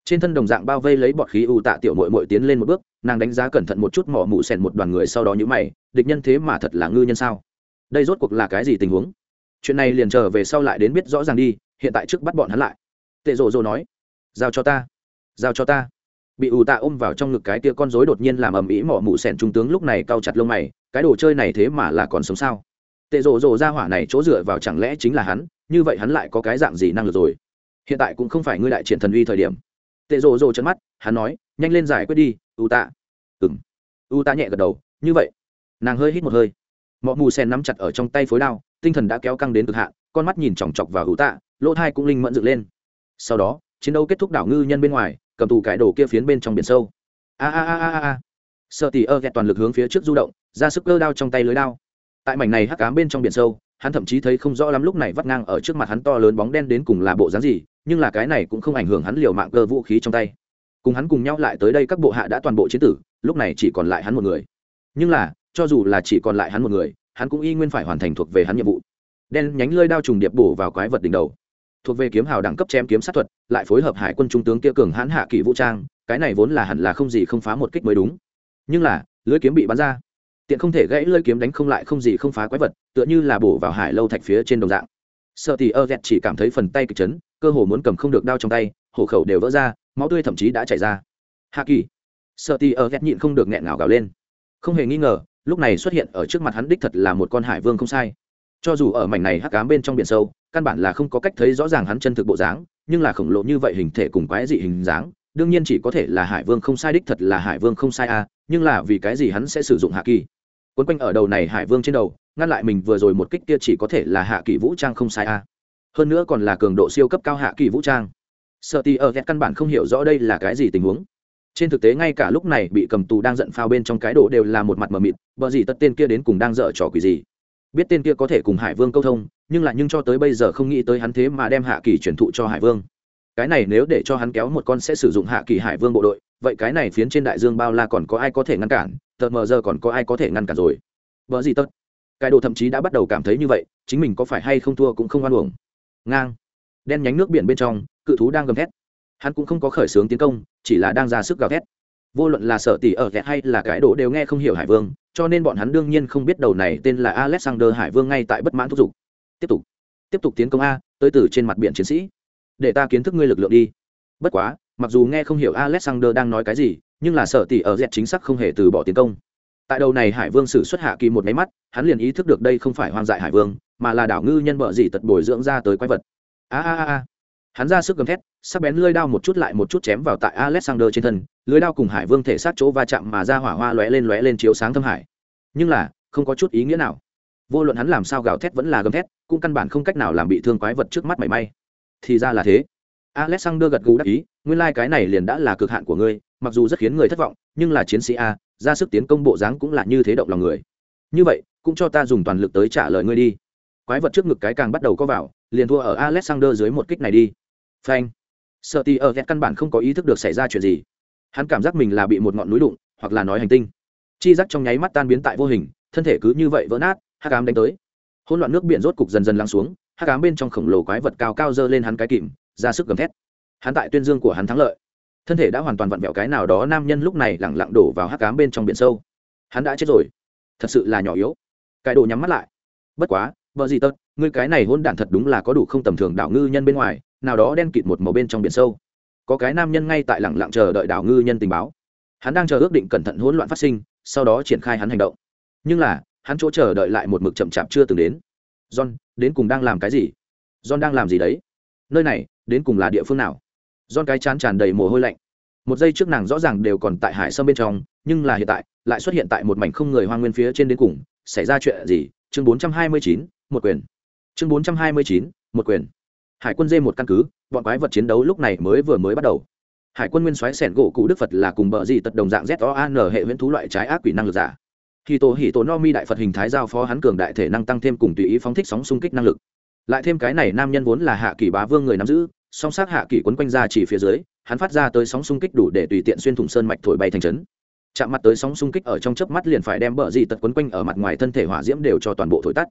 trên thân đồng dạng bao vây lấy bọt khí ưu tạ tiểu mội mội tiến lên một bước, nàng đánh giá cẩn thận một chút mỏ mụ sèn một đoàn người sau đó nhữ mày, địch nhân thế mà thật là ngư nhân sao? Đây rốt cuộc là cái gì tình huống? Chuyện này liền trở về sau lại đến biết rõ ràng đi, hiện tại trước bắt bọn hắn lại. Tệ rồ rồ nói, giao cho ta, giao cho ta. Bị ù tạ ôm vào trong ngực cái tia con rối đột nhiên làm ầm ĩ mỏ mụ sẻn trung tướng lúc này cau chặt lông mày, cái đồ chơi này thế mà là còn sống sao? Tệ rộ rộ ra hỏa này chỗ dựa vào chẳng lẽ chính là hắn, như vậy hắn lại có cái dạng gì năng lực rồi? Hiện tại cũng không phải ngươi đại triển thần uy thời điểm tệ rồ rồ chân mắt, hắn nói, nhanh lên giải quyết đi, u tạ. Ừng u tạ nhẹ gật đầu, như vậy. Nàng hơi hít một hơi. Mọi mù sen nắm chặt ở trong tay phối đao, tinh thần đã kéo căng đến cực hạn, con mắt nhìn chòng chọc vào u tạ, lỗ thai cũng linh mẫn dựng lên. Sau đó, chiến đấu kết thúc đảo ngư nhân bên ngoài, cầm tù cải đồ kia phiến bên trong biển sâu. A a a a a sợ tỉ ơ ghẹt toàn lực hướng phía trước du động, ra sức cơ đao trong tay lưới đao. Tại mảnh này hắc cám bên trong biển sâu hắn thậm chí thấy không rõ lắm lúc này vắt ngang ở trước mặt hắn to lớn bóng đen đến cùng là bộ dáng gì, nhưng là cái này cũng không ảnh hưởng hắn liều mạng cơ vũ khí trong tay. Cùng hắn cùng nhau lại tới đây các bộ hạ đã toàn bộ chiến tử, lúc này chỉ còn lại hắn một người. Nhưng là, cho dù là chỉ còn lại hắn một người, hắn cũng y nguyên phải hoàn thành thuộc về hắn nhiệm vụ. Đen nhánh lơi đao trùng điệp bổ vào quái vật đỉnh đầu. Thuộc về kiếm hào đẳng cấp chém kiếm sát thuật, lại phối hợp hải quân trung tướng kia cường hãn hạ kỷ vũ trang, cái này vốn là hẳn là không gì không phá một kích mới đúng. Nhưng là, lưới kiếm bị bắn ra tiện không thể gãy lơi kiếm đánh không lại không gì không phá quái vật, tựa như là bổ vào hải lâu thạch phía trên đồng dạng. Sợ thì ơ dẹt chỉ cảm thấy phần tay kịch chấn, cơ hồ muốn cầm không được đao trong tay, hổ khẩu đều vỡ ra, máu tươi thậm chí đã chảy ra. Hạ kỳ. Sợ thì ơ dẹt nhịn không được nghẹn ngào gào lên. Không hề nghi ngờ, lúc này xuất hiện ở trước mặt hắn đích thật là một con hải vương không sai. Cho dù ở mảnh này hắc cám bên trong biển sâu, căn bản là không có cách thấy rõ ràng hắn chân thực bộ dáng, nhưng là khổng lồ như vậy hình thể cùng quái dị hình dáng, đương nhiên chỉ có thể là hải vương không sai đích thật là hải vương không sai a nhưng là vì cái gì hắn sẽ sử dụng hạ kỳ? Quấn quanh ở đầu này hải vương trên đầu, ngăn lại mình vừa rồi một kích kia chỉ có thể là hạ kỳ vũ trang không sai a hơn nữa còn là cường độ siêu cấp cao hạ kỳ vũ trang. Sợ tì ở ghét căn bản không hiểu rõ đây là cái gì tình huống. Trên thực tế ngay cả lúc này bị cầm tù đang giận phao bên trong cái đồ đều là một mặt mờ mịt, bờ gì tất tên kia đến cùng đang dở trò quỷ gì. Biết tên kia có thể cùng hải vương câu thông, nhưng lại nhưng cho tới bây giờ không nghĩ tới hắn thế mà đem hạ kỳ truyền thụ cho hải vương. Cái này nếu để cho hắn kéo một con sẽ sử dụng hạ kỳ hải vương bộ đội, vậy cái này phiến trên đại dương bao la còn có ai có thể ngăn cản? Tờ mờ giờ còn có ai có thể ngăn cản rồi? Vợ gì tất cái đồ thậm chí đã bắt đầu cảm thấy như vậy, chính mình có phải hay không thua cũng không oan uổng. Ngang. Đen nhánh nước biển bên trong, cự thú đang gầm thét. Hắn cũng không có khởi xướng tiến công, chỉ là đang ra sức gào thét. Vô luận là sở tỷ ở ghét hay là cái đồ đều nghe không hiểu hải vương, cho nên bọn hắn đương nhiên không biết đầu này tên là alexander hải vương ngay tại bất mãn thúc giục. Tiếp tục. Tiếp tục tiến công a, tới từ trên mặt biển chiến sĩ. Để ta kiến thức ngươi lực lượng đi. Bất quá, mặc dù nghe không hiểu alexander đang nói cái gì nhưng là sở tỷ ở dẹt chính xác không hề từ bỏ tiến công. Tại đầu này hải vương sử xuất hạ kỳ một máy mắt, hắn liền ý thức được đây không phải hoang dại hải vương, mà là đảo ngư nhân bợ gì tật bồi dưỡng ra tới quái vật. A a a hắn ra sức gầm thét, sắc bén lưỡi đao một chút lại một chút chém vào tại alexander trên thân, lưỡi đao cùng hải vương thể sát chỗ va chạm mà ra hỏa hoa lóe lên lóe lên chiếu sáng thâm hải. Nhưng là, không có chút ý nghĩa nào. Vô luận hắn làm sao gào thét vẫn là gầm thét, cũng căn bản không cách nào làm bị thương quái vật trước mắt mảy may. Thì ra là thế alexander gật gù đắc ý, nguyên lai、like、cái này liền đã là cực hạn của ngươi, mặc dù rất khiến người thất vọng, nhưng là chiến sĩ a, ra sức tiến công bộ dáng cũng là như thế động lòng người. Như vậy, cũng cho ta dùng toàn lực tới trả lời ngươi đi. Quái vật trước ngực cái càng bắt đầu có vào, liền thua ở alexander dưới một kích này đi. Phanh. Sợ tì ở ghét căn bản không có ý thức được xảy ra chuyện gì. Hắn cảm giác mình là bị một ngọn núi đụng, hoặc là nói hành tinh. Chi giác trong nháy mắt tan biến tại vô hình, thân thể cứ như vậy vỡ nát hát cám đánh tới. Hỗn loạn nước biển rốt cục dần dần lắng xuống hát cám bên trong khổng lồ quái vật cao cao dơ lên hắn cái kìm ra sức gầm thét. Hắn tại tuyên dương của hắn thắng lợi. Thân thể đã hoàn toàn vặn vẹo cái nào đó nam nhân lúc này lẳng lặng đổ vào hắc cám bên trong biển sâu. Hắn đã chết rồi. Thật sự là nhỏ yếu. Cái đồ nhắm mắt lại. Bất quá, vợ gì tật, ngươi cái này hôn đản thật đúng là có đủ không tầm thường đảo ngư nhân bên ngoài, nào đó đen kịt một màu bên trong biển sâu. Có cái nam nhân ngay tại lẳng lặng chờ đợi đảo ngư nhân tình báo. Hắn đang chờ ước định cẩn thận hỗn loạn phát sinh, sau đó triển khai hắn hành động. Nhưng là, hắn chỗ chờ đợi lại một mực chậm chạp chưa từng đến. John, đến cùng đang làm cái gì? John đang làm gì đấy? Nơi này đến cùng là địa phương nào. Don cái chán tràn đầy mồ hôi lạnh. Một giây trước nàng rõ ràng đều còn tại hải sâm bên trong nhưng là hiện tại lại xuất hiện tại một mảnh không người hoang nguyên phía trên đến cùng xảy ra chuyện gì? Chương 429, một quyền. Chương 429, một quyền. Hải quân dê một căn cứ bọn quái vật chiến đấu lúc này mới vừa mới bắt đầu. Hải quân nguyên soái sẻn gỗ cụ đức phật là cùng bờ gì tật đồng dạng z o a n hệ huyễn thú loại trái ác quỷ năng lực giả. Khi tổ hỉ tổ no mi đại phật hình thái giao phó hắn cường đại thể năng tăng thêm cùng tùy ý phóng thích sóng xung kích năng lực. Lại thêm cái này nam nhân vốn là hạ kỳ bá vương người nắm giữ song sát hạ kỳ quấn quanh ra chỉ phía dưới, hắn phát ra tới sóng xung kích đủ để tùy tiện xuyên thủng sơn mạch thổi bay thành trấn. Chạm mặt tới sóng xung kích ở trong chớp mắt liền phải đem bờ dị tật quấn quanh ở mặt ngoài thân thể hỏa diễm đều cho toàn bộ thổi tắt.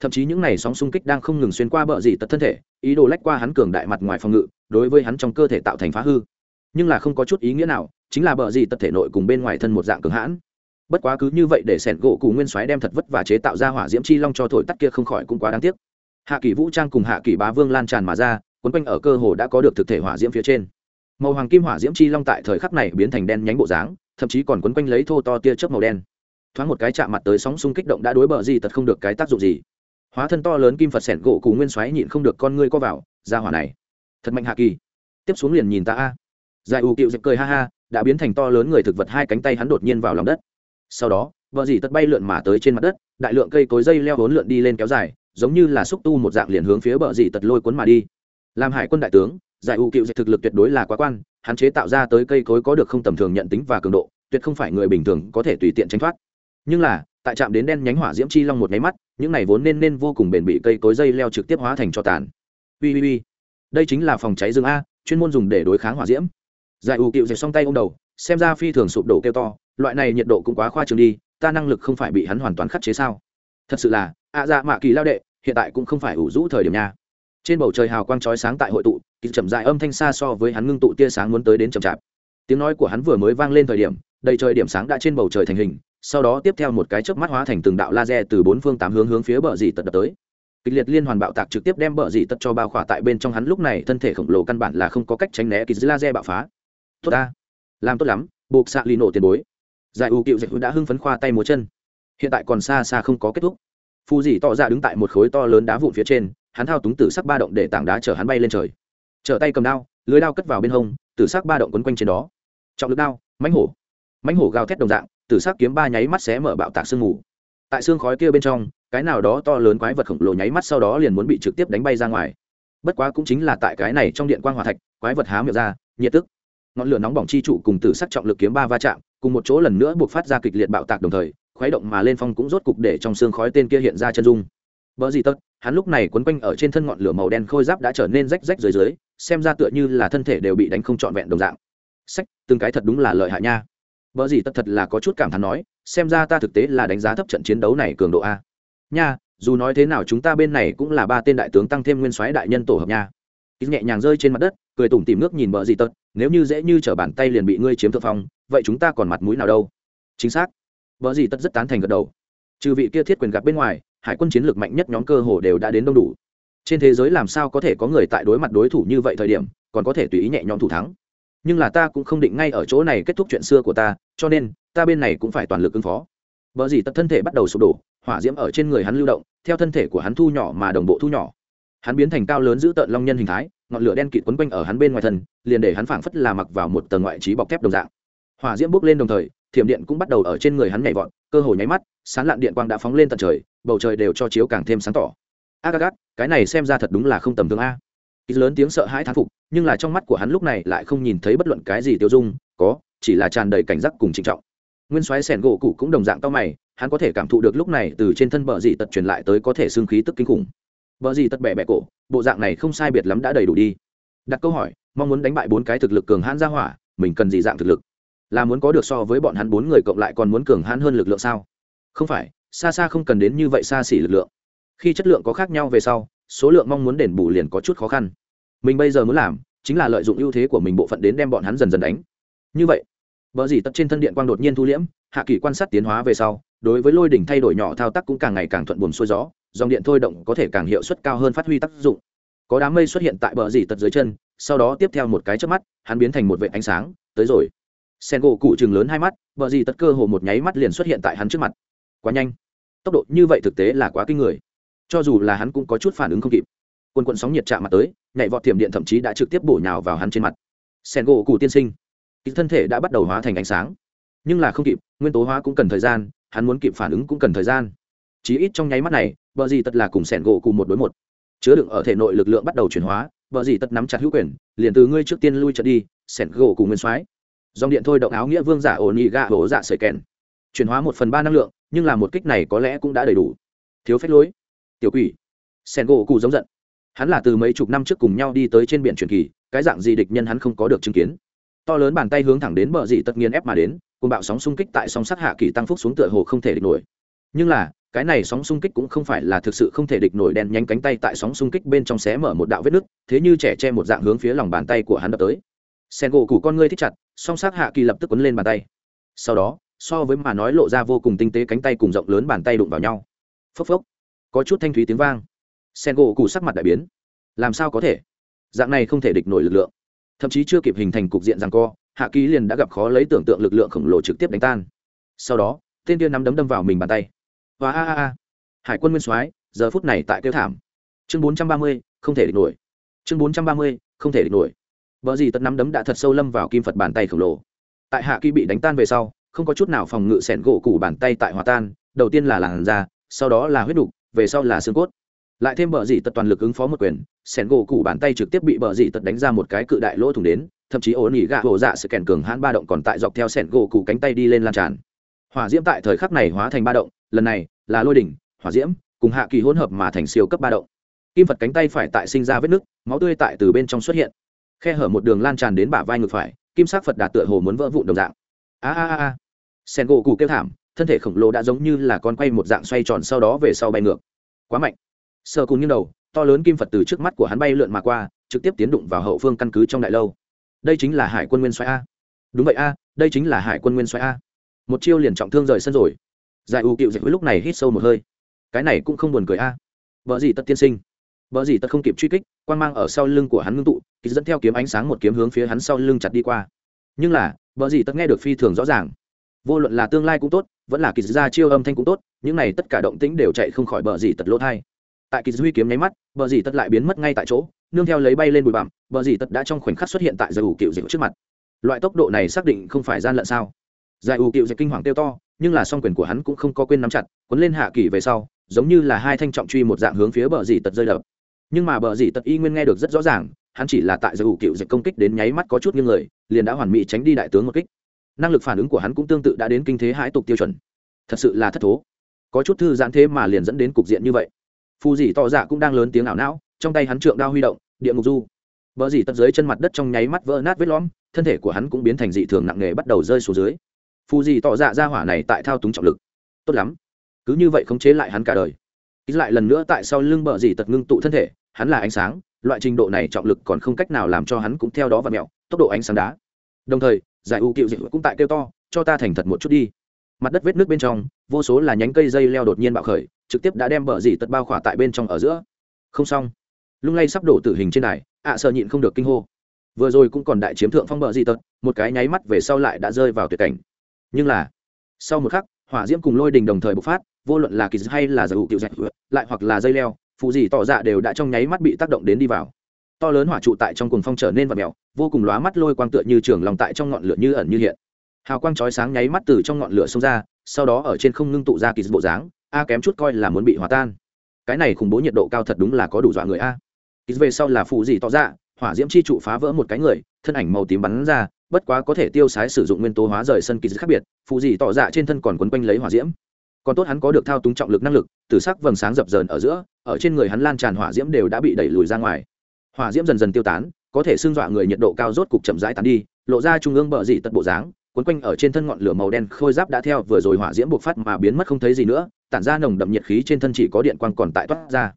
Thậm chí những n à y sóng xung kích đang không ngừng xuyên qua bờ dì tật thân thể, ý đồ lách qua hắn cường đại mặt ngoài phòng ngự, đối với hắn trong cơ thể tạo thành phá hư. Nhưng là không có chút ý nghĩa nào, chính là bờ dì tật thể nội cùng bên ngoài thân một dạng cường hãn. Bất quá cứ như vậy để sẻn gỗ cù nguyên soái đem thật vất và chế tạo ra hỏa diễm chi long cho thổi tắt kia không khỏi cũng quá đáng tiếc. Hạ kỷ vũ trang cùng hạ kỷ bá vương lan tràn mà ra quấn quanh ở cơ hồ đã có được thực thể hỏa diễm phía trên. Màu hoàng kim hỏa diễm chi long tại thời khắc này biến thành đen nhánh bộ dáng, thậm chí còn quấn quanh lấy thô to tia chớp màu đen. Thoáng một cái chạm mặt tới sóng xung kích động đã đối bờ gì tật không được cái tác dụng gì. Hóa thân to lớn kim phật sẻn gỗ cù nguyên xoáy nhịn không được con ngươi co vào, ra hỏa này. Thật mạnh hạ kỳ. Tiếp xuống liền nhìn ta a. Giải ủ cựu dẹp cười ha ha, đã biến thành to lớn người thực vật hai cánh tay hắn đột nhiên vào lòng đất. Sau đó vợ dì tật bay lượn mà tới trên mặt đất, đại lượng cây cối dây leo vốn lượn đi lên kéo dài, giống như là xúc tu một dạng liền hướng phía bờ dì tật lôi cuốn mà đi làm hải quân đại tướng, giải ưu cựu dẹp thực lực tuyệt đối là quá quan, hắn chế tạo ra tới cây cối có được không tầm thường nhận tính và cường độ, tuyệt không phải người bình thường có thể tùy tiện tránh thoát. Nhưng là, tại trạm đến đen nhánh hỏa diễm chi long một máy mắt, những này vốn nên nên vô cùng bền bị cây cối dây leo trực tiếp hóa thành cho tàn. Ui ui ui. Đây chính là phòng cháy rừng a, chuyên môn dùng để đối kháng hỏa diễm. Giải ưu cựu dẹp xong tay ô m đầu, xem ra phi thường sụp đổ kêu to, loại này nhiệt độ cũng quá khoa trương đi, ta năng lực không phải bị hắn hoàn toàn khắc chế sao? Thật sự là ạ dạ mạ kỳ lao đệ, hiện tại cũng không phải ủ rũ thời điểm nha trên bầu trời hào quang chói sáng tại hội tụ, kỳ chậm dại âm thanh xa so với hắn ngưng tụ tia sáng muốn tới đến chậm chạp. Tiếng nói của hắn vừa mới vang lên thời điểm, đầy trời điểm sáng đã trên bầu trời thành hình, sau đó tiếp theo một cái chớp mắt hóa thành từng đạo laser từ bốn phương tám hướng hướng phía bờ dì tật đập tới. Kịch liệt liên hoàn bạo tạc trực tiếp đem bờ dì tật cho bao khỏa tại bên trong hắn lúc này, thân thể khổng lồ căn bản là không có cách tránh né kỳ laser bạo phá. Tốt ta. Làm tốt lắm, buộc xạ lì nổ tiền bối. Giải ưu cựu dịch đã hưng phấn khoa tay múa chân. Hiện tại còn xa xa không có kết thúc. Phù dì tỏ ra đứng tại một khối to lớn đá vụn phía trên hắn thao túng tử sắc ba động để tảng đá chở hắn bay lên trời. Trở tay cầm đao, lưới đao cất vào bên hông, tử sắc ba động quấn quanh trên đó. Trọng lực đao, mãnh hổ. Mãnh hổ gào thét đồng dạng, tử sắc kiếm ba nháy mắt xé mở bạo tạc sương mù. Tại xương khói kia bên trong, cái nào đó to lớn quái vật khổng lồ nháy mắt sau đó liền muốn bị trực tiếp đánh bay ra ngoài. Bất quá cũng chính là tại cái này trong điện quang hòa thạch, quái vật há miệng ra, nhiệt tức. Ngọn lửa nóng bỏng chi trụ cùng tử sắc trọng lực kiếm ba va chạm, cùng một chỗ lần nữa buộc phát ra kịch liệt bạo tạc đồng thời, khuấy động mà lên phong cũng rốt cục để trong xương khói tên kia hiện ra chân dung. Vợ gì tất? Hắn lúc này quấn quanh ở trên thân ngọn lửa màu đen khôi giáp đã trở nên rách rách dưới dưới, xem ra tựa như là thân thể đều bị đánh không trọn vẹn đồng dạng. Sách, từng cái thật đúng là lợi hại nha. Vợ gì tất thật là có chút cảm thán nói, xem ra ta thực tế là đánh giá thấp trận chiến đấu này cường độ a. Nha, dù nói thế nào chúng ta bên này cũng là ba tên đại tướng tăng thêm nguyên soái đại nhân tổ hợp nha. Ít nhẹ nhàng rơi trên mặt đất, cười tủm tìm nước nhìn vợ gì tật nếu như dễ như t bàn tay liền bị ngươi chiếm thượng phong, vậy chúng ta còn mặt mũi nào đâu? Chính xác. Vợ gì tất rất tán thành gật đầu. Trừ vị kia thiết quyền gặp bên ngoài hải quân chiến lược mạnh nhất nhóm cơ hồ đều đã đến đông đủ. Trên thế giới làm sao có thể có người tại đối mặt đối thủ như vậy thời điểm, còn có thể tùy ý nhẹ nhõm thủ thắng? Nhưng là ta cũng không định ngay ở chỗ này kết thúc chuyện xưa của ta, cho nên, ta bên này cũng phải toàn lực ứng phó. Vợ gì tật thân thể bắt đầu sụp đổ, hỏa diễm ở trên người hắn lưu động, theo thân thể của hắn thu nhỏ mà đồng bộ thu nhỏ. Hắn biến thành cao lớn giữ tợn long nhân hình thái, ngọn lửa đen kịt quấn quanh ở hắn bên ngoài thân, liền để hắn phảng phất là mặc vào một tầng ngoại trí bọc thép đồng dạng. Hỏa diễm bốc lên đồng thời, thiểm điện cũng bắt đầu ở trên người hắn nhảy vọt, cơ hồ nháy mắt, sán lạn điện quang đã phóng lên tận trời bầu trời đều cho chiếu càng thêm sáng tỏ. Ác ác ác cái này xem ra thật đúng là không tầm thường a. Ít lớn tiếng sợ hãi thán phục, nhưng là trong mắt của hắn lúc này lại không nhìn thấy bất luận cái gì tiêu dung, có, chỉ là tràn đầy cảnh giác cùng trịnh trọng. Nguyên soái sẻn gỗ cụ cũng đồng dạng to mày, hắn có thể cảm thụ được lúc này từ trên thân bờ dị tật truyền lại tới có thể xương khí tức kinh khủng. Bờ dị tật bẻ bẻ cổ, bộ dạng này không sai biệt lắm đã đầy đủ đi. Đặt câu hỏi, mong muốn đánh bại bốn cái thực lực cường hãn ra hỏa, mình cần gì dạng thực lực? Là muốn có được so với bọn hắn bốn người cộng lại còn muốn cường hãn hơn lực lượng sao? Không phải xa xa không cần đến như vậy xa xỉ lực lượng. Khi chất lượng có khác nhau về sau, số lượng mong muốn đền bù liền có chút khó khăn. Mình bây giờ muốn làm, chính là lợi dụng ưu thế của mình bộ phận đến đem bọn hắn dần dần đánh. Như vậy, vợ dì tật trên thân điện quang đột nhiên thu liễm, hạ kỳ quan sát tiến hóa về sau, đối với lôi đỉnh thay đổi nhỏ thao tác cũng càng ngày càng thuận buồm xuôi gió, dòng điện thôi động có thể càng hiệu suất cao hơn phát huy tác dụng. Có đám mây xuất hiện tại bờ dì tật dưới chân, sau đó tiếp theo một cái trước mắt, hắn biến thành một vệ ánh sáng, tới rồi. Sen gỗ cụ chừng lớn hai mắt, bờ dì tật cơ hồ một nháy mắt liền xuất hiện tại hắn trước mặt quá nhanh. Tốc độ như vậy thực tế là quá kinh người. Cho dù là hắn cũng có chút phản ứng không kịp. Quân quận sóng nhiệt chạm mặt tới, nhảy vọt thiểm điện thậm chí đã trực tiếp bổ nhào vào hắn trên mặt. Sen gỗ cụ tiên sinh. Ít thân thể đã bắt đầu hóa thành ánh sáng. Nhưng là không kịp, nguyên tố hóa cũng cần thời gian, hắn muốn kịp phản ứng cũng cần thời gian. Chí ít trong nháy mắt này vợ gì tất là cùng sẻn gỗ cùng một đối một. Chứa đựng ở thể nội lực lượng bắt đầu chuyển hóa vợ gì tất nắm chặt hữu quyền, liền từ ngươi trước tiên lui trở đi sẻn gỗ cùng nguyên soái. Dòng điện thôi động áo nghĩa vương giả ổn nhị gạ hổ dạ sợi kèn. Chuyển hóa một phần ba năng lượng nhưng là một kích này có lẽ cũng đã đầy đủ. Thiếu phép lối. Tiểu quỷ. Sen gỗ cụ giống giận. Hắn là từ mấy chục năm trước cùng nhau đi tới trên biển truyền kỳ, cái dạng gì địch nhân hắn không có được chứng kiến. To lớn bàn tay hướng thẳng đến bờ dị tất nhiên ép mà đến cùng bạo sóng xung kích tại sóng sắc hạ kỳ tăng phúc xuống tựa hồ không thể địch nổi. Nhưng là, cái này sóng xung kích cũng không phải là thực sự không thể địch nổi đen nhánh cánh tay tại sóng xung kích bên trong xé mở một đạo vết nứt, thế như trẻ che một dạng hướng phía lòng bàn tay của hắn đập tới. Sen gỗ củ con ngươi thích chặt, song sắc hạ kỳ lập tức quấn lên bàn tay. Sau đó so với mà nói lộ ra vô cùng tinh tế cánh tay cùng rộng lớn bàn tay đụng vào nhau. Phốc phốc. Có chút thanh thúy tiếng vang. Sen gỗ cù sắc mặt đại biến. Làm sao có thể? Dạng này không thể địch nổi lực lượng. Thậm chí chưa kịp hình thành cục diện rằng co, hạ ký liền đã gặp khó lấy tưởng tượng lực lượng khổng lồ trực tiếp đánh tan. Sau đó, tên tiên nắm đấm đâm vào mình bàn tay. Và a a a. Hải quân nguyên soái, giờ phút này tại tiêu thảm. Chương bốn trăm ba mươi, không thể địch nổi. Chương bốn trăm ba mươi, không thể địch nổi. Vợ gì tật nắm đấm đã thật sâu lâm vào kim phật bàn tay khổng lồ. Tại hạ ký bị đánh tan về sau không có chút nào phòng ngự sẻn gỗ củ bàn tay tại hòa tan, đầu tiên là làn da, sau đó là huyết đục, về sau là xương cốt. Lại thêm bờ dị tật toàn lực ứng phó một quyền, sẻn gỗ củ bàn tay trực tiếp bị bờ dị tật đánh ra một cái cự đại lỗ thủng đến, thậm chí ổn ỉ gạ hổ dạ sự kèn cường hãn ba động còn tại dọc theo sẻn gỗ củ cánh tay đi lên lan tràn. Hỏa diễm tại thời khắc này hóa thành ba động, lần này là lôi đỉnh, hỏa diễm, cùng hạ kỳ hỗn hợp mà thành siêu cấp ba động. Kim phật cánh tay phải tại sinh ra vết nứt, máu tươi tại từ bên trong xuất hiện. Khe hở một đường lan tràn đến bả vai ngực phải, kim sắc phật đạt tựa hồ muốn vỡ vụn đồng dạng a a a sen gỗ cụ kêu thảm, thân thể khổng lồ đã giống như là con quay một dạng xoay tròn sau đó về sau bay ngược. Quá mạnh. Sơ cùn nghiêng đầu, to lớn kim phật từ trước mắt của hắn bay lượn mà qua, trực tiếp tiến đụng vào hậu phương căn cứ trong đại lâu. Đây chính là hải quân nguyên xoáy a. Đúng vậy a, đây chính là hải quân nguyên xoáy a. Một chiêu liền trọng thương rời sân rồi. Giải u cựu dịch lúc này hít sâu một hơi. Cái này cũng không buồn cười a. Vợ gì tất tiên sinh? Vợ gì tất không kịp truy kích quan mang ở sau lưng của hắn ngưng tụ, ký dẫn theo kiếm ánh sáng một kiếm hướng phía hắn sau lưng chặt đi qua nhưng là, vợ gì tất nghe được phi thường rõ ràng. Vô luận là tương lai cũng tốt, vẫn là kỳ ra chiêu âm thanh cũng tốt, những này tất cả động tĩnh đều chạy không khỏi bờ gì tật lỗ thai tại kỳ duy kiếm nháy mắt, bờ gì tật lại biến mất ngay tại chỗ, nương theo lấy bay lên bụi bặm, bờ gì tật đã trong khoảnh khắc xuất hiện tại giải ủ cựu dịch trước mặt. Loại tốc độ này xác định không phải gian lận sao? Giải ủ cựu dịch kinh hoàng tiêu to, nhưng là song quyền của hắn cũng không có quên nắm chặt, cuốn lên hạ kỳ về sau, giống như là hai thanh trọng truy một dạng hướng phía bờ dì tật rơi đập. Nhưng mà bờ dì tật y nguyên nghe được rất rõ ràng hắn chỉ là tại giới ủ cựu dịch công kích đến nháy mắt có chút như người, liền đã hoàn mỹ tránh đi đại tướng một kích. Năng lực phản ứng của hắn cũng tương tự đã đến kinh thế hãi tục tiêu chuẩn. Thật sự là thất thố. Có chút thư giãn thế mà liền dẫn đến cục diện như vậy. Phù dì tỏ dạ cũng đang lớn tiếng ảo não, trong tay hắn trượng đao huy động, địa ngục du. Vợ dì tật dưới chân mặt đất trong nháy mắt vỡ nát vết lõm, thân thể của hắn cũng biến thành dị thường nặng nề bắt đầu rơi xuống dưới. Phù dì tỏ dạ ra hỏa này tại thao túng trọng lực. Tốt lắm. Cứ như vậy khống chế lại hắn cả đời. Ít lại lần nữa tại sau lưng bờ dì tật ngưng tụ thân thể, hắn là ánh sáng loại trình độ này trọng lực còn không cách nào làm cho hắn cũng theo đó và mẹo, tốc độ ánh sáng đá. Đồng thời, giải u cựu dịch cũng tại kêu to, cho ta thành thật một chút đi. Mặt đất vết nước bên trong, vô số là nhánh cây dây leo đột nhiên bạo khởi, trực tiếp đã đem bờ dì tật bao khỏa tại bên trong ở giữa. Không xong. Lung lay sắp đổ tử hình trên này ạ sợ nhịn không được kinh hô. Vừa rồi cũng còn đại chiếm thượng phong bờ dì tật, một cái nháy mắt về sau lại đã rơi vào tuyệt cảnh. Nhưng là, sau một khắc, hỏa diễm cùng lôi đình đồng thời bộc phát, vô luận là kỳ hay là giải ưu cựu dịch lại hoặc là dây leo phụ gì tỏ dạ đều đã trong nháy mắt bị tác động đến đi vào. To lớn hỏa trụ tại trong cuồng phong trở nên vật mèo, vô cùng lóa mắt lôi quang tựa như trường lòng tại trong ngọn lửa như ẩn như hiện. Hào quang chói sáng nháy mắt từ trong ngọn lửa xông ra, sau đó ở trên không ngưng tụ ra kỳ bộ dáng, a kém chút coi là muốn bị hòa tan. Cái này khủng bố nhiệt độ cao thật đúng là có đủ dọa người a. Kỳ về sau là phụ gì tỏ ra hỏa diễm chi trụ phá vỡ một cái người, thân ảnh màu tím bắn ra, bất quá có thể tiêu sái sử dụng nguyên tố hóa rời sân kỳ khác biệt phụ gì tỏ dạ trên thân còn quấn quanh lấy hỏa diễm còn tốt hắn có được thao túng trọng lực năng lực, tử sắc vầng sáng dập dờn ở giữa, ở trên người hắn lan tràn hỏa diễm đều đã bị đẩy lùi ra ngoài. Hỏa diễm dần dần tiêu tán, có thể xương dọa người nhiệt độ cao rốt cục chậm rãi tán đi, lộ ra trung ương bờ dị tật bộ dáng quấn quanh ở trên thân ngọn lửa màu đen khôi giáp đã theo vừa rồi hỏa diễm buộc phát mà biến mất không thấy gì nữa, tản ra nồng đậm nhiệt khí trên thân chỉ có điện quang còn tại toát ra.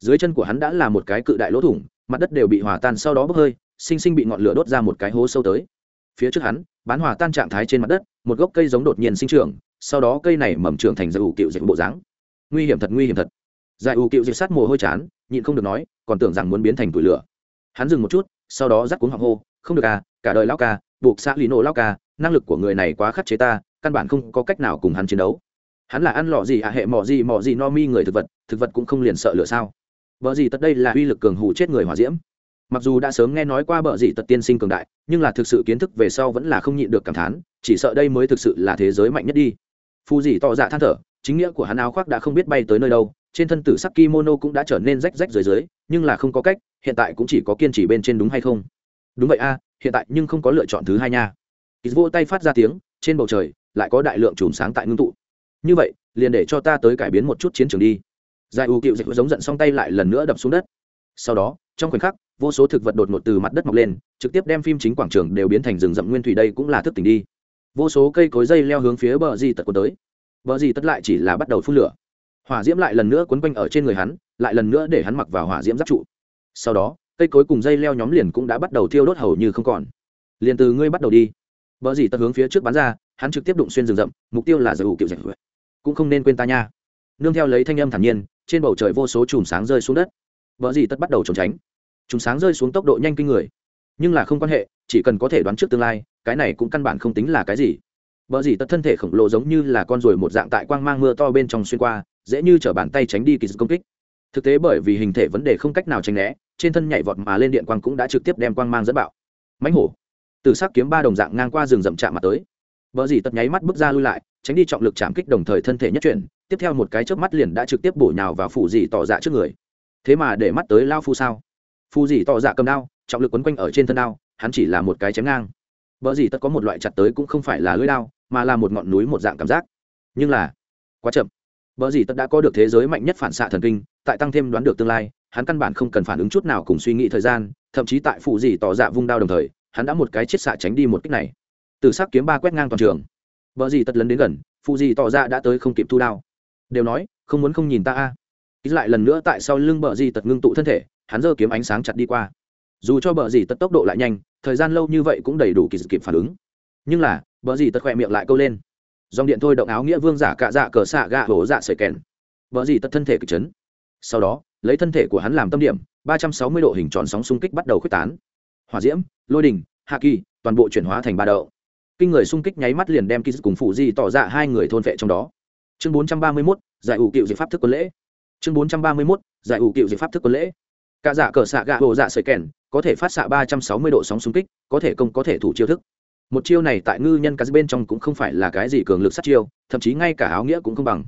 Dưới chân của hắn đã là một cái cự đại lỗ thủng, mặt đất đều bị hòa tan sau đó bốc hơi, sinh sinh bị ngọn lửa đốt ra một cái hố sâu tới. Phía trước hắn bán hòa tan trạng thái trên mặt đất, một gốc cây giống đột nhiên sinh trưởng, sau đó cây này mầm trưởng thành giải ủ cựu dịch bộ dáng. Nguy hiểm thật, nguy hiểm thật. Giải ủ cựu dịch sát mồ hôi chán, nhịn không được nói, còn tưởng rằng muốn biến thành tủi lửa. Hắn dừng một chút, sau đó rắc cuống họng hô, không được à cả đời lao ca, buộc xã lý nổ lao ca, năng lực của người này quá khắc chế ta, căn bản không có cách nào cùng hắn chiến đấu. Hắn là ăn lọ gì à hệ mỏ gì mỏ gì no mi người thực vật thực vật cũng không liền sợ lửa sao? Vợ gì tất đây là uy lực cường hủ chết người hỏa diễm mặc dù đã sớm nghe nói qua bờ dị tật tiên sinh cường đại, nhưng là thực sự kiến thức về sau vẫn là không nhịn được cảm thán, chỉ sợ đây mới thực sự là thế giới mạnh nhất đi. Phù dị tỏ dạ than thở, chính nghĩa của hắn áo khoác đã không biết bay tới nơi đâu, trên thân tử sắc kimono cũng đã trở nên rách rách dưới dưới nhưng là không có cách, hiện tại cũng chỉ có kiên trì bên trên đúng hay không? Đúng vậy a, hiện tại nhưng không có lựa chọn thứ hai nha. Ít vô tay phát ra tiếng, trên bầu trời lại có đại lượng chùm sáng tại ngưng tụ. Như vậy, liền để cho ta tới cải biến một chút chiến trường đi. Giải u cựu dịch giống giận xong tay lại lần nữa đập xuống đất. Sau đó, trong khoảnh khắc vô số thực vật đột ngột từ mặt đất mọc lên, trực tiếp đem phim chính quảng trường đều biến thành rừng rậm nguyên thủy đây cũng là thức tỉnh đi. Vô số cây cối dây leo hướng phía bờ di tật cuốn tới. Bờ di tất lại chỉ là bắt đầu phun lửa. Hỏa diễm lại lần nữa quấn quanh ở trên người hắn, lại lần nữa để hắn mặc vào hỏa diễm giáp trụ. Sau đó, cây cối cùng dây leo nhóm liền cũng đã bắt đầu thiêu đốt hầu như không còn. Liền từ ngươi bắt đầu đi. Bờ di tật hướng phía trước bắn ra, hắn trực tiếp đụng xuyên rừng rậm, mục tiêu là giải ủ kiểu dạy cũng không nên quên ta nha. Nương theo lấy thanh âm thản nhiên, trên bầu trời vô số chùm sáng rơi xuống đất. Vợ gì tất bắt đầu trốn tránh chúng sáng rơi xuống tốc độ nhanh kinh người. Nhưng là không quan hệ, chỉ cần có thể đoán trước tương lai, cái này cũng căn bản không tính là cái gì. Vợ gì tất thân thể khổng lồ giống như là con ruồi một dạng tại quang mang mưa to bên trong xuyên qua, dễ như chở bàn tay tránh đi kỳ công kích. Thực tế bởi vì hình thể vấn đề không cách nào tránh né, trên thân nhảy vọt mà lên điện quang cũng đã trực tiếp đem quang mang dẫn bạo. Mãnh hổ. Từ sắc kiếm ba đồng dạng ngang qua rừng rậm chạm mặt tới. Vợ gì tất nháy mắt bước ra lui lại, tránh đi trọng lực chạm kích đồng thời thân thể nhất chuyển, tiếp theo một cái chớp mắt liền đã trực tiếp bổ nhào vào phủ dì tỏ dạ trước người. Thế mà để mắt tới lao phu sao? Phù dì tỏ dạ cầm đao, trọng lực quấn quanh ở trên thân đao, hắn chỉ là một cái chém ngang. Vợ dì tất có một loại chặt tới cũng không phải là lưỡi đao, mà là một ngọn núi một dạng cảm giác. Nhưng là, quá chậm. Vợ dì tất đã có được thế giới mạnh nhất phản xạ thần kinh, tại tăng thêm đoán được tương lai, hắn căn bản không cần phản ứng chút nào cùng suy nghĩ thời gian, thậm chí tại phụ dì tỏ dạ vung đao đồng thời, hắn đã một cái chết xạ tránh đi một cách này. Từ sắc kiếm ba quét ngang toàn trường. Vợ dì tất lấn đến gần phụ gì tỏ ra đã tới không kịp thu đao. Đều nói, không muốn không nhìn ta a. À. lại lần nữa tại sau lưng bờ gì tật ngưng tụ thân thể hắn giơ kiếm ánh sáng chặt đi qua. Dù cho bờ dì tật tốc độ lại nhanh, thời gian lâu như vậy cũng đầy đủ kỳ kịp phản ứng. Nhưng là, bờ dì tật khỏe miệng lại câu lên. Dòng điện thôi động áo nghĩa vương giả cạ dạ cờ xạ gạ hổ dạ sợi kèn. Bờ dì tật thân thể kịch chấn. Sau đó, lấy thân thể của hắn làm tâm điểm, ba trăm sáu mươi độ hình tròn sóng xung kích bắt đầu khuếch tán. Hỏa diễm, lôi đình, hạ kỳ, toàn bộ chuyển hóa thành ba đậu. Kinh người xung kích nháy mắt liền đem kỳ cùng phụ di tỏ ra hai người thôn vệ trong đó. Chương bốn trăm ba mươi mốt, giải ủ cựu diệt pháp thức quân lễ. Chương bốn trăm ba mươi mốt, giải ủ cựu diệt pháp thức quân lễ cả dạ cờ xạ gạ hồ dạ sợi kèn, có thể phát xạ ba trăm sáu mươi độ sóng xung kích, có thể công có thể thủ chiêu thức. Một chiêu này tại ngư nhân cá bên trong cũng không phải là cái gì cường lực sát chiêu, thậm chí ngay cả áo nghĩa cũng không bằng.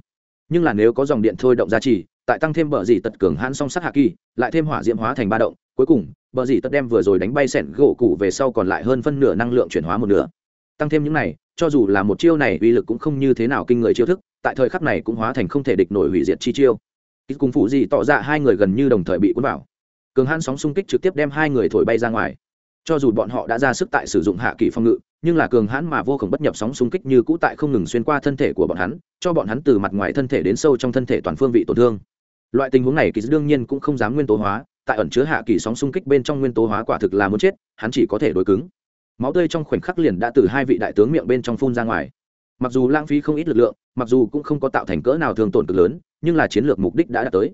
Nhưng là nếu có dòng điện thôi động giá trị tại tăng thêm bờ dì tật cường hãn song sát hạ kỳ, lại thêm hỏa diễm hóa thành ba động, cuối cùng, bờ dì tật đem vừa rồi đánh bay sẻn gỗ cụ về sau còn lại hơn phân nửa năng lượng chuyển hóa một nửa. Tăng thêm những này, cho dù là một chiêu này uy lực cũng không như thế nào kinh người chiêu thức, tại thời khắc này cũng hóa thành không thể địch nổi hủy diệt chi chiêu. Ít cùng phụ gì tỏ ra hai người gần như đồng thời bị cuốn vào cường hãn sóng xung kích trực tiếp đem hai người thổi bay ra ngoài. Cho dù bọn họ đã ra sức tại sử dụng hạ kỳ phong ngự, nhưng là cường hãn mà vô cùng bất nhập sóng xung kích như cũ tại không ngừng xuyên qua thân thể của bọn hắn, cho bọn hắn từ mặt ngoài thân thể đến sâu trong thân thể toàn phương vị tổn thương. Loại tình huống này kỳ đương nhiên cũng không dám nguyên tố hóa, tại ẩn chứa hạ kỳ sóng xung kích bên trong nguyên tố hóa quả thực là muốn chết, hắn chỉ có thể đối cứng. Máu tươi trong khoảnh khắc liền đã từ hai vị đại tướng miệng bên trong phun ra ngoài. Mặc dù lãng phí không ít lực lượng, mặc dù cũng không có tạo thành cỡ nào thường tổn cực lớn, nhưng là chiến lược mục đích đã đạt tới.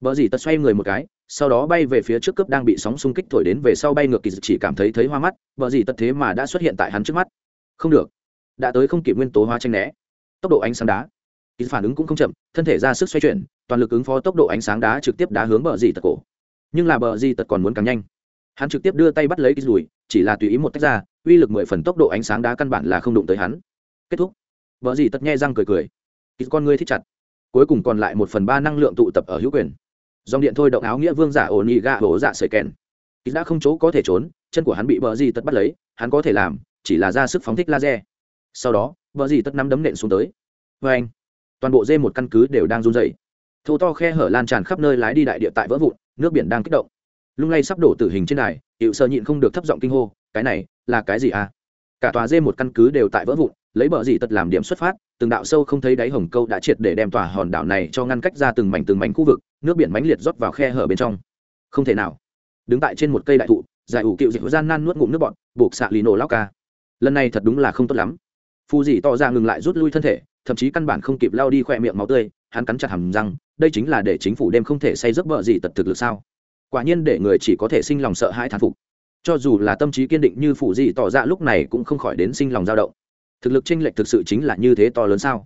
Vợ dì tật xoay người một cái sau đó bay về phía trước cấp đang bị sóng xung kích thổi đến về sau bay ngược kỳ dị chỉ cảm thấy thấy hoa mắt, vợ dì tật thế mà đã xuất hiện tại hắn trước mắt. Không được. Đã tới không kịp nguyên tố hóa tranh né. Tốc độ ánh sáng đá. Kỳ phản ứng cũng không chậm, thân thể ra sức xoay chuyển, toàn lực ứng phó tốc độ ánh sáng đá trực tiếp đá hướng bờ dì tật cổ. Nhưng là bờ dì tật còn muốn càng nhanh. Hắn trực tiếp đưa tay bắt lấy kỳ đùi chỉ là tùy ý một tách ra, uy lực mười phần tốc độ ánh sáng đá căn bản là không đụng tới hắn. Kết thúc. Vợ gì tật nghe răng cười cười. Kỳ con ngươi thích chặt. Cuối cùng còn lại một phần ba năng lượng tụ tập ở hữu quyền dòng điện thôi động áo nghĩa vương giả ổn nhị gạ hổ dạ sợi kèn. Ít đã không chỗ có thể trốn, chân của hắn bị vợ gì tất bắt lấy, hắn có thể làm, chỉ là ra sức phóng thích laser. Sau đó vợ gì tất nắm đấm nện xuống tới. Vê anh, toàn bộ dê một căn cứ đều đang run dày thô to khe hở lan tràn khắp nơi lái đi đại địa tại vỡ vụn, nước biển đang kích động. Lung lay sắp đổ tử hình trên này hiệu sơ nhịn không được thấp giọng kinh hô, cái này là cái gì à? Cả tòa dê một căn cứ đều tại vỡ vụn, lấy bờ gì tật làm điểm xuất phát, từng đạo sâu không thấy đáy hồng câu đã triệt để đem tòa hòn đảo này cho ngăn cách ra từng mảnh từng mảnh khu vực nước biển mãnh liệt rót vào khe hở bên trong. Không thể nào. Đứng tại trên một cây đại thụ, giải ủ cựu dịch gian nan nuốt ngụm nước bọn buộc xạ lì nổ lao ca. Lần này thật đúng là không tốt lắm. Phù dì tỏ ra ngừng lại rút lui thân thể, thậm chí căn bản không kịp lao đi khỏe miệng máu tươi, hắn cắn chặt hầm răng, đây chính là để chính phủ đêm không thể say giấc vợ gì tật thực lực sao? Quả nhiên để người chỉ có thể sinh lòng sợ hãi thán phục. Cho dù là tâm trí kiên định như phụ dì tỏ ra lúc này cũng không khỏi đến sinh lòng dao động. Thực lực chênh lệch thực sự chính là như thế to lớn sao?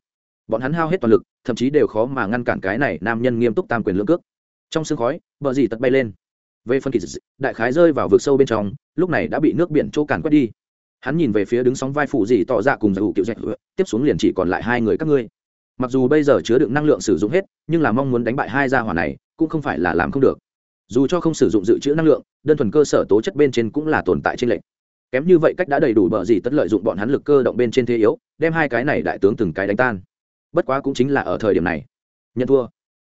Bọn hắn hao hết toàn lực, thậm chí đều khó mà ngăn cản cái này nam nhân nghiêm túc tam quyền lưỡng cước. Trong sương khói, bờ dì tật bay lên. Về phân kỳ đại khái rơi vào vực sâu bên trong, lúc này đã bị nước biển chỗ càn quét đi. Hắn nhìn về phía đứng sóng vai phụ dì tỏ ra cùng giải hữu kiệu dạch tiếp xuống liền chỉ còn lại hai người các ngươi. Mặc dù bây giờ chứa đựng năng lượng sử dụng hết, nhưng là mong muốn đánh bại hai gia hỏa này, cũng không phải là làm không được. Dù cho không sử dụng dự trữ năng lượng, đơn thuần cơ sở tố chất bên trên cũng là tồn tại trên lệnh. Kém như vậy cách đã đầy đủ bờ gì tất lợi dụng bọn hắn lực cơ động bên trên thế yếu, đem hai cái này đại tướng từng cái đánh tan bất quá cũng chính là ở thời điểm này. Nhận thua.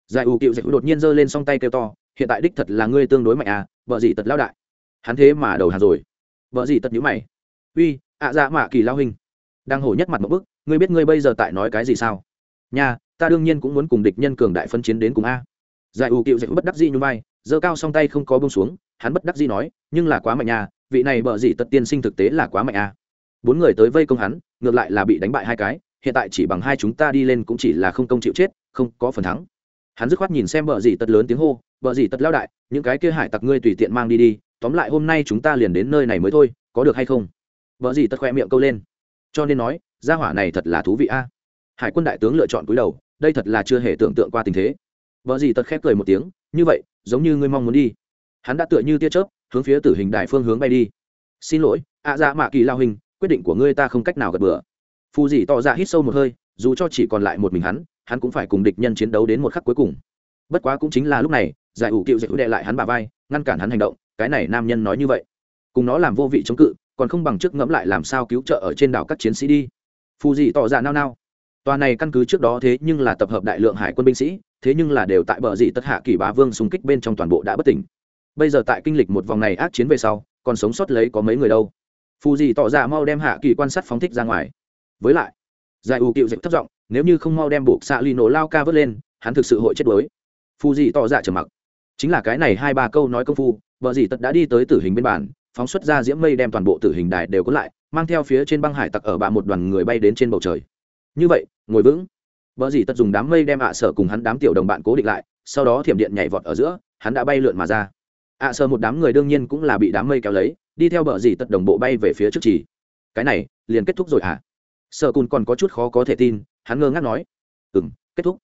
Giải ủ cựu dạy đột nhiên giơ lên song tay kêu to, hiện tại đích thật là ngươi tương đối mạnh à vợ gì tật lao đại. Hắn thế mà đầu hàng rồi. Vợ gì tật nhữ mày. Uy, ạ dạ mạ kỳ lao hình. Đang hổ nhất mặt một bức, ngươi biết ngươi bây giờ tại nói cái gì sao? Nhà ta đương nhiên cũng muốn cùng địch nhân cường đại phân chiến đến cùng a. Giải ủ cựu dạy bất đắc dĩ như vai, giơ cao song tay không có bông xuống, hắn bất đắc dĩ nói, nhưng là quá mạnh nhà vị này vợ gì tật tiên sinh thực tế là quá mạnh à. bốn người tới vây công hắn, ngược lại là bị đánh bại hai cái hiện tại chỉ bằng hai chúng ta đi lên cũng chỉ là không công chịu chết, không có phần thắng. Hắn dứt khoát nhìn xem bờ gì tật lớn tiếng hô, bờ gì tật lao đại, những cái kia hải tặc ngươi tùy tiện mang đi đi, tóm lại hôm nay chúng ta liền đến nơi này mới thôi, có được hay không? Vợ gì tật khoe miệng câu lên. Cho nên nói, gia hỏa này thật là thú vị a. Hải quân đại tướng lựa chọn cúi đầu, đây thật là chưa hề tưởng tượng qua tình thế. Vợ gì tật khép cười một tiếng, như vậy, giống như ngươi mong muốn đi. Hắn đã tựa như tia chớp, hướng phía tử hình đại phương hướng bay đi. Xin lỗi, ạ dạ mạ kỳ lao hình, quyết định của ngươi ta không cách nào gật bừa phù dị tỏ ra dạ hít sâu một hơi, dù cho chỉ còn lại một mình hắn hắn cũng phải cùng địch nhân chiến đấu đến một khắc cuối cùng. Bất quá cũng chính là lúc này, giải ủ cựu hữu đệ lại hắn bà vai, ngăn cản hắn hành động, cái này nam nhân nói như vậy. Cùng nó làm vô vị chống cự, còn không bằng trước ngẫm lại làm sao cứu trợ ở trên đảo các chiến sĩ đi. Phù dị tỏ ra dạ nao nao. Tòa này căn cứ trước đó thế nhưng là tập hợp đại lượng hải quân binh sĩ, thế nhưng là đều tại bờ dị tất hạ kỳ bá vương xung kích bên trong toàn bộ đã bất tỉnh. Bây giờ tại kinh lịch một vòng này ác chiến về sau, còn sống sót lấy có mấy người đâu? Phù dị tỏ ra dạ mau đem hạ kỳ quan sát phóng thích ra ngoài với lại giải ủ cựu dịch thất giọng nếu như không mau đem buộc xạ lì nổ lao ca vớt lên hắn thực sự hội chết đuối. Phu dị tỏ dạ trầm mặc. Chính là cái này hai ba câu nói công phu vợ dị tật đã đi tới tử hình bên bản, phóng xuất ra diễm mây đem toàn bộ tử hình đài đều có lại mang theo phía trên băng hải tặc ở bạ một đoàn người bay đến trên bầu trời. Như vậy ngồi vững. Vợ dị tật dùng đám mây đem ạ sở cùng hắn đám tiểu đồng bạn cố định lại sau đó thiểm điện nhảy vọt ở giữa hắn đã bay lượn mà ra. Ạ sở một đám người đương nhiên cũng là bị đám mây kéo lấy đi theo bờ dị tật đồng bộ bay về phía trước chỉ. Cái này liền kết thúc rồi hả? à? Sợ cùn còn có chút khó có thể tin, hắn ngơ ngác nói ừ m kết thúc.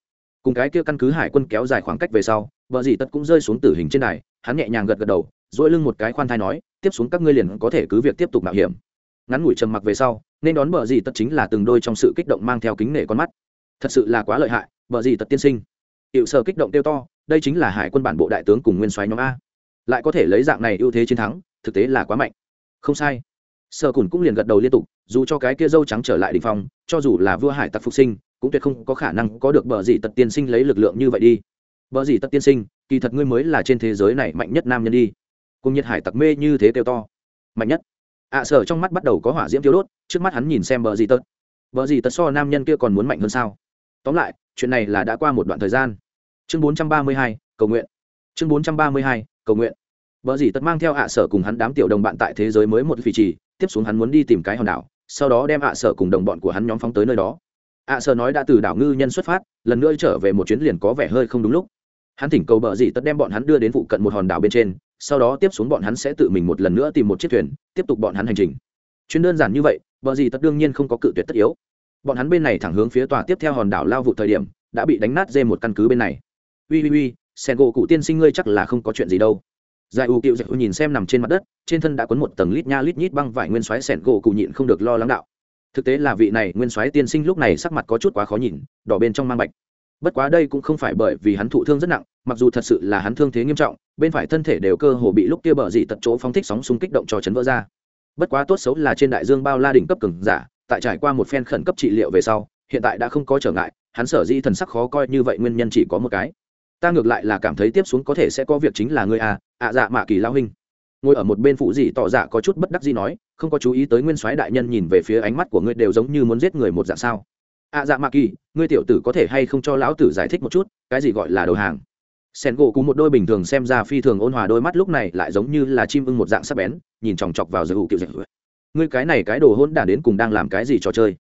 Cùng cái kia căn cứ hải quân kéo dài khoảng cách về sau vợ dì tật cũng rơi xuống tử hình trên đài, hắn nhẹ nhàng gật gật đầu dỗi lưng một cái khoan thai nói, tiếp xuống các ngươi liền có thể cứ việc tiếp tục mạo hiểm. Ngắn ngủi trầm mặc về sau, nên đón vợ dì tật chính là từng đôi trong sự kích động mang theo kính nể con mắt. Thật sự là quá lợi hại vợ dì tật tiên sinh. Hiệu sở kích động tiêu to, đây chính là hải quân bản bộ đại tướng cùng nguyên soái nhóm a. Lại có thể lấy dạng này ưu thế chiến thắng, thực tế là quá mạnh. Không sai. Sở cùn cũng liền gật đầu liên tục dù cho cái kia dâu trắng trở lại đ ỉ n h phong cho dù là vua hải tặc phục sinh cũng tuyệt không có khả năng có được bờ dị tật tiên sinh lấy lực lượng như vậy đi. Bờ dị tật tiên sinh kỳ thật ngươi mới là trên thế giới này mạnh nhất nam nhân đi. Cùng nhiệt hải tặc mê như thế kêu to. Mạnh nhất. Ạ à, sở trong mắt bắt đầu có hỏa diễm tiêu đốt trước mắt hắn nhìn xem bờ dị tật. Bờ dị tật so nam nhân kia còn muốn mạnh hơn sao? Tóm lại chuyện này là đã qua một đoạn thời gian. Chương bốn trăm ba mươi hai cầu nguyện. Chương bốn trăm ba mươi hai cầu nguyện. Bờ gì tật mang theo ạ sở cùng hắn đám tiểu đồng bạn tại thế giới mới một vị trí, tiếp xuống hắn muốn đi tìm cái hòn đảo, sau đó đem ạ sở cùng đồng bọn của hắn nhóm phóng tới nơi đó. ạ sở nói đã từ đảo ngư nhân xuất phát, lần nữa trở về một chuyến liền có vẻ hơi không đúng lúc. Hắn thỉnh cầu bờ gì tất đem bọn hắn đưa đến phụ cận một hòn đảo bên trên, sau đó tiếp xuống bọn hắn sẽ tự mình một lần nữa tìm một chiếc thuyền, tiếp tục bọn hắn hành trình. Chuyến đơn giản như vậy, bờ gì tất đương nhiên không có cự tuyệt tất yếu. Bọn hắn bên này thẳng hướng phía tòa tiếp theo hòn đảo lao vụ thời điểm, đã bị đánh nát dê một căn cứ bên này. uy uy uy sen gỗ cụ tiên sinh ngươi chắc là không có chuyện gì đâu giải ủ cựu dạy nhìn xem nằm trên mặt đất, trên thân đã quấn một tầng lít nha lít nhít băng vải nguyên xoáy sẻn gỗ cụ nhịn không được lo lắng đạo. Thực tế là vị này nguyên soái tiên sinh lúc này sắc mặt có chút quá khó nhìn, đỏ bên trong mang bạch. Bất quá đây cũng không phải bởi vì hắn thụ thương rất nặng, mặc dù thật sự là hắn thương thế nghiêm trọng, bên phải thân thể đều cơ hồ bị lúc kia bờ dị tật chỗ phóng thích sóng xung kích động cho chấn vỡ ra. Bất quá tốt xấu là trên đại dương bao la đỉnh cấp cường giả, tại trải qua một phen khẩn cấp trị liệu về sau, hiện tại đã không có trở ngại, hắn sở dĩ thần sắc khó coi như vậy nguyên nhân chỉ có một cái ta ngược lại là cảm thấy tiếp xuống có thể sẽ có việc chính là ngươi à ạ dạ mạ kỳ lao hình, ngồi ở một bên phụ dị tỏ dạ có chút bất đắc gì nói không có chú ý tới nguyên soái đại nhân nhìn về phía ánh mắt của ngươi đều giống như muốn giết người một dạng sao. Ạ dạ mạ kỳ ngươi tiểu tử có thể hay không cho lão tử giải thích một chút cái gì gọi là đầu hàng? Sen gỗ cú một đôi bình thường xem ra phi thường ôn hòa đôi mắt lúc này lại giống như là chim ưng một dạng sắc bén nhìn chòng chọc vào giới hữu kiểu dạy ngươi cái này cái đồ hôn đản đến cùng đang làm cái gì trò chơi?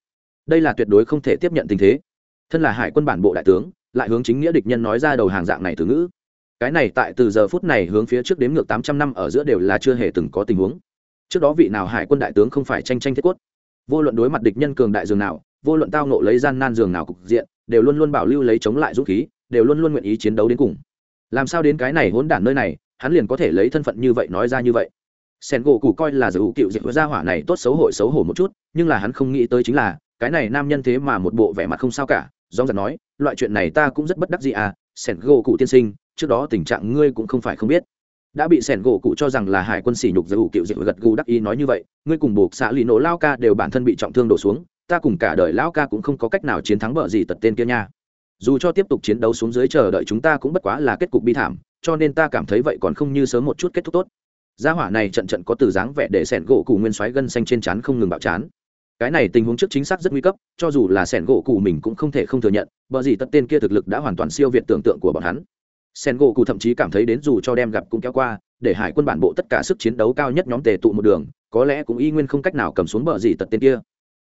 Đây là tuyệt đối không thể tiếp nhận tình thế. Thân là hải quân bản bộ đại tướng lại hướng chính nghĩa địch nhân nói ra đầu hàng dạng này từ ngữ. Cái này tại từ giờ phút này hướng phía trước đếm ngược tám trăm năm ở giữa đều là chưa hề từng có tình huống. Trước đó vị nào hải quân đại tướng không phải tranh tranh thiết quất vô luận đối mặt địch nhân cường đại dường nào, vô luận tao nộ lấy gian nan dường nào cục diện, đều luôn luôn bảo lưu lấy chống lại dũng khí, đều luôn luôn nguyện ý chiến đấu đến cùng. Làm sao đến cái này hỗn đản nơi này, hắn liền có thể lấy thân phận như vậy nói ra như vậy? Sen gỗ cụ coi là giữ cựu diệt gia hỏa này tốt xấu hội xấu hổ một chút, nhưng là hắn không nghĩ tới chính là, cái này nam nhân thế mà một bộ vẻ mặt không sao cả do giặc nói, loại chuyện này ta cũng rất bất đắc gì à Sẻn gỗ cụ tiên sinh, trước đó tình trạng ngươi cũng không phải không biết. Đã bị sẻn gỗ cụ cho rằng là hải quân sỉ nhục giữa ủ kiệu diệu gật gù đắc ý nói như vậy, ngươi cùng buộc xã lì nổ lao ca đều bản thân bị trọng thương đổ xuống, ta cùng cả đời lao ca cũng không có cách nào chiến thắng bợ gì tật tên kia nha. Dù cho tiếp tục chiến đấu xuống dưới chờ đợi chúng ta cũng bất quá là kết cục bi thảm, cho nên ta cảm thấy vậy còn không như sớm một chút kết thúc tốt. Gia hỏa này trận trận có từ dáng vẻ để sẻn gỗ cụ nguyên xoáy gân xanh trên chán không ngừng bạo chán cái này tình huống trước chính xác rất nguy cấp, cho dù là sẻn gỗ cụ mình cũng không thể không thừa nhận bờ gì tất tên kia thực lực đã hoàn toàn siêu việt tưởng tượng của bọn hắn. Sen gỗ cụ thậm chí cảm thấy đến dù cho đem gặp cũng kéo qua, để hải quân bản bộ tất cả sức chiến đấu cao nhất nhóm tề tụ một đường, có lẽ cũng y nguyên không cách nào cầm xuống bờ gì tật tên kia.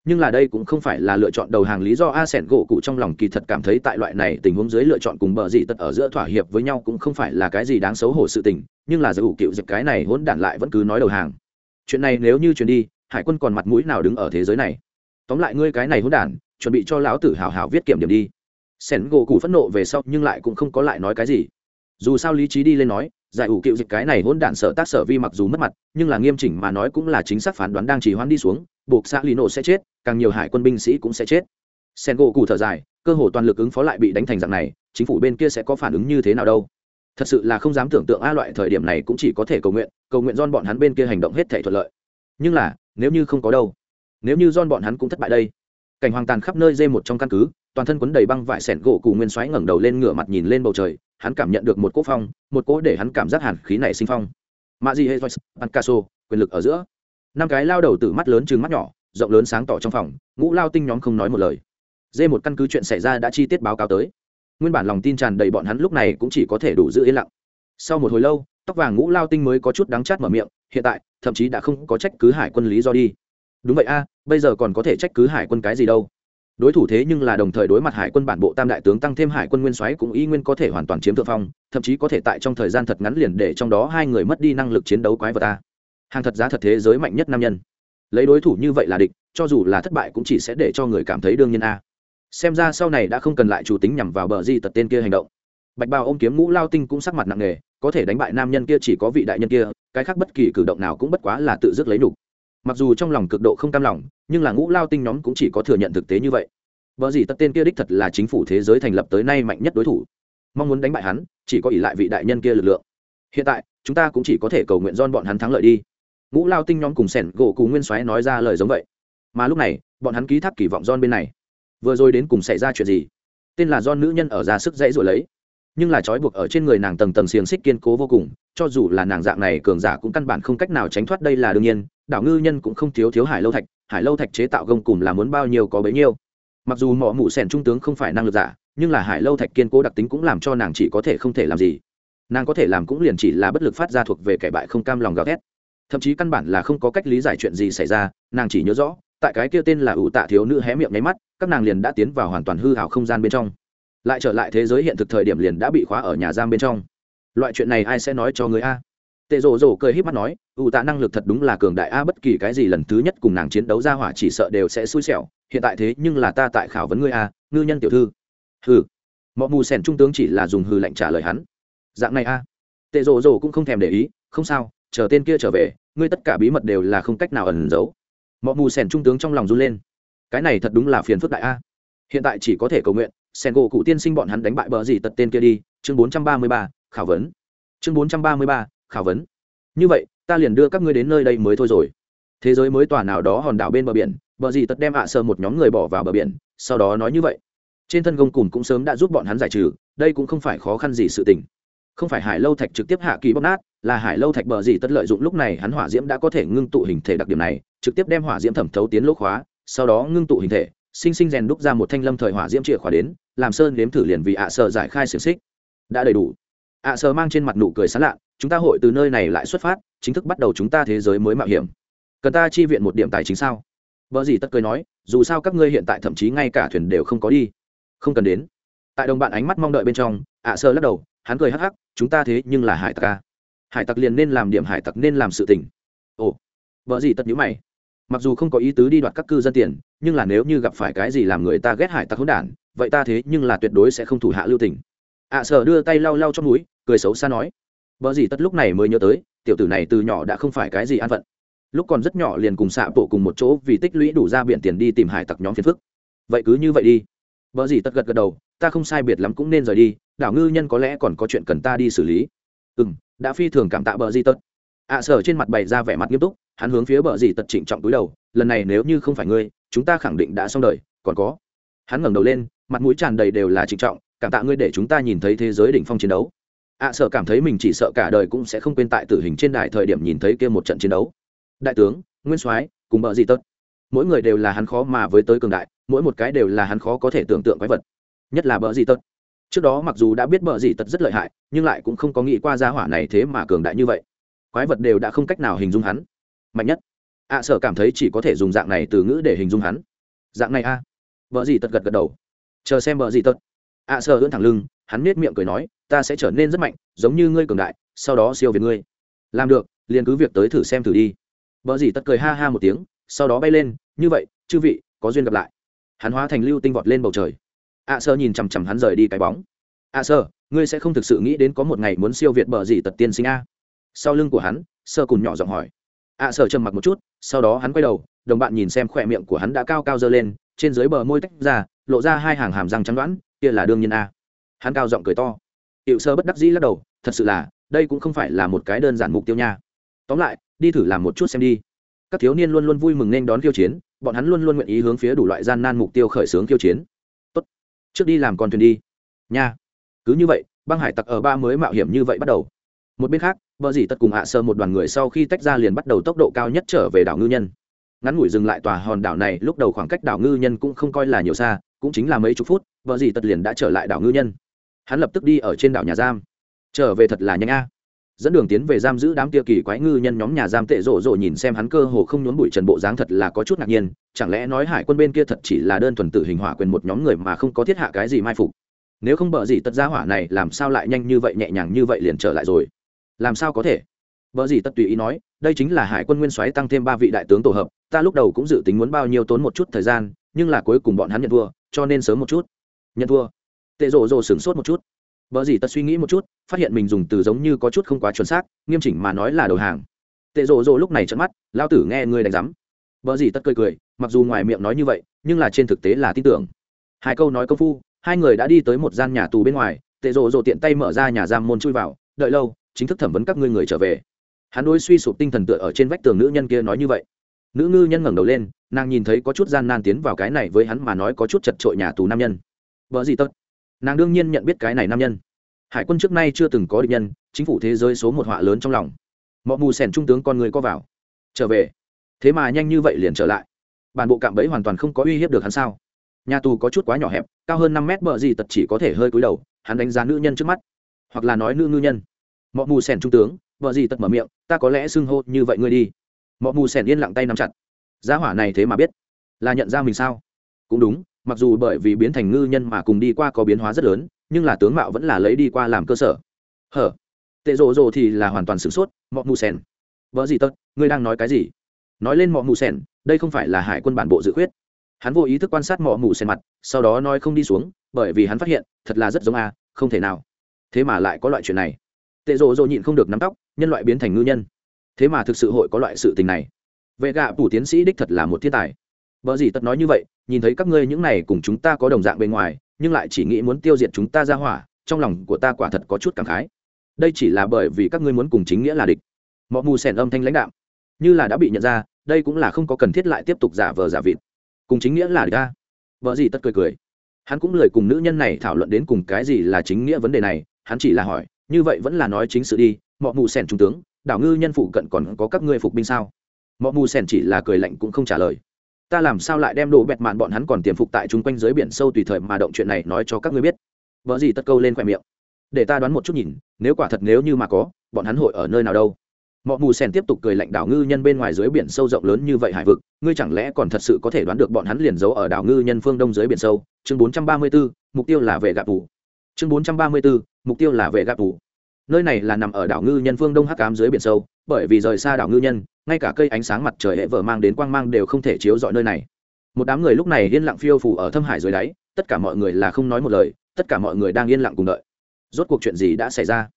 Nhưng là đây cũng không phải là lựa chọn đầu hàng lý do a sẻn gỗ cụ trong lòng kỳ thật cảm thấy tại loại này tình huống dưới lựa chọn cùng bờ gì tật ở giữa thỏa hiệp với nhau cũng không phải là cái gì đáng xấu hổ sự tình, nhưng là giới ủ cựu dịch cái này hỗn đản lại vẫn cứ nói đầu hàng. Chuyện này nếu như chuyển đi hải quân còn mặt mũi nào đứng ở thế giới này? Tóm lại ngươi cái này hỗn đản, chuẩn bị cho lão tử hào hào viết kiểm điểm đi. Sẻn gỗ cụ phẫn nộ về sau nhưng lại cũng không có lại nói cái gì. Dù sao lý trí đi lên nói, giải ủ cựu dịch cái này hỗn đản sở tác sở vi mặc dù mất mặt, nhưng là nghiêm chỉnh mà nói cũng là chính xác phán đoán đang chỉ hoãn đi xuống, buộc xã lý nổ sẽ chết, càng nhiều hải quân binh sĩ cũng sẽ chết. Sen gỗ cụ thở dài, cơ hồ toàn lực ứng phó lại bị đánh thành dạng này, chính phủ bên kia sẽ có phản ứng như thế nào đâu? Thật sự là không dám tưởng tượng a loại thời điểm này cũng chỉ có thể cầu nguyện cầu nguyện don bọn hắn bên kia hành động hết thể thuận lợi. Nhưng là nếu như không có đâu. Nếu như don bọn hắn cũng thất bại đây. Cảnh hoàng tàn khắp nơi dê một trong căn cứ, toàn thân quấn đầy băng vải sẻn gỗ cụ nguyên xoáy ngẩng đầu lên ngửa mặt nhìn lên bầu trời, hắn cảm nhận được một cỗ phong, một cỗ để hắn cảm giác hàn khí này sinh phong. Mạ di hệ pancaso quyền lực ở giữa. Năm cái lao đầu từ mắt lớn chừng mắt nhỏ, rộng lớn sáng tỏ trong phòng, ngũ lao tinh nhóm không nói một lời. Dê một căn cứ chuyện xảy ra đã chi tiết báo cáo tới. Nguyên bản lòng tin tràn đầy bọn hắn lúc này cũng chỉ có thể đủ giữ yên lặng. Sau một hồi lâu, tóc vàng ngũ lao tinh mới có chút đắng chát mở miệng, hiện tại thậm chí đã không có trách cứ hải quân lý do đi. Đúng vậy a, bây giờ còn có thể trách cứ hải quân cái gì đâu? Đối thủ thế nhưng là đồng thời đối mặt hải quân bản bộ tam đại tướng tăng thêm hải quân nguyên soái cũng y nguyên có thể hoàn toàn chiếm thượng phong, thậm chí có thể tại trong thời gian thật ngắn liền để trong đó hai người mất đi năng lực chiến đấu quái vật ta hàng thật giá thật thế giới mạnh nhất nam nhân. Lấy đối thủ như vậy là địch, cho dù là thất bại cũng chỉ sẽ để cho người cảm thấy đương nhiên a. Xem ra sau này đã không cần lại chủ tính nhằm vào bờ di tật tên kia hành động. Bạch bào ôm kiếm ngũ lao tinh cũng sắc mặt nặng nề có thể đánh bại nam nhân kia chỉ có vị đại nhân kia, cái khác bất kỳ cử động nào cũng bất quá là tự dứt lấy đủ. mặc dù trong lòng cực độ không cam lòng, nhưng là ngũ lao tinh nhóm cũng chỉ có thừa nhận thực tế như vậy. Vợ gì tất tên kia đích thật là chính phủ thế giới thành lập tới nay mạnh nhất đối thủ. Mong muốn đánh bại hắn, chỉ có ỷ lại vị đại nhân kia lực lượng. Hiện tại, chúng ta cũng chỉ có thể cầu nguyện don bọn hắn thắng lợi đi. Ngũ lao tinh nhóm cùng sẻn gỗ cù nguyên soái nói ra lời giống vậy. Mà lúc này, bọn hắn ký thác kỳ vọng don bên này. Vừa rồi đến cùng xảy ra chuyện gì? Tên là don nữ nhân ở ra sức dãy rồi lấy nhưng là trói buộc ở trên người nàng tầng tầng xiềng xích kiên cố vô cùng, cho dù là nàng dạng này cường giả cũng căn bản không cách nào tránh thoát đây là đương nhiên, đảo ngư nhân cũng không thiếu thiếu hải lâu thạch, hải lâu thạch chế tạo gông cùng là muốn bao nhiêu có bấy nhiêu. Mặc dù mỏ mụ sẻn trung tướng không phải năng lực giả, nhưng là hải lâu thạch kiên cố đặc tính cũng làm cho nàng chỉ có thể không thể làm gì. Nàng có thể làm cũng liền chỉ là bất lực phát ra thuộc về kẻ bại không cam lòng gào thét. Thậm chí căn bản là không có cách lý giải chuyện gì xảy ra, nàng chỉ nhớ rõ, tại cái kia tên là ủ tạ thiếu nữ hé miệng nháy mắt, các nàng liền đã tiến vào hoàn toàn hư hào không gian bên trong lại trở lại thế giới hiện thực thời điểm liền đã bị khóa ở nhà giam bên trong. Loại chuyện này ai sẽ nói cho người a? Tệ rổ rổ cười h í p mắt nói, ủ tạ năng lực thật đúng là cường đại a, bất kỳ cái gì lần thứ nhất cùng nàng chiến đấu ra hỏa chỉ sợ đều sẽ xui xẻo. Hiện tại thế nhưng là ta tại khảo vấn ngươi a, ngư nhân tiểu thư. Hừ. Mọi mù sẻn trung tướng chỉ là dùng hư lệnh trả lời hắn. Dạng này a. Tệ rổ rổ cũng không thèm để ý, không sao, chờ tên kia trở về, ngươi tất cả bí mật đều là không cách nào ẩn giấu. Mọi mù sẻn trung tướng trong lòng run lên. Cái này thật đúng là phiền phức đại a hiện tại chỉ có thể cầu nguyện, sen gỗ cụ tiên sinh bọn hắn đánh bại bờ gì tật tên kia đi, chương bốn trăm ba mươi ba, khảo vấn. Chương bốn trăm ba mươi ba, khảo vấn. Như vậy, ta liền đưa các ngươi đến nơi đây mới thôi rồi. Thế giới mới tòa nào đó hòn đảo bên bờ biển, bờ gì tật đem ạ sơ một nhóm người bỏ vào bờ biển, sau đó nói như vậy. Trên thân gông cùn cũng sớm đã giúp bọn hắn giải trừ, đây cũng không phải khó khăn gì sự tình. Không phải hải lâu thạch trực tiếp hạ kỳ bóc nát, là hải lâu thạch bờ gì tất lợi dụng lúc này hắn hỏa diễm đã có thể ngưng tụ hình thể đặc điểm này, trực tiếp đem hỏa diễm thẩm thấu tiến lỗ khóa, sau đó ngưng tụ hình thể sinh sinh rèn đúc ra một thanh lâm thời hỏa diễm chìa khóa đến, làm sơn nếm thử liền vì ạ sợ giải khai xiềng xích. Đã đầy đủ. Ạ sợ mang trên mặt nụ cười sán lạ, chúng ta hội từ nơi này lại xuất phát, chính thức bắt đầu chúng ta thế giới mới mạo hiểm. Cần ta chi viện một điểm tài chính sao? Vợ gì tất cười nói, dù sao các ngươi hiện tại thậm chí ngay cả thuyền đều không có đi. Không cần đến. Tại đồng bạn ánh mắt mong đợi bên trong, ạ sợ lắc đầu, hắn cười hắc hắc, chúng ta thế nhưng là hải tặc ca hải tặc liền nên làm điểm hải tặc nên làm sự tình. Ồ. Vợ gì tất nhữ mày mặc dù không có ý tứ đi đoạt các cư dân tiền nhưng là nếu như gặp phải cái gì làm người ta ghét hải tặc hỗn đản vậy ta thế nhưng là tuyệt đối sẽ không thủ hạ lưu tình. Ạ à, sở đưa tay lau lau trong núi cười xấu xa nói vợ gì tất lúc này mới nhớ tới tiểu tử này từ nhỏ đã không phải cái gì an phận. Lúc còn rất nhỏ liền cùng xạ bộ cùng một chỗ vì tích lũy đủ ra biển tiền đi tìm hải tặc nhóm phiền phức. Vậy cứ như vậy đi. Vợ gì tất gật gật đầu ta không sai biệt lắm cũng nên rời đi đảo ngư nhân có lẽ còn có chuyện cần ta đi xử lý. Ừ m đã phi thường cảm tạ bờ di tật ạ à, sở trên mặt bày ra vẻ mặt nghiêm túc hắn hướng phía bờ dì tật trịnh trọng túi đầu lần này nếu như không phải ngươi chúng ta khẳng định đã xong đời còn có. Hắn ngẩng đầu lên mặt mũi tràn đầy đều là trịnh trọng cảm tạ ngươi để chúng ta nhìn thấy thế giới đỉnh phong chiến đấu. ạ à, sở cảm thấy mình chỉ sợ cả đời cũng sẽ không quên tại tử hình trên đài thời điểm nhìn thấy kia một trận chiến đấu. Đại tướng nguyên soái cùng bờ dì tật. Mỗi người đều là hắn khó mà với tới cường đại mỗi một cái đều là hắn khó có thể tưởng tượng quái vật. Nhất là bờ dì tật. Trước đó mặc dù đã biết bờ dì tật rất lợi hại nhưng lại cũng không có nghĩ qua gia hỏa này thế mà cường đại như vậy quái vật đều đã không cách nào hình dung hắn. Mạnh nhất. Ạ sở cảm thấy chỉ có thể dùng dạng này từ ngữ để hình dung hắn. Dạng này a. À. vợ gì tật gật gật đầu. Chờ xem vợ gì tật. Ạ sở ưỡn thẳng lưng, hắn nết miệng cười nói, ta sẽ trở nên rất mạnh, giống như ngươi cường đại, sau đó siêu về ngươi. Làm được, liền cứ việc tới thử xem thử đi. Vợ gì tật cười ha ha một tiếng, sau đó bay lên, như vậy, chư vị, có duyên gặp lại. Hắn hóa thành lưu tinh vọt lên bầu trời. Ạ sơ nhìn chằm chằm hắn rời đi cái bóng. Ạ sơ ngươi sẽ không thực sự nghĩ đến có một ngày muốn siêu việt bờ gì tật tiên sinh a? Sau lưng của hắn sơ cùn nhỏ giọng hỏi. Ạ sơ trầm mặc một chút sau đó hắn quay đầu đồng bạn nhìn xem khỏe miệng của hắn đã cao cao dơ lên trên dưới bờ môi tách ra lộ ra hai hàng hàm răng trắng đoãn kia là đương nhiên a. Hắn cao giọng cười to. Hiệu sơ bất đắc dĩ lắc đầu thật sự là đây cũng không phải là một cái đơn giản mục tiêu nha. Tóm lại đi thử làm một chút xem đi. Các thiếu niên luôn luôn vui mừng nên đón khiêu chiến bọn hắn luôn luôn nguyện ý hướng phía đủ loại gian nan mục tiêu khởi xướng khiêu chiến. Tốt, trước đi làm con thuyền đi. Nha. Cứ như vậy băng hải tặc ở ba mới mạo hiểm như vậy bắt đầu. Một bên khác bờ dì tất cùng hạ sơ một đoàn người sau khi tách ra liền bắt đầu tốc độ cao nhất trở về đảo ngư nhân. Ngắn ngủi dừng lại tòa hòn đảo này, lúc đầu khoảng cách đảo ngư nhân cũng không coi là nhiều xa, cũng chính là mấy chục phút, bờ gì tật liền đã trở lại đảo ngư nhân. Hắn lập tức đi ở trên đảo nhà giam. Trở về thật là nhanh a. Dẫn đường tiến về giam giữ đám kia kỳ quái ngư nhân nhóm nhà giam tệ rồ rồ nhìn xem hắn cơ hồ không nhốn bụi trần bộ dáng thật là có chút ngạc nhiên, chẳng lẽ nói hải quân bên kia thật chỉ là đơn thuần tự hình hỏa quyền một nhóm người mà không có thiết hạ cái gì mai phục? Nếu không bợ gì tật gia hỏa này, làm sao lại nhanh như vậy, nhẹ nhàng như vậy liền trở lại rồi? Làm sao có thể? Vợ gì tất tùy ý nói, đây chính là hải quân nguyên soái tăng thêm ba vị đại tướng tổ hợp, ta lúc đầu cũng dự tính muốn bao nhiêu tốn một chút thời gian, nhưng là cuối cùng bọn hắn nhận thua, cho nên sớm một chút. Nhận thua. Tệ rộ rộ sửng sốt một chút. Vợ gì tất suy nghĩ một chút, phát hiện mình dùng từ giống như có chút không quá chuẩn xác, nghiêm chỉnh mà nói là đầu hàng. Tệ rộ rộ lúc này trận mắt, lao tử nghe người đánh giám. Vợ gì tất cười cười, mặc dù ngoài miệng nói như vậy, nhưng là trên thực tế là tin tưởng. Hai câu nói công phu, hai người đã đi tới một gian nhà tù bên ngoài, tệ rộ rộ tiện tay mở ra nhà giam môn chui vào, đợi lâu chính thức thẩm vấn các ngươi người trở về. Hắn đối suy sụp tinh thần tựa ở trên vách tường nữ nhân kia nói như vậy. Nữ ngư nhân ngẩng đầu lên, nàng nhìn thấy có chút gian nan tiến vào cái này với hắn mà nói có chút chật trội nhà tù nam nhân. Vợ gì tất nàng đương nhiên nhận biết cái này nam nhân. Hải quân trước nay chưa từng có địch nhân, chính phủ thế giới số một họa lớn trong lòng. Mọi mù sẻn trung tướng con người có vào. Trở về. Thế mà nhanh như vậy liền trở lại. Bản bộ cạm bẫy hoàn toàn không có uy hiếp được hắn sao? Nhà tù có chút quá nhỏ hẹp, cao hơn năm mét bờ gì tật chỉ có thể hơi cúi đầu, hắn đánh giá nữ nhân trước mắt. Hoặc là nói nữ ngư nhân mọ mù sèn trung tướng, vợ gì tật mở miệng, ta có lẽ xưng hô như vậy ngươi đi. Mọ mù sèn yên lặng tay nắm chặt. Giá hỏa này thế mà biết, là nhận ra mình sao? Cũng đúng, mặc dù bởi vì biến thành ngư nhân mà cùng đi qua có biến hóa rất lớn, nhưng là tướng mạo vẫn là lấy đi qua làm cơ sở. Hở? Tệ rộ rộ thì là hoàn toàn sửng sốt, mọ mù sèn vợ gì tật, ngươi đang nói cái gì? Nói lên mọ mù sèn đây không phải là hải quân bản bộ dự khuyết. Hắn vô ý thức quan sát mọ mù Sẻn mặt, sau đó nói không đi xuống, bởi vì hắn phát hiện, thật là rất giống a, không thể nào. Thế mà lại có loại chuyện này tệ rộ rộ nhịn không được nắm tóc, nhân loại biến thành ngư nhân. Thế mà thực sự hội có loại sự tình này. Vệ gạ phủ tiến sĩ đích thật là một thiên tài. Vợ gì tật nói như vậy, nhìn thấy các ngươi những này cùng chúng ta có đồng dạng bên ngoài, nhưng lại chỉ nghĩ muốn tiêu diệt chúng ta ra hỏa, trong lòng của ta quả thật có chút cảm khái. Đây chỉ là bởi vì các ngươi muốn cùng chính nghĩa là địch. Mọi mù sèn âm thanh lãnh đạo như là đã bị nhận ra, đây cũng là không có cần thiết lại tiếp tục giả vờ giả vịt. Cùng chính nghĩa là địch ta vợ gì tất cười cười. Hắn cũng lời cùng nữ nhân này thảo luận đến cùng cái gì là chính nghĩa vấn đề này, hắn chỉ là hỏi như vậy vẫn là nói chính sự đi mọi mù sẻn trung tướng đảo ngư nhân phụ cận còn có các ngươi phục binh sao? Mọi mù sẻn chỉ là cười lạnh cũng không trả lời. Ta làm sao lại đem đồ bẹt mạn bọn hắn còn tiềm phục tại chung quanh dưới biển sâu tùy thời mà động chuyện này nói cho các ngươi biết. Vợ gì tất câu lên khoe miệng. Để ta đoán một chút nhìn nếu quả thật nếu như mà có bọn hắn hội ở nơi nào đâu? Mọi mù sen tiếp tục cười lạnh đảo ngư nhân bên ngoài dưới biển sâu rộng lớn như vậy hải vực ngươi chẳng lẽ còn thật sự có thể đoán được bọn hắn liền giấu ở đảo ngư nhân phương đông dưới biển sâu? Chương 434, mục tiêu là về gạp vụ chương 434, mục tiêu là vệ gạp tù. Nơi này là nằm ở đảo ngư nhân phương đông hắc ám dưới biển sâu, bởi vì rời xa đảo ngư nhân, ngay cả cây ánh sáng mặt trời hệ vở mang đến quang mang đều không thể chiếu dọi nơi này. Một đám người lúc này yên lặng phiêu phủ ở thâm hải dưới đáy, tất cả mọi người là không nói một lời, tất cả mọi người đang yên lặng cùng đợi. Rốt cuộc chuyện gì đã xảy ra?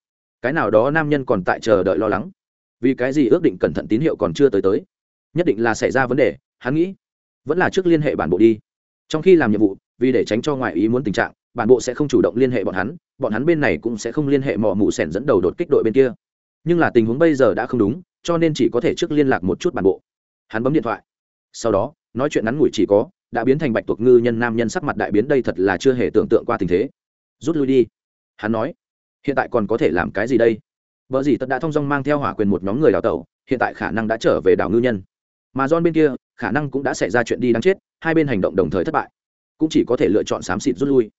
Cái nào đó nam nhân còn tại chờ đợi lo lắng. Vì cái gì ước định cẩn thận tín hiệu còn chưa tới tới? Nhất định là xảy ra vấn đề, hắn nghĩ. Vẫn là trước liên hệ bản bộ đi. Trong khi làm nhiệm vụ, vì để tránh cho ngoại ý muốn tình trạng bản bộ sẽ không chủ động liên hệ bọn hắn bọn hắn bên này cũng sẽ không liên hệ mỏ mù sẻn dẫn đầu đột kích đội bên kia. Nhưng là tình huống bây giờ đã không đúng, cho nên chỉ có thể trước liên lạc một chút bản bộ. Hắn bấm điện thoại. Sau đó, nói chuyện ngắn ngủi chỉ có, đã biến thành bạch tuộc ngư nhân nam nhân sắc mặt đại biến đây thật là chưa hề tưởng tượng qua tình thế. Rút lui đi. Hắn nói, hiện tại còn có thể làm cái gì đây? Vợ gì tất đã thông dong mang theo hỏa quyền một nhóm người đào tẩu, hiện tại khả năng đã trở về đảo ngư nhân. Mà don bên kia, khả năng cũng đã xảy ra chuyện đi đáng chết, hai bên hành động đồng thời thất bại. Cũng chỉ có thể lựa chọn xám xịt rút lui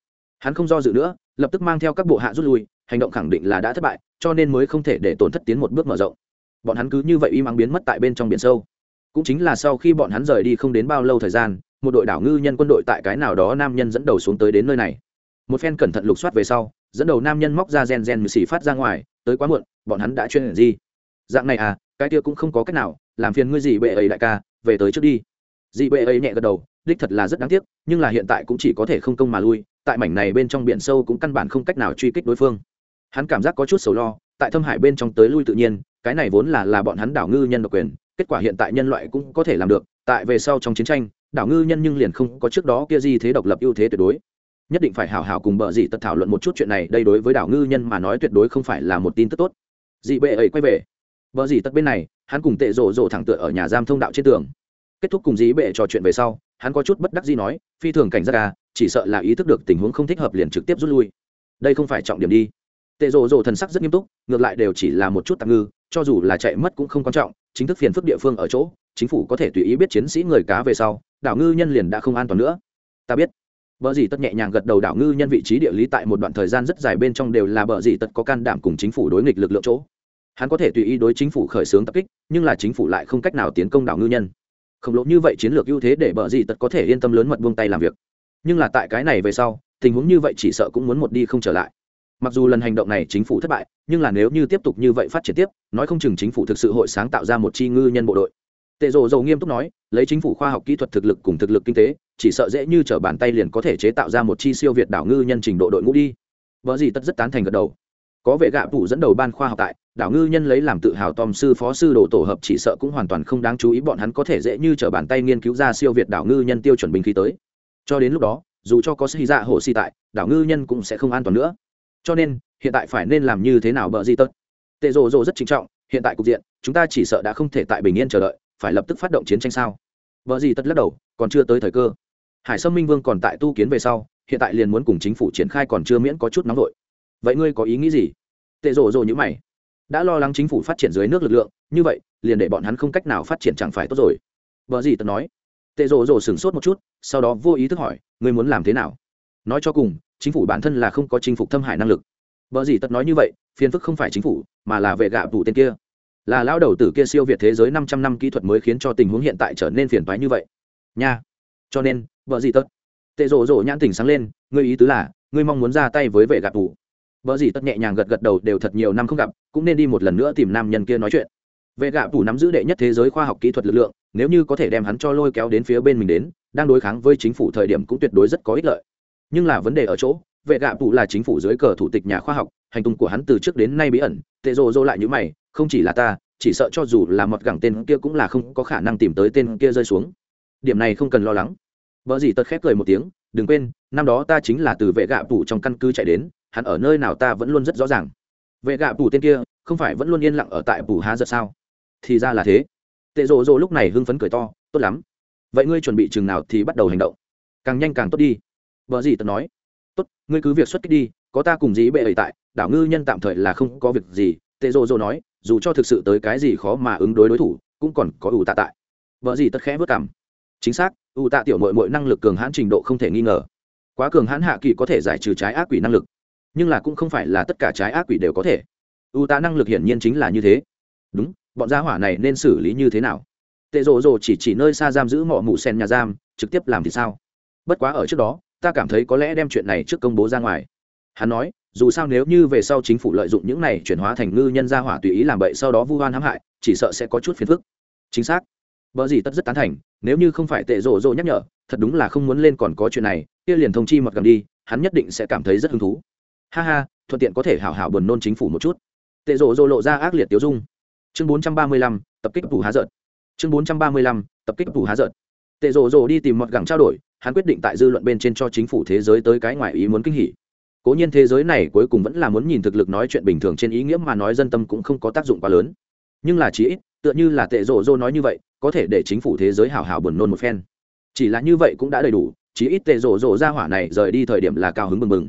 hắn không do dự nữa, lập tức mang theo các bộ hạ rút lui, hành động khẳng định là đã thất bại, cho nên mới không thể để tổn thất tiến một bước mở rộng. Bọn hắn cứ như vậy im ắng biến mất tại bên trong biển sâu. Cũng chính là sau khi bọn hắn rời đi không đến bao lâu thời gian, một đội đảo ngư nhân quân đội tại cái nào đó nam nhân dẫn đầu xuống tới đến nơi này. Một phen cẩn thận lục soát về sau, dẫn đầu nam nhân móc ra gen gen mười xì phát ra ngoài, tới quá muộn, bọn hắn đã chuyên gì? Dạng này à cái kia cũng không có cách nào, làm phiền ngươi gì bệ ấy đại ca, về tới trước đi. Dị bệ ấy nhẹ gật đầu đích thật là rất đáng tiếc, nhưng là hiện tại cũng chỉ có thể không công mà lui, tại mảnh này bên trong biển sâu cũng căn bản không cách nào truy kích đối phương. Hắn cảm giác có chút sầu lo, tại thâm hải bên trong tới lui tự nhiên, cái này vốn là là bọn hắn đảo ngư nhân độc quyền, kết quả hiện tại nhân loại cũng có thể làm được, tại về sau trong chiến tranh, đảo ngư nhân nhưng liền không có trước đó kia gì thế độc lập ưu thế tuyệt đối. Nhất định phải hào hào cùng bờ dị tật thảo luận một chút chuyện này, đây đối với đảo ngư nhân mà nói tuyệt đối không phải là một tin tức tốt. Dị bệ ấy quay về. Bờ dị tật bên này, hắn cùng tệ rộ rộ thẳng tựa ở nhà giam thông đạo trên tường. Kết thúc cùng dĩ bệ trò chuyện về sau hắn có chút bất đắc gì nói phi thường cảnh giác à chỉ sợ là ý thức được tình huống không thích hợp liền trực tiếp rút lui đây không phải trọng điểm đi tệ rộ rộ thần sắc rất nghiêm túc ngược lại đều chỉ là một chút tạm ngư cho dù là chạy mất cũng không quan trọng chính thức phiền phức địa phương ở chỗ chính phủ có thể tùy ý biết chiến sĩ người cá về sau đảo ngư nhân liền đã không an toàn nữa ta biết Bờ dì tất nhẹ nhàng gật đầu đảo ngư nhân vị trí địa lý tại một đoạn thời gian rất dài bên trong đều là bờ dì tất có can đảm cùng chính phủ đối nghịch lực lượng chỗ. Hắn có thể tùy ý đối chính phủ khởi xướng tập kích, nhưng là chính phủ lại không cách nào tiến công đảo ngư nhân. Không lồ như vậy chiến lược ưu thế để bờ gì tất có thể yên tâm lớn mật buông tay làm việc. Nhưng là tại cái này về sau, tình huống như vậy chỉ sợ cũng muốn một đi không trở lại. Mặc dù lần hành động này chính phủ thất bại, nhưng là nếu như tiếp tục như vậy phát triển tiếp, nói không chừng chính phủ thực sự hội sáng tạo ra một chi ngư nhân bộ đội tệ rồ dầu nghiêm túc nói lấy chính phủ khoa học kỹ thuật thực lực cùng thực lực kinh tế chỉ sợ dễ như t r ở bàn tay liền có thể chế tạo ra một chi siêu việt đảo ngư nhân trình độ đội ngũ đi vợ gì tất rất tán thành gật đầu có vệ gạ phụ dẫn đầu ban khoa học tại đảo ngư nhân lấy làm tự hào tom sư phó sư đồ tổ hợp chỉ sợ cũng hoàn toàn không đáng chú ý bọn hắn có thể dễ như t r ở bàn tay nghiên cứu ra siêu việt đảo ngư nhân tiêu chuẩn binh khí tới. Cho đến lúc đó, dù cho có sĩ dạ hồ si tại, đảo ngư nhân cũng sẽ không an toàn nữa. Cho nên, hiện tại phải nên làm như thế nào bợ Di Tật. tệ rồ rồ rất trinh trọng, hiện tại cục diện, chúng ta chỉ sợ đã không thể tại bình yên chờ đợi, phải lập tức phát động chiến tranh sao? Vợ gì tất lắc đầu, còn chưa tới thời cơ. Hải sâm minh vương còn tại tu kiến về sau, hiện tại liền muốn cùng chính phủ triển khai còn chưa miễn có chút nóng vội. Vậy ngươi có ý nghĩ gì? Tệ Rồ Rồ như mày đã lo lắng chính phủ phát triển dưới nước lực lượng như vậy liền để bọn hắn không cách nào phát triển chẳng phải tốt rồi. Vợ gì tật nói. Tệ rồ rồ sửng sốt một chút sau đó vô ý thức hỏi ngươi muốn làm thế nào? Nói cho cùng chính phủ bản thân là không có chinh phục thâm hải năng lực. Vợ gì tật nói như vậy phiền phức không phải chính phủ mà là vệ gạ vụ tên kia. Là lao đầu tử kia siêu việt thế giới năm trăm năm kỹ thuật mới khiến cho tình huống hiện tại trở nên phiền toái như vậy. Nha. Cho nên vợ gì tật, tệ rồ rồ nhãn tỉnh sáng lên ngươi ý tứ là ngươi mong muốn ra tay với vệ gạt vụ vợ gì tất nhẹ nhàng gật gật đầu đều thật nhiều năm không gặp, cũng nên đi một lần nữa tìm nam nhân kia nói chuyện. Vệ gạ phủ nắm giữ đệ nhất thế giới khoa học kỹ thuật lực lượng, nếu như có thể đem hắn cho lôi kéo đến phía bên mình đến, đang đối kháng với chính phủ thời điểm cũng tuyệt đối rất có ích lợi. Nhưng là vấn đề ở chỗ, vệ gạ phủ là chính phủ dưới cờ thủ tịch nhà khoa học, hành tung của hắn từ trước đến nay bí ẩn, tệ rộ rô lại như mày, không chỉ là ta, chỉ sợ cho dù là mọt gẳng tên kia cũng là không có khả năng tìm tới tên kia rơi xuống. Điểm này không cần lo lắng. Vợ gì tật khép cười một tiếng, đừng quên, năm đó ta chính là từ vệ gạ phủ trong căn cứ chạy đến hắn ở nơi nào ta vẫn luôn rất rõ ràng. Vệ gạ bù tên kia, không phải vẫn luôn yên lặng ở tại bù há giật sao? Thì ra là thế. Tệ rộ rộ lúc này hưng phấn cười to, tốt lắm. Vậy ngươi chuẩn bị chừng nào thì bắt đầu hành động? Càng nhanh càng tốt đi. Vợ gì tật nói. Tốt, ngươi cứ việc xuất kích đi, có ta cùng dĩ bệ ẩy tại, đảo ngư nhân tạm thời là không có việc gì, tệ rộ rộ nói, dù cho thực sự tới cái gì khó mà ứng đối đối thủ, cũng còn có ủ tạ tại. Vợ gì tất khẽ vất cảm chính xác, ủ tạ tiểu mội mội năng lực cường hãn trình độ không thể nghi ngờ. Quá cường hãn hạ kỳ có thể giải trừ trái ác quỷ năng lực nhưng là cũng không phải là tất cả trái ác quỷ đều có thể. U tá năng lực hiển nhiên chính là như thế. Đúng, bọn gia hỏa này nên xử lý như thế nào? Tệ rộ rộ chỉ chỉ nơi xa giam giữ mỏ mù sen nhà giam, trực tiếp làm thì sao? Bất quá ở trước đó, ta cảm thấy có lẽ đem chuyện này trước công bố ra ngoài. Hắn nói, dù sao nếu như về sau chính phủ lợi dụng những này chuyển hóa thành ngư nhân gia hỏa tùy ý làm bậy sau đó vu oan hãm hại, chỉ sợ sẽ có chút phiền phức. Chính xác. Vợ gì tất rất tán thành, nếu như không phải tệ rộ rộ nhắc nhở, thật đúng là không muốn lên còn có chuyện này, kia liền thông chi mật cầm đi, hắn nhất định sẽ cảm thấy rất hứng thú ha ha, thuận tiện có thể hảo hảo buồn nôn chính phủ một chút. Tệ rộ rộ lộ ra ác liệt tiêu dung. Chương bốn trăm ba mươi lăm, tập kích phủ há giận. Chương bốn trăm ba mươi lăm, tập kích phủ há giận. Tệ rộ rộ đi tìm mọt gẳng trao đổi, hắn quyết định tại dư luận bên trên cho chính phủ thế giới tới cái ngoài ý muốn kinh hỉ. Cố nhiên thế giới này cuối cùng vẫn là muốn nhìn thực lực nói chuyện bình thường trên ý nghĩa mà nói dân tâm cũng không có tác dụng quá lớn. Nhưng là chí ít, tựa như là tệ rộ rô nói như vậy, có thể để chính phủ thế giới hào hào buồn nôn một phen. Chỉ là như vậy cũng đã đầy đủ, chí ít tệ rộ rộ ra hỏa này rời đi thời điểm là cao hứng mừng mừng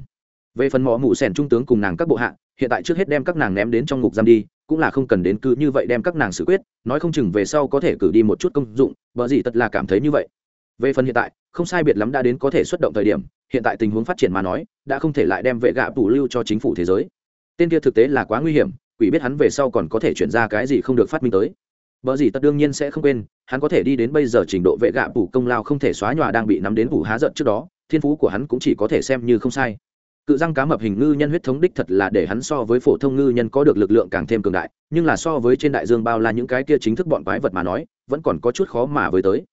về phần mỏ mụ sẻn trung tướng cùng nàng các bộ hạ hiện tại trước hết đem các nàng ném đến trong ngục giam đi cũng là không cần đến cứ như vậy đem các nàng xử quyết nói không chừng về sau có thể cử đi một chút công dụng bởi gì tật là cảm thấy như vậy. Về phần hiện tại không sai biệt lắm đã đến có thể xuất động thời điểm hiện tại tình huống phát triển mà nói đã không thể lại đem vệ gạ tủ lưu cho chính phủ thế giới. Tên kia thực tế là quá nguy hiểm quỷ biết hắn về sau còn có thể chuyển ra cái gì không được phát minh tới. Bởi gì tất đương nhiên sẽ không quên, hắn có thể đi đến bây giờ trình độ vệ gạ phủ công lao không thể xóa nhòa đang bị nắm đến phủ há giận trước đó, thiên phú của hắn cũng chỉ có thể xem như không sai. Cự răng cá mập hình ngư nhân huyết thống đích thật là để hắn so với phổ thông ngư nhân có được lực lượng càng thêm cường đại, nhưng là so với trên đại dương bao la những cái kia chính thức bọn quái vật mà nói, vẫn còn có chút khó mà với tới.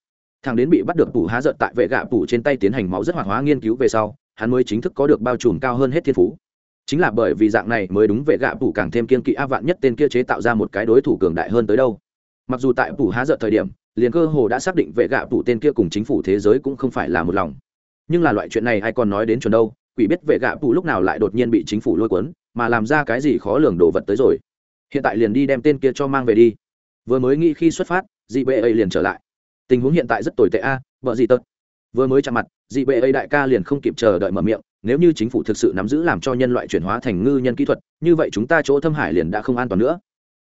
Thằng đến bị bắt được phủ há giận tại vệ gạ phủ trên tay tiến hành máu rất hoạt hóa nghiên cứu về sau hắn mới chính thức có được bao trùm cao hơn hết thiên phú. Chính là bởi vì dạng này mới đúng vệ gạ phủ càng thêm kiên kỵ a vạn nhất tên kia chế tạo ra một cái đối thủ cường đại hơn tới đâu. Mặc dù tại phủ há giận thời điểm liền cơ hồ đã xác định vệ gạ phủ tên kia cùng chính phủ thế giới cũng không phải là một lòng. Nhưng là loại chuyện này ai còn nói đến chuẩn đâu? Quỷ biết vệ gạ phụ lúc nào lại đột nhiên bị chính phủ lôi cuốn mà làm ra cái gì khó lường đồ vật tới rồi. Hiện tại liền đi đem tên kia cho mang về đi. Vừa mới nghĩ khi xuất phát dị bệ ấy liền trở lại. Tình huống hiện tại rất tồi tệ a à, vợ gì tật. Vừa mới chạm mặt dị bệ ấy đại ca liền không kịp chờ đợi mở miệng nếu như chính phủ thực sự nắm giữ làm cho nhân loại chuyển hóa thành ngư nhân kỹ thuật như vậy chúng ta chỗ thâm hải liền đã không an toàn nữa.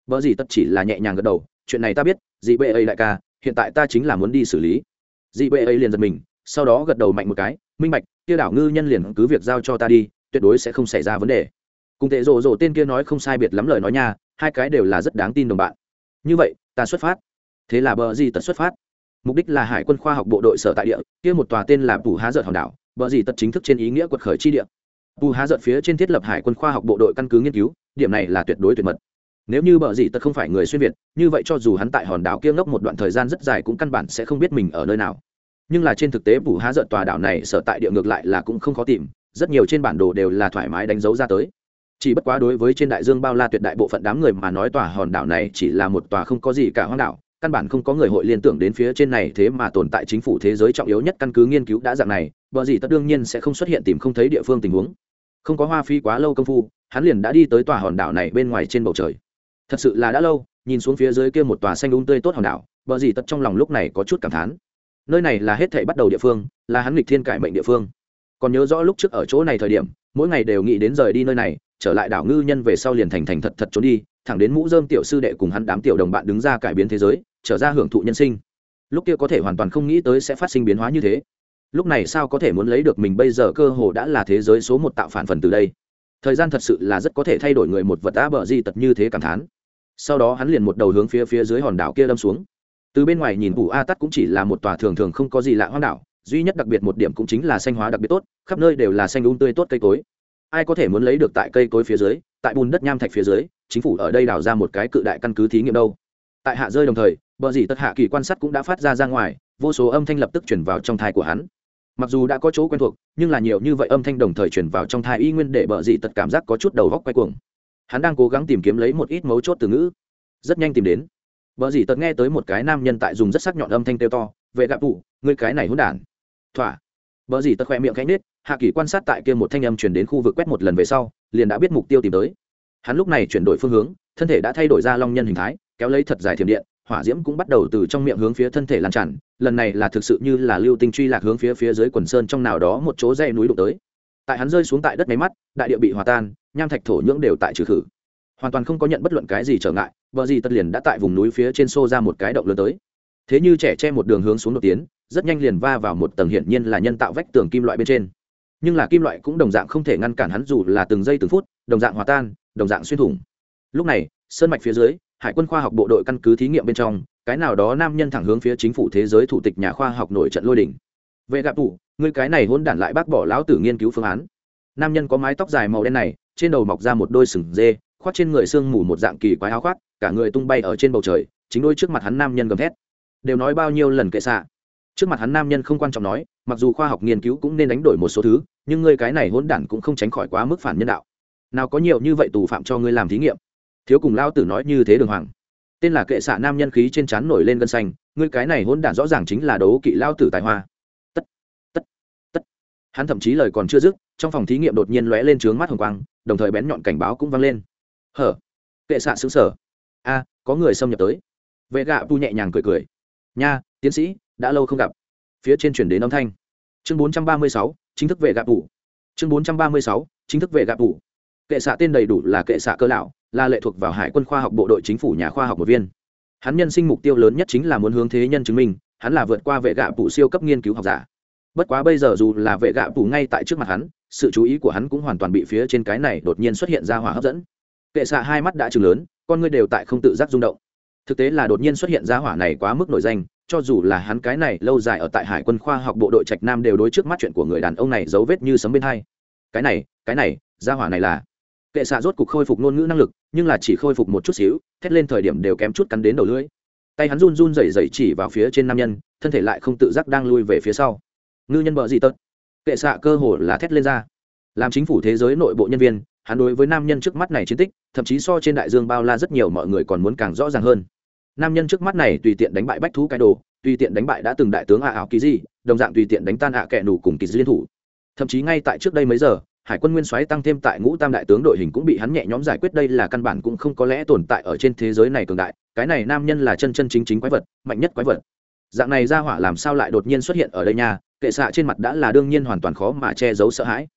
Vợ gì tật chỉ là nhẹ nhàng gật đầu chuyện này ta biết dị bệ ấy đại ca hiện tại ta chính là muốn đi xử lý. Dị bệ ấy liền giật mình sau đó gật đầu mạnh một cái, minh bạch, kia đảo ngư nhân liền cứ việc giao cho ta đi, tuyệt đối sẽ không xảy ra vấn đề. Cùng tệ rộ rộ tên kia nói không sai biệt lắm lời nói nha, hai cái đều là rất đáng tin đồng bạn. Như vậy, ta xuất phát. Thế là bờ gì tật xuất phát. Mục đích là hải quân khoa học bộ đội sở tại địa, kia một tòa tên là bù há dợt hòn đảo. Bờ gì tật chính thức trên ý nghĩa quật khởi chi địa. Bù há dợt phía trên thiết lập hải quân khoa học bộ đội căn cứ nghiên cứu, điểm này là tuyệt đối tuyệt mật. Nếu như bờ gì tật không phải người xuyên việt, như vậy cho dù hắn tại hòn đảo kia ngốc một đoạn thời gian rất dài cũng căn bản sẽ không biết mình ở nơi nào nhưng là trên thực tế bù há giận tòa đảo này sở tại địa ngược lại là cũng không khó tìm, rất nhiều trên bản đồ đều là thoải mái đánh dấu ra tới. Chỉ bất quá đối với trên đại dương bao la tuyệt đại bộ phận đám người mà nói tòa hòn đảo này chỉ là một tòa không có gì cả hoang đảo, căn bản không có người hội liên tưởng đến phía trên này thế mà tồn tại chính phủ thế giới trọng yếu nhất căn cứ nghiên cứu đã dạng này, bởi gì tất đương nhiên sẽ không xuất hiện tìm không thấy địa phương tình huống. Không có hoa phi quá lâu công phu, hắn liền đã đi tới tòa hòn đảo này bên ngoài trên bầu trời. Thật sự là đã lâu, nhìn xuống phía dưới kia một tòa xanh đúng tươi tốt hòn đảo, bởi gì tất trong lòng lúc này có chút cảm thán nơi này là hết thảy bắt đầu địa phương, là hắn lịch thiên cải mệnh địa phương. Còn nhớ rõ lúc trước ở chỗ này thời điểm, mỗi ngày đều nghĩ đến rời đi nơi này, trở lại đảo ngư nhân về sau liền thành thành thật thật trốn đi, thẳng đến mũ dơm tiểu sư đệ cùng hắn đám tiểu đồng bạn đứng ra cải biến thế giới, trở ra hưởng thụ nhân sinh. Lúc kia có thể hoàn toàn không nghĩ tới sẽ phát sinh biến hóa như thế. Lúc này sao có thể muốn lấy được mình bây giờ cơ hồ đã là thế giới số một tạo phản phần từ đây. Thời gian thật sự là rất có thể thay đổi người một vật đã bờ di tật như thế cảm thán. Sau đó hắn liền một đầu hướng phía phía dưới hòn đảo kia đâm xuống từ bên ngoài nhìn ủ a tắt cũng chỉ là một tòa thường thường không có gì lạ hoang đảo, duy nhất đặc biệt một điểm cũng chính là xanh hóa đặc biệt tốt, khắp nơi đều là xanh đun tươi tốt cây cối. Ai có thể muốn lấy được tại cây cối phía dưới, tại bùn đất nham thạch phía dưới, chính phủ ở đây đào ra một cái cự đại căn cứ thí nghiệm đâu. Tại hạ rơi đồng thời, bờ dì tất hạ kỳ quan sát cũng đã phát ra ra ngoài, vô số âm thanh lập tức chuyển vào trong thai của hắn. Mặc dù đã có chỗ quen thuộc, nhưng là nhiều như vậy âm thanh đồng thời chuyển vào trong thai y nguyên để bờ dì tật cảm giác có chút đầu góc quay cuồng. Hắn đang cố gắng tìm kiếm lấy một ít mấu chốt từ ngữ. Rất nhanh tìm đến bờ dì tật nghe tới một cái nam nhân tại dùng rất sắc nhọn âm thanh kêu to, vệ gạp vụ người cái này hỗn đản. Thỏa. Bờ dì tật khoe miệng cánh nết hạ kỳ quan sát tại kia một thanh âm chuyển đến khu vực quét một lần về sau, liền đã biết mục tiêu tìm tới. Hắn lúc này chuyển đổi phương hướng, thân thể đã thay đổi ra long nhân hình thái, kéo lấy thật dài thiểm điện, hỏa diễm cũng bắt đầu từ trong miệng hướng phía thân thể lan tràn, lần này là thực sự như là lưu tinh truy lạc hướng phía phía dưới quần sơn trong nào đó một chỗ dãy núi đụng tới. Tại hắn rơi xuống tại đất máy mắt, đại địa bị hòa tan, nham thạch thổ nhưỡng đều tại trừ khử hoàn toàn không có nhận bất luận cái gì trở ngại, vợ gì tất liền đã tại vùng núi phía trên xô ra một cái động lớn tới. Thế như trẻ che một đường hướng xuống đột tiến, rất nhanh liền va vào một tầng hiển nhiên là nhân tạo vách tường kim loại bên trên. Nhưng là kim loại cũng đồng dạng không thể ngăn cản hắn dù là từng giây từng phút, đồng dạng hòa tan, đồng dạng xuyên thủng. Lúc này, sơn mạch phía dưới, hải quân khoa học bộ đội căn cứ thí nghiệm bên trong, cái nào đó nam nhân thẳng hướng phía chính phủ thế giới thủ tịch nhà khoa học nổi trận lôi đỉnh. Vệ gạp tủ, người cái này hôn đản lại bác bỏ lão tử nghiên cứu phương án. Nam nhân có mái tóc dài màu đen này, trên đầu mọc ra một đôi sừng dê khoác trên người sương mù một dạng kỳ quái áo khoác, cả người tung bay ở trên bầu trời, chính đôi trước mặt hắn nam nhân gầm thét. Đều nói bao nhiêu lần kệ xạ. Trước mặt hắn nam nhân không quan trọng nói, mặc dù khoa học nghiên cứu cũng nên đánh đổi một số thứ, nhưng ngươi cái này hỗn đản cũng không tránh khỏi quá mức phản nhân đạo. Nào có nhiều như vậy tù phạm cho ngươi làm thí nghiệm? Thiếu cùng lao tử nói như thế đường hoàng. Tên là kệ xạ nam nhân khí trên trán nổi lên gân xanh, ngươi cái này hỗn đản rõ ràng chính là đấu kỵ lao tử tài hoa. Tất tất tất. Hắn thậm chí lời còn chưa dứt, trong phòng thí nghiệm đột nhiên lóe lên trướng mắt hồng quang, đồng thời bén nhọn cảnh báo cũng vang lên hở. Kệ xạ xứng sở. A, có người xâm nhập tới. Vệ gạ tu nhẹ nhàng cười cười. Nha, tiến sĩ, đã lâu không gặp. Phía trên chuyển đến âm thanh. Chương bốn trăm ba mươi sáu, chính thức vệ gạ tủ chương bốn trăm ba mươi sáu, chính thức vệ gạ tủ kệ xạ tên đầy đủ là kệ xạ cơ lão, là lệ thuộc vào hải quân khoa học bộ đội chính phủ nhà khoa học một viên. Hắn nhân sinh mục tiêu lớn nhất chính là muốn hướng thế nhân chứng minh, hắn là vượt qua vệ gạ tủ siêu cấp nghiên cứu học giả. Bất quá bây giờ dù là vệ gạ tủ ngay tại trước mặt hắn, sự chú ý của hắn cũng hoàn toàn bị phía trên cái này đột nhiên xuất hiện ra hỏa hấp dẫn kệ xạ hai mắt đã chừng lớn, con ngươi đều tại không tự giác rung động. Thực tế là đột nhiên xuất hiện ra hỏa này quá mức nổi danh, cho dù là hắn cái này lâu dài ở tại hải quân khoa học bộ đội trạch nam đều đối trước mắt chuyện của người đàn ông này dấu vết như sấm bên hai. Cái này cái này, ra hỏa này là. Kệ xạ rốt cục khôi phục ngôn ngữ năng lực, nhưng là chỉ khôi phục một chút xíu, thét lên thời điểm đều kém chút cắn đến đầu lưỡi. Tay hắn run run rẩy rẩy chỉ vào phía trên nam nhân, thân thể lại không tự giác đang lui về phía sau. Ngư nhân bợ gì tật? Kệ xạ cơ hồ là thét lên ra. Làm chính phủ thế giới nội bộ nhân viên hắn đối với nam nhân trước mắt này chiến tích, thậm chí so trên đại dương bao la rất nhiều mọi người còn muốn càng rõ ràng hơn. Nam nhân trước mắt này tùy tiện đánh bại bách thú cái đồ, tùy tiện đánh bại đã từng đại tướng ạ áo kỳ gì đồng dạng tùy tiện đánh tan ạ kẻ nủ cùng kỳ liên thủ. Thậm chí ngay tại trước đây mấy giờ, hải quân nguyên soái tăng thêm tại ngũ tam đại tướng đội hình cũng bị hắn nhẹ nhõm giải quyết, đây là căn bản cũng không có lẽ tồn tại ở trên thế giới này cường đại, cái này nam nhân là chân chân chính chính quái vật, mạnh nhất quái vật. Dạng này ra hỏa làm sao lại đột nhiên xuất hiện ở đây nha, kệ xạ trên mặt đã là đương nhiên hoàn toàn khó mà che giấu sợ hãi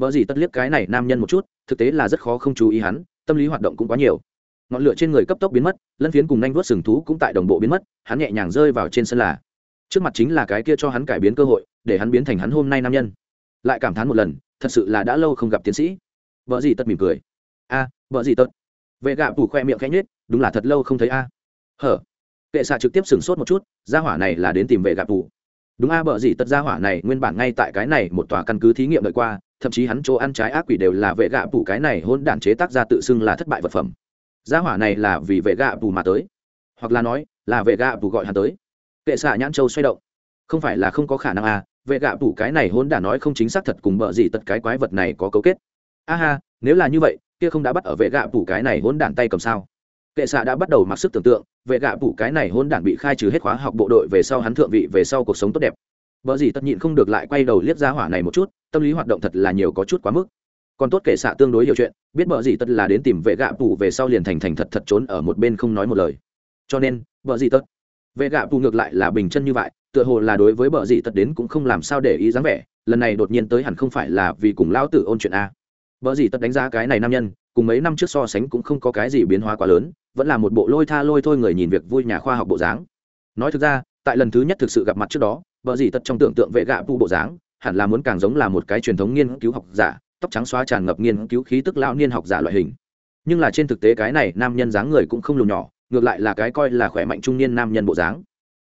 vợ gì tất liếc cái này nam nhân một chút thực tế là rất khó không chú ý hắn tâm lý hoạt động cũng quá nhiều. Ngọn lửa trên người cấp tốc biến mất lân phiến cùng nhanh vuốt sừng thú cũng tại đồng bộ biến mất hắn nhẹ nhàng rơi vào trên sân là. Trước mặt chính là cái kia cho hắn cải biến cơ hội để hắn biến thành hắn hôm nay nam nhân. Lại cảm thán một lần thật sự là đã lâu không gặp tiến sĩ. Vợ gì tất mỉm cười. A vợ gì tất. Vệ gạ phủ khoe miệng khẽ nhếch, đúng là thật lâu không thấy a. Hở. Kệ xạ trực tiếp sửng sốt một chút gia hỏa này là đến tìm vệ gạ phủ. Đúng a bợ gì tất gia hỏa này nguyên bản ngay tại cái này một tòa căn cứ thí nghiệm đợi qua thậm chí hắn chỗ ăn trái ác quỷ đều là vệ gạ phủ cái này hôn đản chế tác ra tự xưng là thất bại vật phẩm. Gia hỏa này là vì vệ gạ phủ mà tới, hoặc là nói, là vệ gạ phủ gọi hắn tới. Kệ xạ nhãn châu xoay động. Không phải là không có khả năng à? vệ gạ phủ cái này hôn đản nói không chính xác thật cùng bợ gì tất cái quái vật này có cấu kết. A ha, nếu là như vậy, kia không đã bắt ở vệ gạ phủ cái này hôn đản tay cầm sao? Kệ xạ đã bắt đầu mặc sức tưởng tượng, vệ gạ phủ cái này hôn đản bị khai trừ hết khóa học bộ đội về sau hắn thượng vị về sau cuộc sống tốt đẹp. Vợ gì tất nhịn không được lại quay đầu liếc ra hỏa này một chút tâm lý hoạt động thật là nhiều có chút quá mức. Còn tốt kể xạ tương đối hiểu chuyện, biết vợ gì tất là đến tìm vệ gạ phủ về sau liền thành thành thật thật trốn ở một bên không nói một lời. Cho nên vợ gì tất? Vệ gạ phủ ngược lại là bình chân như vậy, tựa hồ là đối với vợ gì tất đến cũng không làm sao để ý dáng vẻ, lần này đột nhiên tới hẳn không phải là vì cùng lão tử ôn chuyện a. Vợ gì tất đánh giá cái này nam nhân, cùng mấy năm trước so sánh cũng không có cái gì biến hóa quá lớn, vẫn là một bộ lôi tha lôi thôi người nhìn việc vui nhà khoa học bộ dáng. Nói thực ra, tại lần thứ nhất thực sự gặp mặt trước đó vợ gì tất trong tưởng tượng vệ gạ pu bộ dáng hẳn là muốn càng giống là một cái truyền thống nghiên cứu học giả, tóc trắng xóa tràn ngập nghiên cứu khí tức lão niên học giả loại hình. Nhưng là trên thực tế cái này nam nhân dáng người cũng không lùn nhỏ, ngược lại là cái coi là khỏe mạnh trung niên nam nhân bộ dáng.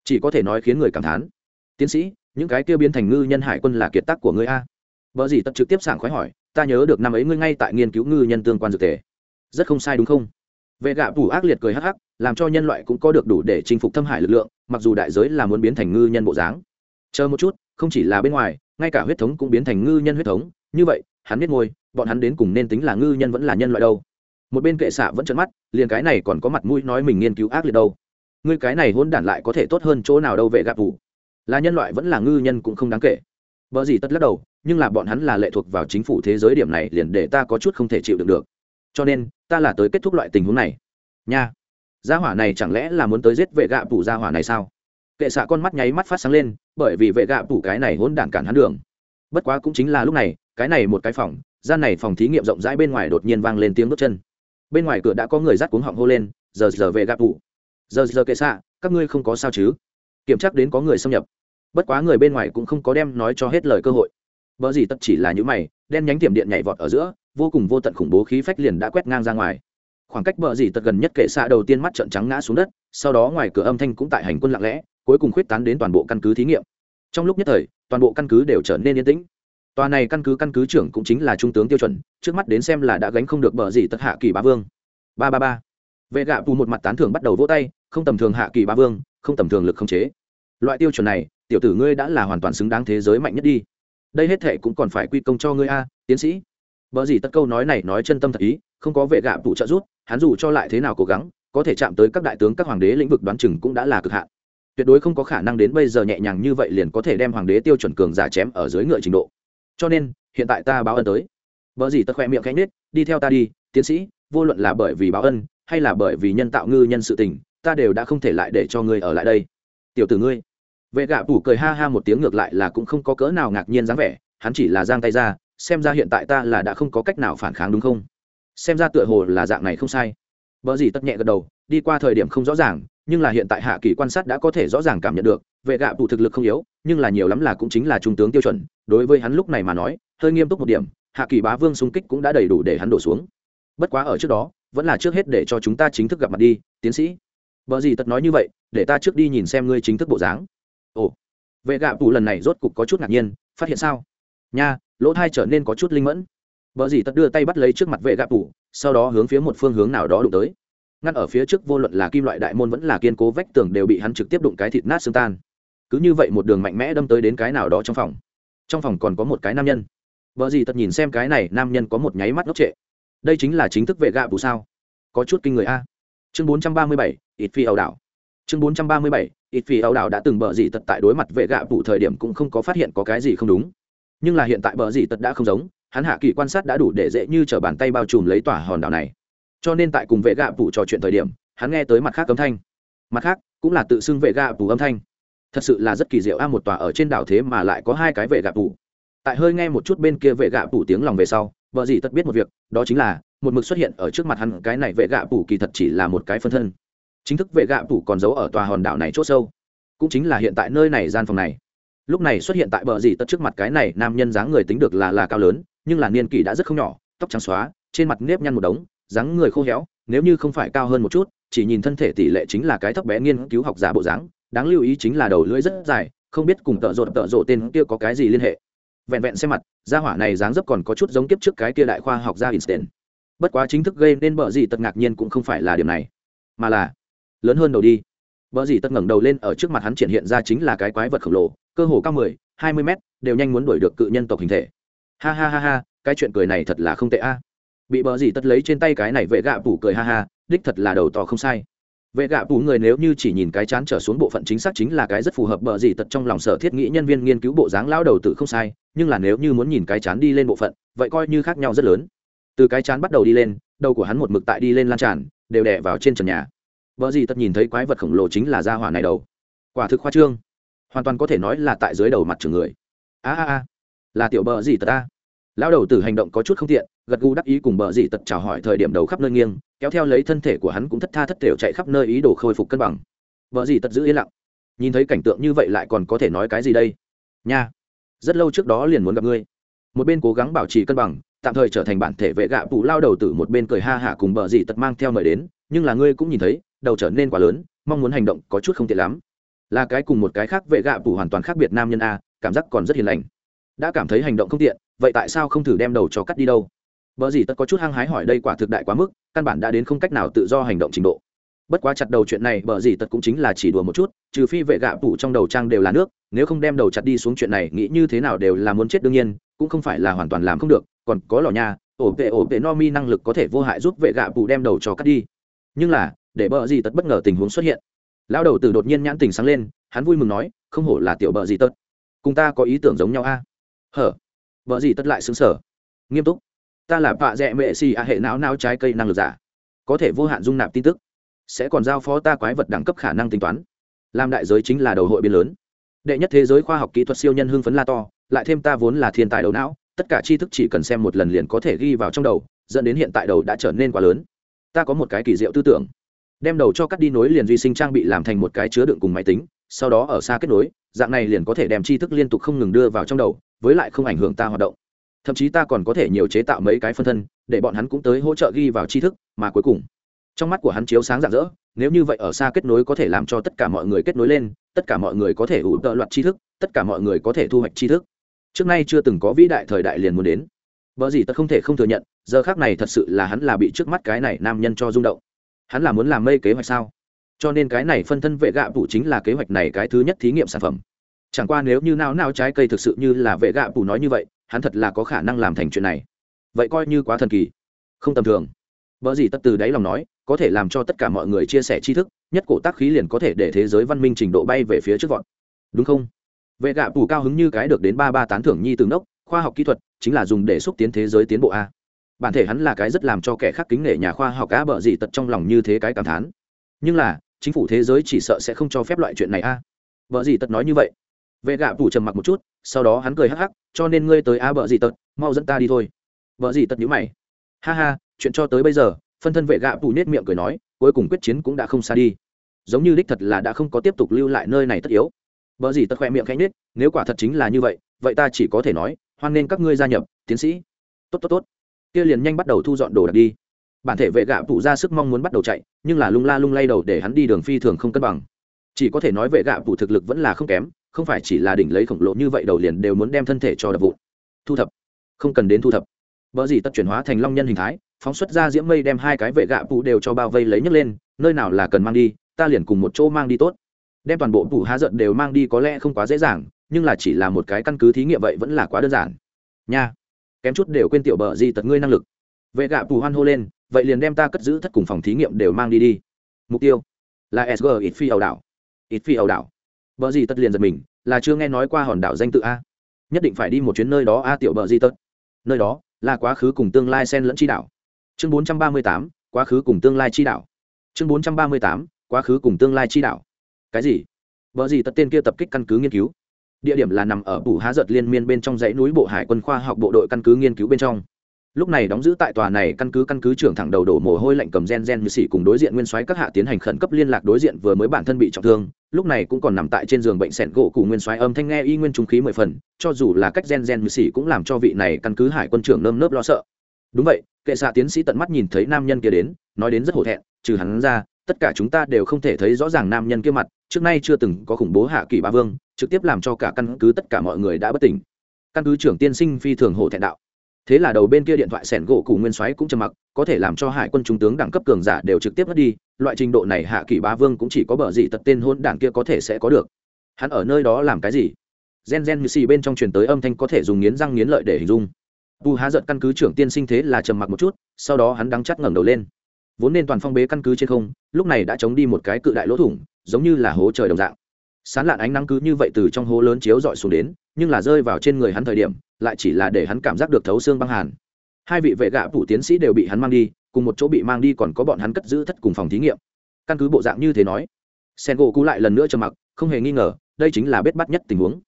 Chỉ có thể nói khiến người cảm thán. Tiến sĩ, những cái kia biến thành ngư nhân hải quân là kiệt tác của ngươi a? Vợ gì tật trực tiếp sảng khoái hỏi, ta nhớ được năm ấy ngươi ngay tại nghiên cứu ngư nhân tương quan dược thể rất không sai đúng không? Vệ gạ phủ ác liệt cười hắc hắc, làm cho nhân loại cũng có được đủ để chinh phục thâm hải lực lượng, mặc dù đại giới là muốn biến thành ngư nhân bộ dáng. Chờ một chút, không chỉ là bên ngoài ngay cả huyết thống cũng biến thành ngư nhân huyết thống, như vậy, hắn biết ngôi, bọn hắn đến cùng nên tính là ngư nhân vẫn là nhân loại đâu. Một bên kệ xạ vẫn trợn mắt, liền cái này còn có mặt mũi nói mình nghiên cứu ác liệt đâu. Ngươi cái này hôn đản lại có thể tốt hơn chỗ nào đâu vệ gạ vụ là nhân loại vẫn là ngư nhân cũng không đáng kể. Vợ gì tất lắc đầu, nhưng là bọn hắn là lệ thuộc vào chính phủ thế giới điểm này liền để ta có chút không thể chịu được được. Cho nên, ta là tới kết thúc loại tình huống này. Nha. Gia hỏa này chẳng lẽ là muốn tới giết vệ gạ phủ gia hỏa này sao? Kệ xạ con mắt nháy mắt phát sáng lên bởi vì vệ gạ phủ cái này hỗn đản cản hắn đường. Bất quá cũng chính là lúc này, cái này một cái phòng, gian này phòng thí nghiệm rộng rãi bên ngoài đột nhiên vang lên tiếng bước chân. Bên ngoài cửa đã có người dắt cuống họng hô lên, giờ giờ vệ gạ phủ giờ giờ kệ xạ, các ngươi không có sao chứ? Kiểm tra đến có người xâm nhập. Bất quá người bên ngoài cũng không có đem nói cho hết lời cơ hội. Vợ gì tất chỉ là những mày, đen nhánh tiệm điện nhảy vọt ở giữa, vô cùng vô tận khủng bố khí phách liền đã quét ngang ra ngoài. Khoảng cách bờ gì tật gần nhất kệ xạ đầu tiên mắt trợn trắng ngã xuống đất, sau đó ngoài cửa âm thanh cũng tại hành quân lặng lẽ cuối cùng khuyết tán đến toàn bộ căn cứ thí nghiệm. Trong lúc nhất thời, toàn bộ căn cứ đều trở nên yên tĩnh. Tòa này căn cứ căn cứ trưởng cũng chính là trung tướng tiêu chuẩn, trước mắt đến xem là đã gánh không được bờ gì tất hạ kỳ bá vương. Ba ba ba. Vệ gạ phù một mặt tán thưởng bắt đầu vỗ tay, không tầm thường hạ kỳ bá vương, không tầm thường lực không chế. Loại tiêu chuẩn này, tiểu tử ngươi đã là hoàn toàn xứng đáng thế giới mạnh nhất đi. Đây hết thệ cũng còn phải quy công cho ngươi a, tiến sĩ. Bở gì tất câu nói này nói chân tâm thật ý, không có vệ gạ phụ trợ rút hắn dù cho lại thế nào cố gắng, có thể chạm tới các đại tướng các hoàng đế lĩnh vực đoán chừng cũng đã là cực hạn tuyệt đối không có khả năng đến bây giờ nhẹ nhàng như vậy liền có thể đem hoàng đế tiêu chuẩn cường giả chém ở dưới ngựa trình độ. Cho nên, hiện tại ta báo ân tới. Vợ gì tất khoe miệng cánh nết đi theo ta đi, tiến sĩ, vô luận là bởi vì báo ân, hay là bởi vì nhân tạo ngư nhân sự tình, ta đều đã không thể lại để cho ngươi ở lại đây. Tiểu tử ngươi. Vệ gạ phủ cười ha ha một tiếng ngược lại là cũng không có cỡ nào ngạc nhiên dáng vẻ, hắn chỉ là giang tay ra, xem ra hiện tại ta là đã không có cách nào phản kháng đúng không? Xem ra tựa hồ là dạng này không sai. Vợ gì tất nhẹ gật đầu, đi qua thời điểm không rõ ràng nhưng là hiện tại hạ kỳ quan sát đã có thể rõ ràng cảm nhận được, vệ gạ Tụ thực lực không yếu, nhưng là nhiều lắm là cũng chính là trung tướng tiêu chuẩn. Đối với hắn lúc này mà nói, hơi nghiêm túc một điểm, hạ kỳ bá vương xung kích cũng đã đầy đủ để hắn đổ xuống. Bất quá ở trước đó, vẫn là trước hết để cho chúng ta chính thức gặp mặt đi, tiến sĩ. Vợ gì tất nói như vậy, để ta trước đi nhìn xem ngươi chính thức bộ dáng. Ồ. Vệ gạ Tụ lần này rốt cục có chút ngạc nhiên, phát hiện sao? Nha, lỗ thai trở nên có chút linh mẫn. Vợ gì tất đưa tay bắt lấy trước mặt vệ gạ Tụ sau đó hướng phía một phương hướng nào đó đụng tới ngăn ở phía trước vô luận là kim loại đại môn vẫn là kiên cố vách tường đều bị hắn trực tiếp đụng cái thịt nát xương tan. Cứ như vậy một đường mạnh mẽ đâm tới đến cái nào đó trong phòng. Trong phòng còn có một cái nam nhân. Vợ dì tật nhìn xem cái này, nam nhân có một nháy mắt ngốc trệ. Đây chính là chính thức vệ gạ bù sao? Có chút kinh người a. Chương bốn trăm ba mươi bảy, ít phi ẩu đảo. Chương bốn trăm ba mươi bảy, ít phi ẩu đảo đã từng bờ dì tật tại đối mặt vệ gạ bù thời điểm cũng không có phát hiện có cái gì không đúng. Nhưng là hiện tại bờ dì tật đã không giống, hắn hạ kỳ quan sát đã đủ để dễ như t bàn tay bao trùm lấy tỏa hòn đảo này cho nên tại cùng vệ gạ phủ trò chuyện thời điểm, hắn nghe tới mặt khác âm thanh. Mặt khác, cũng là tự xưng vệ gạ phủ âm thanh. Thật sự là rất kỳ diệu a, một tòa ở trên đảo thế mà lại có hai cái vệ gạ phủ. Tại hơi nghe một chút bên kia vệ gạ phủ tiếng lòng về sau, vợ dì tất biết một việc, đó chính là, một mực xuất hiện ở trước mặt hắn cái này vệ gạ phủ kỳ thật chỉ là một cái phân thân. Chính thức vệ gạ phủ còn giấu ở tòa hòn đảo này c h sâu. Cũng chính là hiện tại nơi này gian phòng này. Lúc này xuất hiện tại bờ dì tật trước mặt cái này nam nhân dáng người tính được là là cao lớn, nhưng là niên kỷ đã rất không nhỏ, tóc trắng xóa, trên mặt nếp nhăn một đống dáng người khô héo, nếu như không phải cao hơn một chút, chỉ nhìn thân thể tỷ lệ chính là cái thấp bé nghiên cứu học giả bộ dáng, đáng lưu ý chính là đầu lưỡi rất dài, không biết cùng tợ rộn tợ rộ tên kia có cái gì liên hệ. Vẹn vẹn xem mặt, gia hỏa này dáng dấp còn có chút giống kiếp trước cái kia đại khoa học gia Einstein. Bất quá chính thức gây nên bờ gì tật ngạc nhiên cũng không phải là điểm này, mà là lớn hơn đầu đi. Bờ gì tật ngẩng đầu lên ở trước mặt hắn triển hiện ra chính là cái quái vật khổng lồ, cơ hồ cao mười, hai mươi mét, đều nhanh muốn đuổi được cự nhân tộc hình thể. Ha ha ha ha, cái chuyện cười này thật là không tệ a bị bờ gì tất lấy trên tay cái này vệ gạ phủ cười ha ha, đích thật là đầu to không sai. Vệ gạ phủ người nếu như chỉ nhìn cái chán trở xuống bộ phận chính xác chính là cái rất phù hợp bờ gì tật trong lòng sở thiết nghĩ nhân viên nghiên cứu bộ dáng lao đầu tử không sai, nhưng là nếu như muốn nhìn cái chán đi lên bộ phận, vậy coi như khác nhau rất lớn. Từ cái chán bắt đầu đi lên, đầu của hắn một mực tại đi lên lan tràn, đều đè vào trên trần nhà. Vợ gì tất nhìn thấy quái vật khổng lồ chính là gia hỏa này đầu. Quả thực khoa trương. Hoàn toàn có thể nói là tại dưới đầu mặt trường người. A a a. Là tiểu bờ gì tật ta lão đầu tử hành động có chút không tiện gật gù đắc ý cùng bờ dị tật chào hỏi thời điểm đầu khắp nơi nghiêng, kéo theo lấy thân thể của hắn cũng thất tha thất thểu chạy khắp nơi ý đồ khôi phục cân bằng. Bờ dị tật giữ yên lặng. Nhìn thấy cảnh tượng như vậy lại còn có thể nói cái gì đây? Nha, rất lâu trước đó liền muốn gặp ngươi. Một bên cố gắng bảo trì cân bằng, tạm thời trở thành bản thể vệ gạ phụ lao đầu tử một bên cười ha hả cùng bờ dị tật mang theo mời đến, nhưng là ngươi cũng nhìn thấy, đầu trở nên quá lớn, mong muốn hành động có chút không tiện lắm. Là cái cùng một cái khác vệ gạ phụ hoàn toàn khác biệt nam nhân a, cảm giác còn rất hiền lành. Đã cảm thấy hành động không tiện, vậy tại sao không thử đem đầu cho cắt đi đâu? Bờ gì tất có chút hăng hái hỏi đây quả thực đại quá mức, căn bản đã đến không cách nào tự do hành động trình độ. Bất quá chặt đầu chuyện này bờ gì tất cũng chính là chỉ đùa một chút, trừ phi vệ gạ tủ trong đầu trang đều là nước, nếu không đem đầu chặt đi xuống chuyện này nghĩ như thế nào đều là muốn chết đương nhiên, cũng không phải là hoàn toàn làm không được, còn có lò nhà, ổ vệ ổ vệ no mi năng lực có thể vô hại giúp vệ gạ tủ đem đầu cho cắt đi. Nhưng là, để bờ gì tất bất ngờ tình huống xuất hiện. Lão đầu tử đột nhiên nhãn tình sáng lên, hắn vui mừng nói, không hổ là tiểu bờ gì tất. Cùng ta có ý tưởng giống nhau a. Hở? Bờ gì tất lại sững sờ. Nghiêm túc ta là vạ dẹ mệ xì a hệ não não trái cây năng lực giả. Có thể vô hạn dung nạp tin tức. Sẽ còn giao phó ta quái vật đẳng cấp khả năng tính toán. Làm đại giới chính là đầu hội biên lớn. Đệ nhất thế giới khoa học kỹ thuật siêu nhân hưng phấn la to, lại thêm ta vốn là thiên tài đầu não, tất cả tri thức chỉ cần xem một lần liền có thể ghi vào trong đầu, dẫn đến hiện tại đầu đã trở nên quá lớn. Ta có một cái kỳ diệu tư tưởng. Đem đầu cho cắt đi nối liền duy sinh trang bị làm thành một cái chứa đựng cùng máy tính, sau đó ở xa kết nối, dạng này liền có thể đem tri thức liên tục không ngừng đưa vào trong đầu, với lại không ảnh hưởng ta hoạt động thậm chí ta còn có thể nhiều chế tạo mấy cái phân thân, để bọn hắn cũng tới hỗ trợ ghi vào tri thức, mà cuối cùng, trong mắt của hắn chiếu sáng rạng rỡ, nếu như vậy ở xa kết nối có thể làm cho tất cả mọi người kết nối lên, tất cả mọi người có thể ủ tợ loạt tri thức, tất cả mọi người có thể thu hoạch tri thức. Trước nay chưa từng có vĩ đại thời đại liền muốn đến. Vợ gì tật không thể không thừa nhận, giờ khác này thật sự là hắn là bị trước mắt cái này nam nhân cho rung động. Hắn là muốn làm mây kế hoạch sao? Cho nên cái này phân thân vệ gạ vụ chính là kế hoạch này cái thứ nhất thí nghiệm sản phẩm chẳng qua nếu như nào nào trái cây thực sự như là vệ gạ bù nói như vậy, hắn thật là có khả năng làm thành chuyện này. Vậy coi như quá thần kỳ. Không tầm thường. Vợ gì tất từ đáy lòng nói, có thể làm cho tất cả mọi người chia sẻ tri thức, nhất cổ tác khí liền có thể để thế giới văn minh trình độ bay về phía trước vọt. Đúng không? Vệ gạ phủ cao hứng như cái được đến ba ba tán thưởng nhi từ đốc khoa học kỹ thuật chính là dùng để xúc tiến thế giới tiến bộ a. Bản thể hắn là cái rất làm cho kẻ khác kính nể nhà khoa học á bợ gì tật trong lòng như thế cái cảm thán. Nhưng là, chính phủ thế giới chỉ sợ sẽ không cho phép loại chuyện này a. Vợ gì tật nói như vậy vệ gạ phủ trầm mặc một chút, sau đó hắn cười hắc hắc, cho nên ngươi tới a bợ gì tật, mau dẫn ta đi thôi. Vợ gì tật nhữ mày. Ha ha, chuyện cho tới bây giờ, phân thân vệ gạ phủ nết miệng cười nói, cuối cùng quyết chiến cũng đã không xa đi. Giống như đích thật là đã không có tiếp tục lưu lại nơi này tất yếu. Vợ gì tật khoe miệng khẽ nết nếu quả thật chính là như vậy vậy ta chỉ có thể nói, hoan nên các ngươi gia nhập, tiến sĩ. Tốt tốt tốt. Kia liền nhanh bắt đầu thu dọn đồ đạc đi. Bản thể vệ gạ phụ ra sức mong muốn bắt đầu chạy, nhưng là lung la lung lay đầu để hắn đi đường phi thường không cân bằng. Chỉ có thể nói vệ gạ phụ thực lực vẫn là không kém không phải chỉ là đỉnh lấy khổng lồ như vậy đầu liền đều muốn đem thân thể cho đập vụn. Thu thập. Không cần đến thu thập. Vợ gì tất chuyển hóa thành long nhân hình thái, phóng xuất ra diễm mây đem hai cái vệ gạ phụ đều cho bao vây lấy nhấc lên, nơi nào là cần mang đi, ta liền cùng một chỗ mang đi tốt. Đem toàn bộ phụ há giận đều mang đi có lẽ không quá dễ dàng, nhưng là chỉ là một cái căn cứ thí nghiệm vậy vẫn là quá đơn giản. Nha. Kém chút đều quên tiểu bờ gì tật ngươi năng lực. Vệ gạ phụ hoan hô lên, vậy liền đem ta cất giữ thất cùng phòng thí nghiệm đều mang đi đi. Mục tiêu là sg ít phi ẩu đảo. Ít phi ẩu đảo. Bờ gì tất liền giật mình, là chưa nghe nói qua hòn đảo danh tự a. Nhất định phải đi một chuyến nơi đó a tiểu bờ gì tất. Nơi đó là quá khứ cùng tương lai xen lẫn chi đảo. Chương 438, quá khứ cùng tương lai chi đảo. Chương 438, quá khứ cùng tương lai chi đảo. Cái gì? Bờ gì tất tên kia tập kích căn cứ nghiên cứu. Địa điểm là nằm ở Bù Há Giật liên miên bên trong dãy núi Bộ Hải quân khoa học bộ đội căn cứ nghiên cứu bên trong lúc này đóng giữ tại tòa này căn cứ căn cứ trưởng thẳng đầu đổ mồ hôi lạnh cầm gen gen như xỉ cùng đối diện nguyên soái các hạ tiến hành khẩn cấp liên lạc đối diện vừa mới bản thân bị trọng thương, lúc này cũng còn nằm tại trên giường bệnh sẹn gỗ cùng nguyên soái âm thanh nghe y nguyên trung khí mười phần, cho dù là cách gen gen như xỉ cũng làm cho vị này căn cứ hải quân trưởng nơm nớp lo sợ. Đúng vậy, kệ xạ tiến sĩ tận mắt nhìn thấy nam nhân kia đến, nói đến rất hổ thẹn, trừ hắn ra, tất cả chúng ta đều không thể thấy rõ ràng nam nhân kia mặt, trước nay chưa từng có khủng bố hạ kỳ ba vương, trực tiếp làm cho cả căn cứ tất cả mọi người đã bất tỉnh. Căn cứ trưởng tiên sinh phi thường hổ thẹn đạo thế là đầu bên kia điện thoại sẻn gỗ cụ nguyên soái cũng trầm mặc, có thể làm cho hải quân trung tướng đẳng cấp cường giả đều trực tiếp mất đi, loại trình độ này hạ kỳ bá vương cũng chỉ có bờ gì tật tên hôn đảng kia có thể sẽ có được. Hắn ở nơi đó làm cái gì? Gen gen như xì bên trong truyền tới âm thanh có thể dùng nghiến răng nghiến lợi để hình dung. Tu há giận căn cứ trưởng tiên sinh thế là trầm mặc một chút, sau đó hắn đắng chắt ngẩng đầu lên. Vốn nên toàn phong bế căn cứ trên không, lúc này đã chống đi một cái cự đại lỗ thủng, giống như là hố trời đồng dạng. Sán lạn ánh nắng cứ như vậy từ trong hố lớn chiếu dọi xuống đến nhưng là rơi vào trên người hắn thời điểm, lại chỉ là để hắn cảm giác được thấu xương băng hàn. Hai vị vệ gạ phủ tiến sĩ đều bị hắn mang đi, cùng một chỗ bị mang đi còn có bọn hắn cất giữ thất cùng phòng thí nghiệm. Căn cứ bộ dạng như thế nói sen gỗ cú lại lần nữa trầm mặc, không hề nghi ngờ, đây chính là biết bắt nhất tình huống.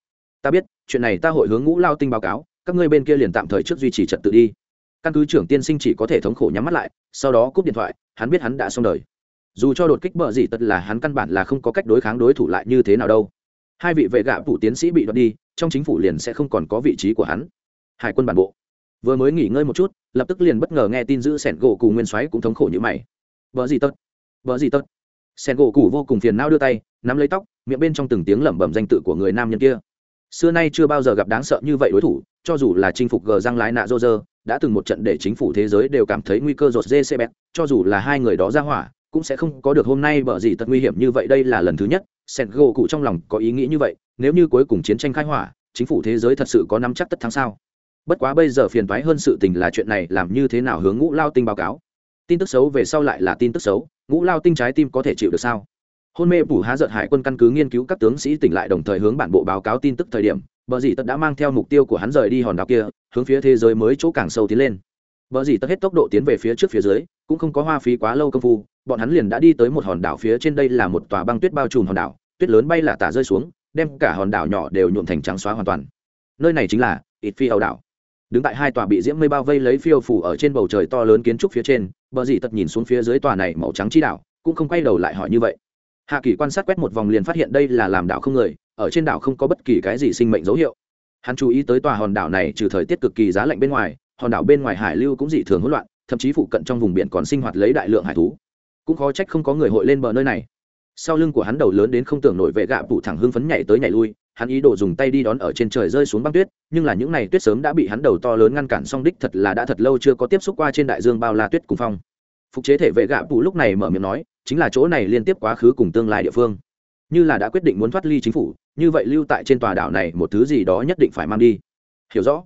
Ta biết, chuyện này ta hội hướng ngũ lao tinh báo cáo, các ngươi bên kia liền tạm thời trước duy trì trật tự đi. Căn cứ trưởng tiên sinh chỉ có thể thống khổ nhắm mắt lại, sau đó cúp điện thoại, hắn biết hắn đã xong đời. Dù cho đột kích bờ gì tật là hắn căn bản là không có cách đối kháng đối thủ lại như thế nào đâu. Hai vị vệ gạ phủ tiến sĩ bị đoạt đi trong chính phủ liền sẽ không còn có vị trí của hắn. Hải quân bản bộ. Vừa mới nghỉ ngơi một chút, lập tức liền bất ngờ nghe tin giữ sẻn gỗ cù nguyên soái cũng thống khổ như mày. Vợ gì tật? Vợ gì tật? Sẻn gỗ cù vô cùng phiền não đưa tay, nắm lấy tóc, miệng bên trong từng tiếng lẩm bẩm danh tự của người nam nhân kia. Xưa nay chưa bao giờ gặp đáng sợ như vậy đối thủ, cho dù là chinh phục gờ răng lái nạ rô rơ đã từng một trận để chính phủ thế giới đều cảm thấy nguy cơ rột dê xe bẹt, cho dù là hai người đó ra hỏa, cũng sẽ không có được hôm nay bởi gì tật nguy hiểm như vậy, đây là lần thứ nhất sẹt gỗ cụ trong lòng có ý nghĩ như vậy nếu như cuối cùng chiến tranh khai hỏa, chính phủ thế giới thật sự có nắm chắc tất thắng sao? Bất quá bây giờ phiền toái hơn sự tình là chuyện này làm như thế nào hướng ngũ lao tinh báo cáo? Tin tức xấu về sau lại là tin tức xấu, ngũ lao tinh trái tim có thể chịu được sao? Hôn mê phủ há giận hải quân căn cứ nghiên cứu các tướng sĩ tỉnh lại đồng thời hướng bản bộ báo cáo tin tức thời điểm, bờ dì tất đã mang theo mục tiêu của hắn rời đi hòn đảo kia, hướng phía thế giới mới chỗ càng sâu tiến lên. Bờ dì tất hết tốc độ tiến về phía trước phía dưới, cũng không có hoa phí quá lâu công phu, bọn hắn liền đã đi tới một hòn đảo phía trên đây là một tòa băng tuyết bao trùm hòn đảo, tuyết lớn bay là tả rơi xuống đem cả hòn đảo nhỏ đều nhuộm thành trắng xóa hoàn toàn. Nơi này chính là ít phi âu đảo. Đứng tại hai tòa bị diễm mây bao vây lấy phiêu phủ ở trên bầu trời to lớn kiến trúc phía trên, bờ dì tật nhìn xuống phía dưới tòa này màu trắng chi đảo, cũng không quay đầu lại hỏi như vậy. Hạ kỳ quan sát quét một vòng liền phát hiện đây là làm đảo không người, ở trên đảo không có bất kỳ cái gì sinh mệnh dấu hiệu. Hắn chú ý tới tòa hòn đảo này trừ thời tiết cực kỳ giá lạnh bên ngoài, hòn đảo bên ngoài hải lưu cũng dị thường hỗn loạn, thậm chí phụ cận trong vùng biển còn sinh hoạt lấy đại lượng hải thú. Cũng khó trách không có người hội lên bờ nơi này sau lưng của hắn đầu lớn đến không tưởng nổi vệ gạ bụ thẳng hưng phấn nhảy tới nhảy lui, hắn ý đồ dùng tay đi đón ở trên trời rơi xuống băng tuyết, nhưng là những n à y tuyết sớm đã bị hắn đầu to lớn ngăn cản song đích thật là đã thật lâu chưa có tiếp xúc qua trên đại dương bao la tuyết cùng phong. Phục chế thể vệ gạ bụ lúc này mở miệng nói, chính là chỗ này liên tiếp quá khứ cùng tương lai địa phương. Như là đã quyết định muốn thoát ly chính phủ, như vậy lưu tại trên tòa đảo này một thứ gì đó nhất định phải mang đi. Hiểu rõ.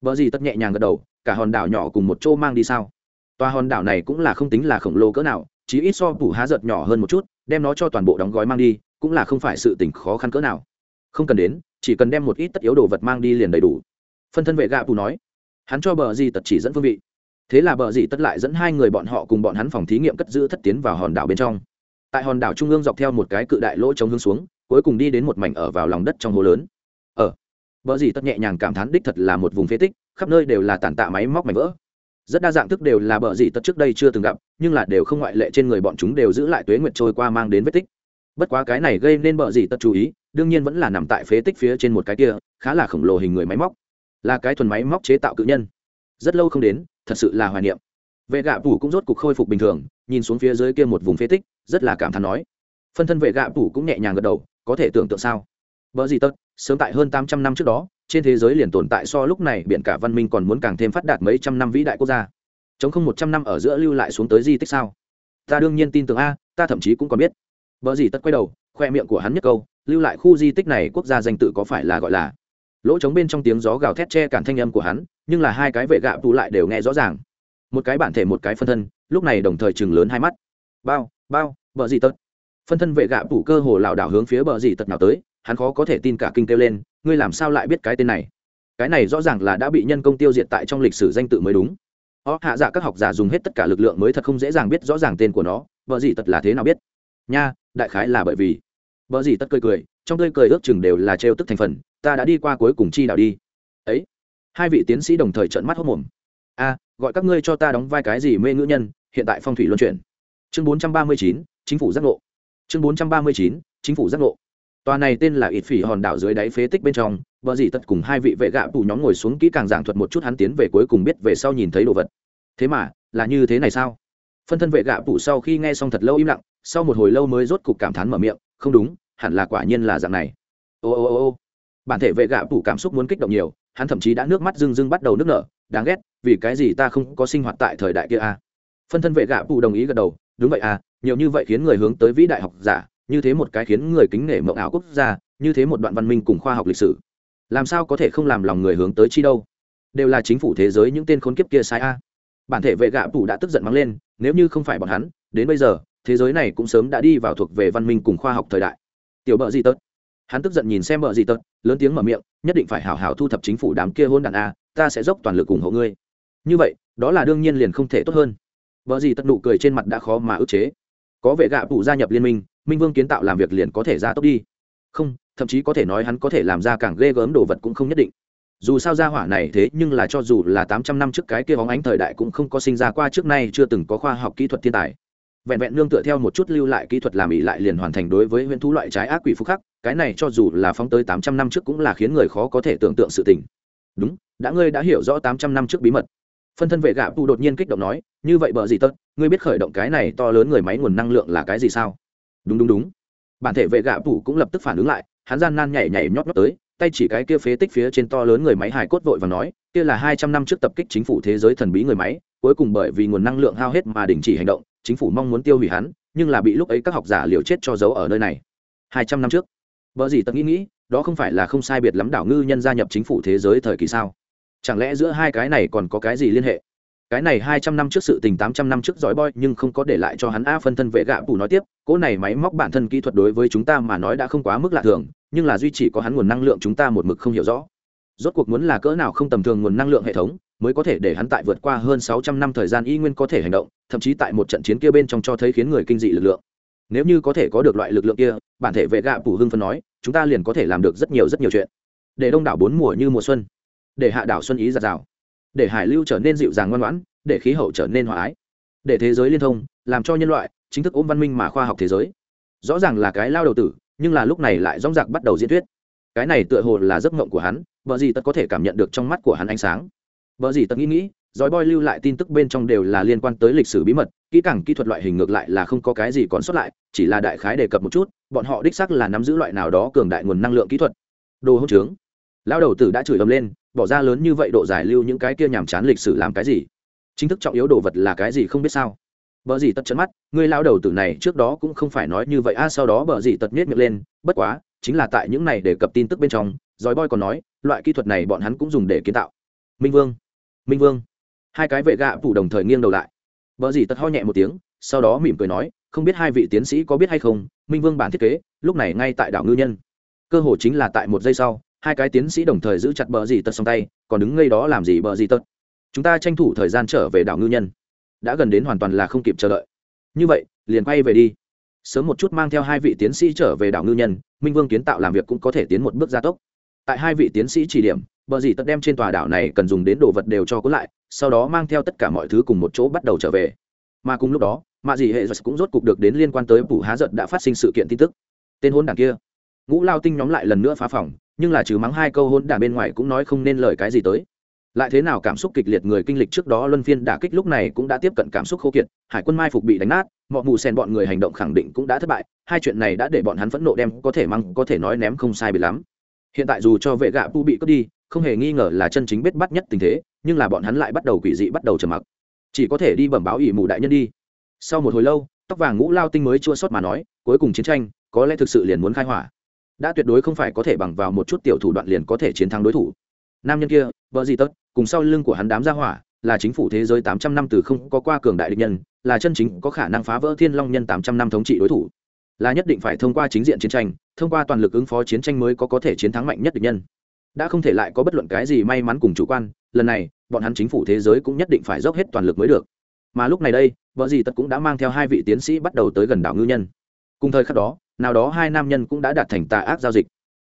Vợ gì tất nhẹ nhàng gật đầu, cả hòn đảo nhỏ cùng một chỗ mang đi sao? Tòa hòn đảo này cũng là không tính là khổng lồ cỡ nào chỉ ít so phủ há giật nhỏ hơn một chút đem nó cho toàn bộ đóng gói mang đi, cũng là không phải sự tình khó khăn cỡ nào. Không cần đến, chỉ cần đem một ít tất yếu đồ vật mang đi liền đầy đủ. Phân thân vệ gạ bù nói. Hắn cho bờ gì tật chỉ dẫn phương vị. Thế là bờ gì tất lại dẫn hai người bọn họ cùng bọn hắn phòng thí nghiệm cất giữ thất tiến vào hòn đảo bên trong. Tại hòn đảo trung ương dọc theo một cái cự đại lỗ trống hướng xuống, cuối cùng đi đến một mảnh ở vào lòng đất trong hố lớn. Ở bờ gì tất nhẹ nhàng cảm thán đích thật là một vùng phế tích, khắp nơi đều là tàn tạ máy móc mảnh vỡ rất đa dạng thức đều là bờ gì tất trước đây chưa từng gặp, nhưng là đều không ngoại lệ trên người bọn chúng đều giữ lại tuế nguyệt trôi qua mang đến vết tích. Bất quá cái này gây nên bờ gì tất chú ý, đương nhiên vẫn là nằm tại phế tích phía trên một cái kia, khá là khổng lồ hình người máy móc. Là cái thuần máy móc chế tạo cự nhân. Rất lâu không đến, thật sự là hoài niệm. Vệ gạ phủ cũng rốt cục khôi phục bình thường, nhìn xuống phía dưới kia một vùng phế tích, rất là cảm thán nói. Phân thân vệ gạ phủ cũng nhẹ nhàng gật đầu, có thể tưởng tượng sao? Vợ gì tất sớm tại hơn tám trăm năm trước đó trên thế giới liền tồn tại so lúc này biển cả văn minh còn muốn càng thêm phát đạt mấy trăm năm vĩ đại quốc gia. Chống không một trăm năm ở giữa lưu lại xuống tới di tích sao? Ta đương nhiên tin tưởng a, ta thậm chí cũng còn biết. Vợ gì tất quay đầu, khoe miệng của hắn nhất câu, lưu lại khu di tích này quốc gia danh tự có phải là gọi là? Lỗ trống bên trong tiếng gió gào thét che cản thanh âm của hắn, nhưng là hai cái vệ gạ tụ lại đều nghe rõ ràng. Một cái bản thể một cái phân thân, lúc này đồng thời chừng lớn hai mắt. Bao bao, bờ gì tật phân thân vệ gạ tụ cơ hồ lảo đảo hướng phía bờ gì tật nào tới hắn khó có thể tin cả kinh kêu lên, ngươi làm sao lại biết cái tên này? Cái này rõ ràng là đã bị nhân công tiêu diệt tại trong lịch sử danh tự mới đúng. Ó, hạ dạ các học giả dùng hết tất cả lực lượng mới thật không dễ dàng biết rõ ràng tên của nó, vợ gì tật là thế nào biết? Nha, đại khái là bởi vì vợ gì tất cười cười, trong tươi cười ước chừng đều là trêu tức thành phần, ta đã đi qua cuối cùng chi đạo đi. Ấy? Hai vị tiến sĩ đồng thời trợn mắt hốc mồm a, gọi các ngươi cho ta đóng vai cái gì mê ngữ nhân, hiện tại phong thủy luân chuyển. Chương bốn trăm ba mươi chín, chính phủ giác ngộ. Chương bốn trăm ba mươi chín, chính phủ giác ngộ tòa này tên là ít phỉ hòn đảo dưới đáy phế tích bên trong vợ dì tật cùng hai vị vệ gạ tù nhóm ngồi xuống kỹ càng giảng thuật một chút hắn tiến về cuối cùng biết về sau nhìn thấy đồ vật. Thế mà, là như thế này sao? Phân thân vệ gạ tù sau khi nghe xong thật lâu im lặng, sau một hồi lâu mới rốt cục cảm thán mở miệng, không đúng, hẳn là quả nhiên là dạng này. Ô ô ô ô. Bản thể vệ gạ tù cảm xúc muốn kích động nhiều, hắn thậm chí đã nước mắt rưng rưng bắt đầu nước nở, đáng ghét, vì cái gì ta không có sinh hoạt tại thời đại kia a à? phân thân vệ gạ tù đồng ý gật đầu, đúng vậy à nhiều như vậy khiến người hướng tới vĩ đại học giả như thế một cái khiến người kính nể mộng ảo quốc gia, như thế một đoạn văn minh cùng khoa học lịch sử. Làm sao có thể không làm lòng người hướng tới chi đâu? Đều là chính phủ thế giới những tên khốn kiếp kia sai a. Bản thể vệ gạ phủ đã tức giận mắng lên, nếu như không phải bọn hắn, đến bây giờ, thế giới này cũng sớm đã đi vào thuộc về văn minh cùng khoa học thời đại. Tiểu bợ gì tớt hắn tức giận nhìn xem bợ gì tớt lớn tiếng mở miệng, nhất định phải hảo hảo thu thập chính phủ đám kia hôn đàn a, ta sẽ dốc toàn lực ủng hộ ngươi. Như vậy, đó là đương nhiên liền không thể tốt hơn. Vợ gì tất nụ cười trên mặt đã khó mà ức chế. Có vệ gạ phụ gia nhập liên minh minh vương kiến tạo làm việc liền có thể ra tốc đi. Không, thậm chí có thể nói hắn có thể làm ra càng ghê gớm đồ vật cũng không nhất định. Dù sao gia hỏa này thế nhưng là cho dù là tám trăm năm trước cái kia bóng ánh thời đại cũng không có sinh ra qua trước nay chưa từng có khoa học kỹ thuật thiên tài. Vẹn vẹn nương tựa theo một chút lưu lại kỹ thuật làm ỉ lại liền hoàn thành đối với huyễn thú loại trái ác quỷ phúc khắc, cái này cho dù là phóng tới tám trăm năm trước cũng là khiến người khó có thể tưởng tượng sự tình. Đúng, đã ngươi đã hiểu rõ tám trăm năm trước bí mật. Phân thân vệ gạ tu đột nhiên kích động nói, như vậy bờ gì tất ngươi biết khởi động cái này to lớn người máy nguồn năng lượng là cái gì sao? Đúng đúng đúng. Bản thể vệ gạ phủ cũng lập tức phản ứng lại, hắn gian nan nhảy nhảy nhót nhót tới, tay chỉ cái kia phế tích phía trên to lớn người máy hài cốt vội và nói, kia là hai trăm năm trước tập kích chính phủ thế giới thần bí người máy, cuối cùng bởi vì nguồn năng lượng hao hết mà đình chỉ hành động, chính phủ mong muốn tiêu hủy hắn, nhưng là bị lúc ấy các học giả liều chết cho giấu ở nơi này. Hai trăm năm trước. Vợ gì tật nghĩ nghĩ, đó không phải là không sai biệt lắm đảo ngư nhân gia nhập chính phủ thế giới thời kỳ sao? Chẳng lẽ giữa hai cái này còn có cái gì liên hệ? Cái này hai trăm năm trước sự tình, tám trăm năm trước giỏi boy, nhưng không có để lại cho hắn a phân thân vệ gạ bù nói tiếp, cỗ này máy móc bản thân kỹ thuật đối với chúng ta mà nói đã không quá mức lạ thường, nhưng là duy chỉ có hắn nguồn năng lượng chúng ta một mực không hiểu rõ. Rốt cuộc muốn là cỡ nào không tầm thường nguồn năng lượng hệ thống, mới có thể để hắn tại vượt qua hơn sáu trăm năm thời gian y nguyên có thể hành động, thậm chí tại một trận chiến kia bên trong cho thấy khiến người kinh dị lực lượng. Nếu như có thể có được loại lực lượng kia, bản thể vệ gạ bù hưng phân nói, chúng ta liền có thể làm được rất nhiều rất nhiều chuyện. Để đông đảo bốn mùa như mùa xuân. Để hạ đảo xuân ý giạt rào để hải lưu trở nên dịu dàng ngoan ngoãn, để khí hậu trở nên hòa ái. Để thế giới liên thông, làm cho nhân loại chính thức ôm văn minh mà khoa học thế giới. Rõ ràng là cái lao đầu tử, nhưng là lúc này lại rong rạc bắt đầu diễn thuyết. Cái này tựa hồ là giấc mộng của hắn, vợ gì tất có thể cảm nhận được trong mắt của hắn ánh sáng. Vợ gì tất nghĩ nghĩ, dòi boy lưu lại tin tức bên trong đều là liên quan tới lịch sử bí mật, kỹ càng kỹ thuật loại hình ngược lại là không có cái gì còn sót lại, chỉ là đại khái đề cập một chút, bọn họ đích xác là nắm giữ loại nào đó cường đại nguồn năng lượng kỹ thuật. Đồ hỗn trướng. Lao đầu tử đã chửi ầm lên bỏ ra lớn như vậy độ giải lưu những cái kia nhàm chán lịch sử làm cái gì? Chính thức trọng yếu đồ vật là cái gì không biết sao? Bờ gì tật chấn mắt người lao đầu tử này trước đó cũng không phải nói như vậy a, sau đó bờ gì tật miết miệng lên, bất quá, chính là tại những này để cập tin tức bên trong dòi boy còn nói, loại kỹ thuật này bọn hắn cũng dùng để kiến tạo. Minh vương minh vương. Hai cái vệ gạ phủ đồng thời nghiêng đầu lại. Bờ gì tật ho nhẹ một tiếng, sau đó mỉm cười nói, không biết hai vị tiến sĩ có biết hay không, minh vương bản thiết kế, lúc này ngay tại đảo ngư nhân. Cơ hồ chính là tại một giây sau hai cái tiến sĩ đồng thời giữ chặt bờ gì tật song tay, còn đứng ngay đó làm gì bờ gì tật? Chúng ta tranh thủ thời gian trở về đảo ngư nhân. Đã gần đến hoàn toàn là không kịp chờ đợi. Như vậy, liền quay về đi. Sớm một chút mang theo hai vị tiến sĩ trở về đảo ngư nhân, minh vương kiến tạo làm việc cũng có thể tiến một bước gia tốc. Tại hai vị tiến sĩ chỉ điểm, bờ gì tật đem trên tòa đảo này cần dùng đến đồ vật đều cho cuốn lại, sau đó mang theo tất cả mọi thứ cùng một chỗ bắt đầu trở về. Mà cùng lúc đó, mạ dì hệ cũng rốt cục được đến liên quan tới phủ há giận đã phát sinh sự kiện tin tức. Tên hôn đảng kia. Ngũ lao tinh nhóm lại lần nữa phá phòng nhưng là trừ mắng hai câu hôn đả bên ngoài cũng nói không nên lời cái gì tới. Lại thế nào cảm xúc kịch liệt người kinh lịch trước đó luân phiên đả kích lúc này cũng đã tiếp cận cảm xúc khô kiệt, hải quân mai phục bị đánh nát mọi mù sen bọn người hành động khẳng định cũng đã thất bại, hai chuyện này đã để bọn hắn phẫn nộ đem có thể măng có thể nói ném không sai bị lắm. Hiện tại dù cho vệ gạ pu bị cướp đi, không hề nghi ngờ là chân chính biết bắt nhất tình thế, nhưng là bọn hắn lại bắt đầu quỷ dị, bắt đầu trầm mặc. Chỉ có thể đi bẩm báo ỷ mù đại nhân đi. Sau một hồi lâu, tóc vàng ngũ lao tinh mới chua sót mà nói, cuối cùng chiến tranh, có lẽ thực sự liền muốn khai hỏa đã tuyệt đối không phải có thể bằng vào một chút tiểu thủ đoạn liền có thể chiến thắng đối thủ. Nam nhân kia, vợ gì tất cùng sau lưng của hắn đám gia hỏa, là chính phủ thế giới tám trăm năm từ không có qua cường đại địch nhân, là chân chính có khả năng phá vỡ thiên long nhân tám trăm năm thống trị đối thủ. Là nhất định phải thông qua chính diện chiến tranh, thông qua toàn lực ứng phó chiến tranh mới có có thể chiến thắng mạnh nhất địch nhân. Đã không thể lại có bất luận cái gì may mắn cùng chủ quan, lần này, bọn hắn chính phủ thế giới cũng nhất định phải dốc hết toàn lực mới được. Mà lúc này đây, vợ gì tất cũng đã mang theo hai vị tiến sĩ bắt đầu tới gần đảo ngư nhân. Cùng thời khắc đó nào đó hai nam nhân cũng đã đạt thành tà ác giao dịch.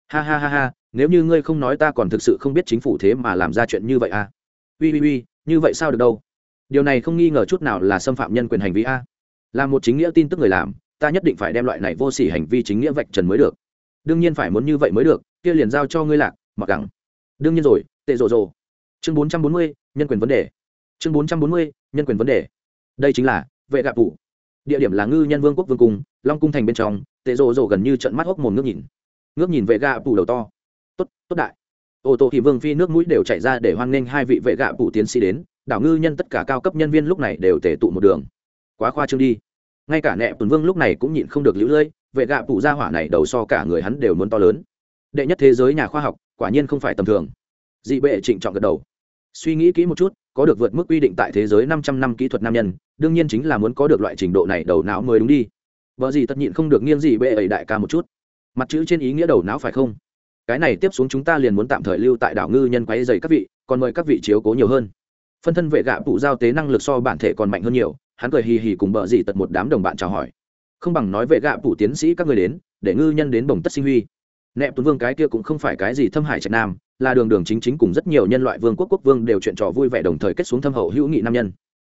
Ha ha ha ha, nếu như ngươi không nói ta còn thực sự không biết chính phủ thế mà làm ra chuyện như vậy à? Ui ui ui như vậy sao được đâu? Điều này không nghi ngờ chút nào là xâm phạm nhân quyền hành vi a. Là một chính nghĩa tin tức người làm, ta nhất định phải đem loại này vô s ỉ hành vi chính nghĩa vạch trần mới được. Đương nhiên phải muốn như vậy mới được, kia liền giao cho ngươi lạc, mặc gẳng. Đương nhiên rồi, tệ rộ rộ chương bốn trăm bốn mươi, nhân quyền vấn đề. Chương bốn trăm bốn mươi, nhân quyền vấn đề. Đây chính là vệ gạp vụ địa điểm là ngư nhân vương quốc vương cung, long cung thành bên trong tệ rồ rồ gần như trận mắt hốc mồm ngước nhìn. Ngước nhìn vệ gạ bù đầu to. Tốt tốt đại. Ô tô thì vương phi nước mũi đều chạy ra để hoan nghênh hai vị vệ gạ bù tiến sĩ đến. Đảo ngư nhân tất cả cao cấp nhân viên lúc này đều tể tụ một đường. Quá khoa trương đi. Ngay cả nẹ tuần vương lúc này cũng nhịn không được lũ lưỡi vệ gạ bù gia hỏa này đầu so cả người hắn đều muốn to lớn. Đệ nhất thế giới nhà khoa học, quả nhiên không phải tầm thường. Dị bệ trịnh trọng gật đầu. Suy nghĩ kỹ một chút, có được vượt mức quy định tại thế giới năm trăm năm kỹ thuật nam nhân, đương nhiên chính là muốn có được loại trình độ này đầu não mới đúng đi vợ gì tất nhịn không được nghiêng gì bệ ấy đại ca một chút. Mặt chữ trên ý nghĩa đầu não phải không? Cái này tiếp xuống chúng ta liền muốn tạm thời lưu tại đảo ngư nhân quấy dày các vị, còn mời các vị chiếu cố nhiều hơn. Phân thân vệ gạ phụ giao tế năng lực so bản thể còn mạnh hơn nhiều, hắn cười hì hì cùng bợ gì tật một đám đồng bạn chào hỏi. Không bằng nói vệ gạ phụ tiến sĩ các người đến, để ngư nhân đến bồng tất sinh huy. Nẹp tuấn vương cái kia cũng không phải cái gì thâm hải trạch nam, là đường đường chính chính cùng rất nhiều nhân loại vương quốc quốc vương đều chuyện trò vui vẻ đồng thời kết xuống thâm hậu hữu nghị nam nhân.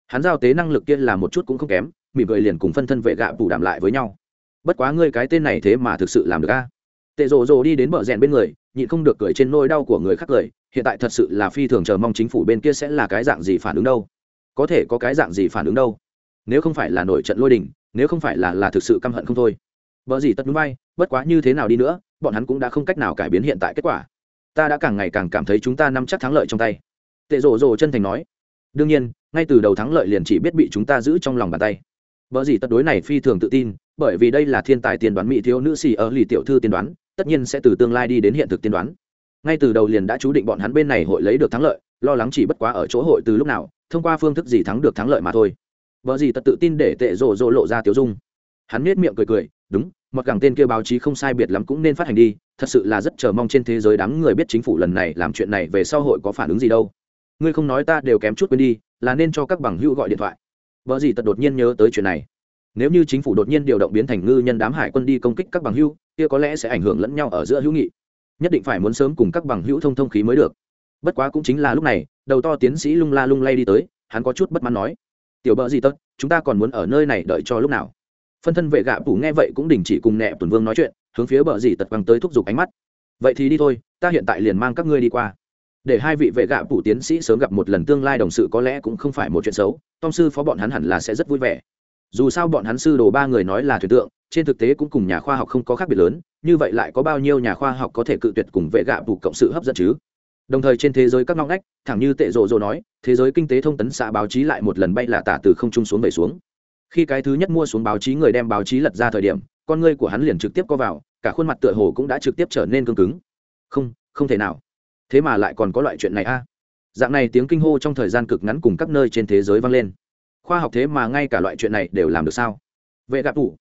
Hắn giao tế năng lực kia là một chút cũng không kém mỉm cười liền cùng phân thân vệ gạ bù đảm lại với nhau. Bất quá ngươi cái tên này thế mà thực sự làm được a? Tệ rồ rồ đi đến bờ rèn bên người, nhịn không được cười trên nôi đau của người khác cười, hiện tại thật sự là phi thường chờ mong chính phủ bên kia sẽ là cái dạng gì phản ứng đâu. Có thể có cái dạng gì phản ứng đâu. Nếu không phải là nổi trận lôi đình, nếu không phải là là thực sự căm hận không thôi. Vợ gì tất núi bay, bất quá như thế nào đi nữa, bọn hắn cũng đã không cách nào cải biến hiện tại kết quả. Ta đã càng ngày càng cảm thấy chúng ta nắm chắc thắng lợi trong tay. Tệ rồ rồ chân thành nói. Đương nhiên, ngay từ đầu thắng lợi liền chỉ biết bị chúng ta giữ trong lòng bàn tay vợ gì tất đối này phi thường tự tin, bởi vì đây là thiên tài tiên đoán mỹ thiếu nữ xì ở lì tiểu thư tiên đoán, tất nhiên sẽ từ tương lai đi đến hiện thực tiên đoán. Ngay từ đầu liền đã chú định bọn hắn bên này hội lấy được thắng lợi, lo lắng chỉ bất quá ở chỗ hội từ lúc nào, thông qua phương thức gì thắng được thắng lợi mà thôi. Vợ gì tật tự tin để tệ rồ rồ lộ ra tiểu dung. Hắn nết miệng cười cười, đúng mặc gẳng tên kia báo chí không sai biệt lắm cũng nên phát hành đi, thật sự là rất chờ mong trên thế giới đám người biết chính phủ lần này làm chuyện này về sau hội có phản ứng gì đâu. Ngươi không nói ta đều kém chút quên đi, là nên cho các bằng hữu gọi điện thoại vợ gì tật đột nhiên nhớ tới chuyện này? Nếu như chính phủ đột nhiên điều động biến thành ngư nhân đám hải quân đi công kích các bằng hữu kia có lẽ sẽ ảnh hưởng lẫn nhau ở giữa hữu nghị. Nhất định phải muốn sớm cùng các bằng hữu thông thông khí mới được. Bất quá cũng chính là lúc này, đầu to tiến sĩ lung la lung lay đi tới, hắn có chút bất mãn nói, tiểu bợ gì tất chúng ta còn muốn ở nơi này đợi cho lúc nào? Phân thân vệ gạ phủ nghe vậy cũng đình chỉ cùng nẹ tuần vương nói chuyện, hướng phía bờ gì tật quăng tới thúc giục ánh mắt. Vậy thì đi thôi, ta hiện tại liền mang các ngươi đi qua để hai vị vệ gạ phủ tiến sĩ sớm gặp một lần tương lai đồng sự có lẽ cũng không phải một chuyện xấu, tom sư phó bọn hắn hẳn là sẽ rất vui vẻ. Dù sao bọn hắn sư đồ ba người nói là thuyền tượng, trên thực tế cũng cùng nhà khoa học không có khác biệt lớn, như vậy lại có bao nhiêu nhà khoa học có thể cự tuyệt cùng vệ gạ phủ cộng sự hấp dẫn chứ? Đồng thời trên thế giới các ngóc ngách, thẳng như tệ rộ rộ nói, thế giới kinh tế thông tấn xã báo chí lại một lần bay là tả từ không trung xuống về xuống. Khi cái thứ nhất mua xuống báo chí người đem báo chí lật ra thời điểm, con ngươi của hắn liền trực tiếp co vào, cả khuôn mặt tựa hồ cũng đã trực tiếp trở nên cương cứng. Không không thể nào thế mà lại còn có loại chuyện này a. Dạng này tiếng kinh hô trong thời gian cực ngắn cùng các nơi trên thế giới vang lên. Khoa học thế mà ngay cả loại chuyện này đều làm được sao? Vệ gạ tủ.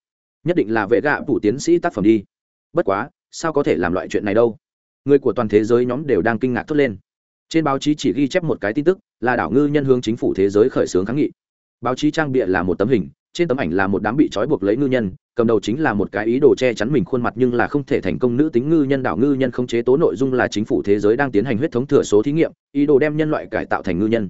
Nhất định là vệ gạ tủ tiến sĩ tác phẩm đi. Bất quá, sao có thể làm loại chuyện này đâu? Người của toàn thế giới nhóm đều đang kinh ngạc thốt lên. Trên báo chí chỉ ghi chép một cái tin tức, là đảo ngư nhân hướng chính phủ thế giới khởi xướng kháng nghị. Báo chí trang bịa là một tấm hình trên tấm ảnh là một đám bị trói buộc lấy ngư nhân, cầm đầu chính là một cái ý đồ che chắn mình khuôn mặt nhưng là không thể thành công nữ tính ngư nhân đảo ngư nhân không chế tố nội dung là chính phủ thế giới đang tiến hành huyết thống thừa số thí nghiệm, ý đồ đem nhân loại cải tạo thành ngư nhân.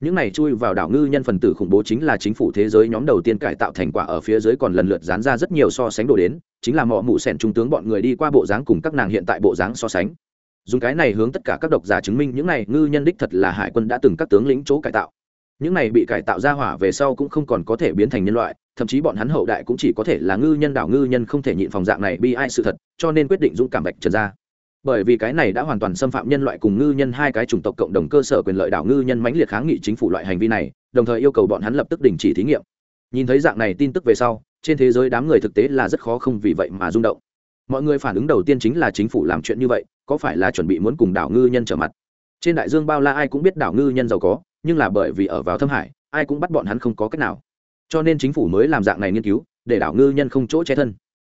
Những này chui vào đảo ngư nhân phần tử khủng bố chính là chính phủ thế giới nhóm đầu tiên cải tạo thành quả ở phía dưới còn lần lượt dán ra rất nhiều so sánh đồ đến, chính là mọ mụ sẻn trung tướng bọn người đi qua bộ dáng cùng các nàng hiện tại bộ dáng so sánh. Dùng cái này hướng tất cả các độc giả chứng minh những này ngư nhân đích thật là hải quân đã từng các tướng lĩnh chỗ cải tạo những này bị cải tạo ra hỏa về sau cũng không còn có thể biến thành nhân loại, thậm chí bọn hắn hậu đại cũng chỉ có thể là ngư nhân đảo ngư nhân không thể nhịn phòng dạng này bi ai sự thật, cho nên quyết định dũng cảm bạch trần ra. Bởi vì cái này đã hoàn toàn xâm phạm nhân loại cùng ngư nhân hai cái chủng tộc cộng đồng cơ sở quyền lợi đảo ngư nhân mãnh liệt kháng nghị chính phủ loại hành vi này, đồng thời yêu cầu bọn hắn lập tức đình chỉ thí nghiệm. Nhìn thấy dạng này tin tức về sau, trên thế giới đám người thực tế là rất khó không vì vậy mà rung động. Mọi người phản ứng đầu tiên chính là chính phủ làm chuyện như vậy, có phải là chuẩn bị muốn cùng đảo ngư nhân trở mặt? Trên đại dương bao la ai cũng biết đảo ngư nhân giàu có nhưng là bởi vì ở vào thâm hải, ai cũng bắt bọn hắn không có cách nào. Cho nên chính phủ mới làm dạng này nghiên cứu, để đảo ngư nhân không chỗ che thân.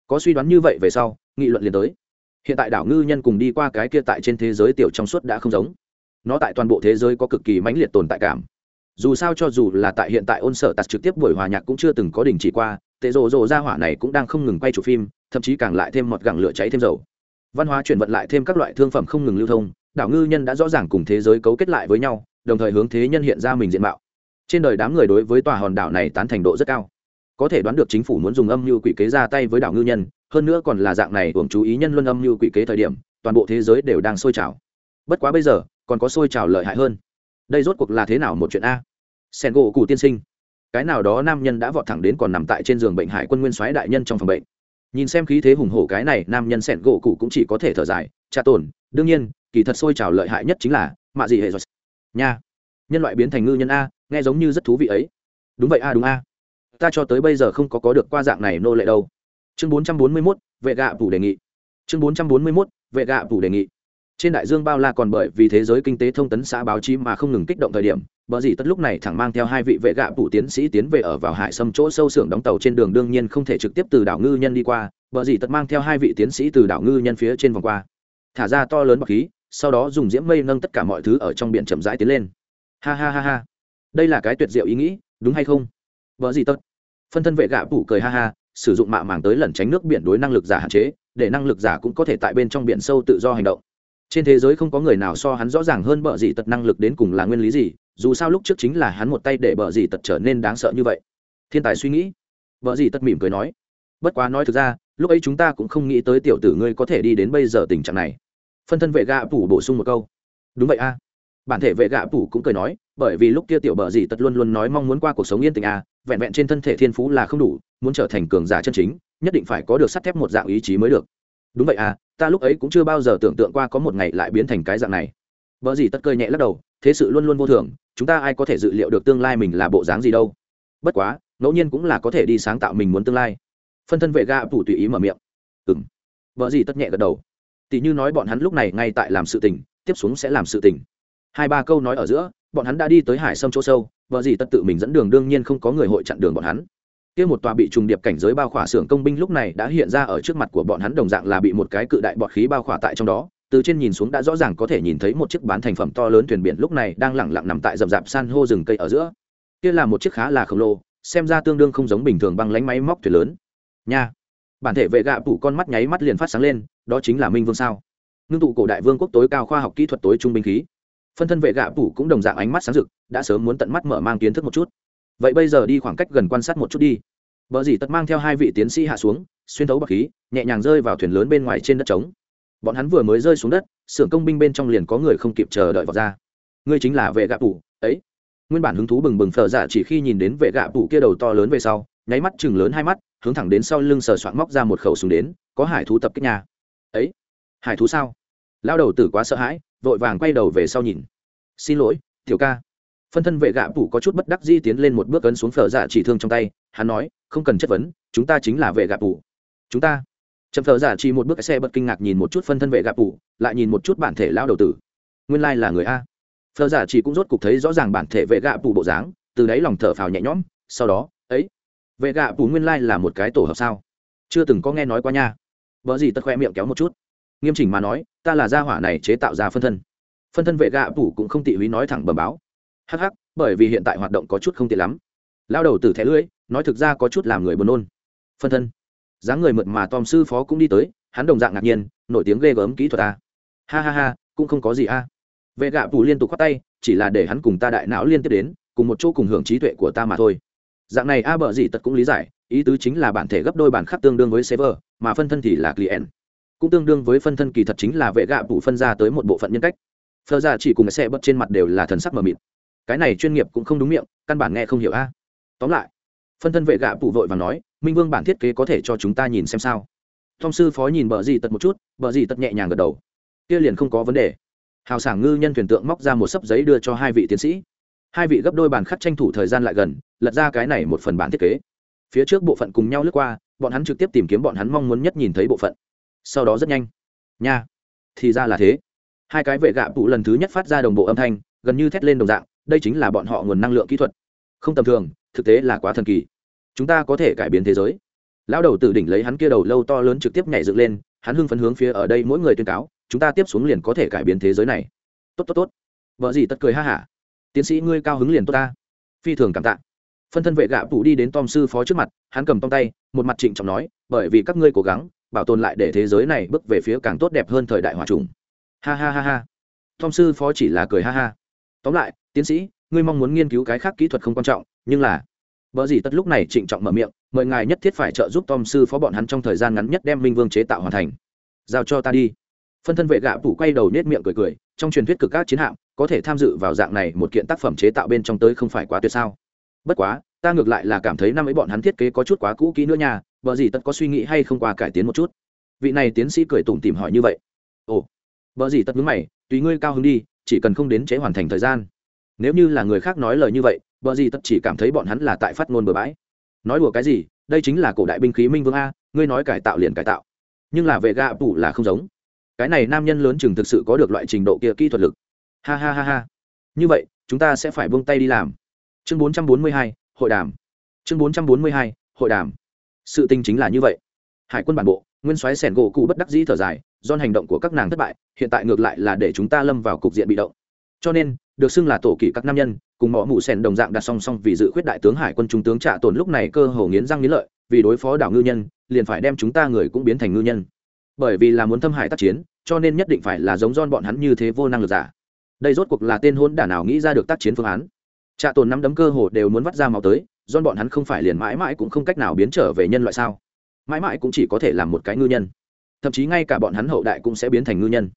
Có suy đoán như vậy về sau, nghị luận liền tới. Hiện tại đảo ngư nhân cùng đi qua cái kia tại trên thế giới tiểu trong suốt đã không giống. Nó tại toàn bộ thế giới có cực kỳ mãnh liệt tồn tại cảm. Dù sao cho dù là tại hiện tại ôn sở tạt trực tiếp buổi hòa nhạc cũng chưa từng có đình chỉ qua, tệ rồ rồ ra hỏa này cũng đang không ngừng quay chụp phim, thậm chí càng lại thêm một gẳng lửa cháy thêm dầu. Văn hóa chuyển vận lại thêm các loại thương phẩm không ngừng lưu thông, đảo ngư nhân đã rõ ràng cùng thế giới cấu kết lại với nhau đồng thời hướng thế nhân hiện ra mình diện mạo. Trên đời đám người đối với tòa hòn đảo này tán thành độ rất cao. Có thể đoán được chính phủ muốn dùng âm mưu quỷ kế ra tay với đảo ngư nhân, hơn nữa còn là dạng này hưởng chú ý nhân luân âm mưu quỷ kế thời điểm, toàn bộ thế giới đều đang sôi trào. Bất quá bây giờ, còn có sôi trào lợi hại hơn. Đây rốt cuộc là thế nào một chuyện a? Sen gỗ cụ tiên sinh. Cái nào đó nam nhân đã vọt thẳng đến còn nằm tại trên giường bệnh hải quân nguyên soái đại nhân trong phòng bệnh. Nhìn xem khí thế hùng hổ cái này, nam nhân sẹn gỗ cụ cũng chỉ có thể thở dài tra tổn đương nhiên, kỳ thật sôi trào lợi hại nhất chính là mạ gì hệ rồi nha. Nhân loại biến thành ngư nhân a, nghe giống như rất thú vị ấy. Đúng vậy a, đúng a. Ta cho tới bây giờ không có có được qua dạng này nô lệ đâu. Chương bốn trăm bốn mươi mốt, vệ gạ phủ đề nghị. Chương bốn trăm bốn mươi mốt, vệ gạ phủ đề nghị. Trên đại dương bao la còn bởi vì thế giới kinh tế thông tấn xã báo chí mà không ngừng kích động thời điểm bởi gì tất lúc này thẳng mang theo hai vị vệ gạ phủ tiến sĩ tiến về ở vào hải sâm chỗ sâu xưởng đóng tàu trên đường đương nhiên không thể trực tiếp từ đảo ngư nhân đi qua bởi gì tất mang theo hai vị tiến sĩ từ đảo ngư nhân phía trên vòng qua. Thả ra to lớn bọc khí sau đó dùng diễm mây nâng tất cả mọi thứ ở trong biển chậm rãi tiến lên. Ha ha ha ha. Đây là cái tuyệt diệu ý nghĩ, đúng hay không? Vợ gì tất phân thân vệ gạ phủ cười ha ha, sử dụng mạ màng tới lẩn tránh nước biển đối năng lực giả hạn chế, để năng lực giả cũng có thể tại bên trong biển sâu tự do hành động. Trên thế giới không có người nào so hắn rõ ràng hơn bợ gì tật năng lực đến cùng là nguyên lý gì, dù sao lúc trước chính là hắn một tay để bợ gì tật trở nên đáng sợ như vậy. Thiên tài suy nghĩ. Bợ gì tật mỉm cười nói. Bất quá nói thực ra, lúc ấy chúng ta cũng không nghĩ tới tiểu tử ngươi có thể đi đến bây giờ tình trạng này phân thân vệ gạ phủ bổ sung một câu. Đúng vậy a. Bản thể vệ gạ phủ cũng cười nói, bởi vì lúc kia tiểu bợ gì tật luôn luôn nói mong muốn qua cuộc sống yên tình a, vẹn vẹn trên thân thể thiên phú là không đủ, muốn trở thành cường giả chân chính, nhất định phải có được sắt thép một dạng ý chí mới được. Đúng vậy à ta lúc ấy cũng chưa bao giờ tưởng tượng qua có một ngày lại biến thành cái dạng này. Vợ gì tất cười nhẹ lắc đầu, thế sự luôn luôn vô thường, chúng ta ai có thể dự liệu được tương lai mình là bộ dáng gì đâu. Bất quá, ngẫu nhiên cũng là có thể đi sáng tạo mình muốn tương lai. Phân thân vệ ga phủ tùy ý mở miệng. Ừng vợ gì tất nhẹ gật đầu tỷ như nói bọn hắn lúc này ngay tại làm sự tình, tiếp xuống sẽ làm sự tình. Hai ba câu nói ở giữa, bọn hắn đã đi tới hải sâm chỗ sâu, vợ gì tất tự mình dẫn đường đương nhiên không có người hội chặn đường bọn hắn. Kia một tòa bị trùng điệp cảnh giới bao khỏa xưởng công binh lúc này đã hiện ra ở trước mặt của bọn hắn đồng dạng là bị một cái cự đại bọt khí bao khỏa tại trong đó, từ trên nhìn xuống đã rõ ràng có thể nhìn thấy một chiếc bán thành phẩm to lớn thuyền biển lúc này đang lẳng lặng nằm tại rậm rạp san hô rừng cây ở giữa. Kia là một chiếc khá là khổng lồ, xem ra tương đương không giống bình thường băng lánh máy móc thuyền lớn. Nha! Bản thể vệ gạ phủ con mắt nháy mắt liền phát sáng lên, đó chính là minh vương sao? Ngưng tụ cổ đại vương quốc tối cao khoa học kỹ thuật tối trung binh khí. Phân thân vệ gạ phủ cũng đồng dạng ánh mắt sáng rực, đã sớm muốn tận mắt mở mang kiến thức một chút. Vậy bây giờ đi khoảng cách gần quan sát một chút đi. Vợ dì tật mang theo hai vị tiến sĩ hạ xuống, xuyên thấu bậc khí, nhẹ nhàng rơi vào thuyền lớn bên ngoài trên đất trống. Bọn hắn vừa mới rơi xuống đất, xưởng công binh bên trong liền có người không kịp chờ đợi vào ra. Ngươi chính là vệ gạ phủ, ấy. Nguyên bản hứng thú bừng bừng phở dạ chỉ khi nhìn đến vệ gạ phủ kia đầu to lớn về sau, nháy mắt chừng lớn hai mắt hướng thẳng đến sau lưng sờ soạn móc ra một khẩu súng đến, có hải thú tập kích nhà. Ấy, hải thú sao? Lao đầu tử quá sợ hãi, vội vàng quay đầu về sau nhìn. Xin lỗi, tiểu ca. Phân thân vệ gạ phủ có chút bất đắc di tiến lên một bước ấn xuống phở dạ chỉ thương trong tay, hắn nói, không cần chất vấn, chúng ta chính là vệ gạ phủ. Chúng ta. Chậm phở dạ chỉ một bước xe bật kinh ngạc nhìn một chút phân thân vệ gạ phủ, lại nhìn một chút bản thể lao đầu tử. Nguyên lai là người a. Phở dạ chỉ cũng rốt cục thấy rõ ràng bản thể vệ gạ phủ bộ dáng, từ đấy lòng thở phào nhẹ nhõm, sau đó, ấy vệ gạ phủ nguyên lai là một cái tổ hợp sao? Chưa từng có nghe nói qua nha. Vợ gì tật khoe miệng kéo một chút. Nghiêm chỉnh mà nói, ta là gia hỏa này chế tạo ra phân thân. Phân thân vệ gạ phủ cũng không tị húy nói thẳng bầm báo. Hắc hắc, bởi vì hiện tại hoạt động có chút không tiện lắm. Lao đầu từ thẻ lưỡi, nói thực ra có chút làm người buồn nôn. Phân thân. Dáng người mượt mà tom sư phó cũng đi tới, hắn đồng dạng ngạc nhiên, nổi tiếng ghê gớm kỹ thuật à? ha ha ha, cũng không có gì a vệ gạ phủ liên tục khoác tay, chỉ là để hắn cùng ta đại não liên tiếp đến, cùng một chỗ cùng hưởng trí tuệ của ta mà thôi dạng này a bờ gì tật cũng lý giải, ý tứ chính là bản thể gấp đôi bản khắc tương đương với server mà phân thân thì là client cũng tương đương với phân thân kỳ thật chính là vệ gạ phủ phân ra tới một bộ phận nhân cách. Phờ ra chỉ cùng xe bật trên mặt đều là thần sắc mờ mịt. Cái này chuyên nghiệp cũng không đúng miệng, căn bản nghe không hiểu a. Tóm lại, phân thân vệ gạ bụ vội và nói, minh vương bản thiết kế có thể cho chúng ta nhìn xem sao? Thông sư phó nhìn bờ gì tật một chút bờ gì tật nhẹ nhàng gật đầu. Kia liền không có vấn đề. Hào sảng ngư nhân thuyền tượng móc ra một sấp giấy đưa cho hai vị tiến sĩ hai vị gấp đôi bàn khắc tranh thủ thời gian lại gần, lật ra cái này một phần bản thiết kế. Phía trước bộ phận cùng nhau lướt qua, bọn hắn trực tiếp tìm kiếm bọn hắn mong muốn nhất nhìn thấy bộ phận. Sau đó rất nhanh. Nha. Thì ra là thế. Hai cái vệ gạ tụ lần thứ nhất phát ra đồng bộ âm thanh, gần như thét lên đồng dạng, đây chính là bọn họ nguồn năng lượng kỹ thuật. Không tầm thường, thực tế là quá thần kỳ. Chúng ta có thể cải biến thế giới. Lão đầu tự đỉnh lấy hắn kia đầu lâu to lớn trực tiếp nhảy dựng lên, hắn hưng phấn hướng phía ở đây mỗi người tuyên cáo, chúng ta tiếp xuống liền có thể cải biến thế giới này. Tốt tốt tốt. Vợ gì tất cười ha hả tiến sĩ ngươi cao hứng liền tốt ta. Phi thường cảm tạ. Phân thân vệ gạ phụ đi đến tom sư phó trước mặt, hắn cầm tom tay, một mặt trịnh trọng nói, bởi vì các ngươi cố gắng, bảo tồn lại để thế giới này bước về phía càng tốt đẹp hơn thời đại hòa trùng. Ha ha ha ha. Tom sư phó chỉ là cười ha ha. Tóm lại, tiến sĩ, ngươi mong muốn nghiên cứu cái khác kỹ thuật không quan trọng, nhưng là vợ gì tất lúc này trịnh trọng mở miệng, mời ngài nhất thiết phải trợ giúp tom sư phó bọn hắn trong thời gian ngắn nhất đem minh vương chế tạo hoàn thành. Giao cho ta đi. Phân thân vệ gạ phủ quay đầu nết miệng cười cười, trong truyền thuyết cực các chiến hạm có thể tham dự vào dạng này một kiện tác phẩm chế tạo bên trong tới không phải quá tuyệt sao? Bất quá, ta ngược lại là cảm thấy năm ấy bọn hắn thiết kế có chút quá cũ kỹ nữa nha, vợ gì tất có suy nghĩ hay không qua cải tiến một chút? Vị này tiến sĩ cười tủm tìm hỏi như vậy. Ồ, vợ gì tất vướng mày, tùy ngươi cao hứng đi, chỉ cần không đến chế hoàn thành thời gian. Nếu như là người khác nói lời như vậy, vợ gì tất chỉ cảm thấy bọn hắn là tại phát ngôn bừa bãi. Nói đùa cái gì, đây chính là cổ đại binh khí minh vương a, ngươi nói cải tạo liền cải tạo. Nhưng là vệ gạ phủ là không giống. Cái này nam nhân lớn chừng thực sự có được loại trình độ kia kỹ thuật lực ha ha ha ha. Như vậy chúng ta sẽ phải buông tay đi làm. Chương 442, hội đàm. Chương 442, hội đàm. Sự tình chính là như vậy. Hải quân bản bộ nguyên soái sẻn gỗ cụ bất đắc dĩ thở dài do hành động của các nàng thất bại hiện tại ngược lại là để chúng ta lâm vào cục diện bị động. Cho nên được xưng là tổ kỷ các nam nhân cùng mỏ mụ sẻn đồng dạng đặt song song vì dự khuyết đại tướng hải quân trung tướng trạ tồn lúc này cơ hồ nghiến răng nghiến lợi vì đối phó đảo ngư nhân liền phải đem chúng ta người cũng biến thành ngư nhân. Bởi vì là muốn thâm hải tác chiến cho nên nhất định phải là giống don bọn hắn như thế vô năng lực giả đây rốt cuộc là tên hôn đả nào nghĩ ra được tác chiến phương án. Trạ tồn nắm đấm cơ hồ đều muốn vắt ra máu tới don bọn hắn không phải liền mãi mãi cũng không cách nào biến trở về nhân loại sao? Mãi mãi cũng chỉ có thể làm một cái ngư nhân. Thậm chí ngay cả bọn hắn hậu đại cũng sẽ biến thành ngư nhân.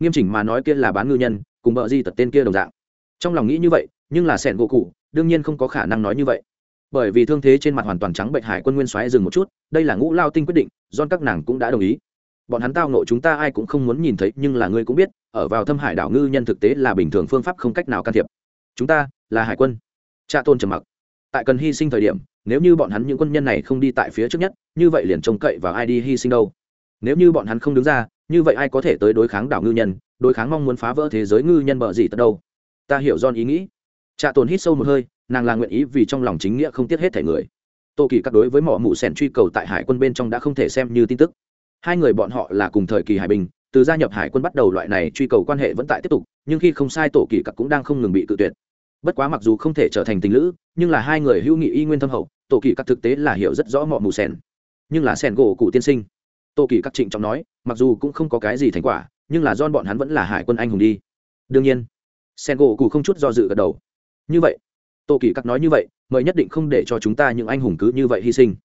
Nghiêm chỉnh mà nói kia là bán ngư nhân, cùng bợ di tật tên kia đồng dạng. Trong lòng nghĩ như vậy, nhưng là sẻn gỗ cụ, đương nhiên không có khả năng nói như vậy. Bởi vì thương thế trên mặt hoàn toàn trắng bệnh hải quân nguyên xoáy dừng một chút, đây là ngũ lao tinh quyết định don các nàng cũng đã đồng ý bọn hắn tao nộ chúng ta ai cũng không muốn nhìn thấy, nhưng là ngươi cũng biết, ở vào thâm hải đảo ngư nhân thực tế là bình thường phương pháp không cách nào can thiệp. Chúng ta là hải quân. Cha tôn trầm mặc. Tại cần hy sinh thời điểm, nếu như bọn hắn những quân nhân này không đi tại phía trước nhất, như vậy liền trông cậy vào ai đi hy sinh đâu. Nếu như bọn hắn không đứng ra, như vậy ai có thể tới đối kháng đảo ngư nhân, đối kháng mong muốn phá vỡ thế giới ngư nhân bờ gì tận đâu? Ta hiểu don ý nghĩ. Trạ tồn hít sâu một hơi, nàng là nguyện ý vì trong lòng chính nghĩa không tiếc hết thể người. Tô kỳ các đối với mỏ mụ sẻn truy cầu tại hải quân bên trong đã không thể xem như tin tức hai người bọn họ là cùng thời kỳ hải bình từ gia nhập hải quân bắt đầu loại này truy cầu quan hệ vẫn tại tiếp tục, nhưng khi không sai tổ kỳ cặp cũng đang không ngừng bị cự tuyệt. Bất quá mặc dù không thể trở thành tình lữ, nhưng là hai người hữu nghị y nguyên thâm hậu, tổ kỳ cặp thực tế là hiểu rất rõ mọ mù sẻn. Nhưng là sẻn gỗ cụ tiên sinh. Tổ kỳ cặp trịnh trọng nói, mặc dù cũng không có cái gì thành quả, nhưng là don bọn hắn vẫn là hải quân anh hùng đi. Đương nhiên sen gỗ cụ không chút do dự gật đầu. Như vậy, tổ kỳ cặp nói như vậy, mời nhất định không để cho chúng ta những anh hùng cứ như vậy hy sinh.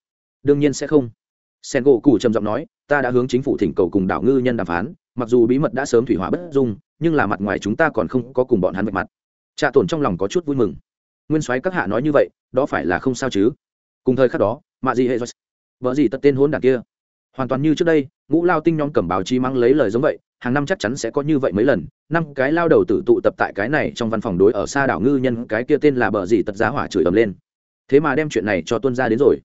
Đương nhiên sẽ không sen gỗ cụ trầm giọng nói, ta đã hướng chính phủ thỉnh cầu cùng đảo ngư nhân đàm phán, mặc dù bí mật đã sớm thủy hỏa bất dung, nhưng là mặt ngoài chúng ta còn không có cùng bọn hắn vạch mặt. Trạ tổn trong lòng có chút vui mừng. Nguyên soái các hạ nói như vậy, đó phải là không sao chứ. Cùng thời khắc đó, mạ gì hệ vợ gì tật tên hôn đảng kia. Hoàn toàn như trước đây, ngũ lao tinh nhóm cầm báo chí mang lấy lời giống vậy, hàng năm chắc chắn sẽ có như vậy mấy lần, năm cái lao đầu tử tụ tập tại cái này trong văn phòng đối ở xa đảo ngư nhân, cái kia tên là bờ gì tật giá hỏa chửi ầm lên. Thế mà đem chuyện này cho tuân ra đến rồi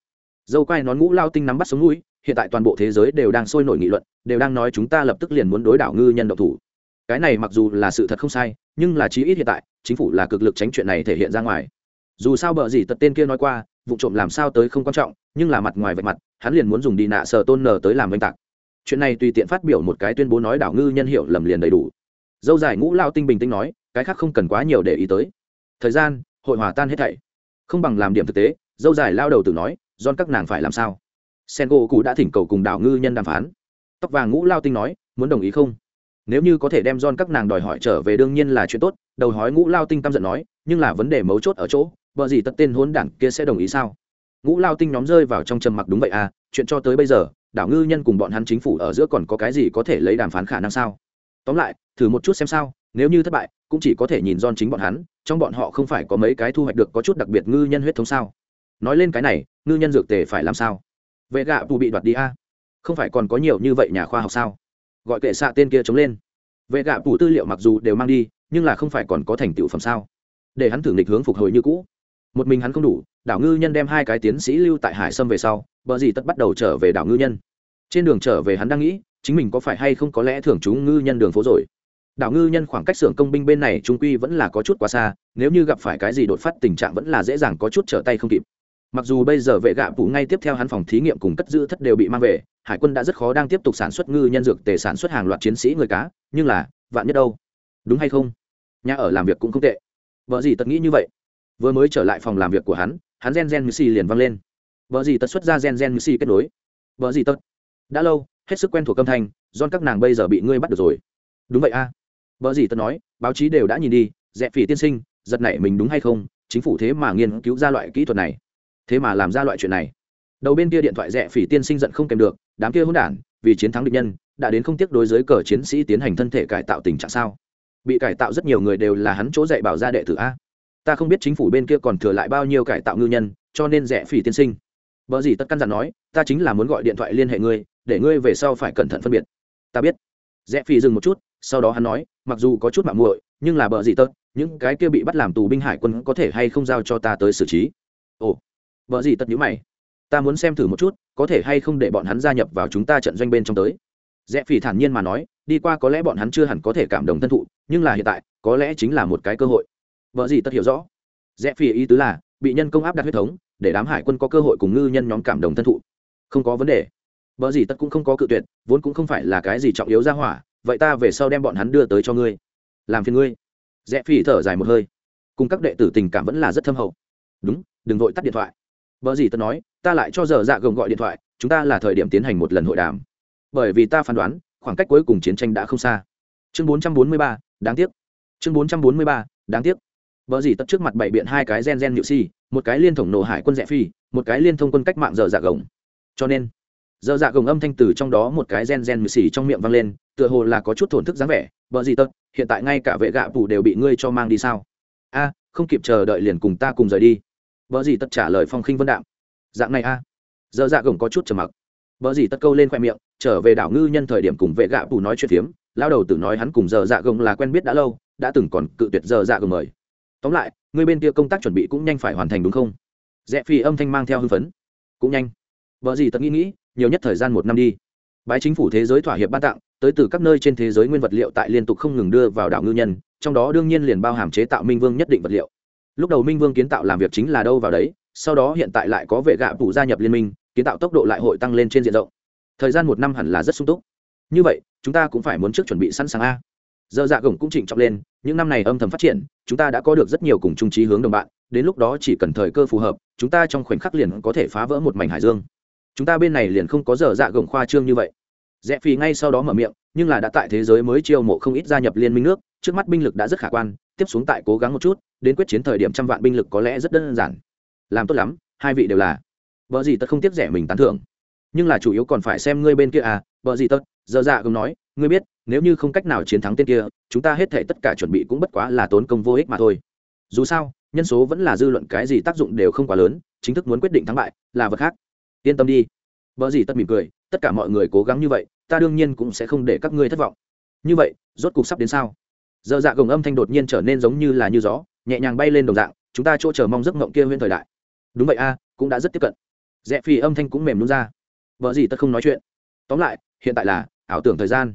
dâu quai nón ngũ lao tinh nắm bắt sống mũi, hiện tại toàn bộ thế giới đều đang sôi nổi nghị luận, đều đang nói chúng ta lập tức liền muốn đối đảo ngư nhân độc thủ. Cái này mặc dù là sự thật không sai, nhưng là chí ít hiện tại, chính phủ là cực lực tránh chuyện này thể hiện ra ngoài. Dù sao bợ gì tật tên kia nói qua, vụ trộm làm sao tới không quan trọng, nhưng là mặt ngoài vạch mặt, hắn liền muốn dùng đi nạ sờ tôn nờ tới làm oanh tạc. Chuyện này tùy tiện phát biểu một cái tuyên bố nói đảo ngư nhân hiệu lầm liền đầy đủ. Dâu dài ngũ lao tinh bình tĩnh nói, cái khác không cần quá nhiều để ý tới. Thời gian, hội hòa tan hết thảy. Không bằng làm điểm thực tế, dâu dài lao đầu từ nói don các nàng phải làm sao? Sen gỗ cụ đã thỉnh cầu cùng đảo ngư nhân đàm phán. Tóc vàng ngũ lao tinh nói, muốn đồng ý không? Nếu như có thể đem don các nàng đòi hỏi trở về đương nhiên là chuyện tốt, đầu hói ngũ lao tinh căm giận nói, nhưng là vấn đề mấu chốt ở chỗ vợ gì tất tên hốn đảng kia sẽ đồng ý sao? Ngũ lao tinh nhóm rơi vào trong trầm mặc đúng vậy à chuyện cho tới bây giờ, đảo ngư nhân cùng bọn hắn chính phủ ở giữa còn có cái gì có thể lấy đàm phán khả năng sao? Tóm lại, thử một chút xem sao, nếu như thất bại, cũng chỉ có thể nhìn don chính bọn hắn, trong bọn họ không phải có mấy cái thu hoạch được có chút đặc biệt ngư nhân huyết thống sao? Nói lên cái này ngư nhân dược tề phải làm sao? Vệ gạ tù bị đoạt đi a. À? không phải còn có nhiều như vậy nhà khoa học sao? Gọi kệ xạ tên kia chống lên. Vệ gạ tù tư liệu mặc dù đều mang đi, nhưng là không phải còn có thành tựu phẩm sao? Để hắn thử nghịch hướng phục hồi như cũ. Một mình hắn không đủ, đảo ngư nhân đem hai cái tiến sĩ lưu tại hải sâm về sau, bờ gì tất bắt đầu trở về đảo ngư nhân. Trên đường trở về hắn đang nghĩ, chính mình có phải hay không có lẽ thưởng chúng ngư nhân đường phố rồi? Đảo ngư nhân khoảng cách xưởng công binh bên này trung quy vẫn là có chút quá xa, nếu như gặp phải cái gì đột phát tình trạng vẫn là dễ dàng có chút trở tay không kịp mặc dù bây giờ vệ gạ phụ ngay tiếp theo hắn phòng thí nghiệm cùng cất giữ thất đều bị mang về, hải quân đã rất khó đang tiếp tục sản xuất ngư nhân dược để sản xuất hàng loạt chiến sĩ người cá, nhưng là, vạn nhất đâu? Đúng hay không? Nhà ở làm việc cũng không tệ. Vợ gì tật nghĩ như vậy? Vừa mới trở lại phòng làm việc của hắn hắn gen gen missy liền văng lên. Vợ gì tật xuất ra gen gen missy kết nối. Vợ gì tật? Đã lâu, hết sức quen thuộc âm thanh don các nàng bây giờ bị ngươi bắt được rồi. Đúng vậy a. À. vợ gì tật nói, báo chí đều đã nhìn đi, dẹp phỉ tiên sinh, giật nảy mình đúng hay không? Chính phủ thế mà nghiên cứu ra loại kỹ thuật này thế mà làm ra loại chuyện này. Đầu bên kia điện thoại rẻ phỉ tiên sinh giận không kèm được đám kia hôn đản vì chiến thắng địch nhân đã đến không tiếc đối giới cờ chiến sĩ tiến hành thân thể cải tạo tình trạng sao? Bị cải tạo rất nhiều người đều là hắn chỗ dạy bảo ra đệ tử a. Ta không biết chính phủ bên kia còn thừa lại bao nhiêu cải tạo ngư nhân cho nên rẻ phỉ tiên sinh. Vợ gì tất căn dặn nói ta chính là muốn gọi điện thoại liên hệ ngươi để ngươi về sau phải cẩn thận phân biệt. Ta biết. Rẽ phi dừng một chút sau đó hắn nói mặc dù có chút mạng muội nhưng là bờ gì tất, những cái kia bị bắt làm tù binh hải quân có thể hay không giao cho ta tới xử trí? Ồ vợ gì tật nhữ mày. Ta muốn xem thử một chút, có thể hay không để bọn hắn gia nhập vào chúng ta trận doanh bên trong tới. Rẽ phi thản nhiên mà nói, đi qua có lẽ bọn hắn chưa hẳn có thể cảm động thân thụ, nhưng là hiện tại, có lẽ chính là một cái cơ hội. Vợ gì tất hiểu rõ. Rẽ phi ý tứ là, bị nhân công áp đặt huyết thống, để đám hải quân có cơ hội cùng ngư nhân nhóm cảm động thân thụ. Không có vấn đề. Vợ gì tất cũng không có cự tuyệt, vốn cũng không phải là cái gì trọng yếu ra hỏa, vậy ta về sau đem bọn hắn đưa tới cho ngươi. Làm phiền ngươi. Rẽ phi thở dài một hơi. Cùng các đệ tử tình cảm vẫn là rất thâm hậu. Đúng, đừng vội tắt điện thoại vợ gì tất nói ta lại cho giờ dạ gồng gọi điện thoại chúng ta là thời điểm tiến hành một lần hội đàm. Bởi vì ta phán đoán khoảng cách cuối cùng chiến tranh đã không xa. Chương 443, đáng tiếc. Chương 443, đáng tiếc. Vợ gì tất trước mặt bảy biện hai cái gen gen nhự si một cái liên thống nổ hải quân rẽ phi một cái liên thông quân cách mạng giờ dạ gồng. Cho nên giờ dạ gồng âm thanh từ trong đó một cái gen gen nhự xì trong miệng vang lên tựa hồ là có chút thổn thức dáng vẻ. Vợ gì tất hiện tại ngay cả vệ gạ phủ đều bị ngươi cho mang đi sao? A không kịp chờ đợi liền cùng ta cùng rời đi vợ gì tất trả lời phong khinh vân đạm. Dạng này a. Dơ dạ gồng có chút trầm mặc. Vợ gì tất câu lên khoe miệng, trở về đảo ngư nhân thời điểm cùng vệ gạ bù nói chuyện phiếm. Lao đầu tử nói hắn cùng dơ dạ gồng là quen biết đã lâu, đã từng còn cự tuyệt dơ dạ gồng mời. Tóm lại, người bên kia công tác chuẩn bị cũng nhanh phải hoàn thành đúng không? Rẽ phi âm thanh mang theo hưng phấn. Cũng nhanh. Vợ gì tất nghĩ nghĩ, nhiều nhất thời gian một năm đi. Bái chính phủ thế giới thỏa hiệp ban tặng, tới từ các nơi trên thế giới nguyên vật liệu tại liên tục không ngừng đưa vào đảo ngư nhân, trong đó đương nhiên liền bao hàm chế tạo minh vương nhất định vật liệu lúc đầu minh vương kiến tạo làm việc chính là đâu vào đấy, sau đó hiện tại lại có vệ gạ phủ gia nhập liên minh, kiến tạo tốc độ lại hội tăng lên trên diện rộng. Thời gian một năm hẳn là rất sung túc. Như vậy, chúng ta cũng phải muốn trước chuẩn bị sẵn sàng a. Giờ dạ gồng cũng trịnh trọng lên, những năm này âm thầm phát triển, chúng ta đã có được rất nhiều cùng trung trí hướng đồng bạn, đến lúc đó chỉ cần thời cơ phù hợp, chúng ta trong khoảnh khắc liền có thể phá vỡ một mảnh hải dương. Chúng ta bên này liền không có giờ dạ gồng khoa trương như vậy. Rẽ phi ngay sau đó mở miệng, nhưng là đã tại thế giới mới chiêu mộ không ít gia nhập liên minh nước, trước mắt binh lực đã rất khả quan tiếp xuống tại cố gắng một chút, đến quyết chiến thời điểm trăm vạn binh lực có lẽ rất đơn giản. Làm tốt lắm, hai vị đều là. Vợ gì tật không tiếc rẻ mình tán thưởng. Nhưng là chủ yếu còn phải xem ngươi bên kia à vợ gì tất giờ dạ gồng nói, ngươi biết, nếu như không cách nào chiến thắng tên kia, chúng ta hết thể tất cả chuẩn bị cũng bất quá là tốn công vô ích mà thôi. Dù sao, nhân số vẫn là dư luận cái gì tác dụng đều không quá lớn, chính thức muốn quyết định thắng bại, là vật khác. Yên tâm đi. Vợ gì tất mỉm cười, tất cả mọi người cố gắng như vậy, ta đương nhiên cũng sẽ không để các ngươi thất vọng. Như vậy, rốt cục sắp đến sao? Giờ dạ gồng âm thanh đột nhiên trở nên giống như là như gió, nhẹ nhàng bay lên đồng dạng, chúng ta chỗ chờ mong giấc mộng kia nguyên thời đại. Đúng vậy a, cũng đã rất tiếp cận. Rẽ phi âm thanh cũng mềm luôn ra. Vợ gì tất không nói chuyện. Tóm lại, hiện tại là ảo tưởng thời gian.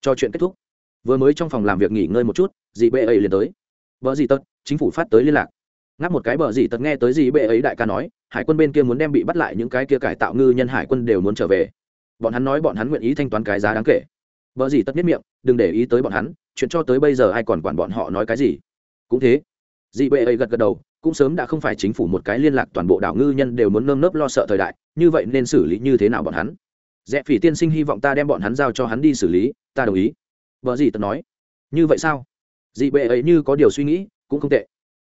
Cho chuyện kết thúc. Vừa mới trong phòng làm việc nghỉ ngơi một chút, dì bệ ấy liền tới. Vợ gì tất chính phủ phát tới liên lạc. Ngáp một cái bờ gì tật nghe tới gì bệ ấy đại ca nói, hải quân bên kia muốn đem bị bắt lại những cái kia cải tạo ngư nhân hải quân đều muốn trở về. Bọn hắn nói bọn hắn nguyện ý thanh toán cái giá đáng kể. Bờ gì tất nhất miệng, đừng để ý tới bọn hắn chuyện cho tới bây giờ ai còn quản bọn họ nói cái gì? Cũng thế dị bệ ấy gật gật đầu, cũng sớm đã không phải chính phủ một cái liên lạc toàn bộ đảo ngư nhân đều muốn nơm nớp lo sợ thời đại, như vậy nên xử lý như thế nào bọn hắn? Rẽ phỉ tiên sinh hy vọng ta đem bọn hắn giao cho hắn đi xử lý, ta đồng ý. Vợ gì tật nói. Như vậy sao? Dị bệ ấy như có điều suy nghĩ, cũng không tệ.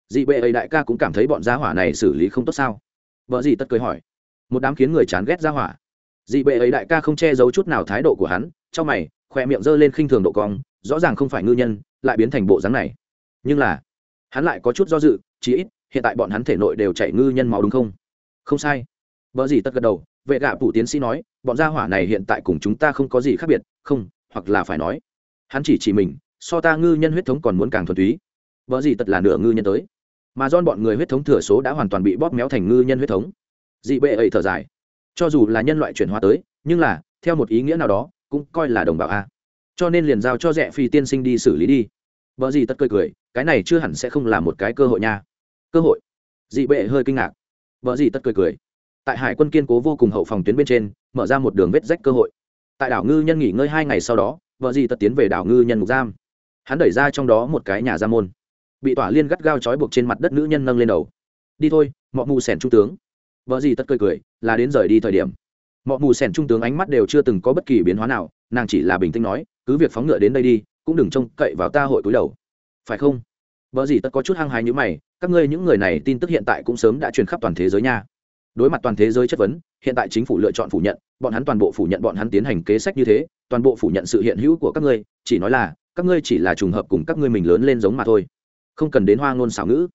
Dị bệ ấy đại ca cũng cảm thấy bọn gia hỏa này xử lý không tốt sao? Vợ gì tật cười hỏi. Một đám khiến người chán ghét gia hỏa. Dị bệ ấy đại ca không che giấu chút nào thái độ của hắn, trong mày, khoe miệng giơ lên khinh thường độ cong rõ ràng không phải ngư nhân, lại biến thành bộ dáng này. Nhưng là, hắn lại có chút do dự, chí ít, hiện tại bọn hắn thể nội đều chảy ngư nhân máu đúng không? Không sai. Vợ gì tất gật đầu, vệ gạ phủ tiến sĩ nói, bọn gia hỏa này hiện tại cùng chúng ta không có gì khác biệt, không, hoặc là phải nói, hắn chỉ chỉ mình, so ta ngư nhân huyết thống còn muốn càng thuần túy. Vợ gì tất là nửa ngư nhân tới. Mà don bọn người huyết thống thừa số đã hoàn toàn bị bóp méo thành ngư nhân huyết thống. Dị bệ ấy thở dài. Cho dù là nhân loại chuyển hóa tới, nhưng là, theo một ý nghĩa nào đó, cũng coi là đồng bào a cho nên liền giao cho rẻ phi tiên sinh đi xử lý đi. Vợ gì tất cười cười, cái này chưa hẳn sẽ không là một cái cơ hội nha. Cơ hội? Dị bệ hơi kinh ngạc. Vợ gì tất cười cười. Tại hải quân kiên cố vô cùng hậu phòng tuyến bên trên, mở ra một đường vết rách cơ hội. Tại đảo ngư nhân nghỉ ngơi hai ngày sau đó, vợ gì tất tiến về đảo ngư nhân mục giam. Hắn đẩy ra trong đó một cái nhà gia môn. Bị tỏa liên gắt gao trói buộc trên mặt đất nữ nhân nâng lên đầu. Đi thôi mọi mù sẻn trung tướng. Vợ gì tất cười cười, là đến rời đi thời điểm. Mọi mù sẻn trung tướng ánh mắt đều chưa từng có bất kỳ biến hóa nào nàng chỉ là bình tĩnh nói, cứ việc phóng ngựa đến đây đi, cũng đừng trông cậy vào ta hội túi đầu. Phải không? Vợ gì tất có chút hăng hái như mày, các ngươi những người này tin tức hiện tại cũng sớm đã truyền khắp toàn thế giới nha. Đối mặt toàn thế giới chất vấn, hiện tại chính phủ lựa chọn phủ nhận, bọn hắn toàn bộ phủ nhận bọn hắn tiến hành kế sách như thế, toàn bộ phủ nhận sự hiện hữu của các ngươi, chỉ nói là, các ngươi chỉ là trùng hợp cùng các ngươi mình lớn lên giống mà thôi. Không cần đến hoa ngôn xảo ngữ.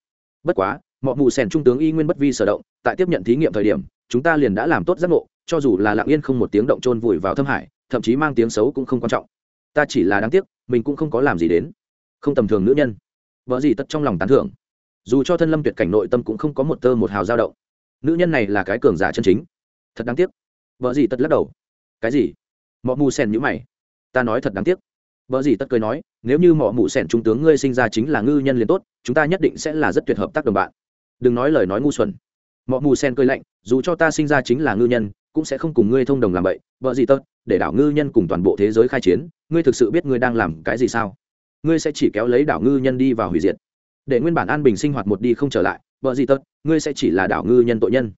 Bất quá mọi mù sèn trung tướng y nguyên bất vi sở động, tại tiếp nhận thí nghiệm thời điểm, chúng ta liền đã làm tốt giác ngộ, cho dù là lặng yên không một tiếng động trôn vùi vào thâm hải thậm chí mang tiếng xấu cũng không quan trọng. Ta chỉ là đáng tiếc, mình cũng không có làm gì đến. Không tầm thường nữ nhân. Vợ gì tất trong lòng tán thưởng. Dù cho thân lâm tuyệt cảnh nội tâm cũng không có một tơ một hào dao động. Nữ nhân này là cái cường giả chân chính. Thật đáng tiếc. Vợ gì tất lắc đầu. Cái gì? Mọ mù sen nhữ mày. Ta nói thật đáng tiếc. Vợ gì tất cười nói, nếu như mọ mù sen trung tướng ngươi sinh ra chính là ngư nhân liền tốt, chúng ta nhất định sẽ là rất tuyệt hợp tác đồng bạn. Đừng nói lời nói ngu xuẩn. Mọ mù sen cười lạnh, dù cho ta sinh ra chính là ngư nhân cũng sẽ không cùng ngươi thông đồng làm vậy, vợ gì tớt để đảo ngư nhân cùng toàn bộ thế giới khai chiến, ngươi thực sự biết ngươi đang làm cái gì sao? Ngươi sẽ chỉ kéo lấy đảo ngư nhân đi vào hủy diệt. Để nguyên bản an bình sinh hoạt một đi không trở lại, vợ gì tớt ngươi sẽ chỉ là đảo ngư nhân tội nhân.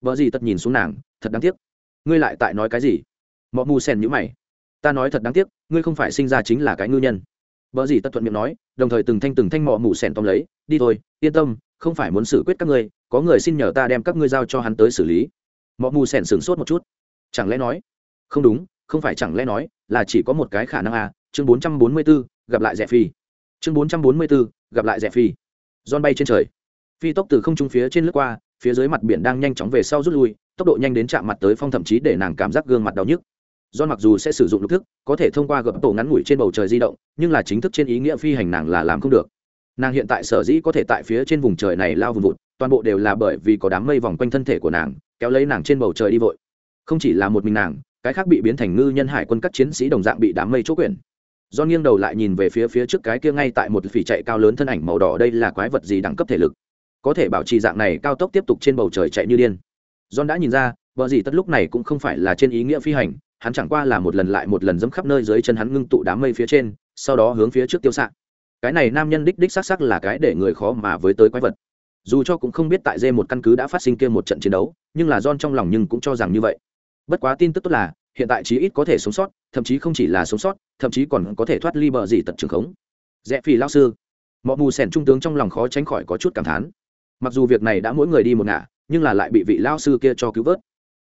Vợ gì tớt nhìn xuống nàng, thật đáng tiếc. Ngươi lại tại nói cái gì? Mọ mù sen nhữ mày. Ta nói thật đáng tiếc, ngươi không phải sinh ra chính là cái ngư nhân. Vợ gì tất thuận miệng nói, đồng thời từng thanh từng thanh mọ mù sen tóm lấy, đi thôi, yên tâm, không phải muốn xử quyết các ngươi, có người xin nhờ ta đem các ngươi giao cho hắn tới xử lý mọi mù sẻn sửng sốt một chút. Chẳng lẽ nói? Không đúng, không phải chẳng lẽ nói là chỉ có một cái khả năng à? Chương bốn trăm bốn mươi b ố gặp lại rẻ phi chương bốn trăm bốn mươi b ố gặp lại rẻ phi giòn bay trên trời. Phi tốc từ không trung phía trên lướt qua, phía dưới mặt biển đang nhanh chóng về sau rút lui, tốc độ nhanh đến chạm mặt tới phong thậm chí để nàng cảm giác gương mặt đau nhức. Do mặc dù sẽ sử dụng lục thức, có thể thông qua gập tổ ngắn ngủi trên bầu trời di động, nhưng là chính thức trên ý nghĩa phi hành nàng là làm không được. Nàng hiện tại sở dĩ có thể tại phía trên vùng trời này lao vùng vụt, toàn bộ đều là bởi vì có đám mây vòng quanh thân thể của nàng kéo lấy nàng trên bầu trời đi vội. Không chỉ là một mình nàng, cái khác bị biến thành ngư nhân hải quân các chiến sĩ đồng dạng bị đám mây chỗ quyển. Do nghiêng đầu lại nhìn về phía phía trước cái kia ngay tại một phỉ chạy cao lớn thân ảnh màu đỏ đây là quái vật gì đẳng cấp thể lực. Có thể bảo trì dạng này cao tốc tiếp tục trên bầu trời chạy như điên. John đã nhìn ra, vợ gì tất lúc này cũng không phải là trên ý nghĩa phi hành, hắn chẳng qua là một lần lại một lần dẫm khắp nơi dưới chân hắn ngưng tụ đám mây phía trên, sau đó hướng phía trước tiêu xạ. Cái này nam nhân đích đích xác xác là cái để người khó mà với tới quái vật dù cho cũng không biết tại dê một căn cứ đã phát sinh kia một trận chiến đấu, nhưng là John trong lòng nhưng cũng cho rằng như vậy. Bất quá tin tức tốt là, hiện tại chí ít có thể sống sót, thậm chí không chỉ là sống sót, thậm chí còn có thể thoát ly bờ gì tật trường khống. Rẽ phi lao sư. Mọi mù sẻn trung tướng trong lòng khó tránh khỏi có chút cảm thán. Mặc dù việc này đã mỗi người đi một ngả, nhưng là lại bị vị lao sư kia cho cứu vớt.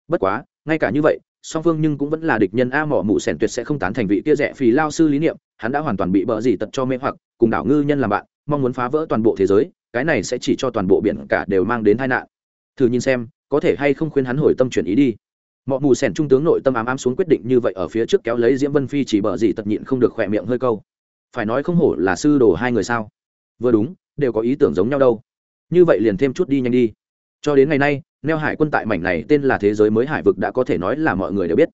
Bất quá, ngay cả như vậy, song phương nhưng cũng vẫn là địch nhân a mỏ mù sẻn tuyệt sẽ không tán thành vị kia rẻ phì lao sư lý niệm, hắn đã hoàn toàn bị bợ gì tật cho mê hoặc, cùng đảo ngư nhân làm bạn, mong muốn phá vỡ toàn bộ thế giới cái này sẽ chỉ cho toàn bộ biển cả đều mang đến tai nạn. Thử nhìn xem, có thể hay không khuyên hắn hồi tâm chuyển ý đi. Mọi mù sẻn trung tướng nội tâm ám ám xuống quyết định như vậy ở phía trước kéo lấy diễm vân phi chỉ bợ gì tật nhịn không được khỏe miệng hơi câu. Phải nói không hổ là sư đồ hai người sao? Vừa đúng, đều có ý tưởng giống nhau đâu. Như vậy liền thêm chút đi nhanh đi. Cho đến ngày nay, neo hải quân tại mảnh này tên là thế giới mới hải vực đã có thể nói là mọi người đều biết.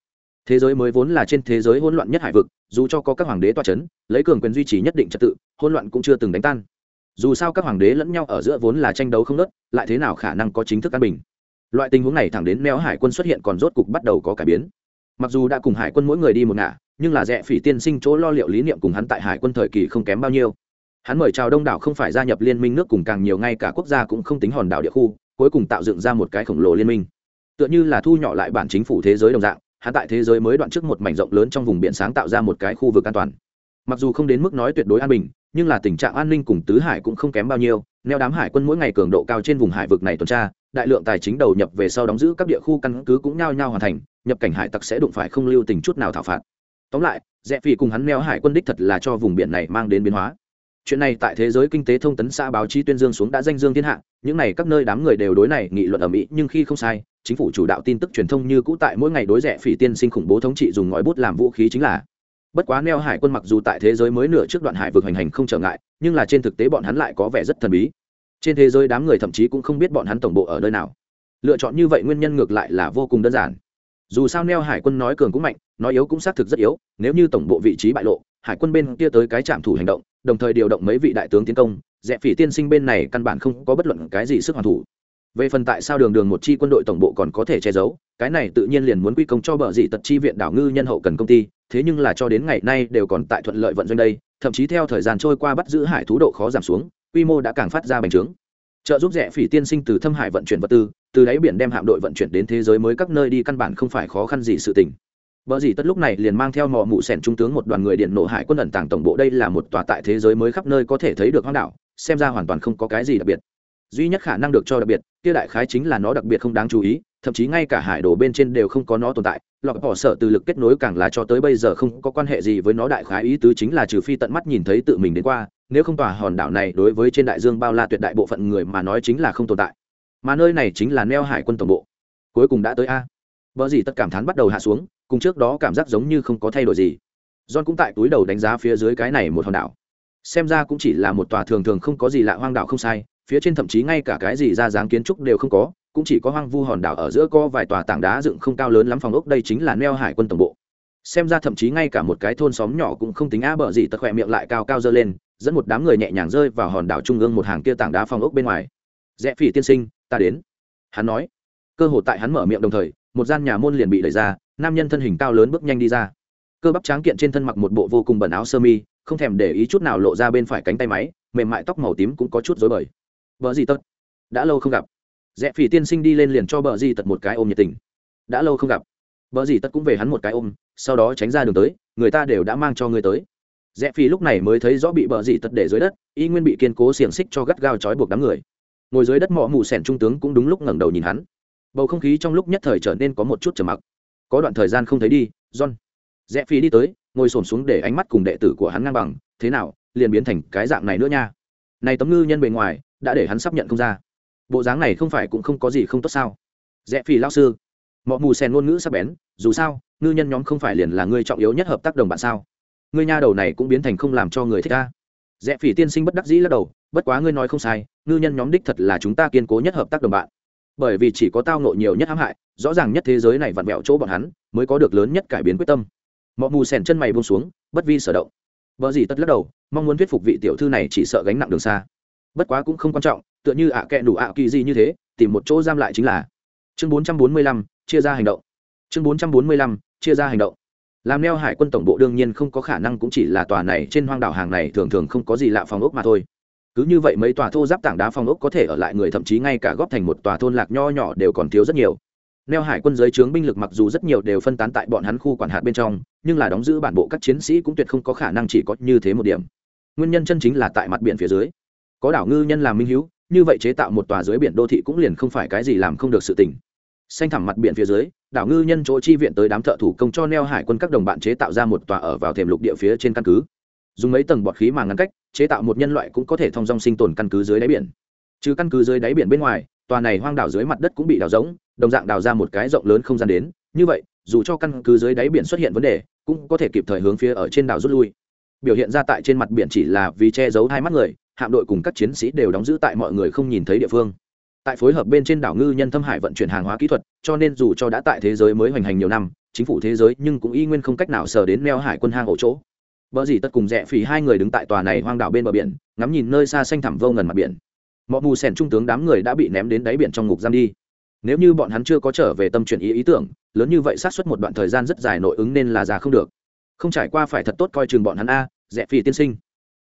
Thế giới mới vốn là trên thế giới hỗn loạn nhất hải vực, dù cho có các hoàng đế toa c h ấ n lấy cường quyền duy trì nhất định trật tự, hỗn loạn cũng chưa từng đánh tan dù sao các hoàng đế lẫn nhau ở giữa vốn là tranh đấu không nớt, lại thế nào khả năng có chính thức an bình? Loại tình huống này thẳng đến neo hải quân xuất hiện còn rốt cục bắt đầu có cải biến. Mặc dù đã cùng hải quân mỗi người đi một ngả, nhưng là rẽ phỉ tiên sinh chỗ lo liệu lý niệm cùng hắn tại hải quân thời kỳ không kém bao nhiêu. Hắn mời chào đông đảo không phải gia nhập liên minh nước cùng càng nhiều ngay cả quốc gia cũng không tính hòn đảo địa khu, cuối cùng tạo dựng ra một cái khổng lồ liên minh. Tựa như là thu nhỏ lại bản chính phủ thế giới đồng dạng, hắn tại thế giới mới đoạn trước một mảnh rộng lớn trong vùng biển sáng tạo ra một cái khu vực an toàn. Mặc dù không đến mức nói tuyệt đối an bình nhưng là tình trạng an ninh cùng tứ hải cũng không kém bao nhiêu, neo đám hải quân mỗi ngày cường độ cao trên vùng hải vực này tuần tra, đại lượng tài chính đầu nhập về sau đóng giữ các địa khu căn cứ cũng nhao nhao hoàn thành, nhập cảnh hải tặc sẽ đụng phải không lưu tình chút nào thảo phạt. Tóm lại, rẽ phi cùng hắn neo hải quân đích thật là cho vùng biển này mang đến biến hóa. Chuyện này tại thế giới kinh tế thông tấn xã báo chí tuyên dương xuống đã danh dương thiên hạ, những này các nơi đám người đều đối này nghị luận ở mỹ nhưng khi không sai, chính phủ chủ đạo tin tức truyền thông như cũ tại mỗi ngày đối rẻ phỉ tiên sinh khủng bố thống trị dùng ngòi bút làm vũ khí chính là bất quá neo hải quân mặc dù tại thế giới mới nửa trước đoạn hải vực hành hành không trở ngại, nhưng là trên thực tế bọn hắn lại có vẻ rất thần bí. Trên thế giới đám người thậm chí cũng không biết bọn hắn tổng bộ ở nơi nào. Lựa chọn như vậy nguyên nhân ngược lại là vô cùng đơn giản. Dù sao neo hải quân nói cường cũng mạnh, nói yếu cũng xác thực rất yếu, nếu như tổng bộ vị trí bại lộ, hải quân bên kia tới cái trạm thủ hành động, đồng thời điều động mấy vị đại tướng tiến công rẽ phỉ tiên sinh bên này căn bản không có bất luận cái gì sức hoàn thủ về phần tại sao đường đường một chi quân đội tổng bộ còn có thể che giấu cái này tự nhiên liền muốn quy công cho bờ dị tật chi viện đảo ngư nhân hậu cần công ty thế nhưng là cho đến ngày nay đều còn tại thuận lợi vận doanh đây thậm chí theo thời gian trôi qua bắt giữ hải thú độ khó giảm xuống quy mô đã càng phát ra bành trướng. Trợ giúp rẻ phỉ tiên sinh từ thâm hải vận chuyển vật tư từ đáy biển đem hạm đội vận chuyển đến thế giới mới các nơi đi căn bản không phải khó khăn gì sự tình. Bở gì tất lúc này liền mang theo mọ mụ sẻn trung tướng một đoàn người điện nổ hải quân ẩn tàng tổng bộ đây là một tòa tại thế giới mới khắp nơi có thể thấy được hoang đảo, xem ra hoàn toàn không có cái gì đặc biệt duy nhất khả năng được cho đặc biệt, kia đại khái chính là nó đặc biệt không đáng chú ý, thậm chí ngay cả hải đồ bên trên đều không có nó tồn tại. Lọc bỏ sở từ lực kết nối càng là cho tới bây giờ không có quan hệ gì với nó đại khái ý tứ chính là trừ phi tận mắt nhìn thấy tự mình đến qua, nếu không tòa hòn đảo này đối với trên đại dương bao la tuyệt đại bộ phận người mà nói chính là không tồn tại. Mà nơi này chính là neo hải quân tổng bộ. Cuối cùng đã tới a. Vợ gì tất cảm thán bắt đầu hạ xuống, cùng trước đó cảm giác giống như không có thay đổi gì. John cũng tại túi đầu đánh giá phía dưới cái này một hòn đảo. Xem ra cũng chỉ là một tòa thường thường không có gì lạ hoang đảo không sai phía trên thậm chí ngay cả cái gì ra dáng kiến trúc đều không có, cũng chỉ có hoang vu hòn đảo ở giữa có vài tòa tảng đá dựng không cao lớn lắm phòng ốc, đây chính là neo hải quân tổng bộ. Xem ra thậm chí ngay cả một cái thôn xóm nhỏ cũng không tính á bờ gì, tật khỏe miệng lại cao cao dơ lên, dẫn một đám người nhẹ nhàng rơi vào hòn đảo trung ương một hàng kia tảng đá phòng ốc bên ngoài. Rẽ phỉ tiên sinh, ta đến. Hắn nói. Cơ hồ tại hắn mở miệng đồng thời, một gian nhà môn liền bị đẩy ra, nam nhân thân hình cao lớn bước nhanh đi ra. Cơ bắp tráng kiện trên thân mặc một bộ vô cùng bẩn áo sơ mi, không thèm để ý chút nào lộ ra bên phải cánh tay máy, mềm mại tóc màu tím cũng có chút rối bời vợ gì tật. Đã lâu không gặp. Rẽ phỉ tiên sinh đi lên liền cho bờ gì tật một cái ôm nhiệt tình. Đã lâu không gặp. Bờ gì tật cũng về hắn một cái ôm, sau đó tránh ra đường tới, người ta đều đã mang cho người tới. Rẽ phỉ lúc này mới thấy rõ bị bờ gì tật để dưới đất, y nguyên bị kiên cố xiềng xích cho gắt gao trói buộc đám người. Ngồi dưới đất mọ mù sẻn trung tướng cũng đúng lúc ngẩng đầu nhìn hắn. Bầu không khí trong lúc nhất thời trở nên có một chút trầm mặc. Có đoạn thời gian không thấy đi, john. Rẽ phi đi tới, ngồi xổm xuống để ánh mắt cùng đệ tử của hắn ngang bằng, thế nào, liền biến thành cái dạng này nữa nha? Này tấm ngư nhân bề ngoài đã để hắn sắp nhận không ra. Bộ dáng này không phải cũng không có gì không tốt sao? Rẽ phi lao sư, mọ mù sen ngôn ngữ sắp bén, dù sao, ngư nhân nhóm không phải liền là người trọng yếu nhất hợp tác đồng bạn sao? Ngươi nha đầu này cũng biến thành không làm cho người thích ta rẽ phỉ tiên sinh bất đắc dĩ lắc đầu, bất quá ngươi nói không sai, ngư nhân nhóm đích thật là chúng ta kiên cố nhất hợp tác đồng bạn. Bởi vì chỉ có tao nộ nhiều nhất hãm hại, rõ ràng nhất thế giới này vặn vẹo chỗ bọn hắn, mới có được lớn nhất cải biến quyết tâm. Mọi mù sèn chân mày buông xuống, bất vi sở động. Vợ gì tất lắc đầu, mong muốn thuyết phục vị tiểu thư này chỉ sợ gánh nặng đường xa bất quá cũng không quan trọng tựa như ạ à kẹ đủ ạ kỳ gì như thế tìm một chỗ giam lại chính là. Chương 445, chia ra hành động. Chương 445, chia ra hành động. Làm neo hải quân tổng bộ đương nhiên không có khả năng cũng chỉ là tòa này trên hoang đảo hàng này thường thường không có gì lạ phòng ốc mà thôi. Cứ như vậy mấy tòa thô giáp tảng đá phòng ốc có thể ở lại người thậm chí ngay cả góp thành một tòa thôn lạc nho nhỏ đều còn thiếu rất nhiều. Neo hải quân giới trướng binh lực mặc dù rất nhiều đều phân tán tại bọn hắn khu quản hạt bên trong nhưng là đóng giữ bản bộ các chiến sĩ cũng tuyệt không có khả năng chỉ có như thế một điểm. Nguyên nhân chân chính là tại mặt biển phía dưới có đảo ngư nhân làm minh hữu như vậy chế tạo một tòa dưới biển đô thị cũng liền không phải cái gì làm không được sự tỉnh xanh thẳm mặt biển phía dưới, đảo ngư nhân chỗ chi viện tới đám thợ thủ công cho neo hải quân các đồng bạn chế tạo ra một tòa ở vào thềm lục địa phía trên căn cứ. Dùng mấy tầng bọt khí mà ngăn cách, chế tạo một nhân loại cũng có thể thông dong sinh tồn căn cứ dưới đáy biển. Trừ căn cứ dưới đáy biển bên ngoài, tòa này hoang đảo dưới mặt đất cũng bị đào rỗng, đồng dạng đào ra một cái rộng lớn không gian đến. Như vậy, dù cho căn cứ dưới đáy biển xuất hiện vấn đề, cũng có thể kịp thời hướng phía ở trên đảo rút lui. Biểu hiện ra tại trên mặt biển chỉ là vì che giấu hai mắt người hạm đội cùng các chiến sĩ đều đóng giữ tại mọi người không nhìn thấy địa phương tại phối hợp bên trên đảo ngư nhân thâm hải vận chuyển hàng hóa kỹ thuật cho nên dù cho đã tại thế giới mới hoành hành nhiều năm chính phủ thế giới nhưng cũng y nguyên không cách nào sờ đến neo hải quân hang ổ chỗ Bờ gì tất cùng rẽ phỉ hai người đứng tại tòa này hoang đảo bên bờ biển, ngắm nhìn nơi xa xanh thẳm vô ngần mặt biển. Mọ mù sèn trung tướng đám người đã bị ném đến đáy biển trong ngục giam đi. Nếu như bọn hắn chưa có trở về tâm chuyển ý ý tưởng, lớn như vậy sát suất một đoạn thời gian rất dài nội ứng nên là già không được. Không trải qua phải thật tốt coi chừng bọn hắn a, rẽ phỉ tiên sinh.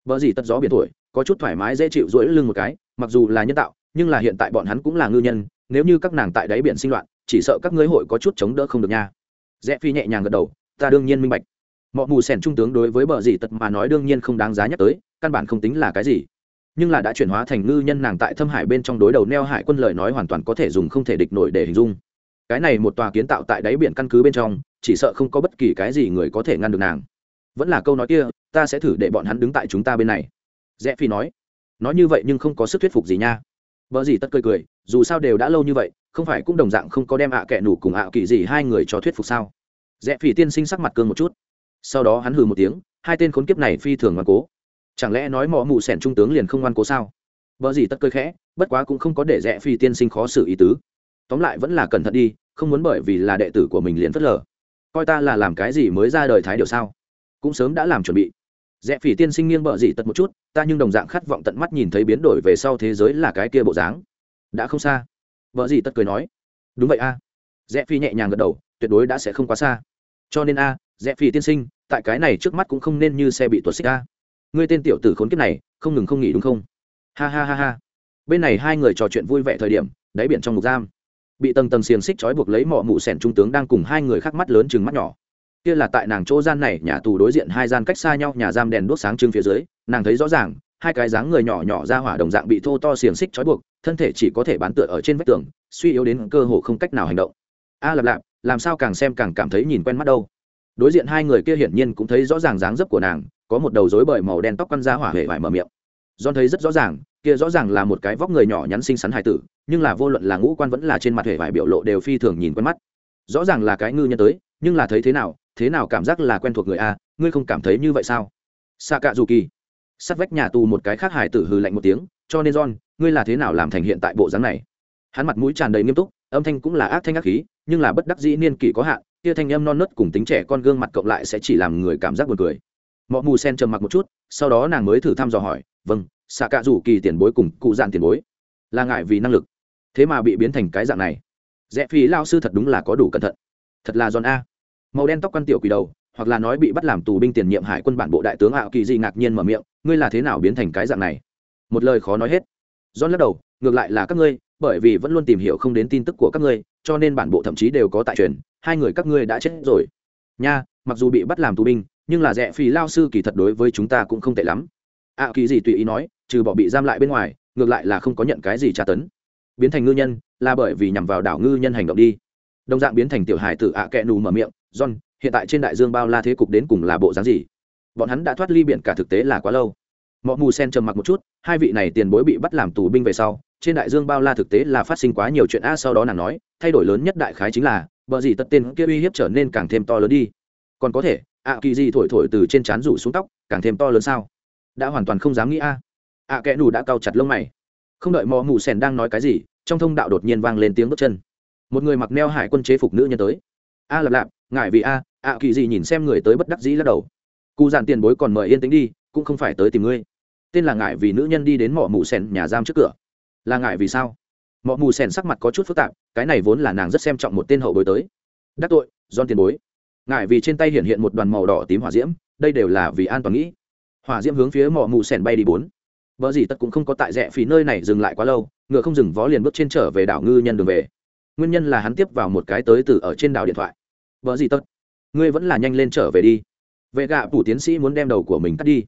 Bờ gì tất gió biển tuổi, có chút thoải mái dễ chịu duỗi lưng một cái, mặc dù là nhân tạo, nhưng là hiện tại bọn hắn cũng là ngư nhân, nếu như các nàng tại đáy biển sinh loạn, chỉ sợ các ngươi hội có chút chống đỡ không được nha. Rẽ phi nhẹ nhàng gật đầu, ta đương nhiên minh bạch. Mọi mù sẻn trung tướng đối với bờ gì tật mà nói đương nhiên không đáng giá nhắc tới căn bản không tính là cái gì. Nhưng là đã chuyển hóa thành ngư nhân nàng tại thâm hải bên trong đối đầu neo hải quân lời nói hoàn toàn có thể dùng không thể địch nổi để hình dung. Cái này một tòa kiến tạo tại đáy biển căn cứ bên trong chỉ sợ không có bất kỳ cái gì người có thể ngăn được nàng. Vẫn là câu nói kia ta sẽ thử để bọn hắn đứng tại chúng ta bên này rẽ phi nói nói như vậy nhưng không có sức thuyết phục gì nha. Vợ gì tất cười cười, dù sao đều đã lâu như vậy, không phải cũng đồng dạng không có đem ạ à kẻ nủ cùng ạ kỳ gì hai người cho thuyết phục sao? Rẽ phi tiên sinh sắc mặt cương một chút. Sau đó hắn hừ một tiếng, hai tên khốn kiếp này phi thường ngoan cố. Chẳng lẽ nói mọ mụ sẻn trung tướng liền không ngoan cố sao? Vợ gì tất cười khẽ, bất quá cũng không có để rẽ phi tiên sinh khó xử ý tứ. Tóm lại vẫn là cẩn thận đi, không muốn bởi vì là đệ tử của mình liền phớt lờ. Coi ta là làm cái gì mới ra đời thái điều sao? Cũng sớm đã làm chuẩn bị rẽ phi tiên sinh nghiêng bợ dị tật một chút, ta nhưng đồng dạng khát vọng tận mắt nhìn thấy biến đổi về sau thế giới là cái kia bộ dáng. Đã không xa. Vợ dị tật cười nói. Đúng vậy a. Rẽ phi nhẹ nhàng gật đầu, tuyệt đối đã sẽ không quá xa. Cho nên a, rẽ phi tiên sinh, tại cái này trước mắt cũng không nên như xe bị tuột xích a. ngươi tên tiểu tử khốn kiếp này, không ngừng không nghỉ đúng không? Ha ha ha ha. Bên này hai người trò chuyện vui vẻ thời điểm, đáy biển trong ngục giam. Bị tầng tầng xiềng xích trói buộc lấy mọ mụ sẻn trung tướng đang cùng hai người khác mắt lớn chừng mắt nhỏ kia là tại nàng chỗ gian này, nhà tù đối diện hai gian cách xa nhau, nhà giam đèn đuốc sáng trưng phía dưới, nàng thấy rõ ràng, hai cái dáng người nhỏ nhỏ ra hỏa đồng dạng bị thô to xiềng xích trói buộc, thân thể chỉ có thể bán tựa ở trên vách tường, suy yếu đến cơ hồ không cách nào hành động. A lạp lạp, làm sao càng xem càng cảm thấy nhìn quen mắt đâu? Đối diện hai người kia hiển nhiên cũng thấy rõ ràng dáng dấp của nàng, có một đầu rối bời màu đen tóc quăn ra hỏa hệ vải mở miệng. John thấy rất rõ ràng, kia rõ ràng là một cái vóc người nhỏ nhắn xinh xắn hài tử, nhưng là vô luận là ngũ quan vẫn là trên mặt hệ vải biểu lộ đều phi thường nhìn quen mắt. Rõ ràng là cái ngư nhân tới, nhưng là thấy thế nào thế nào cảm giác là quen thuộc người a, ngươi không cảm thấy như vậy sao? Xạ cạ dù kỳ sắt vách nhà tù một cái khác hải tử hừ lạnh một tiếng, cho nên john, ngươi là thế nào làm thành hiện tại bộ dáng này? Hắn mặt mũi tràn đầy nghiêm túc, âm thanh cũng là ác thanh ác khí, nhưng là bất đắc dĩ niên kỷ có hạn, kia thanh âm non nớt cùng tính trẻ con gương mặt cộng lại sẽ chỉ làm người cảm giác buồn cười. Mọi mù sen trầm mặc một chút, sau đó nàng mới thử thăm dò hỏi vâng xạ cạ rủ kỳ tiền bối cùng cụ dạn tiền bối, là ngại vì năng lực, thế mà bị biến thành cái dạng này. Rẽ phi lao sư thật đúng là có đủ cẩn thận. Thật là giòn a màu đen tóc quan tiểu quỷ đầu, hoặc là nói bị bắt làm tù binh tiền nhiệm hải quân bản bộ đại tướng ảo kỳ di ngạc nhiên mở miệng, ngươi là thế nào biến thành cái dạng này? Một lời khó nói hết. John lắc đầu, ngược lại là các ngươi, bởi vì vẫn luôn tìm hiểu không đến tin tức của các ngươi, cho nên bản bộ thậm chí đều có tại truyền, hai người các ngươi đã chết rồi. Nha, mặc dù bị bắt làm tù binh, nhưng là rẻ phì lao sư kỳ thật đối với chúng ta cũng không tệ lắm. Ạ kỳ gì tùy ý nói, trừ bỏ bị giam lại bên ngoài, ngược lại là không có nhận cái gì tra tấn. Biến thành ngư nhân, là bởi vì nhằm vào đảo ngư nhân hành động đi. Đồng dạng biến thành tiểu hải tử ạ à kẹ nù mở miệng john, hiện tại trên đại dương bao la thế cục đến cùng là bộ dáng gì? Bọn hắn đã thoát ly biển cả thực tế là quá lâu. Mọi mù sen trầm mặc một chút, hai vị này tiền bối bị bắt làm tù binh về sau, trên đại dương bao la thực tế là phát sinh quá nhiều chuyện. A, sau đó nàng nói, thay đổi lớn nhất đại khái chính là, bờ gì tất tên kia uy hiếp trở nên càng thêm to lớn đi. Còn có thể ạ kỳ gì thổi thổi từ trên trán rủ xuống tóc, càng thêm to lớn sao? Đã hoàn toàn không dám nghĩ a. Ạ kẽ nù đã cau chặt lông mày. Không đợi mò mù sen đang nói cái gì, trong thông đạo đột nhiên vang lên tiếng bước chân. Một người mặc neo hải quân chế phục nữ nhân tới. A lạp lạp ngại vì a, ạ kỳ gì nhìn xem người tới bất đắc dĩ lắc đầu. Cụ dàn tiền bối còn mời yên tĩnh đi, cũng không phải tới tìm ngươi. Tên là ngại vì nữ nhân đi đến mỏ mù sen nhà giam trước cửa. Là ngại vì sao? Mỏ mù sen sắc mặt có chút phức tạp, cái này vốn là nàng rất xem trọng một tên hậu bối tới. Đắc tội don tiền bối. Ngại vì trên tay hiện hiện một đoàn màu đỏ tím hỏa diễm, đây đều là vì an toàn nghĩ. Hỏa diễm hướng phía mỏ mù sen bay đi bốn. Vợ gì tất cũng không có tại rẽ phí nơi này dừng lại quá lâu, ngựa không dừng vó liền bước trên trở về đảo ngư nhân đường về. Nguyên nhân là hắn tiếp vào một cái tới từ ở trên đảo điện thoại vợ gì tất ngươi vẫn là nhanh lên trở về đi. Vệ gạ phủ tiến sĩ muốn đem đầu của mình cắt đi.